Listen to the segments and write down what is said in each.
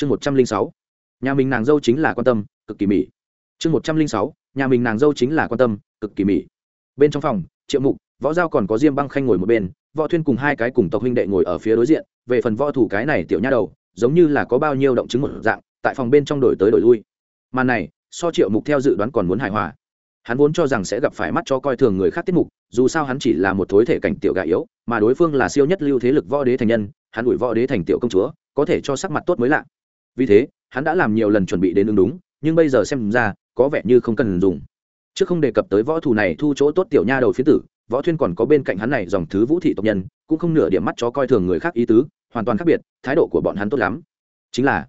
chương một trăm linh sáu, nhà mình nàng dâu chính là quan tâm, cực kỳ mỹ chương một trăm linh sáu, nhà mình nàng dâu chính là quan tâm, cực kỳ mỹ bên trong phòng, triệu mục, võ giao còn có diêm băng khanh ngồi một bên, võ thuyên cùng hai cái cùng tộc huynh đệ ngồi ở phía đối diện, về phần võ thủ cái này tiểu nha đầu, giống như là có bao nhiêu động chứng một dạng, tại phòng bên trong đổi tới đổi lui. Màn này, so triệu mục theo dự đoán còn muốn hài hòa. Hắn vốn cho rằng sẽ gặp phải mắt cho coi thường người khác tiết mục, dù sao hắn chỉ là một thối thể cảnh tiểu gà yếu, mà đối phương là siêu nhất lưu thế lực võ đế thành nhân, hắn ủi võ đế thành tiểu công chúa, có thể cho sắc mặt tốt mới lạ vì thế, hắn đã làm nhiều lần chuẩn bị đến ứng đúng, nhưng bây giờ xem ra, có vẻ như không cần dùng. Trước không đề cập tới võ thù này thu chỗ tốt tiểu nha đầu phía tử, võ thuyên còn có bên cạnh hắn này dòng thứ vũ thị tộc nhân, cũng không nửa điểm mắt cho coi thường người khác ý tứ, hoàn toàn khác biệt, thái độ của bọn hắn tốt lắm. Chính là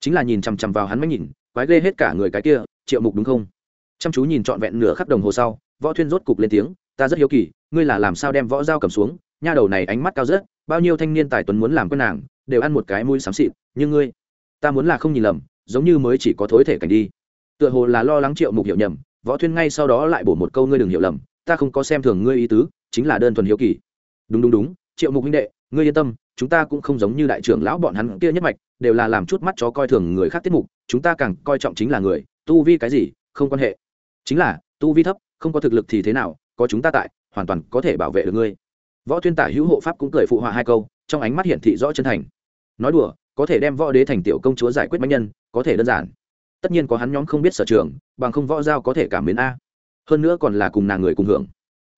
chính là nhìn chằm chằm vào hắn mới nhìn, quái ghê hết cả người cái kia, triệu mục đúng không? Chăm chú nhìn trọn vẹn nửa khắc đồng hồ sau, võ thuyên rốt cục lên tiếng, ta rất hiếu kỳ, ngươi là làm sao đem võ dao cầm xuống? Nha đầu này ánh mắt cao rất, bao nhiêu thanh niên tài tuấn muốn làm quân nàng, đều ăn một cái mũi xám xịt, nhưng ngươi ta muốn là không nhìn lầm, giống như mới chỉ có thối thể cảnh đi. Tựa hồ là lo lắng triệu mục hiểu nhầm, võ thuyên ngay sau đó lại bổ một câu ngươi đừng hiểu lầm, ta không có xem thường ngươi ý tứ, chính là đơn thuần hiếu kỳ. Đúng đúng đúng, triệu mục huynh đệ, ngươi yên tâm, chúng ta cũng không giống như đại trưởng lão bọn hắn kia nhất mạch, đều là làm chút mắt chó coi thường người khác tiết mục, chúng ta càng coi trọng chính là người, tu vi cái gì, không quan hệ. Chính là, tu vi thấp, không có thực lực thì thế nào, có chúng ta tại, hoàn toàn có thể bảo vệ được ngươi. Võ tuyên tả hữu hộ pháp cũng cười phụ họa hai câu, trong ánh mắt hiển thị rõ chân thành. Nói đùa có thể đem võ đế thành tiểu công chúa giải quyết mạnh nhân, có thể đơn giản. Tất nhiên có hắn nhóm không biết sở trường, bằng không võ giao có thể cảm mến a. Hơn nữa còn là cùng nàng người cùng hưởng.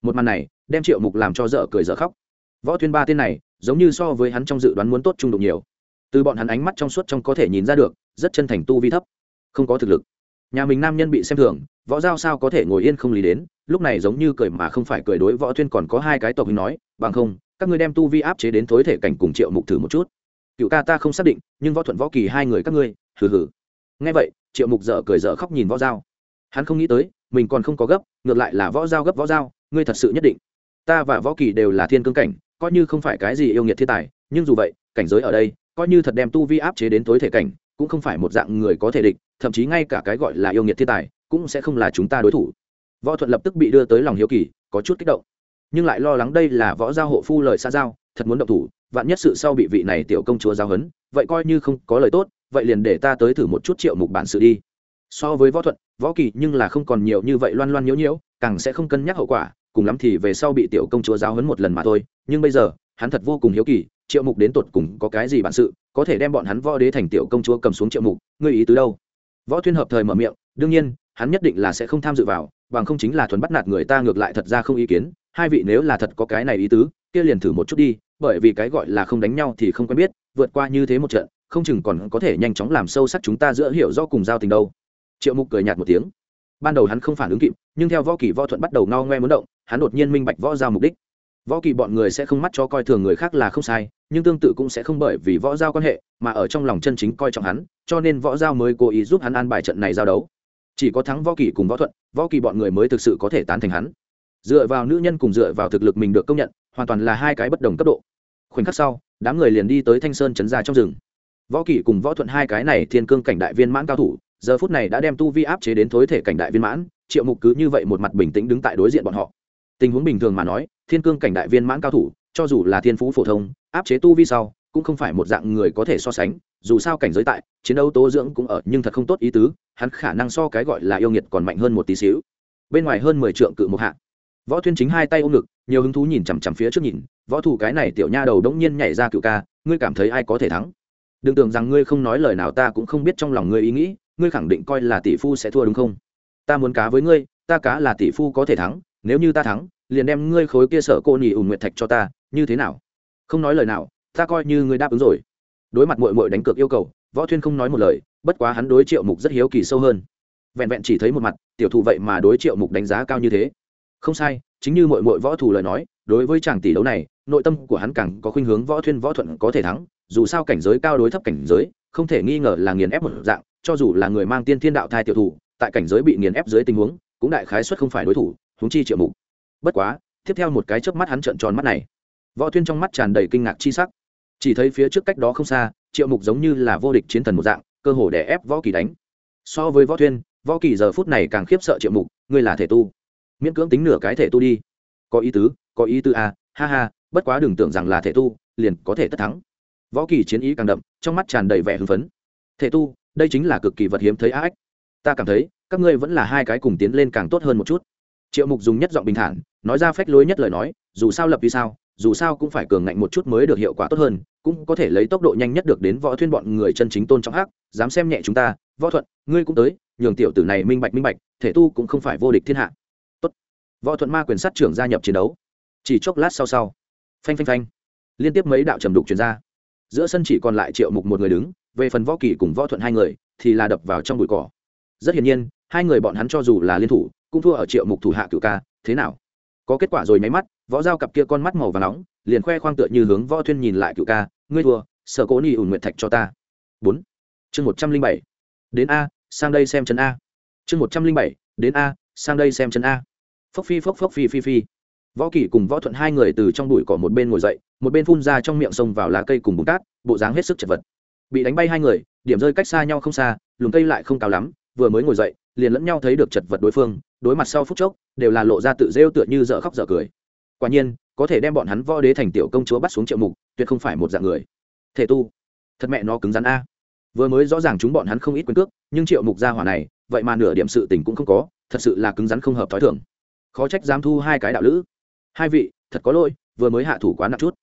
Một màn này, đem triệu mục làm cho dở cười dở khóc. Võ tuyên ba tên này, giống như so với hắn trong dự đoán muốn tốt trung đụng nhiều. Từ bọn hắn ánh mắt trong suốt trong có thể nhìn ra được, rất chân thành tu vi thấp. Không có thực lực. Nhà mình nam nhân bị xem thường, võ giao sao có thể ngồi yên không lý đến, lúc này giống như cười mà không phải cười đối võ tuyên còn có hai cái tộc hình nói, bằng không, các ngươi đem tu vi áp chế đến thối thể cảnh cùng triệu mục thử một chút cựu ca ta không xác định, nhưng võ thuận võ kỳ hai người các ngươi, hừ hừ. Nghe vậy, triệu mục dở cười dở khóc nhìn võ giao. Hắn không nghĩ tới, mình còn không có gấp, ngược lại là võ giao gấp võ giao, ngươi thật sự nhất định. Ta và võ kỳ đều là thiên cương cảnh, coi như không phải cái gì yêu nghiệt thiên tài, nhưng dù vậy, cảnh giới ở đây, coi như thật đem tu vi áp chế đến tối thể cảnh, cũng không phải một dạng người có thể địch, thậm chí ngay cả cái gọi là yêu nghiệt thiên tài, cũng sẽ không là chúng ta đối thủ. Võ thuận lập tức bị đưa tới lòng hiếu kỳ, có chút kích động. Nhưng lại lo lắng đây là võ giao hộ phu lời xa giao thật muốn động thủ, vạn nhất sự sau bị vị này tiểu công chúa giao hấn vậy coi như không có lời tốt, vậy liền để ta tới thử một chút triệu mục bản sự đi. So với võ thuận võ kỳ nhưng là không còn nhiều như vậy loan loan nhiễu nhiễu, càng sẽ không cân nhắc hậu quả, cùng lắm thì về sau bị tiểu công chúa giao hấn một lần mà thôi. Nhưng bây giờ, hắn thật vô cùng hiếu kỳ, triệu mục đến tột cùng có cái gì bản sự, có thể đem bọn hắn võ đế thành tiểu công chúa cầm xuống triệu mục, ngươi ý tứ đâu? Võ thuyên hợp thời mở miệng, đương nhiên, hắn nhất định là sẽ không tham dự vào, bằng không chính là thuần bắt nạt người ta ngược lại thật ra không ý kiến, hai vị nếu là thật có cái này ý tứ kia liền thử một chút đi, bởi vì cái gọi là không đánh nhau thì không quen biết, vượt qua như thế một trận, không chừng còn có thể nhanh chóng làm sâu sắc chúng ta giữa hiểu do cùng giao tình đâu. Triệu mục cười nhạt một tiếng. Ban đầu hắn không phản ứng kịp, nhưng theo võ kỳ võ thuận bắt đầu ngao ngoe muốn động, hắn đột nhiên minh bạch võ giao mục đích. Võ kỳ bọn người sẽ không mắt cho coi thường người khác là không sai, nhưng tương tự cũng sẽ không bởi vì võ giao quan hệ mà ở trong lòng chân chính coi trọng hắn, cho nên võ giao mới cố ý giúp hắn an bài trận này giao đấu. Chỉ có thắng võ kỳ cùng võ thuận võ kỳ bọn người mới thực sự có thể tán thành hắn dựa vào nữ nhân cùng dựa vào thực lực mình được công nhận, hoàn toàn là hai cái bất đồng cấp độ. Khoảnh khắc sau, đám người liền đi tới thanh sơn chấn ra trong rừng. Võ kỷ cùng võ thuận hai cái này thiên cương cảnh đại viên mãn cao thủ, giờ phút này đã đem tu vi áp chế đến thối thể cảnh đại viên mãn, triệu mục cứ như vậy một mặt bình tĩnh đứng tại đối diện bọn họ. Tình huống bình thường mà nói, thiên cương cảnh đại viên mãn cao thủ, cho dù là thiên phú phổ thông, áp chế tu vi sau, cũng không phải một dạng người có thể so sánh, dù sao cảnh giới tại, chiến đấu tố dưỡng cũng ở, nhưng thật không tốt ý tứ, hắn khả năng so cái gọi là yêu nghiệt còn mạnh hơn một tí xíu. Bên ngoài hơn mười trượng cự một hạ võ thuyên chính hai tay ôm ngực, nhiều hứng thú nhìn chằm chằm phía trước nhìn, võ thủ cái này tiểu nha đầu đống nhiên nhảy ra cựu ca, ngươi cảm thấy ai có thể thắng? Đừng tưởng rằng ngươi không nói lời nào ta cũng không biết trong lòng ngươi ý nghĩ, ngươi khẳng định coi là tỷ phu sẽ thua đúng không? Ta muốn cá với ngươi, ta cá là tỷ phu có thể thắng, nếu như ta thắng, liền đem ngươi khối kia sở cô nhì ủng nguyện thạch cho ta, như thế nào? Không nói lời nào, ta coi như ngươi đáp ứng rồi. Đối mặt mội mội đánh cược yêu cầu, võ thuyên không nói một lời, bất quá hắn đối triệu mục rất hiếu kỳ sâu hơn. Vẹn vẹn chỉ thấy một mặt, tiểu thụ vậy mà đối triệu mục đánh giá cao như thế không sai, chính như mọi mọi võ thủ lời nói, đối với chàng tỷ đấu này, nội tâm của hắn càng có khuynh hướng võ thuyên võ thuận có thể thắng, dù sao cảnh giới cao đối thấp cảnh giới, không thể nghi ngờ là nghiền ép một dạng, cho dù là người mang tiên thiên đạo thai tiểu thủ, tại cảnh giới bị nghiền ép dưới tình huống, cũng đại khái suất không phải đối thủ húng chi triệu mục. Bất quá, tiếp theo một cái chớp mắt hắn trợn tròn mắt này. Võ thuyên trong mắt tràn đầy kinh ngạc chi sắc. Chỉ thấy phía trước cách đó không xa, triệu mục giống như là vô địch chiến thần một dạng, cơ hồ để ép võ kỳ đánh. So với võ thuyên, võ kỳ giờ phút này càng khiếp sợ triệu mục, ngươi là thể tu miễn cưỡng tính nửa cái thể tu đi. Có ý tứ có ý tứ à, ha ha bất quá đừng tưởng rằng là thể tu liền có thể tất thắng. Võ kỳ chiến ý càng đậm trong mắt tràn đầy vẻ hưng phấn. Thể tu đây chính là cực kỳ vật hiếm thấy á ếch ta cảm thấy các ngươi vẫn là hai cái cùng tiến lên càng tốt hơn một chút. Triệu mục dùng nhất giọng bình thản nói ra phách lối nhất lời nói dù sao lập vì sao dù sao cũng phải cường ngạnh một chút mới được hiệu quả tốt hơn cũng có thể lấy tốc độ nhanh nhất được đến võ thuyên bọn người chân chính tôn trọng hắc dám xem nhẹ chúng ta võ thuận ngươi cũng tới nhường tiểu tử này minh bạch minh bạch thể tu cũng không phải vô địch thiên hạ võ thuận ma quyền sát trưởng gia nhập chiến đấu. Chỉ chốc lát sau sau, phanh phanh phanh, liên tiếp mấy đạo trầm đục chuyển ra. Giữa sân chỉ còn lại triệu mục một người đứng, về phần võ kỳ cùng võ thuận hai người thì là đập vào trong bụi cỏ. Rất hiển nhiên, hai người bọn hắn cho dù là liên thủ, cũng thua ở triệu mục thủ hạ cựu ca, thế nào? Có kết quả rồi nháy mắt, võ dao cặp kia con mắt màu và nóng, liền khoe khoang tựa như hướng võ thuyên nhìn lại cựu ca, ngươi thua sở cố ni ủn nguyện thạch cho ta. Bốn. Chương một trăm linh bảy. Đến a, sang đây xem chân a. Chương một trăm linh bảy. Đến a, sang đây xem chân a phốc phi phốc phốc phi phi phi. Võ kỷ cùng võ thuận hai người từ trong bụi cỏ một bên ngồi dậy, một bên phun ra trong miệng sông vào lá cây cùng bùn cát, bộ dáng hết sức chật vật. Bị đánh bay hai người, điểm rơi cách xa nhau không xa lùm cây lại không cao lắm, vừa mới ngồi dậy, liền lẫn nhau thấy được chật vật đối phương, đối mặt sau phút chốc, đều là lộ ra tự rêu tựa như dở khóc dở cười. Quả nhiên, có thể đem bọn hắn võ đế thành tiểu công chúa bắt xuống triệu mục, tuyệt không phải một dạng người. Thể tu, thật mẹ nó cứng rắn a. Vừa mới rõ ràng chúng bọn hắn không ít quyền cước, nhưng triệu mục gia hỏa này, vậy mà nửa điểm sự tình cũng không có, thật sự là cứng rắn không hợp t h ó i thưởng khó trách dám thu hai cái đạo lữ. Hai vị, thật có lỗi, vừa mới hạ thủ quá nặng chút.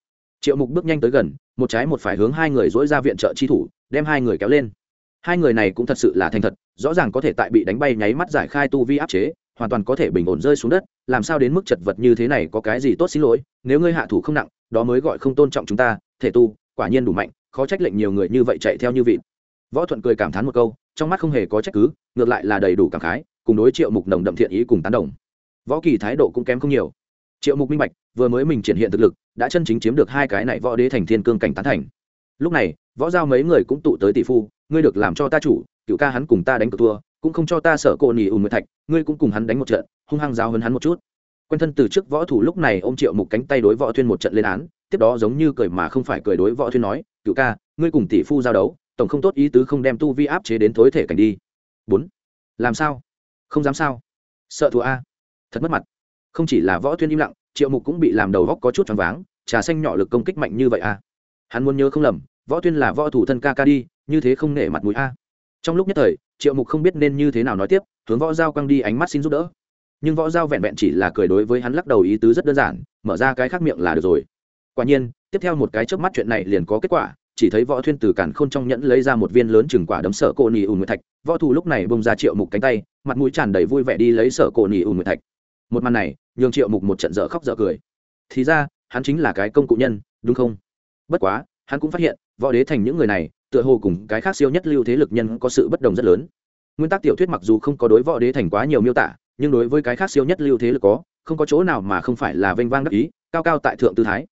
Triệu mục bước nhanh tới gần, một trái một phải hướng hai người dỗi ra viện trợ chi thủ, đem hai người kéo lên. Hai người này cũng thật sự là thành thật, rõ ràng có thể tại bị đánh bay nháy mắt giải khai tu vi áp chế, hoàn toàn có thể bình ổn rơi xuống đất, làm sao đến mức chật vật như thế này có cái gì tốt xin lỗi, nếu ngươi hạ thủ không nặng, đó mới gọi không tôn trọng chúng ta, thể tu, quả nhiên đủ mạnh, khó trách lệnh nhiều người như vậy chạy theo như vị võ thuận cười cảm thán một câu, trong mắt không hề có trách cứ, ngược lại là đầy đủ cảm khái, cùng đối triệu mục nồng đậm thiện ý cùng tán đồng võ kỳ thái độ cũng kém không nhiều. Triệu mục minh bạch, vừa mới mình triển hiện thực lực, đã chân chính chiếm được hai cái này võ đế thành thiên cương cảnh tán thành. Lúc này, võ giao mấy người cũng tụ tới tỷ phu, ngươi được làm cho ta chủ, cựu ca hắn cùng ta đánh cược thua, cũng không cho ta sợ cộ nỉ ùn nguyệt thạch, ngươi cũng cùng hắn đánh một trận, hung hăng giáo hơn hắn một chút. Quen thân từ trước võ thủ lúc này ô m triệu mục cánh tay đối võ thuyên một trận lên án, tiếp đó giống như cười mà không phải cười đối võ thuyên nói, cựu ca, ngươi cùng tỷ phu giao đấu, tổng không tốt ý tứ không đem tu vi áp chế đến thối thể cảnh đi. Bốn. Làm sao? Không dám sao? Sợ thua a thật mất mặt. Không chỉ là võ thuyên im lặng, triệu mục cũng bị làm đầu góc có chút choáng váng, trà xanh nhỏ lực công kích mạnh như vậy à? hắn muốn nhớ không lầm, võ thuyên là võ thủ thân ca ca đi, như thế không nể mặt mũi a. Trong lúc nhất thời, triệu mục không biết nên như thế nào nói tiếp, hướng võ giao quăng đi ánh mắt xin giúp đỡ. Nhưng võ giao vẹn vẹn chỉ là cười đối với hắn lắc đầu ý tứ rất đơn giản, mở ra cái khác miệng là được rồi. Quả nhiên, tiếp theo một cái trước mắt chuyện này liền có kết quả, chỉ thấy võ thuyên từ cản khôn trong nhẫn lấy ra một viên lớn chừng quả đấm sở cổ nỉ ùn nguyệt thạch, võ thủ lúc này bông ra triệu mục cánh tay, mặt mũi tràn đầy vui vẻ đi lấy sở cổ nỉ ùn nguyệt thạch một màn này, nhường triệu mục một trận dở khóc dở cười. Thì ra, hắn chính là cái công cụ nhân, đúng không? Bất quá, hắn cũng phát hiện, võ đế thành những người này, tựa hồ cùng cái khác siêu nhất lưu thế lực nhân có sự bất đồng rất lớn. Nguyên tắc tiểu thuyết mặc dù không có đối võ đế thành quá nhiều miêu tả, nhưng đối với cái khác siêu nhất lưu thế lực có, không có chỗ nào mà không phải là vênh vang đắc ý, cao cao tại thượng tư thái.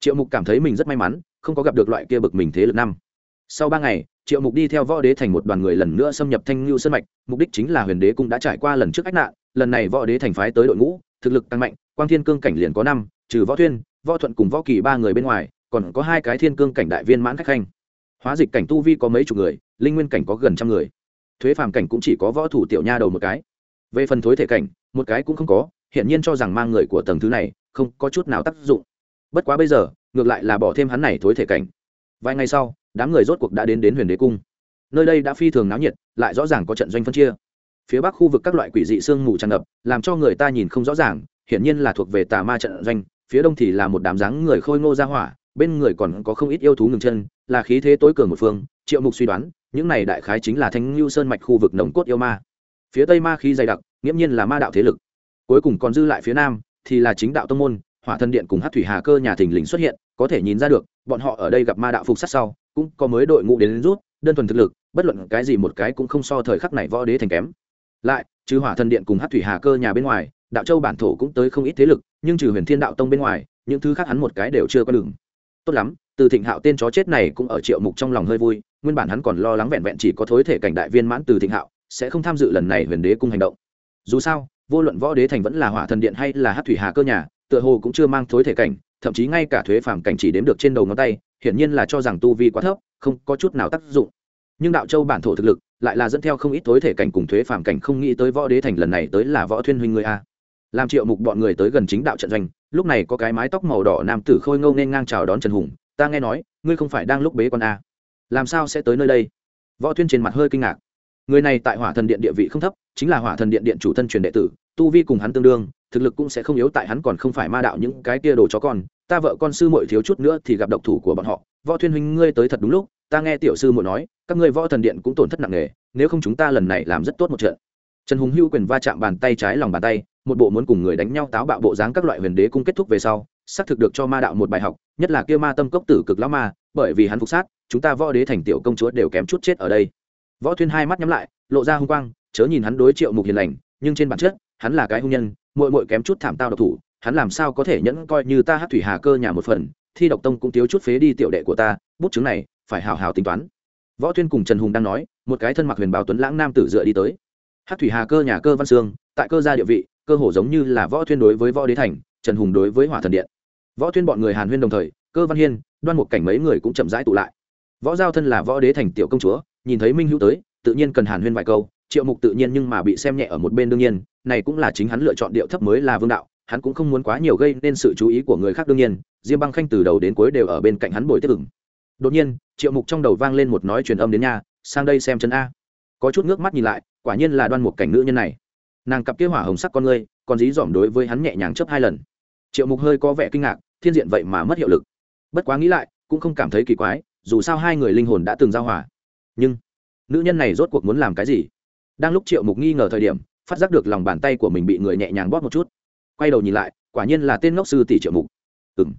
Triệu mục cảm thấy mình rất may mắn, không có gặp được loại kia bực mình thế lực năm. Sau ba ngày, triệu mục đi theo võ đế thành một đoàn người lần nữa xâm nhập thanh lưu sơn mạch, mục đích chính là huyền đế cũng đã trải qua lần trước ách nạn lần này võ đế thành phái tới đội ngũ, thực lực tăng mạnh, quang thiên cương cảnh liền có năm, trừ võ thuyên, võ thuận cùng võ kỳ ba người bên ngoài, còn có hai cái thiên cương cảnh đại viên mãn khách khanh. Hóa dịch cảnh tu vi có mấy chục người, linh nguyên cảnh có gần trăm người. Thuế phàm cảnh cũng chỉ có võ thủ tiểu nha đầu một cái. Về phần thối thể cảnh, một cái cũng không có hiện nhiên cho rằng mang người của tầng thứ này không có chút nào tác dụng. Bất quá bây giờ, ngược lại là bỏ thêm hắn này thối thể cảnh. Vài ngày sau, đám người rốt cuộc đã đến đến huyền đế cung. Nơi đây đã phi thường náo nhiệt, lại rõ ràng có trận doanh phân chia phía bắc khu vực các loại quỷ dị sương mù tràn ngập làm cho người ta nhìn không rõ ràng hiển nhiên là thuộc về tà ma trận doanh phía đông thì là một đám dáng người khôi ngô ra hỏa bên người còn có không ít yêu thú ngừng chân là khí thế tối cường một phương triệu mục suy đoán những này đại khái chính là thanh lưu sơn mạch khu vực nồng cốt yêu ma. Phía tây ma khí dày đặc nghiễm nhiên là ma đạo thế lực. Cuối cùng còn dư lại phía nam thì là chính đạo tông môn hỏa thân điện cùng hát thủy hà cơ nhà thình lình xuất hiện có thể nhìn ra được bọn họ ở đây gặp ma đạo phục sát sau cũng có mới đội ngũ đến, đến rút đơn thuần thực lực bất luận cái gì một cái cũng không so thời khắc này võ đế thành kém lại, trừ hỏa thần điện cùng hát thủy hà cơ nhà bên ngoài, đạo châu bản thổ cũng tới không ít thế lực, nhưng trừ huyền thiên đạo tông bên ngoài, những thứ khác hắn một cái đều chưa có đường. Tốt lắm, từ thịnh hạo tên chó chết này cũng ở triệu mục trong lòng hơi vui, nguyên bản hắn còn lo lắng vẹn vẹn chỉ có thối thể cảnh đại viên mãn từ thịnh hạo sẽ không tham dự lần này huyền đế cung hành động. Dù sao, vô luận võ đế thành vẫn là hỏa thần điện hay là hát thủy hà cơ nhà, tựa hồ cũng chưa mang thối thể cảnh, thậm chí ngay cả thuế phàm cảnh chỉ đếm được trên đầu ngón tay, hiển nhiên là cho rằng tu vi quá thấp, không có chút nào tác dụng nhưng đạo châu bản thổ thực lực lại là dẫn theo không ít tối thể cảnh cùng thuế phàm cảnh không nghĩ tới võ đế thành lần này tới là võ thuyên huynh người a. Làm triệu mục bọn người tới gần chính đạo trận doanh, lúc này có cái mái tóc màu đỏ nam tử khôi ngâu nên ngang chào đón trần hùng, ta nghe nói, ngươi không phải đang lúc bế con a. Làm sao sẽ tới nơi đây? Võ thuyên trên mặt hơi kinh ngạc. Người này tại hỏa thần điện địa vị không thấp, chính là hỏa thần điện điện chủ thân truyền đệ tử, tu vi cùng hắn tương đương, thực lực cũng sẽ không yếu tại hắn còn không phải ma đạo những cái kia đồ chó con. Ta vợ con sư muội thiếu chút nữa thì gặp độc thủ của bọn họ. Võ thuyên huynh ngươi tới thật đúng lúc ta nghe tiểu sư muội nói, các ngươi võ thần điện cũng tổn thất nặng nề, nếu không chúng ta lần này làm rất tốt một trận. Trần hùng hưu quyền va chạm bàn tay trái lòng bàn tay, một bộ muốn cùng người đánh nhau táo bạo bộ dáng các loại huyền đế cung kết thúc về sau, xác thực được cho ma đạo một bài học, nhất là kia ma tâm cốc tử cực lão ma, bởi vì hắn phục sát, chúng ta võ đế thành tiểu công chúa đều kém chút chết ở đây. Võ thuyên hai mắt nhắm lại, lộ ra hung quang, chớ nhìn hắn đối triệu mục hiền lành, nhưng trên bản chất, hắn là cái hung nhân, muội muội kém chút thảm tao độc thủ, hắn làm sao có thể nhẫn coi như ta hát thủy hà cơ nhà một phần, thi độc tông cũng thiếu chút phế đi tiểu đệ của ta, bút chứng này phải hào hào tính toán. Võ thuyên cùng trần hùng đang nói, một cái thân mặc huyền bào tuấn lãng nam tử dựa đi tới. Hát thủy hà cơ nhà cơ văn sương tại cơ gia địa vị, cơ hồ giống như là võ thuyên đối với võ đế thành, trần hùng đối với hỏa thần điện. Võ thuyên bọn người hàn huyên đồng thời, cơ văn hiên, đoan một cảnh mấy người cũng chậm rãi tụ lại. Võ giao thân là võ đế thành tiểu công chúa, nhìn thấy minh hữu tới, tự nhiên cần hàn huyên vài câu, triệu mục tự nhiên nhưng mà bị xem nhẹ ở một bên đương nhiên, này cũng là chính hắn lựa chọn điệu thấp mới là vương đạo, hắn cũng không muốn quá nhiều gây nên sự chú ý của người khác đương nhiên, diêm băng khanh từ đầu đến cuối đều ở bên cạnh hắn bồi tiếp ứng đột nhiên, triệu mục trong đầu vang lên một nói truyền âm đến nhà sang đây xem chân a. Có chút nước mắt nhìn lại, quả nhiên là đoan một cảnh nữ nhân này. Nàng cặp kia hỏa hồng sắc con ngươi, còn dí dỏm đối với hắn nhẹ nhàng chấp hai lần. Triệu mục hơi có vẻ kinh ngạc, thiên diện vậy mà mất hiệu lực. Bất quá nghĩ lại, cũng không cảm thấy kỳ quái, dù sao hai người linh hồn đã từng giao hòa. Nhưng, nữ nhân này rốt cuộc muốn làm cái gì? Đang lúc triệu mục nghi ngờ thời điểm, phát giác được lòng bàn tay của mình bị người nhẹ nhàng bóp một chút. Quay đầu nhìn lại, quả nhiên là tên ngốc sư tỷ triệu mục. Ừ m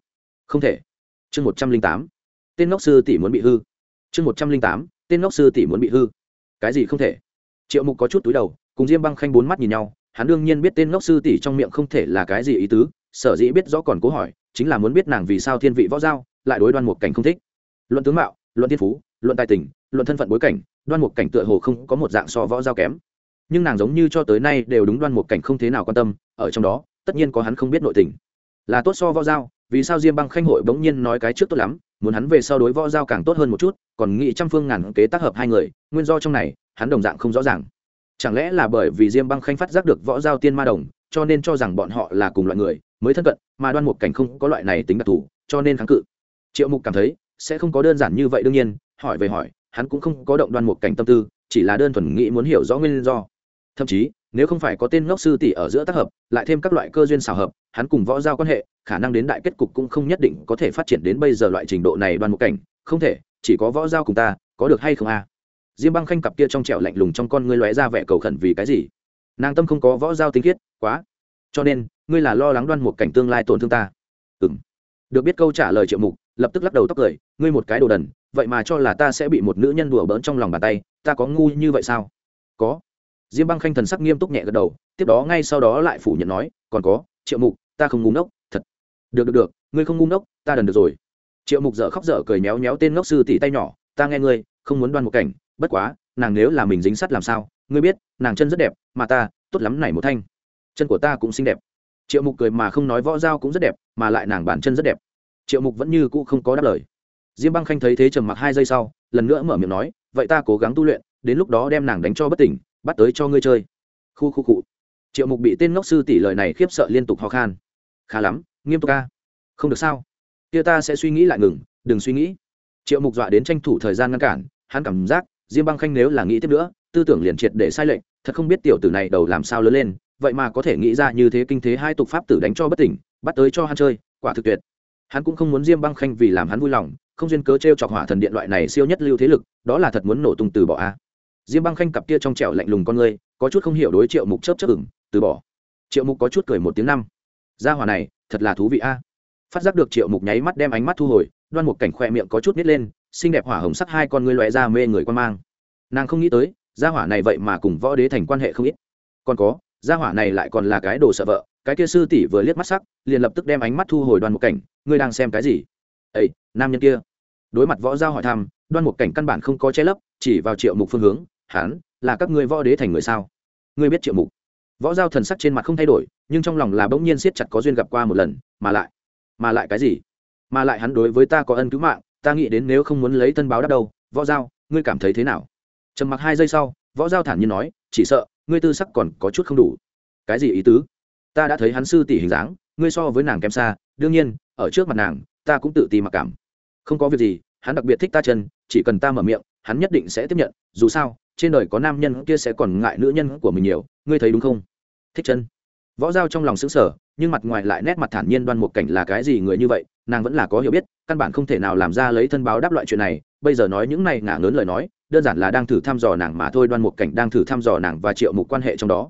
không thể. Chương một trăm linh tám tên ngốc sư tỷ muốn bị hư. Chương một trăm linh tám, tên ngốc sư tỷ muốn bị hư. Cái gì không thể? Triệu mục có chút túi đầu, cùng diêm băng khanh bốn mắt nhìn nhau, hắn đương nhiên biết tên ngốc sư tỷ trong miệng không thể là cái gì ý tứ, sở dĩ biết rõ còn cố hỏi, chính là muốn biết nàng vì sao thiên vị võ giao, lại đối đoan một cảnh không thích. Luận tướng mạo, luận thiên phú, luận tài tình, luận thân phận bối cảnh, đoan một cảnh tựa hồ không có một dạng so võ giao kém. Nhưng nàng giống như cho tới nay đều đúng đoan một cảnh không thế nào quan tâm, ở trong đó, tất nhiên có hắn không biết nội tình. Là tốt so võ giao, vì sao diêm băng khanh hội bỗng nhiên nói cái trước tốt lắm muốn hắn về sau đối võ giao càng tốt hơn một chút, còn nghĩ trăm phương ngàn kế tác hợp hai người, nguyên do trong này, hắn đồng dạng không rõ ràng. Chẳng lẽ là bởi vì diêm băng khanh phát giác được võ giao tiên ma đồng, cho nên cho rằng bọn họ là cùng loại người, mới thân cận, mà đoan Mục cảnh không có loại này tính đặc thù, cho nên kháng cự. Triệu mục cảm thấy, sẽ không có đơn giản như vậy đương nhiên, hỏi về hỏi, hắn cũng không có động đoan Mục cảnh tâm tư, chỉ là đơn thuần nghĩ muốn hiểu rõ nguyên do. Thậm chí, nếu không phải có tên ngốc sư tỷ ở giữa tác hợp, lại thêm các loại cơ duyên xào hợp, hắn cùng võ giao quan hệ khả năng đến đại kết cục cũng không nhất định có thể phát triển đến bây giờ loại trình độ này đoan một cảnh. Không thể, chỉ có võ giao cùng ta, có được hay không a? À? diêm băng khanh cặp kia trong trẻo lạnh lùng trong con ngươi lóe ra vẻ cầu khẩn vì cái gì? Nàng tâm không có võ giao tinh khiết, quá. Cho nên, ngươi là lo lắng đoan một cảnh tương lai tổn thương ta. Ừ m được biết câu trả lời triệu mục, lập tức lắc đầu tóc cười, ngươi một cái đồ đần, vậy mà cho là ta sẽ bị một nữ nhân đùa bỡn trong lòng bàn tay, ta có ngu như vậy sao? Có. Diêm băng khanh thần sắc nghiêm túc nhẹ gật đầu, tiếp đó ngay sau đó lại phủ nhận nói, còn có, triệu mục, ta không ngu ngốc được được được, ngươi không ngu ngốc, ta đần được rồi. Triệu mục dở khóc dở cười méo méo tên ngốc sư tỷ tay nhỏ, ta nghe ngươi, không muốn đoan một cảnh, bất quá, nàng nếu là mình dính sắt làm sao, ngươi biết, nàng chân rất đẹp, mà ta, tốt lắm này một thanh. Chân của ta cũng xinh đẹp. Triệu mục cười mà không nói võ dao cũng rất đẹp, mà lại nàng bản chân rất đẹp. Triệu mục vẫn như cũ không có đáp lời. Diêm băng khanh thấy thế trầm mặc hai giây sau, lần nữa mở miệng nói, vậy ta cố gắng tu luyện, đến lúc đó đem nàng đánh cho bất tỉnh, bắt tới cho ngươi chơi. Khu khu cụ triệu mục bị tên ngốc sư tỷ lời này khiếp sợ liên tục ho khan. Khá lắm nghiêm túc ca. Không được sao? Kia ta sẽ suy nghĩ lại ngừng, đừng suy nghĩ. Triệu mục dọa đến tranh thủ thời gian ngăn cản, hắn cảm giác diêm băng khanh nếu là nghĩ tiếp nữa, tư tưởng liền triệt để sai lệch, thật không biết tiểu tử này đầu làm sao lớn lên, vậy mà có thể nghĩ ra như thế kinh thế hai tục pháp tử đánh cho bất tỉnh, bắt tới cho hắn chơi, quả thực tuyệt. Hắn cũng không muốn diêm băng khanh vì làm hắn vui lòng, không duyên cớ t r e o chọc hỏa thần điện loại này siêu nhất lưu thế lực, đó là thật muốn nổ tung từ bỏ a. Diêm băng khanh cặp kia trong trẻo lạnh lùng con người, có chút không hiểu đối triệu mục chớp chớp ửng, từ bỏ. Triệu mục có chút cười một tiếng năm. Gia hỏa này thật là thú vị a. Phát giác được triệu mục nháy mắt đem ánh mắt thu hồi, đoan một cảnh khoe miệng có chút nít lên, xinh đẹp hỏa hồng sắc hai con ngươi loẹ ra mê người quan mang. Nàng không nghĩ tới, gia hỏa này vậy mà cùng võ đế thành quan hệ không ít. Còn có, gia hỏa này lại còn là cái đồ sợ vợ, cái kia sư tỷ vừa liếc mắt sắc, liền lập tức đem ánh mắt thu hồi đoan một cảnh, ngươi đang xem cái gì? Ây nam nhân kia. Đối mặt võ giao hỏi thăm, đoan một cảnh căn bản không có che lấp, chỉ vào triệu mục phương hướng hán là các ngươi võ đế thành người sao? Ngươi biết triệu mục? Võ giao thần sắc trên mặt không thay đổi, nhưng trong lòng là bỗng nhiên siết chặt có duyên gặp qua một lần, mà lại mà lại cái gì? Mà lại hắn đối với ta có ân cứu mạng, ta nghĩ đến nếu không muốn lấy thân báo đáp đâu, võ giao, ngươi cảm thấy thế nào? Trầm mặc hai giây sau, võ giao thản nhiên nói, chỉ sợ, ngươi tư sắc còn có chút không đủ. Cái gì ý tứ? Ta đã thấy hắn sư tỷ hình dáng, ngươi so với nàng kém xa, đương nhiên, ở trước mặt nàng, ta cũng tự ti mặc cảm. Không có việc gì, hắn đặc biệt thích ta chân, chỉ cần ta mở miệng, hắn nhất định sẽ tiếp nhận, dù sao trên đời có nam nhân kia sẽ còn ngại nữ nhân của mình nhiều, ngươi thấy đúng không? Thích chân. Võ giao trong lòng xứng sở nhưng mặt ngoài lại nét mặt thản nhiên đoan một cảnh là cái gì người như vậy, nàng vẫn là có hiểu biết, căn bản không thể nào làm ra lấy thân báo đáp loại chuyện này. Bây giờ nói những này ngả lớn lời nói, đơn giản là đang thử thăm dò nàng mà thôi, đoan một cảnh đang thử thăm dò nàng và triệu mục quan hệ trong đó.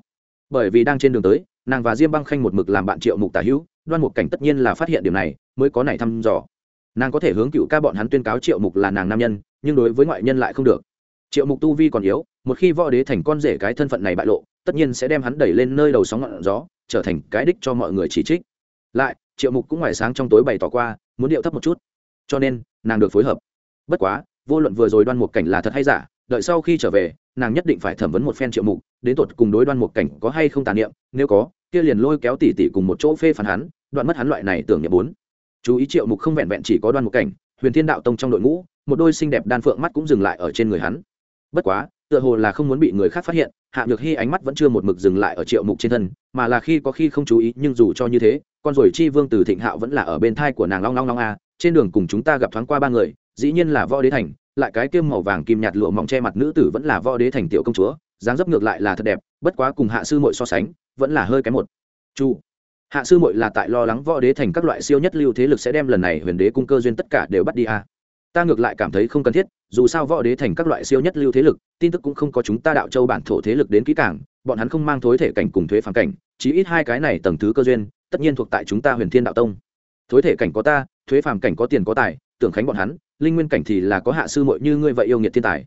Bởi vì đang trên đường tới, nàng và diêm băng khanh một mực làm bạn triệu mục tả hữu, đoan một cảnh tất nhiên là phát hiện điều này, mới có này thăm dò. Nàng có thể hướng cựu ca bọn hắn tuyên cáo triệu mục là nàng nam nhân, nhưng đối với ngoại nhân lại không được triệu mục tu vi còn yếu, một khi võ đế thành con rể cái thân phận này bại lộ, tất nhiên sẽ đem hắn đẩy lên nơi đầu sóng ngọn gió, trở thành cái đích cho mọi người chỉ trích. Lại, triệu mục cũng ngoài sáng trong tối bày tỏ qua, muốn điệu thấp một chút. Cho nên, nàng được phối hợp. Bất quá, vô luận vừa rồi đoan một cảnh là thật hay giả, đợi sau khi trở về, nàng nhất định phải thẩm vấn một phen triệu mục, đến tột cùng đối đoan một cảnh có hay không tàn niệm, nếu có, kia liền lôi kéo tỉ tỉ cùng một chỗ phê phán hắn, đoạn mất hắn loại này tưởng niệm bốn. Chú ý triệu mục không vẹn vẹn chỉ có đoan một cảnh, huyền thiên đạo tông trong đội ngũ, một đôi xinh đẹp đan phượng mắt cũng dừng lại ở trên người hắn bất quá, tựa hồ là không muốn bị người khác phát hiện, hạ nhược hy ánh mắt vẫn chưa một mực dừng lại ở triệu mục trên thân, mà là khi có khi không chú ý, nhưng dù cho như thế, con rồi chi vương từ thịnh hạo vẫn là ở bên thai của nàng long long long a, trên đường cùng chúng ta gặp thoáng qua ba người, dĩ nhiên là võ đế thành, lại cái kiêm màu vàng kim nhạt lụa mỏng che mặt nữ tử vẫn là võ đế thành tiểu công chúa, dáng dấp ngược lại là thật đẹp, bất quá cùng hạ sư mội so sánh, vẫn là hơi kém một chu. Hạ sư mội là tại lo lắng võ đế thành các loại siêu nhất lưu thế lực sẽ đem lần này huyền đế cung cơ duyên tất cả đều bắt đi a ta ngược lại cảm thấy không cần thiết, dù sao võ đế thành các loại siêu nhất lưu thế lực, tin tức cũng không có chúng ta đạo châu bản thổ thế lực đến kỹ cảng bọn hắn không mang thối thể cảnh cùng thuế phản cảnh, chí ít hai cái này tầng thứ cơ duyên, tất nhiên thuộc tại chúng ta huyền thiên đạo tông. Thối thể cảnh có ta, thuế phàm cảnh có tiền có tài, tưởng khánh bọn hắn, linh nguyên cảnh thì là có hạ sư mội như ngươi vậy yêu nghiệt thiên tài.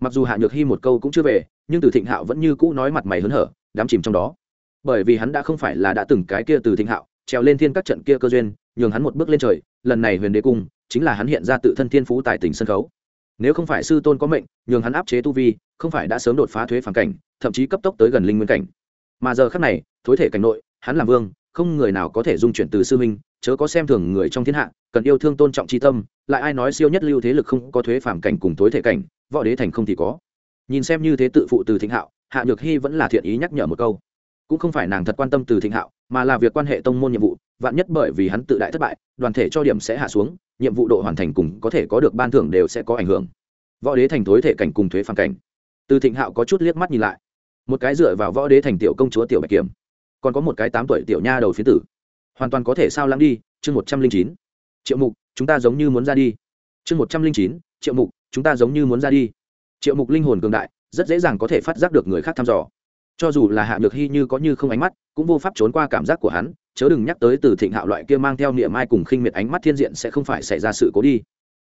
Mặc dù hạ nhược hy một câu cũng chưa về, nhưng từ thịnh hạo vẫn như cũ nói mặt mày hớn hở đám chìm trong đó. Bởi vì hắn đã không phải là đã từng cái kia từ thịnh hạo, trèo lên thiên các trận kia cơ duyên, nhường hắn một bước lên trời lần này huyền đế cung chính là hắn hiện ra tự thân thiên phú tại tỉnh sân khấu. Nếu không phải sư tôn có mệnh, nhường hắn áp chế tu vi, không phải đã sớm đột phá thuế phản cảnh, thậm chí cấp tốc tới gần linh nguyên cảnh. Mà giờ khác này, thối thể cảnh nội, hắn làm vương, không người nào có thể dung chuyển từ sư minh, chớ có xem thường người trong thiên hạ, cần yêu thương tôn trọng tri tâm, lại ai nói siêu nhất lưu thế lực không có thuế phản cảnh cùng thối thể cảnh, võ đế thành không thì có. Nhìn xem như thế tự phụ từ thịnh hạo, hạ nhược hy vẫn là thiện ý nhắc nhở một câu. Cũng không phải nàng thật quan tâm từ thịnh hạo mà là việc quan hệ tông môn nhiệm vụ, vạn nhất bởi vì hắn tự đại thất bại, đoàn thể cho điểm sẽ hạ xuống, nhiệm vụ độ hoàn thành cùng có thể có được ban thưởng đều sẽ có ảnh hưởng. Võ đế thành thối thể cảnh cùng thuế phản cảnh. Từ thịnh hạo có chút liếc mắt nhìn lại. Một cái dựa vào võ đế thành tiểu công chúa tiểu bạch kiểm, còn có một cái tám tuổi tiểu nha đầu phía tử. Hoàn toàn có thể sao lắng đi, chương một trăm linh chín. Triệu mục, chúng ta giống như muốn ra đi. Chương một trăm linh chín, triệu mục, chúng ta giống như muốn ra đi. Triệu mục linh hồn cường đại, rất dễ dàng có thể phát giác được người khác thăm dò cho dù là hạ nhược hy như có như không ánh mắt, cũng vô pháp trốn qua cảm giác của hắn, chớ đừng nhắc tới từ thịnh hạo loại kia mang theo niệm ai cùng khinh miệt ánh mắt thiên diện sẽ không phải xảy ra sự cố đi.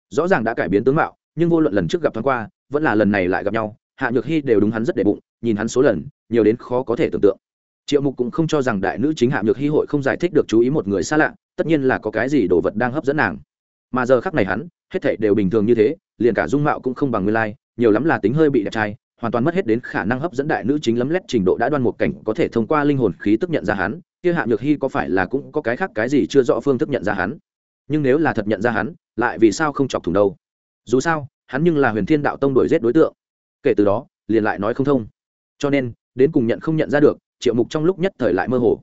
Rõ ràng đã cải biến tướng mạo, nhưng vô luận lần trước gặp thoáng qua, vẫn là lần này lại gặp nhau, hạ nhược hy đều đúng hắn rất để bụng, nhìn hắn số lần, nhiều đến khó có thể tưởng tượng. Triệu mục cũng không cho rằng đại nữ chính hạ nhược hy hội không giải thích được chú ý một người xa lạ, tất nhiên là có cái gì đồ vật đang hấp dẫn nàng. Mà giờ khắc này hắn, hết thảy đều bình thường như thế, liền cả dung mạo cũng không bằng nguyên lai, nhiều lắm là tính hơi bị đẹp trai hoàn toàn mất hết đến khả năng hấp dẫn đại nữ chính lấm lét trình độ đã đoan một cảnh có thể thông qua linh hồn khí tức nhận ra hắn, kia hạ nhược hy có phải là cũng có cái khác cái gì chưa rõ phương thức nhận ra hắn? Nhưng nếu là thật nhận ra hắn, lại vì sao không chọc thủng đâu? Dù sao, hắn nhưng là huyền thiên đạo tông đổi giết đối tượng. Kể từ đó, liền lại nói không thông. Cho nên, đến cùng nhận không nhận ra được, triệu mục trong lúc nhất thời lại mơ hồ.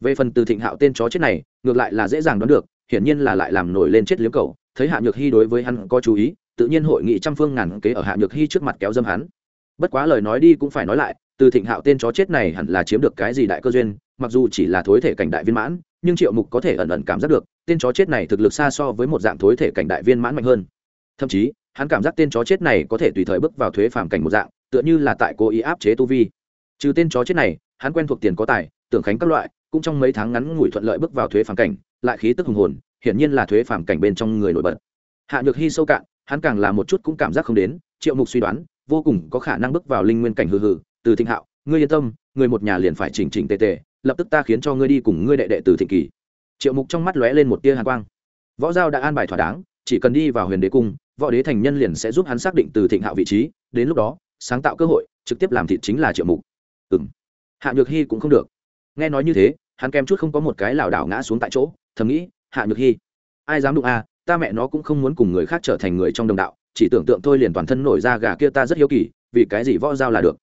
Về phần từ thịnh hạo tên chó chết này, ngược lại là dễ dàng đoán được, hiển nhiên là lại làm nổi lên chết liếm cầu thấy hạ nhược hy đối với hắn có chú ý, tự nhiên hội nghị trăm phương ngàn kế ở hạ nhược hy trước mặt kéo dâm hắn bất quá lời nói đi cũng phải nói lại, từ thịnh hạo tên chó chết này hẳn là chiếm được cái gì đại cơ duyên, mặc dù chỉ là thối thể cảnh đại viên mãn, nhưng triệu mục có thể ẩn ẩn cảm giác được, tên chó chết này thực lực xa so với một dạng thối thể cảnh đại viên mãn mạnh hơn. Thậm chí, hắn cảm giác tên chó chết này có thể tùy thời bước vào thuế phàm cảnh một dạng, tựa như là tại cố ý áp chế tu vi. Trừ tên chó chết này, hắn quen thuộc tiền có tài, tưởng khánh các loại, cũng trong mấy tháng ngắn ngủi thuận lợi bước vào thuế phàm cảnh, lại khí tức hùng hồn, hiển nhiên là thuế phàm cảnh bên trong người nổi bật. Hạ nhược hy sâu cạn, hắn càng là một chút cũng cảm giác không đến, triệu mục suy đoán vô cùng có khả năng bước vào linh nguyên cảnh hừ hừ từ thịnh hạo, ngươi yên tâm, người một nhà liền phải chỉnh chỉnh tề tề, lập tức ta khiến cho ngươi đi cùng ngươi đệ đệ từ thịnh kỳ. Triệu mục trong mắt lóe lên một tia hàn quang. Võ giao đã an bài thỏa đáng, chỉ cần đi vào huyền đế cung, võ đế thành nhân liền sẽ giúp hắn xác định từ thịnh hạo vị trí. Đến lúc đó, sáng tạo cơ hội, trực tiếp làm thịt chính là triệu mục. Ừ m hạ nhược hy cũng không được. Nghe nói như thế, hắn kèm chút không có một cái lảo đảo ngã xuống tại chỗ, thầm nghĩ, hạ nhược hy ai dám đụng a? Ta mẹ nó cũng không muốn cùng người khác trở thành người trong đồng đạo, chỉ tưởng tượng thôi liền toàn thân nổi ra gà kia ta rất hiếu kỳ, vì cái gì võ giao là được?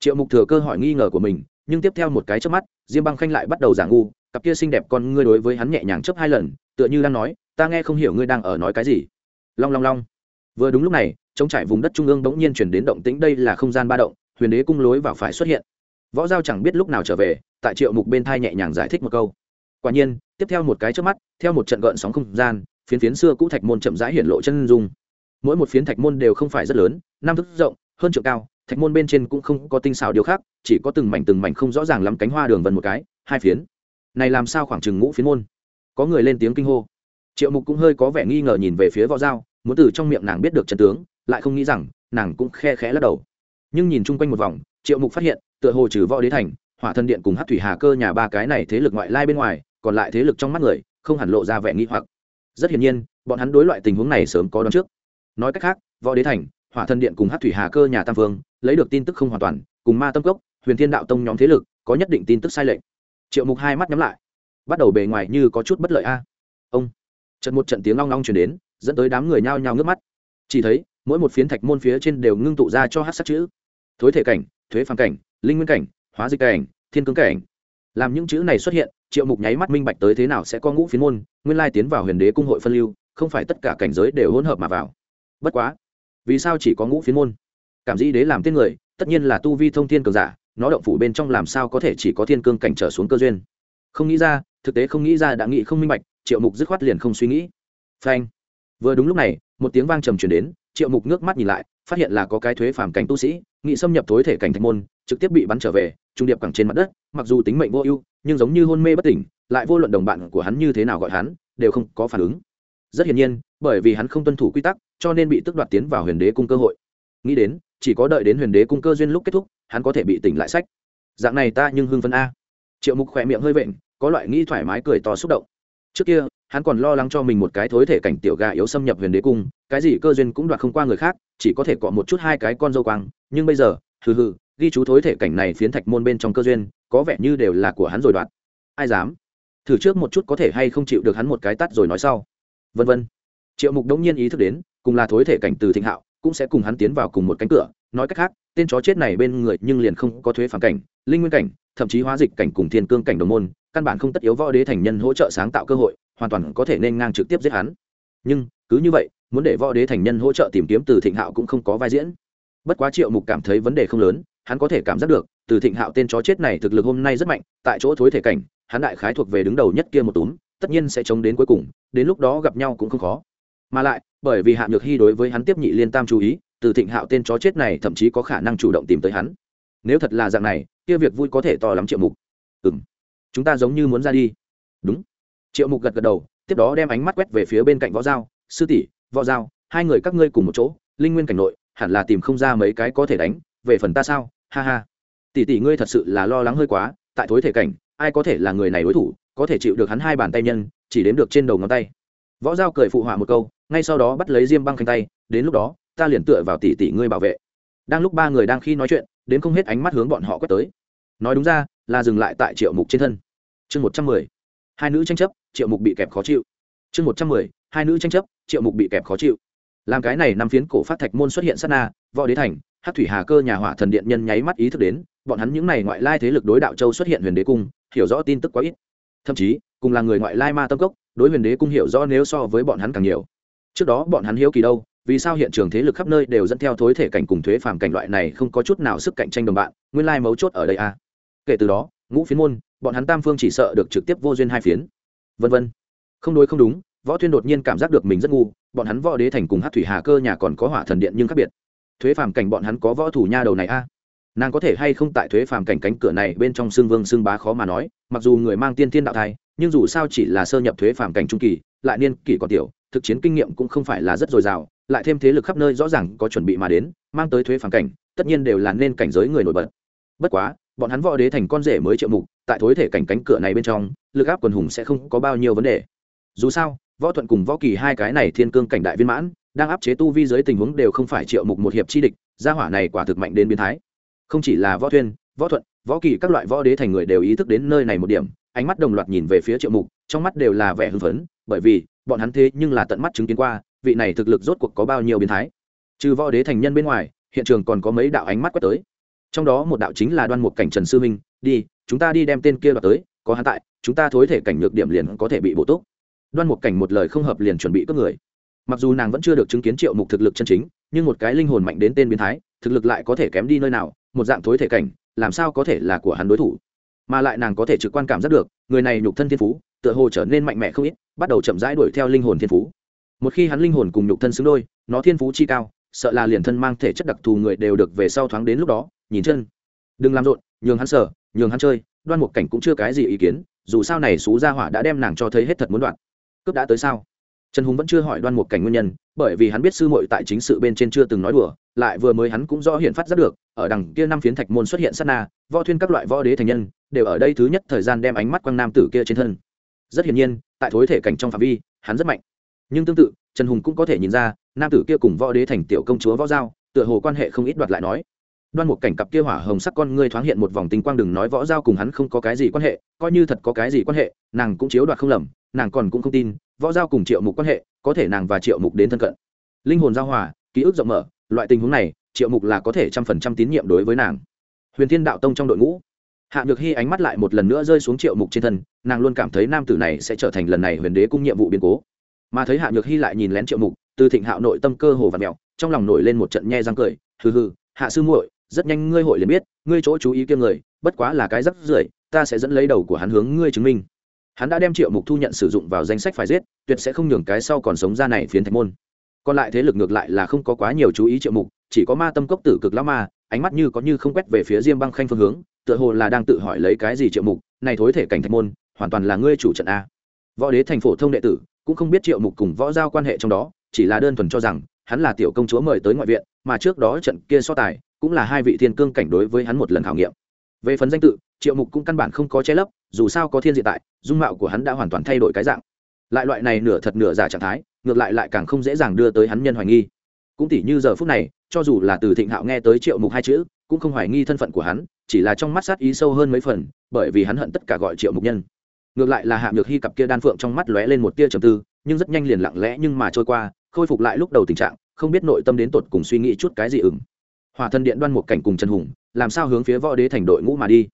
Triệu mục thừa cơ hỏi nghi ngờ của mình, nhưng tiếp theo một cái trước mắt, diêm băng khanh lại bắt đầu giả ngu, cặp kia xinh đẹp con ngươi đối với hắn nhẹ nhàng chấp hai lần, tựa như đang nói, ta nghe không hiểu ngươi đang ở nói cái gì. Long long long. Vừa đúng lúc này chống trải vùng đất trung ương bỗng nhiên chuyển đến động tĩnh, đây là không gian ba động, huyền đế cung lối vào phải xuất hiện. Võ giao chẳng biết lúc nào trở về, tại triệu mục bên thai nhẹ nhàng giải thích một câu. Quả nhiên, tiếp theo một cái trước mắt, theo một trận gợn sóng không gian phiến phiến xưa cũ thạch môn chậm rãi hiện lộ chân dung. Mỗi một phiến thạch môn đều không phải rất lớn, năm thước rộng, hơn trượng cao, thạch môn bên trên cũng không có tinh xào điều khác, chỉ có từng mảnh từng mảnh không rõ ràng lắm cánh hoa đường vân một cái, hai phiến. Này làm sao khoảng chừng ngũ phiến môn? Có người lên tiếng kinh hô. Triệu mục cũng hơi có vẻ nghi ngờ nhìn về phía võ dao muốn từ trong miệng nàng biết được trận tướng, lại không nghĩ rằng, nàng cũng khe khẽ lắc đầu. Nhưng nhìn chung quanh một vòng, triệu mục phát hiện, tựa hồ trừ võ đế thành, hỏa thân điện cùng hát thủy hà cơ nhà ba cái này thế lực ngoại lai bên ngoài, còn lại thế lực trong mắt người, không hẳn lộ ra vẻ nghi hoặc rất hiển nhiên, bọn hắn đối loại tình huống này sớm có đón trước. Nói cách khác, võ đế thành, hỏa thần điện cùng hát thủy hà cơ nhà tam vương, lấy được tin tức không hoàn toàn, cùng ma tâm cốc, huyền thiên đạo tông nhóm thế lực, có nhất định tin tức sai lệch. Triệu mục hai mắt nhắm lại. Bắt đầu bề ngoài như có chút bất lợi a. Ông. Trận một trận tiếng long long chuyển đến, dẫn tới đám người nhao nhao ngước mắt. Chỉ thấy, mỗi một phiến thạch môn phía trên đều ngưng tụ ra cho hát sắc chữ. Thối thể cảnh, thuế phàm cảnh, linh nguyên cảnh, hóa dịch cảnh, thiên cương cảnh làm những chữ này xuất hiện, triệu mục nháy mắt minh bạch tới thế nào sẽ có ngũ phiến môn, nguyên lai tiến vào huyền đế cung hội phân lưu, không phải tất cả cảnh giới đều hỗn hợp mà vào. Bất quá, vì sao chỉ có ngũ phiến môn? Cảm dĩ đế làm tiên người, tất nhiên là tu vi thông thiên cường giả, nó động phủ bên trong làm sao có thể chỉ có thiên cương cảnh trở xuống cơ duyên? Không nghĩ ra, thực tế không nghĩ ra đã nghĩ không minh bạch, triệu mục dứt khoát liền không suy nghĩ. Phanh. Vừa đúng lúc này, một tiếng vang trầm truyền đến, triệu mục nước mắt nhìn lại, phát hiện là có cái thuế phàm cảnh tu sĩ, nghị xâm nhập thối thể cảnh thạch môn trực tiếp bị bắn trở về, trung điệp cẳng trên mặt đất, mặc dù tính mệnh vô ưu, nhưng giống như hôn mê bất tỉnh, lại vô luận đồng bạn của hắn như thế nào gọi hắn, đều không có phản ứng. Rất hiển nhiên, bởi vì hắn không tuân thủ quy tắc, cho nên bị tức đoạt tiến vào huyền đế cung cơ hội. Nghĩ đến, chỉ có đợi đến huyền đế cung cơ duyên lúc kết thúc, hắn có thể bị tỉnh lại sách. Dạng này ta nhưng hưng phân a. Triệu mục khỏe miệng hơi vện, có loại nghĩ thoải mái cười to xúc động. Trước kia, hắn còn lo lắng cho mình một cái thối thể cảnh tiểu gà yếu xâm nhập huyền đế cung, cái gì cơ duyên cũng đoạt không qua người khác, chỉ có thể cọ một chút hai cái con dâu quang, nhưng bây giờ, hừ hừ ghi chú thối thể cảnh này phiến thạch môn bên trong cơ duyên, có vẻ như đều là của hắn rồi đoạt ai dám? Thử trước một chút có thể hay không chịu được hắn một cái tắt rồi nói sau. Vân vân. Triệu mục đống nhiên ý thức đến, cùng là thối thể cảnh từ thịnh hạo, cũng sẽ cùng hắn tiến vào cùng một cánh cửa. Nói cách khác, tên chó chết này bên người nhưng liền không có thuế phản cảnh, linh nguyên cảnh, thậm chí hóa dịch cảnh cùng thiên cương cảnh đồng môn, căn bản không tất yếu võ đế thành nhân hỗ trợ sáng tạo cơ hội, hoàn toàn có thể nên ngang trực tiếp giết hắn. Nhưng, cứ như vậy, muốn để võ đế thành nhân hỗ trợ tìm kiếm từ thịnh hạo cũng không có vai diễn. Bất quá triệu mục cảm thấy vấn đề không lớn hắn có thể cảm giác được, từ thịnh hạo tên chó chết này thực lực hôm nay rất mạnh, tại chỗ thối thể cảnh, hắn đại khái thuộc về đứng đầu nhất kia một túm, tất nhiên sẽ chống đến cuối cùng, đến lúc đó gặp nhau cũng không khó. Mà lại, bởi vì hạ nhược hy đối với hắn tiếp nhị liên tam chú ý, từ thịnh hạo tên chó chết này thậm chí có khả năng chủ động tìm tới hắn. Nếu thật là dạng này, kia việc vui có thể to lắm triệu mục. Ừ m chúng ta giống như muốn ra đi. Đúng. Triệu mục gật gật đầu, tiếp đó đem ánh mắt quét về phía bên cạnh võ giao. Sư tỷ, võ giao, hai người các ngươi cùng một chỗ, linh nguyên cảnh nội, hẳn là tìm không ra mấy cái có thể đánh về phần ta sao? Ha ha. Tỷ tỷ ngươi thật sự là lo lắng hơi quá, tại thối thể cảnh, ai có thể là người này đối thủ, có thể chịu được hắn hai bàn tay nhân, chỉ đếm được trên đầu ngón tay. Võ giao cười phụ họa một câu, ngay sau đó bắt lấy diêm băng khanh tay, đến lúc đó, ta liền tựa vào tỷ tỷ ngươi bảo vệ. Đang lúc ba người đang khi nói chuyện, đến không hết ánh mắt hướng bọn họ quét tới. Nói đúng ra, là dừng lại tại triệu mục trên thân. Chương một trăm mười, hai nữ tranh chấp, triệu mục bị kẹp khó chịu. Chương một trăm mười, hai nữ tranh chấp, triệu mục bị kẹp khó chịu. Làm cái này năm phiến cổ phát thạch môn xuất hiện sát na, võ đế thành hát thủy hà cơ nhà hỏa thần điện nhân nháy mắt ý thức đến, bọn hắn những n à y ngoại lai thế lực đối đạo châu xuất hiện huyền đế cung, hiểu rõ tin tức quá ít. Thậm chí, cùng là người ngoại lai ma tâm cốc, đối huyền đế cung hiểu rõ nếu so với bọn hắn càng nhiều. Trước đó bọn hắn hiếu kỳ đâu, vì sao hiện trường thế lực khắp nơi đều dẫn theo thối thể cảnh cùng thuế phàm cảnh loại này không có chút nào sức cạnh tranh đồng bạn, nguyên lai mấu chốt ở đây à. kể từ đó, ngũ phiến môn, bọn hắn tam phương chỉ sợ được trực tiếp vô duyên hai phiến. Vân vân. Không đối không đúng, võ thuyên đột nhiên cảm giác được mình rất ngu, bọn hắn võ đế thành cùng hát thủy hà cơ nhà còn có hỏa thần điện nhưng khác biệt thuế phàm cảnh bọn hắn có võ thủ nha đầu này a à? nàng có thể hay không tại thuế phàm cảnh cánh cửa này bên trong xương vương xương bá khó mà nói, mặc dù người mang tiên thiên đạo thai, nhưng dù sao chỉ là sơ nhập thuế phàm cảnh trung kỳ, lại niên kỷ còn tiểu, thực chiến kinh nghiệm cũng không phải là rất dồi dào, lại thêm thế lực khắp nơi rõ ràng có chuẩn bị mà đến, mang tới thuế phàm cảnh, tất nhiên đều là nên cảnh giới người nổi bật bất quá, bọn hắn võ đế thành con rể mới triệu mục, tại thối thể cảnh cánh cửa này bên trong, lực áp quần hùng sẽ không có bao nhiêu vấn đề dù sao, võ thuận cùng võ kỳ hai cái này thiên cương cảnh đại viên mãn đang áp chế tu vi dưới tình huống đều không phải triệu mục một hiệp chi địch, gia hỏa này quả thực mạnh đến biến thái. Không chỉ là võ thuyên, võ thuận võ kỳ các loại võ đế thành người đều ý thức đến nơi này một điểm, ánh mắt đồng loạt nhìn về phía triệu mục, trong mắt đều là vẻ hưng phấn, bởi vì, bọn hắn thế nhưng là tận mắt chứng kiến qua, vị này thực lực rốt cuộc có bao nhiêu biến thái. Trừ võ đế thành nhân bên ngoài, hiện trường còn có mấy đạo ánh mắt quét tới. Trong đó một đạo chính là đoan mục cảnh trần sư minh, đi, chúng ta đi đem tên kia đoạt tới, có hắn tại, chúng ta thối thể cảnh nhược điểm liền có thể bị bổ túc. Đoan mục cảnh một lời không hợp liền chuẩn bị cướp người mặc dù nàng vẫn chưa được chứng kiến triệu mục thực lực chân chính nhưng một cái linh hồn mạnh đến tên biến thái thực lực lại có thể kém đi nơi nào một dạng thối thể cảnh làm sao có thể là của hắn đối thủ? Mà lại nàng có thể trực quan cảm giác được người này nhục thân thiên phú tựa hồ trở nên mạnh mẽ không ít bắt đầu chậm rãi đuổi theo linh hồn thiên phú. Một khi hắn linh hồn cùng nhục thân xứng đôi nó thiên phú chi cao sợ là liền thân mang thể chất đặc thù người đều được về sau thoáng đến lúc đó nhìn chân. Đừng làm rộn nhường hắn sở, nhường hắn chơi đoan một cảnh cũng chưa cái gì ý kiến dù sao này xú gia hỏa đã đem nàng cho thấy hết thật muốn đoạn. Cướp đã tới sao? Trần hùng vẫn chưa hỏi đoan mục cảnh nguyên nhân, bởi vì hắn biết sư muội tại chính sự bên trên chưa từng nói đùa, lại vừa mới hắn cũng rõ hiện phát rất được, ở đằng kia năm phiến thạch môn xuất hiện sát na, võ thuyên các loại võ đế thành nhân, đều ở đây thứ nhất thời gian đem ánh mắt quang nam tử kia trên thân. Rất hiển nhiên, tại thối thể cảnh trong phạm vi, hắn rất mạnh. Nhưng tương tự, trần hùng cũng có thể nhìn ra, nam tử kia cùng võ đế thành tiểu công chúa võ giao, tựa hồ quan hệ không ít đoạt lại nói. Đoan một cảnh cặp kia hỏa hồng sắc con ngươi thoáng hiện một vòng tinh quang đừng nói võ giao cùng hắn không có cái gì quan hệ, coi như thật có cái gì quan hệ, nàng cũng chiếu đoạt không lầm nàng còn cũng không tin, võ giao cùng triệu mục quan hệ, có thể nàng và triệu mục đến thân cận. Linh hồn giao hòa, ký ức rộng mở, loại tình huống này, triệu mục là có thể trăm phần trăm tín nhiệm đối với nàng. Huyền thiên đạo tông trong đội ngũ. Hạ nhược hy ánh mắt lại một lần nữa rơi xuống triệu mục trên thân, nàng luôn cảm thấy nam tử này sẽ trở thành lần này huyền đế cung nhiệm vụ biến cố. Mà thấy hạ nhược hy lại nhìn lén triệu mục, từ thịnh hạo nội tâm cơ hồ và mèo, trong lòng nổi lên một trận nhe răng cười, hừ hừ, hạ sư muội, rất nhanh ngươi hội liền biết, ngươi chỗ chú ý kia người, bất quá là cái rắc rưởi, ta sẽ dẫn lấy đầu của hắn hướng ngươi chứng minh hắn đã đem triệu mục thu nhận sử dụng vào danh sách phải giết, tuyệt sẽ không nhường cái sau còn sống ra này phiến thạch môn. Còn lại thế lực ngược lại là không có quá nhiều chú ý triệu mục, chỉ có ma tâm cốc tử cực lão ma, ánh mắt như có như không quét về phía diêm băng khanh phương hướng, tựa hồ là đang tự hỏi lấy cái gì triệu mục, này thối thể cảnh thạch môn, hoàn toàn là ngươi chủ trận a. Võ đế thành phổ thông đệ tử, cũng không biết triệu mục cùng võ giao quan hệ trong đó, chỉ là đơn thuần cho rằng, hắn là tiểu công chúa mời tới ngoại viện, mà trước đó trận kia so tài, cũng là hai vị thiên cương cảnh đối với hắn một lần khảo nghiệm về phần danh tự, triệu mục cũng căn bản không có che lấp, dù sao có thiên diện tại, dung mạo của hắn đã hoàn toàn thay đổi cái dạng. Lại loại này nửa thật nửa giả trạng thái, ngược lại lại càng không dễ dàng đưa tới hắn nhân hoài nghi. Cũng tỉ như giờ phút này, cho dù là từ thịnh hạo nghe tới triệu mục hai chữ, cũng không hoài nghi thân phận của hắn, chỉ là trong mắt sát ý sâu hơn mấy phần, bởi vì hắn hận tất cả gọi triệu mục nhân. Ngược lại là hạ nhược hy cặp kia đan phượng trong mắt lóe lên một tia trầm tư, nhưng rất nhanh liền lặng lẽ nhưng mà trôi qua, khôi phục lại lúc đầu tình trạng, không biết nội tâm đến tột cùng suy nghĩ chút cái gì ửng. Hòa thân điện đoan một cảnh cùng trần hùng làm sao hướng phía võ đế thành đội ngũ mà đi?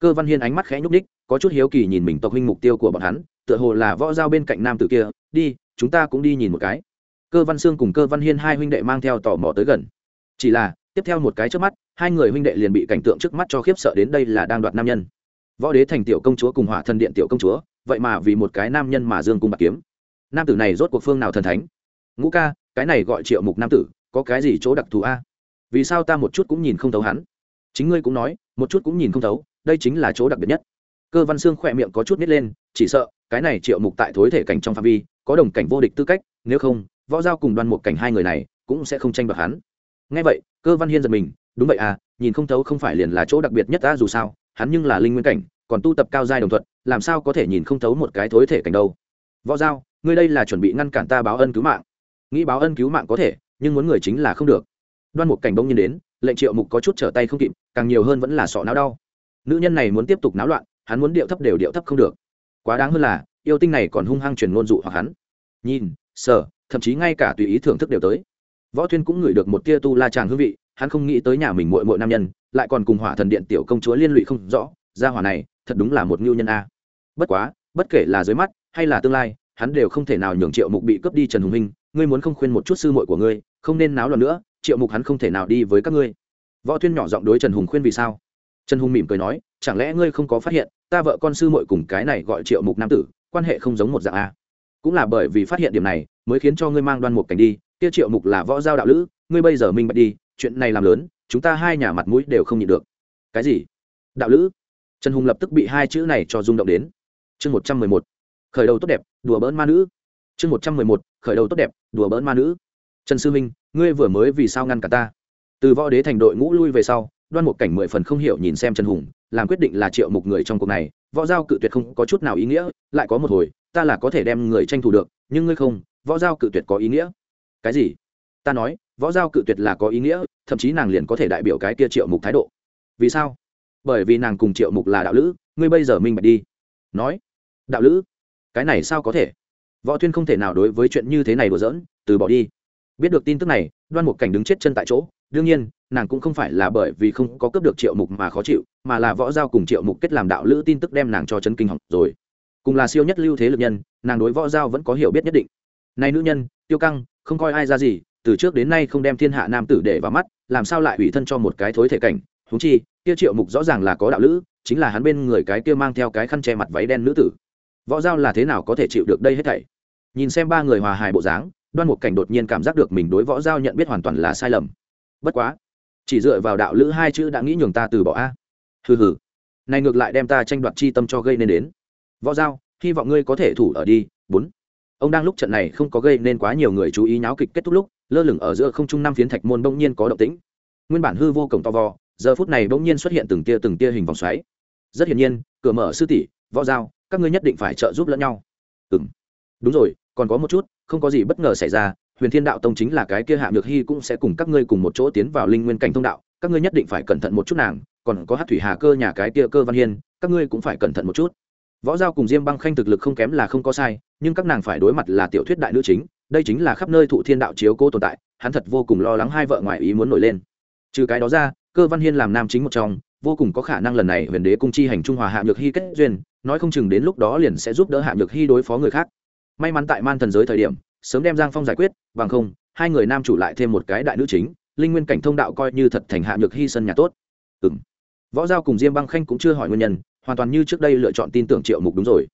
Cơ văn hiên ánh mắt khẽ nhúc ních có chút hiếu kỳ nhìn mình tộc huynh mục tiêu của bọn hắn, tựa hồ là võ giao bên cạnh nam tử kia, đi, chúng ta cũng đi nhìn một cái. Cơ văn sương cùng cơ văn hiên hai huynh đệ mang theo tò mò tới gần. Chỉ là, tiếp theo một cái trước mắt, hai người huynh đệ liền bị cảnh tượng trước mắt cho khiếp sợ đến đây là đang đoạt nam nhân. Võ đế thành tiểu công chúa cùng hỏa thần điện tiểu công chúa, vậy mà vì một cái nam nhân mà dương cung bạc kiếm. Nam tử này rốt cuộc phương nào thần thánh? Ngũ ca, cái này gọi triệu mục nam tử, có cái gì chỗ đặc thù a? Vì sao ta một chút cũng nhìn không thấu hắn? Chính ngươi cũng nói, một chút cũng nhìn không thấu, đây chính là chỗ đặc biệt nhất. Cơ văn xương khỏe miệng có chút nít lên, chỉ sợ, cái này triệu mục tại thối thể cảnh trong phạm vi, có đồng cảnh vô địch tư cách, nếu không, võ giao cùng đoan một cảnh hai người này, cũng sẽ không tranh đoạt hắn. Ngay vậy, cơ văn hiên giật mình, đúng vậy à nhìn không thấu không phải liền là chỗ đặc biệt nhất ta dù sao, hắn nhưng là linh nguyên cảnh, còn tu tập cao giai đồng thuận làm sao có thể nhìn không thấu một cái thối thể cảnh đâu. Võ giao, ngươi đây là chuẩn bị ngăn cản ta báo ân cứu mạng. Nghĩ báo ân cứu mạng có thể, nhưng muốn người chính là không được. Đoan một cảnh bông nhiên đến lệnh triệu mục có chút trở tay không kịp càng nhiều hơn vẫn là sọ não đau. Nữ nhân này muốn tiếp tục náo loạn hắn muốn điệu thấp đều điệu thấp không được. Quá đáng hơn là yêu tinh này còn hung hăng truyền ngôn dụ hoặc hắn. Nhìn sờ, thậm chí ngay cả tùy ý thưởng thức đều tới. Võ thuyên cũng ngửi được một tia tu la tràng hương vị hắn không nghĩ tới nhà mình mội mội nam nhân lại còn cùng hỏa thần điện tiểu công chúa liên lụy không rõ gia hỏa này thật đúng là một ngưu nhân a. Bất quá bất kể là dưới mắt hay là tương lai hắn đều không thể nào nhường triệu mục bị cướp đi trần hùng minh ngươi muốn không khuyên một chút sư muội của ngươi không nên náo loạn nữa triệu mục hắn không thể nào đi với các ngươi. Võ thuyên nhỏ giọng đối trần hùng khuyên vì sao? Trần hùng mỉm cười nói, chẳng lẽ ngươi không có phát hiện, ta vợ con sư muội cùng cái này gọi triệu mục nam tử, quan hệ không giống một dạng a cũng là bởi vì phát hiện điểm này, mới khiến cho ngươi mang đoan mục cảnh đi, kia triệu mục là võ giao đạo lữ, ngươi bây giờ minh bạch đi, chuyện này làm lớn, chúng ta hai nhà mặt mũi đều không nhịn được. Cái gì? Đạo lữ? Trần hùng lập tức bị hai chữ này cho rung động đến. Chương một trăm mười một. Khởi đầu tốt đẹp, đùa bỡn ma nữ. Chương một trăm mười một, khởi đầu tốt đẹp, đùa bỡn ma nữ. Trần sư minh ngươi vừa mới vì sao ngăn cả ta? Từ võ đế thành đội ngũ lui về sau, đoan một cảnh mười phần không hiểu nhìn xem trần hùng, làm quyết định là triệu mục người trong cuộc này, võ giao cự tuyệt không có chút nào ý nghĩa, lại có một hồi, ta là có thể đem người tranh thủ được, nhưng ngươi không, võ giao cự tuyệt có ý nghĩa. Cái gì? Ta nói, võ giao cự tuyệt là có ý nghĩa, thậm chí nàng liền có thể đại biểu cái kia triệu mục thái độ. Vì sao? Bởi vì nàng cùng triệu mục là đạo lữ, ngươi bây giờ minh bạch đi. Nói, đạo lữ, cái này sao có thể? Võ Thuyên không thể nào đối với chuyện như thế này đùa giỡn, từ bỏ đi biết được tin tức này, đoan mục cảnh đứng chết chân tại chỗ, đương nhiên, nàng cũng không phải là bởi vì không có cướp được triệu mục mà khó chịu, mà là võ giao cùng triệu mục kết làm đạo lữ tin tức đem nàng cho chấn kinh học rồi. Cùng là siêu nhất lưu thế lực nhân, nàng đối võ giao vẫn có hiểu biết nhất định. Này nữ nhân, tiêu căng, không coi ai ra gì, từ trước đến nay không đem thiên hạ nam tử để vào mắt, làm sao lại ủy thân cho một cái thối thể cảnh? Thú chi, kia triệu mục rõ ràng là có đạo lữ, chính là hắn bên người cái kia mang theo cái khăn che mặt váy đen nữ tử. Võ giao là thế nào có thể chịu được đây hết thảy? Nhìn xem ba người hòa hài bộ dáng đoan một cảnh đột nhiên cảm giác được mình đối võ giao nhận biết hoàn toàn là sai lầm. Bất quá, chỉ dựa vào đạo lữ hai chữ đã nghĩ nhường ta từ bỏ a. Hừ hừ. Này ngược lại đem ta tranh đoạt chi tâm cho gây nên đến. Võ giao, hy vọng ngươi có thể thủ ở đi. Bốn. Ông đang lúc trận này không có gây nên quá nhiều người chú ý nháo kịch kết thúc lúc, lơ lửng ở giữa không trung năm phiến thạch môn bỗng nhiên có động tĩnh. Nguyên bản hư vô cổng to vò, giờ phút này bỗng nhiên xuất hiện từng tia từng tia hình vòng xoáy. Rất hiển nhiên, cửa mở sư tỷ, võ giao, các ngươi nhất định phải trợ giúp lẫn nhau. Ừ đúng rồi, còn có một chút không có gì bất ngờ xảy ra, huyền thiên đạo tông chính là cái kia hạ nhược hy cũng sẽ cùng các ngươi cùng một chỗ tiến vào linh nguyên cảnh thông đạo, các ngươi nhất định phải cẩn thận một chút nàng, còn có hát thủy hà cơ nhà cái kia cơ văn hiên, các ngươi cũng phải cẩn thận một chút. Võ giao cùng diêm băng khanh thực lực không kém là không có sai, nhưng các nàng phải đối mặt là tiểu thuyết đại nữ chính, đây chính là khắp nơi thụ thiên đạo chiếu cô tồn tại, hắn thật vô cùng lo lắng hai vợ ngoại ý muốn nổi lên. Trừ cái đó ra, cơ văn hiên làm nam chính một trong, vô cùng có khả năng lần này huyền đế cung chi hành trung hòa hạ nhược hy kết duyên, nói không chừng đến lúc đó liền sẽ giúp đỡ hạ nhược hy đối phó người khác may mắn tại man thần giới thời điểm, sớm đem giang phong giải quyết, bằng không, hai người nam chủ lại thêm một cái đại nữ chính, linh nguyên cảnh thông đạo coi như thật thành hạ nhược hy sân nhà tốt. Ừ m võ giao cùng diêm băng khanh cũng chưa hỏi nguyên nhân, hoàn toàn như trước đây lựa chọn tin tưởng triệu mục đúng rồi.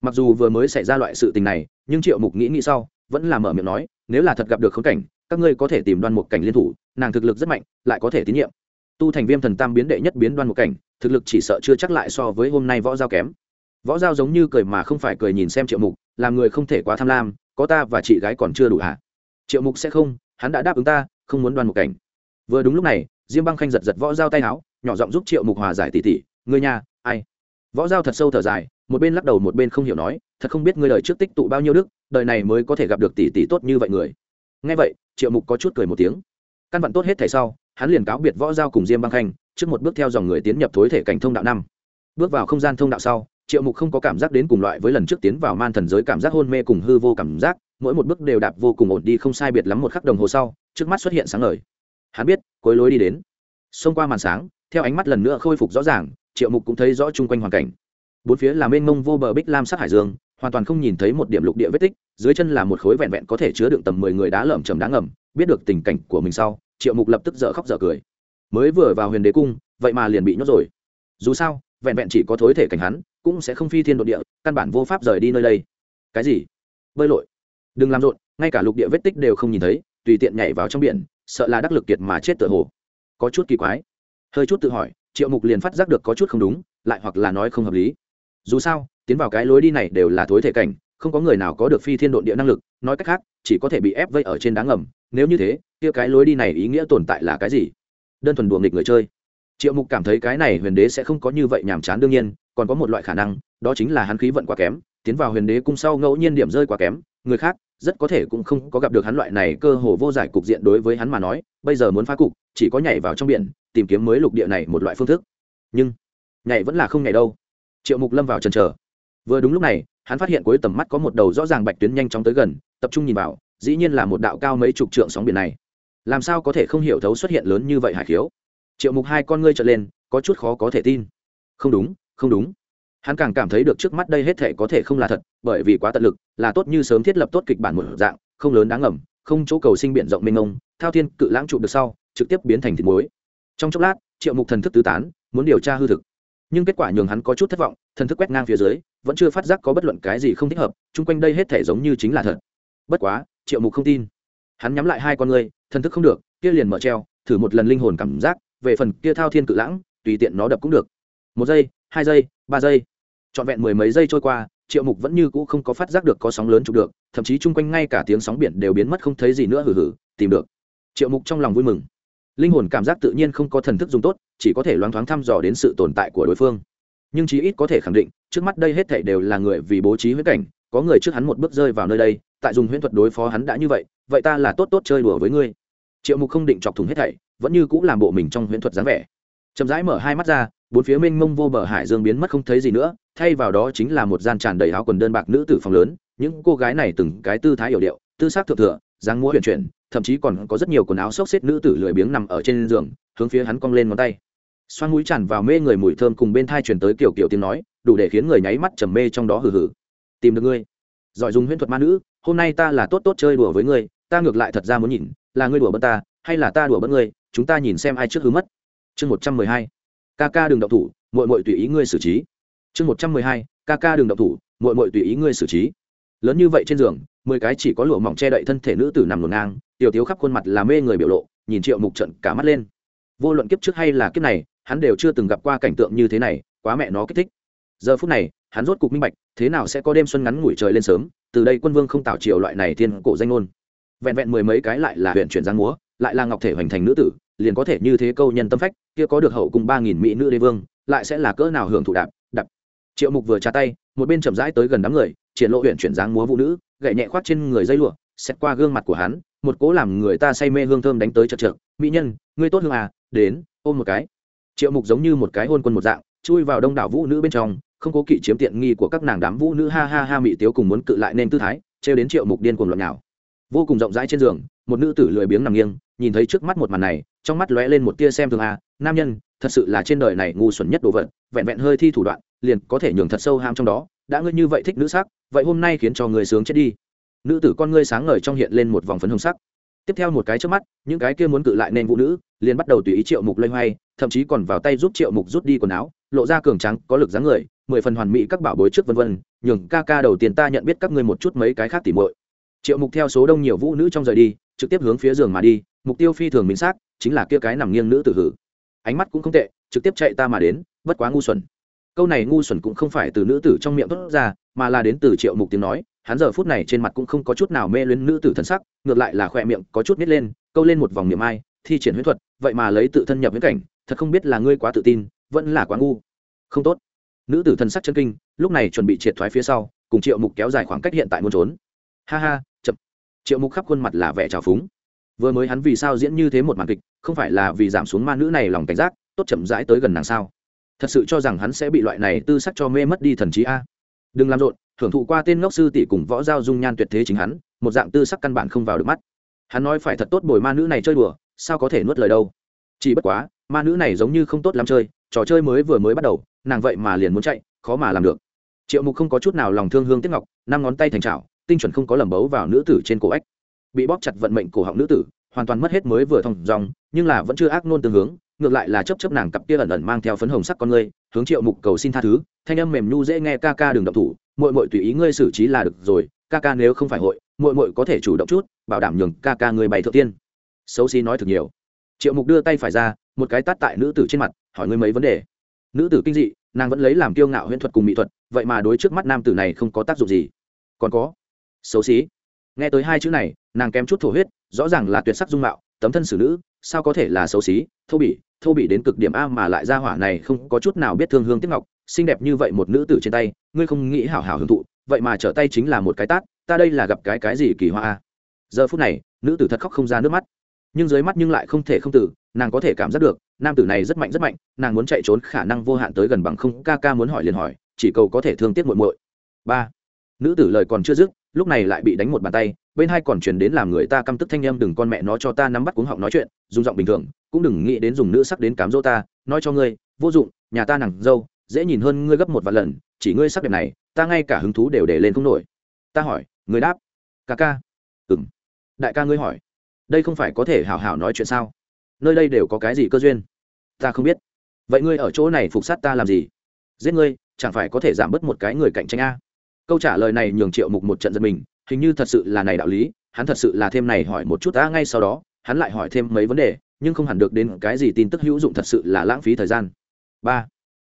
Mặc dù vừa mới xảy ra loại sự tình này, nhưng triệu mục nghĩ nghĩ sau, vẫn là mở miệng nói, nếu là thật gặp được khống cảnh, các ngươi có thể tìm đoan một cảnh liên thủ, nàng thực lực rất mạnh, lại có thể tín nhiệm. Tu thành viêm thần tam biến đệ nhất biến đoan một cảnh, thực lực chỉ sợ chưa chắc lại so với hôm nay võ giao kém võ giao giống như cười mà không phải cười nhìn xem triệu mục làm người không thể quá tham lam, có ta và chị gái còn chưa đủ hả? Triệu mục sẽ không, hắn đã đáp ứng ta, không muốn đoan một cảnh. Vừa đúng lúc này, diêm băng khanh giật giật võ giao tay áo, nhỏ giọng giúp triệu mục hòa giải tỷ tỷ người nhà ai? Võ giao thật sâu thở dài, một bên lắc đầu một bên không hiểu nói, thật không biết ngươi đời trước tích tụ bao nhiêu đức, đời này mới có thể gặp được tỷ tỷ tốt như vậy người. Nghe vậy, triệu mục có chút cười một tiếng. Căn vặn tốt hết thảy sau, hắn liền cáo biệt võ giao cùng diêm băng khanh, trước một bước theo dòng người tiến nhập thối thể cảnh thông đạo năm. Bước vào không gian thông đạo sau triệu mục không có cảm giác đến cùng loại với lần trước tiến vào man thần giới cảm giác hôn mê cùng hư vô cảm giác, mỗi một bước đều đạp vô cùng ổn đi không sai biệt lắm một khắc đồng hồ sau, trước mắt xuất hiện sáng ngời. Hắn biết, cuối lối đi đến. Xông qua màn sáng, theo ánh mắt lần nữa khôi phục rõ ràng, triệu mục cũng thấy rõ chung quanh hoàn cảnh. Bốn phía là mênh mông vô bờ bích lam sắc hải dương, hoàn toàn không nhìn thấy một điểm lục địa vết tích, dưới chân là một khối vẹn vẹn có thể chứa đựng tầm mười người đá lởm chầm đá ngầm, biết được tình cảnh của mình sau, triệu mục lập tức dở khóc dở cười. Mới vừa vào huyền đế cung, vậy mà liền bị nhốt rồi. Dù sao, vẹn vẹn chỉ có thối thể cảnh hắn cũng sẽ không phi thiên đột địa, căn bản vô pháp rời đi nơi đây. Cái gì? Bơi lội. Đừng làm rộn, ngay cả lục địa vết tích đều không nhìn thấy, tùy tiện nhảy vào trong biển, sợ là đắc lực kiệt mà chết tựa hồ. Có chút kỳ quái. Hơi chút tự hỏi, triệu mục liền phát giác được có chút không đúng, lại hoặc là nói không hợp lý. Dù sao, tiến vào cái lối đi này đều là thối thể cảnh, không có người nào có được phi thiên độn địa năng lực, nói cách khác, chỉ có thể bị ép vây ở trên đá ngầm. Nếu như thế, kia cái lối đi này ý nghĩa tồn tại là cái gì? Đơn thuần đùa nghịch người chơi. Triệu mục cảm thấy cái này huyền đế sẽ không có như vậy nhàm chán đương nhiên còn có một loại khả năng, đó chính là hắn khí vận quá kém, tiến vào huyền đế cung sau ngẫu nhiên điểm rơi quá kém, người khác rất có thể cũng không có gặp được hắn loại này cơ hồ vô giải cục diện đối với hắn mà nói, bây giờ muốn phá cục, chỉ có nhảy vào trong biển, tìm kiếm mới lục địa này một loại phương thức. Nhưng, nhảy vẫn là không nhảy đâu. Triệu mục lâm vào trần trờ vừa đúng lúc này, hắn phát hiện cuối tầm mắt có một đầu rõ ràng bạch tuyến nhanh chóng tới gần, tập trung nhìn vào, dĩ nhiên là một đạo cao mấy chục trượng sóng biển này. Làm sao có thể không hiểu thấu xuất hiện lớn như vậy hải khiếu? Triệu mục hai con ngươi trở lên, có chút khó có thể tin. Không đúng không đúng. Hắn càng cảm thấy được trước mắt đây hết thể có thể không là thật, bởi vì quá tận lực, là tốt như sớm thiết lập tốt kịch bản một dạng, không lớn đáng ngầm, không chỗ cầu sinh biển rộng mênh mông, thao thiên cự lãng trụ được sau, trực tiếp biến thành thịt muối. Trong chốc lát, triệu mục thần thức tứ tán, muốn điều tra hư thực. Nhưng kết quả nhường hắn có chút thất vọng, thần thức quét ngang phía dưới, vẫn chưa phát giác có bất luận cái gì không thích hợp, chung quanh đây hết thể giống như chính là thật. Bất quá, triệu mục không tin. Hắn nhắm lại hai con ngươi, thần thức không được, kia liền mở treo, thử một lần linh hồn cảm giác, về phần kia thao thiên cự lãng, tùy tiện nó đập cũng được. Một giây hai giây, ba giây. Trọn vẹn mười mấy giây trôi qua, triệu mục vẫn như cũ không có phát giác được có sóng lớn chụp được, thậm chí chung quanh ngay cả tiếng sóng biển đều biến mất không thấy gì nữa hử hử tìm được. Triệu mục trong lòng vui mừng. Linh hồn cảm giác tự nhiên không có thần thức dùng tốt, chỉ có thể loáng thoáng thăm dò đến sự tồn tại của đối phương. Nhưng chí ít có thể khẳng định, trước mắt đây hết thảy đều là người vì bố trí huyễn cảnh, có người trước hắn một bước rơi vào nơi đây, tại dùng huyễn thuật đối phó hắn đã như vậy vậy ta là tốt tốt chơi đùa với ngươi. Triệu mục không định chọc thùng hết thảy, vẫn như cũng làm bộ mình trong huyễn thuật dáng vẻ. Chậm rãi mở hai mắt ra bốn phía mênh mông vô bờ hải dương biến mất không thấy gì nữa, thay vào đó chính là một gian tràn đầy áo quần đơn bạc nữ tử phòng lớn, những cô gái này từng cái tư thái hiểu điệu, tư xác thượng thừa, dáng múa huyền chuyển, thậm chí còn có rất nhiều quần áo xốc xếp nữ tử lười biếng nằm ở trên giường, hướng phía hắn cong lên ngón tay. Xoan mũi tràn vào mê người mùi thơm cùng bên thai truyền tới kiểu kiểu tiếng nói, đủ để khiến người nháy mắt trầm mê trong đó hừ hừ. Tìm được ngươi. Giỏi dùng huyễn thuật ma nữ, hôm nay ta là tốt tốt chơi đùa với ngươi, ta ngược lại thật ra muốn nhìn, là ngươi đùa bỡn ta, hay là ta đùa bỡn ngươi, chúng ta nhìn xem ai trước hứa mất. Chương một trăm mười hai ca ca đừng động thủ mội mội tùy ý ngươi xử trí. Chương một trăm mười hai, ca ca đừng động thủ mội mội tùy ý ngươi xử trí. Lớn như vậy trên giường, mười cái chỉ có lụa mỏng che đậy thân thể nữ tử nằm ngổn ngang, tiểu tiếu khắp khuôn mặt là mê người biểu lộ, nhìn triệu mục trận cả mắt lên. Vô luận kiếp trước hay là kiếp này, hắn đều chưa từng gặp qua cảnh tượng như thế này, quá mẹ nó kích thích. Giờ phút này, hắn rốt cục minh bạch, thế nào sẽ có đêm xuân ngắn ngủi trời lên sớm, từ đây quân vương không tạo triều loại này thiên cổ danh ngôn. Vẹn vẹn mười mấy cái lại là huyện chuyển giang múa, lại là ngọc thể hoành thành nữ tử liền có thể như thế câu nhân tâm phách, kia có được hậu cùng ba nghìn mỹ nữ đế vương, lại sẽ là cỡ nào hưởng thụ đạp đập triệu mục vừa trả tay, một bên chậm rãi tới gần đám người, triển lộ huyện chuyển dáng múa vũ nữ, gậy nhẹ khoát trên người dây lụa, xét qua gương mặt của hắn, một cố làm người ta say mê hương thơm đánh tới chật chật mỹ nhân, ngươi tốt hương à đến, ôm một cái. Triệu mục giống như một cái hôn quân một dạng, chui vào đông đảo vũ nữ bên trong, không cố kỵ chiếm tiện nghi của các nàng đám vũ nữ ha ha ha mỹ tiếu cùng muốn cự lại nên tư thái, trêu đến triệu mục điên cuồng loạn nào vô cùng rộng rãi trên giường, một nữ tử lười biếng nằm nghiêng nhìn thấy trước mắt một màn này, trong mắt lóe lên một tia xem thường a nam nhân, thật sự là trên đời này ngu xuẩn nhất đồ vật, vẹn vẹn hơi thi thủ đoạn, liền có thể nhường thật sâu ham trong đó, đã ngươi như vậy thích nữ sắc, vậy hôm nay khiến cho người sướng chết đi. Nữ tử con ngươi sáng ngời trong hiện lên một vòng phấn hồng sắc. Tiếp theo một cái trước mắt, những cái kia muốn cự lại nên vũ nữ, liền bắt đầu tùy ý triệu mục lây hoay, thậm chí còn vào tay giúp triệu mục rút đi quần áo, lộ ra cường trắng có lực dáng người, mười phần hoàn mỹ các bảo bối trước vân vân, nhường ca ca đầu tiên ta nhận biết các ngươi một chút mấy cái khác tỉ muội. Triệu mục theo số đông nhiều vũ nữ trong rời đi, trực tiếp hướng phía giường mà đi mục tiêu phi thường minh xác, chính là kia cái nằm nghiêng nữ tử hử. Ánh mắt cũng không tệ, trực tiếp chạy ta mà đến, bất quá ngu xuẩn. Câu này ngu xuẩn cũng không phải từ nữ tử trong miệng thốt ra, mà là đến từ triệu mục tiếng nói, hắn giờ phút này trên mặt cũng không có chút nào mê luyến nữ tử thân sắc, ngược lại là khoe miệng có chút nít lên, câu lên một vòng niệm ai, thi triển huyết thuật, vậy mà lấy tự thân nhập viễn cảnh, thật không biết là ngươi quá tự tin, vẫn là quá ngu. Không tốt. Nữ tử thân sắc chân kinh, lúc này chuẩn bị triệt thoái phía sau, cùng triệu mục kéo dài khoảng cách hiện tại muốn trốn. Ha ha, chậm. Triệu mục khắp khuôn mặt là vẻ trào phúng vừa mới hắn vì sao diễn như thế một màn kịch, không phải là vì giảm xuống ma nữ này lòng cảnh giác, tốt chậm rãi tới gần nàng sao? Thật sự cho rằng hắn sẽ bị loại này tư sắc cho mê mất đi thần trí a. Đừng làm rộn, thưởng thụ qua tên ngốc sư tỷ cùng võ giao dung nhan tuyệt thế chính hắn, một dạng tư sắc căn bản không vào được mắt. Hắn nói phải thật tốt bồi ma nữ này chơi đùa, sao có thể nuốt lời đâu? Chỉ bất quá, ma nữ này giống như không tốt lắm chơi, trò chơi mới vừa mới bắt đầu, nàng vậy mà liền muốn chạy, khó mà làm được. Triệu mục không có chút nào lòng thương hương tiếc ngọc, năm ngón tay thành trào tinh chuẩn không có lầm bấu vào nữ tử trên cổ ếch bị bóp chặt vận mệnh cổ họng nữ tử, hoàn toàn mất hết mới vừa thòng dòng, nhưng là vẫn chưa ác nôn tương hướng, ngược lại là chấp chấp nàng cặp kia ẩn ẩn mang theo phấn hồng sắc con ngươi, hướng triệu mục cầu xin tha thứ, thanh âm mềm nhu dễ nghe, ca ca đừng động thủ mội mội tùy ý ngươi xử trí là được rồi, ca ca nếu không phải hội mội mội có thể chủ động chút, bảo đảm nhường ca ca người bày thượng tiên. Xấu xí nói thực nhiều. Triệu mục đưa tay phải ra, một cái tát tại nữ tử trên mặt, hỏi ngươi mấy vấn đề. Nữ tử kinh dị, nàng vẫn lấy làm kiêu ngạo huyễn thuật cùng mỹ thuật, vậy mà đối trước mắt nam tử này không có tác dụng gì. Còn có. Xấu xí nghe tới hai chữ này, nàng kém chút thổ huyết, rõ ràng là tuyệt sắc dung mạo, tấm thân xử nữ, sao có thể là xấu xí, thô bỉ thô bỉ đến cực điểm a mà lại ra hỏa này không có chút nào biết thương hương tiếc ngọc, xinh đẹp như vậy một nữ tử trên tay, ngươi không nghĩ hảo hảo hưởng thụ, vậy mà trở tay chính là một cái tát, ta đây là gặp cái cái gì kỳ hoa a? Giờ phút này, nữ tử thật khóc không ra nước mắt. Nhưng dưới mắt nhưng lại không thể không tử, nàng có thể cảm giác được, nam tử này rất mạnh rất mạnh, nàng muốn chạy trốn khả năng vô hạn tới gần bằng không, ca ca muốn hỏi liền hỏi, chỉ cầu có thể thương tiếc muội muội. Ba. Nữ tử lời còn chưa dứt lúc này lại bị đánh một bàn tay, bên hai còn truyền đến làm người ta căm tức thanh em đừng con mẹ nó cho ta nắm bắt cuống họng nói chuyện, dùng giọng bình thường, cũng đừng nghĩ đến dùng nữ sắc đến cám dỗ ta, nói cho ngươi, vô dụng, nhà ta nàng dâu, dễ nhìn hơn ngươi gấp một vài lần, chỉ ngươi sắc đẹp này, ta ngay cả hứng thú đều để lên không nổi. Ta hỏi, người đáp, ca ca. Ừng đại ca ngươi hỏi, đây không phải có thể hảo hảo nói chuyện sao? Nơi đây đều có cái gì cơ duyên? Ta không biết. Vậy ngươi ở chỗ này phục sát ta làm gì? Giết ngươi, chẳng phải có thể giảm bớt một cái người cạnh tranh a? Câu trả lời này nhường triệu mục một trận giật mình, hình như thật sự là này đạo lý, hắn thật sự là thêm này hỏi một chút ta ngay sau đó, hắn lại hỏi thêm mấy vấn đề, nhưng không hẳn được đến cái gì tin tức hữu dụng thật sự là lãng phí thời gian. Ba.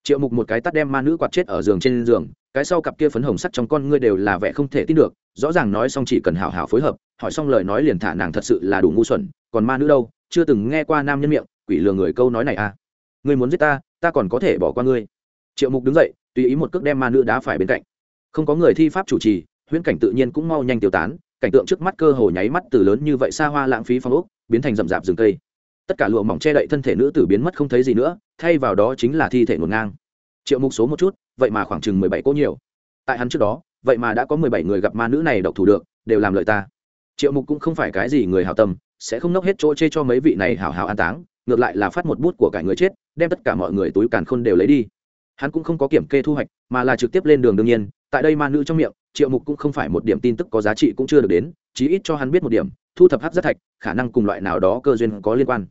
Triệu mục một cái tắt đem ma nữ quạt chết ở giường trên giường, cái sau cặp kia phấn hồng sắt trong con ngươi đều là vẻ không thể tin được, rõ ràng nói xong chỉ cần hảo hảo phối hợp, hỏi xong lời nói liền thả nàng thật sự là đủ ngu xuẩn, còn ma nữ đâu, chưa từng nghe qua nam nhân miệng, quỷ lừa người câu nói này à. Ngươi muốn giết ta ta còn có thể bỏ qua ngươi. Triệu mục đứng dậy, tùy ý một cước đem ma nữ đá phải bên cạnh không có người thi pháp chủ trì, huyễn cảnh tự nhiên cũng mau nhanh tiêu tán, cảnh tượng trước mắt cơ hồ nháy mắt từ lớn như vậy xa hoa lãng phí phong ốc, biến thành rậm rạp rừng cây. Tất cả lụa mỏng che đậy thân thể nữ tử biến mất không thấy gì nữa, thay vào đó chính là thi thể ngổn ngang. Triệu mục số một chút, vậy mà khoảng chừng mười bảy cỗ nhiều. Tại hắn trước đó, vậy mà đã có mười bảy người gặp ma nữ này độc thủ được, đều làm lợi ta. Triệu mục cũng không phải cái gì người hào tâm, sẽ không nốc hết chỗ chê cho mấy vị này hào hào an táng, ngược lại là phát một bút của cả người chết, đem tất cả mọi người túi càn khôn đều lấy đi. Hắn cũng không có kiểm kê thu hoạch, mà là trực tiếp lên đường đương nhiên tại đây ma nữ trong miệng, triệu mục cũng không phải một điểm tin tức có giá trị cũng chưa được đến, chí ít cho hắn biết một điểm, thu thập hát giác thạch, khả năng cùng loại nào đó cơ duyên có liên quan.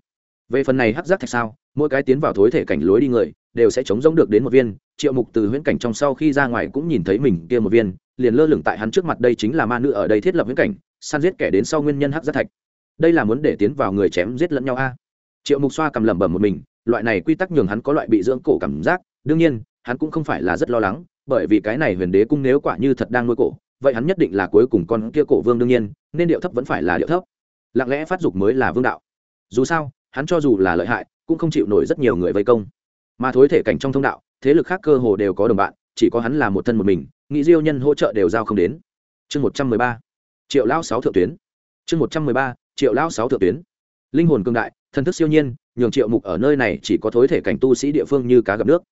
Về phần này hát giác thạch sao, mỗi cái tiến vào thối thể cảnh lối đi người, đều sẽ chống giống được đến một viên. Triệu mục từ huyễn cảnh trong sau khi ra ngoài cũng nhìn thấy mình kia một viên, liền lơ lửng tại hắn trước mặt đây chính là ma nữ ở đây thiết lập huyễn cảnh, săn giết kẻ đến sau nguyên nhân hắc giác thạch. Đây là muốn để tiến vào người chém giết lẫn nhau a. Triệu mục xoa cầm lẩm bẩm một mình, loại này quy tắc nhường hắn có loại bị dưỡng cổ cảm giác. Đương nhiên, hắn cũng không phải là rất lo lắng bởi vì cái này huyền đế cung nếu quả như thật đang nuôi cổ, vậy hắn nhất định là cuối cùng con kia cổ vương đương nhiên, nên điệu thấp vẫn phải là điệu thấp. Lặng lẽ phát dục mới là vương đạo. Dù sao, hắn cho dù là lợi hại, cũng không chịu nổi rất nhiều người vây công. Mà thối thể cảnh trong thông đạo, thế lực khác cơ hồ đều có đồng bạn, chỉ có hắn là một thân một mình, nghĩ diêu nhân hỗ trợ đều giao không đến. Chương một trăm mười ba, triệu lao sáu thượng tuyến. Chương một trăm mười ba, triệu lao sáu thượng tuyến. Linh hồn cương đại, thần thức siêu nhiên, nhường triệu mục ở nơi này chỉ có thối thể cảnh tu sĩ địa phương như cá gặp nước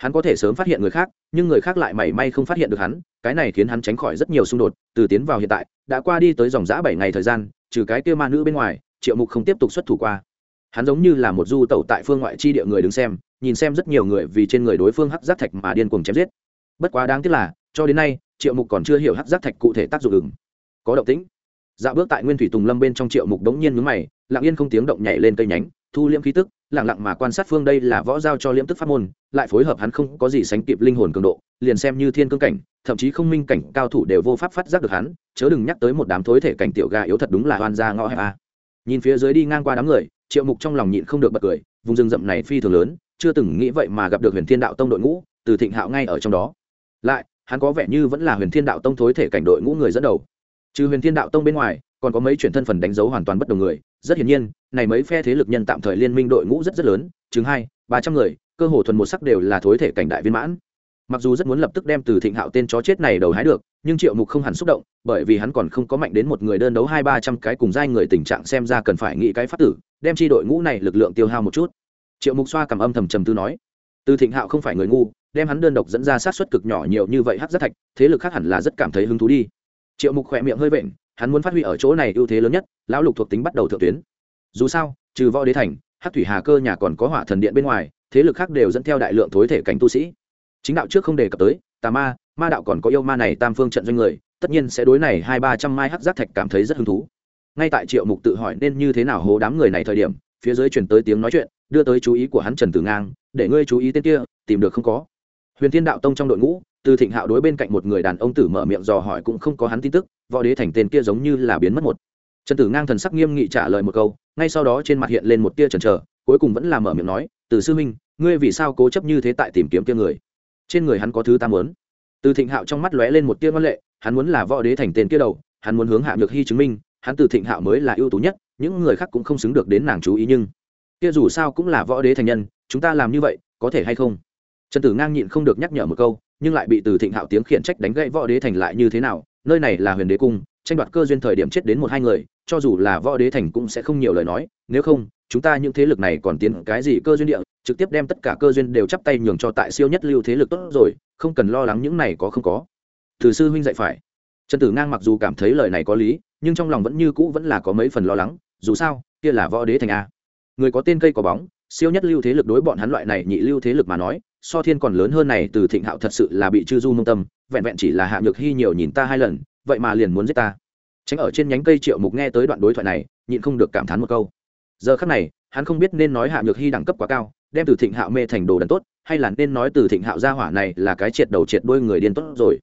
hắn có thể sớm phát hiện người khác, nhưng người khác lại mảy may không phát hiện được hắn, cái này khiến hắn tránh khỏi rất nhiều xung đột, từ tiến vào hiện tại, đã qua đi tới dòng giã bảy ngày thời gian, trừ cái kia ma nữ bên ngoài, triệu mục không tiếp tục xuất thủ qua. Hắn giống như là một du tẩu tại phương ngoại chi địa người đứng xem, nhìn xem rất nhiều người vì trên người đối phương hắc giác thạch mà điên cuồng chém giết. Bất quá đáng tiếc là, cho đến nay, triệu mục còn chưa hiểu hắc giác thạch cụ thể tác dụng ứng. Có động tĩnh. Dạo bước tại nguyên thủy tùng lâm bên trong triệu mục đống nhiên mướn mày, lặng yên không tiếng động nhảy lên cây nhánh thu liễm khí tức, lặng lặng mà quan sát phương đây là võ giao cho liễm tức pháp môn, lại phối hợp hắn không có gì sánh kịp linh hồn cường độ, liền xem như thiên cương cảnh, thậm chí không minh cảnh cao thủ đều vô pháp phát giác được hắn, chớ đừng nhắc tới một đám thối thể cảnh tiểu gà yếu thật đúng là oan gia ngõ hẹp a. Nhìn phía dưới đi ngang qua đám người, triệu mục trong lòng nhịn không được bật cười, vùng rừng rậm này phi thường lớn, chưa từng nghĩ vậy mà gặp được huyền thiên đạo tông đội ngũ, từ thịnh hạo ngay ở trong đó. Lại, hắn có vẻ như vẫn là huyền thiên đạo tông thối thể cảnh đội ngũ người dẫn đầu trừ huyền thiên đạo tông bên ngoài, còn có mấy chuyển thân phần đánh dấu hoàn toàn bất đồng người. Rất hiển nhiên, này mấy phe thế lực nhân tạm thời liên minh đội ngũ rất rất lớn chứng hai, ba trăm người, cơ hồ thuần một sắc đều là thối thể cảnh đại viên mãn. Mặc dù rất muốn lập tức đem từ thịnh hạo tên chó chết này đầu hái được, nhưng triệu mục không hẳn xúc động, bởi vì hắn còn không có mạnh đến một người đơn đấu hai, ba trăm cái cùng giai người tình trạng xem ra cần phải nghĩ cái phát tử, đem chi đội ngũ này lực lượng tiêu hao một chút. Triệu mục xoa cầm âm thầm trầm tư nói, từ thịnh hạo không phải người ngu, đem hắn đơn độc dẫn ra sát xuất cực nhỏ nhiều như vậy hát rất thạch, thế lực khác hẳn là rất cảm thấy hứng thú đi triệu mục khỏe miệng hơi vện, hắn muốn phát huy ở chỗ này ưu thế lớn nhất, lão lục thuộc tính bắt đầu thượng tuyến. Dù sao, trừ võ đế thành hát thủy hà cơ nhà còn có hỏa thần điện bên ngoài, thế lực khác đều dẫn theo đại lượng thối thể cảnh tu sĩ. Chính đạo trước không đề cập tới, tà ma ma đạo còn có yêu ma này tam phương trận doanh người, tất nhiên sẽ đối này hai ba trăm mai hát giác thạch cảm thấy rất hứng thú. Ngay tại triệu mục tự hỏi nên như thế nào hố đám người này thời điểm, phía dưới chuyển tới tiếng nói chuyện, đưa tới chú ý của hắn trần tử ngang, để ngươi chú ý tên kia, tìm được không có. Huyền thiên đạo tông trong đội ngũ từ thịnh hạo đối bên cạnh một người đàn ông tử mở miệng dò hỏi cũng không có hắn tin tức, võ đế thành tên kia giống như là biến mất một. Trần tử ngang thần sắc nghiêm nghị trả lời một câu, ngay sau đó trên mặt hiện lên một tia trần trờ cuối cùng vẫn là mở miệng nói, từ sư minh ngươi vì sao cố chấp như thế tại tìm kiếm kia người? Trên người hắn có thứ ta muốn. Từ thịnh hạo trong mắt lóe lên một tia văn lệ, hắn muốn là võ đế thành tên kia đầu, hắn muốn hướng hạ nhược hy chứng minh, hắn từ thịnh hạo mới là ưu tú nhất, những người khác cũng không xứng được đến nàng chú ý nhưng, kia dù sao cũng là võ đế thành nhân, chúng ta làm như vậy, có thể hay không? Trần tử ngang nhịn không được nhắc nhở một câu, nhưng lại bị từ thịnh hạo tiếng khiển trách đánh gãy võ đế thành lại như thế nào, nơi này là huyền đế cung, tranh đoạt cơ duyên thời điểm chết đến một hai người, cho dù là võ đế thành cũng sẽ không nhiều lời nói, nếu không, chúng ta những thế lực này còn tiến cái gì cơ duyên địa, trực tiếp đem tất cả cơ duyên đều chắp tay nhường cho tại siêu nhất lưu thế lực tốt rồi, không cần lo lắng những này có không có. Từ sư huynh dạy phải. Trần tử ngang mặc dù cảm thấy lời này có lý, nhưng trong lòng vẫn như cũ vẫn là có mấy phần lo lắng, dù sao, kia là võ đế thành a. Người có tên cây có bóng, siêu nhất lưu thế lực đối bọn hắn loại này nhị lưu thế lực mà nói so thiên còn lớn hơn này từ thịnh hạo thật sự là bị chư du mông tâm, vẹn vẹn chỉ là hạ nhược hy nhiều nhìn ta hai lần, vậy mà liền muốn giết ta. Tránh ở trên nhánh cây triệu mục nghe tới đoạn đối thoại này, nhịn không được cảm thán một câu. Giờ khắc này, hắn không biết nên nói hạ nhược hy đẳng cấp quá cao, đem từ thịnh hạo mê thành đồ đần tốt, hay là nên nói từ thịnh hạo gia hỏa này là cái triệt đầu triệt đôi người điên tốt rồi.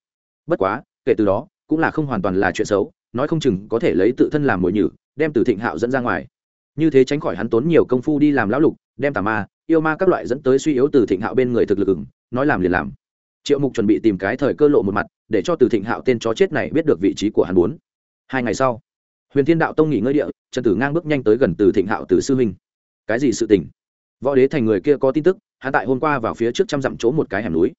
Bất quá, kể từ đó, cũng là không hoàn toàn là chuyện xấu, nói không chừng có thể lấy tự thân làm mồi nhử, đem từ thịnh hạo dẫn ra ngoài. Như thế tránh khỏi hắn tốn nhiều công phu đi làm lão lục, đem tà ma yêu ma các loại dẫn tới suy yếu từ thịnh hạo bên người thực lực ứng, nói làm liền làm. Triệu mục chuẩn bị tìm cái thời cơ lộ một mặt, để cho từ thịnh hạo tên chó chết này biết được vị trí của hắn bốn hai ngày sau, huyền thiên đạo tông nghỉ ngơi địa, trần tử ngang bước nhanh tới gần từ thịnh hạo từ sư huynh. Cái gì sự tình? Võ đế thành người kia có tin tức, hắn tại hôm qua vào phía trước trăm dặm chỗ một cái hẻm núi.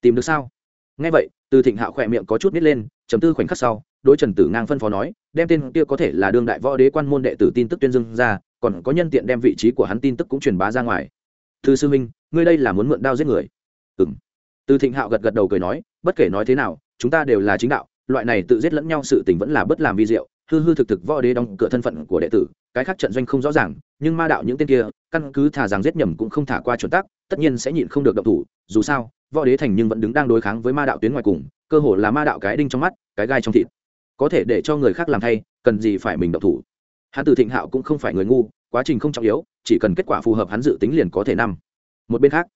Tìm được sao? Ngay vậy, từ thịnh hạo khỏe miệng có chút nít lên chấm tư khoảnh khắc sau, đối trần tử ngang phân phó nói, đem tên kia có thể là đương đại võ đế quan môn đệ tử tin tức tuyên dương ra, còn có nhân tiện đem vị trí của hắn tin tức cũng truyền bá ra ngoài thư sư minh ngươi đây là muốn mượn đao giết người? Ừng từ thịnh hạo gật gật đầu cười nói, bất kể nói thế nào, chúng ta đều là chính đạo, loại này tự giết lẫn nhau sự tình vẫn là bất làm vi diệu, hư hư thực thực võ đế đóng cửa thân phận của đệ tử, cái khác trận doanh không rõ ràng, nhưng ma đạo những tên kia, căn cứ thả rằng giết nhầm cũng không thả qua chuẩn tắc, tất nhiên sẽ nhịn không được động thủ, dù sao, võ đế thành nhưng vẫn đứng đang đối kháng với ma đạo tuyến ngoài cùng, cơ hồ là ma đạo cái đinh trong mắt, cái gai trong thịt. Có thể để cho người khác làm thay, cần gì phải mình động thủ? Hắn từ thịnh hạo cũng không phải người ngu quá trình không trọng yếu, chỉ cần kết quả phù hợp hắn dự tính liền có thể năm một bên khác,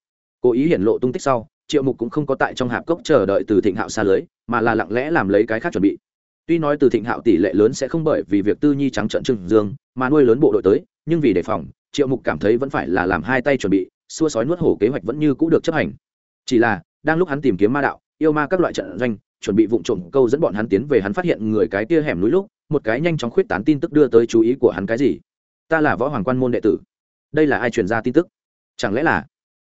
cố ý hiển lộ tung tích sau, triệu mục cũng không có tại trong hạp cốc chờ đợi từ thịnh hạo xa lưới, mà là lặng lẽ làm lấy cái khác chuẩn bị. Tuy nói từ thịnh hạo tỷ lệ lớn sẽ không bởi vì việc tư nhi trắng trận trừng dương, mà nuôi lớn bộ đội tới, nhưng vì đề phòng, triệu mục cảm thấy vẫn phải là làm hai tay chuẩn bị, xua sói nuốt hổ kế hoạch vẫn như cũ được chấp hành. Chỉ là, đang lúc hắn tìm kiếm ma đạo, yêu ma các loại trận doanh, chuẩn bị vụ trộm câu dẫn bọn hắn tiến về hắn phát hiện người cái kia hẻm núi lúc, một cái nhanh chóng khuyết tán tin tức đưa tới chú ý của hắn cái gì ta là võ hoàng quan môn đệ tử. Đây là ai truyền ra tin tức? Chẳng lẽ là?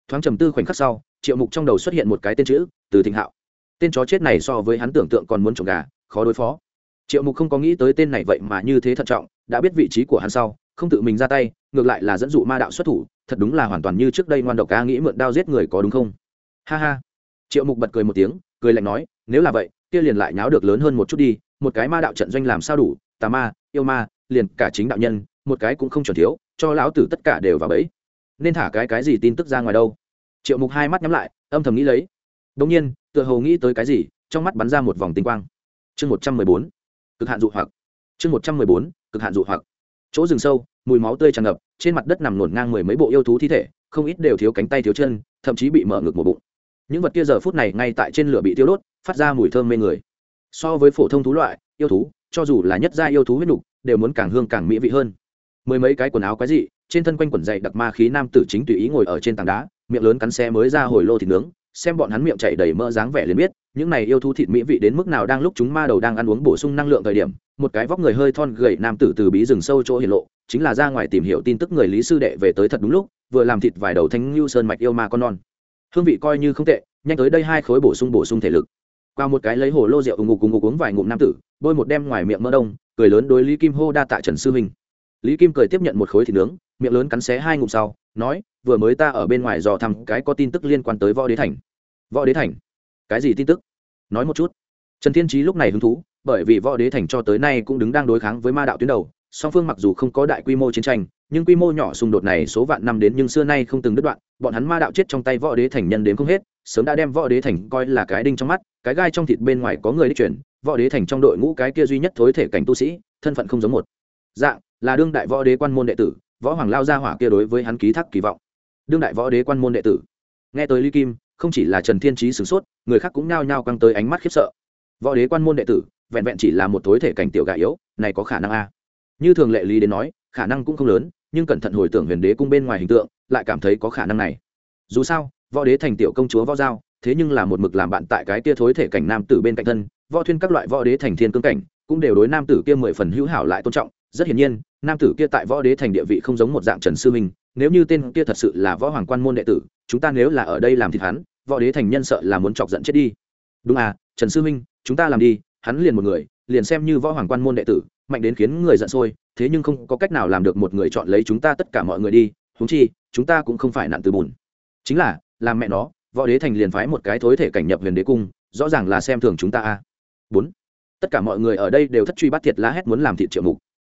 Thoáng trầm tư khoảnh khắc sau, triệu mục trong đầu xuất hiện một cái tên chữ, từ thịnh hạo. Tên chó chết này so với hắn tưởng tượng còn muốn trộm gà, khó đối phó. Triệu mục không có nghĩ tới tên này vậy mà như thế thận trọng, đã biết vị trí của hắn sau, không tự mình ra tay, ngược lại là dẫn dụ ma đạo xuất thủ, thật đúng là hoàn toàn như trước đây ngoan độc ca nghĩ mượn đao giết người có đúng không? Ha ha. Triệu mục bật cười một tiếng, cười lạnh nói, nếu là vậy, kia liền lại nháo được lớn hơn một chút đi, một cái ma đạo trận doanh làm sao đủ, tà ma, yêu ma, liền cả chính đạo nhân một cái cũng không chuẩn thiếu, cho lão tử tất cả đều vào bẫy. Nên thả cái cái gì tin tức ra ngoài đâu? Triệu mục hai mắt nhắm lại, âm thầm nghĩ lấy. Đông nhiên, tựa hồ nghĩ tới cái gì, trong mắt bắn ra một vòng tinh quang. Chương một trăm mười bốn, cực hạn dụ hoặc. Chương một trăm mười bốn, cực hạn dụ hoặc. Chỗ rừng sâu, mùi máu tươi tràn ngập, trên mặt đất nằm nổn ngang mười mấy bộ yêu thú thi thể, không ít đều thiếu cánh tay thiếu chân, thậm chí bị mở ngực một bụng. Những vật kia giờ phút này ngay tại trên lửa bị tiêu đốt, phát ra mùi thơm mê người. So với phổ thông thú loại, yêu thú, cho dù là nhất gia yêu thú huyết nục, đều muốn càng hương càng mỹ vị hơn mười mấy cái quần áo quái dị, trên thân quanh quần dậy đặc ma khí nam tử chính tùy ý ngồi ở trên tảng đá, miệng lớn cắn xe mới ra hồi lô thịt nướng, xem bọn hắn miệng chảy đầy mỡ dáng vẻ liền biết, những này yêu thú thịt mỹ vị đến mức nào đang lúc chúng ma đầu đang ăn uống bổ sung năng lượng thời điểm, một cái vóc người hơi thon gầy nam tử từ bí rừng sâu chỗ hiển lộ, chính là ra ngoài tìm hiểu tin tức người lý sư đệ về tới thật đúng lúc, vừa làm thịt vài đầu thanh lưu sơn mạch yêu ma con non. Hương vị coi như không tệ, nhanh tới đây hai khối bổ sung bổ sung thể lực. Qua một cái lấy hồ lô rượu ngục cùng ngục uống vài ngụm nam tử, bôi một đem ngoài miệng mỡ đông, cười lớn đối lý kim hô đa tạ trần sư huynh lý kim cười tiếp nhận một khối thịt nướng, miệng lớn cắn xé hai ngụm sau, nói, vừa mới ta ở bên ngoài dò thăm cái có tin tức liên quan tới võ đế thành. Võ đế thành? Cái gì tin tức? Nói một chút. Trần thiên trí lúc này hứng thú, bởi vì võ đế thành cho tới nay cũng đứng đang đối kháng với ma đạo tuyến đầu, song phương mặc dù không có đại quy mô chiến tranh, nhưng quy mô nhỏ xung đột này số vạn năm đến nhưng xưa nay không từng đứt đoạn, bọn hắn ma đạo chết trong tay võ đế thành nhân đến không hết, sớm đã đem võ đế thành coi là cái đinh trong mắt, cái gai trong thịt bên ngoài có người đi chuyển, võ đế thành trong đội ngũ cái kia duy nhất thối thể cảnh tu sĩ, thân phận không giống một. Dạng là đương đại võ đế quan môn đệ tử, võ hoàng lao gia hỏa kia đối với hắn ký thác kỳ vọng. Đương đại võ đế quan môn đệ tử. Nghe tới ly kim, không chỉ là trần thiên trí sửng sốt, người khác cũng nao nhao căng tới ánh mắt khiếp sợ. Võ đế quan môn đệ tử, vẹn vẹn chỉ là một thối thể cảnh tiểu gà yếu, này có khả năng a? Như thường lệ lý đến nói, khả năng cũng không lớn, nhưng cẩn thận hồi tưởng huyền đế cung bên ngoài hình tượng, lại cảm thấy có khả năng này. Dù sao, võ đế thành tiểu công chúa võ giao, thế nhưng là một mực làm bạn tại cái tia thối thể cảnh nam tử bên cạnh thân, võ thuyên các loại võ đế thành thiên cương cảnh, cũng đều đối nam tử kia mười phần hữu hảo lại tôn trọng. Rất hiển nhiên nam tử kia tại võ đế thành địa vị không giống một dạng trần sư minh nếu như tên kia thật sự là võ hoàng quan môn đệ tử, chúng ta nếu là ở đây làm thịt hắn, võ đế thành nhân sợ là muốn chọc giận chết đi. Đúng à trần sư minh chúng ta làm đi, hắn liền một người, liền xem như võ hoàng quan môn đệ tử, mạnh đến khiến người giận sôi, thế nhưng không có cách nào làm được một người chọn lấy chúng ta tất cả mọi người đi húng chi, chúng ta cũng không phải nạn từ bùn. Chính là, làm mẹ nó, võ đế thành liền phái một cái thối thể cảnh nhập huyền đế cung, rõ ràng là xem thường chúng ta a bốn, tất cả mọi người ở đây đều thất truy bắt thiệt lá hét muốn làm thịt triệu mục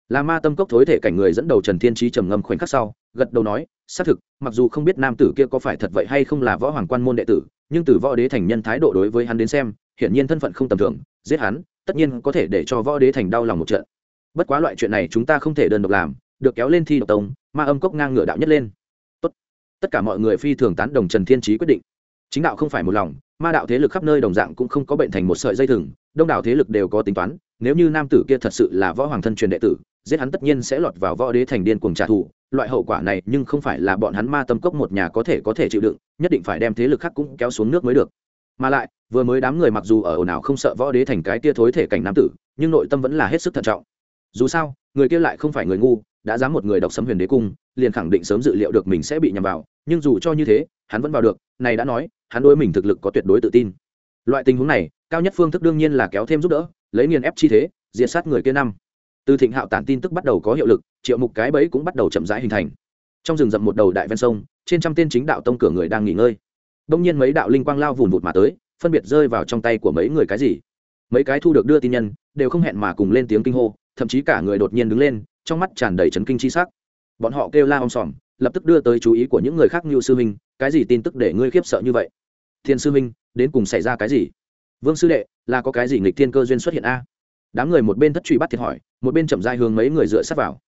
là ma tâm cốc thối thể cảnh người dẫn đầu trần thiên trí trầm ngâm khoảnh khắc sau, gật đầu nói, xác thực, mặc dù không biết nam tử kia có phải thật vậy hay không là võ hoàng quan môn đệ tử, nhưng từ võ đế thành nhân thái độ đối với hắn đến xem, hiển nhiên thân phận không tầm thường, giết hắn, tất nhiên có thể để cho võ đế thành đau lòng một trận. Bất quá loại chuyện này chúng ta không thể đơn độc làm, được kéo lên thi độc tông, ma âm cốc ngang ngựa đạo nhất lên. Tốt. tất cả mọi người phi thường tán đồng trần thiên trí quyết định. Chính đạo không phải một lòng, ma đạo thế lực khắp nơi đồng dạng cũng không có bệnh thành một sợi dây thừng, đông đảo thế lực đều có tính toán, nếu như nam tử kia thật sự là võ hoàng thân truyền đệ tử giết hắn tất nhiên sẽ lọt vào võ đế thành điên cuồng trả thù, loại hậu quả này nhưng không phải là bọn hắn ma tâm cốc một nhà có thể có thể chịu đựng, nhất định phải đem thế lực khác cũng kéo xuống nước mới được. Mà lại, vừa mới đám người mặc dù ở ồn ào không sợ võ đế thành cái tia thối thể cảnh nam tử, nhưng nội tâm vẫn là hết sức thận trọng. Dù sao, người kia lại không phải người ngu, đã dám một người đọc sấm huyền đế cung, liền khẳng định sớm dự liệu được mình sẽ bị nhầm vào, nhưng dù cho như thế, hắn vẫn vào được, này đã nói, hắn đối mình thực lực có tuyệt đối tự tin. Loại tình huống này, cao nhất phương thức đương nhiên là kéo thêm giúp đỡ, lấy nghiền ép chi thế, diệt sát người kia năm từ thịnh hạo tản tin tức bắt đầu có hiệu lực, triệu mục cái bẫy cũng bắt đầu chậm rãi hình thành. Trong rừng rậm một đầu đại ven sông, trên trăm tên chính đạo tông cửa người đang nghỉ ngơi. Đông nhiên mấy đạo linh quang lao vùn vụt mà tới, phân biệt rơi vào trong tay của mấy người cái gì. Mấy cái thu được đưa tin nhân, đều không hẹn mà cùng lên tiếng kinh hô, thậm chí cả người đột nhiên đứng lên, trong mắt tràn đầy chấn kinh chi sắc. Bọn họ kêu la om sòm, lập tức đưa tới chú ý của những người khác như sư minh cái gì tin tức để ngươi khiếp sợ như vậy? Thiên sư minh đến cùng xảy ra cái gì? Vương sư đệ, là có cái gì nghịch thiên cơ duyên xuất hiện a? Đám người một bên thất truy bắt thiệt hỏi, một bên chậm dai hướng mấy người dựa sát vào.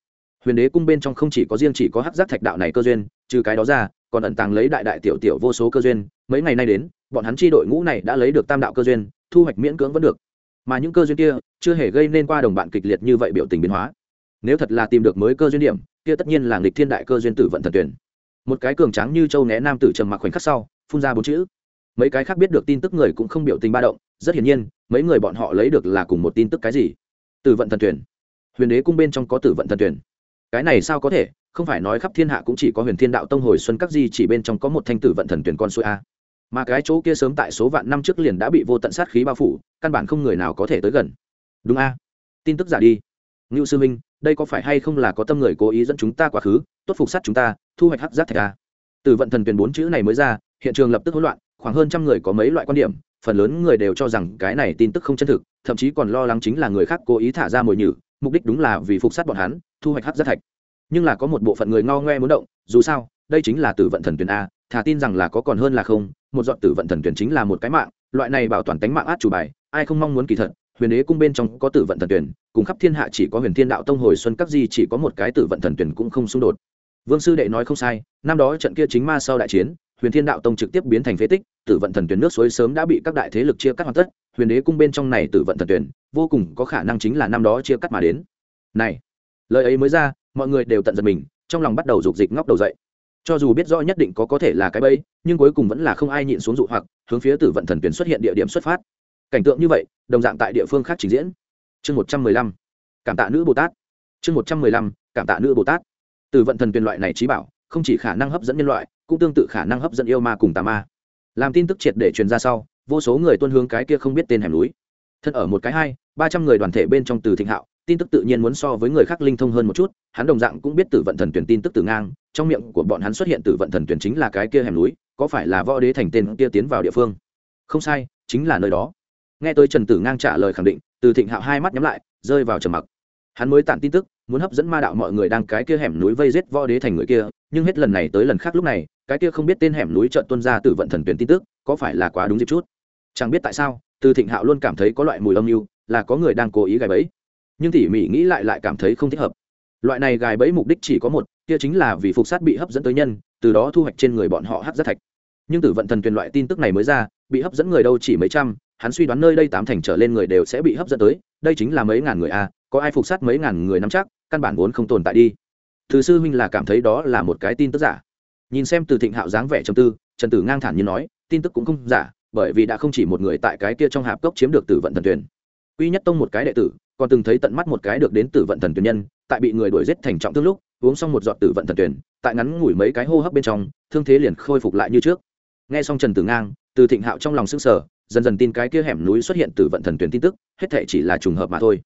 Huyền đế cung bên trong không chỉ có riêng chỉ có hắc giác thạch đạo này cơ duyên, trừ cái đó ra, còn ẩn tàng lấy đại đại tiểu tiểu vô số cơ duyên. Mấy ngày nay đến, bọn hắn chi đội ngũ này đã lấy được tam đạo cơ duyên, thu hoạch miễn cưỡng vẫn được. Mà những cơ duyên kia, chưa hề gây nên qua đồng bạn kịch liệt như vậy biểu tình biến hóa. Nếu thật là tìm được mới cơ duyên điểm, kia tất nhiên là nghịch thiên đại cơ duyên tử vận thần tuyển. Một cái cường tráng như châu né nam tử trầm mặc khoảnh khắc sau, phun ra bốn chữ mấy cái khác biết được tin tức người cũng không biểu tình ba động, rất hiển nhiên, mấy người bọn họ lấy được là cùng một tin tức cái gì? Tử vận thần tuyển huyền đế cung bên trong có tử vận thần tuyển cái này sao có thể? Không phải nói khắp thiên hạ cũng chỉ có huyền thiên đạo tông hồi xuân các gì chỉ bên trong có một thanh tử vận thần tuyển con suối a. Mà cái chỗ kia sớm tại số vạn năm trước liền đã bị vô tận sát khí bao phủ, căn bản không người nào có thể tới gần. Đúng a. Tin tức giả đi. Ngưu sư minh đây có phải hay không là có tâm người cố ý dẫn chúng ta quá khứ, tốt phục sát chúng ta, thu hoạch hắc giác thạch a. Từ vận thần tuyển bốn chữ này mới ra, hiện trường lập tức hỗn loạn khoảng hơn trăm người có mấy loại quan điểm, phần lớn người đều cho rằng cái này tin tức không chân thực, thậm chí còn lo lắng chính là người khác cố ý thả ra mồi nhử, mục đích đúng là vì phục sát bọn hắn, thu hoạch hát giác thạch. Nhưng là có một bộ phận người ngao ngoe muốn động, dù sao, đây chính là tử vận thần tuyển a, thà tin rằng là có còn hơn là không, một dọn tử vận thần tuyển chính là một cái mạng, loại này bảo toàn tánh mạng át chủ bài, ai không mong muốn kỳ thật, huyền đế cung bên trong có tử vận thần tuyển, cùng khắp thiên hạ chỉ có huyền thiên đạo tông hồi xuân các gì chỉ có một cái tử vận thần tuyển cũng không xung đột. Vương sư đệ nói không sai, năm đó trận kia chính ma sau đại chiến huyền thiên đạo tông trực tiếp biến thành phế tích, tử vận thần tuyển nước suối sớm đã bị các đại thế lực chia cắt hoàn tất, huyền đế cung bên trong này tử vận thần tuyển, vô cùng có khả năng chính là năm đó chia cắt mà đến. Này, lời ấy mới ra, mọi người đều tận giật mình, trong lòng bắt đầu rục dịch ngóc đầu dậy. Cho dù biết rõ nhất định có có thể là cái bẫy, nhưng cuối cùng vẫn là không ai nhịn xuống dụ hoặc, hướng phía tử vận thần tuyển xuất hiện địa điểm xuất phát. Cảnh tượng như vậy, đồng dạng tại địa phương khác trình diễn. Chương một trăm mười lăm, cảm tạ nữ bồ tát. Chương một trăm mười lăm, cảm tạ nữ bồ tát. Tử vận thần tuyển loại này trí bảo, không chỉ khả năng hấp dẫn nhân loại cũng tương tự khả năng hấp dẫn yêu ma cùng tà ma. Làm tin tức triệt để truyền ra sau, vô số người tuân hướng cái kia không biết tên hẻm núi. Thân ở một cái hai, ba trăm người đoàn thể bên trong từ thịnh hạo, tin tức tự nhiên muốn so với người khác linh thông hơn một chút, hắn đồng dạng cũng biết tử vận thần tuyển tin tức từ ngang, trong miệng của bọn hắn xuất hiện tử vận thần tuyển chính là cái kia hẻm núi, có phải là võ đế thành tên kia tiến vào địa phương? Không sai, chính là nơi đó. Nghe tới trần tử ngang trả lời khẳng định, từ thịnh hạo hai mắt nhắm lại, rơi vào trầm mặc hắn mới tản tin tức, muốn hấp dẫn ma đạo mọi người đang cái kia hẻm núi vây giết võ đế thành người kia, nhưng hết lần này tới lần khác lúc này, cái kia không biết tên hẻm núi trợn tuân ra từ vận thần tuyển tin tức, có phải là quá đúng dịp chút? Chẳng biết tại sao, từ thịnh hạo luôn cảm thấy có loại mùi âm mưu, là có người đang cố ý gài bẫy. Nhưng tỉ mỉ nghĩ lại lại cảm thấy không thích hợp. Loại này gài bẫy mục đích chỉ có một, kia chính là vì phục sát bị hấp dẫn tới nhân, từ đó thu hoạch trên người bọn họ hấp rất thạch. Nhưng tử vận thần tuyển loại tin tức này mới ra, bị hấp dẫn người đâu chỉ mấy trăm, hắn suy đoán nơi đây tám thành trở lên người đều sẽ bị hấp dẫn tới, đây chính là mấy ngàn người a có ai phục sát mấy ngàn người nắm chắc, căn bản vốn không tồn tại đi. Thứ sư huynh là cảm thấy đó là một cái tin tức giả. Nhìn xem từ thịnh hạo dáng vẻ trầm tư, trần tử ngang thản như nói, tin tức cũng không giả, bởi vì đã không chỉ một người tại cái kia trong hạp cốc chiếm được tử vận thần tuyển quy nhất tông một cái đệ tử, còn từng thấy tận mắt một cái được đến tử vận thần tuyển nhân, tại bị người đuổi giết thành trọng thương lúc, uống xong một giọt tử vận thần tuyển tại ngắn ngủi mấy cái hô hấp bên trong, thương thế liền khôi phục lại như trước. Nghe xong trần tử ngang, từ thịnh hạo trong lòng sững sở dần dần tin cái kia hẻm núi xuất hiện tử vận thần tuyển tin tức, hết thể chỉ là trùng hợp mà thôi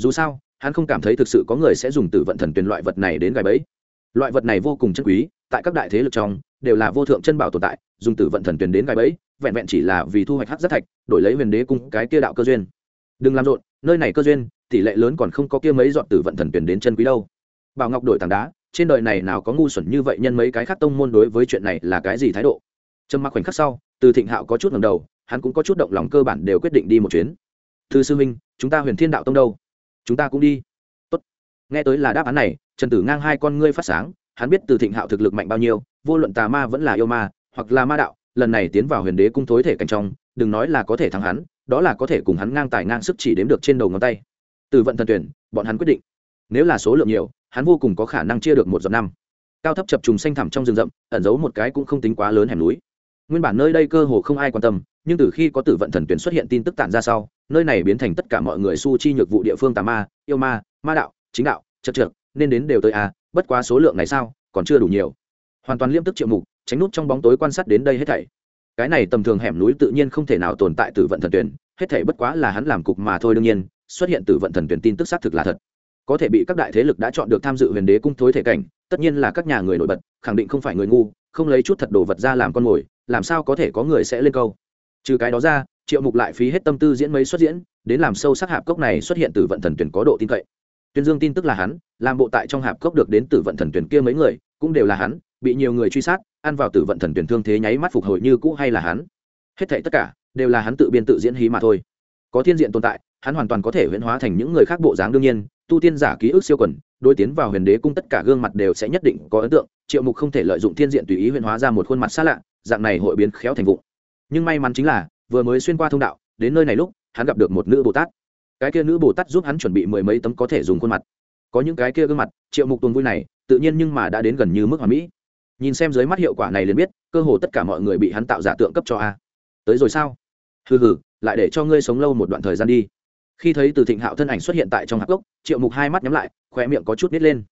dù sao, hắn không cảm thấy thực sự có người sẽ dùng tử vận thần tuyển loại vật này đến gài bẫy. Loại vật này vô cùng chân quý, tại các đại thế lực trong, đều là vô thượng chân bảo tồn tại, dùng tử vận thần tuyển đến gài bẫy, vẹn vẹn chỉ là vì thu hoạch hắc rất thạch, đổi lấy huyền đế cung cái kia đạo cơ duyên. Đừng làm rộn, nơi này cơ duyên, tỷ lệ lớn còn không có kia mấy dọn tử vận thần tuyển đến chân quý đâu. Bảo ngọc đổi tảng đá, trên đời này nào có ngu xuẩn như vậy nhân mấy cái khác tông môn đối với chuyện này là cái gì thái độ? Trầm mặc khoảnh khắc sau, từ thịnh hạo có chút ngầm đầu, hắn cũng có chút động lòng cơ bản đều quyết định đi một chuyến. Thư sư minh, chúng ta huyền thiên đạo tông đâu? Chúng ta cũng đi. Tốt. nghe tới là đáp án này, trần tử ngang hai con ngươi phát sáng, hắn biết từ thịnh hạo thực lực mạnh bao nhiêu, vô luận tà ma vẫn là yêu ma, hoặc là ma đạo, lần này tiến vào huyền đế cung thối thể cảnh trong, đừng nói là có thể thắng hắn, đó là có thể cùng hắn ngang tài ngang sức chỉ đếm được trên đầu ngón tay. Từ vận thần tuyển, bọn hắn quyết định. Nếu là số lượng nhiều, hắn vô cùng có khả năng chia được một dọn năm. Cao thấp chập trùng xanh thẳm trong rừng rậm, ẩn giấu một cái cũng không tính quá lớn hẻm núi. Nguyên bản nơi đây cơ hồ không ai quan tâm nhưng từ khi có tử vận thần tuyển xuất hiện tin tức tản ra sau, nơi này biến thành tất cả mọi người su chi nhược vụ địa phương tà ma, yêu ma ma đạo, chính đạo, chật trượt, nên đến đều tới à bất quá số lượng này sao, còn chưa đủ nhiều. Hoàn toàn liêm tức triệu mục, tránh nút trong bóng tối quan sát đến đây hết thảy. Cái này tầm thường hẻm núi tự nhiên không thể nào tồn tại tử vận thần tuyển, hết thảy bất quá là hắn làm cục mà thôi đương nhiên, xuất hiện tử vận thần tuyển tin tức xác thực là thật. Có thể bị các đại thế lực đã chọn được tham dự huyền đế cung thối thể cảnh, tất nhiên là các nhà người nổi bật, khẳng định không phải người ngu, không lấy chút thật đồ vật ra làm con mồi, làm sao có thể có người sẽ lên câu trừ cái đó ra, triệu mục lại phí hết tâm tư diễn mấy xuất diễn, đến làm sâu sắc hạp cốc này xuất hiện từ vận thần tuyển có độ tin cậy. Tuyên dương tin tức là hắn, làm bộ tại trong hạp cốc được đến từ vận thần tuyển kia mấy người, cũng đều là hắn, bị nhiều người truy sát, ăn vào tử vận thần tuyển thương thế nháy mắt phục hồi như cũ hay là hắn. Hết thảy tất cả, đều là hắn tự biên tự diễn hí mà thôi. Có thiên diện tồn tại, hắn hoàn toàn có thể huyễn hóa thành những người khác bộ dáng đương nhiên, tu tiên giả ký ức siêu quần, đối tiến vào huyền đế cung tất cả gương mặt đều sẽ nhất định có ấn tượng, triệu mục không thể lợi dụng thiên diện tùy ý huyễn hóa ra một khuôn mặt xa lạ, dạng này hội biến khéo thành vụng nhưng may mắn chính là, vừa mới xuyên qua thông đạo, đến nơi này lúc, hắn gặp được một nữ bồ tát. Cái kia nữ bồ tát giúp hắn chuẩn bị mười mấy tấm có thể dùng khuôn mặt. Có những cái kia gương mặt, triệu mục tuần vui này, tự nhiên nhưng mà đã đến gần như mức hoàn mỹ. Nhìn xem dưới mắt hiệu quả này liền biết, cơ hồ tất cả mọi người bị hắn tạo giả tượng cấp cho a. Tới rồi sao? Hừ hừ, lại để cho ngươi sống lâu một đoạn thời gian đi. Khi thấy từ thịnh hạo thân ảnh xuất hiện tại trong hạc gốc, triệu mục hai mắt nhắm lại khoe miệng có chút nít lên.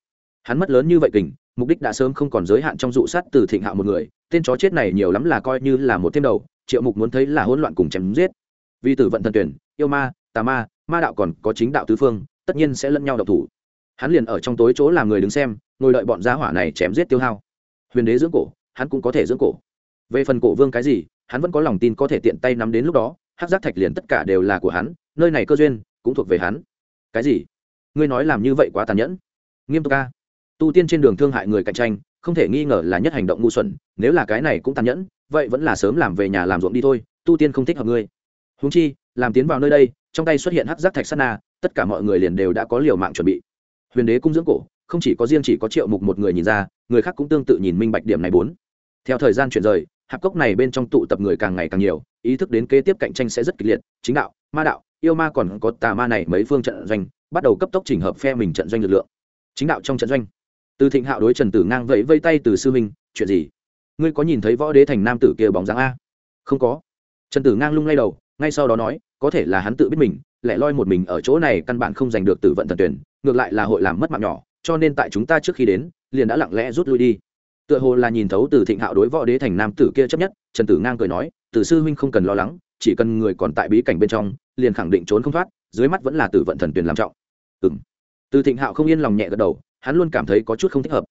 Hắn mất lớn như vậy kình, mục đích đã sớm không còn giới hạn trong dụ sát từ thịnh hạo một người, tên chó chết này nhiều lắm là coi như là một thêm đầu triệu mục muốn thấy là hỗn loạn cùng chém giết. Vì tử vận thần tuyển, yêu ma, tà ma ma đạo còn có chính đạo tứ phương, tất nhiên sẽ lẫn nhau độc thủ. Hắn liền ở trong tối chỗ làm người đứng xem, ngồi đợi bọn gia hỏa này chém giết tiêu hao. Huyền đế dưỡng cổ, hắn cũng có thể dưỡng cổ. Về phần cổ vương cái gì, hắn vẫn có lòng tin có thể tiện tay nắm đến lúc đó hát giác thạch liền tất cả đều là của hắn, nơi này cơ duyên cũng thuộc về hắn. Cái gì? Ngươi nói làm như vậy quá tàn nhẫn. Nghiêm túc ca tu tiên trên đường thương hại người cạnh tranh, không thể nghi ngờ là nhất hành động ngu xuẩn, nếu là cái này cũng tàn nhẫn vậy vẫn là sớm làm về nhà làm ruộng đi thôi, tu tiên không thích hợp ngươi. Húng chi, làm tiến vào nơi đây, trong tay xuất hiện hắc giác thạch sắt na, tất cả mọi người liền đều đã có liều mạng chuẩn bị. Huyền đế cung dưỡng cổ, không chỉ có riêng chỉ có triệu mục một người nhìn ra, người khác cũng tương tự nhìn minh bạch điểm này bốn. Theo thời gian chuyển rời, hạp cốc này bên trong tụ tập người càng ngày càng nhiều, ý thức đến kế tiếp cạnh tranh sẽ rất kịch liệt, chính đạo, ma đạo, yêu ma còn có tà ma này mấy phương trận doanh, bắt đầu cấp tốc chỉnh hợp phe mình trận doanh lực lượng. Chính đạo trong trận doanh, từ thịnh hạo đối trần tử ngang vẫy vây tay từ sư minh chuyện gì? Ngươi có nhìn thấy võ đế thành nam tử kia bóng dáng a? Không có. Trần tử ngang lung lay đầu, ngay sau đó nói, có thể là hắn tự biết mình, lẻ loi một mình ở chỗ này căn bản không giành được tử vận thần tuyển, ngược lại là hội làm mất mạng nhỏ, cho nên tại chúng ta trước khi đến, liền đã lặng lẽ rút lui đi. Tựa hồ là nhìn thấu từ thịnh hạo đối võ đế thành nam tử kia chấp nhất, trần tử ngang cười nói, tử sư huynh không cần lo lắng, chỉ cần người còn tại bí cảnh bên trong, liền khẳng định trốn không thoát, dưới mắt vẫn là tử vận thần tuyển làm trọng. Ừ m từ thịnh hạo không yên lòng nhẹ gật đầu, hắn luôn cảm thấy có chút không thích hợp.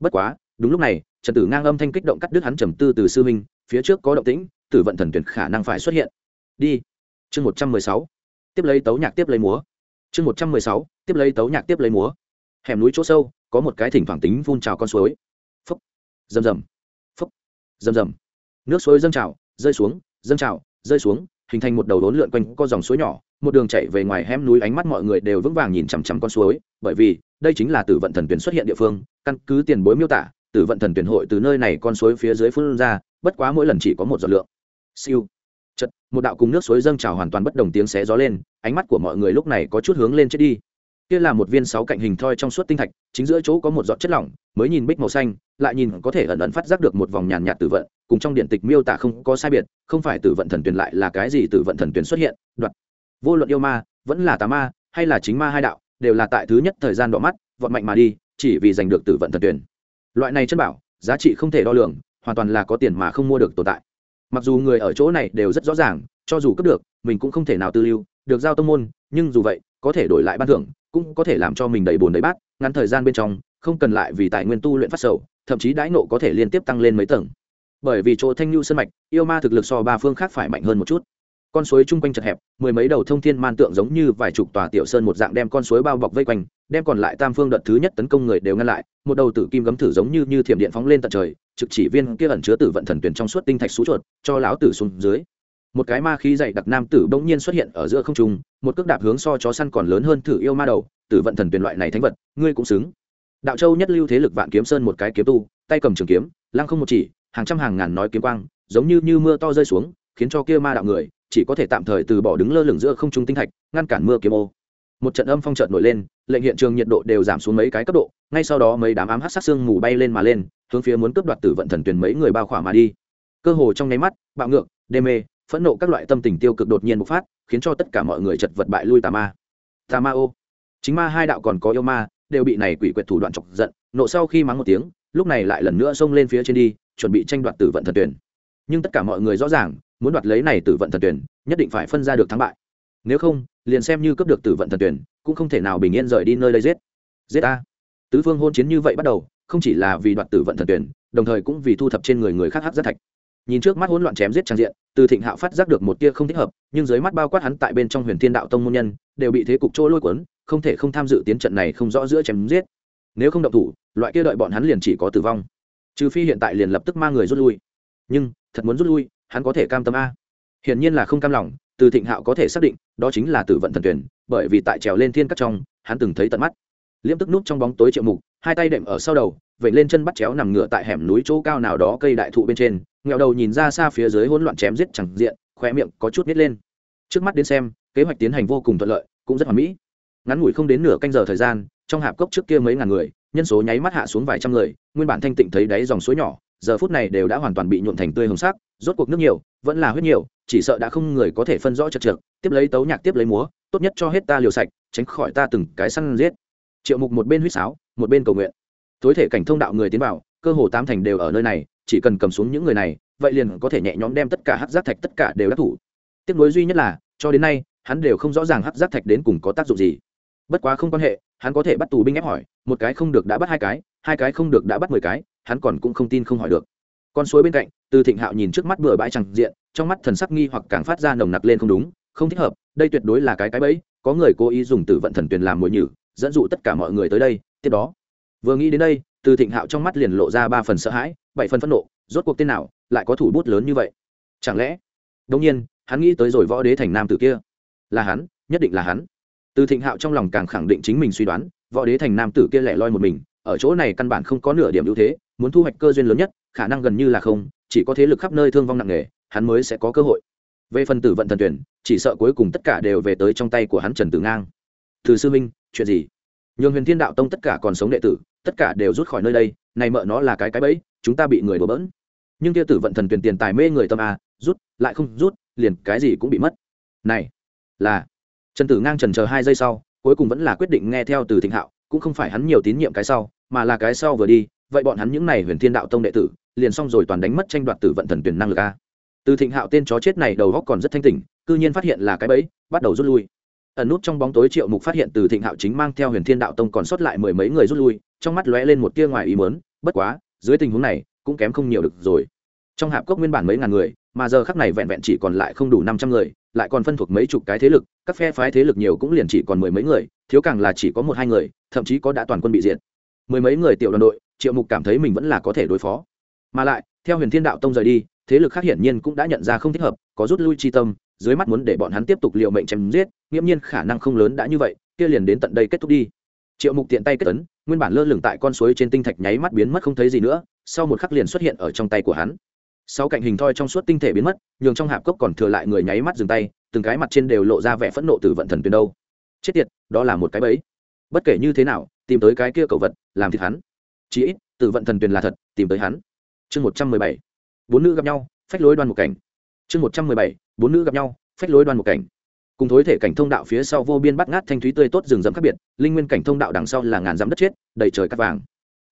Bất quá, đúng lúc này trần tử ngang âm thanh kích động cắt đứt hắn trầm tư từ sư huynh, phía trước có động tĩnh, tử vận thần tuyển khả năng phải xuất hiện. Đi. Chương một trăm mười sáu. Tiếp lấy tấu nhạc tiếp lấy múa. Chương một trăm mười sáu. Tiếp lấy tấu nhạc tiếp lấy múa. Hẻm núi chỗ sâu, có một cái thỉnh thoảng tính phun trào con suối. Phấp rầm rầm. Phấp rầm rầm. Nước suối dâng trào, rơi xuống, dâng trào, rơi xuống, hình thành một đầu đốn lượn quanh có dòng suối nhỏ, một đường chạy về ngoài hẻm núi, ánh mắt mọi người đều vững vàng nhìn chằm chằm con suối, bởi vì đây chính là tử vận thần tuyển xuất hiện địa phương, căn cứ tiền bối miêu tả tử vận thần tuyển hội từ nơi này con suối phía dưới phun ra, bất quá mỗi lần chỉ có một giọt lượng. Siêu. Chật một đạo cùng nước suối dâng trào hoàn toàn bất đồng tiếng xé gió lên, ánh mắt của mọi người lúc này có chút hướng lên chết đi. Kia là một viên sáu cạnh hình thoi trong suốt tinh thạch, chính giữa chỗ có một giọt chất lỏng, mới nhìn bích màu xanh, lại nhìn có thể ẩn ẩn phát giác được một vòng nhàn nhạt tử vận, cùng trong điện tịch miêu tả không có sai biệt, không phải tử vận thần tuyển lại là cái gì tử vận thần tuyển xuất hiện, đoạt. Vô luận yêu ma, vẫn là tà ma, hay là chính ma hai đạo, đều là tại thứ nhất thời gian đỏ mắt, vọt mạnh mà đi, chỉ vì giành được tử vận thần tuyển loại này chân bảo, giá trị không thể đo lường, hoàn toàn là có tiền mà không mua được tồn tại. Mặc dù người ở chỗ này đều rất rõ ràng, cho dù cấp được, mình cũng không thể nào tư lưu, được giao tông môn, nhưng dù vậy, có thể đổi lại ban thưởng, cũng có thể làm cho mình đầy bồn đầy bát, ngắn thời gian bên trong, không cần lại vì tài nguyên tu luyện phát sầu, thậm chí đãi nộ có thể liên tiếp tăng lên mấy tầng. Bởi vì chỗ thanh lưu sân mạch, yêu ma thực lực so ba phương khác phải mạnh hơn một chút con suối chung quanh chật hẹp, mười mấy đầu thông thiên man tượng giống như vài chục tòa tiểu sơn một dạng đem con suối bao bọc vây quanh, đem còn lại tam phương đợt thứ nhất tấn công người đều ngăn lại, một đầu tử kim gấm thử giống như như thiểm điện phóng lên tận trời, trực chỉ viên kia ẩn chứa tử vận thần tuyển trong suốt tinh thạch xú chuột, cho lão tử xuống dưới. Một cái ma khí dày đặc nam tử bỗng nhiên xuất hiện ở giữa không trung, một cước đạp hướng so chó săn còn lớn hơn thử yêu ma đầu, tử vận thần tuyển loại này thánh vật, ngươi cũng xứng. Đạo châu nhất lưu thế lực vạn kiếm sơn một cái kiếm tu, tay cầm trường kiếm, lăng không một chỉ, hàng trăm hàng ngàn nói kiếm quang, giống như như mưa to rơi xuống, khiến cho kia ma đạo người chỉ có thể tạm thời từ bỏ đứng lơ lửng giữa không trung tinh thạch, ngăn cản mưa kiếm ô. Một trận âm phong trợt nổi lên, lệnh hiện trường nhiệt độ đều giảm xuống mấy cái cấp độ, ngay sau đó mấy đám ám hát sát xương mù bay lên mà lên, hướng phía muốn cướp đoạt tử vận thần tuyển mấy người bao khỏa mà đi. Cơ hồ trong nháy mắt, bạo ngược, đê mê, phẫn nộ các loại tâm tình tiêu cực đột nhiên bộc phát, khiến cho tất cả mọi người chật vật bại lui tà ma. Tà ma ô. Chính ma hai đạo còn có yêu ma, đều bị này quỷ quyệt thủ đoạn chọc giận, nộ sau khi mắng một tiếng, lúc này lại lần nữa xông lên phía trên đi, chuẩn bị tranh đoạt tử vận thần tuyển nhưng tất cả mọi người rõ ràng muốn đoạt lấy này tử vận thần tuyển, nhất định phải phân ra được thắng bại. Nếu không, liền xem như cấp được tử vận thần tuyển, cũng không thể nào bình yên rời đi nơi đây giết. Giết a. Tứ phương hôn chiến như vậy bắt đầu, không chỉ là vì đoạt tử vận thần tuyển, đồng thời cũng vì thu thập trên người người khác hát rất thạch. Nhìn trước mắt hỗn loạn chém giết trang diện, từ thịnh hạo phát giác được một tia không thích hợp, nhưng dưới mắt bao quát hắn tại bên trong huyền thiên đạo tông môn nhân, đều bị thế cục trôi lôi cuốn, không thể không tham dự tiến trận này không rõ giữa chém giết. Nếu không động thủ, loại kia đợi bọn hắn liền chỉ có tử vong. Trừ phi hiện tại liền lập tức mang người rút lui. Nhưng, thật muốn rút lui hắn có thể cam tâm a. Hiển nhiên là không cam lòng, từ thịnh hạo có thể xác định, đó chính là tử vận thần tuyển bởi vì tại trèo lên thiên cắt trong, hắn từng thấy tận mắt. Liễm tức núp trong bóng tối triệu mục, hai tay đệm ở sau đầu vậy lên chân bắt chéo nằm ngửa tại hẻm núi chỗ cao nào đó cây đại thụ bên trên nghèo đầu nhìn ra xa phía dưới hỗn loạn chém giết chẳng diện khoe miệng có chút nít lên. Trước mắt đến xem, kế hoạch tiến hành vô cùng thuận lợi, cũng rất hoàn mỹ. Ngắn ngủi không đến nửa canh giờ thời gian, trong hạp cốc trước kia mấy ngàn người, nhân số nháy mắt hạ xuống vài trăm người, nguyên bản thanh tịnh thấy đáy dòng suối nhỏ giờ phút này đều đã hoàn toàn bị nhuộn thành tươi hồng sắc, rốt cuộc nước nhiều, vẫn là huyết nhiều, chỉ sợ đã không người có thể phân rõ chật trượt tiếp lấy tấu nhạc tiếp lấy múa, tốt nhất cho hết ta liều sạch, tránh khỏi ta từng cái săn giết. Triệu mục một bên huýt sáo, một bên cầu nguyện. Tối thể cảnh thông đạo người tiến vào, cơ hồ tám thành đều ở nơi này, chỉ cần cầm xuống những người này, vậy liền có thể nhẹ nhõm đem tất cả hắc giác thạch tất cả đều đắc thủ. Tiếp nối duy nhất là, cho đến nay, hắn đều không rõ ràng hắc giác thạch đến cùng có tác dụng gì. Bất quá không quan hệ, hắn có thể bắt tù binh ép hỏi, một cái không được đã bắt hai cái hai cái không được đã bắt mười cái hắn còn cũng không tin không hỏi được. Con suối bên cạnh, từ thịnh hạo nhìn trước mắt bừa bãi chẳng diện, trong mắt thần sắc nghi hoặc càng phát ra nồng nặc lên không đúng, không thích hợp, đây tuyệt đối là cái cái bẫy, có người cố ý dùng tử vận thần tuyền làm mồi nhử, dẫn dụ tất cả mọi người tới đây, tiếp đó. Vừa nghĩ đến đây, từ thịnh hạo trong mắt liền lộ ra ba phần sợ hãi, bảy phần phẫn nộ, rốt cuộc tên nào lại có thủ bút lớn như vậy? Chẳng lẽ đông nhiên, hắn nghĩ tới rồi võ đế thành nam tử kia. Là hắn, nhất định là hắn. Từ thịnh hạo trong lòng càng khẳng định chính mình suy đoán, võ đế thành nam tử kia lẻ loi một mình, ở chỗ này căn bản không có nửa điểm ưu thế muốn thu hoạch cơ duyên lớn nhất, khả năng gần như là không, chỉ có thế lực khắp nơi thương vong nặng nề, hắn mới sẽ có cơ hội. Về phần tử vận thần tuyển, chỉ sợ cuối cùng tất cả đều về tới trong tay của hắn trần tử ngang. Từ sư minh, chuyện gì? Nhường huyền thiên đạo tông tất cả còn sống đệ tử, tất cả đều rút khỏi nơi đây, này mợ nó là cái cái bẫy, chúng ta bị người đổ bỡn. Nhưng kia tử vận thần tuyển tiền tài mê người tâm a rút, lại không rút, liền cái gì cũng bị mất. Này, là, trần tử ngang trần chờ hai giây sau, cuối cùng vẫn là quyết định nghe theo từ thịnh hạo, cũng không phải hắn nhiều tín nhiệm cái sau, mà là cái sau vừa đi vậy bọn hắn những này huyền thiên đạo tông đệ tử, liền xong rồi toàn đánh mất tranh đoạt tử vận thần tuyển năng lực a. Từ thịnh hạo tên chó chết này đầu góc còn rất thanh tỉnh c ư nhiên phát hiện là cái bẫy, bắt đầu rút lui. Ẩn nút trong bóng tối triệu mục phát hiện từ thịnh hạo chính mang theo huyền thiên đạo tông còn sót lại mười mấy người rút lui, trong mắt lóe lên một tia ngoài ý mớn bất quá, dưới tình huống này, cũng kém không nhiều được rồi. Trong hạp cốc nguyên bản mấy ngàn người, mà giờ khắc này vẹn vẹn chỉ còn lại không đủ năm trăm người, lại còn phân thuộc mấy chục cái thế lực, các phe phái thế lực nhiều cũng liền chỉ còn mười mấy người, thiếu càng là chỉ có một hai người, thậm chí có đã toàn quân bị diệt. Mười mấy người tiểu đoàn đội triệu mục cảm thấy mình vẫn là có thể đối phó. Mà lại, theo huyền thiên đạo tông rời đi, thế lực khác hiển nhiên cũng đã nhận ra không thích hợp, có rút lui chi tâm, dưới mắt muốn để bọn hắn tiếp tục liệu mệnh chém giết, nghiễm nhiên khả năng không lớn đã như vậy, kia liền đến tận đây kết thúc đi. Triệu mục tiện tay kết tấn nguyên bản lơ lửng tại con suối trên tinh thạch nháy mắt biến mất không thấy gì nữa, sau một khắc liền xuất hiện ở trong tay của hắn. Sau cạnh hình thoi trong suốt tinh thể biến mất, nhường trong hạp cốc còn thừa lại người nháy mắt dừng tay, từng cái mặt trên đều lộ ra vẻ phẫn nộ từ vận thần tuyến đâu. Chết tiệt, đó là một cái bẫy. Bất kể như thế nào, tìm tới cái kia cậu vật, làm thịt hắn chí ít từ vận thần tuyền là thật, tìm tới hắn. Chương một trăm mười bảy, bốn nữ gặp nhau, phách lối đoan một cảnh. Chương một trăm mười bảy, bốn nữ gặp nhau, phách lối đoan một cảnh. Cùng thối thể cảnh thông đạo phía sau vô biên bắt ngát thanh thúy tươi tốt rừng rậm khác biệt, linh nguyên cảnh thông đạo đằng sau là ngàn dặm đất chết, đầy trời cắt vàng.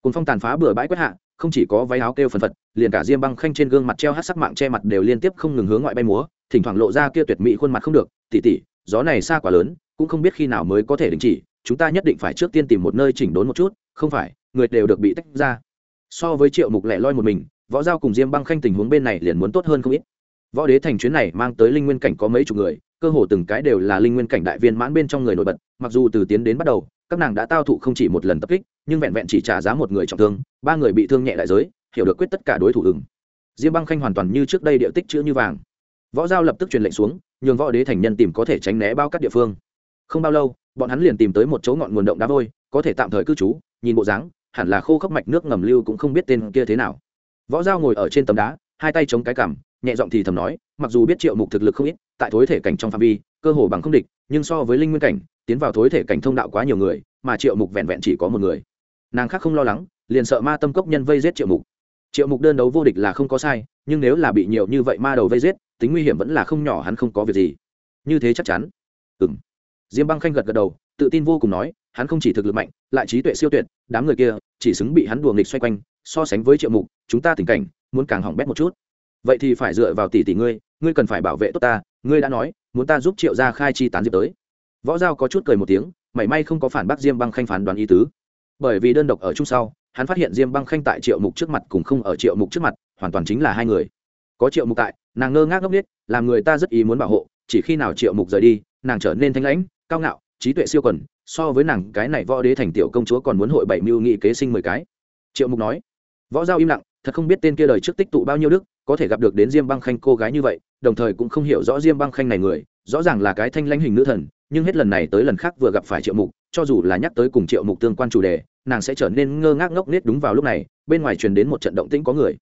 Cùng phong tàn phá bừa bãi quét hạ, không chỉ có váy áo kêu phần phật, liền cả diêm băng khanh trên gương mặt treo hát sắc mạng che mặt đều liên tiếp không ngừng hướng ngoại bay múa, thỉnh thoảng lộ ra kia tuyệt mỹ khuôn mặt không được tỉ tỉ gió này xa quá lớn, cũng không biết khi nào mới có thể đình chỉ, chúng ta nhất định phải trước tiên tìm một nơi chỉnh đốn một chút, không phải người đều được bị tách ra. So với triệu mục lẻ loi một mình, võ giao cùng diêm băng khanh tình huống bên này liền muốn tốt hơn không ít. Võ đế thành chuyến này mang tới linh nguyên cảnh có mấy chục người, cơ hồ từng cái đều là linh nguyên cảnh đại viên mãn bên trong người nổi bật, mặc dù từ tiến đến bắt đầu, các nàng đã tao thụ không chỉ một lần tập kích, nhưng vẹn vẹn chỉ trả giá một người trọng thương, ba người bị thương nhẹ đại giới, hiểu được quyết tất cả đối thủ ứng diêm băng khanh hoàn toàn như trước đây địa tích chữ như vàng. Võ giao lập tức truyền lệnh xuống, nhường võ đế thành nhân tìm có thể tránh né bao các địa phương. Không bao lâu, bọn hắn liền tìm tới một chỗ ngọn nguồn động đá vôi, có thể tạm thời cư trú, nhìn bộ dáng hẳn là khô khốc mạch nước ngầm lưu cũng không biết tên kia thế nào. Võ giao ngồi ở trên tấm đá, hai tay chống cái cằm, nhẹ giọng thì thầm nói, mặc dù biết triệu mục thực lực không ít, tại thối thể cảnh trong phạm vi, cơ hồ bằng không địch, nhưng so với linh nguyên cảnh, tiến vào thối thể cảnh thông đạo quá nhiều người, mà triệu mục vẹn vẹn chỉ có một người. Nàng khác không lo lắng, liền sợ ma tâm cốc nhân vây giết triệu mục. Triệu mục đơn đấu vô địch là không có sai, nhưng nếu là bị nhiều như vậy ma đầu vây giết, tính nguy hiểm vẫn là không nhỏ, hắn không có việc gì. Như thế chắc chắn. Ừng diêm băng khanh gật gật đầu, tự tin vô cùng nói hắn không chỉ thực lực mạnh, lại trí tuệ siêu tuyệt, đám người kia chỉ xứng bị hắn đùa nghịch xoay quanh, so sánh với triệu mục, chúng ta tình cảnh, muốn càng hỏng bét một chút. Vậy thì phải dựa vào tỷ tỷ ngươi ngươi cần phải bảo vệ tốt ta, ngươi đã nói, muốn ta giúp triệu gia khai chi tán diệp tới. Võ giao có chút cười một tiếng, mảy may không có phản bác diêm băng khanh phán đoán ý tứ. Bởi vì đơn độc ở chung sau, hắn phát hiện diêm băng khanh tại triệu mục trước mặt cùng không ở triệu mục trước mặt, hoàn toàn chính là hai người. Có triệu mục tại, nàng ngơ ngác ngốc nghếch, làm người ta rất ý muốn bảo hộ, chỉ khi nào triệu mục rời đi, nàng trở nên thanh lãnh, cao ngạo trí tuệ siêu quần, so với nàng, cái này võ đế thành tiểu công chúa còn muốn hội bảy mưu nghị kế sinh mười cái. Triệu mục nói, võ giao im lặng, thật không biết tên kia lời trước tích tụ bao nhiêu đức, có thể gặp được đến diêm băng khanh cô gái như vậy, đồng thời cũng không hiểu rõ diêm băng khanh này người, rõ ràng là cái thanh lãnh hình nữ thần, nhưng hết lần này tới lần khác vừa gặp phải triệu mục, cho dù là nhắc tới cùng triệu mục tương quan chủ đề, nàng sẽ trở nên ngơ ngác ngốc nết đúng vào lúc này, bên ngoài truyền đến một trận động tĩnh có người.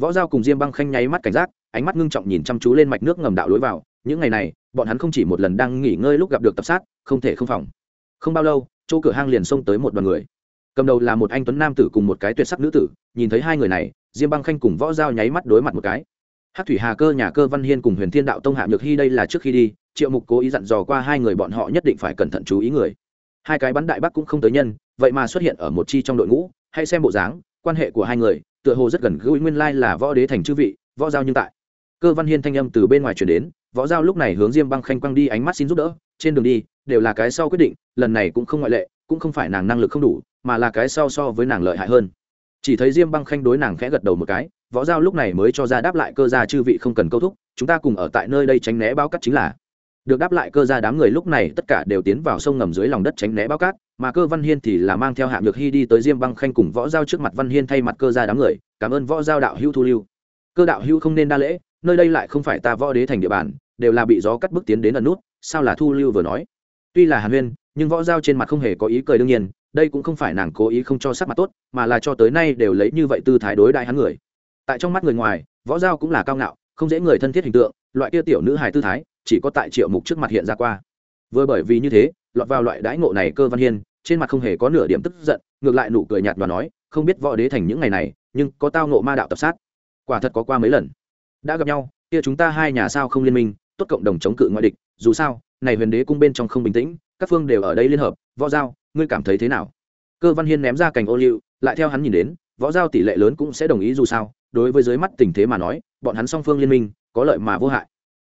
Võ giao cùng diêm băng khanh nháy mắt cảnh giác, ánh mắt ngưng trọng nhìn chăm chú lên mạch nước ngầm đạo lối vào những ngày này, bọn hắn không chỉ một lần đang nghỉ ngơi lúc gặp được tập sát, không thể không phòng. Không bao lâu, chỗ cửa hang liền xông tới một đoàn người. Cầm đầu là một anh tuấn nam tử cùng một cái tuyệt sắc nữ tử, nhìn thấy hai người này, diêm băng khanh cùng võ giao nháy mắt đối mặt một cái. Hát thủy hà cơ, nhà cơ, văn hiên cùng huyền thiên đạo tông hạ nhược hy đây là trước khi đi, triệu mục cố ý dặn dò qua hai người bọn họ nhất định phải cẩn thận chú ý người. Hai cái bắn đại bắc cũng không tới nhân, vậy mà xuất hiện ở một chi trong đội ngũ hay xem bộ dáng, quan hệ của hai người, tựa hồ rất gần gũi, nguyên lai là võ đế thành chư vị, võ giao nhưng tại. Cơ văn hiên thanh âm từ bên ngoài chuyển đến võ giao lúc này hướng diêm băng khanh quăng đi ánh mắt xin giúp đỡ, trên đường đi, đều là cái sau quyết định, lần này cũng không ngoại lệ, cũng không phải nàng năng lực không đủ, mà là cái sau so với nàng lợi hại hơn. Chỉ thấy diêm băng khanh đối nàng khẽ gật đầu một cái, võ giao lúc này mới cho ra đáp lại cơ gia chư vị không cần câu thúc, chúng ta cùng ở tại nơi đây tránh né bao cắt chính là. Được đáp lại cơ gia đám người lúc này tất cả đều tiến vào sông ngầm dưới lòng đất tránh né bao cát, mà cơ văn hiên thì là mang theo hạ nhược hy đi tới diêm băng khanh cùng võ giao trước mặt văn hiên thay mặt cơ gia đám người, cảm ơn võ giao đạo hữu thu lưu. Cơ đạo hữu không nên đa lễ, nơi đây lại không phải ta võ đế thành địa bàn đều là bị gió cắt bước tiến đến ẩn nút, sao là thu lưu vừa nói? Tuy là hàn huyên, nhưng võ giao trên mặt không hề có ý cười đương nhiên, đây cũng không phải nàng cố ý không cho sắc mặt tốt, mà là cho tới nay đều lấy như vậy tư thái đối đại hắn người. Tại trong mắt người ngoài, võ giao cũng là cao ngạo, không dễ người thân thiết hình tượng, loại kia tiểu nữ hài tư thái, chỉ có tại triệu mục trước mặt hiện ra qua. Vừa bởi vì như thế, lọt vào loại đãi ngộ này cơ văn hiên, trên mặt không hề có nửa điểm tức giận, ngược lại nụ cười nhạt và nói, không biết võ đế thành những ngày này, nhưng có tao ngộ ma đạo tập sát. Quả thật có qua mấy lần. Đã gặp nhau, kia chúng ta hai nhà sao không liên minh tốt cộng đồng chống cự ngoại địch, dù sao, này huyền đế cung bên trong không bình tĩnh, các phương đều ở đây liên hợp, võ giao, ngươi cảm thấy thế nào? Cơ văn hiên ném ra cành ô liu, lại theo hắn nhìn đến, võ giao tỷ lệ lớn cũng sẽ đồng ý dù sao, đối với dưới mắt tình thế mà nói, bọn hắn song phương liên minh, có lợi mà vô hại.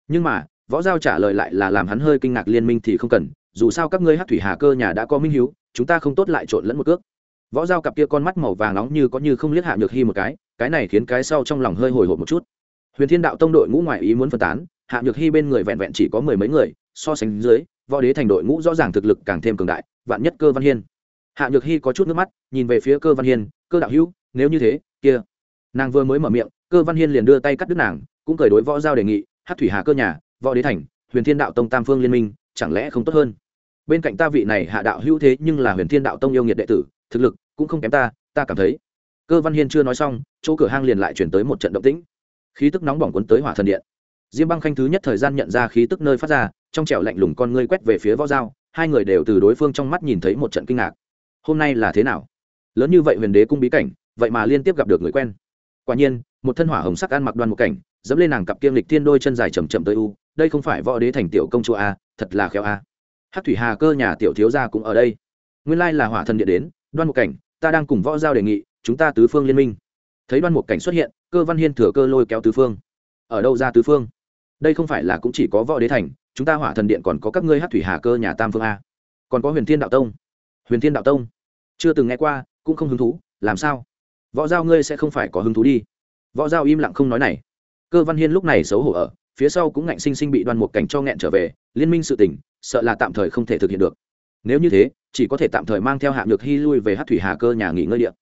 Nhưng mà, võ giao trả lời lại là làm hắn hơi kinh ngạc liên minh thì không cần, dù sao các ngươi hát thủy hà cơ nhà đã có minh hiếu, chúng ta không tốt lại trộn lẫn một cước. Võ giao cặp kia con mắt màu vàng nóng như có như không liếc hạ nhược hy một cái cái này khiến cái sau trong lòng hơi hồi hộp một chút. Huyền thiên đạo tông đội ngũ ngoại ý muốn phân tán hạ nhược hy bên người vẹn vẹn chỉ có mười mấy người, so sánh dưới, võ đế thành đội ngũ rõ ràng thực lực càng thêm cường đại, vạn nhất cơ văn hiên. Hạ nhược hy có chút nước mắt, nhìn về phía cơ văn hiên, cơ đạo hữu, nếu như thế, kia. Nàng vừa mới mở miệng, cơ văn hiên liền đưa tay cắt đứt nàng, cũng cởi đối võ giao đề nghị hát thủy hà cơ nhà, võ đế thành, huyền thiên đạo tông tam phương liên minh, chẳng lẽ không tốt hơn? Bên cạnh ta vị này hạ đạo hữu thế nhưng là huyền thiên đạo tông yêu nghiệt đệ tử, thực lực cũng không kém ta ta cảm thấy. Cơ văn hiên chưa nói xong, chỗ cửa hang liền lại chuyển tới một trận động tĩnh. Khí tức nóng bỏng cuốn tới hỏa thần điện diêm băng khanh thứ nhất thời gian nhận ra khí tức nơi phát ra, trong trẻo lạnh lùng con ngươi quét về phía võ dao hai người đều từ đối phương trong mắt nhìn thấy một trận kinh ngạc. Hôm nay là thế nào? Lớn như vậy huyền đế cung bí cảnh, vậy mà liên tiếp gặp được người quen. Quả nhiên, một thân hỏa hồng sắc ăn mặc đoan một cảnh, dẫm lên nàng cặp kiêm lịch thiên đôi chân dài chầm chậm tới u, đây không phải võ đế thành tiểu công chúa a, thật là khéo a. Hát thủy hà cơ nhà tiểu thiếu gia cũng ở đây. Nguyên lai là hỏa thần điện đến, đoan một cảnh, ta đang cùng võ giao đề nghị, chúng ta tứ phương liên minh. Thấy đoan một cảnh xuất hiện, cơ văn hiên thừa cơ lôi kéo tứ phương. Ở đâu ra tứ phương? Đây không phải là cũng chỉ có võ đế thành, chúng ta hỏa thần điện còn có các ngươi hát thủy hà cơ nhà tam phương a. Còn có huyền thiên đạo tông. Huyền thiên đạo tông. Chưa từng nghe qua, cũng không hứng thú, làm sao? Võ giao ngươi sẽ không phải có hứng thú đi. Võ giao im lặng không nói này. Cơ văn hiên lúc này xấu hổ ở, phía sau cũng ngạnh sinh sinh bị đoan một cảnh cho nghẹn trở về, liên minh sự tỉnh sợ là tạm thời không thể thực hiện được. Nếu như thế, chỉ có thể tạm thời mang theo hạng được hy lui về hát thủy hà cơ nhà nghỉ ngơi điện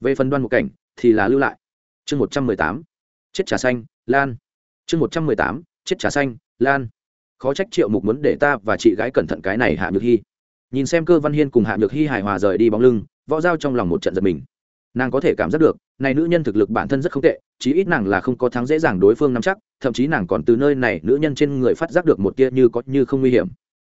về phần đoan một cảnh, thì là lưu lại. Chương một trăm mười tám. Chết trà xanh, lan. Chương một trăm mười tám chết trà xanh, lan. Khó trách triệu mục muốn để ta và chị gái cẩn thận cái này hạ nhược hy. Nhìn xem cơ văn hiên cùng hạ nhược hy hài hòa rời đi bóng lưng, võ giao trong lòng một trận giật mình. Nàng có thể cảm giác được, này nữ nhân thực lực bản thân rất không tệ, chí ít nàng là không có thắng dễ dàng đối phương nắm chắc, thậm chí nàng còn từ nơi này nữ nhân trên người phát giác được một tia như có như không nguy hiểm.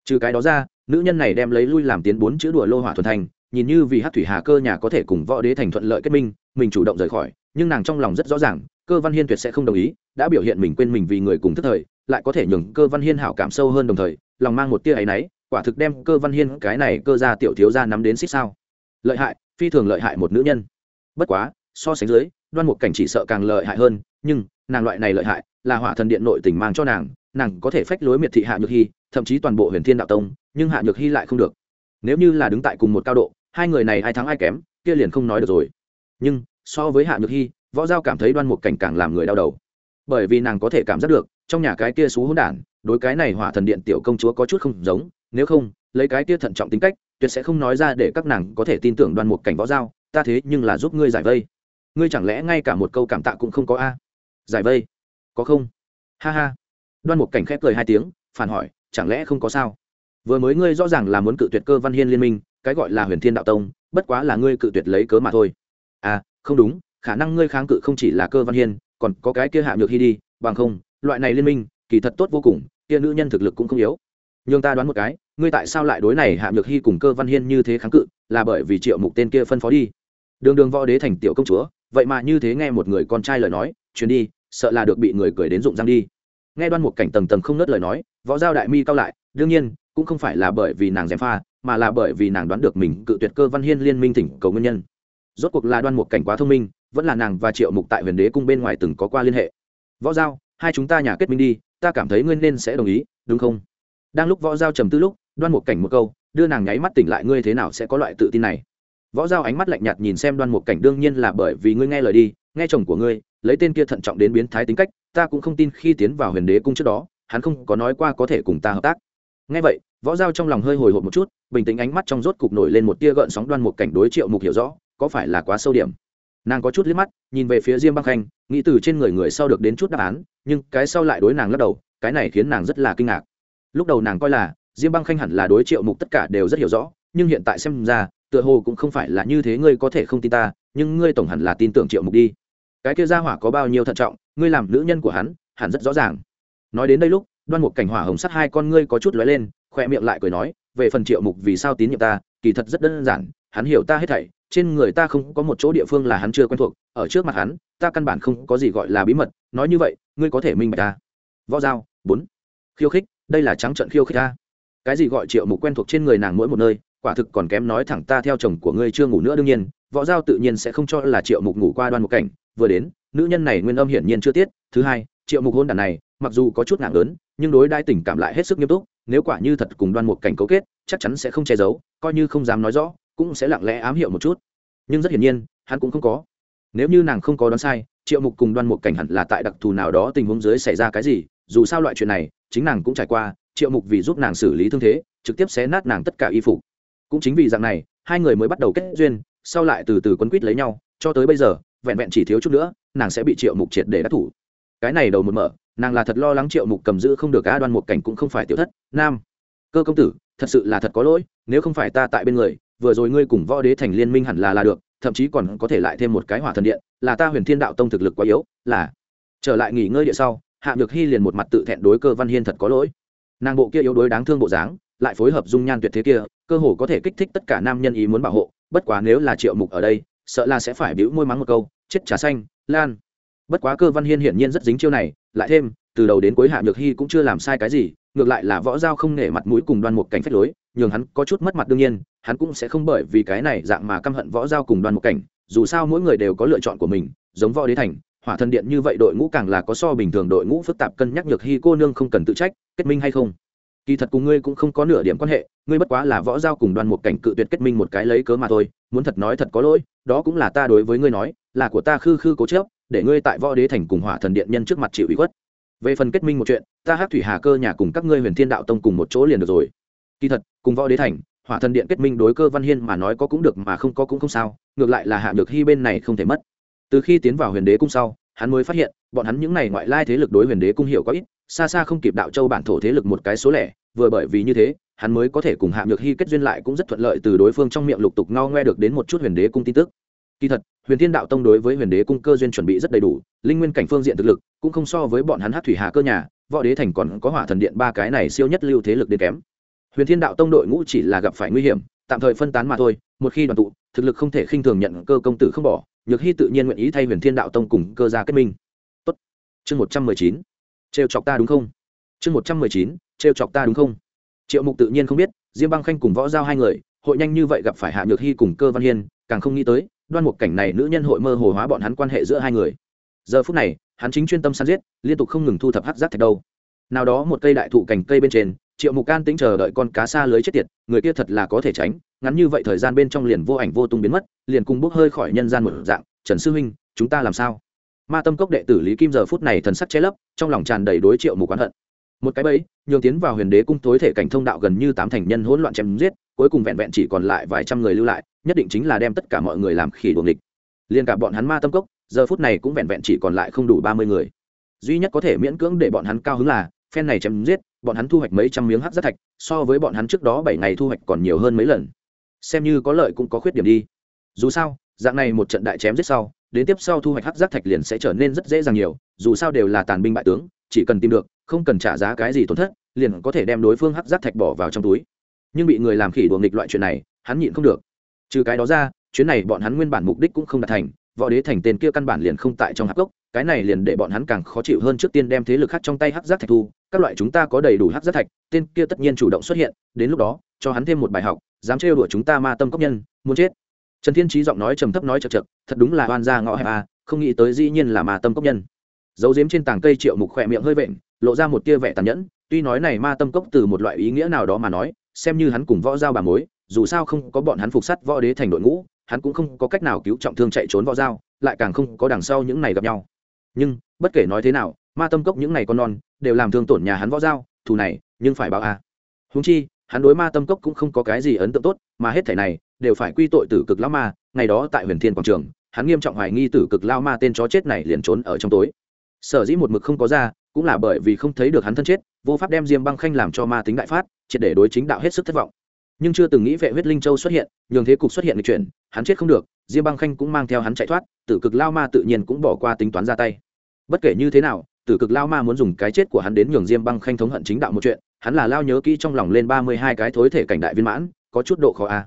Trừ cái đó ra, nữ nhân này đem lấy lui làm tiến bốn chữ đùa lô hỏa thuần thành nhìn như vì hát thủy hà cơ nhà có thể cùng võ đế thành thuận lợi kết minh, mình chủ động rời khỏi, nhưng nàng trong lòng rất rõ ràng, cơ văn hiên tuyệt sẽ không đồng ý, đã biểu hiện mình quên mình vì người cùng thức thời, lại có thể nhường cơ văn hiên hảo cảm sâu hơn đồng thời, lòng mang một tia áy náy, quả thực đem cơ văn hiên cái này cơ ra tiểu thiếu ra nắm đến xích sao. Lợi hại, phi thường lợi hại một nữ nhân. Bất quá, so sánh dưới, đoan mục cảnh chỉ sợ càng lợi hại hơn, nhưng, nàng loại này lợi hại, là hỏa thần điện nội tình mang cho nàng nàng có thể phách lối miệt thị hạ nhược hy, thậm chí toàn bộ huyền thiên đạo tông, nhưng hạ nhược hy lại không được. Nếu như là đứng tại cùng một cao độ hai người này ai thắng ai kém, kia liền không nói được rồi. Nhưng, so với hạ nhược hy, võ giao cảm thấy đoan mục cảnh càng làm người đau đầu. Bởi vì nàng có thể cảm giác được, trong nhà cái kia xú hỗn đản, đối cái này hỏa thần điện tiểu công chúa có chút không giống, nếu không, lấy cái kia thận trọng tính cách, tuyệt sẽ không nói ra để các nàng có thể tin tưởng đoan mục cảnh võ giao, ta thế nhưng là giúp ngươi giải vây. Ngươi chẳng lẽ ngay cả một câu cảm tạ cũng không có a? Giải vây? Có không? Ha ha. Đoan mục cảnh khép cười hai tiếng, phản hỏi, chẳng lẽ không có sao? Vừa mới ngươi rõ ràng là muốn cự tuyệt cơ văn hiên liên minh cái gọi là huyền thiên đạo tông, bất quá là ngươi cự tuyệt lấy cớ mà thôi. À không đúng, khả năng ngươi kháng cự không chỉ là cơ văn hiên, còn có cái kia hạ nhược hy đi, bằng không, loại này liên minh, kỳ thật tốt vô cùng, kia nữ nhân thực lực cũng không yếu. Nhưng ta đoán một cái, ngươi tại sao lại đối này hạ nhược hy cùng cơ văn hiên như thế kháng cự, là bởi vì triệu mục tên kia phân phó đi? Đường đường võ đế thành tiểu công chúa, vậy mà như thế nghe một người con trai lời nói, chuyến đi, sợ là được bị người cười đến rụng răng đi. Nghe đoan một cảnh tầng tầng không nớt lời nói, võ giao đại mi cao lại, đương nhiên, cũng không phải là bởi vì nàng dèm pha mà là bởi vì nàng đoán được mình cự tuyệt cơ văn hiên liên minh thỉnh cầu nguyên nhân. Rốt cuộc là đoan Mục cảnh quá thông minh, vẫn là nàng và triệu mục tại huyền đế cung bên ngoài từng có qua liên hệ. Võ giao, hai chúng ta nhà kết minh đi, ta cảm thấy ngươi nên sẽ đồng ý, đúng không? Đang lúc võ giao trầm tư lúc, đoan Mục cảnh một câu, đưa nàng nháy mắt tỉnh lại ngươi thế nào sẽ có loại tự tin này. Võ giao ánh mắt lạnh nhạt nhìn xem đoan Mục cảnh đương nhiên là bởi vì ngươi nghe lời đi, nghe chồng của ngươi, lấy tên kia thận trọng đến biến thái tính cách, ta cũng không tin khi tiến vào huyền đế cung trước đó, hắn không có nói qua có thể cùng ta hợp tác nghe vậy, võ giao trong lòng hơi hồi hộp một chút, bình tĩnh ánh mắt trong rốt cục nổi lên một tia gợn sóng đoan một cảnh đối triệu mục hiểu rõ, có phải là quá sâu điểm. Nàng có chút liếc mắt, nhìn về phía diêm băng khanh, nghĩ từ trên người người sau được đến chút đáp án, nhưng cái sau lại đối nàng lắc đầu, cái này khiến nàng rất là kinh ngạc. Lúc đầu nàng coi là, diêm băng khanh hẳn là đối triệu mục tất cả đều rất hiểu rõ, nhưng hiện tại xem ra, tựa hồ cũng không phải là như thế ngươi có thể không tin ta, nhưng ngươi tổng hẳn là tin tưởng triệu mục đi. Cái kia ra hỏa có bao nhiêu thận trọng, ngươi làm nữ nhân của hắn, hẳn rất rõ ràng. Nói đến đây lúc đoan một cảnh hỏa hồng sắt hai con ngươi có chút lóe lên, khoe miệng lại cười nói, về phần triệu mục vì sao tín nhiệm ta, kỳ thật rất đơn giản, hắn hiểu ta hết thảy, trên người ta không có một chỗ địa phương là hắn chưa quen thuộc, ở trước mặt hắn, ta căn bản không có gì gọi là bí mật, nói như vậy, ngươi có thể minh bạch ta. Võ giao, bốn. Khiêu khích, đây là trắng trận khiêu khích ta. Cái gì gọi triệu mục quen thuộc trên người nàng mỗi một nơi, quả thực còn kém nói thẳng ta theo chồng của ngươi chưa ngủ nữa đương nhiên, võ giao tự nhiên sẽ không cho là triệu mục ngủ qua đoan một cảnh, vừa đến, nữ nhân này nguyên âm hiển nhiên chưa tiết, thứ hai, triệu mục hôn đàn này, mặc dù có chút nặng lớn nhưng đối đai tình cảm lại hết sức nghiêm túc, nếu quả như thật cùng đoan một cảnh cấu kết, chắc chắn sẽ không che giấu, coi như không dám nói rõ, cũng sẽ lặng lẽ ám hiệu một chút. Nhưng rất hiển nhiên, hắn cũng không có. Nếu như nàng không có đoán sai, triệu mục cùng đoan một cảnh hẳn là tại đặc thù nào đó tình huống dưới xảy ra cái gì, dù sao loại chuyện này, chính nàng cũng trải qua, triệu mục vì giúp nàng xử lý thương thế, trực tiếp xé nát nàng tất cả y phục. Cũng chính vì dạng này, hai người mới bắt đầu kết duyên, sau lại từ từ quấn quýt lấy nhau, cho tới bây giờ, vẹn vẹn chỉ thiếu chút nữa, nàng sẽ bị triệu mục triệt để đắc thủ. Cái này đầu một mở nàng là thật lo lắng triệu mục cầm giữ không được á đoan một cảnh cũng không phải tiểu thất, nam. Cơ công tử, thật sự là thật có lỗi, nếu không phải ta tại bên người, vừa rồi ngươi cùng võ đế thành liên minh hẳn là là được, thậm chí còn có thể lại thêm một cái hỏa thần điện, là ta huyền thiên đạo tông thực lực quá yếu, là. Trở lại nghỉ ngơi địa sau, hạ nhược hy liền một mặt tự thẹn đối cơ văn hiên thật có lỗi. Nàng bộ kia yếu đuối đáng thương bộ dáng, lại phối hợp dung nhan tuyệt thế kia, cơ hồ có thể kích thích tất cả nam nhân ý muốn bảo hộ, bất quá nếu là triệu mục ở đây, sợ là sẽ phải bĩu môi mắng một câu, chết trà xanh, lan. Bất quá cơ văn hiên hiển nhiên rất dính chiêu này lại thêm, từ đầu đến cuối hạ nhược hy cũng chưa làm sai cái gì, ngược lại là võ giao không nể mặt mũi cùng đoan một cảnh phách lối, nhường hắn có chút mất mặt đương nhiên, hắn cũng sẽ không bởi vì cái này dạng mà căm hận võ giao cùng đoan một cảnh, dù sao mỗi người đều có lựa chọn của mình, giống võ đế thành, hỏa thần điện như vậy đội ngũ càng là có so bình thường đội ngũ phức tạp cân nhắc nhược hy cô nương không cần tự trách, kết minh hay không? Kỳ thật cùng ngươi cũng không có nửa điểm quan hệ, ngươi bất quá là võ giao cùng đoan một cảnh cự tuyệt kết minh một cái lấy cớ mà thôi, muốn thật nói thật có lỗi, đó cũng là ta đối với ngươi nói, là của ta khư khư cố chớp để ngươi tại võ đế thành cùng hỏa thần điện nhân trước mặt chịu ủy khuất. Về phần kết minh một chuyện, ta hát thủy hà cơ nhà cùng các ngươi huyền thiên đạo tông cùng một chỗ liền được rồi. Kỳ thật, cùng võ đế thành, hỏa thần điện kết minh đối cơ văn hiên mà nói có cũng được mà không có cũng không sao, ngược lại là hạ được hy bên này không thể mất. Từ khi tiến vào huyền đế cung sau, hắn mới phát hiện, bọn hắn những n à y ngoại lai thế lực đối huyền đế cung hiểu có ít, xa xa không kịp đạo châu bản thổ thế lực một cái số lẻ, vừa bởi vì như thế, hắn mới có thể cùng hạ nhược hy kết duyên lại cũng rất thuận lợi từ đối phương trong miệng lục tục ngao ngoe được đến một chút huyền đế cung tin tức kỳ thật, huyền thiên đạo tông đối với huyền đế cung cơ duyên chuẩn bị rất đầy đủ, linh nguyên cảnh phương diện thực lực cũng không so với bọn hắn hát thủy hà cơ nhà, võ đế thành còn có hỏa thần điện ba cái này siêu nhất lưu thế lực đến kém. Huyền thiên đạo tông đội ngũ chỉ là gặp phải nguy hiểm, tạm thời phân tán mà thôi, một khi đoàn tụ, thực lực không thể khinh thường nhận cơ công tử không bỏ, nhược hy tự nhiên nguyện ý thay huyền thiên đạo tông cùng cơ gia kết minh. Tốt. Chương một trăm mười chín. Trêu chọc ta đúng không? Chương một trăm mười chín. Trêu chọc ta đúng không? Triệu mục tự nhiên không biết, diêm băng khanh cùng võ giao hai người hội nhanh như vậy gặp phải hạ nhược hy cùng cơ văn hiên, càng không nghĩ tới, đoan một cảnh này nữ nhân hội mơ hồ hóa bọn hắn quan hệ giữa hai người. Giờ phút này, hắn chính chuyên tâm săn giết, liên tục không ngừng thu thập hát rác thạch đâu. Nào đó một cây đại thụ cành cây bên trên, triệu mục can tính chờ đợi con cá xa lưới chết tiệt, người kia thật là có thể tránh, ngắn như vậy thời gian bên trong liền vô ảnh vô tung biến mất, liền cùng bốc hơi khỏi nhân gian một dạng, trần sư huynh, chúng ta làm sao? Ma tâm cốc đệ tử lý kim giờ phút này thần sắc che lấp, trong lòng tràn đầy đối triệu mục oán hận. Một cái bẫy, nhường tiến vào huyền đế cung tối thể cảnh thông đạo gần như tám thành nhân hỗn loạn chém giết cuối cùng vẹn vẹn chỉ còn lại vài trăm người lưu lại, nhất định chính là đem tất cả mọi người làm khỉ đuồng địch. Liên cả bọn hắn ma tâm cốc, giờ phút này cũng vẹn vẹn chỉ còn lại không đủ ba mươi người. Duy nhất có thể miễn cưỡng để bọn hắn cao hứng là, phen này chém giết, bọn hắn thu hoạch mấy trăm miếng hắc rất thạch, so với bọn hắn trước đó bảy ngày thu hoạch còn nhiều hơn mấy lần. Xem như có lợi cũng có khuyết điểm đi. Dù sao, dạng này một trận đại chém giết sau, đến tiếp sau thu hoạch hắc giác thạch liền sẽ trở nên rất dễ dàng nhiều, dù sao đều là tàn binh bại tướng, chỉ cần tìm được, không cần trả giá cái gì tổn thất, liền có thể đem đối phương hắc giác thạch bỏ vào trong túi nhưng bị người làm khỉ đùa nghịch loại chuyện này, hắn nhịn không được. Trừ cái đó ra, chuyến này bọn hắn nguyên bản mục đích cũng không đạt thành, võ đế thành tên kia căn bản liền không tại trong hắc gốc, cái này liền để bọn hắn càng khó chịu hơn trước tiên đem thế lực khác trong tay hắc giác thạch thu, các loại chúng ta có đầy đủ hắc giác thạch, tên kia tất nhiên chủ động xuất hiện, đến lúc đó, cho hắn thêm một bài học, dám trêu đuổi chúng ta ma tâm cốc nhân, muốn chết. Trần thiên trí giọng nói trầm thấp nói chật chật thật đúng là oan ra ngõ hẹp à không nghĩ tới dĩ nhiên là ma tâm cốc nhân. Dấu diếm trên tảng cây triệu mục khỏe miệng hơi vện, lộ ra một tia vẻ tàn nhẫn, tuy nói này ma tâm cốc từ một loại ý nghĩa nào đó mà nói xem như hắn cùng võ giao bà mối, dù sao không có bọn hắn phục sắt võ đế thành đội ngũ, hắn cũng không có cách nào cứu trọng thương chạy trốn võ giao, lại càng không có đằng sau những này gặp nhau nhưng, bất kể nói thế nào, ma tâm cốc những này con non, đều làm thương tổn nhà hắn võ giao, thù này, nhưng phải báo a à. húng chi, hắn đối ma tâm cốc cũng không có cái gì ấn tượng tốt, mà hết thể này, đều phải quy tội tử cực lao ma, ngày đó tại huyền thiên quảng trường, hắn nghiêm trọng hoài nghi tử cực lao ma tên chó chết này liền trốn ở trong tối sở dĩ một mực không có ra, cũng là bởi vì không thấy được hắn thân chết vô pháp đem diêm băng khanh làm cho ma tính đại phát, triệt để đối chính đạo hết sức thất vọng. Nhưng chưa từng nghĩ vệ huyết linh châu xuất hiện, nhường thế cục xuất hiện lịch chuyển, hắn chết không được, diêm băng khanh cũng mang theo hắn chạy thoát, tử cực lao ma tự nhiên cũng bỏ qua tính toán ra tay. Bất kể như thế nào, tử cực lao ma muốn dùng cái chết của hắn đến nhường diêm băng khanh thống hận chính đạo một chuyện, hắn là lao nhớ kỹ trong lòng lên ba mươi hai cái thối thể cảnh đại viên mãn, có chút độ khó a.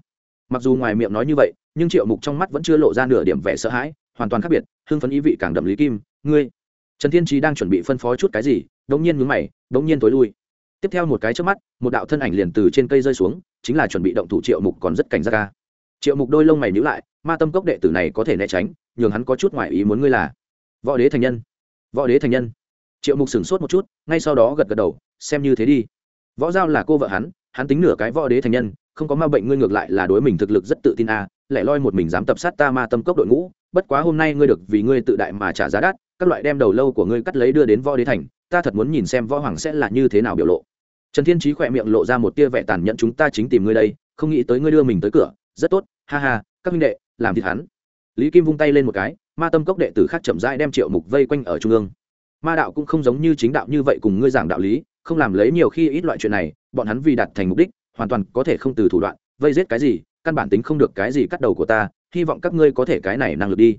Mặc dù ngoài miệng nói như vậy, nhưng triệu mục trong mắt vẫn chưa lộ ra nửa điểm vẻ sợ hãi, hoàn toàn khác biệt, hưng phấn ý vị càng đậm lý kim, ngươi, trần thiên trí đang chuẩn bị phân phó chút cái gì đống nhiên nhướng mày đống nhiên tối lui. Tiếp theo một cái trước mắt một đạo thân ảnh liền từ trên cây rơi xuống chính là chuẩn bị động thủ triệu mục còn rất cảnh giác ca triệu mục đôi lông mày nhíu lại ma tâm cốc đệ tử này có thể né tránh nhường hắn có chút ngoại ý muốn ngươi là. Võ đế thành nhân. Võ đế thành nhân. Triệu mục sửng sốt một chút ngay sau đó gật gật đầu xem như thế đi. Võ giao là cô vợ hắn hắn tính nửa cái võ đế thành nhân không có ma bệnh ngươi ngược lại là đối mình thực lực rất tự tin a à, lại loi một mình dám tập sát ta ma tâm cốc đội ngũ bất quá hôm nay ngươi được vì ngươi tự đại mà trả giá đắt các loại đem đầu lâu của ngươi cắt lấy đưa đến võ đế thành ta thật muốn nhìn xem võ hoàng sẽ là như thế nào biểu lộ. Trần thiên trí khỏe miệng lộ ra một tia vẻ tàn nhẫn, chúng ta chính tìm ngươi đây, không nghĩ tới ngươi đưa mình tới cửa. Rất tốt, ha ha, các minh đệ, làm thịt hắn. Lý kim vung tay lên một cái, ma tâm cốc đệ tử khác chậm rãi đem triệu mục vây quanh ở trung ương. Ma đạo cũng không giống như chính đạo như vậy cùng ngươi giảng đạo lý, không làm lấy nhiều khi ít loại chuyện này, bọn hắn vì đạt thành mục đích, hoàn toàn có thể không từ thủ đoạn, vây giết cái gì, căn bản tính không được cái gì cắt đầu của ta, hy vọng các ngươi có thể cái này năng lực đi.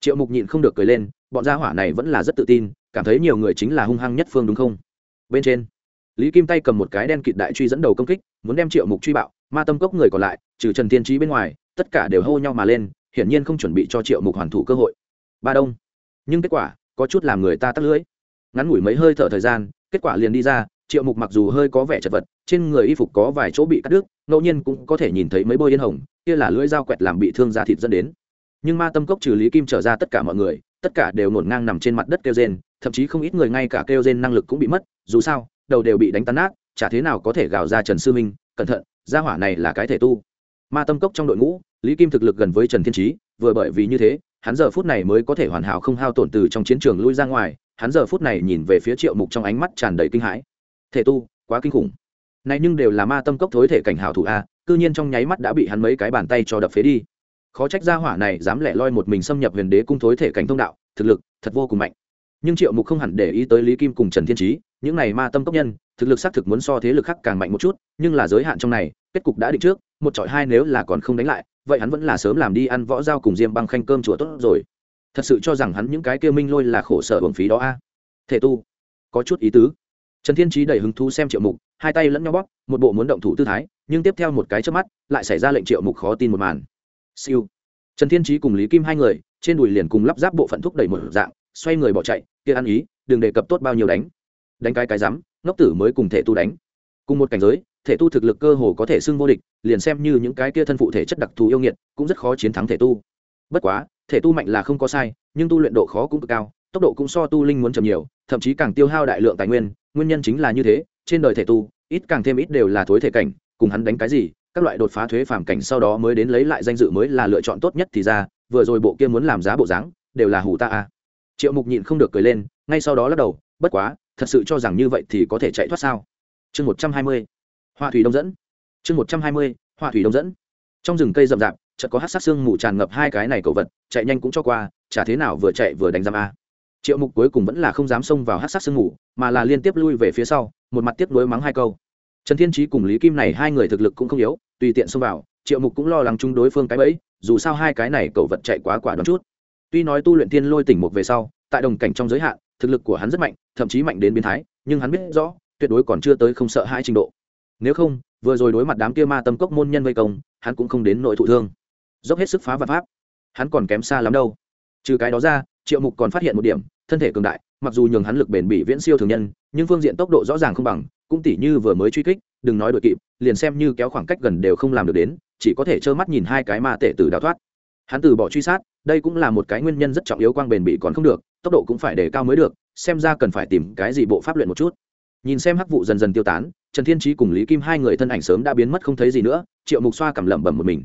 Triệu mục nhịn không được cười lên, bọn gia hỏa này vẫn là rất tự tin cảm thấy nhiều người chính là hung hăng nhất phương đúng không? Bên trên, lý kim tay cầm một cái đen kịt đại truy dẫn đầu công kích, muốn đem triệu mục truy bạo, ma tâm cốc người còn lại, trừ trần tiên trí bên ngoài, tất cả đều hô nhau mà lên, hiển nhiên không chuẩn bị cho triệu mục hoàn thủ cơ hội. Ba đông. Nhưng kết quả, có chút làm người ta tắt lưỡi. Ngắn ngủi mấy hơi thở thời gian, kết quả liền đi ra, triệu mục mặc dù hơi có vẻ chật vật, trên người y phục có vài chỗ bị cắt đứt, ngẫu nhiên cũng có thể nhìn thấy mấy bôi yên hồng, kia là lưỡi dao quẹt làm bị thương da thịt dẫn đến. Nhưng ma tâm cốc trừ lý kim trở ra tất cả mọi người, tất cả đều ngổn ngang nằm trên mặt đất kêu rên thậm chí không ít người ngay cả kêu rên năng lực cũng bị mất, dù sao, đầu đều bị đánh tan nát, chả thế nào có thể gào ra trần sư minh, cẩn thận, gia hỏa này là cái thể tu. Ma tâm cốc trong đội ngũ, lý kim thực lực gần với trần thiên trí vừa bởi vì như thế, hắn giờ phút này mới có thể hoàn hảo không hao tổn từ trong chiến trường lui ra ngoài, hắn giờ phút này nhìn về phía triệu mục trong ánh mắt tràn đầy kinh hãi. Thể tu, quá kinh khủng. Này nhưng đều là ma tâm cốc thối thể cảnh hảo thủ a, cư nhiên trong nháy mắt đã bị hắn mấy cái bàn tay cho đập phế đi. Khó trách gia hỏa này dám lẻ loi một mình xâm nhập huyền đế cung thối thể cảnh thông đạo, thực lực thật vô cùng mạnh nhưng triệu mục không hẳn để ý tới lý kim cùng trần thiên trí những này ma tâm cốc nhân, thực lực xác thực muốn so thế lực khác càng mạnh một chút, nhưng là giới hạn trong này, kết cục đã định trước, một trọi hai nếu là còn không đánh lại, vậy hắn vẫn là sớm làm đi ăn võ dao cùng diêm băng khanh cơm chùa tốt rồi. Thật sự cho rằng hắn những cái kia minh lôi là khổ sở hưởng phí đó a. À? Thể tu, có chút ý tứ. Trần thiên trí đầy hứng thú xem triệu mục, hai tay lẫn nhau bóp, một bộ muốn động thủ tư thái, nhưng tiếp theo một cái trước mắt, lại xảy ra lệnh triệu mục khó tin một màn. Siêu. Trần thiên trí cùng lý kim hai người, trên đùi liền cùng lắp ráp bộ phận thúc đẩy một dạng xoay người bỏ chạy, kia ăn ý, đừng đề cập tốt bao nhiêu đánh. Đánh cái cái rắm ngốc tử mới cùng thể tu đánh. Cùng một cảnh giới, thể tu thực lực cơ hồ có thể xưng vô địch, liền xem như những cái kia thân phụ thể chất đặc thù yêu nghiệt, cũng rất khó chiến thắng thể tu. Bất quá, thể tu mạnh là không có sai, nhưng tu luyện độ khó cũng cực cao, tốc độ cũng so tu linh muốn chậm nhiều, thậm chí càng tiêu hao đại lượng tài nguyên nguyên nhân chính là như thế, trên đời thể tu, ít càng thêm ít đều là thối thể cảnh, cùng hắn đánh cái gì, các loại đột phá thuế phàm cảnh sau đó mới đến lấy lại danh dự mới là lựa chọn tốt nhất thì ra, vừa rồi bộ kia muốn làm giá bộ dáng, đều là hủ ta a triệu mục nhịn không được cười lên, ngay sau đó lắc đầu, bất quá, thật sự cho rằng như vậy thì có thể chạy thoát sao? Chương một trăm hai mươi, hoa thủy đông dẫn. Chương một trăm hai mươi, hoa thủy đông dẫn. Trong rừng cây rậm rạp, chợt có hát sát xương mù tràn ngập hai cái này cầu vật, chạy nhanh cũng cho qua, chả thế nào vừa chạy vừa đánh giam a. Triệu mục cuối cùng vẫn là không dám xông vào hát sát xương mù, mà là liên tiếp lui về phía sau, một mặt tiếp nối mắng hai câu. Trần thiên trí cùng lý kim này hai người thực lực cũng không yếu, tùy tiện xông vào, triệu mục cũng lo lắng chung đối phương cái bẫy, dù sao hai cái này cậu vật chạy quá quả đón chút tuy nói tu luyện tiên lôi tỉnh một về sau, tại đồng cảnh trong giới hạn, thực lực của hắn rất mạnh, thậm chí mạnh đến biến thái, nhưng hắn biết rõ, tuyệt đối còn chưa tới không sợ hai trình độ. Nếu không, vừa rồi đối mặt đám kia ma tâm cốc môn nhân vây công, hắn cũng không đến nội thụ thương. Dốc hết sức phá vật pháp, hắn còn kém xa lắm đâu. Trừ cái đó ra, triệu mục còn phát hiện một điểm, thân thể cường đại, mặc dù nhường hắn lực bền bỉ viễn siêu thường nhân, nhưng phương diện tốc độ rõ ràng không bằng, cũng tỉ như vừa mới truy kích, đừng nói đội kịp, liền xem như kéo khoảng cách gần đều không làm được đến, chỉ có thể trơ mắt nhìn hai cái ma tệ tử đào thoát hắn từ bỏ truy sát, đây cũng là một cái nguyên nhân rất trọng yếu quang bền bị còn không được, tốc độ cũng phải để cao mới được, xem ra cần phải tìm cái gì bộ pháp luyện một chút. Nhìn xem hắc vụ dần dần tiêu tán, trần thiên trí cùng lý kim hai người thân ảnh sớm đã biến mất không thấy gì nữa, triệu mục xoa cảm lẩm bẩm một mình.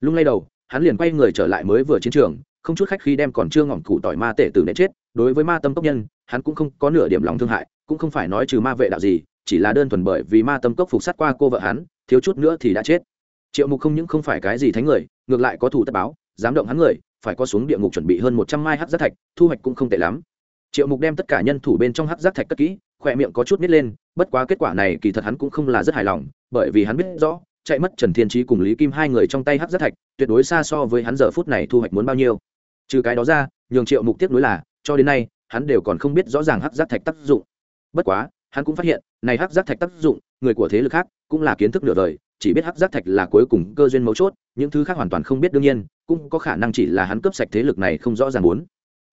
Lung lay đầu, hắn liền quay người trở lại mới vừa chiến trường, không chút khách khi đem còn chưa ngỏm cụ tỏi ma tể tử nệ chết, đối với ma tâm cốc nhân, hắn cũng không có nửa điểm lòng thương hại, cũng không phải nói trừ ma vệ đạo gì, chỉ là đơn thuần bởi vì ma tâm cốc phục sát qua cô vợ hắn, thiếu chút nữa thì đã chết. Triệu mục không những không phải cái gì thánh người, ngược lại có thủ tất báo dám động hắn người, phải có xuống địa ngục chuẩn bị hơn một trăm mai hát giác thạch, thu hoạch cũng không tệ lắm. Triệu mục đem tất cả nhân thủ bên trong hát giác thạch cất kỹ, khỏe miệng có chút nít lên, bất quá kết quả này kỳ thật hắn cũng không là rất hài lòng, bởi vì hắn biết rõ, chạy mất trần thiên trí cùng lý kim hai người trong tay hát giác thạch, tuyệt đối xa so với hắn giờ phút này thu hoạch muốn bao nhiêu. Trừ cái đó ra, nhường triệu mục tiếc nuối là, cho đến nay, hắn đều còn không biết rõ ràng hát giác thạch tác dụng. Bất quá, hắn cũng phát hiện, này hát giác thạch tác dụng, người của thế lực khác cũng là kiến thức nửa đời chỉ biết hắc giác thạch là cuối cùng cơ duyên mấu chốt, những thứ khác hoàn toàn không biết đương nhiên, cũng có khả năng chỉ là hắn cướp sạch thế lực này không rõ ràng muốn.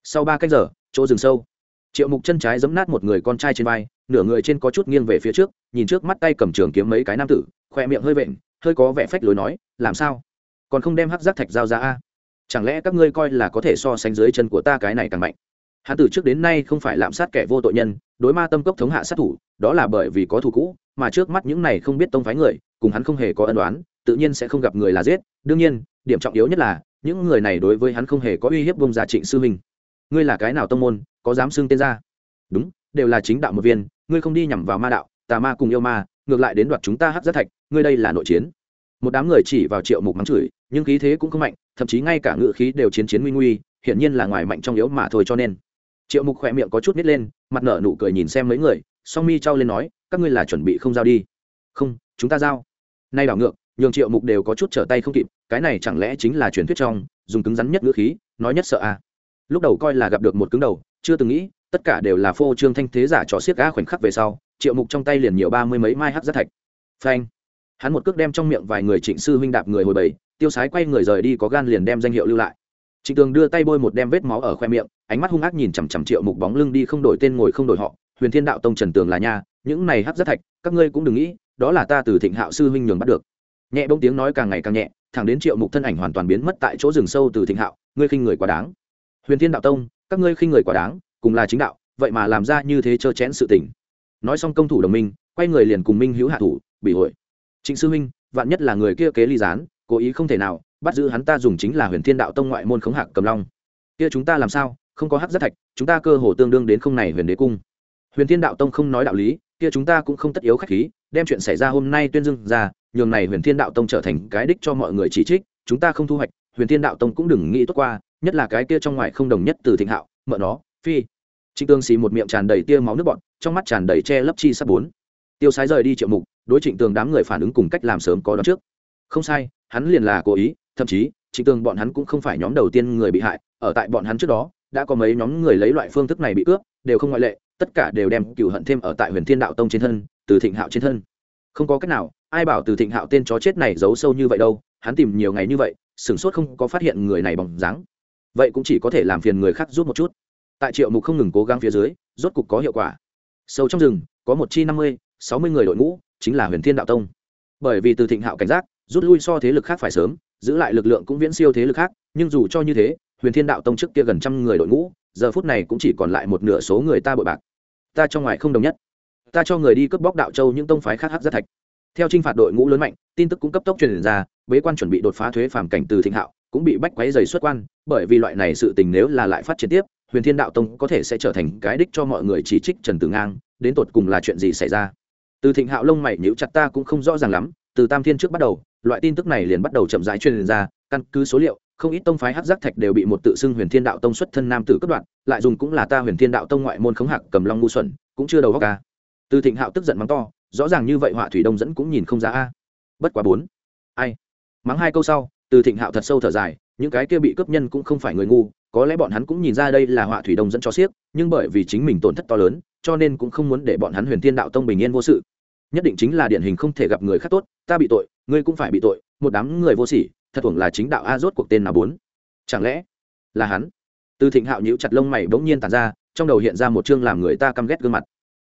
Sau ba cách giờ, chỗ rừng sâu, triệu mục chân trái giấm nát một người con trai trên vai, nửa người trên có chút nghiêng về phía trước, nhìn trước mắt tay cầm trường kiếm mấy cái nam tử, khoe miệng hơi vện, hơi có vẻ phách lối nói, làm sao? Còn không đem hắc giác thạch giao ra a? Chẳng lẽ các ngươi coi là có thể so sánh dưới chân của ta cái này càng mạnh? Hắn từ trước đến nay không phải lạm sát kẻ vô tội nhân, đối ma tâm cốc thống hạ sát thủ, đó là bởi vì có thù cũ mà trước mắt những này không biết tông phái người, cùng hắn không hề có ân đoán tự nhiên sẽ không gặp người là giết. Đương nhiên, điểm trọng yếu nhất là, những người này đối với hắn không hề có uy hiếp bông ra trịnh sư huynh. ngươi là cái nào tông môn, có dám xưng tên ra? Đúng, đều là chính đạo một viên, ngươi không đi nhằm vào ma đạo, tà ma cùng yêu ma, ngược lại đến đoạt chúng ta hắc rất thạch, ngươi đây là nội chiến. Một đám người chỉ vào triệu mục mắng chửi, nhưng khí thế cũng không mạnh, thậm chí ngay cả ngự khí đều chiến chiến nguy nguy, hiển nhiên là ngoài mạnh trong yếu mà thôi cho nên. Triệu mục khỏe miệng có chút nít lên, mặt nở nụ cười nhìn xem mấy người song mi trao lên nói, các ngươi là chuẩn bị không giao đi. Không, chúng ta giao. Nay đảo ngược, nhường triệu mục đều có chút trở tay không kịp, cái này chẳng lẽ chính là truyền thuyết trong, dùng cứng rắn nhất ngữ khí, nói nhất sợ à. Lúc đầu coi là gặp được một cứng đầu, chưa từng nghĩ, tất cả đều là phô trương thanh thế giả trò xiết gã khoảnh khắc về sau, triệu mục trong tay liền nhiều ba mươi mấy mai hát giác thạch. Phanh! Hắn một cước đem trong miệng vài người trịnh sư huynh đạp người hồi bầy, tiêu sái quay người rời đi có gan liền đem danh hiệu lưu lại. Trịnh tường đưa tay bôi một đem vết máu ở khoe miệng, ánh mắt hung ác nhìn chằm chằm triệu mục bóng lưng đi không đổi tên ngồi không đổi họ huyền thiên đạo tông trần tường là nha, những này hắc giác thạch, các ngươi cũng đừng nghĩ, đó là ta từ thịnh hạo sư huynh nhường bắt được. Nhẹ bông tiếng nói càng ngày càng nhẹ, thẳng đến triệu mục thân ảnh hoàn toàn biến mất tại chỗ rừng sâu từ thịnh hạo, ngươi khinh người quá đáng. Huyền thiên đạo tông, các ngươi khinh người quá đáng, cùng là chính đạo, vậy mà làm ra như thế trơ chẽn sự tình. Nói xong công thủ đồng minh, quay người liền cùng minh hữu hạ thủ, bị hội. Trịnh sư huynh, vạn nhất là người kia kế ly gián, cố ý không thể nào, bắt giữ hắn ta dùng chính là huyền thiên đạo tông ngoại môn khống hạc cầm long. Kia chúng ta làm sao, không có hắc rất thạch, chúng ta cơ hồ tương đương đến không này huyền đế cung huyền thiên đạo tông không nói đạo lý, kia chúng ta cũng không tất yếu khách khí, đem chuyện xảy ra hôm nay tuyên dưng ra, nhường này huyền thiên đạo tông trở thành cái đích cho mọi người chỉ trích, chúng ta không thu hoạch, huyền thiên đạo tông cũng đừng nghĩ tốt qua, nhất là cái kia trong ngoài không đồng nhất từ thịnh hạo, mợ nó, phi. Trịnh tương xì một miệng tràn đầy tia máu nước bọn trong mắt tràn đầy che lấp chi sắp bốn. Tiêu sái rời đi triệu mục, đối trịnh tường đám người phản ứng cùng cách làm sớm có đón trước. Không sai, hắn liền là cố ý, thậm chí, trịnh tường bọn hắn cũng không phải nhóm đầu tiên người bị hại, ở tại bọn hắn trước đó, đã có mấy nhóm người lấy loại phương thức này bị cướp, đều không ngoại lệ tất cả đều đem cựu hận thêm ở tại huyền thiên đạo tông trên thân, từ thịnh hạo trên thân. Không có cách nào, ai bảo từ thịnh hạo tên chó chết này giấu sâu như vậy đâu, hắn tìm nhiều ngày như vậy, sửng sốt không có phát hiện người này bỏng dáng. Vậy cũng chỉ có thể làm phiền người khác rút một chút. Tại triệu mục không ngừng cố gắng phía dưới, rốt cục có hiệu quả. Sâu trong rừng, có một chi năm mươi, sáu mươi người đội ngũ, chính là huyền thiên đạo tông. Bởi vì từ thịnh hạo cảnh giác, rút lui so thế lực khác phải sớm, giữ lại lực lượng cũng viễn siêu thế lực khác, nhưng dù cho như thế, huyền thiên đạo tông trước kia gần trăm người đội ngũ, giờ phút này cũng chỉ còn lại một nửa số người ta bội bạc ta trong ngoài không đồng nhất. Ta cho người đi cướp bóc đạo châu những tông phái khác hát ra thạch. Theo t r i n h phạt đội ngũ lớn mạnh, tin tức cũng cấp tốc truyền ra, bế quan chuẩn bị đột phá thuế phàm cảnh từ thịnh hạo, cũng bị bách quáy dày xuất quan, bởi vì loại này sự tình nếu là lại phát triển tiếp, huyền thiên đạo tông có thể sẽ trở thành cái đích cho mọi người chỉ trích trần tử ngang, đến tột cùng là chuyện gì xảy ra. Từ thịnh hạo lông mày nhíu chặt ta cũng không rõ ràng lắm, từ tam thiên trước bắt đầu, loại tin tức này liền bắt đầu chậm rãi truyền ra, căn cứ số liệu không ít tông phái hắc giác thạch đều bị một tự xưng huyền thiên đạo tông xuất thân nam tử cất đoạn lại dùng cũng là ta huyền thiên đạo tông ngoại môn khống hạc cầm long ngu xuẩn, cũng chưa đầu góc ca. Từ thịnh hạo tức giận mắng to, rõ ràng như vậy họa thủy đông dẫn cũng nhìn không ra a. Bất quá bốn. Ai? Mắng hai câu sau, từ thịnh hạo thật sâu thở dài, những cái kia bị cướp nhân cũng không phải người ngu, có lẽ bọn hắn cũng nhìn ra đây là họa thủy đông dẫn cho xiếc, nhưng bởi vì chính mình tổn thất to lớn, cho nên cũng không muốn để bọn hắn huyền thiên đạo tông bình yên vô sự. Nhất định chính là điển hình không thể gặp người khác tốt, ta bị tội, ngươi cũng phải bị tội, một đám người vô sỉ thật thuồng là chính đạo a rốt cuộc tên nào bốn? Chẳng lẽ là hắn? Từ thịnh hạo nhíu chặt lông mày bỗng nhiên tàn ra, trong đầu hiện ra một chương làm người ta căm ghét gương mặt.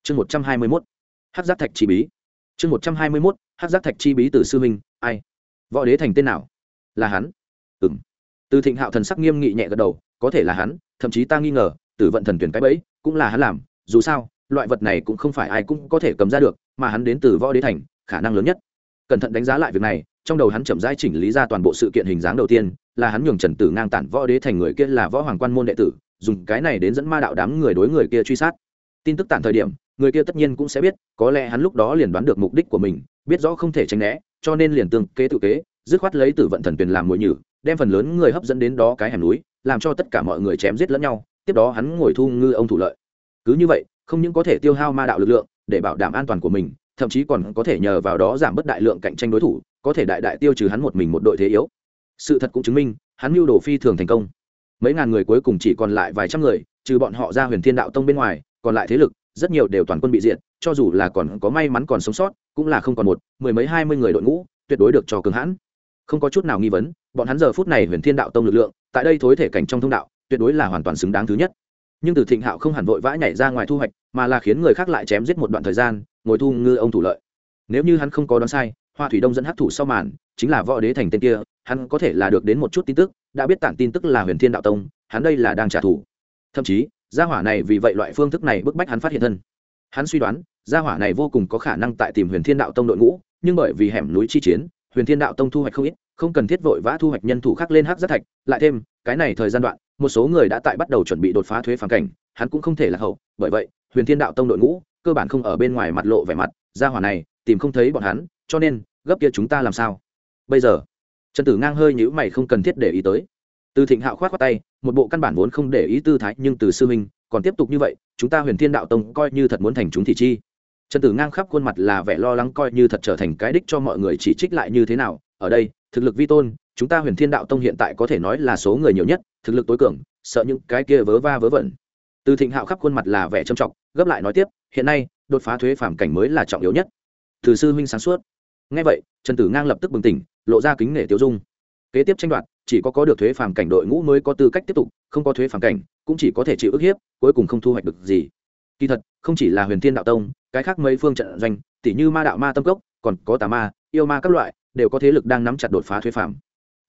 Chương một trăm hai mươi mốt hát giác thạch chi bí. Chương một trăm hai mươi mốt hát giác thạch chi bí từ sư minh ai? Võ đế thành tên nào? Là hắn? Ừng từ thịnh hạo thần sắc nghiêm nghị nhẹ gật đầu, có thể là hắn, thậm chí ta nghi ngờ, tử vận thần tuyển cái bẫy, cũng là hắn làm, dù sao, loại vật này cũng không phải ai cũng có thể cầm ra được, mà hắn đến từ võ đế thành, khả năng lớn nhất. Cẩn thận đánh giá lại việc này trong đầu hắn chậm rãi chỉnh lý ra toàn bộ sự kiện hình dáng đầu tiên, là hắn nhường trần tử ngang tản võ đế thành người kia là võ hoàng quan môn đệ tử, dùng cái này đến dẫn ma đạo đám người đối người kia truy sát. Tin tức tản thời điểm, người kia tất nhiên cũng sẽ biết, có lẽ hắn lúc đó liền đoán được mục đích của mình, biết rõ không thể tránh né, cho nên liền tương kế tự kế, dứt khoát lấy tử vận thần tuyền làm mồi nhử, đem phần lớn người hấp dẫn đến đó cái hẻm núi, làm cho tất cả mọi người chém giết lẫn nhau, tiếp đó hắn ngồi thu ngư ông thủ lợi. Cứ như vậy, không những có thể tiêu hao ma đạo lực lượng, để bảo đảm an toàn của mình, thậm chí còn có thể nhờ vào đó giảm bớt đại lượng cạnh tranh đối thủ có thể đại đại tiêu trừ hắn một mình một đội thế yếu. Sự thật cũng chứng minh, hắn mưu đồ phi thường thành công. Mấy ngàn người cuối cùng chỉ còn lại vài trăm người, trừ bọn họ ra huyền thiên đạo tông bên ngoài, còn lại thế lực, rất nhiều đều toàn quân bị diệt, cho dù là còn có may mắn còn sống sót, cũng là không còn một, mười mấy hai mươi người đội ngũ, tuyệt đối được cho cường hãn. Không có chút nào nghi vấn, bọn hắn giờ phút này huyền thiên đạo tông lực lượng, tại đây thối thể cảnh trong thông đạo, tuyệt đối là hoàn toàn xứng đáng thứ nhất. Nhưng từ thịnh hạo không hẳn vội vã nhảy ra ngoài thu hoạch, mà là khiến người khác lại chém giết một đoạn thời gian, ngồi thu ngư ông thủ lợi. Nếu như hắn không có đoán sai hoa thủy đông dẫn hắc thủ sau màn, chính là võ đế thành tên kia, hắn có thể là được đến một chút tin tức, đã biết tản tin tức là huyền thiên đạo tông, hắn đây là đang trả thù. Thậm chí, gia hỏa này vì vậy loại phương thức này bức bách hắn phát hiện thân. Hắn suy đoán, gia hỏa này vô cùng có khả năng tại tìm huyền thiên đạo tông đội ngũ, nhưng bởi vì hẻm núi chi chiến, huyền thiên đạo tông thu hoạch không ít, không cần thiết vội vã thu hoạch nhân thủ khác lên hắc giác thạch. Lại thêm, cái này thời gian đoạn, một số người đã tại bắt đầu chuẩn bị đột phá thuế phản cảnh, hắn cũng không thể là hậu. Bởi vậy, huyền thiên đạo tông đội ngũ, cơ bản không ở bên ngoài mặt lộ vẻ mặt, gia hỏa này tìm không thấy bọn hắn, cho nên gấp kia chúng ta làm sao? Bây giờ, trần tử ngang hơi nhữ mày không cần thiết để ý tới. Từ thịnh hạo khoát khoát tay, một bộ căn bản vốn không để ý tư thái, nhưng từ sư minh còn tiếp tục như vậy, chúng ta huyền thiên đạo tông coi như thật muốn thành chúng thị chi. Trần tử ngang khắp khuôn mặt là vẻ lo lắng coi như thật trở thành cái đích cho mọi người chỉ trích lại như thế nào. Ở đây, thực lực vi tôn, chúng ta huyền thiên đạo tông hiện tại có thể nói là số người nhiều nhất, thực lực tối cường, sợ những cái kia vớ va vớ vẩn. Từ thịnh hạo khắp khuôn mặt là vẻ trầm trọng, gấp lại nói tiếp, hiện nay, đột phá thuế phản cảnh mới là trọng yếu nhất. Từ sư huynh sáng suốt ngay vậy, trần tử ngang lập tức bừng tỉnh, lộ ra kính nể tiêu dung. Kế tiếp tranh đoạt, chỉ có có được thuế phàm cảnh đội ngũ mới có tư cách tiếp tục, không có thuế phàm cảnh, cũng chỉ có thể chịu ức hiếp, cuối cùng không thu hoạch được gì. Kỳ thật, không chỉ là huyền thiên đạo tông, cái khác mấy phương trận doanh, tỷ như ma đạo ma tâm cốc, còn có tà ma, yêu ma các loại, đều có thế lực đang nắm chặt đột phá thuế phàm.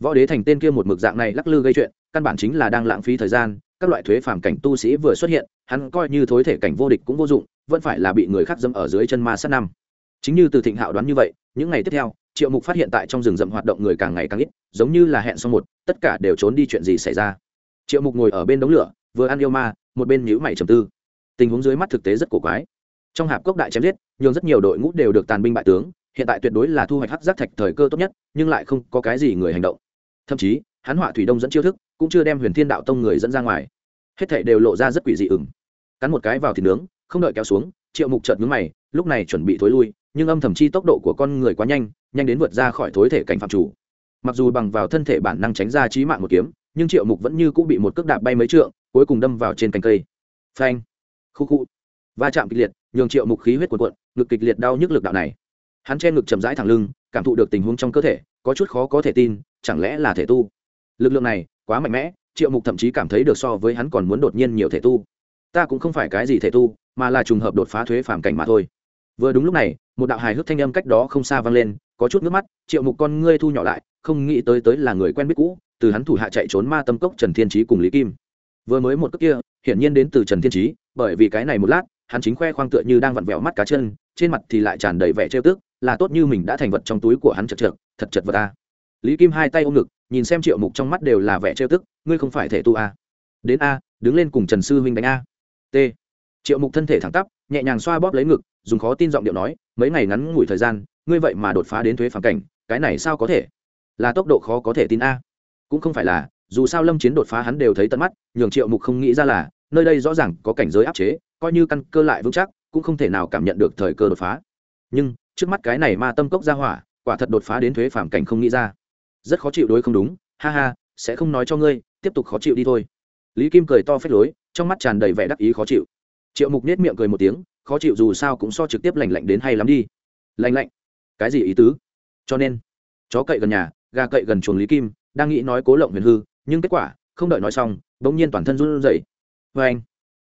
Võ đế thành tên kia một mực dạng này lắc lư gây chuyện, căn bản chính là đang lãng phí thời gian, các loại thuế phàm cảnh tu sĩ vừa xuất hiện, hắn coi như thối thể cảnh vô địch cũng vô dụng, vẫn phải là bị người khác dâm ở dưới chân ma sát năm. Chính như từ thịnh hạo đoán như vậy những ngày tiếp theo, triệu mục phát hiện tại trong rừng rậm hoạt động người càng ngày càng ít, giống như là hẹn xong một, tất cả đều trốn đi chuyện gì xảy ra. Triệu mục ngồi ở bên đống lửa, vừa ăn yêu ma, một bên nhữ mày trầm tư. Tình huống dưới mắt thực tế rất cổ quái. Trong hạp cốc đại chém giết, nhường rất nhiều đội ngũ đều được tàn binh bại tướng, hiện tại tuyệt đối là thu hoạch hắc giác thạch thời cơ tốt nhất, nhưng lại không có cái gì người hành động. Thậm chí, hắn họa thủy đông dẫn chiêu thức, cũng chưa đem huyền thiên đạo tông người dẫn ra ngoài. Hết thảy đều lộ ra rất quỷ dị ửng. Cắn một cái vào thịt nướng, không đợi kéo xuống, triệu mục chợt nhướng mày, lúc này chuẩn bị thối lui nhưng âm thầm chi tốc độ của con người quá nhanh nhanh đến vượt ra khỏi thối thể cảnh phạm chủ. Mặc dù bằng vào thân thể bản năng tránh ra trí mạng một kiếm, nhưng triệu mục vẫn như cũng bị một cước đạp bay mấy trượng, cuối cùng đâm vào trên cành cây. Phanh! Khu khu va chạm kịch liệt, nhường triệu mục khí huyết cuộn cuộn, ngực kịch liệt đau nhức lực đạo này. Hắn che ngực chầm rãi thẳng lưng, cảm thụ được tình huống trong cơ thể, có chút khó có thể tin, chẳng lẽ là thể tu? Lực lượng này, quá mạnh mẽ, triệu mục thậm chí cảm thấy được so với hắn còn muốn đột nhiên nhiều thể tu. Ta cũng không phải cái gì thể tu, mà là trùng hợp đột phá thuế phàm cảnh mà thôi. Vừa đúng lúc này một đạo hài hước thanh âm cách đó không xa vang lên, có chút nước mắt, triệu mục con ngươi thu nhỏ lại, không nghĩ tới tới là người quen biết cũ, từ hắn thủ hạ chạy trốn ma tâm cốc trần thiên trí cùng lý kim. Vừa mới một cước kia, hiển nhiên đến từ trần thiên trí bởi vì cái này một lát, hắn chính khoe khoang tựa như đang vặn vẹo mắt cá chân, trên mặt thì lại tràn đầy vẻ trêu tức, là tốt như mình đã thành vật trong túi của hắn chật trượt, thật chật vật ta lý kim hai tay ôm ngực, nhìn xem triệu mục trong mắt đều là vẻ trêu tức, ngươi không phải thể tu a? Đến a, đứng lên cùng trần sư huynh đánh a. T. Triệu mục thân thể thẳng tắp, nhẹ nhàng xoa bóp lấy ngực, dùng khó tin giọng điệu nói mấy ngày ngắn ngủi thời gian, ngươi vậy mà đột phá đến thuế phản cảnh, cái này sao có thể? Là tốc độ khó có thể tin a. Cũng không phải là, dù sao lâm chiến đột phá hắn đều thấy tận mắt, nhường triệu mục không nghĩ ra là, nơi đây rõ ràng có cảnh giới áp chế, coi như căn cơ lại vững chắc, cũng không thể nào cảm nhận được thời cơ đột phá. Nhưng, trước mắt cái này ma tâm cốc ra hỏa, quả thật đột phá đến thuế phản cảnh không nghĩ ra. Rất khó chịu đối không đúng, ha ha, sẽ không nói cho ngươi, tiếp tục khó chịu đi thôi. Lý kim cười to phết lối, trong mắt tràn đầy vẻ đắc ý khó chịu. Triệu mục nết miệng cười một tiếng khó chịu dù sao cũng so trực tiếp lành lạnh đến hay lắm đi. Lành lạnh? Cái gì ý tứ? Cho nên, chó cậy gần nhà, gà cậy gần chuồng lý kim, đang nghĩ nói cố lộng huyền hư, nhưng kết quả, không đợi nói xong, bỗng nhiên toàn thân run rẩy. Vê anh,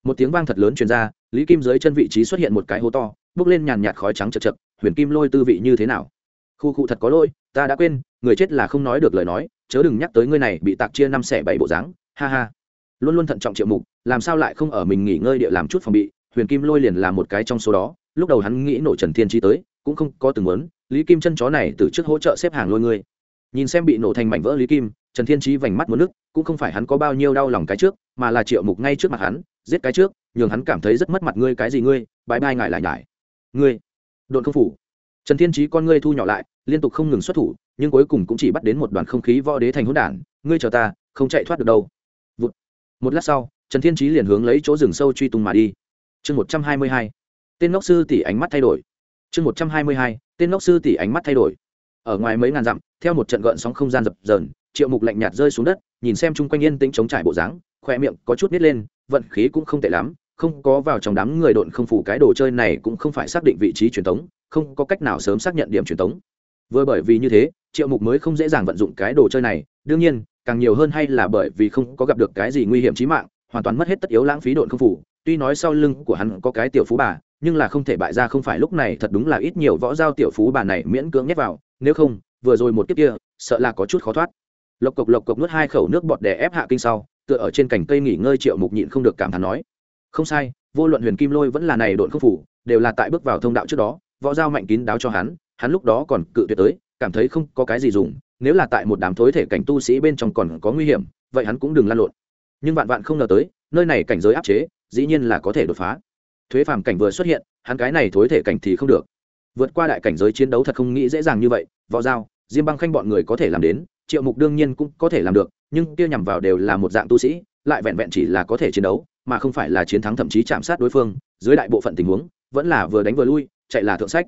một tiếng vang thật lớn truyền ra, lý kim dưới chân vị trí xuất hiện một cái hố to, bốc lên nhàn nhạt khói trắng chật chật huyền kim lôi tư vị như thế nào? Khu khu thật có lỗi, ta đã quên, người chết là không nói được lời nói, chớ đừng nhắc tới ngươi này, bị tạc chia năm xẻ bảy bộ dáng, ha ha. Luôn luôn thận trọng triệu mục, làm sao lại không ở mình nghỉ ngơi địa làm chút phòng bị huyền kim lôi liền là một cái trong số đó. Lúc đầu hắn nghĩ nổ trần thiên trí tới, cũng không có từng muốn, lý kim chân chó này từ trước hỗ trợ xếp hàng lôi ngươi. Nhìn xem bị nổ thành mảnh vỡ lý kim, trần thiên trí vành mắt muốn nước, cũng không phải hắn có bao nhiêu đau lòng cái trước, mà là triệu mục ngay trước mặt hắn, giết cái trước, nhường hắn cảm thấy rất mất mặt ngươi cái gì ngươi bãi bai ngại lại nhải. Ngươi độn không phủ. Trần thiên trí con ngươi thu nhỏ lại, liên tục không ngừng xuất thủ, nhưng cuối cùng cũng chỉ bắt đến một đoàn không khí võ đế thành hỗn đản, ngươi chờ ta, không chạy thoát được đâu. Vụt. một lát sau, trần thiên trí liền hướng lấy chỗ rừng sâu truy tung mà đi chương một trăm hai mươi hai, tên ngốc sư tỷ ánh mắt thay đổi. Chương một trăm hai mươi hai, tên ngốc sư tỷ ánh mắt thay đổi. Ở ngoài mấy ngàn dặm, theo một trận gợn sóng không gian dập dờn, triệu mục lạnh nhạt rơi xuống đất, nhìn xem chung quanh yên tĩnh chống trải bộ dáng khoe miệng có chút nít lên, vận khí cũng không tệ lắm, không có vào trong đám người độn không phủ cái đồ chơi này cũng không phải xác định vị trí truyền tống, không có cách nào sớm xác nhận điểm truyền tống. Vừa bởi vì như thế, triệu mục mới không dễ dàng vận dụng cái đồ chơi này, đương nhiên, càng nhiều hơn hay là bởi vì không có gặp được cái gì nguy hiểm chí mạng, hoàn toàn mất hết tất yếu lãng phí độn không phủ tuy nói sau lưng của hắn có cái tiểu phú bà, nhưng là không thể bại ra không phải lúc này thật đúng là ít nhiều võ giao tiểu phú bà này miễn cưỡng nhét vào, nếu không, vừa rồi một kiếp kia, sợ là có chút khó thoát. Lộc cộc lộc cộc nuốt hai khẩu nước bọt để ép hạ kinh sau, tựa ở trên cành cây nghỉ ngơi triệu mục nhịn không được cảm thán nói, không sai, vô luận huyền kim lôi vẫn là này độn không phủ, đều là tại bước vào thông đạo trước đó, võ giao mạnh kín đáo cho hắn hắn lúc đó còn cự tuyệt tới, cảm thấy không có cái gì dùng, nếu là tại một đám thối thể cảnh tu sĩ bên trong còn có nguy hiểm, vậy hắn cũng đừng lan lộn. Nhưng vạn vạn không ngờ tới, nơi này cảnh giới áp chế dĩ nhiên là có thể đột phá. Thuế phàm cảnh vừa xuất hiện, hắn cái này thối thể cảnh thì không được. Vượt qua đại cảnh giới chiến đấu thật không nghĩ dễ dàng như vậy, võ giao, diêm băng khanh bọn người có thể làm đến, triệu mục đương nhiên cũng có thể làm được, nhưng kia nhằm vào đều là một dạng tu sĩ, lại vẹn vẹn chỉ là có thể chiến đấu, mà không phải là chiến thắng thậm chí chạm sát đối phương, dưới đại bộ phận tình huống, vẫn là vừa đánh vừa lui, chạy là thượng sách.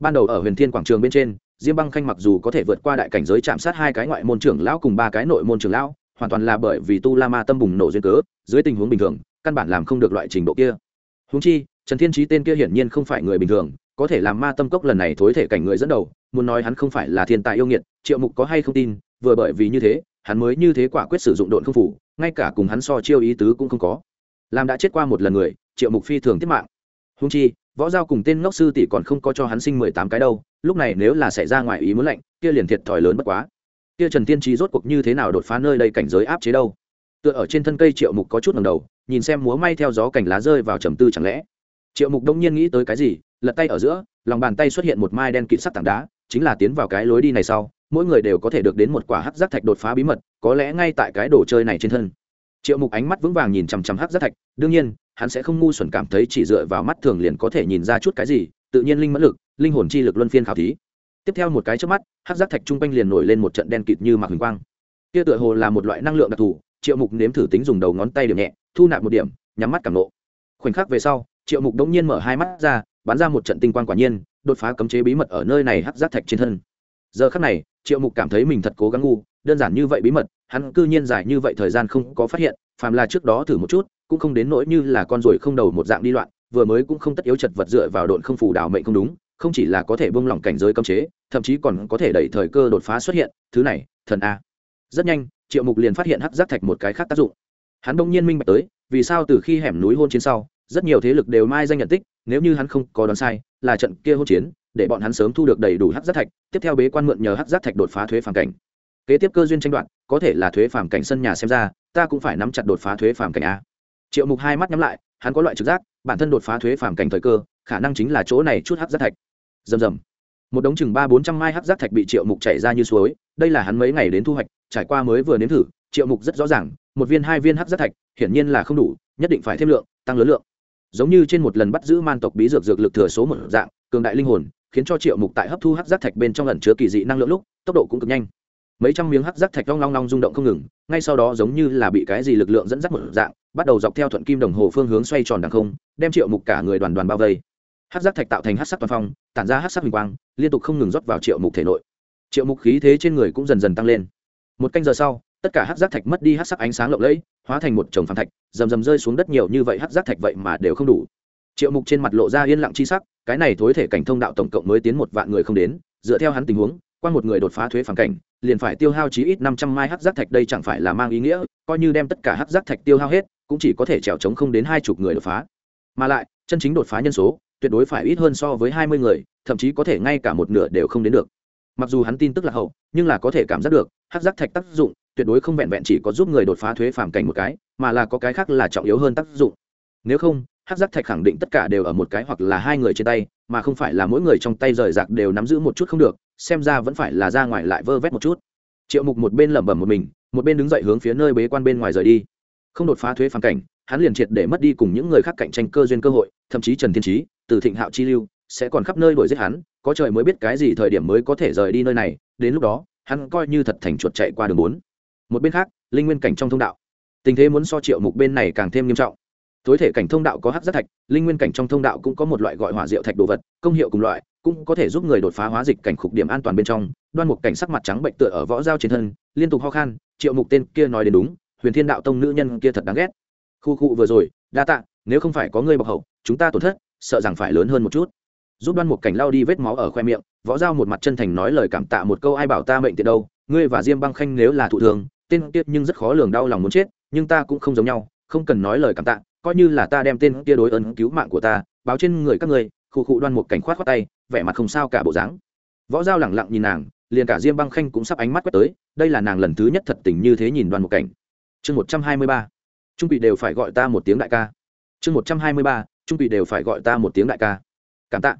Ban đầu ở huyền thiên quảng trường bên trên, diêm băng khanh mặc dù có thể vượt qua đại cảnh giới chạm sát hai cái ngoại môn trưởng lão cùng ba cái nội môn trưởng lão, hoàn toàn là bởi vì tu la ma tâm bùng nổ duyên cớ, dưới tình huống bình thường căn bản làm không được loại trình độ kia. Húng chi, trần thiên trí tên kia hiển nhiên không phải người bình thường, có thể làm ma tâm cốc lần này thối thể cảnh người dẫn đầu, muốn nói hắn không phải là thiên tài yêu nghiệt, triệu mục có hay không tin, vừa bởi vì như thế, hắn mới như thế quả quyết sử dụng độn không phủ, ngay cả cùng hắn so chiêu ý tứ cũng không có. Làm đã chết qua một lần người, triệu mục phi thường tiết mạng. Húng chi, võ giao cùng tên ngốc sư tỷ còn không có cho hắn sinh mười tám cái đâu, lúc này nếu là xảy ra ngoài ý muốn lạnh, kia liền thiệt thòi lớn bất quá. Kia trần tiên trí rốt cuộc như thế nào đột phá nơi đây cảnh giới áp chế đâu? Tựa ở trên thân cây triệu mục có chút ngầm đầu nhìn xem múa may theo gió cành lá rơi vào trầm tư chẳng lẽ. Triệu mục đông nhiên nghĩ tới cái gì, lật tay ở giữa, lòng bàn tay xuất hiện một mai đen kịt sắc tảng đá, chính là tiến vào cái lối đi này sau, mỗi người đều có thể được đến một quả hắc giác thạch đột phá bí mật, có lẽ ngay tại cái đồ chơi này trên thân. Triệu mục ánh mắt vững vàng nhìn chằm chằm hắc giác thạch, đương nhiên, hắn sẽ không ngu xuẩn cảm thấy chỉ dựa vào mắt thường liền có thể nhìn ra chút cái gì, tự nhiên linh mẫn lực, linh hồn chi lực luân phiên khảo thí. Tiếp theo một cái trước mắt, hắc giác thạch trung quanh liền nổi lên một trận đen kịt như mạc huỳnh quang. Kia tựa hồ là một loại năng lượng đặc thù, triệu mục nếm thử tính dùng đầu ngón tay điểm nhẹ thu nạp một điểm, nhắm mắt cảm nộ. Khoảnh khắc về sau, triệu mục đống nhiên mở hai mắt ra, bắn ra một trận tinh quang quả nhiên, đột phá cấm chế bí mật ở nơi này hắc giác thạch trên thân. Giờ khắc này, triệu mục cảm thấy mình thật cố gắng ngu, đơn giản như vậy bí mật, hắn cư nhiên dài như vậy thời gian không có phát hiện, phàm là trước đó thử một chút, cũng không đến nỗi như là con ruồi không đầu một dạng đi loạn, vừa mới cũng không tất yếu chật vật dựa vào độn không phủ đảo mệnh không đúng, không chỉ là có thể bông lỏng cảnh giới cấm chế, thậm chí còn có thể đẩy thời cơ đột phá xuất hiện, thứ này, thần a. Rất nhanh, triệu mục liền phát hiện hắc giác thạch một cái khác tác dụng hắn đông nhiên minh bạch tới, vì sao từ khi hẻm núi hôn chiến sau, rất nhiều thế lực đều mai danh nhận tích, nếu như hắn không có đoán sai, là trận kia hôn chiến, để bọn hắn sớm thu được đầy đủ hắc giác thạch, tiếp theo bế quan mượn nhờ hắc giác thạch đột phá thuế phản cảnh. Kế tiếp cơ duyên tranh đoạt, có thể là thuế phản cảnh sân nhà xem ra, ta cũng phải nắm chặt đột phá thuế phản cảnh a. Triệu mục hai mắt nhắm lại, hắn có loại trực giác, bản thân đột phá thuế phản cảnh thời cơ, khả năng chính là chỗ này chút hắc giác thạch. Rầm rầm. Một đống chừng ba bốn trăm mai hắc giác thạch bị triệu mục chảy ra như suối, đây là hắn mấy ngày đến thu hoạch, trải qua mới vừa nếm thử triệu mục rất rõ ràng, một viên hai viên hắc giác thạch, hiển nhiên là không đủ, nhất định phải thêm lượng, tăng lớn lượng. Giống như trên một lần bắt giữ man tộc bí dược dược lực thừa số một dạng, cường đại linh hồn, khiến cho triệu mục tại hấp thu hắc giác thạch bên trong lần chứa kỳ dị năng lượng lúc, tốc độ cũng cực nhanh. Mấy trăm miếng hắc giác thạch long long long rung động không ngừng, ngay sau đó giống như là bị cái gì lực lượng dẫn dắt một dạng, bắt đầu dọc theo thuận kim đồng hồ phương hướng xoay tròn đằng không, đem triệu mục cả người đoàn đoàn bao vây. Hắc giác thạch tạo thành hắc sắc toàn phong, tản ra hắc sắc huỳnh quang, liên tục không ngừng rót vào triệu mục thể nội. Triệu mục khí thế trên người cũng dần dần tăng lên. Một canh giờ sau tất cả hát giác thạch mất đi hát sắc ánh sáng lộng lẫy, hóa thành một chồng phản thạch, rầm rầm rơi xuống đất nhiều như vậy hát giác thạch vậy mà đều không đủ. Triệu mục trên mặt lộ ra yên lặng chi sắc, cái này thối thể cảnh thông đạo tổng cộng mới tiến một vạn người không đến, dựa theo hắn tình huống, qua một người đột phá thuế phản cảnh, liền phải tiêu hao chí ít năm trăm mai hát giác thạch đây chẳng phải là mang ý nghĩa, coi như đem tất cả hát giác thạch tiêu hao hết, cũng chỉ có thể trèo trống không đến hai chục người đột phá. Mà lại, chân chính đột phá nhân số, tuyệt đối phải ít hơn so với hai mươi người, thậm chí có thể ngay cả một nửa đều không đến được. Mặc dù hắn tin tức là hậu, nhưng là có thể cảm giác được hát giác thạch tác dụng tuyệt đối không vẹn vẹn chỉ có giúp người đột phá thuế phàm cảnh một cái, mà là có cái khác là trọng yếu hơn tác dụng. Nếu không hát giác thạch khẳng định tất cả đều ở một cái hoặc là hai người trên tay, mà không phải là mỗi người trong tay rời rạc đều nắm giữ một chút không được, xem ra vẫn phải là ra ngoài lại vơ vét một chút. Triệu mục một bên lẩm bẩm một mình, một bên đứng dậy hướng phía nơi bế quan bên ngoài rời đi. Không đột phá thuế phàm cảnh, hắn liền triệt để mất đi cùng những người khác cạnh tranh cơ duyên cơ hội, thậm chí trần thiên trí từ thịnh hạo chi lưu sẽ còn khắp nơi đuổi giết hắn, có trời mới biết cái gì thời điểm mới có thể rời đi nơi này, đến lúc đó, hắn coi như thật thành chuột chạy qua đường bốn một bên khác, linh nguyên cảnh trong thông đạo. Tình thế muốn so triệu mục bên này càng thêm nghiêm trọng. Tối thể cảnh thông đạo có hắc giác thạch, linh nguyên cảnh trong thông đạo cũng có một loại gọi hỏa diệu thạch đồ vật, công hiệu cùng loại, cũng có thể giúp người đột phá hóa dịch cảnh khục điểm an toàn bên trong. Đoan mục cảnh sắc mặt trắng bệnh tựa ở võ dao trên thân, liên tục ho khan, triệu mục tên kia nói đến đúng, huyền thiên đạo tông nữ nhân kia thật đáng ghét. Khu khu vừa rồi, đa tạ, nếu không phải có ngươi bọc hậu, chúng ta tổn thất, sợ rằng phải lớn hơn một chút. Giúp đoan mục cảnh lao đi vết máu ở khoe miệng, võ dao một mặt chân thành nói lời cảm tạ một câu, ai bảo ta mệnh tiện đâu, ngươi và diêm băng khanh nếu là thụ thường tên kia nhưng rất khó lường đau lòng muốn chết, nhưng ta cũng không giống nhau, không cần nói lời cảm tạ, coi như là ta đem tên kia đối ơn cứu mạng của ta, báo trên người các ngươi khu khu đoan một cảnh khoát khoát tay, vẻ mặt không sao cả bộ dáng. Võ dao lẳng lặng nhìn nàng, liền cả diêm băng khanh cũng sắp ánh mắt quét tới, đây là nàng lần thứ nhất thật tình như thế nhìn đoan một cảnh. Chương một trăm hai mươi ba, trung bị đều phải gọi ta một tiếng đại ca. Chương một trăm hai mươi ba, trung bị đều phải gọi ta một tiếng đại ca. Cảm tạ.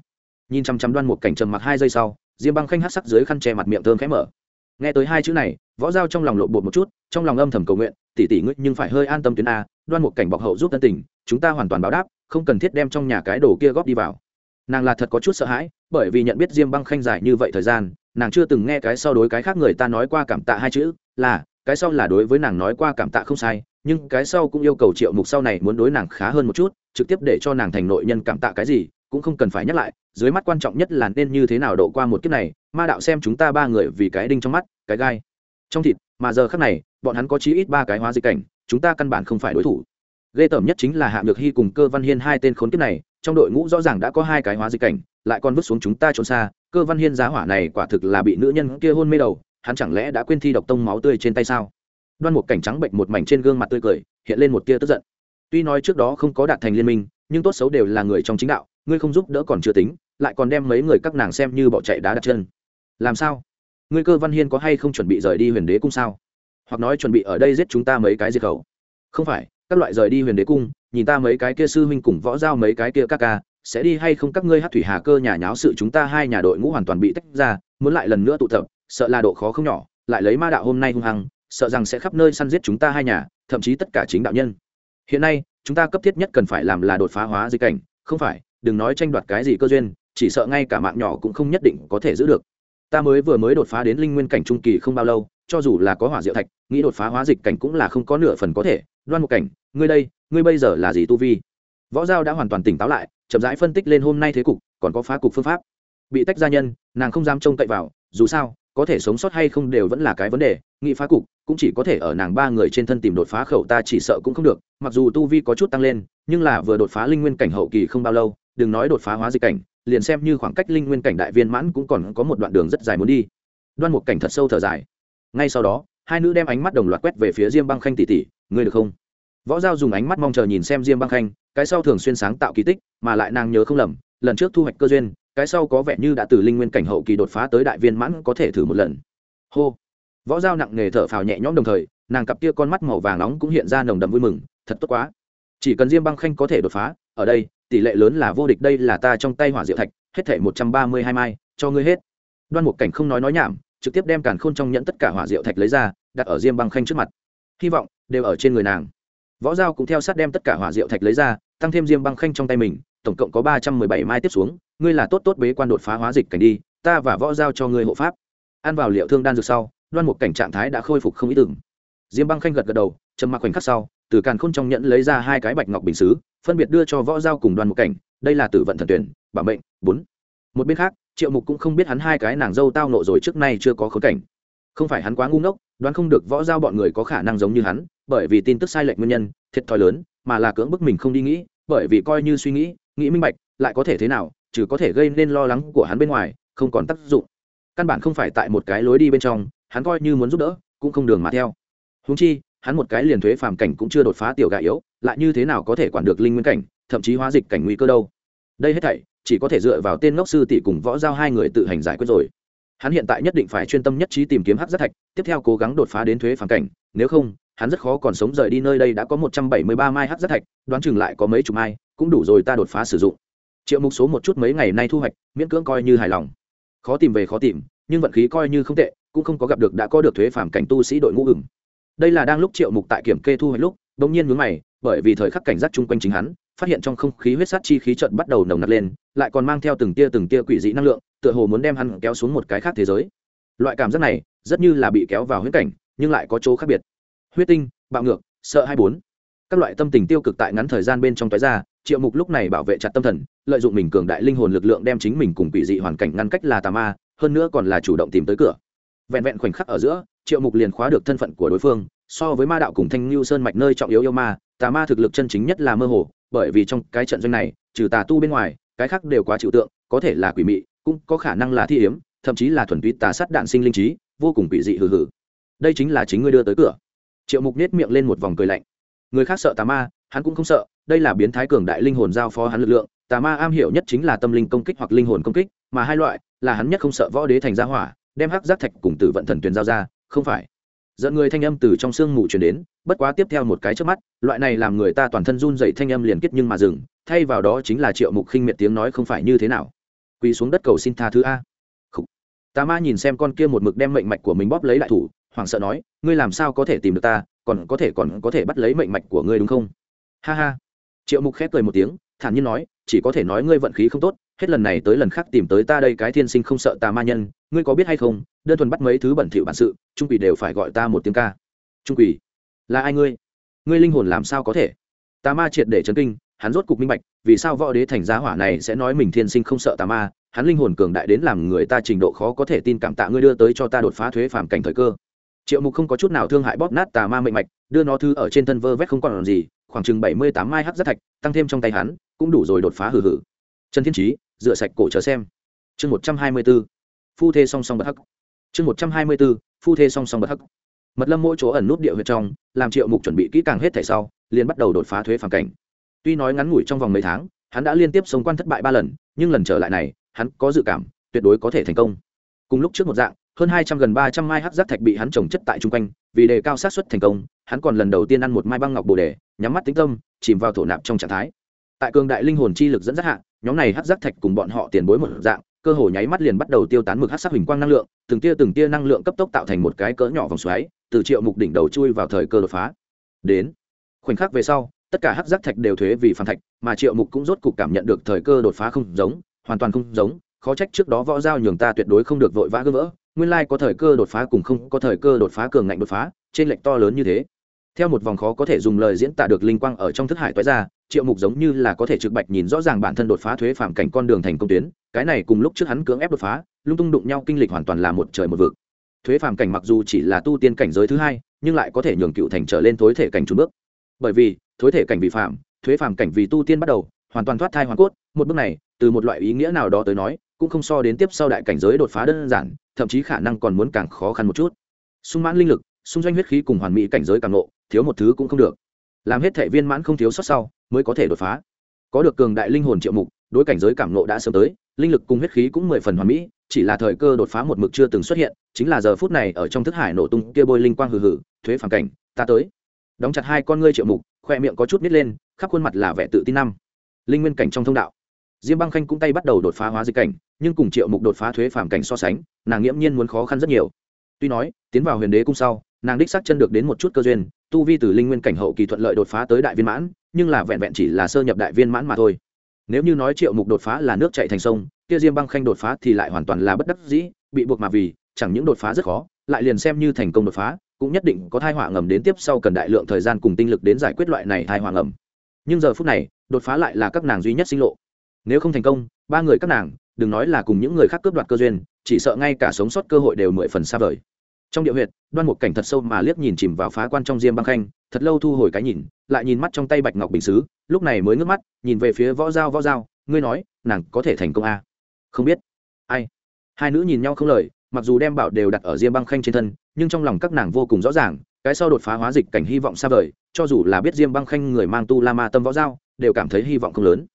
Nhìn chăm chăm đoan một cảnh trầm mặc hai giây sau, diêm băng khanh hát sắc dưới khăn che mặt miệng thơm khẽ mở nghe tới hai chữ này, võ dao trong lòng lộ bột một chút, trong lòng âm thầm cầu nguyện tỉ tỉ ngươi nhưng phải hơi an tâm tuyến a, đoan một cảnh bọc hậu giúp tân tình, chúng ta hoàn toàn báo đáp, không cần thiết đem trong nhà cái đồ kia góp đi vào. Nàng là thật có chút sợ hãi, bởi vì nhận biết diêm băng khanh dài như vậy thời gian, nàng chưa từng nghe cái sau đối cái khác người ta nói qua cảm tạ hai chữ, là, cái sau là đối với nàng nói qua cảm tạ không sai, nhưng cái sau cũng yêu cầu triệu mục sau này muốn đối nàng khá hơn một chút, trực tiếp để cho nàng thành nội nhân cảm tạ cái gì cũng không cần phải nhắc lại, dưới mắt quan trọng nhất là nên như thế nào độ qua một kiếp này, ma đạo xem chúng ta ba người vì cái đinh trong mắt, cái gai. Trong thịt, mà giờ khác này, bọn hắn có chí ít ba cái hóa dịch cảnh, chúng ta căn bản không phải đối thủ. Ghê tởm nhất chính là hạ được hy cùng cơ văn hiên hai tên khốn kiếp này, trong đội ngũ rõ ràng đã có hai cái hóa dịch cảnh, lại còn vứt xuống chúng ta trốn xa. Cơ văn hiên giá hỏa này quả thực là bị nữ nhân kia hôn mê đầu, hắn chẳng lẽ đã quên thi độc tông máu tươi trên tay sao? Đoan một cảnh trắng bệnh một mảnh trên gương mặt tươi cười, hiện lên một tia tức giận. Tuy nói trước đó không có đạt thành liên minh, nhưng tốt xấu đều là người trong chính đạo ngươi không giúp đỡ còn chưa tính, lại còn đem mấy người các nàng xem như bỏ chạy đá đặt chân. Làm sao? Ngươi cơ văn hiên có hay không chuẩn bị rời đi huyền đế cung sao? Hoặc nói chuẩn bị ở đây giết chúng ta mấy cái diệt khẩu? Không phải, các loại rời đi huyền đế cung, nhìn ta mấy cái kia sư huynh cùng võ giao mấy cái kia các ca, sẽ đi hay không các ngươi hát thủy hà cơ nhà nháo sự chúng ta hai nhà đội ngũ hoàn toàn bị tách ra, muốn lại lần nữa tụ tập, sợ là độ khó không nhỏ, lại lấy ma đạo hôm nay hung hăng, sợ rằng sẽ khắp nơi săn giết chúng ta hai nhà, thậm chí tất cả chính đạo nhân. Hiện nay, chúng ta cấp thiết nhất cần phải làm là đột phá hóa dịch cảnh, không phải đừng nói tranh đoạt cái gì cơ duyên, chỉ sợ ngay cả mạng nhỏ cũng không nhất định có thể giữ được. Ta mới vừa mới đột phá đến linh nguyên cảnh trung kỳ không bao lâu, cho dù là có hỏa diệu thạch, nghĩ đột phá hóa dịch cảnh cũng là không có nửa phần có thể. Đoan một cảnh, ngươi đây, ngươi bây giờ là gì tu vi? Võ giao đã hoàn toàn tỉnh táo lại, chậm rãi phân tích lên hôm nay thế cục, còn có phá cục phương pháp. Bị tách gia nhân, nàng không dám trông cậy vào, dù sao, có thể sống sót hay không đều vẫn là cái vấn đề nghị phá cục, cũng chỉ có thể ở nàng ba người trên thân tìm đột phá khẩu ta chỉ sợ cũng không được, mặc dù tu vi có chút tăng lên, nhưng là vừa đột phá linh nguyên cảnh hậu kỳ không bao lâu đừng nói đột phá hóa dịch cảnh, liền xem như khoảng cách linh nguyên cảnh đại viên mãn cũng còn có một đoạn đường rất dài muốn đi. Đoan một cảnh thật sâu thở dài. Ngay sau đó, hai nữ đem ánh mắt đồng loạt quét về phía diêm băng khanh tỷ tỷ, ngươi được không? Võ giao dùng ánh mắt mong chờ nhìn xem diêm băng khanh, cái sau thường xuyên sáng tạo kỳ tích, mà lại nàng nhớ không lầm, lần trước thu hoạch cơ duyên, cái sau có vẻ như đã từ linh nguyên cảnh hậu kỳ đột phá tới đại viên mãn có thể thử một lần. Hô. Võ giao nặng nề thở phào nhẹ nhõm đồng thời, nàng cặp kia con mắt màu vàng nóng cũng hiện ra nồng đầm vui mừng, thật tốt quá. Chỉ cần diêm băng khanh có thể đột phá, ở đây tỷ lệ lớn là vô địch, đây là ta trong tay hỏa diệu thạch, hết thể một trăm ba mươi hai mai, cho ngươi hết. Đoan mục cảnh không nói nói nhảm, trực tiếp đem càn khôn trong nhẫn tất cả hỏa diệu thạch lấy ra, đặt ở diêm băng khanh trước mặt. Hy vọng đều ở trên người nàng. Võ giao cũng theo sát đem tất cả hỏa diệu thạch lấy ra, tăng thêm diêm băng khanh trong tay mình, tổng cộng có ba trăm mười bảy mai tiếp xuống, ngươi là tốt tốt bế quan đột phá hóa dịch cảnh đi, ta và võ giao cho ngươi hộ pháp. Ăn vào liệu thương đan dược sau, đoan mục cảnh trạng thái đã khôi phục không ý tưởng diêm băng khanh gật gật đầu, trầm mặc khoảnh khắc sau, từ càn khôn trong nhẫn lấy ra hai cái bạch ngọc bình xứ phân biệt đưa cho võ giao cùng đoan một cảnh, đây là tử vận thần tuyển bảo mệnh, bốn. Một bên khác, triệu mục cũng không biết hắn hai cái nàng dâu tao nộ rồi trước nay chưa có khốn cảnh. Không phải hắn quá ngu ngốc, đoán không được võ giao bọn người có khả năng giống như hắn, bởi vì tin tức sai lệch nguyên nhân, thiệt thòi lớn, mà là cưỡng bức mình không đi nghĩ, bởi vì coi như suy nghĩ nghĩ minh bạch, lại có thể thế nào, trừ có thể gây nên lo lắng của hắn bên ngoài, không còn tác dụng. Căn bản không phải tại một cái lối đi bên trong, hắn coi như muốn giúp đỡ, cũng không đường mà theo. Húng chi, hắn một cái liền thuế phàm cảnh cũng chưa đột phá tiểu gà yếu lại như thế nào có thể quản được linh nguyên cảnh, thậm chí hóa dịch cảnh nguy cơ đâu? Đây hết thảy, chỉ có thể dựa vào tên ngốc sư tỷ cùng võ giao hai người tự hành giải quyết rồi. Hắn hiện tại nhất định phải chuyên tâm nhất trí tìm kiếm hắc giác thạch, tiếp theo cố gắng đột phá đến thuế phản cảnh, nếu không, hắn rất khó còn sống rời đi nơi đây đã có một trăm bảy mươi ba mai hắc giác thạch, đoán chừng lại có mấy chục mai, cũng đủ rồi ta đột phá sử dụng. Triệu mục số một chút mấy ngày nay thu hoạch, miễn cưỡng coi như hài lòng. Khó tìm về khó tìm, nhưng vận khí coi như không tệ, cũng không có gặp được đã có được thuế phản cảnh tu sĩ đội ngũ ửng. Đây là đang lúc triệu mục tại kiểm kê thu hoạch lúc đ ỗ n g nhiên mướn mày bởi vì thời khắc cảnh giác chung quanh chính hắn, phát hiện trong không khí huyết sát chi khí trận bắt đầu nồng nặc lên, lại còn mang theo từng tia từng tia quỷ dị năng lượng, tựa hồ muốn đem hắn kéo xuống một cái khác thế giới. Loại cảm giác này, rất như là bị kéo vào huyết cảnh, nhưng lại có chỗ khác biệt. Huyết tinh, bạo ngược, sợ hai bốn. Các loại tâm tình tiêu cực tại ngắn thời gian bên trong tói ra, triệu mục lúc này bảo vệ chặt tâm thần, lợi dụng mình cường đại linh hồn lực lượng đem chính mình cùng quỷ dị hoàn cảnh ngăn cách là tà ma, hơn nữa còn là chủ động tìm tới cửa. Vẹn vẹn khoảnh khắc ở giữa triệu mục liền khóa được thân phận của đối phương, so với ma đạo cùng thanh lưu sơn mạch nơi trọng yếu yêu ma, tà ma thực lực chân chính nhất là mơ hồ, bởi vì trong cái trận doanh này, trừ tà tu bên ngoài, cái khác đều quá chịu tượng, có thể là quỷ mị, cũng có khả năng là thi hiếm, thậm chí là thuần túy tà sát đạn sinh linh trí, vô cùng quỷ dị hừ hừ. Đây chính là chính ngươi đưa tới cửa. Triệu mục nết miệng lên một vòng cười lạnh. Người khác sợ tà ma, hắn cũng không sợ, đây là biến thái cường đại linh hồn giao phó hắn lực lượng, tà ma am hiểu nhất chính là tâm linh công kích hoặc linh hồn công kích, mà hai loại là hắn nhất không sợ võ đế thành gia hỏa, đem hắc giác thạch cùng tử vận thần tuyền giao ra không phải. Dẫn người thanh âm từ trong sương mù truyền đến, bất quá tiếp theo một cái trước mắt, loại này làm người ta toàn thân run dậy thanh âm liền kết nhưng mà dừng, thay vào đó chính là triệu mục khinh miệt tiếng nói không phải như thế nào. Quỳ xuống đất cầu xin tha thứ a. Khủ. tà ma nhìn xem con kia một mực đem mệnh mạch của mình bóp lấy đại thủ, hoảng sợ nói, ngươi làm sao có thể tìm được ta, còn có thể còn có thể bắt lấy mệnh mạch của ngươi đúng không? Ha ha. Triệu mục khép cười một tiếng, thản nhiên nói, chỉ có thể nói ngươi vận khí không tốt hết lần này tới lần khác tìm tới ta đây cái thiên sinh không sợ tà ma nhân, ngươi có biết hay không, đơn thuần bắt mấy thứ bẩn thỉu bản sự, trung quỷ đều phải gọi ta một tiếng ca. Trung quỷ? Là ai ngươi? Ngươi linh hồn làm sao có thể? Tà ma triệt để chấn kinh, hắn rốt cục minh bạch, vì sao võ đế thành giá hỏa này sẽ nói mình thiên sinh không sợ tà ma, hắn linh hồn cường đại đến làm người ta trình độ khó có thể tin cảm tạ ngươi đưa tới cho ta đột phá thuế phàm cảnh thời cơ. Triệu mục không có chút nào thương hại bóp nát tà ma mệnh mạch, đưa nó thư ở trên thân vơ vét không còn làm gì, khoảng chừng bảy mươi tám mai hát rất thạch, tăng thêm trong tay hắn, cũng đủ rồi đột phá hử hử trần thiên trí rửa sạch cổ chờ xem. Chương một trăm hai mươi b ố phu thê song song bất hắc. Chương một trăm hai mươi b ố phu thê song song bất hắc. Mật lâm mỗi chỗ ẩn nút địa huyệt trong, làm triệu mục chuẩn bị kỹ càng hết thẻ sau, liền bắt đầu đột phá thuế phản cảnh. Tuy nói ngắn ngủi trong vòng mấy tháng, hắn đã liên tiếp sống quan thất bại ba lần, nhưng lần trở lại này, hắn có dự cảm, tuyệt đối có thể thành công. Cùng lúc trước một dạng, hơn hai trăm gần ba trăm mai hắc giác thạch bị hắn trồng chất tại chung quanh, vì đề cao sát xuất thành công, hắn còn lần đầu tiên ăn một mai băng ngọc bồ đề, nhắm mắt tính tâm, chìm vào thổ nạp trong trạng thái tại cường đại linh hồn chi lực dẫn dắt hạ, nhóm này hắc giác thạch cùng bọn họ tiền bối một dạng, cơ hồ nháy mắt liền bắt đầu tiêu tán mực hắc sắc hình quang năng lượng, từng tia từng tia năng lượng cấp tốc tạo thành một cái cỡ nhỏ vòng xoáy, từ triệu mục đỉnh đầu chui vào thời cơ đột phá. Đến khoảnh khắc về sau, tất cả hắc giác thạch đều thuế vì phản thạch, mà triệu mục cũng rốt cục cảm nhận được thời cơ đột phá không giống, hoàn toàn không giống, khó trách trước đó võ giao nhường ta tuyệt đối không được vội vã gỡ vỡ, nguyên lai có thời cơ đột phá cùng không có thời cơ đột phá cường ngạnh đột phá, trên lệnh to lớn như thế. Theo một vòng khó có thể dùng lời diễn tả được linh quang ở trong thức hải toái ra triệu mục giống như là có thể trực bạch nhìn rõ ràng bản thân đột phá thuế phạm cảnh con đường thành công tuyến, cái này cùng lúc trước hắn cưỡng ép đột phá, lung tung đụng nhau kinh lịch hoàn toàn là một trời một vực. Thuế phạm cảnh mặc dù chỉ là tu tiên cảnh giới thứ hai, nhưng lại có thể nhường cựu thành trở lên thối thể cảnh trùn bước. Bởi vì, thối thể cảnh vi phạm thuế phạm cảnh vì tu tiên bắt đầu, hoàn toàn thoát thai hoàn cốt, một bước này, từ một loại ý nghĩa nào đó tới nói, cũng không so đến tiếp sau đại cảnh giới đột phá đơn giản, thậm chí khả năng còn muốn càng khó khăn một chút. Sung mãn linh lực xung doanh huyết khí cùng hoàn mỹ cảnh giới càng lộ thiếu một thứ cũng không được làm hết thể viên mãn không thiếu sót sau, mới có thể đột phá. Có được cường đại linh hồn triệu mục, đối cảnh giới cảm nộ đã sớm tới, linh lực cùng huyết khí cũng mười phần hoàn mỹ, chỉ là thời cơ đột phá một mực chưa từng xuất hiện, chính là giờ phút này ở trong thức hải nổ tung kia bôi linh quang hừ hừ, thuế phản cảnh, ta tới. Đóng chặt hai con ngươi triệu mục, khoe miệng có chút nít lên, khắp khuôn mặt là vẻ tự tin năm. Linh nguyên cảnh trong thông đạo. Diêm băng khanh cũng tay bắt đầu đột phá hóa dịch cảnh, nhưng cùng triệu mục đột phá thuế phản cảnh so sánh, nàng nghiễm nhiên muốn khó khăn rất nhiều tuy nói, tiến vào huyền đế cung sau, nàng đích xác chân được đến một chút cơ duyên, tu vi từ linh nguyên cảnh hậu kỳ thuận lợi đột phá tới đại viên mãn, nhưng là vẹn vẹn chỉ là sơ nhập đại viên mãn mà thôi. Nếu như nói triệu mục đột phá là nước chạy thành sông, kia diêm băng khanh đột phá thì lại hoàn toàn là bất đắc dĩ, bị buộc mà vì, chẳng những đột phá rất khó, lại liền xem như thành công đột phá, cũng nhất định có thai họa ngầm đến tiếp sau cần đại lượng thời gian cùng tinh lực đến giải quyết loại này thai họa ngầm. Nhưng giờ phút này, đột phá lại là các nàng duy nhất sinh lộ. Nếu không thành công, ba người các nàng, đừng nói là cùng những người khác cướp đoạt cơ duyên, chỉ sợ ngay cả sống sót cơ hội đều mười phần xa vời trong địa huyệt, đoan một cảnh thật sâu mà liếc nhìn chìm vào phá quan trong diêm băng khanh, thật lâu thu hồi cái nhìn, lại nhìn mắt trong tay bạch ngọc bình xứ lúc này mới ngước mắt, nhìn về phía võ giao võ giao, ngươi nói, nàng có thể thành công à? không biết. Ai? Hai nữ nhìn nhau không lời, mặc dù đem bảo đều đặt ở diêm băng khanh trên thân, nhưng trong lòng các nàng vô cùng rõ ràng, cái sau đột phá hóa dịch cảnh hy vọng xa vời, cho dù là biết diêm băng khanh người mang tu la ma tâm võ giao, đều cảm thấy hy vọng không lớn.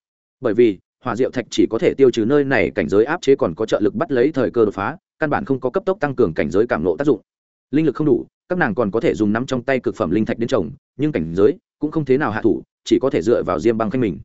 Bởi vì, hỏa diệu thạch chỉ có thể tiêu trừ nơi này, cảnh giới áp chế còn có trợ lực bắt lấy thời cơ đột phá căn bản không có cấp tốc tăng cường cảnh giới cảm nộ tác dụng. Linh lực không đủ, các nàng còn có thể dùng nắm trong tay cực phẩm linh thạch đến trồng, nhưng cảnh giới cũng không thế nào hạ thủ, chỉ có thể dựa vào diêm băng khanh mình.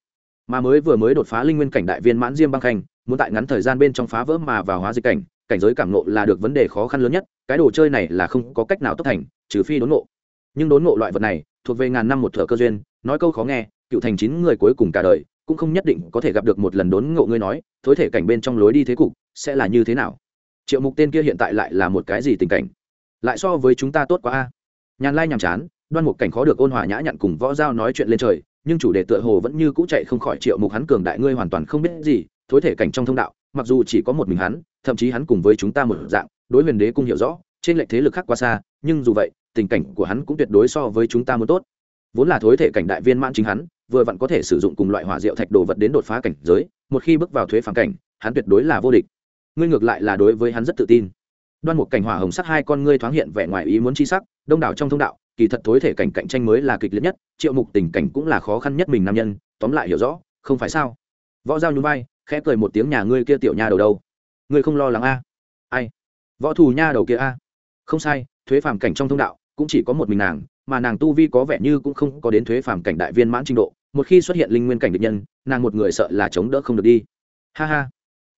Mà mới vừa mới đột phá linh nguyên cảnh đại viên mãn diêm băng khanh, muốn tại ngắn thời gian bên trong phá vỡ mà vào hóa dịch cảnh cảnh giới cảm nộ là được vấn đề khó khăn lớn nhất, cái đồ chơi này là không có cách nào tốc thành, trừ phi đốn ngộ. Nhưng đốn ngộ loại vật này, thuộc về ngàn năm một thợ cơ duyên, nói câu khó nghe, cựu thành chín người cuối cùng cả đời, cũng không nhất định có thể gặp được một lần đốn ngộ ngươi nói, thối thể cảnh bên trong lối đi thế cục, sẽ là như thế nào? Triệu mục tên kia hiện tại lại là một cái gì tình cảnh? Lại so với chúng ta tốt quá a. Nhàn lai nhàm chán, đoan mục cảnh khó được ôn hòa nhã nhặn cùng võ giao nói chuyện lên trời, nhưng chủ đề tựa hồ vẫn như cũ chạy không khỏi triệu mục hắn cường đại ngươi hoàn toàn không biết gì, thối thể cảnh trong thông đạo, mặc dù chỉ có một mình hắn, thậm chí hắn cùng với chúng ta một dạng, đối huyền đế cung hiểu rõ, trên lệnh thế lực khác quá xa, nhưng dù vậy, tình cảnh của hắn cũng tuyệt đối so với chúng ta muốn tốt. Vốn là thối thể cảnh đại viên mãn chính hắn, vừa vặn có thể sử dụng cùng loại hỏa diệu thạch đồ vật đến đột phá cảnh giới, một khi bước vào thuế phản cảnh, hắn tuyệt đối là vô địch ngươi ngược lại là đối với hắn rất tự tin. Đoan một cảnh hỏa hồng sắc hai con ngươi thoáng hiện vẻ ngoài ý muốn chi sắc, đông đảo trong thông đạo, kỳ thật thối thể cảnh cạnh tranh mới là kịch liệt nhất, triệu mục tình cảnh cũng là khó khăn nhất mình nam nhân, tóm lại hiểu rõ, không phải sao? Võ giao nhún vai, khẽ cười một tiếng nhà ngươi kia tiểu nha đầu đâu? Ngươi không lo lắng a? Ai? Võ thù nha đầu kia a? Không sai, thuế phàm cảnh trong thông đạo, cũng chỉ có một mình nàng, mà nàng tu vi có vẻ như cũng không có đến thuế phàm cảnh đại viên mãn trình độ, một khi xuất hiện linh nguyên cảnh địch nhân, nàng một người sợ là chống đỡ không được đi. Ha ha.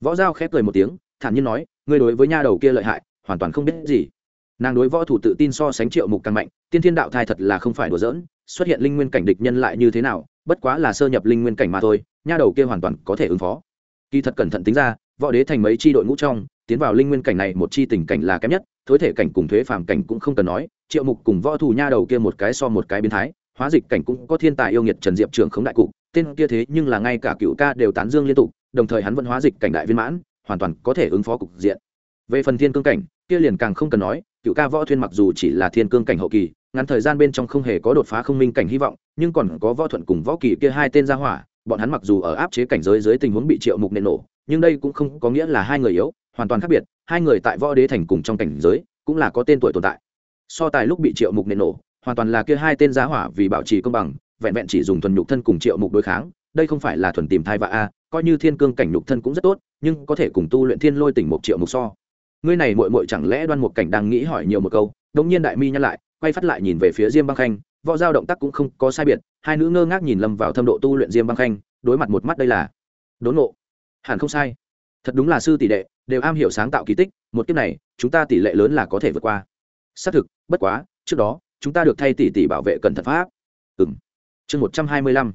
Võ giao khẽ cười một tiếng thản nhiên nói, ngươi đối với nha đầu kia lợi hại, hoàn toàn không biết gì. Nàng đối võ thủ tự tin so sánh triệu mục càng mạnh, tiên thiên đạo thai thật là không phải đùa giỡn, xuất hiện linh nguyên cảnh địch nhân lại như thế nào, bất quá là sơ nhập linh nguyên cảnh mà thôi, nha đầu kia hoàn toàn có thể ứng phó. Kỳ thật cẩn thận tính ra, võ đế thành mấy chi đội ngũ trong, tiến vào linh nguyên cảnh này một chi tình cảnh là kém nhất, thối thể cảnh cùng thuế phàm cảnh cũng không cần nói, triệu mục cùng võ thủ nha đầu kia một cái so một cái biến thái, hóa dịch cảnh cũng có thiên tài yêu nghiệt trần diệp trưởng khống đại cục, tên kia thế nhưng là ngay cả cựu ca đều tán dương liên tục, đồng thời hắn vẫn hóa dịch cảnh đại viên mãn hoàn toàn có thể ứng phó cục diện. Về phần thiên cương cảnh, kia liền càng không cần nói, cựu ca võ thuyên mặc dù chỉ là thiên cương cảnh hậu kỳ, ngắn thời gian bên trong không hề có đột phá không minh cảnh hy vọng, nhưng còn có võ thuận cùng võ kỳ kia hai tên gia hỏa, bọn hắn mặc dù ở áp chế cảnh giới dưới tình huống bị triệu mục nện nổ, nhưng đây cũng không có nghĩa là hai người yếu, hoàn toàn khác biệt, hai người tại võ đế thành cùng trong cảnh giới, cũng là có tên tuổi tồn tại. So tài lúc bị triệu mục nện nổ, hoàn toàn là kia hai tên giá hỏa vì bảo trì công bằng, vẹn vẹn chỉ dùng thuần nhục thân cùng triệu mục đối kháng, đây không phải là thuần tìm thai vạ a, coi như thiên cương cảnh nhục thân cũng rất tốt nhưng có thể cùng tu luyện thiên lôi tỉnh một triệu mục so. Ngươi này mội mội chẳng lẽ đoan một cảnh đang nghĩ hỏi nhiều một câu, đống nhiên đại mi nhắc lại, quay phát lại nhìn về phía diêm băng khanh, võ giao động tác cũng không có sai biệt, hai nữ ngơ ngác nhìn lâm vào thâm độ tu luyện diêm băng khanh, đối mặt một mắt đây là, đốn ngộ, hẳn không sai. Thật đúng là sư tỷ đệ, đều am hiểu sáng tạo kỳ tích, một kiếp này, chúng ta tỷ lệ lớn là có thể vượt qua. Xác thực, bất quá, trước đó, chúng ta được thay tỷ tỷ bảo vệ cẩn thận pháp. Ừng chương một trăm hai mươi lăm.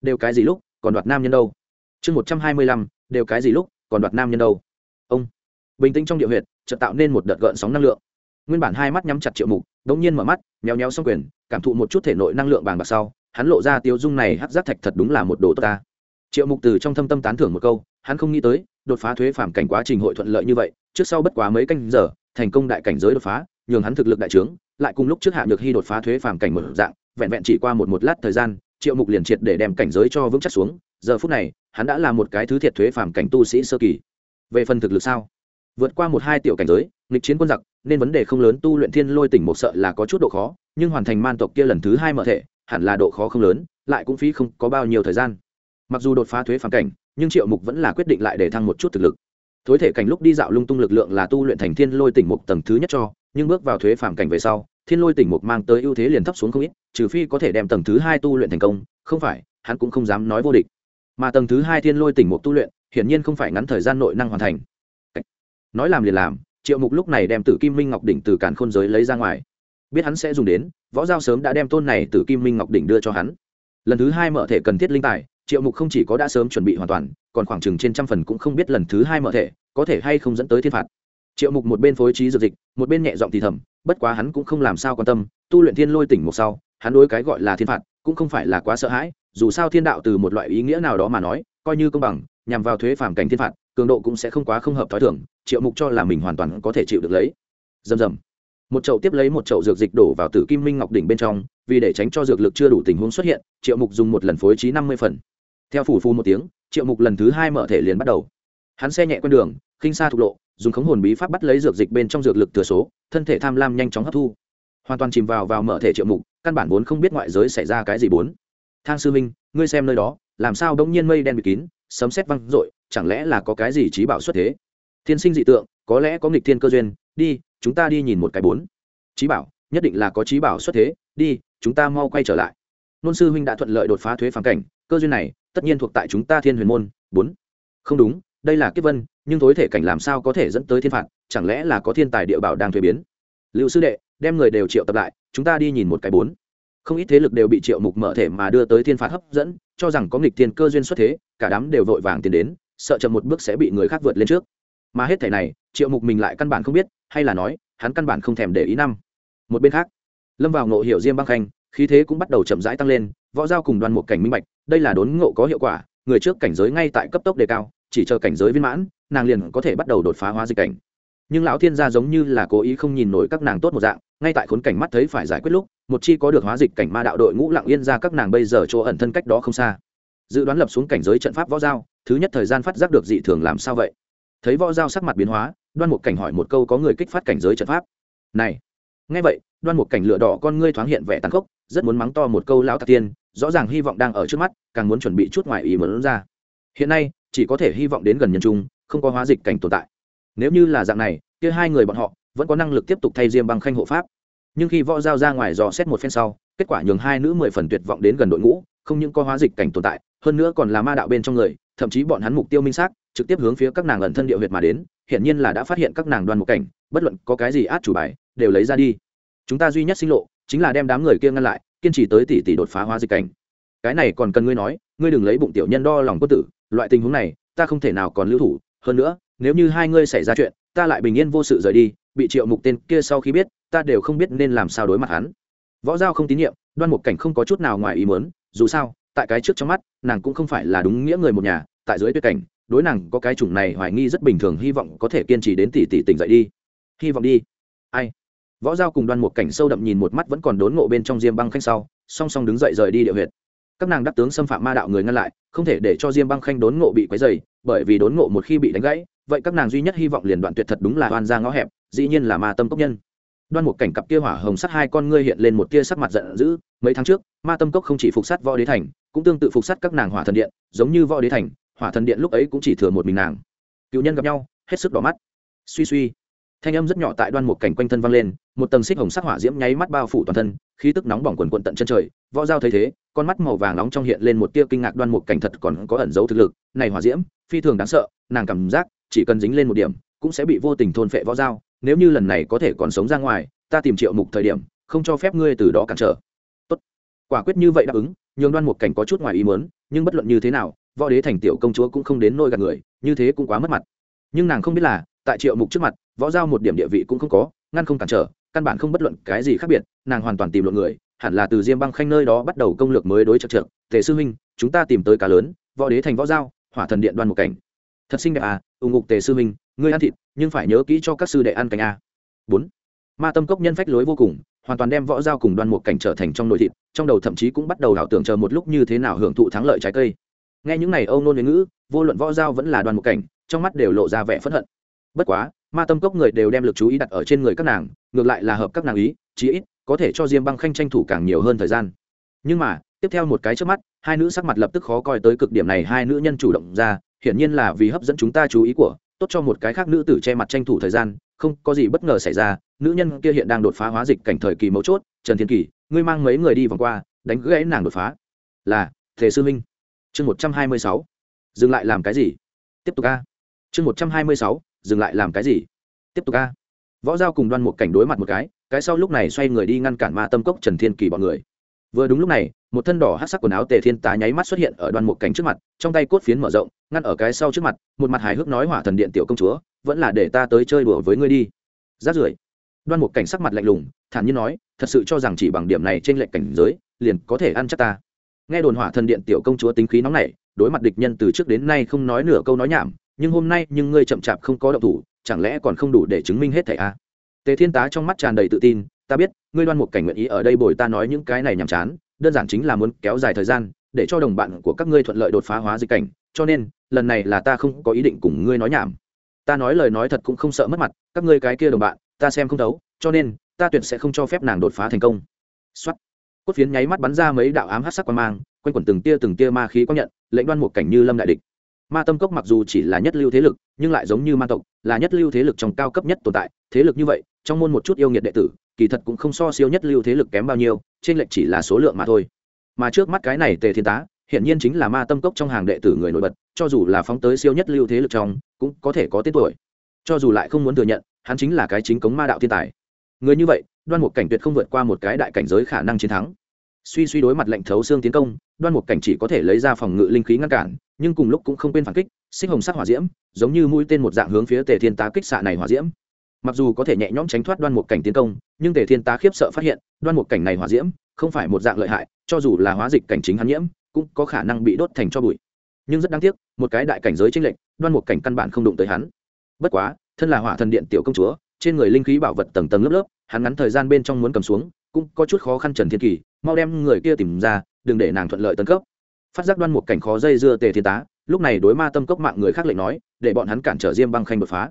Đều cái gì lúc, còn đoạt nam nhân đâu? Chương một trăm hai mươi lăm. Đều cái gì lúc còn đoạt nam nhân đâu? Ông, bình tĩnh trong địa huyệt, chợt tạo nên một đợt gợn sóng năng lượng. Nguyên bản hai mắt nhắm chặt triệu mục, đống nhiên mở mắt, méo méo xong quyền, cảm thụ một chút thể nội năng lượng bàng bạc sau, hắn lộ ra tiêu dung này hát giác thạch thật đúng là một đồ tốt ta. Triệu mục từ trong thâm tâm tán thưởng một câu, hắn không nghĩ tới, đột phá thuế phàm cảnh quá trình hội thuận lợi như vậy, trước sau bất quá mấy canh giờ, thành công đại cảnh giới đột phá, nhường hắn thực lực đại trướng, lại cùng lúc trước hạ nhược hy đột phá thuế phàm cảnh một dạng, vẹn vẹn chỉ qua một một lát thời gian, triệu mục liền triệt để đem cảnh giới cho vững chắc xuống giờ phút này, hắn đã là một cái thứ thiệt thuế phàm cảnh tu sĩ sơ kỳ. Về phần thực lực sao? Vượt qua một hai tiểu cảnh giới, nghịch chiến quân giặc, nên vấn đề không lớn, tu luyện thiên lôi tỉnh một sợ là có chút độ khó, nhưng hoàn thành man tộc kia lần thứ hai mở thể, hẳn là độ khó không lớn, lại cũng phí không có bao nhiêu thời gian. Mặc dù đột phá thuế phàm cảnh, nhưng triệu mục vẫn là quyết định lại để thăng một chút thực lực. Thối thể cảnh lúc đi dạo lung tung lực lượng là tu luyện thành thiên lôi tỉnh mục tầng thứ nhất cho, nhưng bước vào thuế phàm cảnh về sau, thiên lôi tỉnh mục mang tới ưu thế liền thấp xuống không ít, trừ phi có thể đem tầng thứ hai tu luyện thành công, không phải, hắn cũng không dám nói vô địch mà tầng thứ hai thiên lôi tỉnh mục tu luyện, hiển nhiên không phải ngắn thời gian nội năng hoàn thành. Nói làm liền làm, triệu mục lúc này đem tử kim minh ngọc đỉnh từ càn khôn giới lấy ra ngoài. Biết hắn sẽ dùng đến, võ giao sớm đã đem tôn này tử kim minh ngọc đỉnh đưa cho hắn. Lần thứ hai mở thể cần thiết linh tài, triệu mục không chỉ có đã sớm chuẩn bị hoàn toàn, còn khoảng chừng trên trăm phần cũng không biết lần thứ hai mở thể có thể hay không dẫn tới thiên phạt. Triệu mục một bên phối trí dược dịch, một bên nhẹ giọng thì thầm, bất quá hắn cũng không làm sao quan tâm, tu luyện thiên lôi tỉnh một sau, hắn đối cái gọi là thiên phạt cũng không phải là quá sợ hãi dù sao thiên đạo từ một loại ý nghĩa nào đó mà nói, coi như công bằng, nhằm vào thuế phàm cảnh thiên phạt, cường độ cũng sẽ không quá không hợp t h ó i thưởng triệu mục cho là mình hoàn toàn có thể chịu được lấy. Dầm dầm một chậu tiếp lấy một chậu dược dịch đổ vào tử kim minh ngọc đỉnh bên trong, vì để tránh cho dược lực chưa đủ tình huống xuất hiện, triệu mục dùng một lần phối trí năm mươi phần. Theo phủ phu một tiếng, triệu mục lần thứ hai mở thể liền bắt đầu. Hắn xe nhẹ quen đường, khinh xa thục lộ, dùng khống hồn bí pháp bắt lấy dược dịch bên trong dược lực thừa số, thân thể tham lam nhanh chóng hấp thu. Hoàn toàn chìm vào vào mở thể triệu mục, căn bản vốn không biết ngoại giới xảy ra cái gì bốn thang sư minh ngươi xem nơi đó, làm sao bỗng nhiên mây đen bị kín, sấm sét văng r chẳng lẽ là có cái gì trí bảo xuất thế? Thiên sinh dị tượng, có lẽ có nghịch thiên cơ duyên, đi, chúng ta đi nhìn một cái bốn. Trí bảo, nhất định là có trí bảo xuất thế, đi, chúng ta mau quay trở lại. Nôn sư huynh đã thuận lợi đột phá thuế phản cảnh, cơ duyên này, tất nhiên thuộc tại chúng ta thiên huyền môn, bốn. Không đúng, đây là kiếp vân, nhưng tối thể cảnh làm sao có thể dẫn tới thiên phạt, chẳng lẽ là có thiên tài địa bảo đang thuế biến? Liệu sư đệ, đem người đều triệu tập lại, chúng ta đi nhìn một cái bốn không ít thế lực đều bị triệu mục mở thể mà đưa tới thiên phạt hấp dẫn, cho rằng có nghịch thiên cơ duyên xuất thế, cả đám đều vội vàng tiến đến, sợ chậm một bước sẽ bị người khác vượt lên trước. Mà hết thể này, triệu mục mình lại căn bản không biết, hay là nói, hắn căn bản không thèm để ý năm. Một bên khác, lâm vào ngộ hiểu diêm băng khanh, khí thế cũng bắt đầu chậm rãi tăng lên, võ giao cùng đoàn một cảnh minh bạch, đây là đốn ngộ có hiệu quả, người trước cảnh giới ngay tại cấp tốc đề cao, chỉ chờ cảnh giới viên mãn, nàng liền có thể bắt đầu đột phá hóa dịch cảnh. Nhưng lão thiên gia giống như là cố ý không nhìn nổi các nàng tốt một dạng ngay tại khốn cảnh mắt thấy phải giải quyết lúc, một chi có được hóa dịch cảnh ma đạo đội ngũ lặng yên ra các nàng bây giờ chỗ ẩn thân cách đó không xa. Dự đoán lập xuống cảnh giới trận pháp võ giao, thứ nhất thời gian phát giác được dị thường làm sao vậy? Thấy võ giao sắc mặt biến hóa, đoan một cảnh hỏi một câu có người kích phát cảnh giới trận pháp. Này! Ngay vậy, đoan một cảnh lửa đỏ con ngươi thoáng hiện vẻ tàn khốc, rất muốn mắng to một câu lão tạc tiên, rõ ràng hy vọng đang ở trước mắt, càng muốn chuẩn bị chút ngoài ý muốn ra. Hiện nay, chỉ có thể hy vọng đến gần nhân trung, không có hóa dịch cảnh tồn tại. Nếu như là dạng này, kia hai người bọn họ vẫn có năng lực tiếp tục thay diêm băng khanh hộ pháp. Nhưng khi võ giao ra ngoài dò xét một phen sau, kết quả nhường hai nữ mười phần tuyệt vọng đến gần đội ngũ, không những có hóa dịch cảnh tồn tại, hơn nữa còn là ma đạo bên trong người, thậm chí bọn hắn mục tiêu minh xác, trực tiếp hướng phía các nàng ẩn thân địa huyệt mà đến, hiển nhiên là đã phát hiện các nàng đoàn một cảnh, bất luận có cái gì át chủ bài, đều lấy ra đi. Chúng ta duy nhất sinh lộ, chính là đem đám người kia ngăn lại, kiên trì tới tỷ tỷ đột phá hóa dịch cảnh. Cái này còn cần ngươi nói, ngươi đừng lấy bụng tiểu nhân đo lòng quân tử, loại tình huống này, ta không thể nào còn lưu thủ. Hơn nữa, nếu như hai ngươi xảy ra chuyện, ta lại bình yên vô sự rời đi bị triệu mục tên kia sau khi biết, ta đều không biết nên làm sao đối mặt hắn. Võ giao không tín nhiệm, đoan Mục cảnh không có chút nào ngoài ý mớn dù sao, tại cái trước trong mắt, nàng cũng không phải là đúng nghĩa người một nhà, tại dưới tuyệt cảnh, đối nàng có cái chủng này hoài nghi rất bình thường, hy vọng có thể kiên trì đến tỷ tỷ tỉnh dậy đi. Hy vọng đi. Ai? Võ giao cùng đoan một cảnh sâu đậm nhìn một mắt vẫn còn đốn ngộ bên trong diêm băng khanh sau, song song đứng dậy rời đi địa huyệt. Các nàng đắc tướng xâm phạm ma đạo người ngăn lại, không thể để cho diêm băng khanh đốn ngộ bị quấy dày bởi vì đốn ngộ một khi bị đánh gãy vậy các nàng duy nhất hy vọng liền đoạn tuyệt thật đúng là oan ra ngõ hẹp, dĩ nhiên là ma tâm cốc nhân. Đoan một cảnh cặp kia hỏa hồng sắt hai con ngươi hiện lên một tia sắc mặt giận dữ, mấy tháng trước, ma tâm cốc không chỉ phục sát võ đế thành, cũng tương tự phục sát các nàng hỏa thần điện, giống như võ đế thành, hỏa thần điện lúc ấy cũng chỉ thừa một mình nàng. Cựu nhân gặp nhau, hết sức đỏ mắt. Suy suy, thanh âm rất nhỏ tại đoan một cảnh quanh thân vang lên, một tầng xích hồng sắc hỏa diễm nháy mắt bao phủ toàn thân, khí tức nóng bỏng quần quận tận chân trời, võ giao thấy thế, con mắt màu vàng nóng trong hiện lên một tia kinh ngạc đoan một cảnh thật còn có ẩn dấu thực lực, này hỏa diễm, phi thường đáng sợ, nàng cảm giác chỉ cần dính lên một điểm, cũng sẽ bị vô tình thôn phệ võ dao nếu như lần này có thể còn sống ra ngoài, ta tìm triệu mục thời điểm, không cho phép ngươi từ đó cản trở. Tốt. quả quyết như vậy đáp ứng, nhường đoan một cảnh có chút ngoài ý muốn, nhưng bất luận như thế nào, võ đế thành tiểu công chúa cũng không đến nôi gạt người, như thế cũng quá mất mặt. Nhưng nàng không biết là, tại triệu mục trước mặt, võ giao một điểm địa vị cũng không có, ngăn không cản trở, căn bản không bất luận cái gì khác biệt, nàng hoàn toàn tìm luận người, hẳn là từ diêm băng khanh nơi đó bắt đầu công lược mới đối chật trượt. Tề sư huynh, chúng ta tìm tới cá lớn, võ đế thành võ giao, hỏa thần điện đoan một cảnh thật xinh đẹp à ủng ngục tề sư minh ngươi ăn thịt, nhưng phải nhớ kỹ cho các sư đệ ăn cảnh a à. bốn, ma tâm cốc nhân phách lối vô cùng, hoàn toàn đem võ giao cùng đoan một cảnh trở thành trong nội thịt, trong đầu thậm chí cũng bắt đầu ảo tưởng chờ một lúc như thế nào hưởng thụ thắng lợi trái cây. Nghe những này âu nôn với ngữ, vô luận võ giao vẫn là đoan một cảnh, trong mắt đều lộ ra vẻ phẫn hận. Bất quá, ma tâm cốc người đều đem lực chú ý đặt ở trên người các nàng, ngược lại là hợp các nàng ý, chí ít, có thể cho diêm băng khanh tranh thủ càng nhiều hơn thời gian. Nhưng mà, tiếp theo một cái trước mắt, hai nữ sắc mặt lập tức khó coi tới cực điểm này, hai nữ nhân chủ động ra hiển nhiên là vì hấp dẫn chúng ta chú ý của, tốt cho một cái khác nữ tử che mặt tranh thủ thời gian, không có gì bất ngờ xảy ra, nữ nhân kia hiện đang đột phá hóa dịch cảnh thời kỳ mấu chốt, trần thiên kỳ, ngươi mang mấy người đi vòng qua, đánh gãy nàng đột phá. Là Thế sư minh. Chương một trăm hai mươi sáu. Dừng lại làm cái gì? Tiếp tục a. Chương một trăm hai mươi sáu. Dừng lại làm cái gì? Tiếp tục a. Võ giao cùng đoan một cảnh đối mặt một cái cái sau lúc này xoay người đi ngăn cản ma tâm cốc trần thiên kỳ bọn người. Vừa đúng lúc này một thân đỏ hát sắc quần áo tề thiên tá nháy mắt xuất hiện ở đoan Mục cảnh trước mặt, trong tay cốt phiến mở rộng, ngăn ở cái sau trước mặt, một mặt hài hước nói hỏa thần điện tiểu công chúa, vẫn là để ta tới chơi đùa với ngươi đi rát rưởi, đoan Mục cảnh sắc mặt lạnh lùng, thản nhiên nói, thật sự cho rằng chỉ bằng điểm này trên lệnh cảnh giới, liền có thể ăn chắc ta nghe đồn hỏa thần điện tiểu công chúa tính khí nóng này đối mặt địch nhân từ trước đến nay không nói nửa câu nói nhảm, nhưng hôm nay nhưng ngươi chậm chạp không có động thủ, chẳng lẽ còn không đủ để chứng minh hết thảy a à? tề thiên tá trong mắt tràn đầy tự tin, ta biết, ngươi đoan một cảnh nguyện ý ở đây bồi ta nói những cái này nhàm chán đơn giản chính là muốn kéo dài thời gian, để cho đồng bạn của các ngươi thuận lợi đột phá hóa dịch cảnh. Cho nên, lần này là ta không có ý định cùng ngươi nói nhảm. Ta nói lời nói thật cũng không sợ mất mặt, các ngươi cái kia đồng bạn, ta xem không thấu, cho nên, ta tuyệt sẽ không cho phép nàng đột phá thành công. Xuất cốt phiến nháy mắt bắn ra mấy đạo ám hát sắc quan mang, quanh quẩn từng tia từng tia ma khí quang nhận, lệnh đoan một cảnh như lâm đại địch ma tâm cốc mặc dù chỉ là nhất lưu thế lực, nhưng lại giống như ma tộc, là nhất lưu thế lực trong cao cấp nhất tồn tại. Thế lực như vậy, trong môn một chút yêu nghiệt đệ tử, kỳ thật cũng không so siêu nhất lưu thế lực kém bao nhiêu, trên lệch chỉ là số lượng mà thôi. Mà trước mắt cái này tề thiên tá hiện nhiên chính là ma tâm cốc trong hàng đệ tử người nổi bật, cho dù là phóng tới siêu nhất lưu thế lực trong, cũng có thể có tên tuổi. Cho dù lại không muốn thừa nhận, hắn chính là cái chính cống ma đạo thiên tài. Người như vậy, đoan một cảnh tuyệt không vượt qua một cái đại cảnh giới khả năng chiến thắng. Suy suy đối mặt lệnh thấu xương tiến công, đoan một cảnh chỉ có thể lấy ra phòng ngự linh khí ngăn cản nhưng cùng lúc cũng không quên phản kích sinh hồng sắc hỏa diễm, giống như mũi tên một dạng hướng phía tề thiên tá kích xạ này hỏa diễm. Mặc dù có thể nhẹ nhõm tránh thoát đoan một cảnh tiến công, nhưng tề thiên tá khiếp sợ phát hiện, đoan một cảnh này hỏa diễm không phải một dạng lợi hại, cho dù là hóa dịch cảnh chính hắn nhiễm, cũng có khả năng bị đốt thành cho bụi. Nhưng rất đáng tiếc, một cái đại cảnh giới tranh lệch, đoan một cảnh căn bản không đụng tới hắn. Bất quá, thân là hỏa thần điện tiểu công chúa, trên người linh khí bảo vật tầng tầng lớp lớp, hắn ngắn thời gian bên trong muốn cầm xuống, cũng có chút khó khăn trần thiên kỳ, mau đem người kia tìm ra, đừng để nàng thuận lợi tấn cấp phát giác đoan một cảnh khó dây dưa tề thiên tá, lúc này đối ma tâm cốc mạng người khác lệnh nói, để bọn hắn cản trở diêm băng khanh đột phá.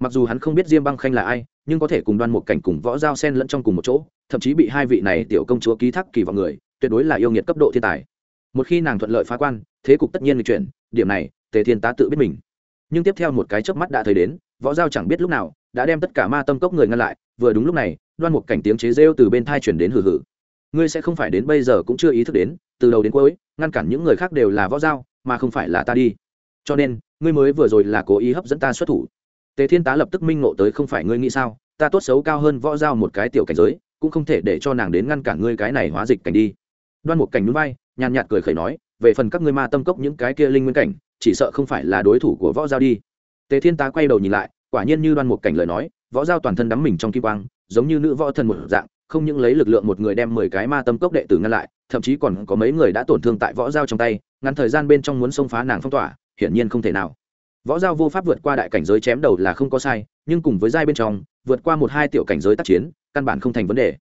Mặc dù hắn không biết diêm băng khanh là ai, nhưng có thể cùng đoan một cảnh cùng võ giao sen lẫn trong cùng một chỗ, thậm chí bị hai vị này tiểu công chúa ký thác kỳ vọng người, tuyệt đối là yêu nghiệt cấp độ thiên tài. Một khi nàng thuận lợi phá quan, thế cục tất nhiên lịch chuyển, điểm này, tề thiên tá tự biết mình. Nhưng tiếp theo một cái chớp mắt đã thấy đến, võ giao chẳng biết lúc nào, đã đem tất cả ma tâm cốc người ngăn lại, vừa đúng lúc này, đoan một cảnh tiếng chế rêu từ bên thai chuyển đến hử hử ngươi sẽ không phải đến bây giờ cũng chưa ý thức đến, từ đầu đến cuối, ngăn cản những người khác đều là võ giao, mà không phải là ta đi. Cho nên, ngươi mới vừa rồi là cố ý hấp dẫn ta xuất thủ. Tề thiên tá lập tức minh ngộ tới không phải ngươi nghĩ sao, ta tốt xấu cao hơn võ giao một cái tiểu cảnh giới, cũng không thể để cho nàng đến ngăn cản ngươi cái này hóa dịch cảnh đi. Đoan một cảnh núi bay nhàn nhạt cười khẩy nói, về phần các ngươi ma tâm cốc những cái kia linh nguyên cảnh, chỉ sợ không phải là đối thủ của võ giao đi. Tề thiên tá quay đầu nhìn lại, quả nhiên như đoan một cảnh lời nói, võ giao toàn thân đắm mình trong kim quang, giống như nữ võ thần một dạng không những lấy lực lượng một người đem mười cái ma tâm cốc đệ tử ngăn lại, thậm chí còn có mấy người đã tổn thương tại võ giao trong tay, ngắn thời gian bên trong muốn xông phá nàng phong tỏa, hiển nhiên không thể nào. Võ giao vô pháp vượt qua đại cảnh giới chém đầu là không có sai, nhưng cùng với giai bên trong, vượt qua một hai tiểu cảnh giới tác chiến, căn bản không thành vấn đề.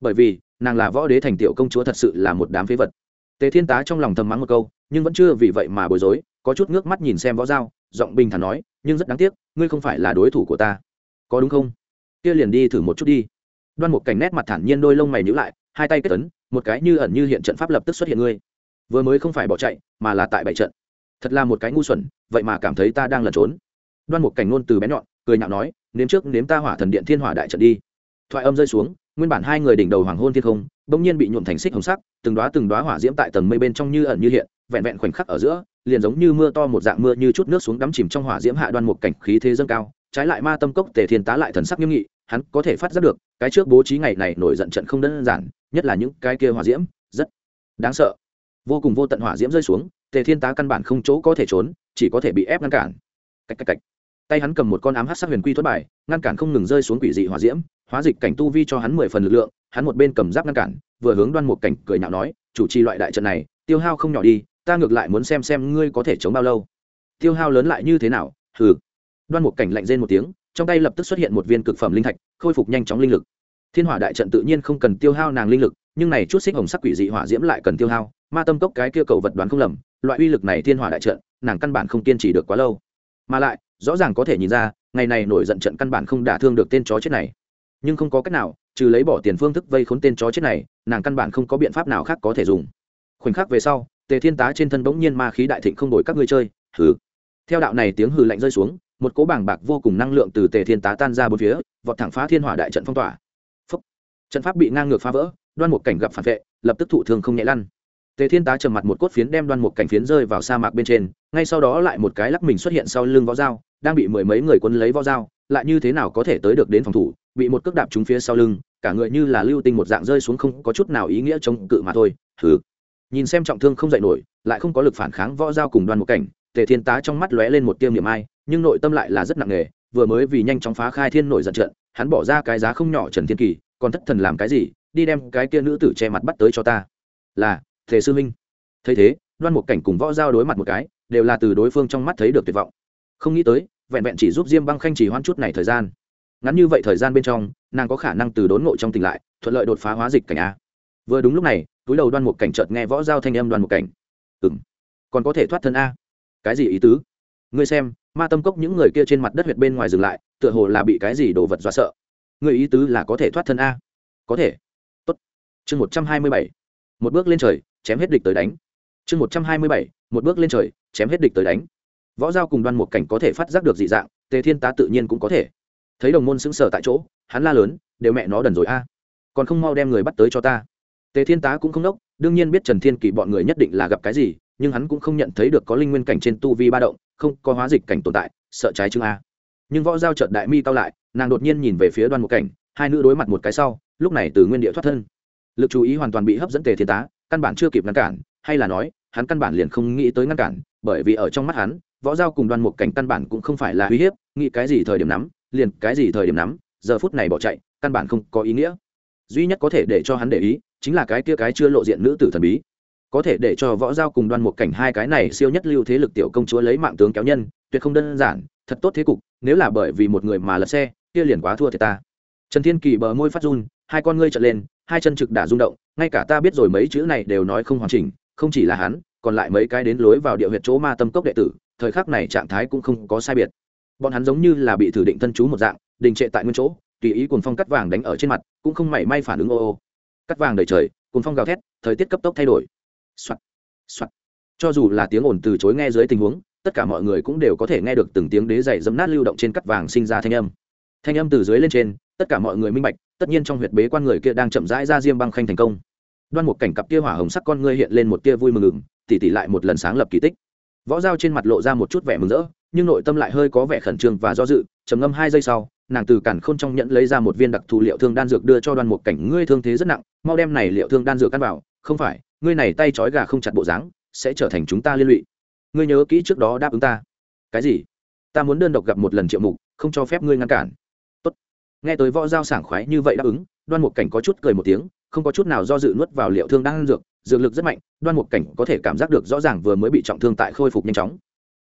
Bởi vì, nàng là võ đế thành tiểu công chúa thật sự là một đám phế vật. Tề thiên tá trong lòng thầm mắng một câu, nhưng vẫn chưa vì vậy mà bối rối, có chút ngước mắt nhìn xem võ giao, giọng bình thản nói, nhưng rất đáng tiếc, ngươi không phải là đối thủ của ta. Có đúng không? Kia liền đi thử một chút đi đoan một cảnh nét mặt thản nhiên đôi lông mày nhữ lại, hai tay kết tấn một cái như ẩn như hiện trận pháp lập tức xuất hiện ngươi. Vừa mới không phải bỏ chạy, mà là tại bảy trận. Thật là một cái ngu xuẩn, vậy mà cảm thấy ta đang lẩn trốn. Đoan một cảnh ngôn từ bé nhọn, cười nhạo nói, nếm trước, nếm ta hỏa thần điện thiên hỏa đại trận đi. Thoại âm rơi xuống, nguyên bản hai người đỉnh đầu hoàng hôn thiên không, bỗng nhiên bị nhuộm thành xích hồng sắc, từng đoá từng đoá hỏa diễm tại tầng mây bên trong như ẩn như hiện, vẹn vẹn khoảnh khắc ở giữa, liền giống như mưa to một dạng mưa như chút nước xuống đắm chìm trong hỏa diễm hạ đoan một cảnh khí thế dâng cao, trái lại ma tâm cốc tề thiên tá lại thần sắc nghiêm nghị hắn có thể phát giác được, cái trước bố trí ngày này nổi giận trận không đơn giản, nhất là những cái kia hỏa diễm, rất đáng sợ. Vô cùng vô tận hỏa diễm rơi xuống, tề thiên tá căn bản không chỗ có thể trốn, chỉ có thể bị ép ngăn cản. Cách cách cách. Tay hắn cầm một con ám hát sắc huyền quy thoát bài, ngăn cản không ngừng rơi xuống quỷ dị hỏa diễm, hóa dịch cảnh tu vi cho hắn mười phần lực lượng, hắn một bên cầm giáp ngăn cản, vừa hướng đoan một cảnh cười nhạo nói, chủ trì loại đại trận này, tiêu hao không nhỏ đi, ta ngược lại muốn xem xem ngươi có thể chống bao lâu. Tiêu hao lớn lại như thế nào? Hừ. Đoan một cảnh lạnh rên một tiếng trong tay lập tức xuất hiện một viên cực phẩm linh thạch, khôi phục nhanh chóng linh lực. Thiên hỏa đại trận tự nhiên không cần tiêu hao nàng linh lực, nhưng này chút xích hồng sắc quỷ dị hỏa diễm lại cần tiêu hao, ma tâm cốc cái kia cầu vật đoán không lầm, loại uy lực này thiên hỏa đại trận, nàng căn bản không kiên trì được quá lâu. Mà lại, rõ ràng có thể nhìn ra, ngày này nổi giận trận căn bản không đả thương được tên chó chết này. Nhưng không có cách nào, trừ lấy bỏ tiền phương thức vây khốn tên chó chết này, nàng căn bản không có biện pháp nào khác có thể dùng. Khoảnh khắc về sau, tề thiên tá trên thân bỗng nhiên ma khí đại thịnh không đổi các ngươi chơi thứ theo đạo này tiếng hừ lạnh rơi xuống, một cỗ bảng bạc vô cùng năng lượng từ tề thiên tá tan ra bốn phía, vọt thẳng phá thiên hỏa đại trận phong tỏa. Phúc. trận pháp bị ngang ngược phá vỡ, đoan một cảnh gặp phản vệ, lập tức thụ thương không nhẹ lăn. Tề thiên tá trầm mặt một cốt phiến đem đoan một cảnh phiến rơi vào sa mạc bên trên, ngay sau đó lại một cái lắc mình xuất hiện sau lưng võ dao, đang bị mười mấy người quân lấy võ dao, lại như thế nào có thể tới được đến phòng thủ, bị một cước đạp trúng phía sau lưng, cả người như là lưu tinh một dạng rơi xuống không có chút nào ý nghĩa chống cự mà thôi. Thử nhìn xem trọng thương không dậy nổi, lại không có lực phản kháng võ dao cùng đoan một cảnh tề thiên tá trong mắt lóe lên một tiêu niệm ai, nhưng nội tâm lại là rất nặng nề, vừa mới vì nhanh chóng phá khai thiên nổi giận trận, hắn bỏ ra cái giá không nhỏ trần thiên kỳ, còn thất thần làm cái gì, đi đem cái kia nữ tử che mặt bắt tới cho ta. Là thể sư minh. Thấy thế, đoan một cảnh cùng võ giao đối mặt một cái, đều là từ đối phương trong mắt thấy được tuyệt vọng. Không nghĩ tới, vẹn vẹn chỉ giúp diêm băng khanh chỉ hoãn chút này thời gian. Ngắn như vậy thời gian bên trong, nàng có khả năng từ đốn ngộ trong tỉnh lại, thuận lợi đột phá hóa dịch cảnh a. Vừa đúng lúc này, túi đầu đoan một cảnh chợt nghe võ giao thanh âm đoan một cảnh. Ừng còn có thể thoát thân a cái gì ý tứ? Ngươi xem, ma tâm cốc những người kia trên mặt đất huyệt bên ngoài dừng lại, tựa hồ là bị cái gì đồ vật dọa sợ. Người ý tứ là có thể thoát thân a? Có thể. Tốt. Chương một trăm hai mươi bảy. Một bước lên trời, chém hết địch tới đánh. Chương một trăm hai mươi bảy, một bước lên trời, chém hết địch tới đánh. Võ giao cùng đoan một cảnh có thể phát giác được dị dạng, tề thiên tá tự nhiên cũng có thể. Thấy đồng môn sững sờ tại chỗ, hắn la lớn, đều mẹ nó đần rồi a. Còn không mau đem người bắt tới cho ta. Tề thiên tá cũng không đốc, đương nhiên biết trần thiên kỳ bọn người nhất định là gặp cái gì nhưng hắn cũng không nhận thấy được có linh nguyên cảnh trên tu vi ba động, không có hóa dịch cảnh tồn tại, sợ trái chứng a. Nhưng võ giao trợt đại mi cao lại, nàng đột nhiên nhìn về phía đoan một cảnh, hai nữ đối mặt một cái sau, lúc này từ nguyên địa thoát thân. Lực chú ý hoàn toàn bị hấp dẫn tề thiên tá, căn bản chưa kịp ngăn cản, hay là nói, hắn căn bản liền không nghĩ tới ngăn cản, bởi vì ở trong mắt hắn, võ giao cùng đoan một cảnh căn bản cũng không phải là uy hiếp, nghĩ cái gì thời điểm nắm, liền cái gì thời điểm nắm, giờ phút này bỏ chạy, căn bản không có ý nghĩa. Duy nhất có thể để cho hắn để ý, chính là cái kia cái chưa lộ diện nữ tử thần bí có thể để cho võ giao cùng đoan một cảnh hai cái này siêu nhất lưu thế lực tiểu công chúa lấy mạng tướng kéo nhân, tuyệt không đơn giản, thật tốt thế cục, nếu là bởi vì một người mà lật xe, kia liền quá thua thì ta. Trần thiên kỳ bờ môi phát run, hai con ngươi trợn lên, hai chân trực đã rung động, ngay cả ta biết rồi mấy chữ này đều nói không hoàn chỉnh, không chỉ là hắn, còn lại mấy cái đến lối vào địa huyệt chỗ ma tâm cốc đệ tử, thời khắc này trạng thái cũng không có sai biệt. Bọn hắn giống như là bị thử định thân chú một dạng, đình trệ tại nguyên chỗ, tùy ý cuồng phong cắt vàng đánh ở trên mặt, cũng không mảy may phản ứng, ô ô. Cắt vàng đầy trời, cuồng phong gào thét, thời tiết cấp tốc thay đổi. Soạt, soạt. cho dù là tiếng ồn từ chối nghe dưới tình huống tất cả mọi người cũng đều có thể nghe được từng tiếng đế dày dẫm nát lưu động trên cắt vàng sinh ra thanh âm. Thanh âm từ dưới lên trên tất cả mọi người minh bạch tất nhiên trong huyệt bế quan người kia đang chậm rãi ra diêm băng khanh thành công. Đoan một cảnh cặp kia hỏa hồng sắc con ngươi hiện lên một tia vui mừng ngừng tỉ tỉ lại một lần sáng lập kỳ tích. Võ dao trên mặt lộ ra một chút vẻ mừng rỡ nhưng nội tâm lại hơi có vẻ khẩn trương và do dự trầm ngâm hai giây sau nàng từ cản khôn trong nhẫn lấy ra một viên đặc thù liệu thương đan dược đưa cho đoan một cảnh ngươi thương thế rất nặng mau đem này liệu thương đan dược căn vào không phải ngươi này tay trói gà không chặt bộ dáng, sẽ trở thành chúng ta liên lụy. Ngươi nhớ kỹ trước đó đáp ứng ta. Cái gì? Ta muốn đơn độc gặp một lần triệu mục, không cho phép ngươi ngăn cản. Tốt. nghe tới võ giao sảng khoái như vậy đáp ứng, đoan một cảnh có chút cười một tiếng, không có chút nào do dự nuốt vào liệu thương đang dược dược lực rất mạnh, đoan một cảnh có thể cảm giác được rõ ràng vừa mới bị trọng thương tại khôi phục nhanh chóng.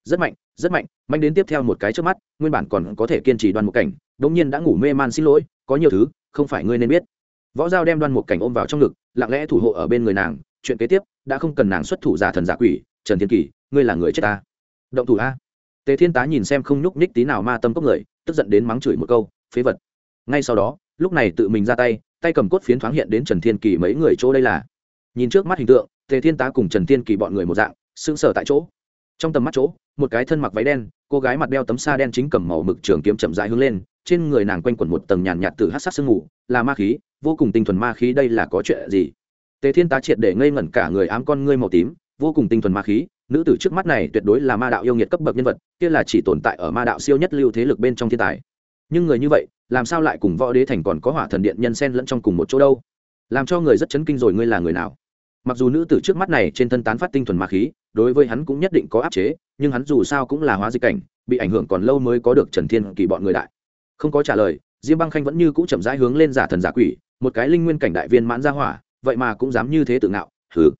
Rất mạnh rất mạnh mạnh đến tiếp theo một cái trước mắt, nguyên bản còn có thể kiên trì đoan một cảnh, đống nhiên đã ngủ mê man xin lỗi, có nhiều thứ, không phải ngươi nên biết. Võ giao đem đoan một cảnh ôm vào trong ngực, lặng lẽ thủ hộ ở bên người nàng chuyện kế tiếp, đã không cần nàng xuất thủ giả thần giả quỷ, trần thiên kỳ ngươi là người chết ta. Động thủ a. Tề thiên tá nhìn xem không nhúc nhích tí nào ma tâm cốc người, tức giận đến mắng chửi một câu, phế vật. Ngay sau đó, lúc này tự mình ra tay tay cầm cốt phiến thoáng hiện đến trần thiên kỳ mấy người chỗ đây là. Nhìn trước mắt hình tượng, tề thiên tá cùng trần thiên kỳ bọn người một dạng, sững sờ tại chỗ. Trong tầm mắt chỗ, một cái thân mặc váy đen, cô gái mặt đeo tấm sa đen chính cầm màu mực trường kiếm chậm rãi hướng lên, trên người nàng quanh quẩn một tầng nhàn nhạt từ hát sắc sương mù, là ma khí, vô cùng tinh thuần ma khí, đây là có chuyện gì? Tề thiên tá triệt để ngây ngẩn cả người ám con ngươi màu tím, vô cùng tinh thuần ma khí, nữ tử trước mắt này tuyệt đối là ma đạo yêu nghiệt cấp bậc nhân vật, kia là chỉ tồn tại ở ma đạo siêu nhất lưu thế lực bên trong thiên tài. Nhưng người như vậy, làm sao lại cùng võ đế thành còn có hỏa thần điện nhân sen lẫn trong cùng một chỗ đâu? Làm cho người rất chấn kinh rồi ngươi là người nào? Mặc dù nữ tử trước mắt này trên thân tán phát tinh thuần ma khí, đối với hắn cũng nhất định có áp chế, nhưng hắn dù sao cũng là hóa dịch cảnh, bị ảnh hưởng còn lâu mới có được trần thiên kỳ bọn người đại. Không có trả lời, diêm băng khanh vẫn như cũ chậm rãi hướng lên giả thần giả quỷ, một cái linh nguyên cảnh đại viên mãn ra hỏa vậy mà cũng dám như thế tự ngạo, hừ.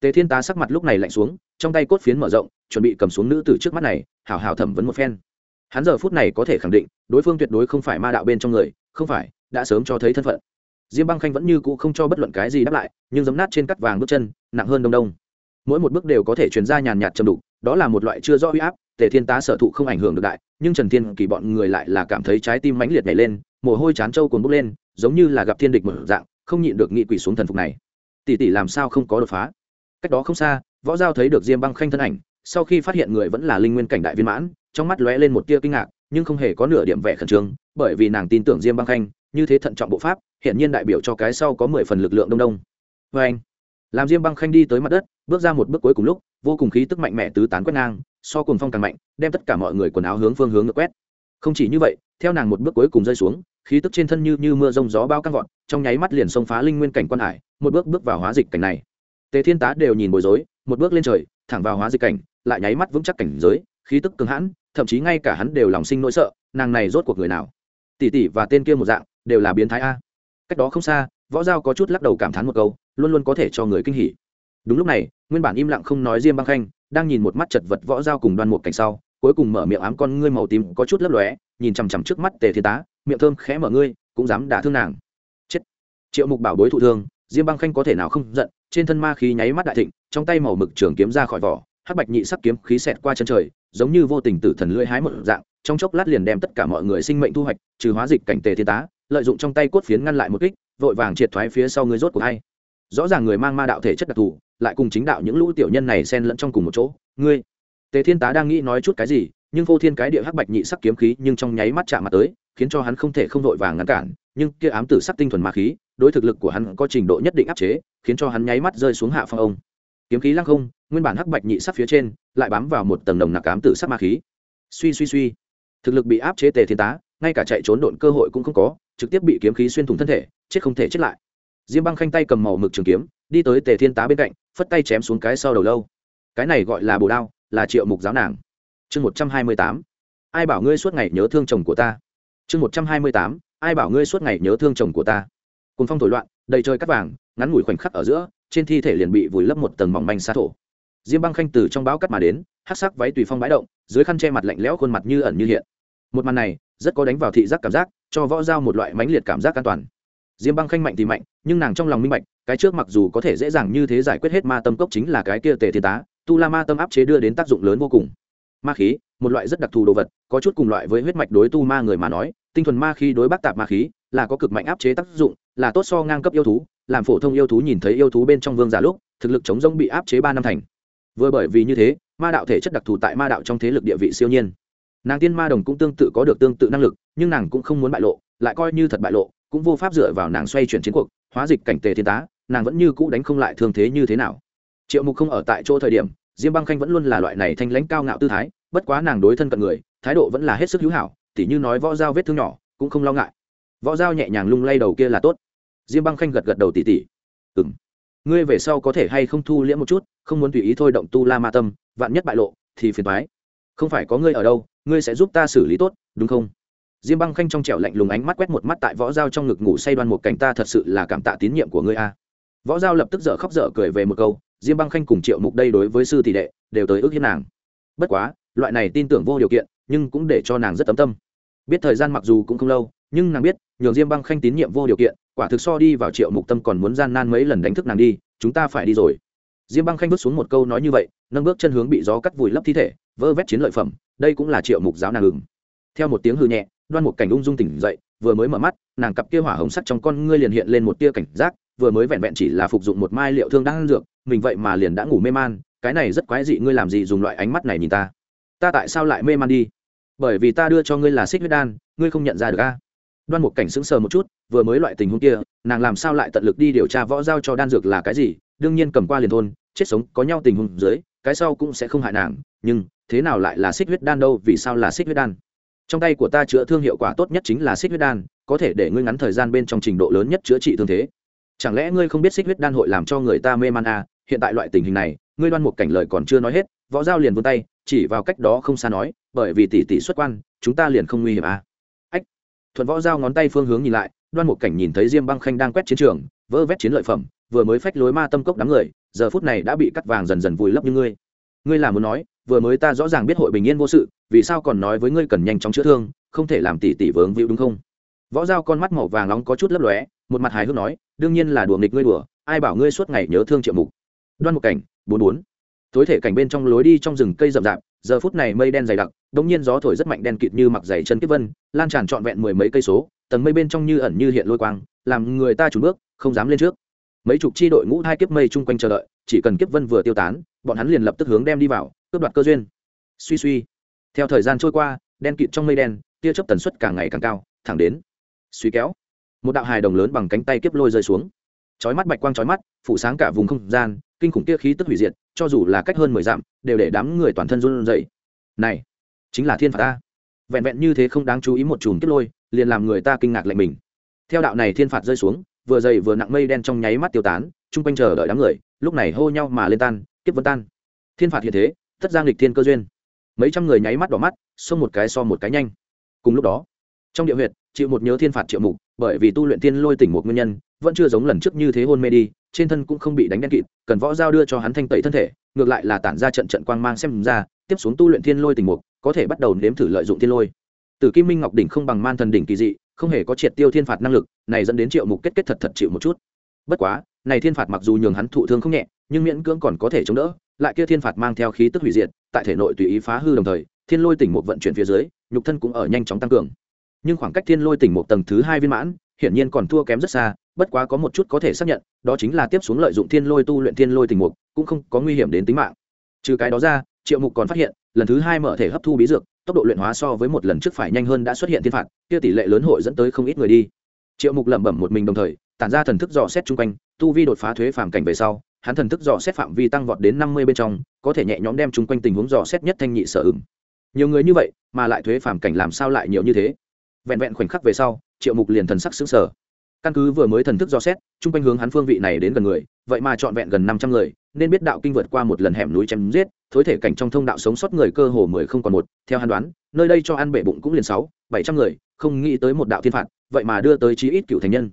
Tề thiên tá sắc mặt lúc này lạnh xuống, trong tay cốt phiến mở rộng, chuẩn bị cầm xuống nữ tử trước mắt này hào hào thẩm vấn một phen. Hắn giờ phút này có thể khẳng định, đối phương tuyệt đối không phải ma đạo bên trong người, không phải, đã sớm cho thấy thân phận. Diêm băng khanh vẫn như cũ không cho bất luận cái gì đáp lại, nhưng giấm nát trên cắt vàng bước chân, nặng hơn đông đông. Mỗi một bước đều có thể truyền ra nhàn nhạt châm đục, đó là một loại chưa rõ huy áp, tề thiên tá sở thụ không ảnh hưởng được đại, nhưng trần thiên kỳ bọn người lại là cảm thấy trái tim mãnh liệt nhảy lên, mồ hôi chán trâu cồn bốc lên, giống như là gặp thiên địch mở dạng không nhịn được nghị quỷ xuống thần phục này. Tỷ tỷ làm sao không có đột phá? Cách đó không xa, võ giao thấy được diêm băng khanh thân ảnh, sau khi phát hiện người vẫn là linh nguyên cảnh đại viên mãn, trong mắt lóe lên một tia kinh ngạc, nhưng không hề có nửa điểm vẻ khẩn trương, bởi vì nàng tin tưởng diêm băng khanh, như thế thận trọng bộ pháp hiện nhiên đại biểu cho cái sau có mười phần lực lượng đông đông. Vê anh, làm diêm băng khanh đi tới mặt đất, bước ra một bước cuối cùng lúc, vô cùng khí tức mạnh mẽ tứ tán quét ngang, so cùng phong càng mạnh, đem tất cả mọi người quần áo hướng phương hướng ngược quét. Không chỉ như vậy theo nàng một bước cuối cùng rơi xuống, khí tức trên thân như như mưa rông gió bao căng vọt, trong nháy mắt liền xông phá linh nguyên cảnh quan hải, một bước bước vào hóa dịch cảnh này. Tề thiên tá đều nhìn bối rối, một bước lên trời, thẳng vào hóa dịch cảnh, lại nháy mắt vững chắc cảnh giới, khí tức cứng hãn, thậm chí ngay cả hắn đều lòng sinh nỗi sợ, nàng này rốt cuộc người nào? Tỷ tỷ và tên kia một dạng, đều là biến thái a. Cách đó không xa, võ giao có chút lắc đầu cảm thán một câu, luôn luôn có thể cho người kinh hỉ. Đúng lúc này, nguyên bản im lặng không nói diêm băng khanh, đang nhìn một mắt chật vật võ dao cùng đoan một cảnh sau cuối cùng mở miệng ám con ngươi màu tím có chút lấp lóe, nhìn chằm chằm trước mắt tề thiên tá, miệng thơm khẽ mở ngươi, cũng dám đả thương nàng. Chết. Triệu mục bảo bối thụ thương, diêm băng khanh có thể nào không giận, trên thân ma khí nháy mắt đại thịnh, trong tay màu mực trường kiếm ra khỏi vỏ, hắc bạch nhị sắc kiếm khí xẹt qua chân trời, giống như vô tình tử thần lưỡi hái một dạng, trong chốc lát liền đem tất cả mọi người sinh mệnh thu hoạch, trừ hóa dịch cảnh tề thiên tá, lợi dụng trong tay cốt phiến ngăn lại một kích, vội vàng triệt thoái phía sau người rốt của hay. Rõ ràng người mang ma đạo thể chất đặc thù, lại cùng chính đạo những lũ tiểu nhân này xen lẫn trong cùng một chỗ, ngươi tề thiên tá đang nghĩ nói chút cái gì, nhưng vô thiên cái địa hắc bạch nhị sắc kiếm khí nhưng trong nháy mắt chạm mặt tới, khiến cho hắn không thể không vội vàng ngăn cản, nhưng kia ám tử sắc tinh thuần ma khí, đối thực lực của hắn có trình độ nhất định áp chế, khiến cho hắn nháy mắt rơi xuống hạ phong ông. Kiếm khí lăng không, nguyên bản hắc bạch nhị sắc phía trên, lại bám vào một tầng đồng nặc ám tử sắc ma khí. Suy suy suy, thực lực bị áp chế tề thiên tá, ngay cả chạy trốn độn cơ hội cũng không có, trực tiếp bị kiếm khí xuyên thủng thân thể, chết không thể chết lại. Diêm băng khanh tay cầm màu mực trường kiếm, đi tới tề thiên tá bên cạnh, phất tay chém xuống cái sau đầu lâu. Cái này gọi là bồ đao là triệu mục giáo nàng. Chương một trăm hai mươi tám, ai bảo ngươi suốt ngày nhớ thương chồng của ta? Chương một trăm hai mươi tám, ai bảo ngươi suốt ngày nhớ thương chồng của ta? Cùng phong thổi loạn, đầy trời cắt vàng, ngắn ngủi khoảnh khắc ở giữa, trên thi thể liền bị vùi lấp một tầng mỏng manh xa thổ. Diêm băng khanh từ trong bão cắt mà đến hát sắc váy tùy phong bãi động, dưới khăn che mặt lạnh lẽo khuôn mặt như ẩn như hiện. Một màn này, rất có đánh vào thị giác cảm giác, cho võ dao một loại mãnh liệt cảm giác an toàn. Diêm băng khanh mạnh thì mạnh, nhưng nàng trong lòng minh bạch, cái trước mặc dù có thể dễ dàng như thế giải quyết hết ma tâm cốc chính là cái kia tề thiên tá tu la ma tâm áp chế đưa đến tác dụng lớn vô cùng. Ma khí, một loại rất đặc thù đồ vật, có chút cùng loại với huyết mạch đối tu ma người mà nói, tinh thuần ma khí đối bác tạp ma khí, là có cực mạnh áp chế tác dụng, là tốt so ngang cấp yêu thú, làm phổ thông yêu thú nhìn thấy yêu thú bên trong vương giả lúc, thực lực chống rông bị áp chế ba năm thành. Vừa bởi vì như thế, ma đạo thể chất đặc thù tại ma đạo trong thế lực địa vị siêu nhiên. Nàng tiên ma đồng cũng tương tự có được tương tự năng lực, nhưng nàng cũng không muốn bại lộ, lại coi như thật bại lộ, cũng vô pháp dựa vào nàng xoay chuyển chiến cuộc, hóa dịch cảnh tề thiên tá, nàng vẫn như cũ đánh không lại thương thế như thế nào. Triệu mục không ở tại chỗ thời điểm diêm băng khanh vẫn luôn là loại này thanh lãnh cao ngạo tư thái, bất quá nàng đối thân cận người, thái độ vẫn là hết sức hữu hảo, tỉ như nói võ dao vết thương nhỏ, cũng không lo ngại. Võ dao nhẹ nhàng lung lay đầu kia là tốt. Diêm băng khanh gật gật đầu tỉ tỉ. Ừng ngươi về sau có thể hay không thu liễm một chút, không muốn tùy ý thôi động tu la ma tâm, vạn nhất bại lộ, thì phiền thoái không phải có ngươi ở đâu, ngươi sẽ giúp ta xử lý tốt, đúng không? Diêm băng khanh trong trẻo lạnh lùng ánh mắt quét một mắt tại võ dao trong ngực ngủ say đoan một cảnh, ta thật sự là cảm tạ tín nhiệm của ngươi a. Võ dao lập tức dở khóc dở cười về một câu diêm băng khanh cùng triệu mục đây đối với sư tỷ đệ đều tới ước hiếp nàng. Bất quá, loại này tin tưởng vô điều kiện, nhưng cũng để cho nàng rất tấm tâm. Biết thời gian mặc dù cũng không lâu, nhưng nàng biết, nhường diêm băng khanh tín nhiệm vô điều kiện, quả thực so đi vào triệu mục tâm còn muốn gian nan mấy lần đánh thức nàng đi, chúng ta phải đi rồi. Diêm băng khanh bước xuống một câu nói như vậy, nâng bước chân hướng bị gió cắt vùi lấp thi thể, vơ vét chiến lợi phẩm, đây cũng là triệu mục giáo nàng ngừng theo một tiếng hư nhẹ, đoan một cảnh ung dung tỉnh dậy, vừa mới mở mắt, nàng cặp kia hỏa hồng sắt trong con ngươi liền hiện lên một tia cảnh giác vừa mới vẹn vẹn chỉ là phục dụng một mai liệu thương đang dược, mình vậy mà liền đã ngủ mê man, cái này rất quái dị, ngươi làm gì dùng loại ánh mắt này nhìn ta? Ta tại sao lại mê man đi? Bởi vì ta đưa cho ngươi là xích huyết đan, ngươi không nhận ra được a. Đoan một cảnh sững sờ một chút, vừa mới loại tình huống kia, nàng làm sao lại tận lực đi điều tra võ giao cho đan dược là cái gì? Đương nhiên cầm qua liền thôn, chết sống có nhau tình huống dưới, cái sau cũng sẽ không hại nàng, nhưng thế nào lại là xích huyết đan đâu, vì sao là xích huyết đan? Trong tay của ta chữa thương hiệu quả tốt nhất chính là xích huyết đan, có thể để ngươi ngắn thời gian bên trong trình độ lớn nhất chữa trị thương thế chẳng lẽ ngươi không biết xích huyết đan hội làm cho người ta mê man à, hiện tại loại tình hình này ngươi đoan một cảnh lời còn chưa nói hết võ giao liền vươn tay chỉ vào cách đó không xa nói bởi vì tỷ tỷ xuất quan chúng ta liền không nguy hiểm à. ách! Thuận võ giao ngón tay phương hướng nhìn lại đoan một cảnh nhìn thấy diêm băng khanh đang quét chiến trường vơ vét chiến lợi phẩm vừa mới phách lối ma tâm cốc đám người giờ phút này đã bị cắt vàng dần dần vùi lấp như ngươi. Ngươi là muốn nói vừa mới ta rõ ràng biết hội bình yên vô sự vì sao còn nói với ngươi cần nhanh chóng chữa thương không thể làm tỷ tỷ vướng víu đúng không? Võ dao con mắt màu vàng nóng có chút lấp lóe một mặt hài hước nói, đương nhiên là đùa nghịch ngươi đùa, ai bảo ngươi suốt ngày nhớ thương triệu mục. Đoan một cảnh, bốn bốn. Tối thể cảnh bên trong lối đi trong rừng cây rậm rạp, giờ phút này mây đen dày đặc, đống nhiên gió thổi rất mạnh đen kịt như mặc dày chân kiếp vân, lan tràn trọn vẹn mười mấy cây số, tầng mây bên trong như ẩn như hiện lôi quang, làm người ta trùn bước, không dám lên trước. Mấy chục chi đội ngũ hai kiếp mây chung quanh chờ đợi, chỉ cần kiếp vân vừa tiêu tán, bọn hắn liền lập tức hướng đem đi vào, cướp đoạt cơ duyên. Suy suy. Theo thời gian trôi qua, đen kịt trong mây đen, tia chớp tần suất càng ngày càng cao, thẳng đến suy kéo một đạo hài đồng lớn bằng cánh tay kiếp lôi rơi xuống. Chói mắt bạch quang chói mắt, phủ sáng cả vùng không gian, kinh khủng kia khí tức hủy diệt, cho dù là cách hơn mười dặm, đều để đám người toàn thân run rẩy. Này, chính là thiên phạt ta. Vẹn vẹn như thế không đáng chú ý một chùm kiếp lôi, liền làm người ta kinh ngạc lạnh mình. Theo đạo này thiên phạt rơi xuống, vừa dày vừa nặng mây đen trong nháy mắt tiêu tán, chung quanh chờ đợi đám người, lúc này hô nhau mà lên tan, kiếp vân tan. Thiên phạt hiện thế tất giang lịch thiên cơ duyên. Mấy trăm người nháy mắt đỏ mắt, xông một cái so một cái nhanh. Cùng lúc đó, trong địa huyệt chịu một nhớ thiên phạt triệu mục, bởi vì tu luyện thiên lôi tỉnh một nguyên nhân, vẫn chưa giống lần trước như thế hôn mê đi, trên thân cũng không bị đánh đen kịt, cần võ giao đưa cho hắn thanh tẩy thân thể, ngược lại là tản ra trận trận quang mang xem ra, tiếp xuống tu luyện thiên lôi tình mục có thể bắt đầu nếm thử lợi dụng thiên lôi. Từ kim minh ngọc đỉnh không bằng man thần đỉnh kỳ dị, không hề có triệt tiêu thiên phạt năng lực, này dẫn đến triệu mục kết kết thật thật chịu một chút. Bất quá, này thiên phạt mặc dù nhường hắn thụ thương không nhẹ, nhưng miễn cưỡng còn có thể chống đỡ, lại kia thiên phạt mang theo khí tức hủy diệt, tại thể nội tùy ý phá hư đồng thời, thiên lôi tỉnh mục vận chuyển phía dưới, nhục thân cũng ở nhanh chóng tăng cường nhưng khoảng cách thiên lôi tỉnh một tầng thứ hai viên mãn, hiển nhiên còn thua kém rất xa, bất quá có một chút có thể xác nhận, đó chính là tiếp xuống lợi dụng thiên lôi tu luyện thiên lôi tình mục, cũng không có nguy hiểm đến tính mạng. Trừ cái đó ra, triệu mục còn phát hiện, lần thứ hai mở thể hấp thu bí dược, tốc độ luyện hóa so với một lần trước phải nhanh hơn đã xuất hiện thiên phạt, kia tỷ lệ lớn hội dẫn tới không ít người đi. Triệu mục lẩm bẩm một mình đồng thời, tản ra thần thức dò xét chung quanh, tu vi đột phá thuế phàm cảnh về sau, hắn thần thức dò xét phạm vi tăng vọt đến năm mươi bên trong, có thể nhẹ nhõm đem chung quanh tình huống dò xét nhất thanh nhị sở ứng. Nhiều người như vậy, mà lại thuế phàm cảnh làm sao lại nhiều như thế? Vẹn vẹn khoảnh khắc về sau, triệu mục liền thần sắc xứng sở căn cứ vừa mới thần thức do xét, chung quanh hướng hắn phương vị này đến gần người, vậy mà trọn vẹn gần năm trăm người, nên biết đạo kinh vượt qua một lần hẻm núi chém giết, thối thể cảnh trong thông đạo sống sót người cơ hồ mười không còn một, theo hắn đoán, nơi đây cho ăn bể bụng cũng liền sáu, bảy trăm người, không nghĩ tới một đạo thiên phạt, vậy mà đưa tới chí ít cựu thành nhân.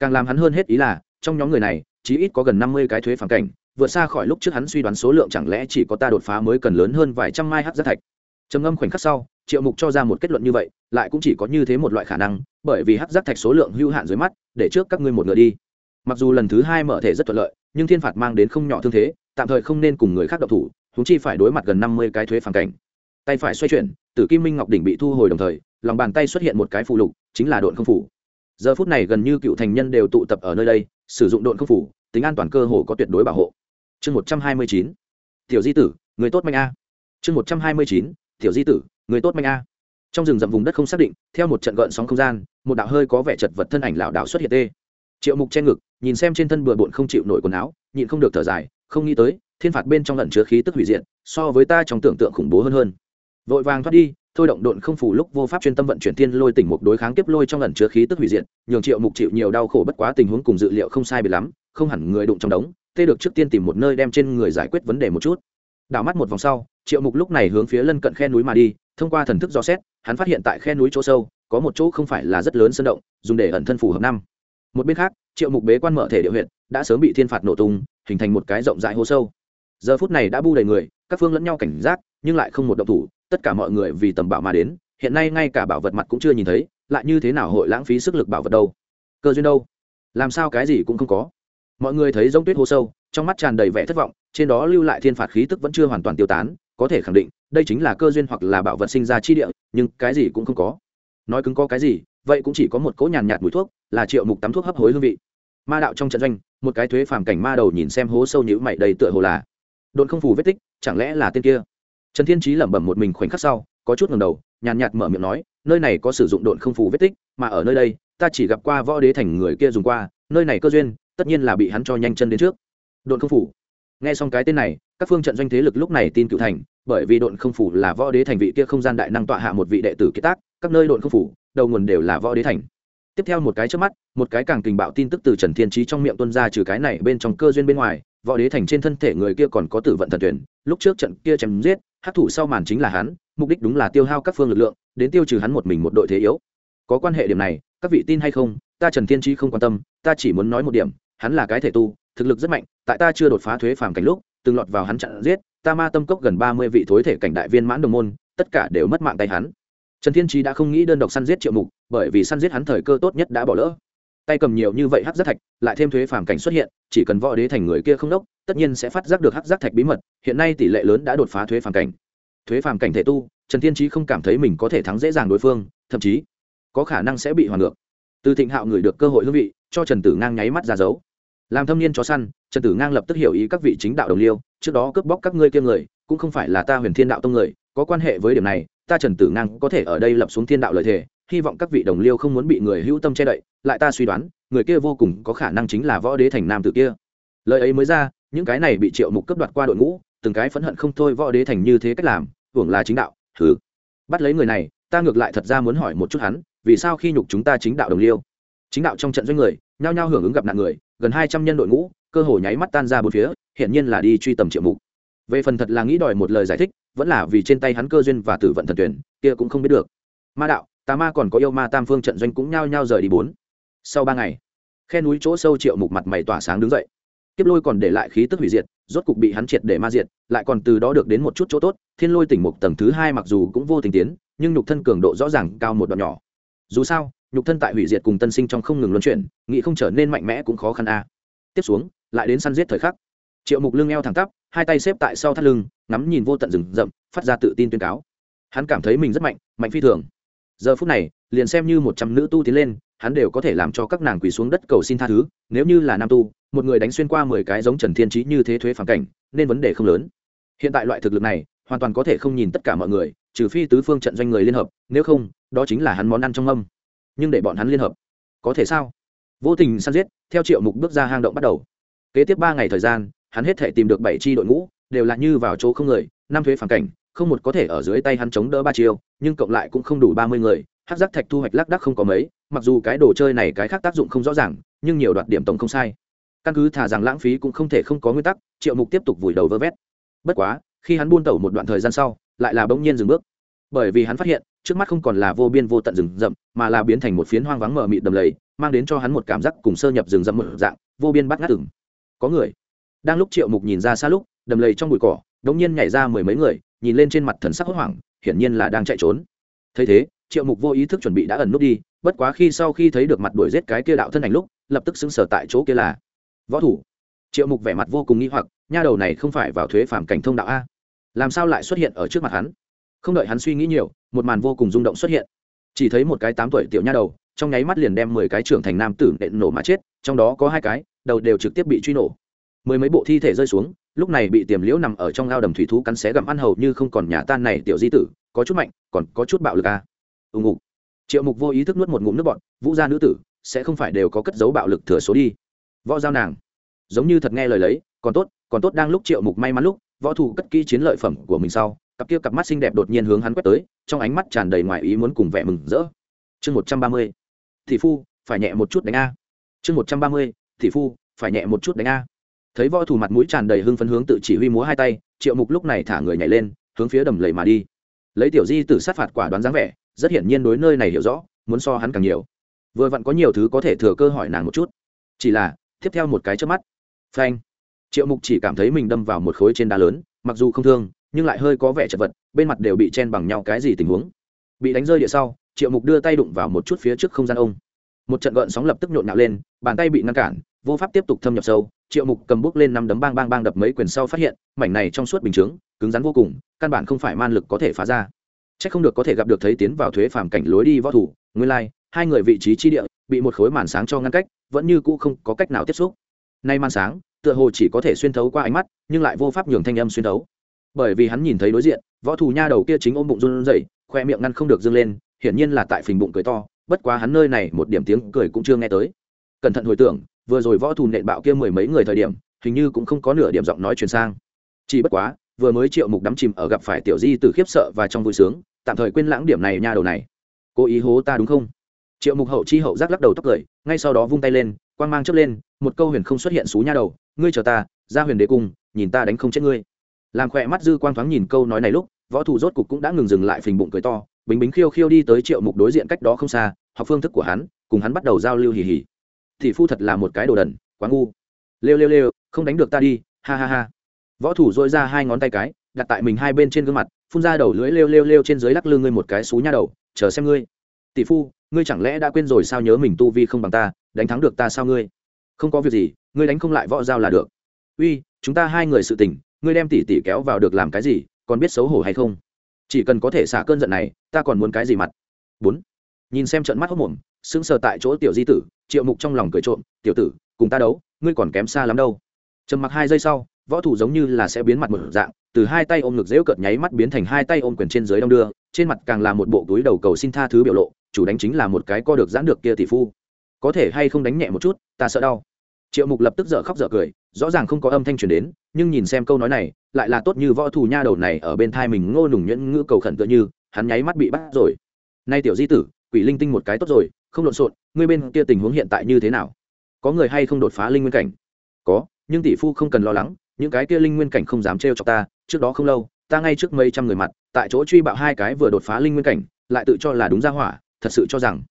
Càng làm hắn hơn hết ý là, trong nhóm người này, chí ít có gần năm mươi cái thuế phản cảnh, vượt xa khỏi lúc trước hắn suy đoán số lượng chẳng lẽ chỉ có ta đột phá mới cần lớn hơn vài trăm mai hát giác thạch trầm ngâm khoảnh khắc sau, triệu mục cho ra một kết luận như vậy, lại cũng chỉ có như thế một loại khả năng, bởi vì hát giác thạch số lượng hữu hạn dưới mắt, để trước các ngươi một ngựa đi. Mặc dù lần thứ hai mở thể rất thuận lợi, nhưng thiên phạt mang đến không nhỏ thương thế, tạm thời không nên cùng người khác độc thủ chúng chi phải đối mặt gần năm mươi cái thuế phản cảnh. Tay phải xoay chuyển, tử kim minh ngọc đỉnh bị thu hồi đồng thời, lòng bàn tay xuất hiện một cái phụ lục, chính là độn không phủ. Giờ phút này gần như cựu thành nhân đều tụ tập ở nơi đây, sử dụng độn không phủ, tính an toàn cơ hồ có tuyệt đối bảo hộ. Chương một trăm hai mươi chín. Tiểu di tử, người tốt mạnh a. Chương một trăm hai mươi chín tiểu di tử, người tốt manh a. Trong rừng rậm vùng đất không xác định, theo một trận gợn sóng không gian, một đạo hơi có vẻ chật vật thân ảnh lảo đảo xuất hiện tê. Triệu mục che ngực, nhìn xem trên thân bừa bộn không chịu nổi quần áo, nhịn không được thở dài, không nghĩ tới, thiên phạt bên trong lẩn chứa khí tức hủy diệt, so với ta trong tưởng tượng khủng bố hơn hơn. Vội vàng thoát đi, thôi động độn không phủ lúc vô pháp chuyên tâm vận chuyển thiên lôi tỉnh mục đối kháng tiếp lôi trong lần chứa khí tức hủy diệt, nhường triệu mục chịu nhiều đau khổ bất quá tình huống cùng dự liệu không sai bị lắm, không hẳn người đụng trong đống, tê được trước tiên tìm một nơi đem trên người giải quyết vấn đề một chút. Đảo mắt một vòng sau triệu mục lúc này hướng phía lân cận khe núi mà đi, thông qua thần thức dò xét, hắn phát hiện tại khe núi chỗ sâu, có một chỗ không phải là rất lớn sân động, dùng để ẩn thân phù hợp năm. Một bên khác, triệu mục bế quan mở thể địa huyện đã sớm bị thiên phạt nổ tung, hình thành một cái rộng rãi hố sâu. Giờ phút này đã bu đầy người, các phương lẫn nhau cảnh giác, nhưng lại không một động thủ, tất cả mọi người vì tầm bảo mà đến, hiện nay ngay cả bảo vật mặt cũng chưa nhìn thấy, lại như thế nào hội lãng phí sức lực bảo vật đâu? Cơ duyên đâu? Làm sao cái gì cũng không có. Mọi người thấy giống tuyết hố sâu, trong mắt tràn đầy vẻ thất vọng, trên đó lưu lại thiên phạt khí tức vẫn chưa hoàn toàn tiêu tán có thể khẳng định, đây chính là cơ duyên hoặc là bảo vật sinh ra chi địa, nhưng cái gì cũng không có. Nói cứng có cái gì, vậy cũng chỉ có một cỗ nhàn nhạt mùi thuốc, là triệu mục tắm thuốc hấp hối hương vị. Ma đạo trong trận doanh, một cái thuế phàm cảnh ma đầu nhìn xem hố sâu nhữ mày đầy tựa hồ là đồn không phù vết tích, chẳng lẽ là tên kia? Trần thiên trí lẩm bẩm một mình khoảnh khắc sau, có chút ngầm đầu, nhàn nhạt mở miệng nói, nơi này có sử dụng đồn không phù vết tích, mà ở nơi đây, ta chỉ gặp qua võ đế thành người kia dùng qua, nơi này cơ duyên, tất nhiên là bị hắn cho nhanh chân đến trước. Đồn không phủ nghe xong cái tên này các phương trận doanh thế lực lúc này tin cựu thành, bởi vì độn không phủ là võ đế thành vị kia không gian đại năng tọa hạ một vị đệ tử kiệt tác, các nơi độn không phủ, đầu nguồn đều là võ đế thành. Tiếp theo một cái trước mắt, một cái càng tình bạo tin tức từ trần thiên trí trong miệng tuân ra trừ cái này bên trong cơ duyên bên ngoài, võ đế thành trên thân thể người kia còn có tử vận thần tuyển, lúc trước trận kia chém giết hát thủ sau màn chính là hắn, mục đích đúng là tiêu hao các phương lực lượng, đến tiêu trừ hắn một mình một đội thế yếu. Có quan hệ điểm này, các vị tin hay không, ta trần thiên trí không quan tâm, ta chỉ muốn nói một điểm, hắn là cái thể tu, thực lực rất mạnh, tại ta chưa đột phá thuế phàm cảnh lúc từng lọt vào hắn chặn giết, ta ma tâm cốc gần ba mươi vị thối thể cảnh đại viên mãn đồng môn, tất cả đều mất mạng tay hắn. Trần thiên trí đã không nghĩ đơn độc săn giết triệu mục, bởi vì săn giết hắn thời cơ tốt nhất đã bỏ lỡ. Tay cầm nhiều như vậy hắc giác thạch, lại thêm thuế phàm cảnh xuất hiện, chỉ cần võ đế thành người kia không đốc, tất nhiên sẽ phát giác được hắc giác thạch bí mật, hiện nay tỷ lệ lớn đã đột phá thuế phàm cảnh. Thuế phàm cảnh thể tu, trần thiên trí không cảm thấy mình có thể thắng dễ dàng đối phương, thậm chí có khả năng sẽ bị hoàn ngược. Từ thịnh hạo người được cơ hội hương vị, cho trần tử ngang nháy mắt ra dấu làm thâm niên chó săn, trần tử ngang lập tức hiểu ý các vị chính đạo đồng liêu, trước đó cướp bóc các ngươi kiêng người, cũng không phải là ta huyền thiên đạo tông người, có quan hệ với điểm này, ta trần tử ngang có thể ở đây lập xuống thiên đạo lợi thể hy vọng các vị đồng liêu không muốn bị người hữu tâm che đậy, lại ta suy đoán, người kia vô cùng có khả năng chính là võ đế thành nam tử kia. Lời ấy mới ra, những cái này bị triệu mục cấp đoạt qua đội ngũ, từng cái phẫn hận không thôi võ đế thành như thế cách làm, hưởng là chính đạo thử bắt lấy người này, ta ngược lại thật ra muốn hỏi một chút hắn, vì sao khi nhục chúng ta chính đạo đồng liêu? Chính đạo trong trận doanh người, nhao nhao hưởng ứng gặp nạn người gần hai trăm nhân đội ngũ, cơ hồ nháy mắt tan ra bốn phía hiện nhiên là đi truy tầm triệu mục. Về phần thật là nghĩ đòi một lời giải thích, vẫn là vì trên tay hắn cơ duyên và tử vận thần tuyển, kia cũng không biết được. Ma đạo, tà ma còn có yêu ma tam phương trận doanh cũng nhao nhao rời đi bốn. Sau ba ngày, khe núi chỗ sâu triệu mục mặt mày tỏa sáng đứng dậy. Kiếp lôi còn để lại khí tức hủy diệt, rốt cục bị hắn triệt để ma diệt, lại còn từ đó được đến một chút chỗ tốt. Thiên lôi tỉnh mục tầng thứ hai mặc dù cũng vô tình tiến, nhưng nhục thân cường độ rõ ràng cao một đoạn nhỏ. Dù sao nhục thân tại hủy diệt cùng tân sinh trong không ngừng luân chuyển, nghĩ không trở nên mạnh mẽ cũng khó khăn a. Tiếp xuống, lại đến săn giết thời khắc. Triệu mục lưng eo thẳng tắp, hai tay xếp tại sau thắt lưng, ngắm nhìn vô tận rừng rậm, phát ra tự tin tuyên cáo. Hắn cảm thấy mình rất mạnh mạnh phi thường. Giờ phút này, liền xem như một trăm nữ tu tiến lên, hắn đều có thể làm cho các nàng quỳ xuống đất cầu xin tha thứ, nếu như là nam tu, một người đánh xuyên qua mười cái giống trần thiên trí như thế thuế phản cảnh, nên vấn đề không lớn. Hiện tại loại thực lực này, hoàn toàn có thể không nhìn tất cả mọi người, trừ phi tứ phương trận doanh người liên hợp, nếu không, đó chính là hắn món ăn trong âm nhưng để bọn hắn liên hợp. Có thể sao? Vô tình săn giết, theo triệu mục bước ra hang động bắt đầu. Kế tiếp ba ngày thời gian, hắn hết thể tìm được bảy tri đội ngũ, đều là như vào chỗ không người, năm thuế phản cảnh, không một có thể ở dưới tay hắn chống đỡ ba chiêu, nhưng cộng lại cũng không đủ ba mươi người hát giác thạch thu hoạch lác đác không có mấy, mặc dù cái đồ chơi này cái khác tác dụng không rõ ràng, nhưng nhiều đoạt điểm tổng không sai. Căn cứ thả rằng lãng phí cũng không thể không có nguyên tắc, triệu mục tiếp tục vùi đầu vơ vét. Bất quá, khi hắn buôn tẩu một đoạn thời gian sau, lại là bỗng nhiên dừng bước. Bởi vì hắn phát hiện trước mắt không còn là vô biên vô tận rừng rậm, mà là biến thành một phiến hoang vắng mờ mịt đầm lầy, mang đến cho hắn một cảm giác cùng sơ nhập rừng rậm một dạng, vô biên bắt ngát từng. có người đang lúc triệu mục nhìn ra xa lúc, đầm lầy trong bụi cỏ, đống nhiên nhảy ra mười mấy người, nhìn lên trên mặt thần sắc hốt hoảng, hiển nhiên là đang chạy trốn. Thấy thế, triệu mục vô ý thức chuẩn bị đã ẩn nút đi, bất quá khi sau khi thấy được mặt đuổi giết cái kia đạo thân ảnh lúc, lập tức xứng sở tại chỗ kia là võ thủ. Triệu mục vẻ mặt vô cùng nghi hoặc, nha đầu này không phải vào thuế phạm cảnh thông đạo a. Làm sao lại xuất hiện ở trước mặt hắn? Không đợi hắn suy nghĩ nhiều, một màn vô cùng rung động xuất hiện. Chỉ thấy một cái tám tuổi tiểu nha đầu, trong nháy mắt liền đem mười cái trưởng thành nam tử nện nổ mà chết, trong đó có hai cái, đầu đều trực tiếp bị truy nổ. Mười mấy bộ thi thể rơi xuống, lúc này bị tiềm liễu nằm ở trong ao đầm thủy thú cắn xé gặm ăn hầu như không còn nhà tan này tiểu di tử, có chút mạnh, còn có chút bạo lực à. ùng ục triệu mục vô ý thức nuốt một ngụm nước bọn vũ gia nữ tử, sẽ không phải đều có cất dấu bạo lực thừa số đi. Võ giao nàng. Giống như thật nghe lời lấy, còn tốt còn tốt đang lúc triệu mục may mắn lúc, võ thủ cất kỹ chiến lợi phẩm của mình sau cặp kia cặp mắt xinh đẹp đột nhiên hướng hắn quét tới, trong ánh mắt tràn đầy ngoài ý muốn cùng vẻ mừng rỡ. Chương một trăm ba mươi, thị phu, phải nhẹ một chút đánh a. Chương một trăm ba mươi, thị phu, phải nhẹ một chút đánh a. Thấy võ thủ mặt mũi tràn đầy hưng phấn hướng tự chỉ huy múa hai tay, triệu mục lúc này thả người nhảy lên, hướng phía đầm lầy mà đi. Lấy tiểu di tử sát phạt quả đoán dáng vẻ, rất hiển nhiên đối nơi này hiểu rõ, muốn so hắn càng nhiều. Vừa vặn có nhiều thứ có thể thừa cơ hỏi nàng một chút. Chỉ là, tiếp theo một cái trước mắt. Phanh. Triệu mục chỉ cảm thấy mình đâm vào một khối trên đá lớn, mặc dù không thương nhưng lại hơi có vẻ chật vật bên mặt đều bị chen bằng nhau cái gì tình huống. Bị đánh rơi địa sau triệu mục đưa tay đụng vào một chút phía trước không gian ông. Một trận gợn sóng lập tức nhộn nhạo lên bàn tay bị ngăn cản vô pháp tiếp tục thâm nhập sâu triệu mục cầm bút lên năm đấm bang bang bang đập mấy quyền sau phát hiện mảnh này trong suốt bình chướng cứng rắn vô cùng căn bản không phải man lực có thể phá ra. C h ắ c không được có thể gặp được thấy tiến vào thuế phàm cảnh lối đi võ thủ nguyên lai、like, hai người vị trí chi địa bị một khối màn sáng cho ngăn cách vẫn như cũ không có cách nào tiếp xúc. Nay màn sáng tựa hồ chỉ có thể xuyên thấu qua ánh mắt nhưng lại vô pháp nhường thanh âm xuyên thấu bởi vì hắn nhìn thấy đối diện, võ thủ nha đầu kia chính ôm bụng run rẩy, khoe miệng ngăn không được dâng lên, hiển nhiên là tại phình bụng cười to, bất quá hắn nơi này một điểm tiếng cười cũng chưa nghe tới. Cẩn thận hồi tưởng, vừa rồi võ thủ nện bạo kia mười mấy người thời điểm, hình như cũng không có nửa điểm giọng nói truyền sang. Chỉ bất quá, vừa mới triệu mục đắm chìm ở gặp phải tiểu di từ khiếp sợ và trong vui sướng, tạm thời quên lãng điểm này nha đầu này. Cố ý hố ta đúng không? Triệu mục hậu chi hậu giác lắc đầu tóc cười, ngay sau đó vung tay lên, quang mang chớp lên, một câu huyền không xuất hiện xú nha đầu, ngươi chờ ta, ra huyền đế cung, nhìn ta đánh không chết ngươi làm khỏe mắt dư quang thoáng nhìn câu nói này lúc, võ thủ rốt cục cũng đã ngừng dừng lại phình bụng cười to, bình bính khiêu khiêu đi tới triệu mục đối diện cách đó không xa, học phương thức của hắn, cùng hắn bắt đầu giao lưu hì hì. Thì phu thật là một cái đồ đần, quá ngu. Lêu lêu lêu, không đánh được ta đi, ha ha ha. Võ thủ dội ra hai ngón tay cái, đặt tại mình hai bên trên gương mặt, phun ra đầu lưỡi lêu lêu lêu trên dưới lắc lư ngươi một cái xú nha đầu, chờ xem ngươi. Tỷ phu, ngươi chẳng lẽ đã quên rồi sao nhớ mình tu vi không bằng ta, đánh thắng được ta sao ngươi? Không có việc gì, ngươi đánh không lại võ giao là được. Uy, chúng ta hai người sự tình ngươi đem tỷ tỷ kéo vào được làm cái gì, còn biết xấu hổ hay không? Chỉ cần có thể xả cơn giận này, ta còn muốn cái gì mặt? Bốn. Nhìn xem trận mắt hốc mồm, sững sờ tại chỗ tiểu di tử, triệu mục trong lòng cười trộm, tiểu tử, cùng ta đấu, ngươi còn kém xa lắm đâu. Trầm mặc hai giây sau, võ thủ giống như là sẽ biến mặt một dạng, từ hai tay ôm ngực dễu cợt nháy mắt biến thành hai tay ôm quyền trên dưới đông đưa, trên mặt càng là một bộ túi đầu cầu xin tha thứ biểu lộ, chủ đánh chính là một cái co được giãn được kia tỷ phu. Có thể hay không đánh nhẹ một chút, ta sợ đau. Triệu mục lập tức dở khóc dở cười rõ ràng không có âm thanh truyền đến, nhưng nhìn xem câu nói này, lại là tốt như võ thủ nha đầu này ở bên thai mình ngô nùng nhẫn ngữ cầu khẩn tựa như, hắn nháy mắt bị bắt rồi. Nay tiểu di tử, quỷ linh tinh một cái tốt rồi, không lộn xộn, ngươi bên kia tình huống hiện tại như thế nào? Có người hay không đột phá linh nguyên cảnh? Có, nhưng tỷ phu không cần lo lắng, những cái kia linh nguyên cảnh không dám trêu cho ta, trước đó không lâu, ta ngay trước mấy trăm người mặt, tại chỗ truy bạo hai cái vừa đột phá linh nguyên cảnh, lại tự cho là đúng ra hỏa, thật sự cho rằng.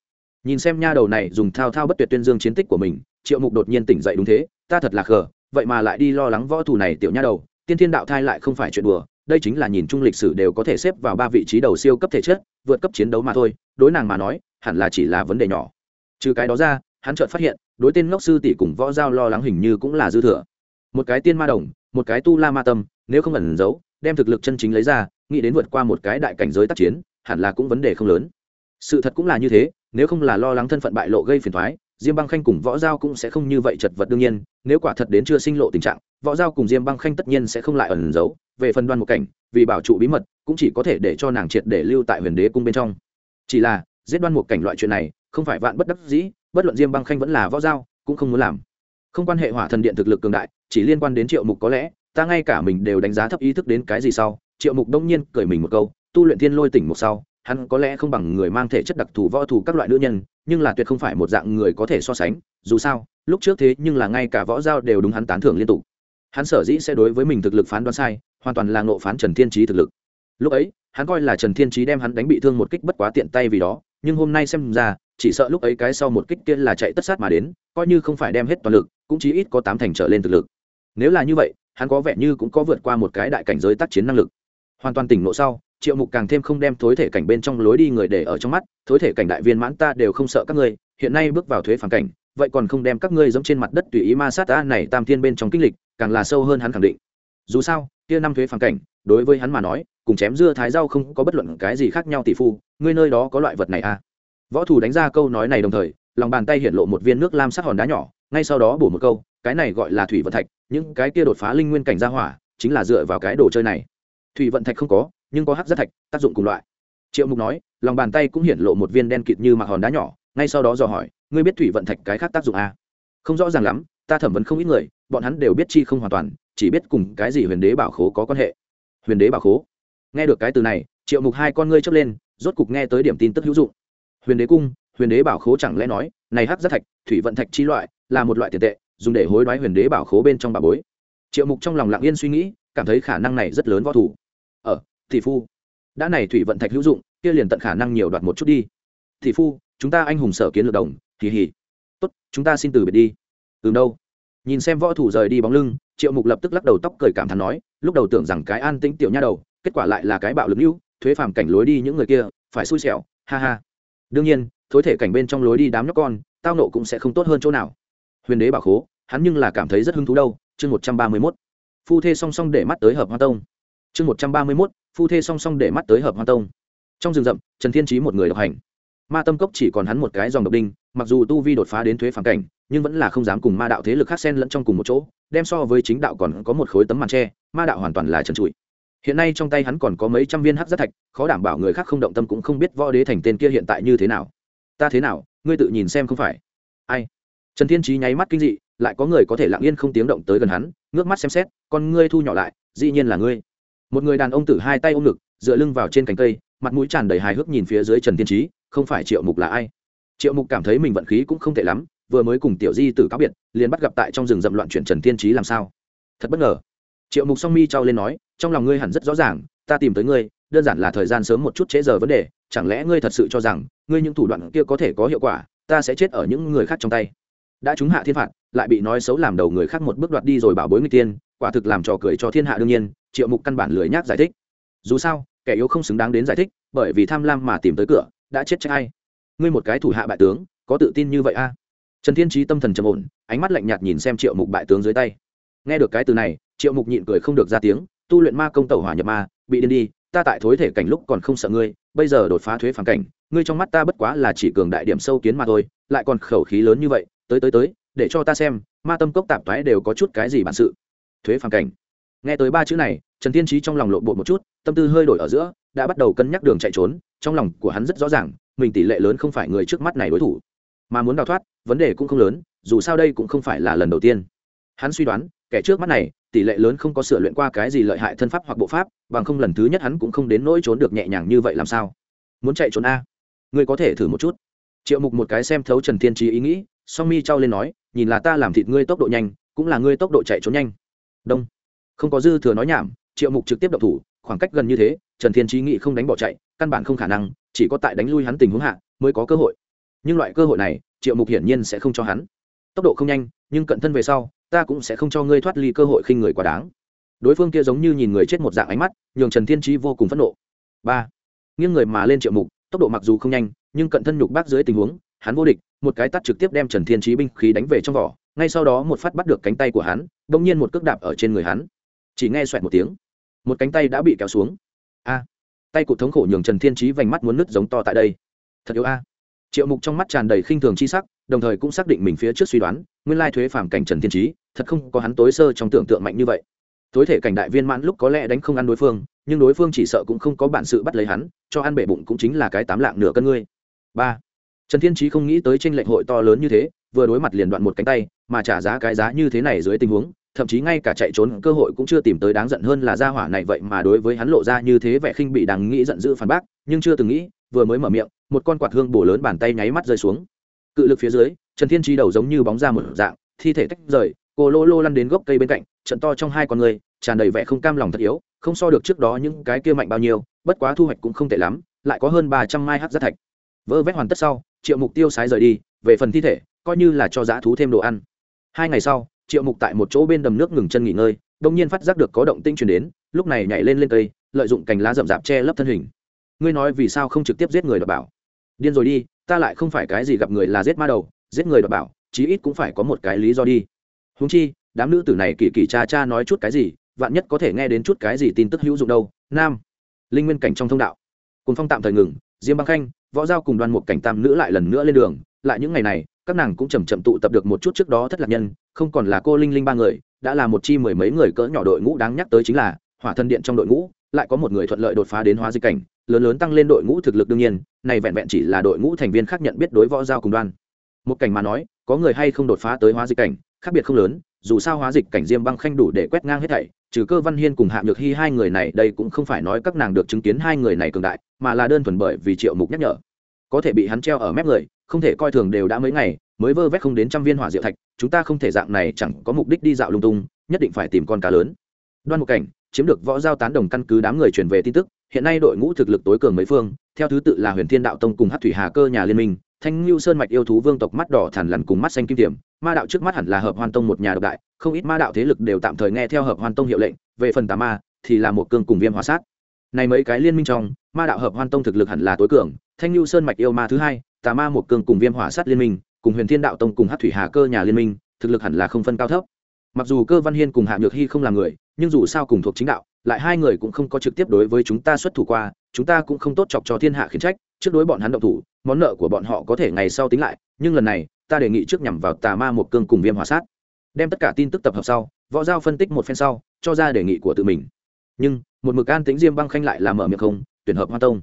Nhìn xem nha đầu này dùng thao thao bất tuyệt tuyên dương chiến tích của mình, triệu mục đột nhiên tỉnh dậy đúng thế, ta thật là khờ vậy mà lại đi lo lắng võ thủ này tiểu nha đầu, tiên thiên đạo thai lại không phải chuyện đùa, đây chính là nhìn chung lịch sử đều có thể xếp vào ba vị trí đầu siêu cấp thể chất, vượt cấp chiến đấu mà thôi, đối nàng mà nói, hẳn là chỉ là vấn đề nhỏ. Trừ cái đó ra, hắn chợt phát hiện, đối tên ngốc sư tỷ cùng võ giao lo lắng hình như cũng là dư thừa. Một cái tiên ma đồng, một cái tu la ma tâm, nếu không ẩn giấu, đem thực lực chân chính lấy ra, nghĩ đến vượt qua một cái đại cảnh giới tác chiến, hẳn là cũng vấn đề không lớn. Sự thật cũng là như thế, nếu không là lo lắng thân phận bại lộ gây phiền thoái diêm băng khanh cùng võ giao cũng sẽ không như vậy chật vật đương nhiên, nếu quả thật đến chưa sinh lộ tình trạng, võ giao cùng diêm băng khanh tất nhiên sẽ không lại ẩn giấu, về phần đoan một cảnh, vì bảo trụ bí mật, cũng chỉ có thể để cho nàng triệt để lưu tại huyền đế cung bên trong. Chỉ là, giết đoan một cảnh loại chuyện này, không phải vạn bất đắc dĩ, bất luận diêm băng khanh vẫn là võ giao, cũng không muốn làm. Không quan hệ hỏa thần điện thực lực cường đại, chỉ liên quan đến triệu mục có lẽ, ta ngay cả mình đều đánh giá thấp ý thức đến cái gì sau, triệu mục đông nhiên cười mình một câu, tu luyện thiên lôi tỉnh một sau hắn có lẽ không bằng người mang thể chất đặc thù võ thủ các loại nữ nhân, nhưng là tuyệt không phải một dạng người có thể so sánh, dù sao, lúc trước thế nhưng là ngay cả võ giao đều đúng hắn tán thưởng liên tục. Hắn sở dĩ sẽ đối với mình thực lực phán đoán sai, hoàn toàn là ngộ phán trần thiên trí thực lực. Lúc ấy, hắn coi là trần thiên trí đem hắn đánh bị thương một kích bất quá tiện tay vì đó, nhưng hôm nay xem ra, chỉ sợ lúc ấy cái sau một kích kia là chạy tất sát mà đến, coi như không phải đem hết toàn lực, cũng chí ít có tám thành trở lên thực lực. Nếu là như vậy, hắn có vẻ như cũng có vượt qua một cái đại cảnh giới tác chiến năng lực. Hoàn toàn tỉnh ngộ sau triệu mục càng thêm không đem thối thể cảnh bên trong lối đi người để ở trong mắt, thối thể cảnh đại viên mãn ta đều không sợ các ngươi, hiện nay bước vào thuế phản cảnh, vậy còn không đem các ngươi giống trên mặt đất tùy ý ma sát ta này tam thiên bên trong kinh lịch, càng là sâu hơn hắn khẳng định. Dù sao, kia năm thuế phản cảnh, đối với hắn mà nói, cùng chém dưa thái rau không có bất luận cái gì khác nhau tỷ phu, ngươi nơi đó có loại vật này à? Võ thủ đánh ra câu nói này đồng thời, lòng bàn tay hiện lộ một viên nước lam sắc hòn đá nhỏ, ngay sau đó bổ một câu, cái này gọi là thủy vận thạch, những cái kia đột phá linh nguyên cảnh gia hỏa, chính là dựa vào cái đồ chơi này. Thủy vận thạch không có nhưng có hắc rất thạch, tác dụng cùng loại. Triệu mục nói, lòng bàn tay cũng hiện lộ một viên đen kịt như mặc hòn đá nhỏ, ngay sau đó dò hỏi, ngươi biết thủy vận thạch cái khác tác dụng à? không rõ ràng lắm, ta thẩm vấn không ít người, bọn hắn đều biết chi không hoàn toàn, chỉ biết cùng cái gì huyền đế bảo khố có quan hệ. Huyền đế bảo khố? Nghe được cái từ này, triệu mục hai con ngươi chớp lên, rốt cục nghe tới điểm tin tức hữu dụng. Huyền đế cung, huyền đế bảo khố chẳng lẽ nói, này hắc rất thạch, thủy vận thạch chi loại, là một loại tiền tệ, dùng để hối đoái huyền đế bảo khố bên trong bà bối? Triệu mục trong lòng lặng yên suy nghĩ, cảm thấy khả năng này rất lớn võ thủ. Ở thị phu, đã này thủy vận thạch hữu dụng, kia liền tận khả năng nhiều đoạt một chút đi. Thị phu, chúng ta anh hùng sở kiến lược đồng kỳ hỉ tốt, chúng ta xin từ biệt đi. Từ đâu. Nhìn xem võ thủ rời đi bóng lưng, triệu mục lập tức lắc đầu tóc cười cảm thán nói, lúc đầu tưởng rằng cái an tĩnh tiểu nha đầu, kết quả lại là cái bạo lực hữu thuế phàm cảnh lối đi những người kia, phải xui xẻo, ha ha. Đương nhiên, thối thể cảnh bên trong lối đi đám nhóc con, tao nộ cũng sẽ không tốt hơn chỗ nào. Huyền đế bảo khố, hắn nhưng là cảm thấy rất hứng thú đâu. Chương một trăm ba mươi mốt. Phu thê song song để mắt tới hợp hoa tông. Chương một trăm ba mươi mốt phu thê song song để mắt tới hợp hoa tông. Trong rừng rậm, trần thiên trí một người độc hành. Ma tâm cốc chỉ còn hắn một cái dòng độc đinh, mặc dù tu vi đột phá đến thuế phản cảnh, nhưng vẫn là không dám cùng ma đạo thế lực khác sen lẫn trong cùng một chỗ, đem so với chính đạo còn có một khối tấm màn tre, ma đạo hoàn toàn là trần trụi. Hiện nay trong tay hắn còn có mấy trăm viên hắc giác thạch, khó đảm bảo người khác không động tâm cũng không biết võ đế thành tên kia hiện tại như thế nào. Ta thế nào, ngươi tự nhìn xem không phải. Ai? Trần thiên trí nháy mắt kinh dị, lại có người có thể lặng yên không tiếng động tới gần hắn, ngước mắt xem xét, con ngươi thu nhỏ lại, dĩ nhiên là ngươi một người đàn ông tử hai tay ôm ngực, dựa lưng vào trên cành cây, mặt mũi tràn đầy hài hước nhìn phía dưới trần thiên trí không phải triệu mục là ai? Triệu mục cảm thấy mình vận khí cũng không tệ lắm, vừa mới cùng tiểu di tử cáo biệt, liền bắt gặp tại trong rừng rậm loạn chuyện trần thiên trí làm sao? Thật bất ngờ. Triệu mục song mi trao lên nói, trong lòng ngươi hẳn rất rõ ràng, ta tìm tới ngươi, đơn giản là thời gian sớm một chút trễ giờ vấn đề, chẳng lẽ ngươi thật sự cho rằng, ngươi những thủ đoạn kia có thể có hiệu quả, ta sẽ chết ở những người khác trong tay. Đã trúng hạ thiên phạt, lại bị nói xấu làm đầu người khác một bước đoạt đi rồi bảo bối người tiên, quả thực làm trò cười cho thiên hạ đương nhiên triệu mục căn bản lười nhác giải thích. Dù sao, kẻ yếu không xứng đáng đến giải thích, bởi vì tham lam mà tìm tới cửa, đã chết chắc ai. Ngươi một cái thủ hạ bại tướng, có tự tin như vậy a trần thiên trí tâm thần trầm ổn, ánh mắt lạnh nhạt nhìn xem triệu mục bại tướng dưới tay. Nghe được cái từ này, triệu mục nhịn cười không được ra tiếng, tu luyện ma công tẩu hỏa nhập ma, bị điên đi, ta tại thối thể cảnh lúc còn không sợ ngươi, bây giờ đột phá thuế phản cảnh, ngươi trong mắt ta bất quá là chỉ cường đại điểm sâu kiến mà thôi, lại còn khẩu khí lớn như vậy, tới tới tới, để cho ta xem, ma tâm cốc tạp thoái đều có chút cái gì bản sự. Thuế phản cảnh nghe tới ba chữ này, trần thiên trí trong lòng lộn bộ một chút, tâm tư hơi đổi ở giữa, đã bắt đầu cân nhắc đường chạy trốn, trong lòng của hắn rất rõ ràng, mình tỷ lệ lớn không phải người trước mắt này đối thủ, mà muốn đào thoát, vấn đề cũng không lớn, dù sao đây cũng không phải là lần đầu tiên. Hắn suy đoán, kẻ trước mắt này, tỷ lệ lớn không có sửa luyện qua cái gì lợi hại thân pháp hoặc bộ pháp, bằng không lần thứ nhất hắn cũng không đến nỗi trốn được nhẹ nhàng như vậy làm sao? Muốn chạy trốn a? Ngươi có thể thử một chút. Triệu mục một cái xem thấu trần thiên trí ý nghĩ, song mi trao lên nói, nhìn là ta làm thịt ngươi tốc độ nhanh, cũng là ngươi tốc độ chạy trốn nhanh. Đông không có dư thừa nói nhảm, triệu mục trực tiếp động thủ, khoảng cách gần như thế, trần thiên trí nghĩ không đánh bỏ chạy, căn bản không khả năng, chỉ có tại đánh lui hắn tình huống hạ, mới có cơ hội. Nhưng loại cơ hội này, triệu mục hiển nhiên sẽ không cho hắn. Tốc độ không nhanh, nhưng cận thân về sau, ta cũng sẽ không cho ngươi thoát ly cơ hội khinh người quá đáng. Đối phương kia giống như nhìn người chết một dạng ánh mắt, nhường trần thiên trí vô cùng phẫn nộ. Ba. Nghiêng người mà lên triệu mục, tốc độ mặc dù không nhanh, nhưng cận thân nhục bác dưới tình huống, hắn vô địch, một cái tắt trực tiếp đem trần thiên trí binh khí đánh về trong vỏ, ngay sau đó một phát bắt được cánh tay của hắn đ ỗ n g nhiên một cước đạp ở trên người hắn chỉ nghe xoẹt một tiếng. Một cánh tay đã bị kéo xuống. A. Tay cụ thống khổ nhường trần thiên trí vành mắt muốn nứt giống to tại đây. Thật yếu a. Triệu mục trong mắt tràn đầy khinh thường c h i sắc, đồng thời cũng xác định mình phía trước suy đoán, nguyên lai thuế phản cảnh trần thiên trí thật không có hắn tối sơ trong tưởng tượng mạnh như vậy. Tối thể cảnh đại viên mãn lúc có lẽ đánh không ăn đối phương, nhưng đối phương chỉ sợ cũng không có bản sự bắt lấy hắn, cho ăn bể bụng cũng chính là cái tám lạng nửa cân ngươi. Ba. Trần thiên trí không nghĩ tới tranh lệnh hội to lớn như thế, vừa đối mặt liền đoạn một cánh tay, mà trả giá cái giá như thế này dưới tình huống thậm chí ngay cả chạy trốn cơ hội cũng chưa tìm tới đáng giận hơn là gia hỏa này vậy mà đối với hắn lộ ra như thế vẻ khinh bị đáng nghĩ giận dữ phản bác, nhưng chưa từng nghĩ, vừa mới mở miệng, một con quạt hương bổ lớn bàn tay nháy mắt rơi xuống. Cự lực phía dưới, trần thiên trí đầu giống như bóng ra một dạng, thi thể tách rời, cô lô lô lăn đến gốc cây bên cạnh, trận to trong hai con người, tràn đầy vẻ không cam lòng thật yếu, không so được trước đó những cái kia mạnh bao nhiêu, bất quá thu hoạch cũng không tệ lắm, lại có hơn ba trăm mai hát giác thạch. Vỡ vét hoàn tất sau, triệu mục tiêu sái rời đi, về phần thi thể, coi như là cho dã thú thêm đồ ăn. Hai ngày sau triệu mục tại một chỗ bên đầm nước ngừng chân nghỉ ngơi đông nhiên phát giác được có động tinh truyền đến, lúc này nhảy lên lên cây, lợi dụng cành lá rậm rạp che lấp thân hình. Ngươi nói vì sao không trực tiếp giết người đọc bảo? Điên rồi đi, ta lại không phải cái gì gặp người là giết ma đầu, giết người đọc bảo, chí ít cũng phải có một cái lý do đi. Húng chi, đám nữ tử này kỳ kỳ cha cha nói chút cái gì, vạn nhất có thể nghe đến chút cái gì tin tức hữu dụng đâu. Nam, linh nguyên cảnh trong thông đạo. Cùng phong tạm thời ngừng, diêm băng khanh, võ giao cùng đoan một cảnh tam nữ lại lần nữa lên đường, lại những ngày này các nàng cũng chầm chậm tụ tập được một chút trước đó thất lạc nhân, không còn là cô linh linh ba người, đã là một chi mười mấy người cỡ nhỏ đội ngũ đáng nhắc tới chính là hỏa thân điện trong đội ngũ, lại có một người thuận lợi đột phá đến hóa dịch cảnh, lớn lớn tăng lên đội ngũ thực lực đương nhiên, này vẹn vẹn chỉ là đội ngũ thành viên khác nhận biết đối võ giao cùng đoan. Một cảnh mà nói, có người hay không đột phá tới hóa dịch cảnh, khác biệt không lớn, dù sao hóa dịch cảnh diêm băng khanh đủ để quét ngang hết thảy, trừ cơ văn hiên cùng hạ nhược hy hai người này, đây cũng không phải nói các nàng được chứng kiến hai người này cường đại, mà là đơn thuần bởi vì triệu mục nhắc nhở. Có thể bị hắn treo ở mép người không thể coi thường đều đã mấy ngày, mới vơ vét không đến trăm viên hỏa diệu thạch, chúng ta không thể dạng này chẳng có mục đích đi dạo lung tung, nhất định phải tìm con cá lớn. Đoan một cảnh, chiếm được võ giao tán đồng căn cứ đám người truyền về tin tức, hiện nay đội ngũ thực lực tối cường mấy phương, theo thứ tự là huyền thiên đạo tông cùng hát thủy hà cơ nhà liên minh, thanh lưu sơn mạch yêu thú vương tộc mắt đỏ thản lằn cùng mắt xanh kim tiềm ma đạo trước mắt hẳn là hợp hoan tông một nhà độc đại, không ít ma đạo thế lực đều tạm thời nghe theo hợp hoan tông hiệu lệnh, về phần tà ma thì là một cương cùng viêm hóa sát. Này mấy cái liên minh trong, ma đạo hợp hoan tông thực lực hẳn là tối cường, thanh lưu sơn mạch yêu ma thứ hai tà ma một cương cùng viêm hỏa sát liên minh, cùng huyền thiên đạo tông cùng hát thủy hà cơ nhà liên minh, thực lực hẳn là không phân cao thấp. Mặc dù cơ văn hiên cùng hạ nhược hy không là người, nhưng dù sao cùng thuộc chính đạo, lại hai người cũng không có trực tiếp đối với chúng ta xuất thủ qua, chúng ta cũng không tốt chọc cho thiên hạ khiến trách, trước đối bọn hắn động thủ, món nợ của bọn họ có thể ngày sau tính lại, nhưng lần này, ta đề nghị trước nhằm vào tà ma một cương cùng viêm hỏa sát. Đem tất cả tin tức tập hợp sau, võ giao phân tích một phen sau, cho ra đề nghị của tự mình. Nhưng, một mực an tính diêm băng khanh lại làm mở miệng không, tuyển hợp hoa tông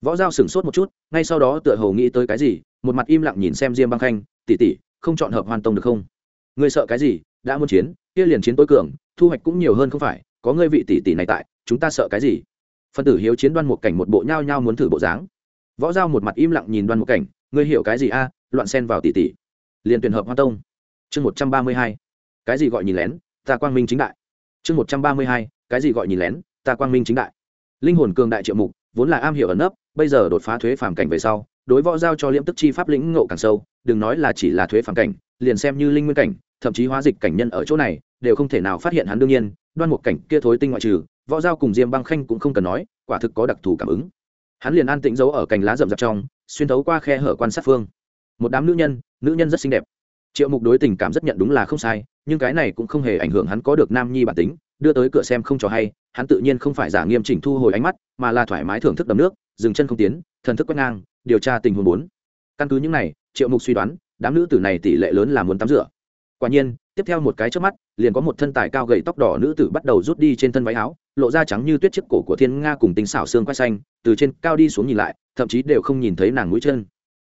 võ giao sửng sốt một chút, ngay sau đó tựa hồ nghĩ tới cái gì, một mặt im lặng nhìn xem diêm băng khanh tỉ tỉ không chọn hợp hoan tông được không? Ngươi sợ cái gì? Đã muốn chiến, kia liền chiến tối cường, thu hoạch cũng nhiều hơn không phải, có ngươi vị tỷ tỷ này tại, chúng ta sợ cái gì? Phân tử hiếu chiến đoan một cảnh một bộ nhao nhao muốn thử bộ dáng. Võ giao một mặt im lặng nhìn đoan một cảnh, ngươi hiểu cái gì a? Loạn xen vào tỷ tỷ. Liền tuyển hợp hoa tông. Chương một trăm ba mươi hai. Cái gì gọi nhìn lén? Ta quang minh chính đại. Chương một trăm ba mươi hai. Cái gì gọi nhìn lén? Ta quang minh chính đại. Linh hồn cường đại triệu mục, vốn là am hiểu ẩn nấp bây giờ đột phá thuế phàm cảnh về sau, đối võ giao cho liễm tức chi pháp lĩnh ngộ càng sâu, đừng nói là chỉ là thuế phàm cảnh, liền xem như linh nguyên cảnh, thậm chí hóa dịch cảnh nhân ở chỗ này, đều không thể nào phát hiện hắn đương nhiên, đoan một cảnh kia thối tinh ngoại trừ, võ giao cùng diêm băng khanh cũng không cần nói, quả thực có đặc thù cảm ứng. Hắn liền an tĩnh giấu ở cành lá rậm rạp trong, xuyên thấu qua khe hở quan sát phương. Một đám nữ nhân nữ nhân rất xinh đẹp. Triệu mục đối tình cảm rất nhận đúng là không sai, nhưng cái này cũng không hề ảnh hưởng hắn có được nam nhi bản tính đưa tới cửa xem không cho hay, hắn tự nhiên không phải giả nghiêm chỉnh thu hồi ánh mắt, mà là thoải mái thưởng thức đầm nước, dừng chân không tiến, thần thức quét ngang, điều tra tình huống bốn. Căn cứ những này, triệu mục suy đoán, đám nữ tử này tỷ lệ lớn là muốn tắm rửa. Quả nhiên, tiếp theo một cái trước mắt, liền có một thân tài cao gầy tóc đỏ nữ tử bắt đầu rút đi trên thân váy áo, lộ ra trắng như tuyết chiếc cổ của thiên nga cùng tính xảo xương quay xanh, từ trên cao đi xuống nhìn lại, thậm chí đều không nhìn thấy nàng mũi chân.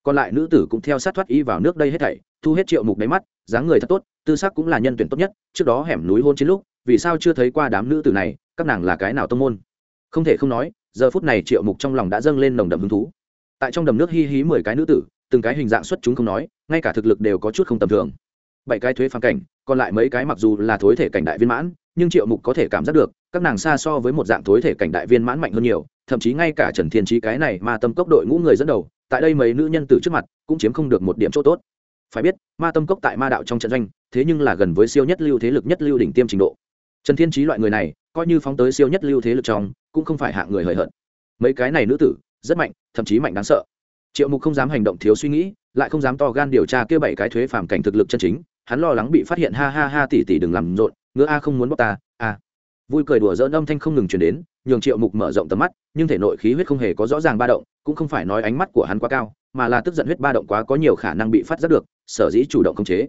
Còn lại nữ tử cũng theo sát thoát y vào nước đây hết thảy, thu hết triệu mục đáy mắt, dáng người thật tốt, tư sắc cũng là nhân tuyển tốt nhất, trước đó hẻm núi hôn chiến lúc vì sao chưa thấy qua đám nữ tử này, các nàng là cái nào tông môn? Không thể không nói, giờ phút này triệu mục trong lòng đã dâng lên nồng đậm hứng thú. Tại trong đầm nước hi hí mười cái nữ tử, từng cái hình dạng xuất chúng không nói, ngay cả thực lực đều có chút không tầm thường. Bảy cái thuế phản cảnh, còn lại mấy cái mặc dù là thối thể cảnh đại viên mãn, nhưng triệu mục có thể cảm giác được, các nàng xa so với một dạng thối thể cảnh đại viên mãn mạnh hơn nhiều, thậm chí ngay cả trần thiên trí cái này ma tâm cốc đội ngũ người dẫn đầu, tại đây mấy nữ nhân tử trước mặt, cũng chiếm không được một điểm chỗ tốt. Phải biết, ma tâm cốc tại ma đạo trong trận doanh, thế nhưng là gần với siêu nhất lưu thế lực nhất lưu đỉnh tiêm trình độ trần thiên trí loại người này, coi như phóng tới siêu nhất lưu thế lực trong, cũng không phải hạng người hời hợt. Mấy cái này nữ tử, rất mạnh, thậm chí mạnh đáng sợ. Triệu mục không dám hành động thiếu suy nghĩ, lại không dám to gan điều tra kia bảy cái thuế phàm cảnh thực lực chân chính, hắn lo lắng bị phát hiện, ha ha ha tỷ tỷ đừng làm rộn, ngứa a à không muốn bóc ta, a. Vui cười đùa dỡn âm thanh không ngừng chuyển đến, nhường triệu mục mở rộng tầm mắt, nhưng thể nội khí huyết không hề có rõ ràng ba động, cũng không phải nói ánh mắt của hắn quá cao, mà là tức giận huyết ba động quá có nhiều khả năng bị phát giác được, sở dĩ chủ động khống chế.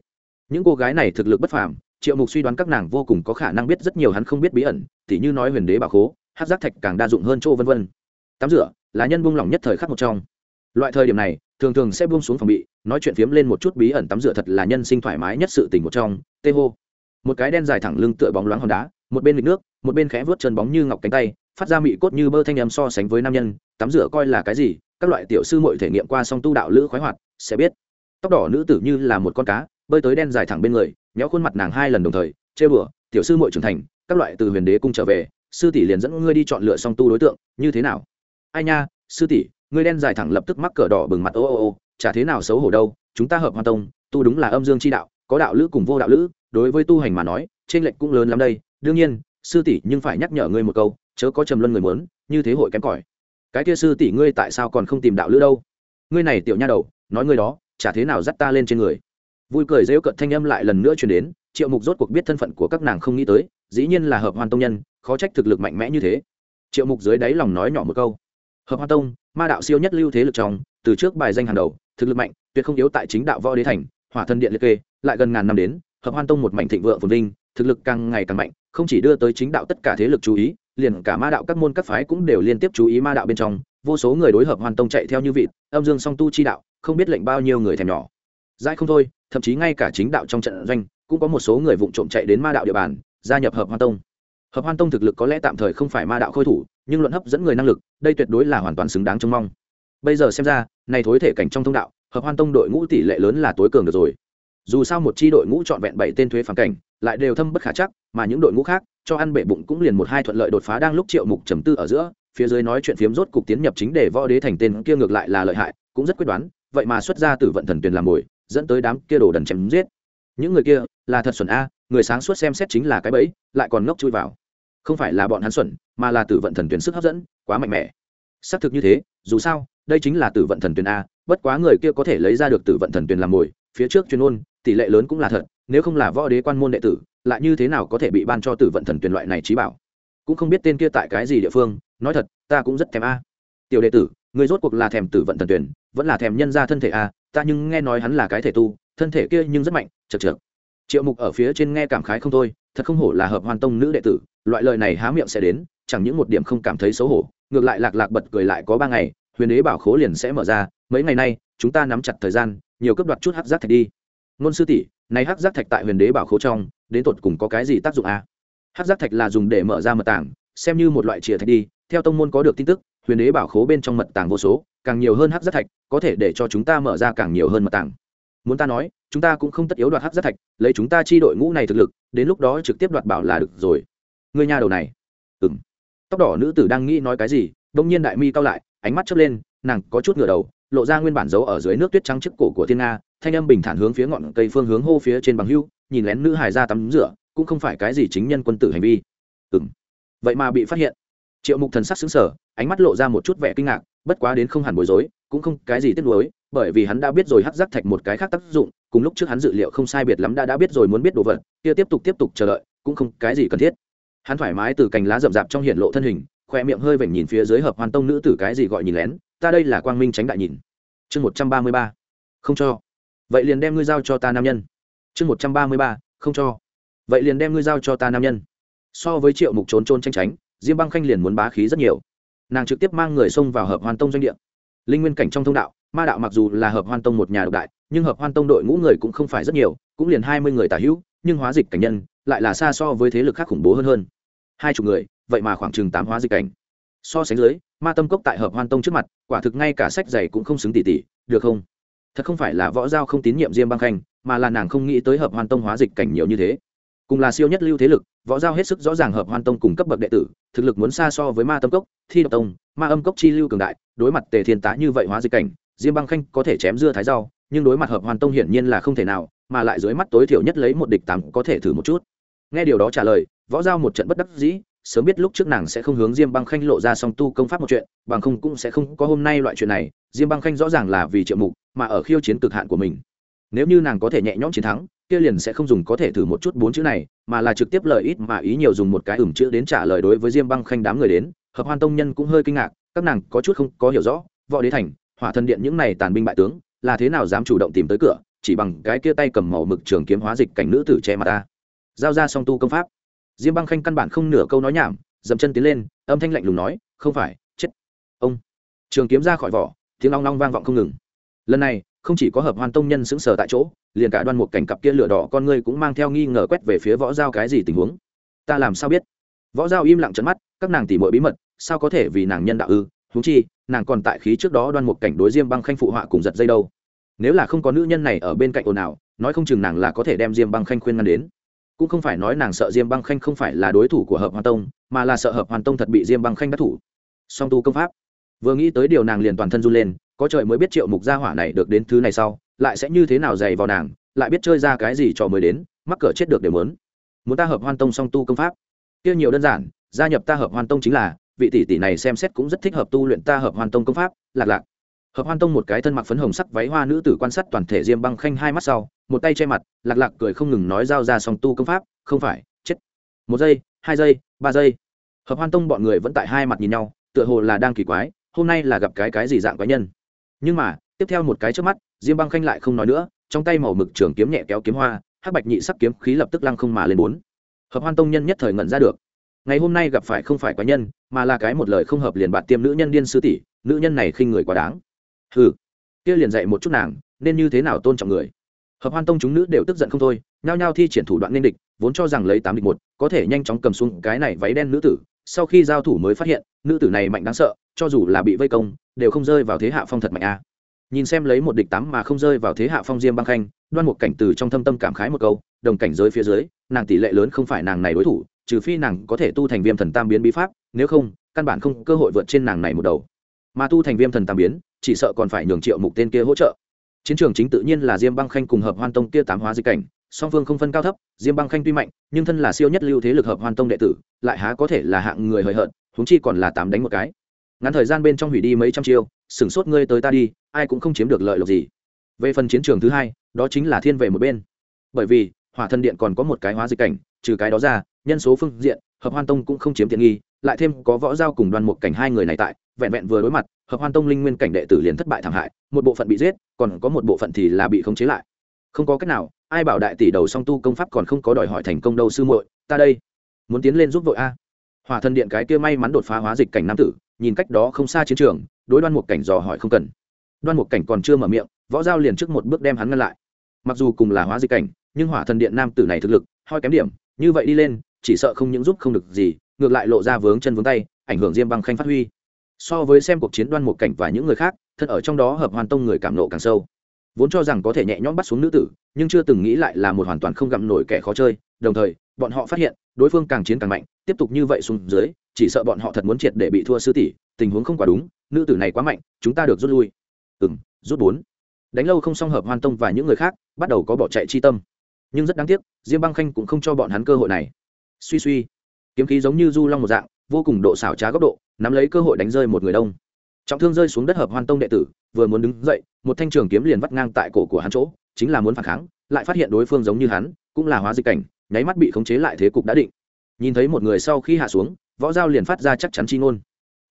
Những cô gái này thực lực bất phàm triệu mục suy đoán các nàng vô cùng có khả năng biết rất nhiều hắn không biết bí ẩn, tỉ như nói huyền đế bà khố, hát giác thạch càng đa dụng hơn chỗ vân vân. Tắm rửa, là nhân buông lỏng nhất thời khắc một trong. Loại thời điểm này, thường thường sẽ buông xuống phòng bị, nói chuyện phiếm lên một chút bí ẩn tắm rửa thật là nhân sinh thoải mái nhất sự tình một trong. Tê hô. Một cái đen dài thẳng lưng tựa bóng loáng hòn đá, một bên lịch nước, một bên khẽ vớt chân bóng như ngọc cánh tay, phát ra mị cốt như bơ thanh em so sánh với nam nhân, tắm rửa coi là cái gì, các loại tiểu sư mội thể nghiệm qua song tu đạo lữ khoái hoạt, sẽ biết. Tóc đỏ nữ tử như là một con cá bơi tới đen dài thẳng bên người nhéo khuôn mặt nàng hai lần đồng thời chê bửa tiểu sư mội trưởng thành, các loại từ huyền đế cung trở về, sư tỷ liền dẫn ngươi đi chọn lựa song tu đối tượng, như thế nào? Ai nha, sư tỷ, ngươi đen dài thẳng lập tức mắc cờ đỏ bừng mặt, ô ô ô, chả thế nào xấu hổ đâu, chúng ta hợp hoa tông, tu đúng là âm dương chi đạo, có đạo lữ cùng vô đạo lữ, đối với tu hành mà nói trên lệnh cũng lớn lắm đây, đương nhiên, sư tỷ nhưng phải nhắc nhở ngươi một câu, chớ có trầm luân người muốn, như thế hội kém cỏi. Cái kia sư tỷ ngươi tại sao còn không tìm đạo lữ đâu? Ngươi này tiểu nha đầu, nói ngươi đó, chả thế nào dắt ta lên trên người vui cười rêu cận thanh âm lại lần nữa truyền đến, triệu mục rốt cuộc biết thân phận của các nàng không nghĩ tới, dĩ nhiên là hợp hoàn tông nhân, khó trách thực lực mạnh mẽ như thế. Triệu mục dưới đáy lòng nói nhỏ một câu. Hợp hoa tông, ma đạo siêu nhất lưu thế lực trong, từ trước bài danh hàng đầu, thực lực mạnh, tuyệt không yếu tại chính đạo võ đế thành, hỏa thân điện liệt kê, lại gần ngàn năm đến, hợp hoan tông một mảnh thịnh vượng phồn vinh, thực lực càng ngày càng mạnh, không chỉ đưa tới chính đạo tất cả thế lực chú ý, liền cả ma đạo các môn các phái cũng đều liên tiếp chú ý ma đạo bên trong, vô số người đối hợp hoàn tông chạy theo như vịt, âm dương song tu chi đạo, không biết lệnh bao nhiêu người thèm nhỏ. Dãi không thôi thậm chí ngay cả chính đạo trong trận doanh cũng có một số người vụng trộm chạy đến ma đạo địa bàn, gia nhập hợp hoan tông. Hợp hoan tông thực lực có lẽ tạm thời không phải ma đạo khôi thủ, nhưng luận hấp dẫn người năng lực, đây tuyệt đối là hoàn toàn xứng đáng trông mong. Bây giờ xem ra, này thối thể cảnh trong thông đạo, hợp hoan tông đội ngũ tỷ lệ lớn là tối cường được rồi. Dù sao một chi đội ngũ chọn vẹn bảy tên thuế phản cảnh, lại đều thâm bất khả chắc, mà những đội ngũ khác, cho ăn bể bụng cũng liền một hai thuận lợi đột phá đang lúc triệu mục trầm tư ở giữa, phía dưới nói chuyện phiếm rốt cục tiến nhập chính để võ đế thành tên kia ngược lại là lợi hại, cũng rất quyết đoán, vậy mà xuất ra từ vận thần tuyền làm mồi dẫn tới đám kia đồ đần chém giết. Những người kia là thật xuẩn a, người sáng suốt xem xét chính là cái bẫy, lại còn ngốc chui vào. Không phải là bọn hắn xuẩn, mà là tử vận thần tuyển sức hấp dẫn, quá mạnh mẽ. Xác thực như thế, dù sao, đây chính là tử vận thần tuyển a, bất quá người kia có thể lấy ra được tử vận thần tuyển làm mồi, phía trước chuyên ôn tỷ lệ lớn cũng là thật, nếu không là võ đế quan môn đệ tử, lại như thế nào có thể bị ban cho tử vận thần tuyển loại này trí bảo? Cũng không biết tên kia tại cái gì địa phương, nói thật, ta cũng rất thèm a. Tiểu đệ tử, người rốt cuộc là thèm tử vận thần tuyển, vẫn là thèm nhân ra thân thể a ta nhưng nghe nói hắn là cái thể tu, thân thể kia nhưng rất mạnh, chật chật triệu mục ở phía trên nghe cảm khái không thôi, thật không hổ là hợp hoàn tông nữ đệ tử, loại lời này há miệng sẽ đến, chẳng những một điểm không cảm thấy xấu hổ, ngược lại lạc lạc bật cười lại có ba ngày, huyền đế bảo khố liền sẽ mở ra, mấy ngày nay, chúng ta nắm chặt thời gian, nhiều cấp đoạt chút hắc giác thạch đi nôn sư tỷ, này hắc giác thạch tại huyền đế bảo khố trong, đến tột cùng có cái gì tác dụng à? hắc giác thạch là dùng để mở ra mật tảng, xem như một loại chìa thạch đi, theo tông môn có được tin tức huyền đế bảo khố bên trong mật tàng vô số, càng nhiều hơn hắc giác thạch, có thể để cho chúng ta mở ra càng nhiều hơn mật tàng. muốn ta nói, chúng ta cũng không tất yếu đoạt hắc giác thạch, lấy chúng ta chi đội ngũ này thực lực, đến lúc đó trực tiếp đoạt bảo là được rồi. Người nhà đầu này. Ừ m tóc đỏ nữ tử đang nghĩ nói cái gì đông nhiên đại mi cao lại, ánh mắt chớp lên, nàng có chút ngửa đầu, lộ ra nguyên bản dấu ở dưới nước tuyết trắng trước cổ của thiên nga, thanh âm bình thản hướng phía ngọn cây phương hướng hô phía trên bằng hưu, nhìn lén nữ hài ra tắm rửa, cũng không phải cái gì chính nhân quân tử hành vi. Ừ m vậy mà bị phát hiện triệu mục thần sắc xứng sở ánh mắt lộ ra một chút vẻ kinh ngạc, bất quá đến không hẳn bối rối, cũng không cái gì tiếc nuối, bởi vì hắn đã biết rồi hắc giác thạch một cái khác tác dụng, cùng lúc trước hắn dự liệu không sai biệt lắm đã đã biết rồi muốn biết đồ vật, kia tiếp tục tiếp tục chờ đợi, cũng không cái gì cần thiết. Hắn thoải mái từ cành lá rậm rạp trong hiện lộ thân hình, khoe miệng hơi vểnh nhìn phía dưới hợp hoàn tông nữ tử cái gì gọi nhìn lén, ta đây là quang minh tránh đại nhìn. Chương một trăm ba mươi ba. Không cho. Vậy liền đem ngươi giao cho ta nam nhân. Chương một trăm ba mươi ba. Không cho. Vậy liền đem ngươi giao cho ta nam nhân. So với triệu mục trốn trôn tranh tránh diêm băng khanh liền muốn bá khí rất nhiều. Nàng trực tiếp mang người xông vào hợp hoàn tông doanh địa. Linh nguyên cảnh trong thông đạo, ma đạo mặc dù là hợp hoan tông một nhà độc đại, nhưng hợp hoan tông đội ngũ người cũng không phải rất nhiều, cũng liền hai mươi người tả hữu, nhưng hóa dịch cảnh nhân lại là xa so với thế lực khác khủng bố hơn hơn. Hai chục người, vậy mà khoảng chừng tám hóa dịch cảnh. So sánh dưới, ma tâm cốc tại hợp hoan tông trước mặt, quả thực ngay cả sách giày cũng không xứng tỉ tỉ, được không? Thật không phải là võ giao không tín nhiệm diêm băng khanh, mà là nàng không nghĩ tới hợp hoan tông hóa dịch cảnh nhiều như thế cùng là siêu nhất lưu thế lực, võ giao hết sức rõ ràng hợp hoan tông cùng cấp bậc đệ tử, thực lực muốn xa so với ma tâm cốc, thi độc tông, ma âm cốc chi lưu cường đại, đối mặt tề thiên tá như vậy hóa dịch cảnh, diêm băng khanh có thể chém dưa thái rau, nhưng đối mặt hợp hoàn tông hiển nhiên là không thể nào, mà lại dưới mắt tối thiểu nhất lấy một địch tám có thể thử một chút. Nghe điều đó trả lời, võ giao một trận bất đắc dĩ, sớm biết lúc trước nàng sẽ không hướng diêm băng khanh lộ ra song tu công pháp một chuyện, bằng không cũng sẽ không có hôm nay loại chuyện này, diêm băng khanh rõ ràng là vì triệu mục, mà ở khiêu chiến cực hạn của mình. Nếu như nàng có thể nhẹ nhõm chiến thắng kia liền sẽ không dùng có thể thử một chút bốn chữ này, mà là trực tiếp lời ít mà ý nhiều dùng một cái ửng chữ đến trả lời đối với diêm băng khanh đám người đến, hợp hoan tông nhân cũng hơi kinh ngạc, các nàng có chút không có hiểu rõ, võ đế thành, hỏa thần điện những này tàn binh bại tướng, là thế nào dám chủ động tìm tới cửa, chỉ bằng cái kia tay cầm màu mực trường kiếm hóa dịch cảnh nữ tử che mặt ta. Giao ra song tu công pháp. Diêm băng khanh căn bản không nửa câu nói nhảm, dậm chân tiến lên, âm thanh lạnh lùng nói, không phải, chết. Ông. Trường kiếm ra khỏi vỏ, tiếng long long vang vọng không ngừng. Lần này không chỉ có hợp hoan tông nhân sững sờ tại chỗ, liền cả đoan một cảnh cặp kia lửa đỏ con ngươi cũng mang theo nghi ngờ quét về phía võ giao cái gì tình huống. Ta làm sao biết? Võ giao im lặng trận mắt, các nàng tỉ mọi bí mật, sao có thể vì nàng nhân đạo ư? Huống chi, nàng còn tại khí trước đó đoan một cảnh đối diêm băng khanh phụ họa cùng giật dây đâu. Nếu là không có nữ nhân này ở bên cạnh ồn ào, nói không chừng nàng là có thể đem diêm băng khanh khuyên ngăn đến. Cũng không phải nói nàng sợ diêm băng khanh không phải là đối thủ của hợp hoàn tông, mà là sợ hợp hoàn tông thật bị diêm băng khanh đắc thủ. Song tu công pháp. Vừa nghĩ tới điều nàng liền toàn thân run lên có trời mới biết triệu mục gia hỏa này được đến thứ này sau, lại sẽ như thế nào dày vào nàng, lại biết chơi ra cái gì trò mới đến, mắc cỡ chết được đều muốn. Muốn ta hợp hoan tông song tu công pháp? Kia nhiều đơn giản, gia nhập ta hợp hoan tông chính là, vị tỷ tỷ này xem xét cũng rất thích hợp tu luyện ta hợp hoan tông công pháp, lạc lạc. Hợp hoan tông một cái thân mặc phấn hồng sắc váy hoa nữ tử quan sát toàn thể diêm băng khanh hai mắt sau, một tay che mặt, lạc lạc cười không ngừng nói giao ra song tu công pháp, không phải, chết. Một giây, hai giây, ba giây. Hợp hoan tông bọn người vẫn tại hai mặt nhìn nhau, tựa hồ là đang kỳ quái, hôm nay là gặp cái cái gì dạng quái nhân? Nhưng mà, tiếp theo một cái trước mắt, diêm băng khanh lại không nói nữa, trong tay màu mực trường kiếm nhẹ kéo kiếm hoa, hắc bạch nhị sắc kiếm khí lập tức lăng không mà lên bốn. Hợp hoan tông nhân nhất thời ngẩn ra được. Ngày hôm nay gặp phải không phải quái nhân, mà là cái một lời không hợp liền bạt tiêm nữ nhân điên sư tỷ, nữ nhân này khinh người quá đáng. Hừ, kia liền dạy một chút nàng, nên như thế nào tôn trọng người. Hợp hoan tông chúng nữ đều tức giận không thôi, nhao nhao thi triển thủ đoạn nên địch, vốn cho rằng lấy tám địch một, có thể nhanh chóng cầm xuống cái này váy đen nữ tử, sau khi giao thủ mới phát hiện, nữ tử này mạnh đáng sợ cho dù là bị vây công, đều không rơi vào thế hạ phong thật mạnh a. Nhìn xem lấy một địch tám mà không rơi vào thế hạ phong diêm băng khanh, đoan một cảnh từ trong thâm tâm cảm khái một câu, đồng cảnh giới phía dưới, nàng tỷ lệ lớn không phải nàng này đối thủ, trừ phi nàng có thể tu thành viêm thần tam biến bí pháp, nếu không, căn bản không cơ hội vượt trên nàng này một đầu. Mà tu thành viêm thần tam biến, chỉ sợ còn phải nhường triệu mục tên kia hỗ trợ. Chiến trường chính tự nhiên là diêm băng khanh cùng hợp hoan tông kia tám hóa dịch cảnh, song phương không phân cao thấp, diêm băng khanh tuy mạnh, nhưng thân là siêu nhất lưu thế lực hợp hoan tông đệ tử, lại há có thể là hạng người hời hợt húng chi còn là tám đánh một cái ngắn thời gian bên trong hủy đi mấy trăm chiêu, sửng sốt ngươi tới ta đi, ai cũng không chiếm được lợi lộc gì. Về phần chiến trường thứ hai, đó chính là thiên về một bên. Bởi vì, hỏa thần điện còn có một cái hóa dịch cảnh, trừ cái đó ra, nhân số phương diện, hợp hoan tông cũng không chiếm tiện nghi, lại thêm có võ giao cùng đoàn một cảnh hai người này tại, vẹn vẹn vừa đối mặt, hợp hoan tông linh nguyên cảnh đệ tử liền thất bại thảm hại, một bộ phận bị giết, còn có một bộ phận thì là bị khống chế lại. Không có cách nào, ai bảo đại tỷ đầu song tu công pháp còn không có đòi hỏi thành công đâu sư muội, ta đây, muốn tiến lên giúp vội a. Hỏa thần điện cái kia may mắn đột phá hóa dịch cảnh nam tử nhìn cách đó không xa chiến trường, đối đoan một cảnh dò hỏi không cần. Đoan một cảnh còn chưa mở miệng, võ giao liền trước một bước đem hắn ngăn lại. Mặc dù cùng là hóa dịch cảnh, nhưng hỏa thần điện nam tử này thực lực hoi kém điểm, như vậy đi lên, chỉ sợ không những giúp không được gì, ngược lại lộ ra vướng chân vướng tay, ảnh hưởng diêm băng khanh phát huy. So với xem cuộc chiến đoan một cảnh và những người khác thân ở trong đó hợp hoàn tông người cảm nộ càng sâu. Vốn cho rằng có thể nhẹ nhõm bắt xuống nữ tử, nhưng chưa từng nghĩ lại là một hoàn toàn không gặm nổi kẻ khó chơi, đồng thời, bọn họ phát hiện, đối phương càng chiến càng mạnh tiếp tục như vậy xuống dưới, chỉ sợ bọn họ thật muốn triệt để bị thua sư tỷ, tình huống không quá đúng, nữ tử này quá mạnh, chúng ta được rút lui. Ừ m rút bốn. Đánh lâu không song hợp hoan tông và những người khác, bắt đầu có bỏ chạy chi tâm. Nhưng rất đáng tiếc, diêm băng khanh cũng không cho bọn hắn cơ hội này. Suy suy. Kiếm khí giống như du long một dạng, vô cùng độ xảo trá góc độ, nắm lấy cơ hội đánh rơi một người đông. Trọng thương rơi xuống đất hợp hoan tông đệ tử, vừa muốn đứng dậy, một thanh trường kiếm liền vắt ngang tại cổ của hắn chỗ, chính là muốn phản kháng, lại phát hiện đối phương giống như hắn, cũng là hóa dịch cảnh, nháy mắt bị khống chế lại thế cục đã định nhìn thấy một người sau khi hạ xuống, võ giao liền phát ra chắc chắn chi ngôn.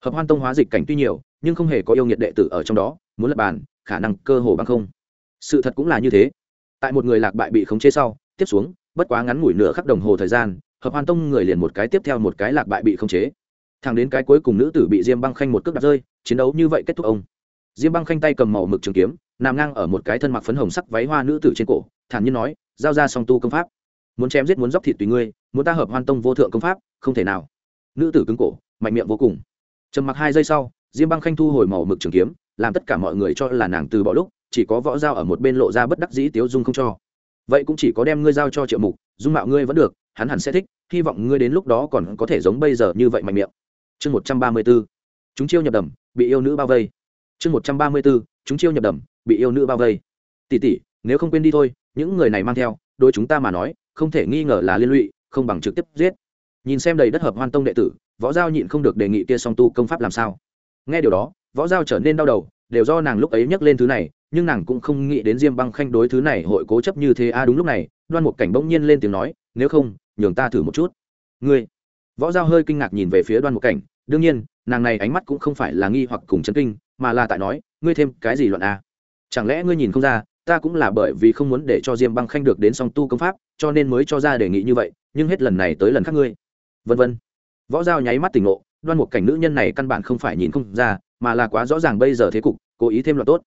Hợp hoan tông hóa dịch cảnh tuy nhiều, nhưng không hề có yêu nghiệt đệ tử ở trong đó, muốn lập bàn, khả năng cơ hồ bằng không. Sự thật cũng là như thế. Tại một người lạc bại bị khống chế sau, tiếp xuống, bất quá ngắn ngủi nửa khắc đồng hồ thời gian, hợp hoan tông người liền một cái tiếp theo một cái lạc bại bị khống chế. Thẳng đến cái cuối cùng nữ tử bị diêm băng khanh một cước đặt rơi, chiến đấu như vậy kết thúc ông. Diêm băng khanh tay cầm màu mực trường kiếm, nằm ngang ở một cái thân mặc phấn hồng sắc váy hoa nữ tử trên cổ, thản nhiên nói, giao ra song tu công pháp muốn chém giết muốn dóc thịt tùy ngươi, muốn ta hợp hoan tông vô thượng công pháp, không thể nào. Nữ tử cứng cổ, mạnh miệng vô cùng. Trầm mặc hai giây sau, diêm băng khanh thu hồi màu mực trường kiếm, làm tất cả mọi người cho là nàng từ bỏ lúc, chỉ có võ dao ở một bên lộ ra bất đắc dĩ tiếu dung không cho. Vậy cũng chỉ có đem ngươi giao cho triệu mục, dung mạo ngươi vẫn được, hắn hẳn sẽ thích, hy vọng ngươi đến lúc đó còn có thể giống bây giờ như vậy mạnh miệng. Chương một trăm ba mươi b ố chúng chiêu nhập đầm, bị yêu nữ bao vây. Chương một trăm ba mươi b ố chúng chiêu nhập đầm, bị yêu nữ bao vây. Tỉ tỉ nếu không quên đi thôi, những người này mang theo đôi chúng ta mà nói không thể nghi ngờ là liên lụy, không bằng trực tiếp giết. Nhìn xem đầy đất hợp hoan tông đệ tử, võ giao nhịn không được đề nghị kia song tu công pháp làm sao. Nghe điều đó, võ giao trở nên đau đầu, đều do nàng lúc ấy nhắc lên thứ này, nhưng nàng cũng không nghĩ đến diêm băng khanh đối thứ này hội cố chấp như thế a. Đúng lúc này, đoan một cảnh bỗng nhiên lên tiếng nói, nếu không, nhường ta thử một chút. Ngươi? Võ giao hơi kinh ngạc nhìn về phía đoan một cảnh, đương nhiên, nàng này ánh mắt cũng không phải là nghi hoặc cùng chấn kinh, mà là tại nói, ngươi thêm cái gì luận a? Chẳng lẽ ngươi nhìn không ra ta cũng là bởi vì không muốn để cho diêm băng khanh được đến song tu công pháp, cho nên mới cho ra đề nghị như vậy, nhưng hết lần này tới lần khác ngươi. Vân vân. Võ giao nháy mắt tỉnh ngộ, đoan một cảnh nữ nhân này căn bản không phải nhìn không ra, mà là quá rõ ràng bây giờ thế cục, cố ý thêm loạt tốt.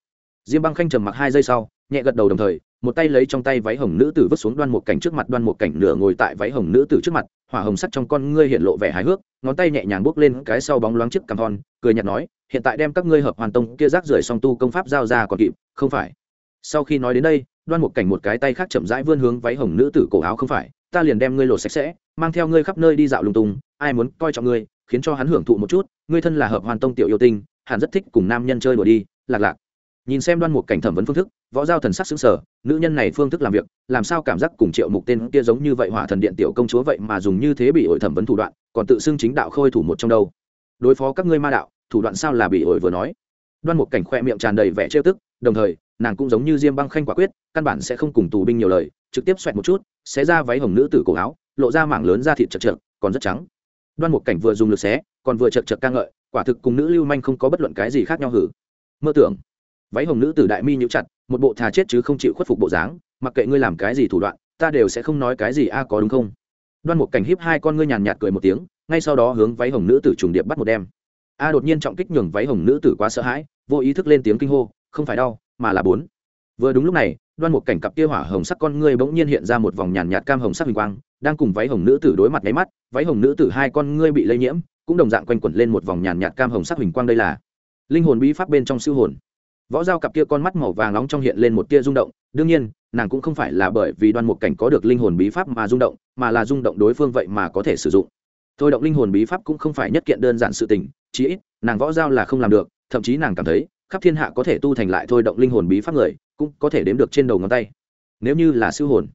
Diêm băng khanh trầm mặc hai giây sau, nhẹ gật đầu đồng thời, một tay lấy trong tay váy hồng nữ tử vứt xuống đoan một cảnh trước mặt, đoan một cảnh nửa ngồi tại váy hồng nữ tử trước mặt, hỏa hồng sắt trong con ngươi hiện lộ vẻ hài hước, ngón tay nhẹ nhàng bước lên cái sau bóng loáng chiếc cằm thon cười nhạt nói, hiện tại đem các ngươi hợp hoàn tông kia rác rưởi song tu công pháp giao ra còn kịp, không phải sau khi nói đến đây, đoan một cảnh một cái tay khác chậm rãi vươn hướng váy hồng nữ tử cổ áo không phải, ta liền đem ngươi lột sạch sẽ, mang theo ngươi khắp nơi đi dạo lung tung, ai muốn coi trọng ngươi, khiến cho hắn hưởng thụ một chút, ngươi thân là hợp hoàn tông tiểu yêu tinh, hẳn rất thích cùng nam nhân chơi đùa đi, lạc lạc. Nhìn xem đoan một cảnh thẩm vấn phương thức, võ giao thần sắc xứng sở nữ nhân này phương thức làm việc, làm sao cảm giác cùng triệu mục tên kia giống như vậy hỏa thần điện tiểu công chúa vậy mà dùng như thế bị ổi thẩm vấn thủ đoạn, còn tự xưng chính đạo khôi thủ một trong đâu. Đối phó các ngươi ma đạo, thủ đoạn sao là bị ổi vừa nói? Đoan một cảnh khoe miệng tràn đầy vẻ trêu tức, đồng thời, nàng cũng giống như diêm băng khanh quả quyết, căn bản sẽ không cùng tù binh nhiều lời, trực tiếp xoẹt một chút, xé ra váy hồng nữ tử cổ áo, lộ ra mảng lớn da thịt chật chật, còn rất trắng. Đoan một cảnh vừa dùng lực xé, còn vừa chật chật ca ngợi, quả thực cùng nữ lưu manh không có bất luận cái gì khác nhau hử. Mơ tưởng, váy hồng nữ tử đại mi nhũ chặt, một bộ thà chết chứ không chịu khuất phục bộ dáng, mặc kệ ngươi làm cái gì thủ đoạn, ta đều sẽ không nói cái gì a, có đúng không? Đoan một cảnh hiếp hai con ngươi nhàn nhạt cười một tiếng, ngay sau đó hướng váy hồng nữ tử trùng điệp bắt một đem a đột nhiên trọng kích nhường váy hồng nữ tử quá sợ hãi, vô ý thức lên tiếng kinh hô, không phải đau, mà là bốn. Vừa đúng lúc này, đoan một cảnh cặp kia hỏa hồng sắc con ngươi bỗng nhiên hiện ra một vòng nhàn nhạt cam hồng sắc hình quang, đang cùng váy hồng nữ tử đối mặt nháy mắt, váy hồng nữ tử hai con ngươi bị lây nhiễm, cũng đồng dạng quanh quẩn lên một vòng nhàn nhạt cam hồng sắc hình quang đây là linh hồn bí pháp bên trong siêu hồn. Võ dao cặp kia con mắt màu vàng nóng trong hiện lên một tia rung động, đương nhiên, nàng cũng không phải là bởi vì đoan một cảnh có được linh hồn bí pháp mà rung động, mà là rung động đối phương vậy mà có thể sử dụng. Thôi động linh hồn bí pháp cũng không phải nhất kiện đơn giản sự tình chí ít, nàng võ giao là không làm được, thậm chí nàng cảm thấy, khắp thiên hạ có thể tu thành lại thôi động linh hồn bí pháp người, cũng có thể đếm được trên đầu ngón tay. Nếu như là siêu hồn,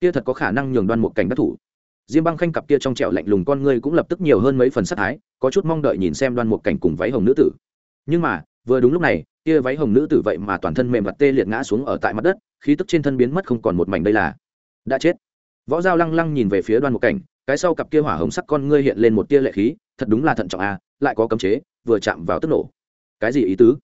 kia thật có khả năng nhường đoan một cảnh đắc thủ. Diêm băng khanh cặp kia trong trẹo lạnh lùng con ngươi cũng lập tức nhiều hơn mấy phần sắc thái, có chút mong đợi nhìn xem đoan một cảnh cùng váy hồng nữ tử. Nhưng mà, vừa đúng lúc này, kia váy hồng nữ tử vậy mà toàn thân mềm mặt tê liệt ngã xuống ở tại mặt đất, khí tức trên thân biến mất không còn một mảnh đây là. Đã chết. Võ dao lăng lăng nhìn về phía đoan một cảnh, cái sau cặp kia hỏa hồng sắc con ngươi hiện lên một tia lệ khí, thật đúng là thận trọng à lại có cấm chế, vừa chạm vào tức nổ. Cái gì ý tứ?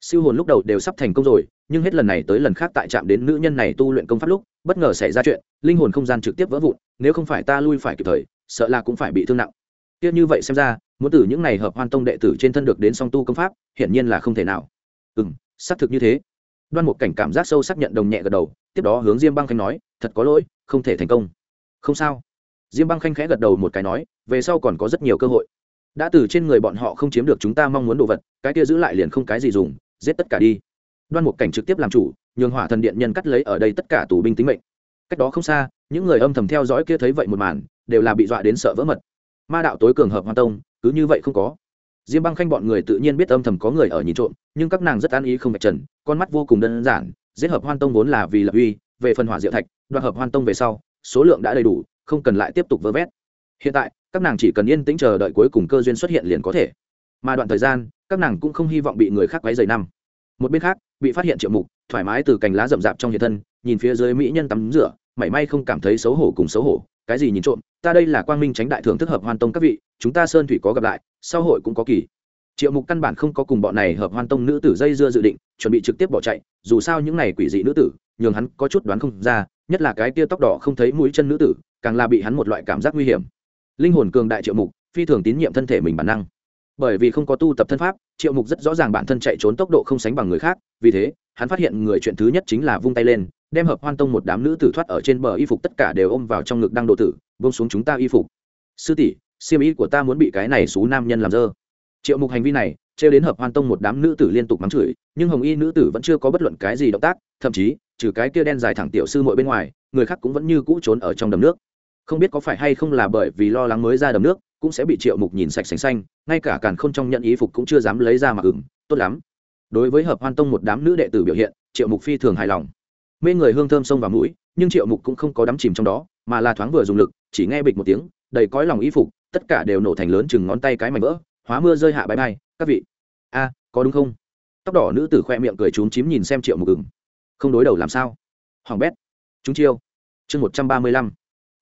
Siêu hồn lúc đầu đều sắp thành công rồi, nhưng hết lần này tới lần khác tại chạm đến nữ nhân này tu luyện công pháp lúc, bất ngờ xảy ra chuyện, linh hồn không gian trực tiếp vỡ vụn, nếu không phải ta lui phải kịp thời, sợ là cũng phải bị thương nặng. Tiếc như vậy xem ra, muốn từ những này hợp hoan tông đệ tử trên thân được đến song tu công pháp, hiển nhiên là không thể nào. Ừ m xác thực như thế. Đoan một cảnh cảm giác sâu xác nhận đồng nhẹ gật đầu, tiếp đó hướng diêm băng khanh nói, thật có lỗi, không thể thành công. Không sao. Diêm băng khanh khẽ gật đầu một cái nói, về sau còn có rất nhiều cơ hội đã từ trên người bọn họ không chiếm được chúng ta mong muốn đồ vật, cái kia giữ lại liền không cái gì dùng, giết tất cả đi. Đoan một cảnh trực tiếp làm chủ, nhường hỏa thần điện nhân cắt lấy ở đây tất cả tù binh tính mệnh. Cách đó không xa, những người âm thầm theo dõi kia thấy vậy một màn, đều là bị dọa đến sợ vỡ mật. Ma đạo tối cường hợp hoa tông, cứ như vậy không có. Diêm băng khanh bọn người tự nhiên biết âm thầm có người ở nhìn trộm, nhưng các nàng rất an ý không vạch trần, con mắt vô cùng đơn giản, giết hợp hoan tông vốn là vì lập uy, về phần hỏa diệu thạch, đoạt hợp hoan tông về sau, số lượng đã đầy đủ, không cần lại tiếp tục vơ vét. Hiện tại các nàng chỉ cần yên tĩnh chờ đợi cuối cùng cơ duyên xuất hiện liền có thể. Mà đoạn thời gian, các nàng cũng không hy vọng bị người khác quấy dày năm. Một bên khác, bị phát hiện triệu mục, thoải mái từ cành lá rậm rạp trong hiện thân, nhìn phía dưới mỹ nhân tắm rửa, mảy may không cảm thấy xấu hổ cùng xấu hổ, cái gì nhìn trộm, ta đây là quang minh tránh đại thưởng thức hợp hoan tông các vị, chúng ta sơn thủy có gặp lại, sau hội cũng có kỳ. Triệu mục căn bản không có cùng bọn này hợp hoan tông nữ tử dây dưa dự định, chuẩn bị trực tiếp bỏ chạy, dù sao những này quỷ dị nữ tử, nhường hắn có chút đoán không ra, nhất là cái tia tóc đỏ không thấy mũi chân nữ tử, càng là bị hắn một loại cảm giác nguy hiểm linh hồn cường đại triệu mục, phi thường tín nhiệm thân thể mình bản năng. Bởi vì không có tu tập thân pháp, triệu mục rất rõ ràng bản thân chạy trốn tốc độ không sánh bằng người khác, vì thế, hắn phát hiện người chuyện thứ nhất chính là vung tay lên, đem hợp hoan tông một đám nữ tử thoát ở trên bờ y phục tất cả đều ôm vào trong ngực đang độ tử bông xuống chúng ta y phục. Sư tỷ siêm ý của ta muốn bị cái này xú nam nhân làm dơ. Triệu mục hành vi này, trêu đến hợp hoan tông một đám nữ tử liên tục mắng chửi, nhưng hồng y nữ tử vẫn chưa có bất luận cái gì động tác, thậm chí, trừ cái kia đen dài thẳng tiểu sư mội bên ngoài, người khác cũng vẫn như cũ trốn ở trong đầm nước không biết có phải hay không là bởi vì lo lắng mới ra đầm nước, cũng sẽ bị triệu mục nhìn sạch sành xanh, ngay cả càn k h ô n trong nhận ý phục cũng chưa dám lấy ra mặc ừng tốt lắm. Đối với hợp hoan tông một đám nữ đệ tử biểu hiện, triệu mục phi thường hài lòng. Mê người hương thơm sông vào mũi, nhưng triệu mục cũng không có đắm chìm trong đó, mà là thoáng vừa dùng lực, chỉ nghe bịch một tiếng, đầy cõi lòng ý phục, tất cả đều nổ thành lớn chừng ngón tay cái mảnh vỡ, hóa mưa rơi hạ bãi bay. Các vị, a, có đúng không? Tóc đỏ nữ tử khoe miệng cười trúng chím nhìn xem triệu mục gừng không đối đầu làm sao? Hoàng bét, chúng chiêu, chương một trăm ba mươi lăm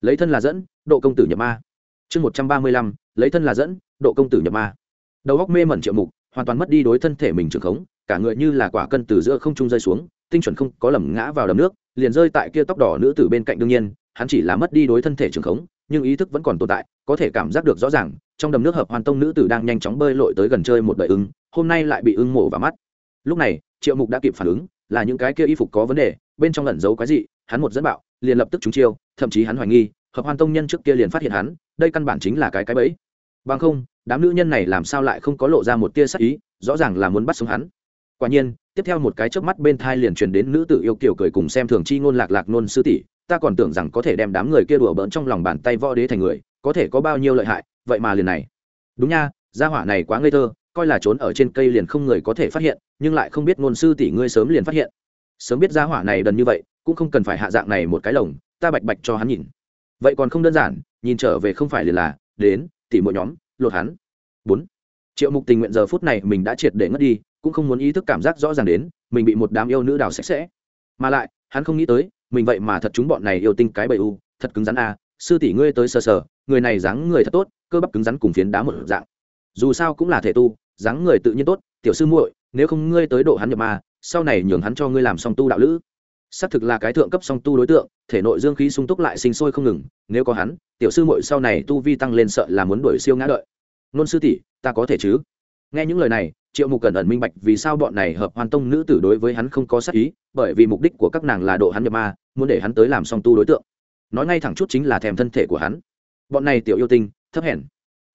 lấy thân là dẫn, độ công tử nhập ma. Chương một trăm ba mươi lăm, lấy thân là dẫn, độ công tử nhập ma. Đầu góc mê mẩn triệu mục, hoàn toàn mất đi đối thân thể mình trường khống, cả người như là quả cân từ giữa không trung rơi xuống, tinh chuẩn không có lầm ngã vào đầm nước, liền rơi tại kia tóc đỏ nữ tử bên cạnh đương nhiên, hắn chỉ là mất đi đối thân thể trường khống, nhưng ý thức vẫn còn tồn tại, có thể cảm giác được rõ ràng, trong đầm nước hợp hoàn tông nữ tử đang nhanh chóng bơi lội tới gần chơi một đời ưng, hôm nay lại bị ưng mổ vào mắt. Lúc này, triệu mục đã kịp phản ứng, là những cái kia y phục có vấn đề, bên trong lẩn giấu cái gì hắn một dẫn bạo, liền lập tức trúng chiêu thậm chí hắn hoài nghi, hợp hoan tông nhân trước kia liền phát hiện hắn, đây căn bản chính là cái cái bẫy. Bằng không, đám nữ nhân này làm sao lại không có lộ ra một tia sắc ý, rõ ràng là muốn bắt sống hắn. Quả nhiên, tiếp theo một cái chớp mắt bên thai liền truyền đến nữ tử yêu kiểu cười cùng xem thường chi ngôn lạc lạc nôn sư tỷ, ta còn tưởng rằng có thể đem đám người kia đùa bỡn trong lòng bàn tay võ đế thành người, có thể có bao nhiêu lợi hại, vậy mà liền này. Đúng nha, gia hỏa này quá ngây thơ, coi là trốn ở trên cây liền không người có thể phát hiện, nhưng lại không biết ngôn sư tỷ ngươi sớm liền phát hiện. Sớm biết gia hỏa này đần như vậy, cũng không cần phải hạ dạng này một cái lồng ta bạch bạch cho hắn nhìn. Vậy còn không đơn giản nhìn trở về không phải liền là đến tỉ mỗi nhóm lột hắn. Bốn. Triệu mục tình nguyện giờ phút này mình đã triệt để ngất đi cũng không muốn ý thức cảm giác rõ ràng đến mình bị một đám yêu nữ đào sạch sẽ. Mà lại hắn không nghĩ tới mình vậy mà thật chúng bọn này yêu tinh cái bầy u thật cứng rắn à, sư tỷ ngươi tới sờ sờ người này dáng người thật tốt cơ bắp cứng rắn cùng phiến đá một dạng. Dù sao cũng là thể tu dáng người tự nhiên tốt tiểu sư muội nếu không ngươi tới độ hắn nhập ma sau này nhường hắn cho ngươi làm song tu đạo lữ xác thực là cái thượng cấp song tu đối tượng, thể nội dương khí sung túc lại sinh sôi không ngừng, nếu có hắn, tiểu sư muội sau này tu vi tăng lên sợ là muốn đuổi siêu ngã đợi. Nôn sư tỷ, ta có thể chứ? Nghe những lời này, triệu mục cẩn ẩn minh bạch vì sao bọn này hợp hoàn tông nữ tử đối với hắn không có sắc ý, bởi vì mục đích của các nàng là độ hắn nhập ma, muốn để hắn tới làm song tu đối tượng. Nói ngay thẳng chút chính là thèm thân thể của hắn. Bọn này tiểu yêu tinh, thấp hèn.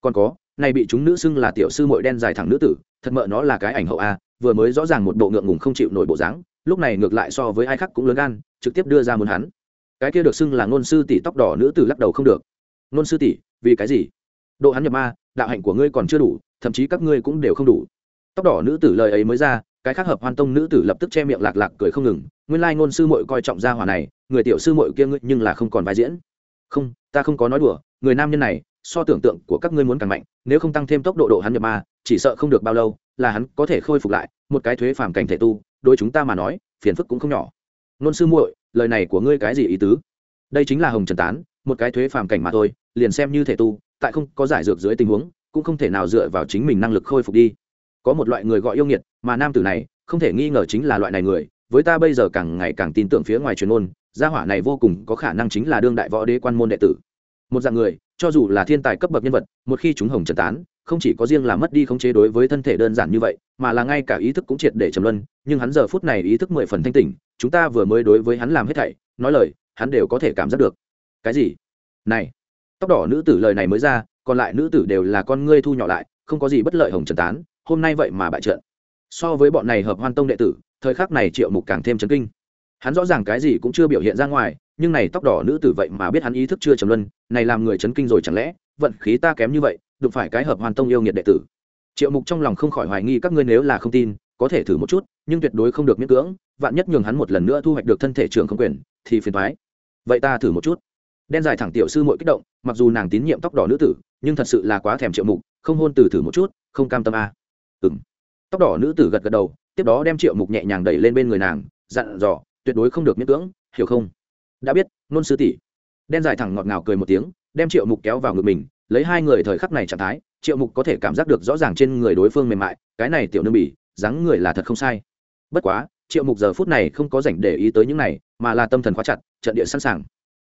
Còn có, này bị chúng nữ xưng là tiểu sư mội đen dài thẳng nữ tử, thật mợ nó là cái ảnh hậu a, vừa mới rõ ràng một bộ ngượng ngùng không chịu nổi bộ dáng lúc này ngược lại so với ai khác cũng lớn gan, trực tiếp đưa ra muốn hắn. Cái kia được xưng là ngôn sư tỷ tóc đỏ nữ tử lắc đầu không được. Ngôn sư tỷ, vì cái gì? Độ hắn nhập ma, đạo hạnh của ngươi còn chưa đủ, thậm chí các ngươi cũng đều không đủ. Tóc đỏ nữ tử lời ấy mới ra, cái khác hợp hoan tông nữ tử lập tức che miệng lạc lạc cười không ngừng. Nguyên lai ngôn sư mội coi trọng gia hỏa này, người tiểu sư mội kia ngươi nhưng là không còn vai diễn. Không, ta không có nói đùa, người nam nhân này, so tưởng tượng của các ngươi muốn càng mạnh, nếu không tăng thêm tốc độ độ hắn nhập ma, chỉ sợ không được bao lâu, là hắn có thể khôi phục lại, một cái thuế phàm cảnh thể tu đôi chúng ta mà nói phiền phức cũng không nhỏ. Nôn sư muội lời này của ngươi cái gì ý tứ? Đây chính là hồng trần tán một cái thuế phàm cảnh mà thôi liền xem như thể tu tại không có giải dược dưới tình huống cũng không thể nào dựa vào chính mình năng lực khôi phục đi. Có một loại người gọi yêu nghiệt mà nam tử này không thể nghi ngờ chính là loại này người với ta bây giờ càng ngày càng tin tưởng phía ngoài truyền ngôn, gia hỏa này vô cùng có khả năng chính là đương đại võ đế quan môn đệ tử. Một dạng người cho dù là thiên tài cấp bậc nhân vật một khi chúng hồng trần tán không chỉ có riêng là mất đi khống chế đối với thân thể đơn giản như vậy, mà là ngay cả ý thức cũng triệt để trầm luân, nhưng hắn giờ phút này ý thức mười phần thanh tỉnh, chúng ta vừa mới đối với hắn làm hết thảy, nói lời, hắn đều có thể cảm giác được. Cái gì? Này, tóc đỏ nữ tử lời này mới ra, còn lại nữ tử đều là con ngươi thu nhỏ lại, không có gì bất lợi hồng trần tán, hôm nay vậy mà bại trận. So với bọn này hợp hoan tông đệ tử, thời khắc này triệu mục càng thêm chấn kinh. Hắn rõ ràng cái gì cũng chưa biểu hiện ra ngoài, nhưng này tóc đỏ nữ tử vậy mà biết hắn ý thức chưa trầm luân, này làm người chấn kinh rồi chẳng lẽ, vận khí ta kém như vậy đụng phải cái hợp hoàn tông yêu nghiệt đệ tử. Triệu mục trong lòng không khỏi hoài nghi các ngươi nếu là không tin, có thể thử một chút, nhưng tuyệt đối không được miễn cưỡng, vạn nhất nhường hắn một lần nữa thu hoạch được thân thể trưởng không quyền, thì phiền thoái vậy ta thử một chút. Đen dài thẳng tiểu sư mỗi kích động, mặc dù nàng tín nhiệm tóc đỏ nữ tử, nhưng thật sự là quá thèm triệu mục, không hôn từ thử một chút, không cam tâm a. À. ừng tóc đỏ nữ tử gật gật đầu, tiếp đó đem triệu mục nhẹ nhàng đẩy lên bên người nàng, dặn dò, tuyệt đối không được miễn cưỡng, hiểu không? Đã biết, nôn sư tỷ. Đen dài thẳng ngọt ngào cười một tiếng, đem triệu mục kéo vào ngực mình lấy hai người thời khắc này trạng thái, triệu mục có thể cảm giác được rõ ràng trên người đối phương mềm mại, cái này tiểu nương bỉ, dáng người là thật không sai. Bất quá, triệu mục giờ phút này không có dành để ý tới những này, mà là tâm thần khóa chặt, trận địa sẵn sàng.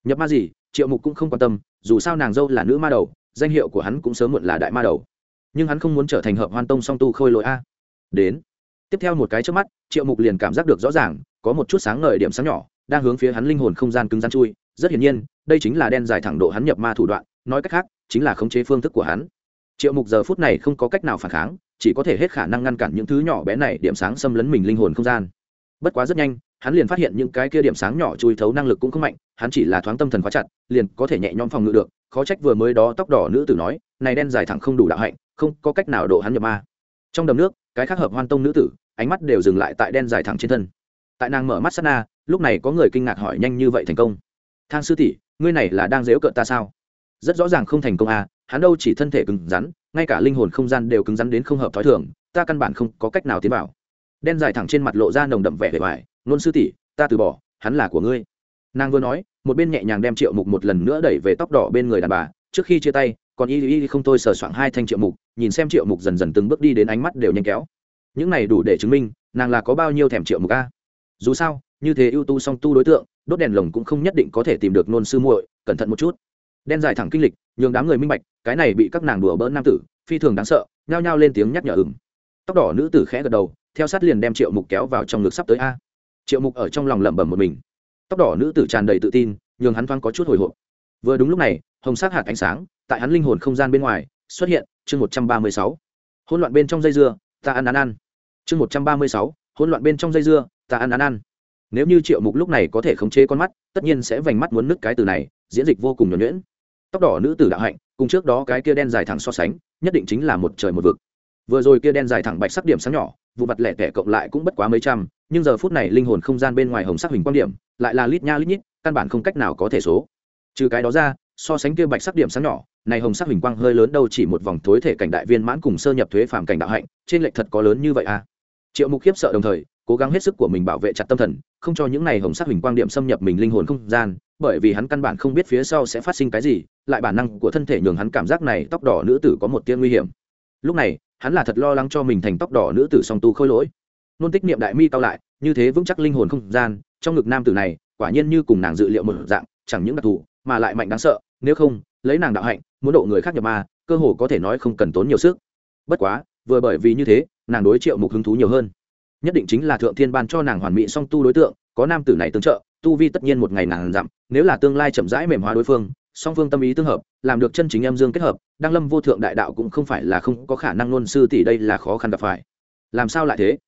Nhập ma gì, triệu mục cũng không quan tâm, dù sao nàng dâu là nữ ma đầu, danh hiệu của hắn cũng sớm muộn là đại ma đầu. Nhưng hắn không muốn trở thành hợp hoan tông song tu khôi lỗi a. Đến. Tiếp theo một cái trước mắt, triệu mục liền cảm giác được rõ ràng, có một chút sáng ngời điểm sáng nhỏ, đang hướng phía hắn linh hồn không gian cứng gian chui. Rất hiển nhiên, đây chính là đen dài thẳng độ hắn nhập ma thủ đoạn, nói cách khác chính là khống chế phương thức của hắn. Triệu mục giờ phút này không có cách nào phản kháng, chỉ có thể hết khả năng ngăn cản những thứ nhỏ bé này điểm sáng xâm lấn mình linh hồn không gian. Bất quá rất nhanh, hắn liền phát hiện những cái kia điểm sáng nhỏ chui thấu năng lực cũng không mạnh, hắn chỉ là thoáng tâm thần quá chặt, liền có thể nhẹ nhõm phòng ngự được, khó trách vừa mới đó tóc đỏ nữ tử nói, này đen dài thẳng không đủ đạo hạnh, không có cách nào độ hắn nhập ma. Trong đầm nước, cái khác hợp hoan tông nữ tử, ánh mắt đều dừng lại tại đen dài thẳng trên thân. Tại nàng mở mắt sát na, lúc này có người kinh ngạc hỏi nhanh như vậy thành công. Thang sư tỷ, ngươi này là đang dếu cợt ta sao? Rất rõ ràng không thành công à hắn đâu chỉ thân thể cứng rắn, ngay cả linh hồn không gian đều cứng rắn đến không hợp t h ó i thường, ta căn bản không có cách nào tiến vào. Đen dài thẳng trên mặt lộ ra nồng đậm vẻ vẻ vải nôn sư tỷ, ta từ bỏ, hắn là của ngươi. Nàng vừa nói, một bên nhẹ nhàng đem triệu mục một lần nữa đẩy về tóc đỏ bên người đàn bà, trước khi chia tay, còn y y không tôi sờ soạng hai thanh triệu mục, nhìn xem triệu mục dần dần từng bước đi đến ánh mắt đều nhanh kéo. Những này đủ để chứng minh, nàng là có bao nhiêu thèm triệu mục a. Dù sao, như thế ưu tu song tu đối tượng, đốt đèn lồng cũng không nhất định có thể tìm được nôn sư muội, cẩn thận một chút đen dài thẳng kinh lịch, nhường đám người minh bạch, cái này bị các nàng đùa bỡn nam tử, phi thường đáng sợ, nhao nhao lên tiếng nhắc nhở ừng tóc đỏ nữ tử khẽ gật đầu, theo sát liền đem triệu mục kéo vào trong ngực sắp tới a. Triệu mục ở trong lòng lẩm bẩm một mình. Tóc đỏ nữ tử tràn đầy tự tin, nhường hắn thoáng có chút hồi hộp. Vừa đúng lúc này, hồng sắc hạt ánh sáng, tại hắn linh hồn không gian bên ngoài, xuất hiện, chương một trăm ba mươi sáu. Hỗn loạn bên trong dây dưa, ta ăn ăn ăn. Chương một trăm ba mươi sáu, hỗn loạn bên trong dây dưa, ta ăn ăn ăn. Nếu như triệu mục lúc này có thể khống chế con mắt, tất nhiên sẽ vành mắt muốn nứt cái từ này, diễn dịch vô cùng nhuẩn nhuyễn tóc đỏ nữ tử đạo hạnh, cùng trước đó cái kia đen dài thẳng so sánh, nhất định chính là một trời một vực. Vừa rồi kia đen dài thẳng bạch sắc điểm sáng nhỏ, vụ mặt lẻ tẻ cộng lại cũng bất quá mấy trăm, nhưng giờ phút này linh hồn không gian bên ngoài hồng sắc hình quan điểm, lại là lít nha lít nhít, căn bản không cách nào có thể số. Trừ cái đó ra, so sánh kia bạch sắc điểm sáng nhỏ, này hồng sắc hình quang hơi lớn đâu chỉ một vòng thối thể cảnh đại viên mãn cùng sơ nhập thuế phàm cảnh đạo hạnh, trên lệch thật có lớn như vậy à? Triệu mục khiếp sợ đồng thời, cố gắng hết sức của mình bảo vệ chặt tâm thần, không cho những này hồng sắc hình quang điểm xâm nhập mình linh hồn không gian, bởi vì hắn căn bản không biết phía sau sẽ phát sinh cái gì lại bản năng của thân thể nhường hắn cảm giác này tóc đỏ nữ tử có một tia nguy hiểm. Lúc này, hắn là thật lo lắng cho mình thành tóc đỏ nữ tử song tu khôi lỗi. Nôn tích niệm đại mi cao lại, như thế vững chắc linh hồn không gian, trong ngực nam tử này, quả nhiên như cùng nàng dự liệu một dạng, chẳng những đặc thù, mà lại mạnh đáng sợ, nếu không, lấy nàng đạo hạnh, muốn độ người khác nhập ma, cơ hồ có thể nói không cần tốn nhiều sức. Bất quá, vừa bởi vì như thế, nàng đối triệu mục hứng thú nhiều hơn. Nhất định chính là thượng thiên ban cho nàng hoàn mỹ song tu đối tượng, có nam tử này tương trợ, tu vi tất nhiên một ngày nàng dặm, nếu là tương lai chậm rãi mềm hóa đối phương song phương tâm ý tương hợp, làm được chân chính âm dương kết hợp, đăng lâm vô thượng đại đạo cũng không phải là không có khả năng luôn sư tỷ đây là khó khăn gặp phải. Làm sao lại thế?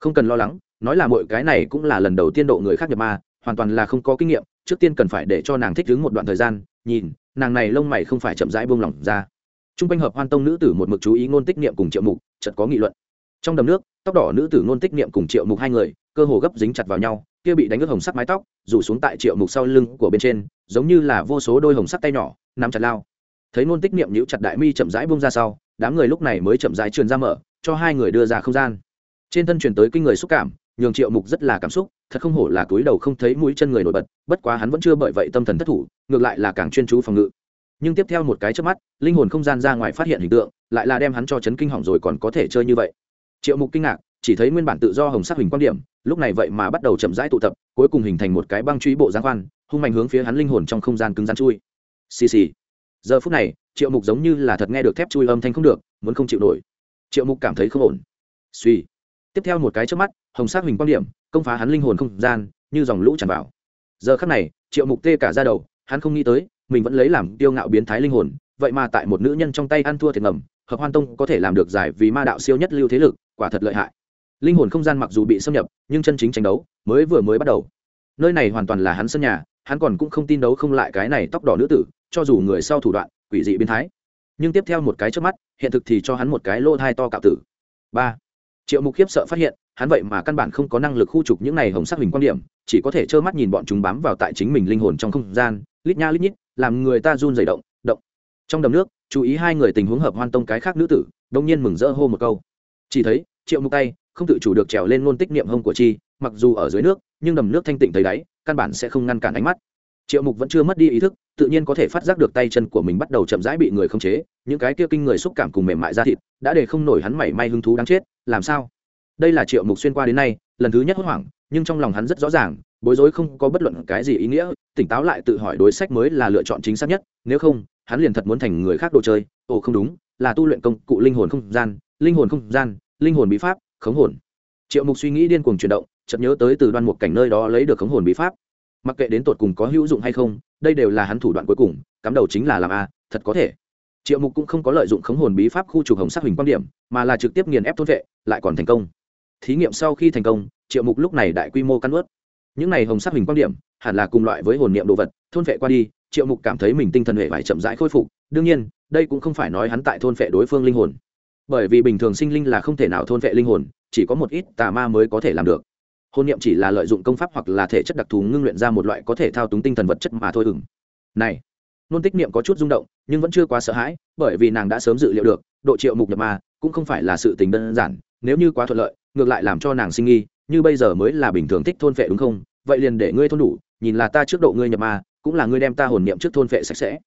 Không cần lo lắng, nói là mọi cái này cũng là lần đầu tiên độ người khác nhập ma, hoàn toàn là không có kinh nghiệm, trước tiên cần phải để cho nàng thích ứng một đoạn thời gian, nhìn, nàng này lông mày không phải chậm rãi buông lỏng ra. T r u n g quanh hợp hoan tông nữ tử một mực chú ý ngôn tích niệm cùng triệu mục chật có nghị luận. Trong đầm nước, tóc đỏ nữ tử ngôn tích niệm cùng triệu mục hai người, cơ hồ gấp dính chặt vào nhau kia bị đánh ướt hồng sắc mái tóc, rủ xuống tại triệu mục sau lưng của bên trên, giống như là vô số đôi hồng sắc tay nhỏ, nắm chặt lao. Thấy nôn tích niệm nhữ chặt đại mi chậm rãi bông ra sau, đám người lúc này mới chậm rãi truyền ra mở, cho hai người đưa ra không gian. Trên thân truyền tới kinh người xúc cảm, nhường triệu mục rất là cảm xúc, thật không hổ là túi đầu không thấy mũi chân người nổi bật, bất quá hắn vẫn chưa bởi vậy tâm thần thất thủ, ngược lại là càng chuyên chú phòng ngự. Nhưng tiếp theo một cái trước mắt, linh hồn không gian ra ngoài phát hiện hình tượng, lại là đem hắn cho chấn kinh hỏng rồi còn có thể chơi như vậy. Triệu mục kinh ngạc chỉ thấy nguyên bản tự do hồng sắc hình quan điểm, lúc này vậy mà bắt đầu chậm rãi tụ tập, cuối cùng hình thành một cái băng truy bộ giáng khoan, hung mạnh hướng phía hắn linh hồn trong không gian cứng rắn chui. Xì xì. Giờ phút này, triệu mục giống như là thật nghe được thép chui âm thanh không được, muốn không chịu nổi. Triệu mục cảm thấy không ổn. Suy. Tiếp theo một cái trước mắt, hồng sắc hình quan điểm, công phá hắn linh hồn không gian, như dòng lũ tràn vào. Giờ khắc này, triệu mục tê cả ra đầu, hắn không nghĩ tới, mình vẫn lấy làm tiêu ngạo biến thái linh hồn, vậy mà tại một nữ nhân trong tay ăn thua thiệt ngầm, hợp hoan tông có thể làm được giải vì ma đạo siêu nhất lưu thế lực, quả thật lợi hại linh hồn không gian mặc dù bị xâm nhập, nhưng chân chính tranh đấu mới vừa mới bắt đầu. Nơi này hoàn toàn là hắn sân nhà, hắn còn cũng không tin đấu không lại cái này tóc đỏ nữ tử, cho dù người sau thủ đoạn, quỷ dị biến thái. Nhưng tiếp theo một cái trước mắt, hiện thực thì cho hắn một cái lô thai to cạo tử. Ba. Triệu mục khiếp sợ phát hiện, hắn vậy mà căn bản không có năng lực khu trục những này hồng sắc hình quan điểm, chỉ có thể trơ mắt nhìn bọn chúng bám vào tại chính mình linh hồn trong không gian, lít nha lít nhít, làm người ta run dày động động. Trong đầm nước, chú ý hai người tình huống hợp hoan tông cái khác nữ tử, đông nhiên mừng rỡ hô một câu. Chỉ thấy, triệu mục tay không tự chủ được trèo lên ngôn tích niệm hông của chi, mặc dù ở dưới nước, nhưng đầm nước thanh tịnh thấy đáy, căn bản sẽ không ngăn cản ánh mắt. Triệu mục vẫn chưa mất đi ý thức, tự nhiên có thể phát giác được tay chân của mình bắt đầu chậm rãi bị người không chế, những cái kia kinh người xúc cảm cùng mềm mại ra thịt, đã để không nổi hắn mảy may hứng thú đáng chết, làm sao? Đây là triệu mục xuyên qua đến nay, lần thứ nhất hốt hoảng, nhưng trong lòng hắn rất rõ ràng, bối rối không có bất luận cái gì ý nghĩa, tỉnh táo lại tự hỏi đối sách mới là lựa chọn chính xác nhất, nếu không, hắn liền thật muốn thành người khác đồ chơi. Ồ, không đúng, là tu luyện công cụ linh hồn không gian, linh hồn không gian, linh hồn bí pháp khống hồn. Triệu mục suy nghĩ điên cuồng chuyển động, chợt nhớ tới từ đoan một cảnh nơi đó lấy được khống hồn bí pháp. Mặc kệ đến tột cùng có hữu dụng hay không, đây đều là hắn thủ đoạn cuối cùng, cắm đầu chính là làm a, thật có thể. Triệu mục cũng không có lợi dụng khống hồn bí pháp khu trục hồng sắc hình quan điểm, mà là trực tiếp nghiền ép thôn vệ, lại còn thành công. Thí nghiệm sau khi thành công, triệu mục lúc này đại quy mô căn ướt những này hồng sắc hình quan điểm, hẳn là cùng loại với hồn niệm đồ vật, thôn vệ qua đi, triệu mục cảm thấy mình tinh thần hệ phải chậm rãi khôi phục. Đương nhiên, đây cũng không phải nói hắn tại thôn vệ đối phương linh hồn bởi vì bình thường sinh linh là không thể nào thôn vệ linh hồn, chỉ có một ít tà ma mới có thể làm được. Hôn niệm chỉ là lợi dụng công pháp hoặc là thể chất đặc thù ngưng luyện ra một loại có thể thao túng tinh thần vật chất mà thôi ừng. Này, nôn tích niệm có chút rung động, nhưng vẫn chưa quá sợ hãi, bởi vì nàng đã sớm dự liệu được, độ triệu mục nhập ma cũng không phải là sự tình đơn giản, nếu như quá thuận lợi, ngược lại làm cho nàng sinh nghi, như bây giờ mới là bình thường thích thôn phệ đúng không? Vậy liền để ngươi thôn đủ, nhìn là ta trước độ ngươi nhập ma, cũng là ngươi đem ta hồn niệm trước thôn phệ sạch sẽ.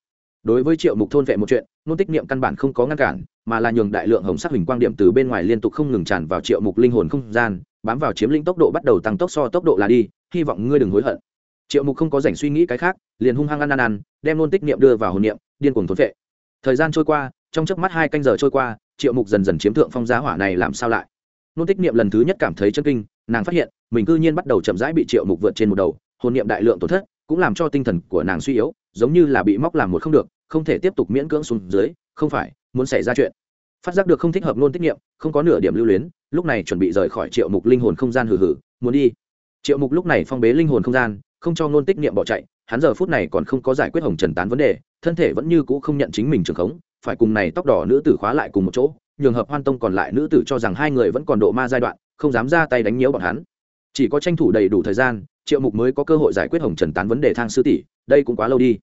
Đối với triệu mục thôn phệ một chuyện nôn tích niệm căn bản không có ngăn cản, mà là nhường đại lượng hồng sắc hình quang điểm từ bên ngoài liên tục không ngừng tràn vào triệu mục linh hồn không gian, bám vào chiếm lĩnh tốc độ bắt đầu tăng tốc so tốc độ là đi, hy vọng ngươi đừng hối hận. Triệu mục không có dành suy nghĩ cái khác, liền hung hăng ăn ăn ăn, đem nôn tích niệm đưa vào hồn niệm, điên cuồng thốn phệ. Thời gian trôi qua, trong chớp mắt hai canh giờ trôi qua, triệu mục dần dần chiếm thượng phong giá hỏa này làm sao lại? Nôn tích niệm lần thứ nhất cảm thấy chân kinh, nàng phát hiện, mình cư nhiên bắt đầu chậm rãi bị triệu mục vượt trên một đầu, hồn niệm đại lượng tổn thất, cũng làm cho tinh thần của nàng suy yếu, giống như là bị móc làm một không được không thể tiếp tục miễn cưỡng xuống dưới, không phải, muốn xảy ra chuyện. Phát giác được không thích hợp nôn tiết nghiệm, không có nửa điểm lưu luyến, lúc này chuẩn bị rời khỏi triệu mục linh hồn không gian hử hử muốn đi. Triệu mục lúc này phong bế linh hồn không gian, không cho nôn tích niệm bỏ chạy, hắn giờ phút này còn không có giải quyết hồng trần tán vấn đề, thân thể vẫn như cũ không nhận chính mình trường khống, phải cùng này tóc đỏ nữ tử khóa lại cùng một chỗ, nhường hợp hoan tông còn lại nữ tử cho rằng hai người vẫn còn độ ma giai đoạn, không dám ra tay đánh nhiễu bọn hắn. Chỉ có tranh thủ đầy đủ thời gian, triệu mục mới có cơ hội giải quyết hồng trần tán vấn đề thang sư tỷ, đây cũng quá lâu đi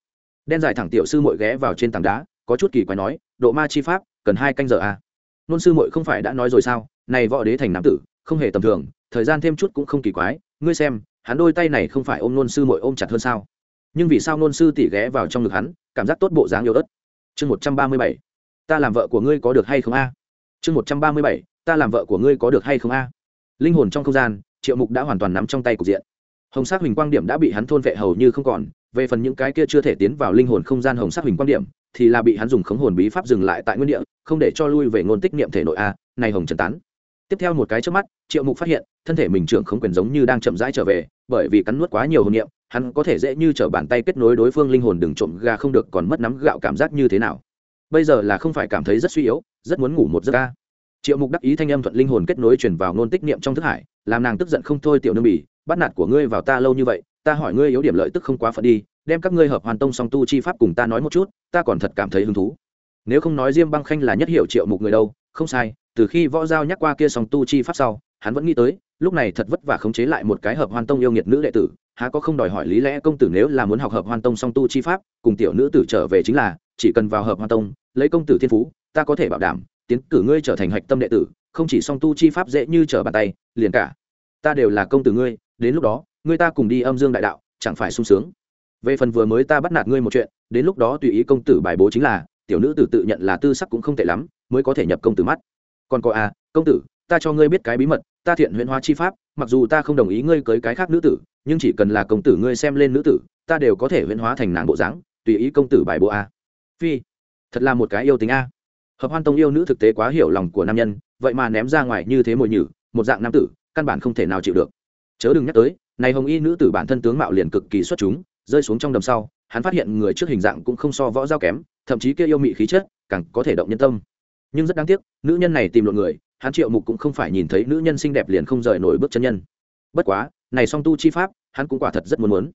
đen dài thẳng tiểu sư mội ghé vào trên tảng đá, có chút kỳ quái nói, độ ma chi pháp, cần hai canh giờ à. nôn sư mội không phải đã nói rồi sao? Này võ đế thành nam tử, không hề tầm thường, thời gian thêm chút cũng không kỳ quái. Ngươi xem, hắn đôi tay này không phải ôm nôn sư mội ôm chặt hơn sao? Nhưng vì sao nôn sư tỷ ghé vào trong ngực hắn, cảm giác tốt bộ dáng yêu ớt? Chương một trăm ba mươi bảy, ta làm vợ của ngươi có được hay không a? Chương một trăm ba mươi bảy, ta làm vợ của ngươi có được hay không a? Linh hồn trong không gian, triệu mục đã hoàn toàn nắm trong tay cục diện. Hồng sắc huỳnh quang điểm đã bị hắn thôn vệ hầu như không còn về phần những cái kia chưa thể tiến vào linh hồn không gian hồng sắc hình quan điểm, thì là bị hắn dùng khống hồn bí pháp dừng lại tại nguyên địa, không để cho lui về ngôn tích niệm thể nội a, này hồng trần tán. Tiếp theo một cái trước mắt, triệu mục phát hiện, thân thể mình trưởng không quyền giống như đang chậm rãi trở về, bởi vì cắn nuốt quá nhiều hồn niệm, hắn có thể dễ như t r ở bàn tay kết nối đối phương linh hồn đừng trộm gà không được còn mất nắm gạo cảm giác như thế nào. Bây giờ là không phải cảm thấy rất suy yếu, rất muốn ngủ một giấc ca triệu mục đắc ý thanh âm thuận linh hồn kết nối chuyển vào nôn tích niệm trong thức hải, làm nàng tức giận không thôi tiểu nương bỉ, bắt nạt của ngươi vào ta lâu như vậy ta hỏi ngươi yếu điểm lợi tức không quá phận đi, đem các ngươi hợp hoàn tông song tu chi pháp cùng ta nói một chút, ta còn thật cảm thấy hứng thú. Nếu không nói diêm băng khanh là nhất hiệu triệu mục người đâu, không sai, từ khi võ giao nhắc qua kia song tu chi pháp sau, hắn vẫn nghĩ tới, lúc này thật vất vả khống chế lại một cái hợp hoàn tông yêu nghiệt nữ đệ tử, há có không đòi hỏi lý lẽ công tử nếu là muốn học hợp hoàn tông song tu chi pháp, cùng tiểu nữ tử trở về chính là, chỉ cần vào hợp hoàn tông, lấy công tử thiên phú, ta có thể bảo đảm, tiến cử ngươi trở thành hạch tâm đệ tử, không chỉ song tu chi pháp dễ như trở bàn tay, liền cả. Ta đều là công tử ngươi, đến lúc đó ngươi ta cùng đi âm dương đại đạo, chẳng phải sung sướng. Về phần vừa mới ta bắt nạt ngươi một chuyện, đến lúc đó tùy ý công tử bài bố chính là, tiểu nữ tử tự nhận là tư sắc cũng không tệ lắm, mới có thể nhập công tử mắt. Còn có à công tử, ta cho ngươi biết cái bí mật, ta thiện huyễn hóa chi pháp, mặc dù ta không đồng ý ngươi cưới cái khác nữ tử, nhưng chỉ cần là công tử ngươi xem lên nữ tử, ta đều có thể huyễn hóa thành nàng bộ dáng, tùy ý công tử bài bộ a. Phi, thật là một cái yêu tính a. Hợp hoan tông yêu nữ thực tế quá hiểu lòng của nam nhân, vậy mà ném ra ngoài như thế mồi nhử, một dạng nam tử, căn bản không thể nào chịu được chớ đừng nhắc tới, này hồng y nữ tử bản thân tướng mạo liền cực kỳ xuất chúng, rơi xuống trong đầm sau, hắn phát hiện người trước hình dạng cũng không so võ giao kém, thậm chí kia yêu mị khí chất, càng có thể động nhân tâm. Nhưng rất đáng tiếc, nữ nhân này tìm lộn người, hắn triệu mục cũng không phải nhìn thấy nữ nhân xinh đẹp liền không rời nổi bước chân nhân. Bất quá, này song tu chi pháp, hắn cũng quả thật rất muốn muốn.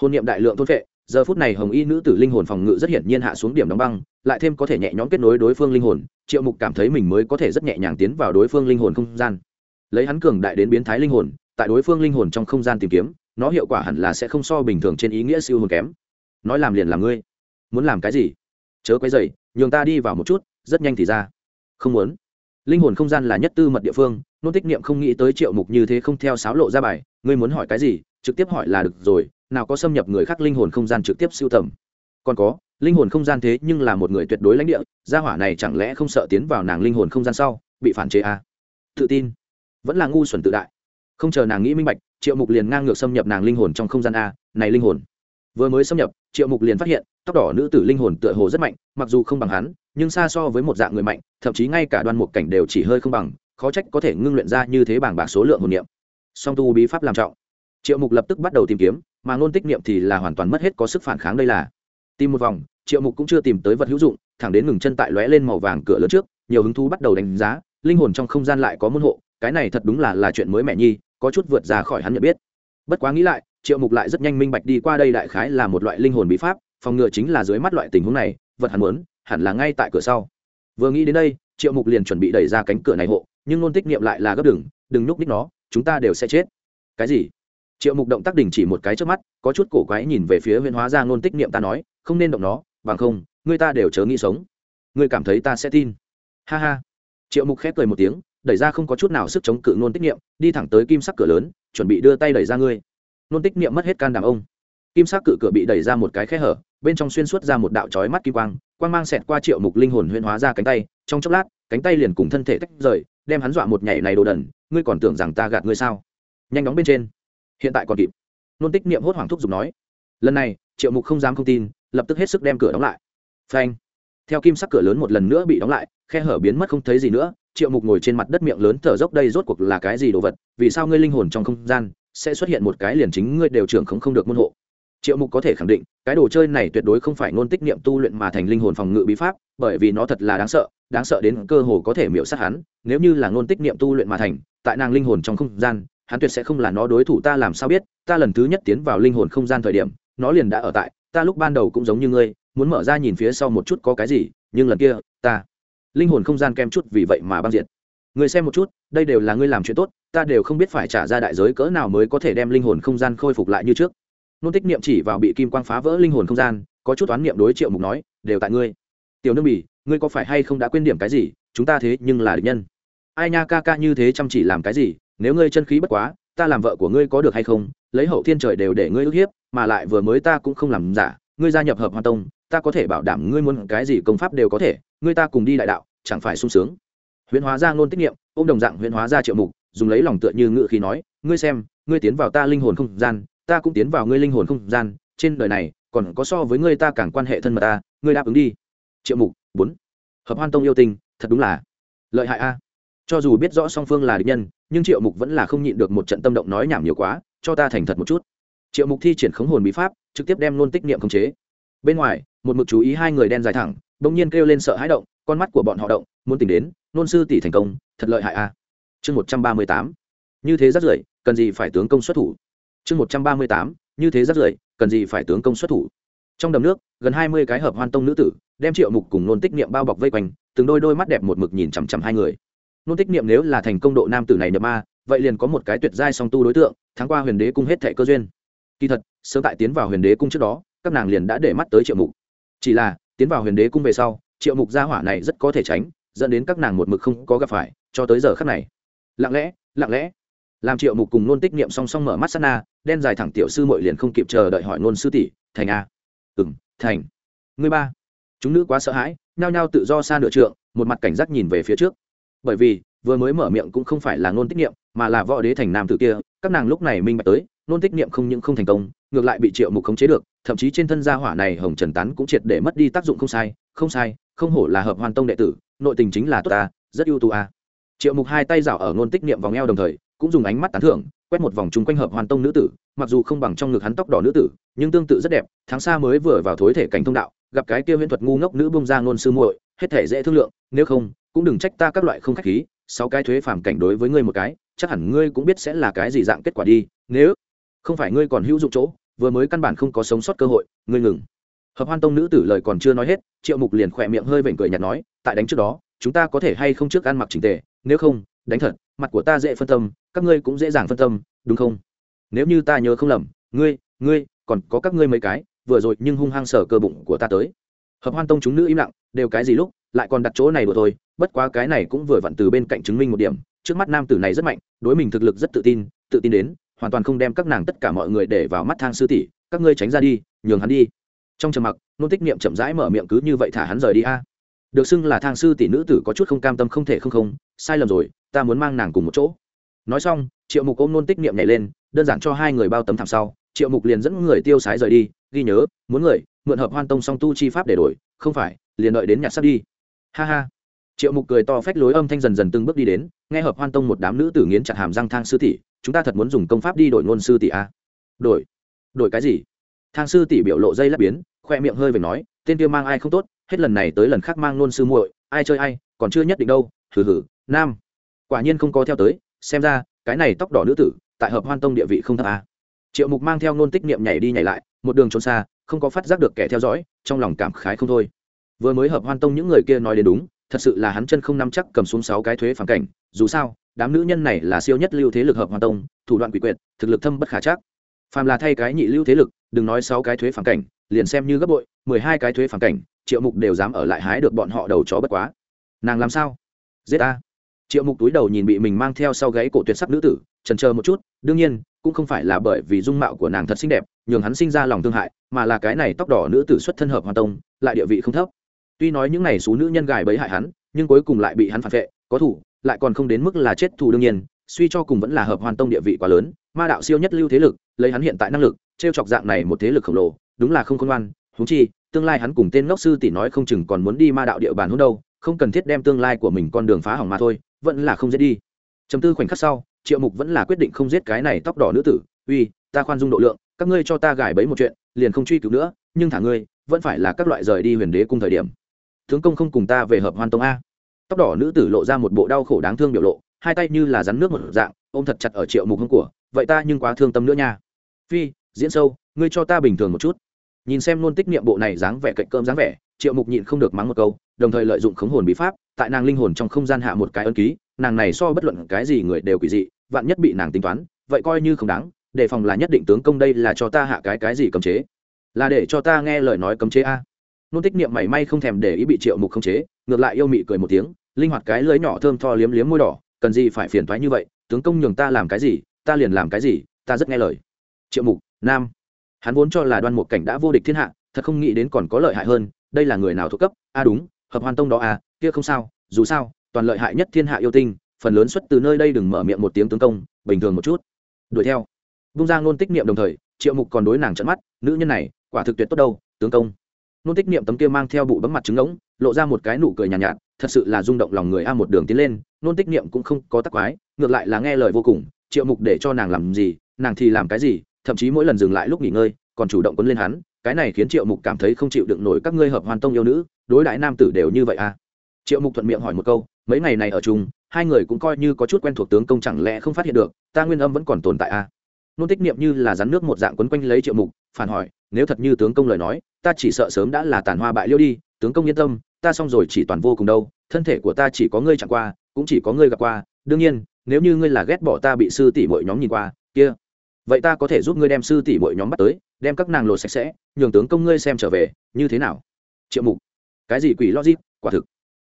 Hôn niệm đại lượng thôn vệ giờ phút này hồng y nữ tử linh hồn phòng ngự rất hiển nhiên hạ xuống điểm đóng băng, lại thêm có thể nhẹ nhõm kết nối đối phương linh hồn, triệu mục cảm thấy mình mới có thể rất nhẹ nhàng tiến vào đối phương linh hồn không gian. Lấy hắn cường đại đến biến thái linh hồn tại đối phương linh hồn trong không gian tìm kiếm, nó hiệu quả hẳn là sẽ không so bình thường trên ý nghĩa siêu hồn kém. Nói làm liền làm ngươi. Muốn làm cái gì? Chớ quấy dày nhường ta đi vào một chút, rất nhanh thì ra. Không muốn. Linh hồn không gian là nhất tư mật địa phương nôn tích niệm không nghĩ tới triệu mục như thế không theo sáo lộ ra bài, ngươi muốn hỏi cái gì, trực tiếp hỏi là được rồi, nào có xâm nhập người khác linh hồn không gian trực tiếp siêu tầm. Còn có, linh hồn không gian thế nhưng là một người tuyệt đối lãnh địa, gia hỏa này chẳng lẽ không sợ tiến vào nàng linh hồn không gian sau, bị phản chế à? tự tin. Vẫn là ngu xuẩn tự đại không chờ nàng nghĩ minh bạch, triệu mục liền ngang ngược xâm nhập nàng linh hồn trong không gian a, này linh hồn. Vừa mới xâm nhập, triệu mục liền phát hiện, tóc đỏ nữ tử linh hồn tựa hồ rất mạnh, mặc dù không bằng hắn, nhưng xa so với một dạng người mạnh, thậm chí ngay cả đoan mục cảnh đều chỉ hơi không bằng, khó trách có thể ngưng luyện ra như thế bảng bạc số lượng hồn niệm. Song tu bí pháp làm trọng. Triệu mục lập tức bắt đầu tìm kiếm, mà ngôn tích niệm thì là hoàn toàn mất hết có sức phản kháng đây là. Tìm một vòng, triệu mục cũng chưa tìm tới vật hữu dụng, thẳng đến ngừng chân tại lóe lên màu vàng cửa lớn trước, nhiều hứng thú bắt đầu đánh giá, linh hồn trong không gian lại có môn hộ, cái này thật đúng là là chuyện mới mẹ nhi có chút vượt ra khỏi hắn nhận biết. Bất quá nghĩ lại, triệu mục lại rất nhanh minh bạch đi qua đây đại khái là một loại linh hồn bí pháp, phòng ngừa chính là dưới mắt loại tình huống này, vật hắn muốn, hẳn là ngay tại cửa sau. Vừa nghĩ đến đây, triệu mục liền chuẩn bị đẩy ra cánh cửa này hộ, nhưng nôn tích niệm lại là gấp đừng đừng núp ních nó, chúng ta đều sẽ chết. Cái gì? Triệu mục động tác đình chỉ một cái trước mắt, có chút cổ quái nhìn về phía huyện hóa ra nôn tích niệm ta nói, không nên động nó, bằng không, người ta đều chớ nghĩ sống. Ngươi cảm thấy ta sẽ tin. Ha ha. Triệu mục khép cười một tiếng đẩy ra không có chút nào sức chống cự nôn tích niệm, đi thẳng tới kim sắc cửa lớn, chuẩn bị đưa tay đẩy ra ngươi. Nôn tích niệm mất hết can đảm ông. Kim sắc cự cửa bị đẩy ra một cái khe hở, bên trong xuyên suốt ra một đạo chói mắt kim quang quang mang xẹt qua triệu mục linh hồn huyễn hóa ra cánh tay, trong chốc lát, cánh tay liền cùng thân thể tách rời, đem hắn dọa một nhảy này đồ đần, ngươi còn tưởng rằng ta gạt ngươi sao? Nhanh đóng bên trên. Hiện tại còn kịp. Nôn tích niệm hốt hoảng thúc giục nói. Lần này, triệu mục không dám không tin, lập tức hết sức đem cửa đóng lại. Phanh. Theo kim sắc cửa lớn một lần nữa bị đóng lại, khe hở biến mất không thấy gì nữa triệu mục ngồi trên mặt đất miệng lớn thở dốc, đây rốt cuộc là cái gì đồ vật? Vì sao ngươi linh hồn trong không gian sẽ xuất hiện một cái liền chính ngươi đều trưởng không không được môn hộ? Triệu mục có thể khẳng định, cái đồ chơi này tuyệt đối không phải ngôn tích niệm tu luyện mà thành linh hồn phòng ngự bí pháp, bởi vì nó thật là đáng sợ đáng sợ đến cơ hồ có thể miễu sát hắn. Nếu như là ngôn tích niệm tu luyện mà thành, tại nàng linh hồn trong không gian, hắn tuyệt sẽ không là nó đối thủ. Ta làm sao biết, ta lần thứ nhất tiến vào linh hồn không gian thời điểm, nó liền đã ở tại, ta lúc ban đầu cũng giống như ngươi, muốn mở ra nhìn phía sau một chút có cái gì, nhưng lần kia, ta linh hồn không gian kem chút vì vậy mà băng diệt. Người xem một chút, đây đều là ngươi làm chuyện tốt, ta đều không biết phải trả ra đại giới cỡ nào mới có thể đem linh hồn không gian khôi phục lại như trước. Nôn tích niệm chỉ vào bị kim quang phá vỡ linh hồn không gian, có chút oán niệm đối triệu mục nói, đều tại ngươi. Tiểu nương bỉ, ngươi có phải hay không đã quên điểm cái gì? Chúng ta thế nhưng là địch nhân. Ai nha, ca ca như thế chăm chỉ làm cái gì? Nếu ngươi chân khí bất quá, ta làm vợ của ngươi có được hay không? Lấy hậu thiên trời đều để ngươi ức hiếp, mà lại vừa mới ta cũng không làm giả, ngươi gia nhập hợp hoa tông ta có thể bảo đảm ngươi muốn cái gì công pháp đều có thể ngươi ta cùng đi đại đạo chẳng phải sung sướng. Huyễn hóa ra ngôn tiết niệm ô m đồng dạng huyễn hóa ra triệu mục dùng lấy lòng tựa như ngự khí nói ngươi xem ngươi tiến vào ta linh hồn không gian ta cũng tiến vào ngươi linh hồn không gian trên đời này còn có so với ngươi ta càng quan hệ thân mật ta ngươi đáp ứng đi. Triệu mục bốn. Hợp hoan tông yêu tình, thật đúng là lợi hại a. Cho dù biết rõ song phương là địch nhân nhưng triệu mục vẫn là không nhịn được một trận tâm động nói nhảm nhiều quá cho ta thành thật một chút. Triệu mục thi triển khống hồn bí pháp trực tiếp đem nôn tích niệm khống chế bên ngoài, một mực chú ý hai người đen dài thẳng, bỗng nhiên kêu lên sợ hãi động, con mắt của bọn họ động, muốn tỉnh đến, nôn sư tỷ thành công, thật lợi hại a. Chương một trăm ba mươi tám, như thế rất rưởi, cần gì phải tướng công xuất thủ? Chương một trăm ba mươi tám, như thế rất rưởi, cần gì phải tướng công xuất thủ? Trong đầm nước, gần hai mươi cái hợp hoan tông nữ tử, đem triệu mục cùng nôn tích niệm bao bọc vây quanh, từng đôi đôi mắt đẹp một mực nhìn chằm chằm hai người. Nôn tích niệm nếu là thành công độ nam tử này nhập ma, vậy liền có một cái tuyệt giai song tu đối tượng tháng qua huyền đế cung hết thệ cơ duyên. Kỳ thật, sớm tại tiến vào huyền đế cung trước đó các nàng liền đã để mắt tới triệu mục. Chỉ là, tiến vào huyền đế cung về sau, triệu mục gia hỏa này rất có thể tránh, dẫn đến các nàng một mực không có gặp phải, cho tới giờ khắc này. Lặng lẽ lặng lẽ. Làm triệu mục cùng nôn tích niệm song song mở mắt sana đen dài thẳng tiểu sư mội liền không kịp chờ đợi hỏi nôn sư tỷ, thành à? a ừ m thành. Người ba. Chúng nữ quá sợ hãi, nhao nhao tự do xa nửa trượng, một mặt cảnh giác nhìn về phía trước. Bởi vì vừa mới mở miệng cũng không phải là nôn tích niệm, mà là võ đế thành nam tử kia, các nàng lúc này minh bạch tới nôn tích niệm không những không thành công, ngược lại bị triệu mục khống chế được, thậm chí trên thân gia hỏa này hồng trần tán cũng triệt để mất đi tác dụng không sai không sai, không hổ là hợp hoàn tông đệ tử, nội tình chính là tốt ta, rất ưu tú a. Triệu mục hai tay rảo ở nôn tích niệm vòng eo đồng thời, cũng dùng ánh mắt tán thưởng, quét một vòng chung quanh hợp hoàn tông nữ tử, mặc dù không bằng trong ngực hắn tóc đỏ nữ tử, nhưng tương tự rất đẹp, tháng xa mới vừa vào thối thể cảnh thông đạo, gặp cái kia huyễn thuật ngu ngốc nữ bông ra ngôn sư muội, hết thể dễ thương lượng, nếu không, cũng đừng trách ta các loại không khách khí sáu cái thuế phàm cảnh đối với ngươi một cái, chắc hẳn ngươi cũng biết sẽ là cái gì dạng kết quả đi, nếu không phải ngươi còn hữu dụng chỗ, vừa mới căn bản không có sống sót cơ hội, ngươi ngừng. Hợp hoan tông nữ tử lời còn chưa nói hết, triệu mục liền khỏe miệng hơi vểnh cười nhạt nói, tại đánh trước đó, chúng ta có thể hay không trước ăn mặc chỉnh tề, nếu không, đánh thật, mặt của ta dễ phân tâm, các ngươi cũng dễ dàng phân tâm, đúng không? Nếu như ta nhớ không lầm, ngươi ngươi, còn có các ngươi mấy cái, vừa rồi nhưng hung hăng sở cơ bụng của ta tới. Hợp hoan tông chúng nữ im lặng, đều cái gì lúc lại còn đặt chỗ này đùa thôi, bất quá cái này cũng vừa vặn từ bên cạnh chứng minh một điểm, trước mắt nam tử này rất mạnh, đối mình thực lực rất tự tin tự tin đến, hoàn toàn không đem các nàng tất cả mọi người để vào mắt thang sư tỷ, các ngươi tránh ra đi, nhường hắn đi. Trong trầm mặc, nôn tích niệm chậm rãi mở miệng cứ như vậy thả hắn rời đi a. Được xưng là thang sư tỷ nữ tử có chút không cam tâm không thể không không, sai lầm rồi, ta muốn mang nàng cùng một chỗ. Nói xong, triệu mục ôm nôn tích niệm nhảy lên, đơn giản cho hai người bao tấm thảm sau, triệu mục liền dẫn người tiêu sái rời đi, ghi nhớ, muốn người, mượn hợp hoan tông song tu chi pháp để đổi, không phải, liền đợi đến nhặt sắp đi ha ha. Triệu mục cười to phách lối âm thanh dần dần từng bước đi đến, nghe hợp hoan tông một đám nữ tử nghiến chặt hàm răng thang sư tỷ, chúng ta thật muốn dùng công pháp đi đổi ngôn sư tỷ a. Đổi? Đổi cái gì? Thang sư tỷ biểu lộ dây lắp biến, khoe miệng hơi về nói, tên kia mang ai không tốt, hết lần này tới lần khác mang ngôn sư muội, ai chơi ai, còn chưa nhất định đâu, hừ hừ, nam. Quả nhiên không có theo tới, xem ra, cái này tóc đỏ nữ tử, tại hợp hoan tông địa vị không thấp a. Triệu mục mang theo ngôn tích niệm nhảy đi nhảy lại, một đường trốn xa, không có phát giác được kẻ theo dõi, trong lòng cảm khái không thôi vừa mới hợp hoan tông những người kia nói đến đúng thật sự là hắn chân không nắm chắc cầm xuống sáu cái thuế phản cảnh dù sao đám nữ nhân này là siêu nhất lưu thế lực hợp hoàn tông thủ đoạn quỷ quyệt thực lực thâm bất khả chắc. Phàm là thay cái nhị lưu thế lực đừng nói sáu cái thuế phản cảnh liền xem như gấp bội mười hai cái thuế phản cảnh triệu mục đều dám ở lại hái được bọn họ đầu chó bất quá. Nàng làm sao? Giết ta, triệu mục túi đầu nhìn bị mình mang theo sau gáy cổ tuyệt sắc nữ tử trần chờ một chút đương nhiên cũng không phải là bởi vì dung mạo của nàng thật xinh đẹp nhường hắn sinh ra lòng thương hại mà là cái này tóc đỏ nữ tử xuất thân hợp hoàn tông lại địa vị không thấp tuy nói những này số nữ nhân gài bấy hại hắn, nhưng cuối cùng lại bị hắn phản vệ, có thủ, lại còn không đến mức là chết thù đương nhiên, suy cho cùng vẫn là hợp hoàn tông địa vị quá lớn, ma đạo siêu nhất lưu thế lực, lấy hắn hiện tại năng lực t r e o chọc dạng này một thế lực khổng lồ, đúng là không khôn ngoan húng chi, tương lai hắn cùng tên ngốc sư tỷ nói không chừng còn muốn đi ma đạo địa bàn hôn đâu, không cần thiết đem tương lai của mình con đường phá hỏng mà thôi, vẫn là không dễ đi. Chấm tư khoảnh khắc sau, triệu mục vẫn là quyết định không giết cái này tóc đỏ nữ tử, uy, ta khoan dung độ lượng, các ngươi cho ta gài bấy một chuyện, liền không truy cứu nữa, nhưng thả ngươi, vẫn phải là các loại rời đi huyền đế cung thời điểm tướng công không cùng ta về hợp hoan tông a. Tóc đỏ nữ tử lộ ra một bộ đau khổ đáng thương biểu lộ, hai tay như là rắn nước một dạng, ôm thật chặt ở triệu mục hông của, vậy ta nhưng quá thương tâm nữa nha. Phi, diễn sâu, ngươi cho ta bình thường một chút. Nhìn xem luôn tích niệm bộ này dáng vẻ cạnh cơm dáng vẻ, triệu mục nhịn không được mắng một câu, đồng thời lợi dụng khống hồn bí pháp, tại nàng linh hồn trong không gian hạ một cái ân ký, nàng này so bất luận cái gì người đều quỷ dị, vạn nhất bị nàng tính toán, vậy coi như không đáng, đề phòng là nhất định tướng công đây là cho ta hạ cái cái gì cấm chế? Là để cho ta nghe lời nói cấm chế a nôn tích niệm mảy may không thèm để ý bị triệu mục khống chế, ngược lại yêu mị cười một tiếng, linh hoạt cái lưới nhỏ thơm tho liếm liếm môi đỏ, cần gì phải phiền thoái như vậy, tướng công nhường ta làm cái gì, ta liền làm cái gì, ta rất nghe lời. Triệu mục, nam. Hắn vốn cho là đoan một cảnh đã vô địch thiên hạ, thật không nghĩ đến còn có lợi hại hơn, đây là người nào thuộc cấp? A đúng, hợp hoàn tông đó à kia không sao, dù sao, toàn lợi hại nhất thiên hạ yêu tinh, phần lớn xuất từ nơi đây đừng mở miệng một tiếng tướng công, bình thường một chút. Đuổi theo. Bung ra ngôn tích niệm đồng thời, triệu mục còn đối nàng trận mắt, nữ nhân này, quả thực tuyệt tốt đâu, tướng công nôn tích niệm tấm kia mang theo bụ bấm mặt trứng ngỗng lộ ra một cái nụ cười nhàn nhạt, nhạt thật sự là rung động lòng người a một đường tiến lên nôn tích niệm cũng không có tắc quái ngược lại là nghe lời vô cùng triệu mục để cho nàng làm gì nàng thì làm cái gì thậm chí mỗi lần dừng lại lúc nghỉ ngơi còn chủ động quấn lên hắn cái này khiến triệu mục cảm thấy không chịu đựng nổi các ngươi hợp hoàn tông yêu nữ đối đại nam tử đều như vậy à triệu mục thuận miệng hỏi một câu mấy ngày này ở chung hai người cũng coi như có chút quen thuộc tướng công chẳng lẽ không phát hiện được ta nguyên âm vẫn còn tồn tại à nôn tích niệm như là rắn nước một dạng quấn quanh lấy triệu mục phản hỏi, nếu thật như tướng công lời nói, ta chỉ sợ sớm đã là tàn hoa bại liêu đi, tướng công yên tâm, ta xong rồi chỉ toàn vô cùng đâu, thân thể của ta chỉ có ngươi chẳng qua, cũng chỉ có ngươi gặp qua, đương nhiên, nếu như ngươi là ghét bỏ ta bị sư tỷ mọi nhóm nhìn qua, kia, vậy ta có thể giúp ngươi đem sư tỷ mọi nhóm bắt tới, đem các nàng lột sạch sẽ, nhường tướng công ngươi xem trở về, như thế nào? Triệu mục, cái gì quỷ logic, quả thực.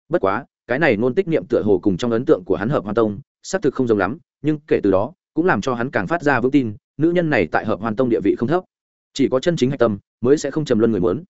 Bất quá, cái này nôn tích niệm tựa hồ cùng trong ấn tượng của hắn hợp hoàn tông, xác thực không giống lắm, nhưng kể từ đó, cũng làm cho hắn càng phát ra vững tin, nữ nhân này tại hợp hoàn tông địa vị không thấp chỉ có chân chính hạch tâm mới sẽ không trầm luân người muốn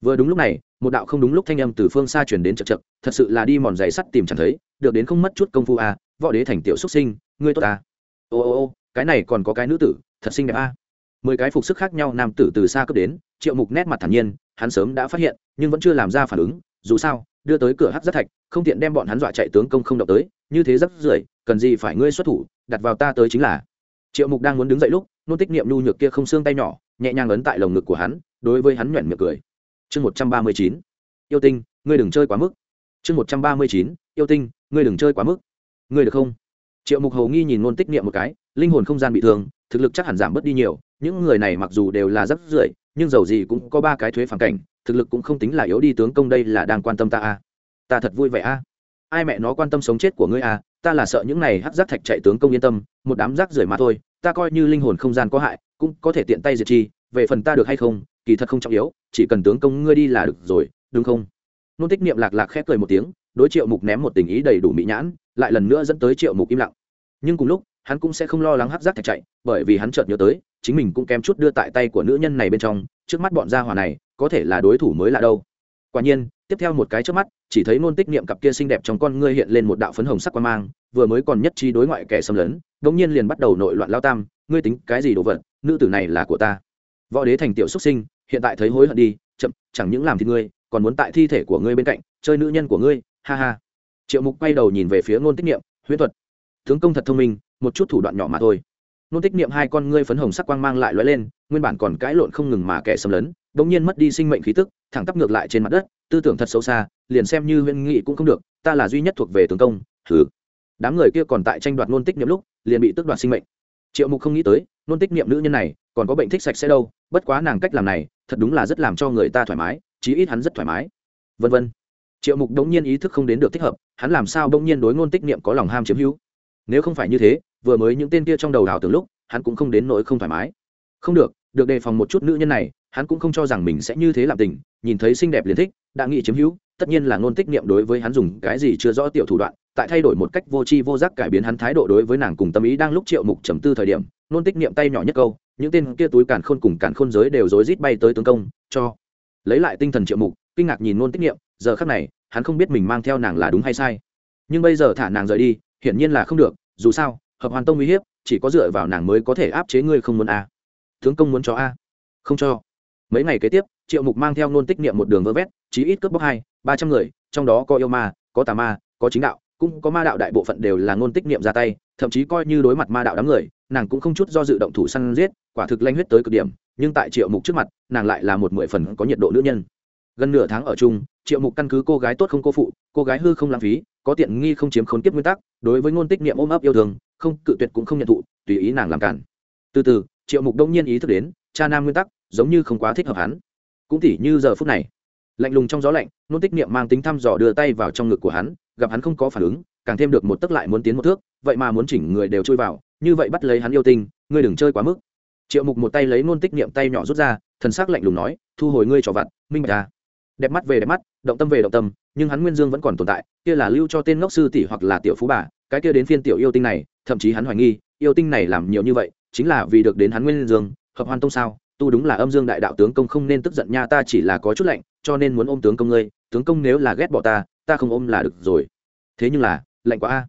vừa đúng lúc này một đạo không đúng lúc thanh âm từ phương xa chuyển đến chật chật thật sự là đi mòn giày sắt tìm chẳng thấy được đến không mất chút công phu à, võ đế thành tiểu xuất sinh ngươi tốt à. ô ô ô cái này còn có cái nữ tử thật xinh đẹp à. mười cái phục sức khác nhau nam tử từ xa cấp đến triệu mục nét mặt thản nhiên hắn sớm đã phát hiện nhưng vẫn chưa làm ra phản ứng dù sao đưa tới cửa hát rất thạch không tiện đem bọn hắn dọa chạy tướng công không động tới như thế rất rưởi cần gì phải ngươi xuất thủ đặt vào ta tới chính là triệu mục đang muốn đứng dậy lúc nô tích niệm nhu nhược kia không xương tay nhỏ, nhẹ nhàng ấn tại lồng ngực của hắn, đối với hắn nhoẻn miệng cười chương một trăm ba mươi chín yêu tinh, ngươi đừng chơi quá mức chương một trăm ba mươi chín yêu tinh, ngươi đừng chơi quá mức ngươi được không triệu mục hầu nghi nhìn nôn tích niệm một cái, linh hồn không gian bị thương, thực lực chắc hẳn giảm bớt đi nhiều, những người này mặc dù đều là rất rưỡi, nhưng dầu gì cũng có ba cái thuế phản cảnh, thực lực cũng không tính là yếu đi, tướng công đây là đang quan tâm ta a à. ta thật vui vẻ a à. ai mẹ nó quan tâm sống chết của ngươi a à ta là sợ những này hắc giác thạch chạy tướng công yên tâm, một đám rác rưởi mà thôi, ta coi như linh hồn không gian có hại, cũng có thể tiện tay diệt chi, về phần ta được hay không, kỳ thật không trọng yếu, chỉ cần tướng công ngươi đi là được rồi, đúng không? Nôn tích niệm lạc lạc khép cười một tiếng, đối triệu mục ném một tình ý đầy đủ mỹ nhãn, lại lần nữa dẫn tới triệu mục im lặng. Nhưng cùng lúc, hắn cũng sẽ không lo lắng hắc giác thạch chạy, bởi vì hắn chợt nhớ tới, chính mình cũng kém chút đưa tại tay của nữ nhân này bên trong, trước mắt bọn gia hỏa này, có thể là đối thủ mới lạ đâu quả nhiên, tiếp theo một cái trước mắt, chỉ thấy nôn tích niệm cặp kia xinh đẹp trong con ngươi hiện lên một đạo phấn hồng sắc quan mang, vừa mới còn nhất trí đối ngoại kẻ xâm lấn đống nhiên liền bắt đầu nội loạn lao tam, ngươi tính cái gì đồ vật, nữ tử này là của ta. Võ đế thành tiểu xuất sinh, hiện tại thấy hối hận đi, chậm, chẳng những làm thì ngươi, còn muốn tại thi thể của ngươi bên cạnh, chơi nữ nhân của ngươi, ha ha. Triệu mục quay đầu nhìn về phía ngôn tích niệm, huyễn thuật. Tướng công thật thông minh, một chút thủ đoạn nhỏ mà thôi. Nôn tích niệm hai con ngươi phấn hồng sắc quang mang lại lóe lên, nguyên bản còn cãi lộn không ngừng mà kẻ xâm lấn đ ỗ n g nhiên mất đi sinh mệnh khí tức, thẳng tắp ngược lại trên mặt đất, tư tưởng thật xấu xa, liền xem như huyễn nghị cũng không được, ta là duy nhất thuộc về tướng công thử đám người kia còn tại tranh đoạt nôn tích niệm lúc, liền bị tước đoạt sinh mệnh. Triệu mục không nghĩ tới, nôn tích niệm nữ nhân này, còn có bệnh thích sạch sẽ đâu, bất quá nàng cách làm này, thật đúng là rất làm cho người ta thoải mái, chí ít hắn rất thoải mái. Vân vân. Triệu mục đống nhiên ý thức không đến được thích hợp, hắn làm sao đống nhiên đối ngôn tích niệm có lòng ham chiếm hữu? Nếu không phải như thế, vừa mới những tên kia trong đầu đảo từ lúc, hắn cũng không đến nỗi không thoải mái. Không được được đề phòng một chút nữ nhân này hắn cũng không cho rằng mình sẽ như thế làm tình, nhìn thấy xinh đẹp liền thích, đã nghĩ chiếm hữu, tất nhiên là ngôn tích niệm đối với hắn dùng cái gì chưa rõ tiểu thủ đoạn, tại thay đổi một cách vô tri vô giác cải biến hắn thái độ đối với nàng cùng tâm ý đang lúc triệu mục trầm tư thời điểm, ngôn tích niệm tay nhỏ nhất câu, những tên kia túi càn khôn cùng càn khôn giới đều rối rít bay tới tướng công, cho. Lấy lại tinh thần triệu mục, kinh ngạc nhìn ngôn tích niệm, giờ khắc này, hắn không biết mình mang theo nàng là đúng hay sai. Nhưng bây giờ thả nàng rời đi, hiển nhiên là không được, dù sao, hợp hoàn tông uy hiếp, chỉ có dựa vào nàng mới có thể áp chế ngươi không muốn a. Tướng công muốn cho a? Không cho mấy ngày kế tiếp, triệu mục mang theo nôn tích niệm một đường vơ vét, chí ít cướp bóc hai, ba trăm người, trong đó có yêu ma, có tà ma, có chính đạo, cũng có ma đạo đại bộ phận đều là ngôn tích niệm ra tay, thậm chí coi như đối mặt ma đạo đám người, nàng cũng không chút do dự động thủ săn giết, quả thực lanh huyết tới cực điểm, nhưng tại triệu mục trước mặt, nàng lại là một mười phần có nhiệt độ nữ nhân. Gần nửa tháng ở chung, triệu mục căn cứ cô gái tốt không cô phụ, cô gái hư không lãng phí, có tiện nghi không chiếm khốn kiếp nguyên tắc, đối với ngôn tích niệm ôm ấp yêu thương, không, cự tuyệt cũng không nhận thụ, tùy ý nàng làm cản. Từ từ, triệu mục đông nhiên ý thức đến cha nam nguyên tắc, giống như không quá thích hợp hắn. Cũng tỉ như giờ phút này, lạnh lùng trong gió lạnh, nôn tích niệm mang tính thăm dò đưa tay vào trong ngực của hắn, gặp hắn không có phản ứng, càng thêm được một tức lại muốn tiến một thước, vậy mà muốn chỉnh người đều trôi vào, như vậy bắt lấy hắn yêu tinh, ngươi đừng chơi quá mức. Triệu mục một tay lấy nôn tích niệm tay nhỏ rút ra, thần sắc lạnh lùng nói, thu hồi ngươi trò vặt, minh bạch ta đẹp mắt về đẹp mắt, động tâm về động tâm, nhưng hắn nguyên dương vẫn còn tồn tại, kia là lưu cho tên ngốc sư tỷ hoặc là tiểu phú bà, cái kia đến phiên tiểu yêu tinh này, thậm chí hắn hoài nghi, yêu tinh này làm nhiều như vậy, chính là vì được đến hắn nguyên dương hợp hoan tông sao? Tu đúng là âm dương đại đạo tướng công không nên tức giận nha, ta chỉ là có chút lạnh, cho nên muốn ôm tướng công ngươi. Tướng công nếu là ghét bỏ ta ta không ôm là được rồi. Thế nhưng là, lạnh quá a.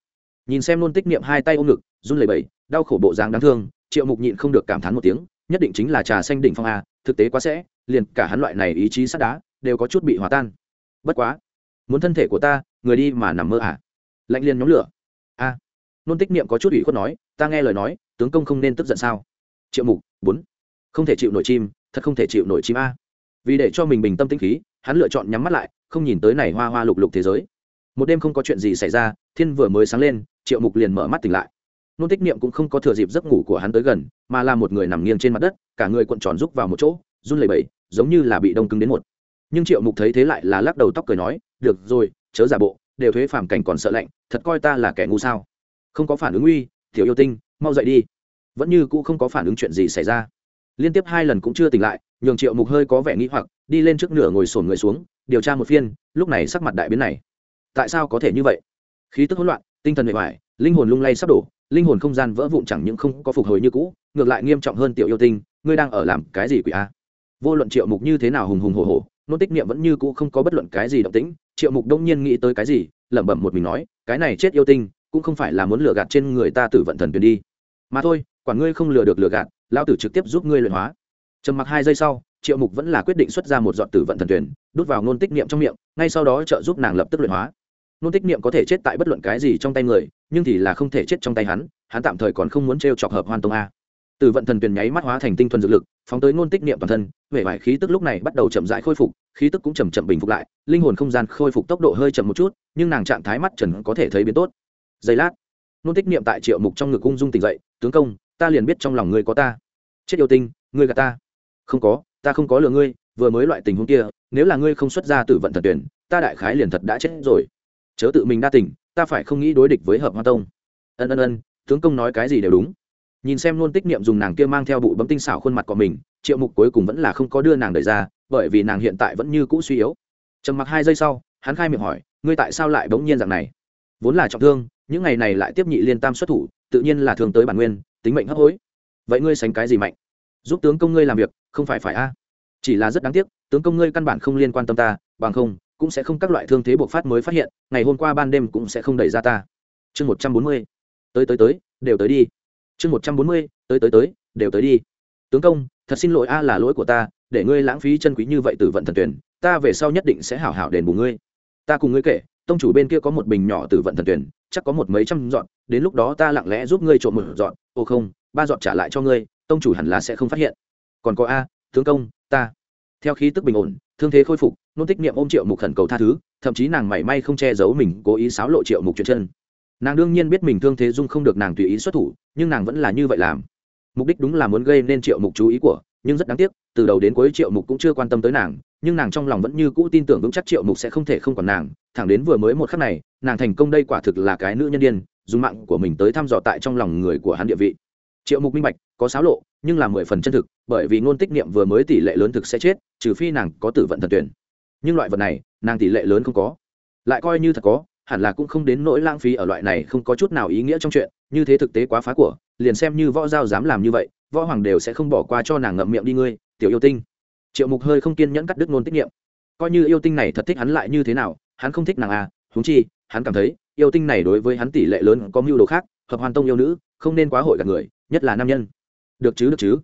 Nhìn xem luôn tích niệm hai tay ôm ngực, run lẩy bẩy, đau khổ bộ dáng đáng thương, triệu mục nhịn không được cảm thán một tiếng, nhất định chính là trà xanh đỉnh phong a, thực tế quá sẽ, liền cả hắn loại này ý chí sắt đá đều có chút bị hòa tan. Bất quá, muốn thân thể của ta, người đi mà nằm mơ à? Lạnh liền nhóm lửa. A. Nôn tích niệm có chút ủy khuất nói, ta nghe lời nói, tướng công không nên tức giận sao? Triệu mục, bốn không thể chịu nổi chim, thật không thể chịu nổi chim a. Vì để cho mình bình tâm tĩnh khí, hắn lựa chọn nhắm mắt lại, không nhìn tới này hoa hoa lục lục thế giới. Một đêm không có chuyện gì xảy ra, thiên vừa mới sáng lên, triệu mục liền mở mắt tỉnh lại. Nôn tích niệm cũng không có thừa dịp giấc ngủ của hắn tới gần, mà là một người nằm nghiêng trên mặt đất, cả người cuộn tròn rúc vào một chỗ, run lẩy bẩy, giống như là bị đông cứng đến một. Nhưng triệu mục thấy thế lại là lắc đầu tóc cười nói, được rồi, chớ giả bộ, đều thuế phàm cảnh còn sợ lạnh, thật coi ta là kẻ ngu sao? Không có phản ứng uy, tiểu yêu tinh, mau dậy đi. Vẫn như cũ không có phản ứng chuyện gì xảy ra liên tiếp hai lần cũng chưa tỉnh lại, nhường triệu mục hơi có vẻ nghĩ hoặc, đi lên trước nửa ngồi sổn người xuống, điều tra một phiên, lúc này sắc mặt đại biến này. Tại sao có thể như vậy? Khí tức hỗn loạn, tinh thần bề ngoài linh hồn lung lay sắp đổ, linh hồn không gian vỡ vụn chẳng những không có phục hồi như cũ, ngược lại nghiêm trọng hơn tiểu yêu tinh, ngươi đang ở làm cái gì quỷ a? Vô luận triệu mục như thế nào hùng hùng hồ hồ nôn tích niệm vẫn như cũ không có bất luận cái gì động tĩnh, triệu mục đông nhiên nghĩ tới cái gì, lẩm bẩm một mình nói, cái này chết yêu tinh, cũng không phải là muốn lừa gạt trên người ta tử vận thần tuyền đi mà thôi, quản ngươi không lừa được lừa gạt, lão tử trực tiếp giúp ngươi luyện hóa. Trầm mặc hai giây sau, triệu mục vẫn là quyết định xuất ra một dọn tử vận thần tuyển đút vào nôn tích niệm trong miệng, ngay sau đó trợ giúp nàng lập tức luyện hóa. Nôn tích niệm có thể chết tại bất luận cái gì trong tay người, nhưng thì là không thể chết trong tay hắn hắn tạm thời còn không muốn t r e o chọc hợp hoan tông a. Tử vận thần tuyển nháy mắt hóa thành tinh thuần dược lực, phóng tới nôn tích niệm toàn thân, vẻ vải khí tức lúc này bắt đầu chậm rãi khôi phục, khí tức cũng chầm chậm bình phục lại, linh hồn không gian khôi phục tốc độ hơi chậm một chút, nhưng nàng trạng thái mắt trần có thể thấy biến tốt. Giây lát nôn tích niệm tại triệu mục trong ngực ung dung tỉnh dậy tướng công, ta liền biết trong lòng ngươi có ta. Chết yêu tinh, ngươi gạt ta. Không có, ta không có lừa ngươi, vừa mới loại tình huống kia, nếu là ngươi không xuất ra tử vận thần tuyển, ta đại khái liền thật đã chết rồi. Chớ tự mình đa tình, ta phải không nghĩ đối địch với hợp hoa tông. Ân ân ân, tướng công nói cái gì đều đúng. Nhìn xem luôn tích niệm dùng nàng kia mang theo bụi bấm tinh xảo khuôn mặt của mình, triệu mục cuối cùng vẫn là không có đưa nàng đời ra, bởi vì nàng hiện tại vẫn như cũ suy yếu. Trầm mặc hai giây sau, hắn khai miệng hỏi, ngươi tại sao lại bỗng nhiên dạng này? Vốn là trọng thương, những ngày này lại tiếp nhị liên tam xuất thủ tự nhiên là thường tới bản nguyên, tính mệnh hấp hối. Vậy ngươi sánh cái gì mạnh? Giúp tướng công ngươi làm việc, không phải phải a? Chỉ là rất đáng tiếc, tướng công ngươi căn bản không liên quan tâm ta, bằng không, cũng sẽ không các loại thương thế bộc phát mới phát hiện, ngày hôm qua ban đêm cũng sẽ không đẩy ra ta. Chương một trăm bốn mươi. Tới tới tới, đều tới đi. Chương một trăm bốn mươi, tới tới tới, đều tới đi. Tướng công, thật xin lỗi a là lỗi của ta, để ngươi lãng phí chân quý như vậy từ vận thần tuyển, ta về sau nhất định sẽ hảo hảo đền bù ngươi. Ta cùng ngươi kể, tông chủ bên kia có một bình nhỏ từ vận thần tuyển chắc có một mấy trăm dọn, đến lúc đó ta lặng lẽ giúp ngươi trộm một dọn. Ô không, ba dọn trả lại cho ngươi, tông chủ hẳn là sẽ không phát hiện. Còn có a, tướng công, ta. Theo khí tức bình ổn, thương thế khôi phục nôn tích niệm ôm triệu mục khẩn cầu tha thứ, thậm chí nàng mảy may không che giấu mình, cố ý xáo lộ triệu mục chuyện chân. Nàng đương nhiên biết mình thương thế dung không được nàng tùy ý xuất thủ, nhưng nàng vẫn là như vậy làm. Mục đích đúng là muốn gây nên triệu mục chú ý của, nhưng rất đáng tiếc, từ đầu đến cuối triệu mục cũng chưa quan tâm tới nàng, nhưng nàng trong lòng vẫn như cũ tin tưởng vững chắc triệu mục sẽ không thể không còn nàng. Thẳng đến vừa mới một khắc này nàng thành công đây quả thực là cái nữ nhân điên, dùng mạng của mình tới thăm dò tại trong lòng người của hắn địa vị. Triệu mục minh bạch, có xáo lộ, nhưng là mười phần chân thực, bởi vì ngôn tích niệm vừa mới tỷ lệ lớn thực sẽ chết, trừ phi nàng có tử vận thần tuyển. Nhưng loại vật này, nàng tỷ lệ lớn không có. Lại coi như thật có, hẳn là cũng không đến nỗi lãng phí ở loại này không có chút nào ý nghĩa trong chuyện, như thế thực tế quá phá của, liền xem như võ giao dám làm như vậy, võ hoàng đều sẽ không bỏ qua cho nàng ngậm miệng đi ngươi, tiểu yêu tinh. Triệu mục hơi không kiên nhẫn cắt đứt ngôn tích niệm. Coi như yêu tinh này thật thích hắn lại như thế nào, hắn không thích nàng à húng chi hắn cảm thấy, yêu tinh này đối với hắn tỷ lệ lớn có mưu đồ khác, hợp hoàn tông yêu nữ, không nên quá hội gạt người, nhất là nam nhân. Được chứ được chứ.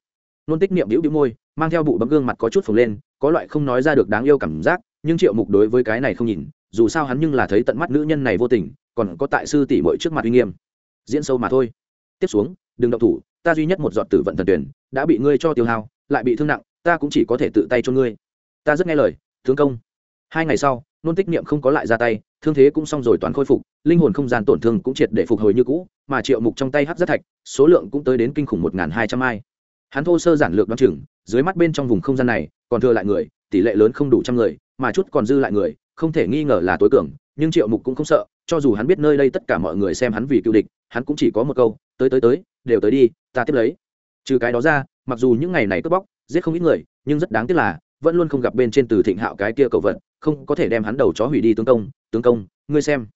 Nôn tích niệm đĩu đĩu môi, mang theo bụ bấm gương mặt có chút phồng lên, có loại không nói ra được đáng yêu cảm giác, nhưng triệu mục đối với cái này không nhìn, dù sao hắn nhưng là thấy tận mắt nữ nhân này vô tình, còn có tại sư tỷ bội trước mặt uy nghiêm. Diễn sâu mà thôi. Tiếp xuống, đừng động thủ, ta duy nhất một giọt tử vận thần tuyển, đã bị ngươi cho tiêu hao, lại bị thương nặng, ta cũng chỉ có thể tự tay cho ngươi. Ta rất nghe lời, tướng công hai ngày sau, nôn tích niệm không có lại ra tay, thương thế cũng xong rồi toàn khôi phục, linh hồn không gian tổn thương cũng triệt để phục hồi như cũ, mà triệu mục trong tay hắc rất thạch, số lượng cũng tới đến kinh khủng một hai trăm ai hắn thô sơ giản lược đ o á n chừng, dưới mắt bên trong vùng không gian này, còn thừa lại người, tỷ lệ lớn không đủ trăm người, mà chút còn dư lại người, không thể nghi ngờ là tối cường, nhưng triệu mục cũng không sợ, cho dù hắn biết nơi đây tất cả mọi người xem hắn vì cựu địch, hắn cũng chỉ có một câu, tới tới tới, đều tới đi, ta tiếp lấy. Trừ cái đó ra, mặc dù những ngày này cướp bóc, giết không ít người, nhưng rất đáng tiếc là vẫn luôn không gặp bên trên từ thịnh hạo cái kia cầu vật, không có thể đem hắn đầu chó hủy đi tướng công tướng công, ngươi xem.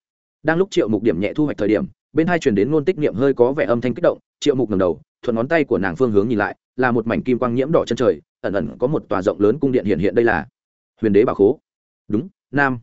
Đang lúc triệu mục điểm nhẹ thu hoạch thời điểm, bên hai truyền đến ngôn tích niệm hơi có vẻ âm thanh kích động, triệu mục ngầm đầu, thuận ngón tay của nàng phương hướng nhìn lại, là một mảnh kim quang nhiễm đỏ chân trời, ẩn ẩn có một tòa rộng lớn cung điện hiện hiện đây là huyền đế bà khố. Đúng, nam.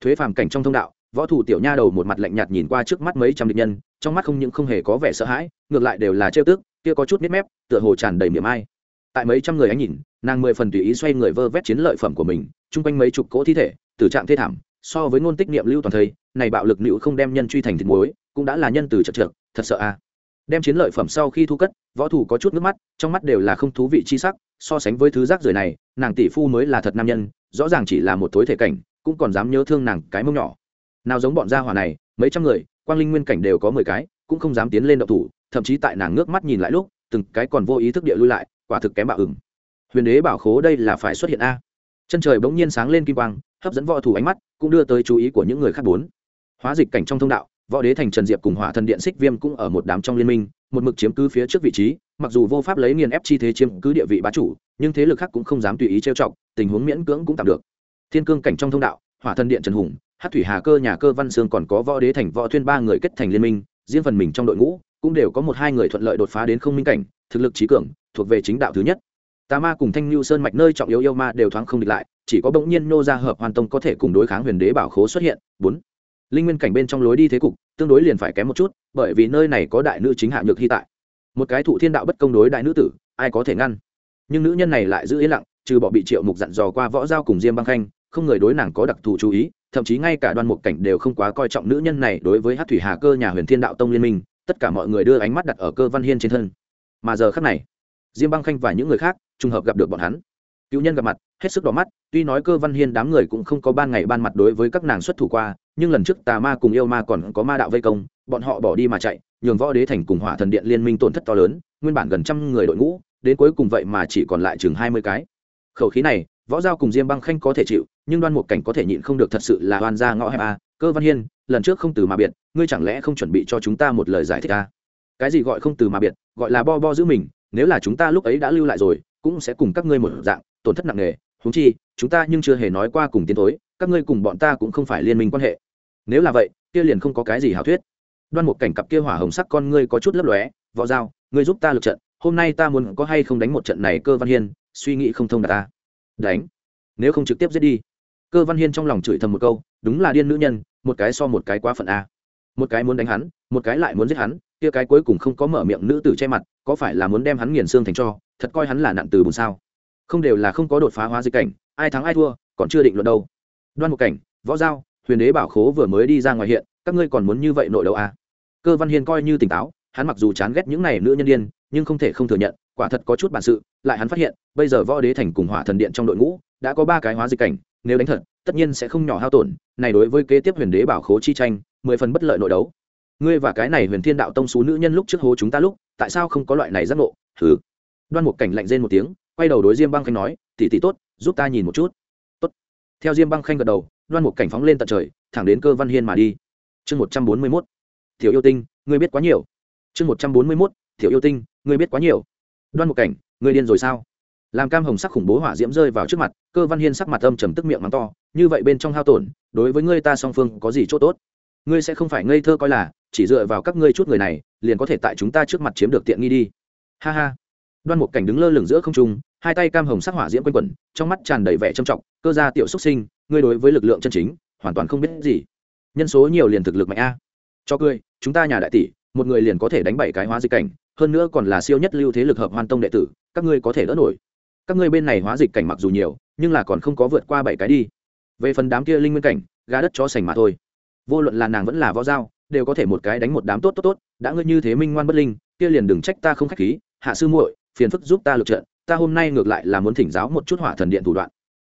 Thuế phàm cảnh trong thông đạo, võ thủ tiểu nha đầu một mặt lạnh nhạt nhìn qua trước mắt mấy trăm địch nhân, trong mắt không những không hề có vẻ sợ hãi, ngược lại đều là trêu tức, kia có chút nếp mép, tựa hồ tràn đầy miệng ai. Tại mấy trăm người ánh nhìn nàng mười phần tùy ý xoay người vơ vét chiến lợi phẩm của mình, chung quanh mấy chục cỗ thi thể tử trạng thê thảm, so với ngôn tích niệm lưu toàn thây này bạo lực nữ không đem nhân truy thành thịt muối, cũng đã là nhân từ chật trượt, thật sợ a à. đem chiến lợi phẩm sau khi thu cất, võ thủ có chút nước mắt, trong mắt đều là không thú vị chi sắc, so sánh với thứ rác rưởi này, nàng tỷ phu mới là thật nam nhân, rõ ràng chỉ là một thối thể cảnh, cũng còn dám nhớ thương nàng cái mông nhỏ nào giống bọn gia hỏa này, mấy trăm người, quang linh nguyên cảnh đều có mười cái, cũng không dám tiến lên động thủ, thậm chí tại nàng ngước mắt nhìn lại lúc, từng cái còn vô ý thức địa lui lại, quả thực kém bạo ửng huyền đế bảo khố đây là phải xuất hiện a. Chân trời bỗng nhiên sáng lên kim quang, hấp dẫn võ thủ ánh mắt, cũng đưa tới chú ý của những người khác bốn. Hóa dịch cảnh trong thông đạo, võ đế thành trần diệp cùng hỏa thần điện xích viêm cũng ở một đám trong liên minh, một mực chiếm cứ phía trước vị trí, mặc dù vô pháp lấy nghiền ép chi thế chiếm cứ địa vị bá chủ, nhưng thế lực khác cũng không dám tùy ý trêu chọc, tình huống miễn cưỡng cũng tạm được. Thiên cương cảnh trong thông đạo, hỏa thần điện trần hùng hát thủy hà cơ, nhà cơ văn sương còn có võ đế thành, võ thuyên ba người kết thành liên minh, riêng phần mình trong đội ngũ, cũng đều có một hai người thuận lợi đột phá đến không minh cảnh, thực lực trí cường, thuộc về chính đạo thứ nhất tà ma cùng thanh lưu sơn mạch nơi trọng yếu yêu ma đều thoáng không địch lại, chỉ có bỗng nhiên nô ra hợp hoàn tông có thể cùng đối kháng huyền đế bảo khố xuất hiện. Bốn, linh nguyên cảnh bên trong lối đi thế cục, tương đối liền phải kém một chút, bởi vì nơi này có đại nữ chính hạ nhược hy tại. Một cái thụ thiên đạo bất công đối đại nữ tử, ai có thể ngăn? Nhưng nữ nhân này lại giữ yên lặng, trừ bỏ bị triệu mục dặn dò qua võ giao cùng diêm băng khanh, không người đối nàng có đặc thù chú ý, thậm chí ngay cả đoan mục cảnh đều không quá coi trọng nữ nhân này đối với hát thủy hà cơ nhà huyền thiên đạo tông liên minh, tất cả mọi người đưa ánh mắt đặt ở cơ văn hiên trên thân. Mà giờ khắc này diêm băng khanh và những người khác trùng hợp gặp được bọn hắn. Cựu nhân gặp mặt, hết sức đỏ mắt, tuy nói cơ văn hiên đám người cũng không có ban ngày ban mặt đối với các nàng xuất thủ qua, nhưng lần trước tà ma cùng yêu ma còn có ma đạo vây công, bọn họ bỏ đi mà chạy, nhường võ đế thành cùng hỏa thần điện liên minh tổn thất to lớn, nguyên bản gần trăm người đội ngũ, đến cuối cùng vậy mà chỉ còn lại chừng hai mươi cái. Khẩu khí này, võ giao cùng diêm băng khanh có thể chịu, nhưng đoan một cảnh có thể nhịn không được thật sự là oan ra ngõ hẹp a. Cơ văn hiên, lần trước không từ mà biệt, ngươi chẳng lẽ không chuẩn bị cho chúng ta một lời giải thích a? Cái gì gọi không từ mà biệt, gọi là bo bo giữ mình nếu là chúng ta lúc ấy đã lưu lại rồi, cũng sẽ cùng các ngươi một dạng, tổn thất nặng nề. Húng chi, chúng ta nhưng chưa hề nói qua cùng tiến tối các ngươi cùng bọn ta cũng không phải liên minh quan hệ. Nếu là vậy, kia liền không có cái gì hảo thuyết. Đoan một cảnh cặp kia hỏa hồng sắc con ngươi có chút lấp lóe, võ dao ngươi giúp ta lượt trận, hôm nay ta muốn có hay không đánh một trận này cơ văn hiên, suy nghĩ không thông đạt ta. Đánh? Nếu không trực tiếp giết đi. Cơ văn hiên trong lòng chửi thầm một câu, đúng là điên nữ nhân, một cái so một cái quá phận a. Một cái muốn đánh hắn, một cái lại muốn giết hắn kia cái cuối cùng không có mở miệng nữ tử che mặt, có phải là muốn đem hắn nghiền xương thành cho, thật coi hắn là nạn từ bùn sao? Không đều là không có đột phá hóa dịch cảnh, ai thắng ai thua, còn chưa định luận đâu. Đoan một cảnh, võ giao, huyền đế bảo khố vừa mới đi ra ngoài hiện, các ngươi còn muốn như vậy nội đấu à? cơ văn hiên coi như tỉnh táo, hắn mặc dù chán ghét những này nữ nhân điên, nhưng không thể không thừa nhận, quả thật có chút bản sự, lại hắn phát hiện, bây giờ võ đế thành cùng hỏa thần điện trong đội ngũ, đã có ba cái hóa dịch cảnh, nếu đánh thật, tất nhiên sẽ không nhỏ hao tổn, này đối với kế tiếp huyền đế bảo khố chi tranh, mười phần bất lợi nội đấu ngươi và cái này huyền thiên đạo tông số nữ nhân lúc trước hố chúng ta lúc, tại sao không có loại này giác ngộ? Thứ. đoan một cảnh lạnh rên một tiếng, quay đầu đối diêm băng khanh nói tỉ tỉ tốt, giúp ta nhìn một chút. Tốt. Theo diêm băng khanh gật đầu, đoan một cảnh phóng lên tận trời, thẳng đến cơ văn hiên mà đi. Chương một trăm bốn mươi mốt. Thiểu yêu tinh, ngươi biết quá nhiều. Chương một trăm bốn mươi mốt. Thiểu yêu tinh, ngươi biết quá nhiều. Đoan một cảnh, ngươi điên rồi sao? Làm cam hồng sắc khủng bố hỏa diễm rơi vào trước mặt, cơ văn hiên sắc mặt âm trầm tức miệng mắng to, như vậy bên trong hao tổn, đối với ngươi ta song phương có gì c h ỗ t ố t ngươi sẽ không phải ngây thơ coi là, chỉ dựa vào các ngươi chút người này, liền có thể tại chúng ta trước mặt chiếm được tiện nghi đi. Ha ha. Đoan một cảnh đứng lơ lửng giữa không trung, hai tay cam hồng sắc hỏa diễm quanh quẩn, trong mắt tràn đầy vẻ trầm trọng, cơ gia tiểu xuất sinh, ngươi đối với lực lượng chân chính, hoàn toàn không biết gì. Nhân số nhiều liền thực lực mạnh a. Cho cười, chúng ta nhà đại tỷ, một người liền có thể đánh bảy cái hóa dịch cảnh, hơn nữa còn là siêu nhất lưu thế lực hợp hoan tông đệ tử, các ngươi có thể đỡ nổi. Các ngươi bên này hóa dịch cảnh mặc dù nhiều, nhưng là còn không có vượt qua bảy cái đi. Về phần đám kia linh nguyên cảnh, gà đất chó sành mà thôi vô luận là nàng vẫn là võ dao đều có thể một cái đánh một đám tốt tốt tốt, đã ngươi như thế minh ngoan bất linh, kia liền đừng trách ta không khách khí, hạ sư muội, phiền phức giúp ta lực trận, ta hôm nay ngược lại là muốn thỉnh giáo một chút hỏa thần điện thủ đoạn.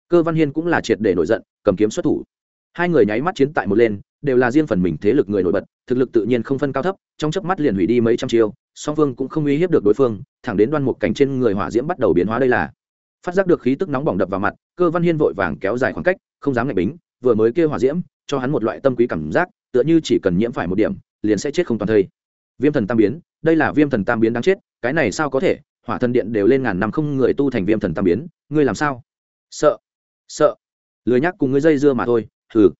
Cơ văn hiên cũng là triệt để nổi giận, cầm kiếm xuất thủ. Hai người nháy mắt chiến tại một lên, đều là riêng phần mình thế lực người nổi bật, thực lực tự nhiên không phân cao thấp, trong chớp mắt liền hủy đi mấy trăm chiêu, song phương cũng không uy hiếp được đối phương, thẳng đến đoan một cảnh trên người hỏa diễm bắt đầu biến hóa đây là. Phát giác được khí tức nóng bỏng đập vào mặt, cơ văn hiên vội vàng kéo dài khoảng cách, không dám ngạch bính, vừa mới kêu hỏa diễm cho hắn một loại tâm quý cảm giác, tựa như chỉ cần nhiễm phải một điểm, liền sẽ chết không toàn thây. Viêm thần tam biến, đây là viêm thần tam biến đáng chết, cái này sao có thể? Hỏa thần điện đều lên ngàn năm không người tu thành viêm thần tam biến, ngươi làm sao? Sợ sợ. Lười nhắc cùng ngươi dây dưa mà thôi thử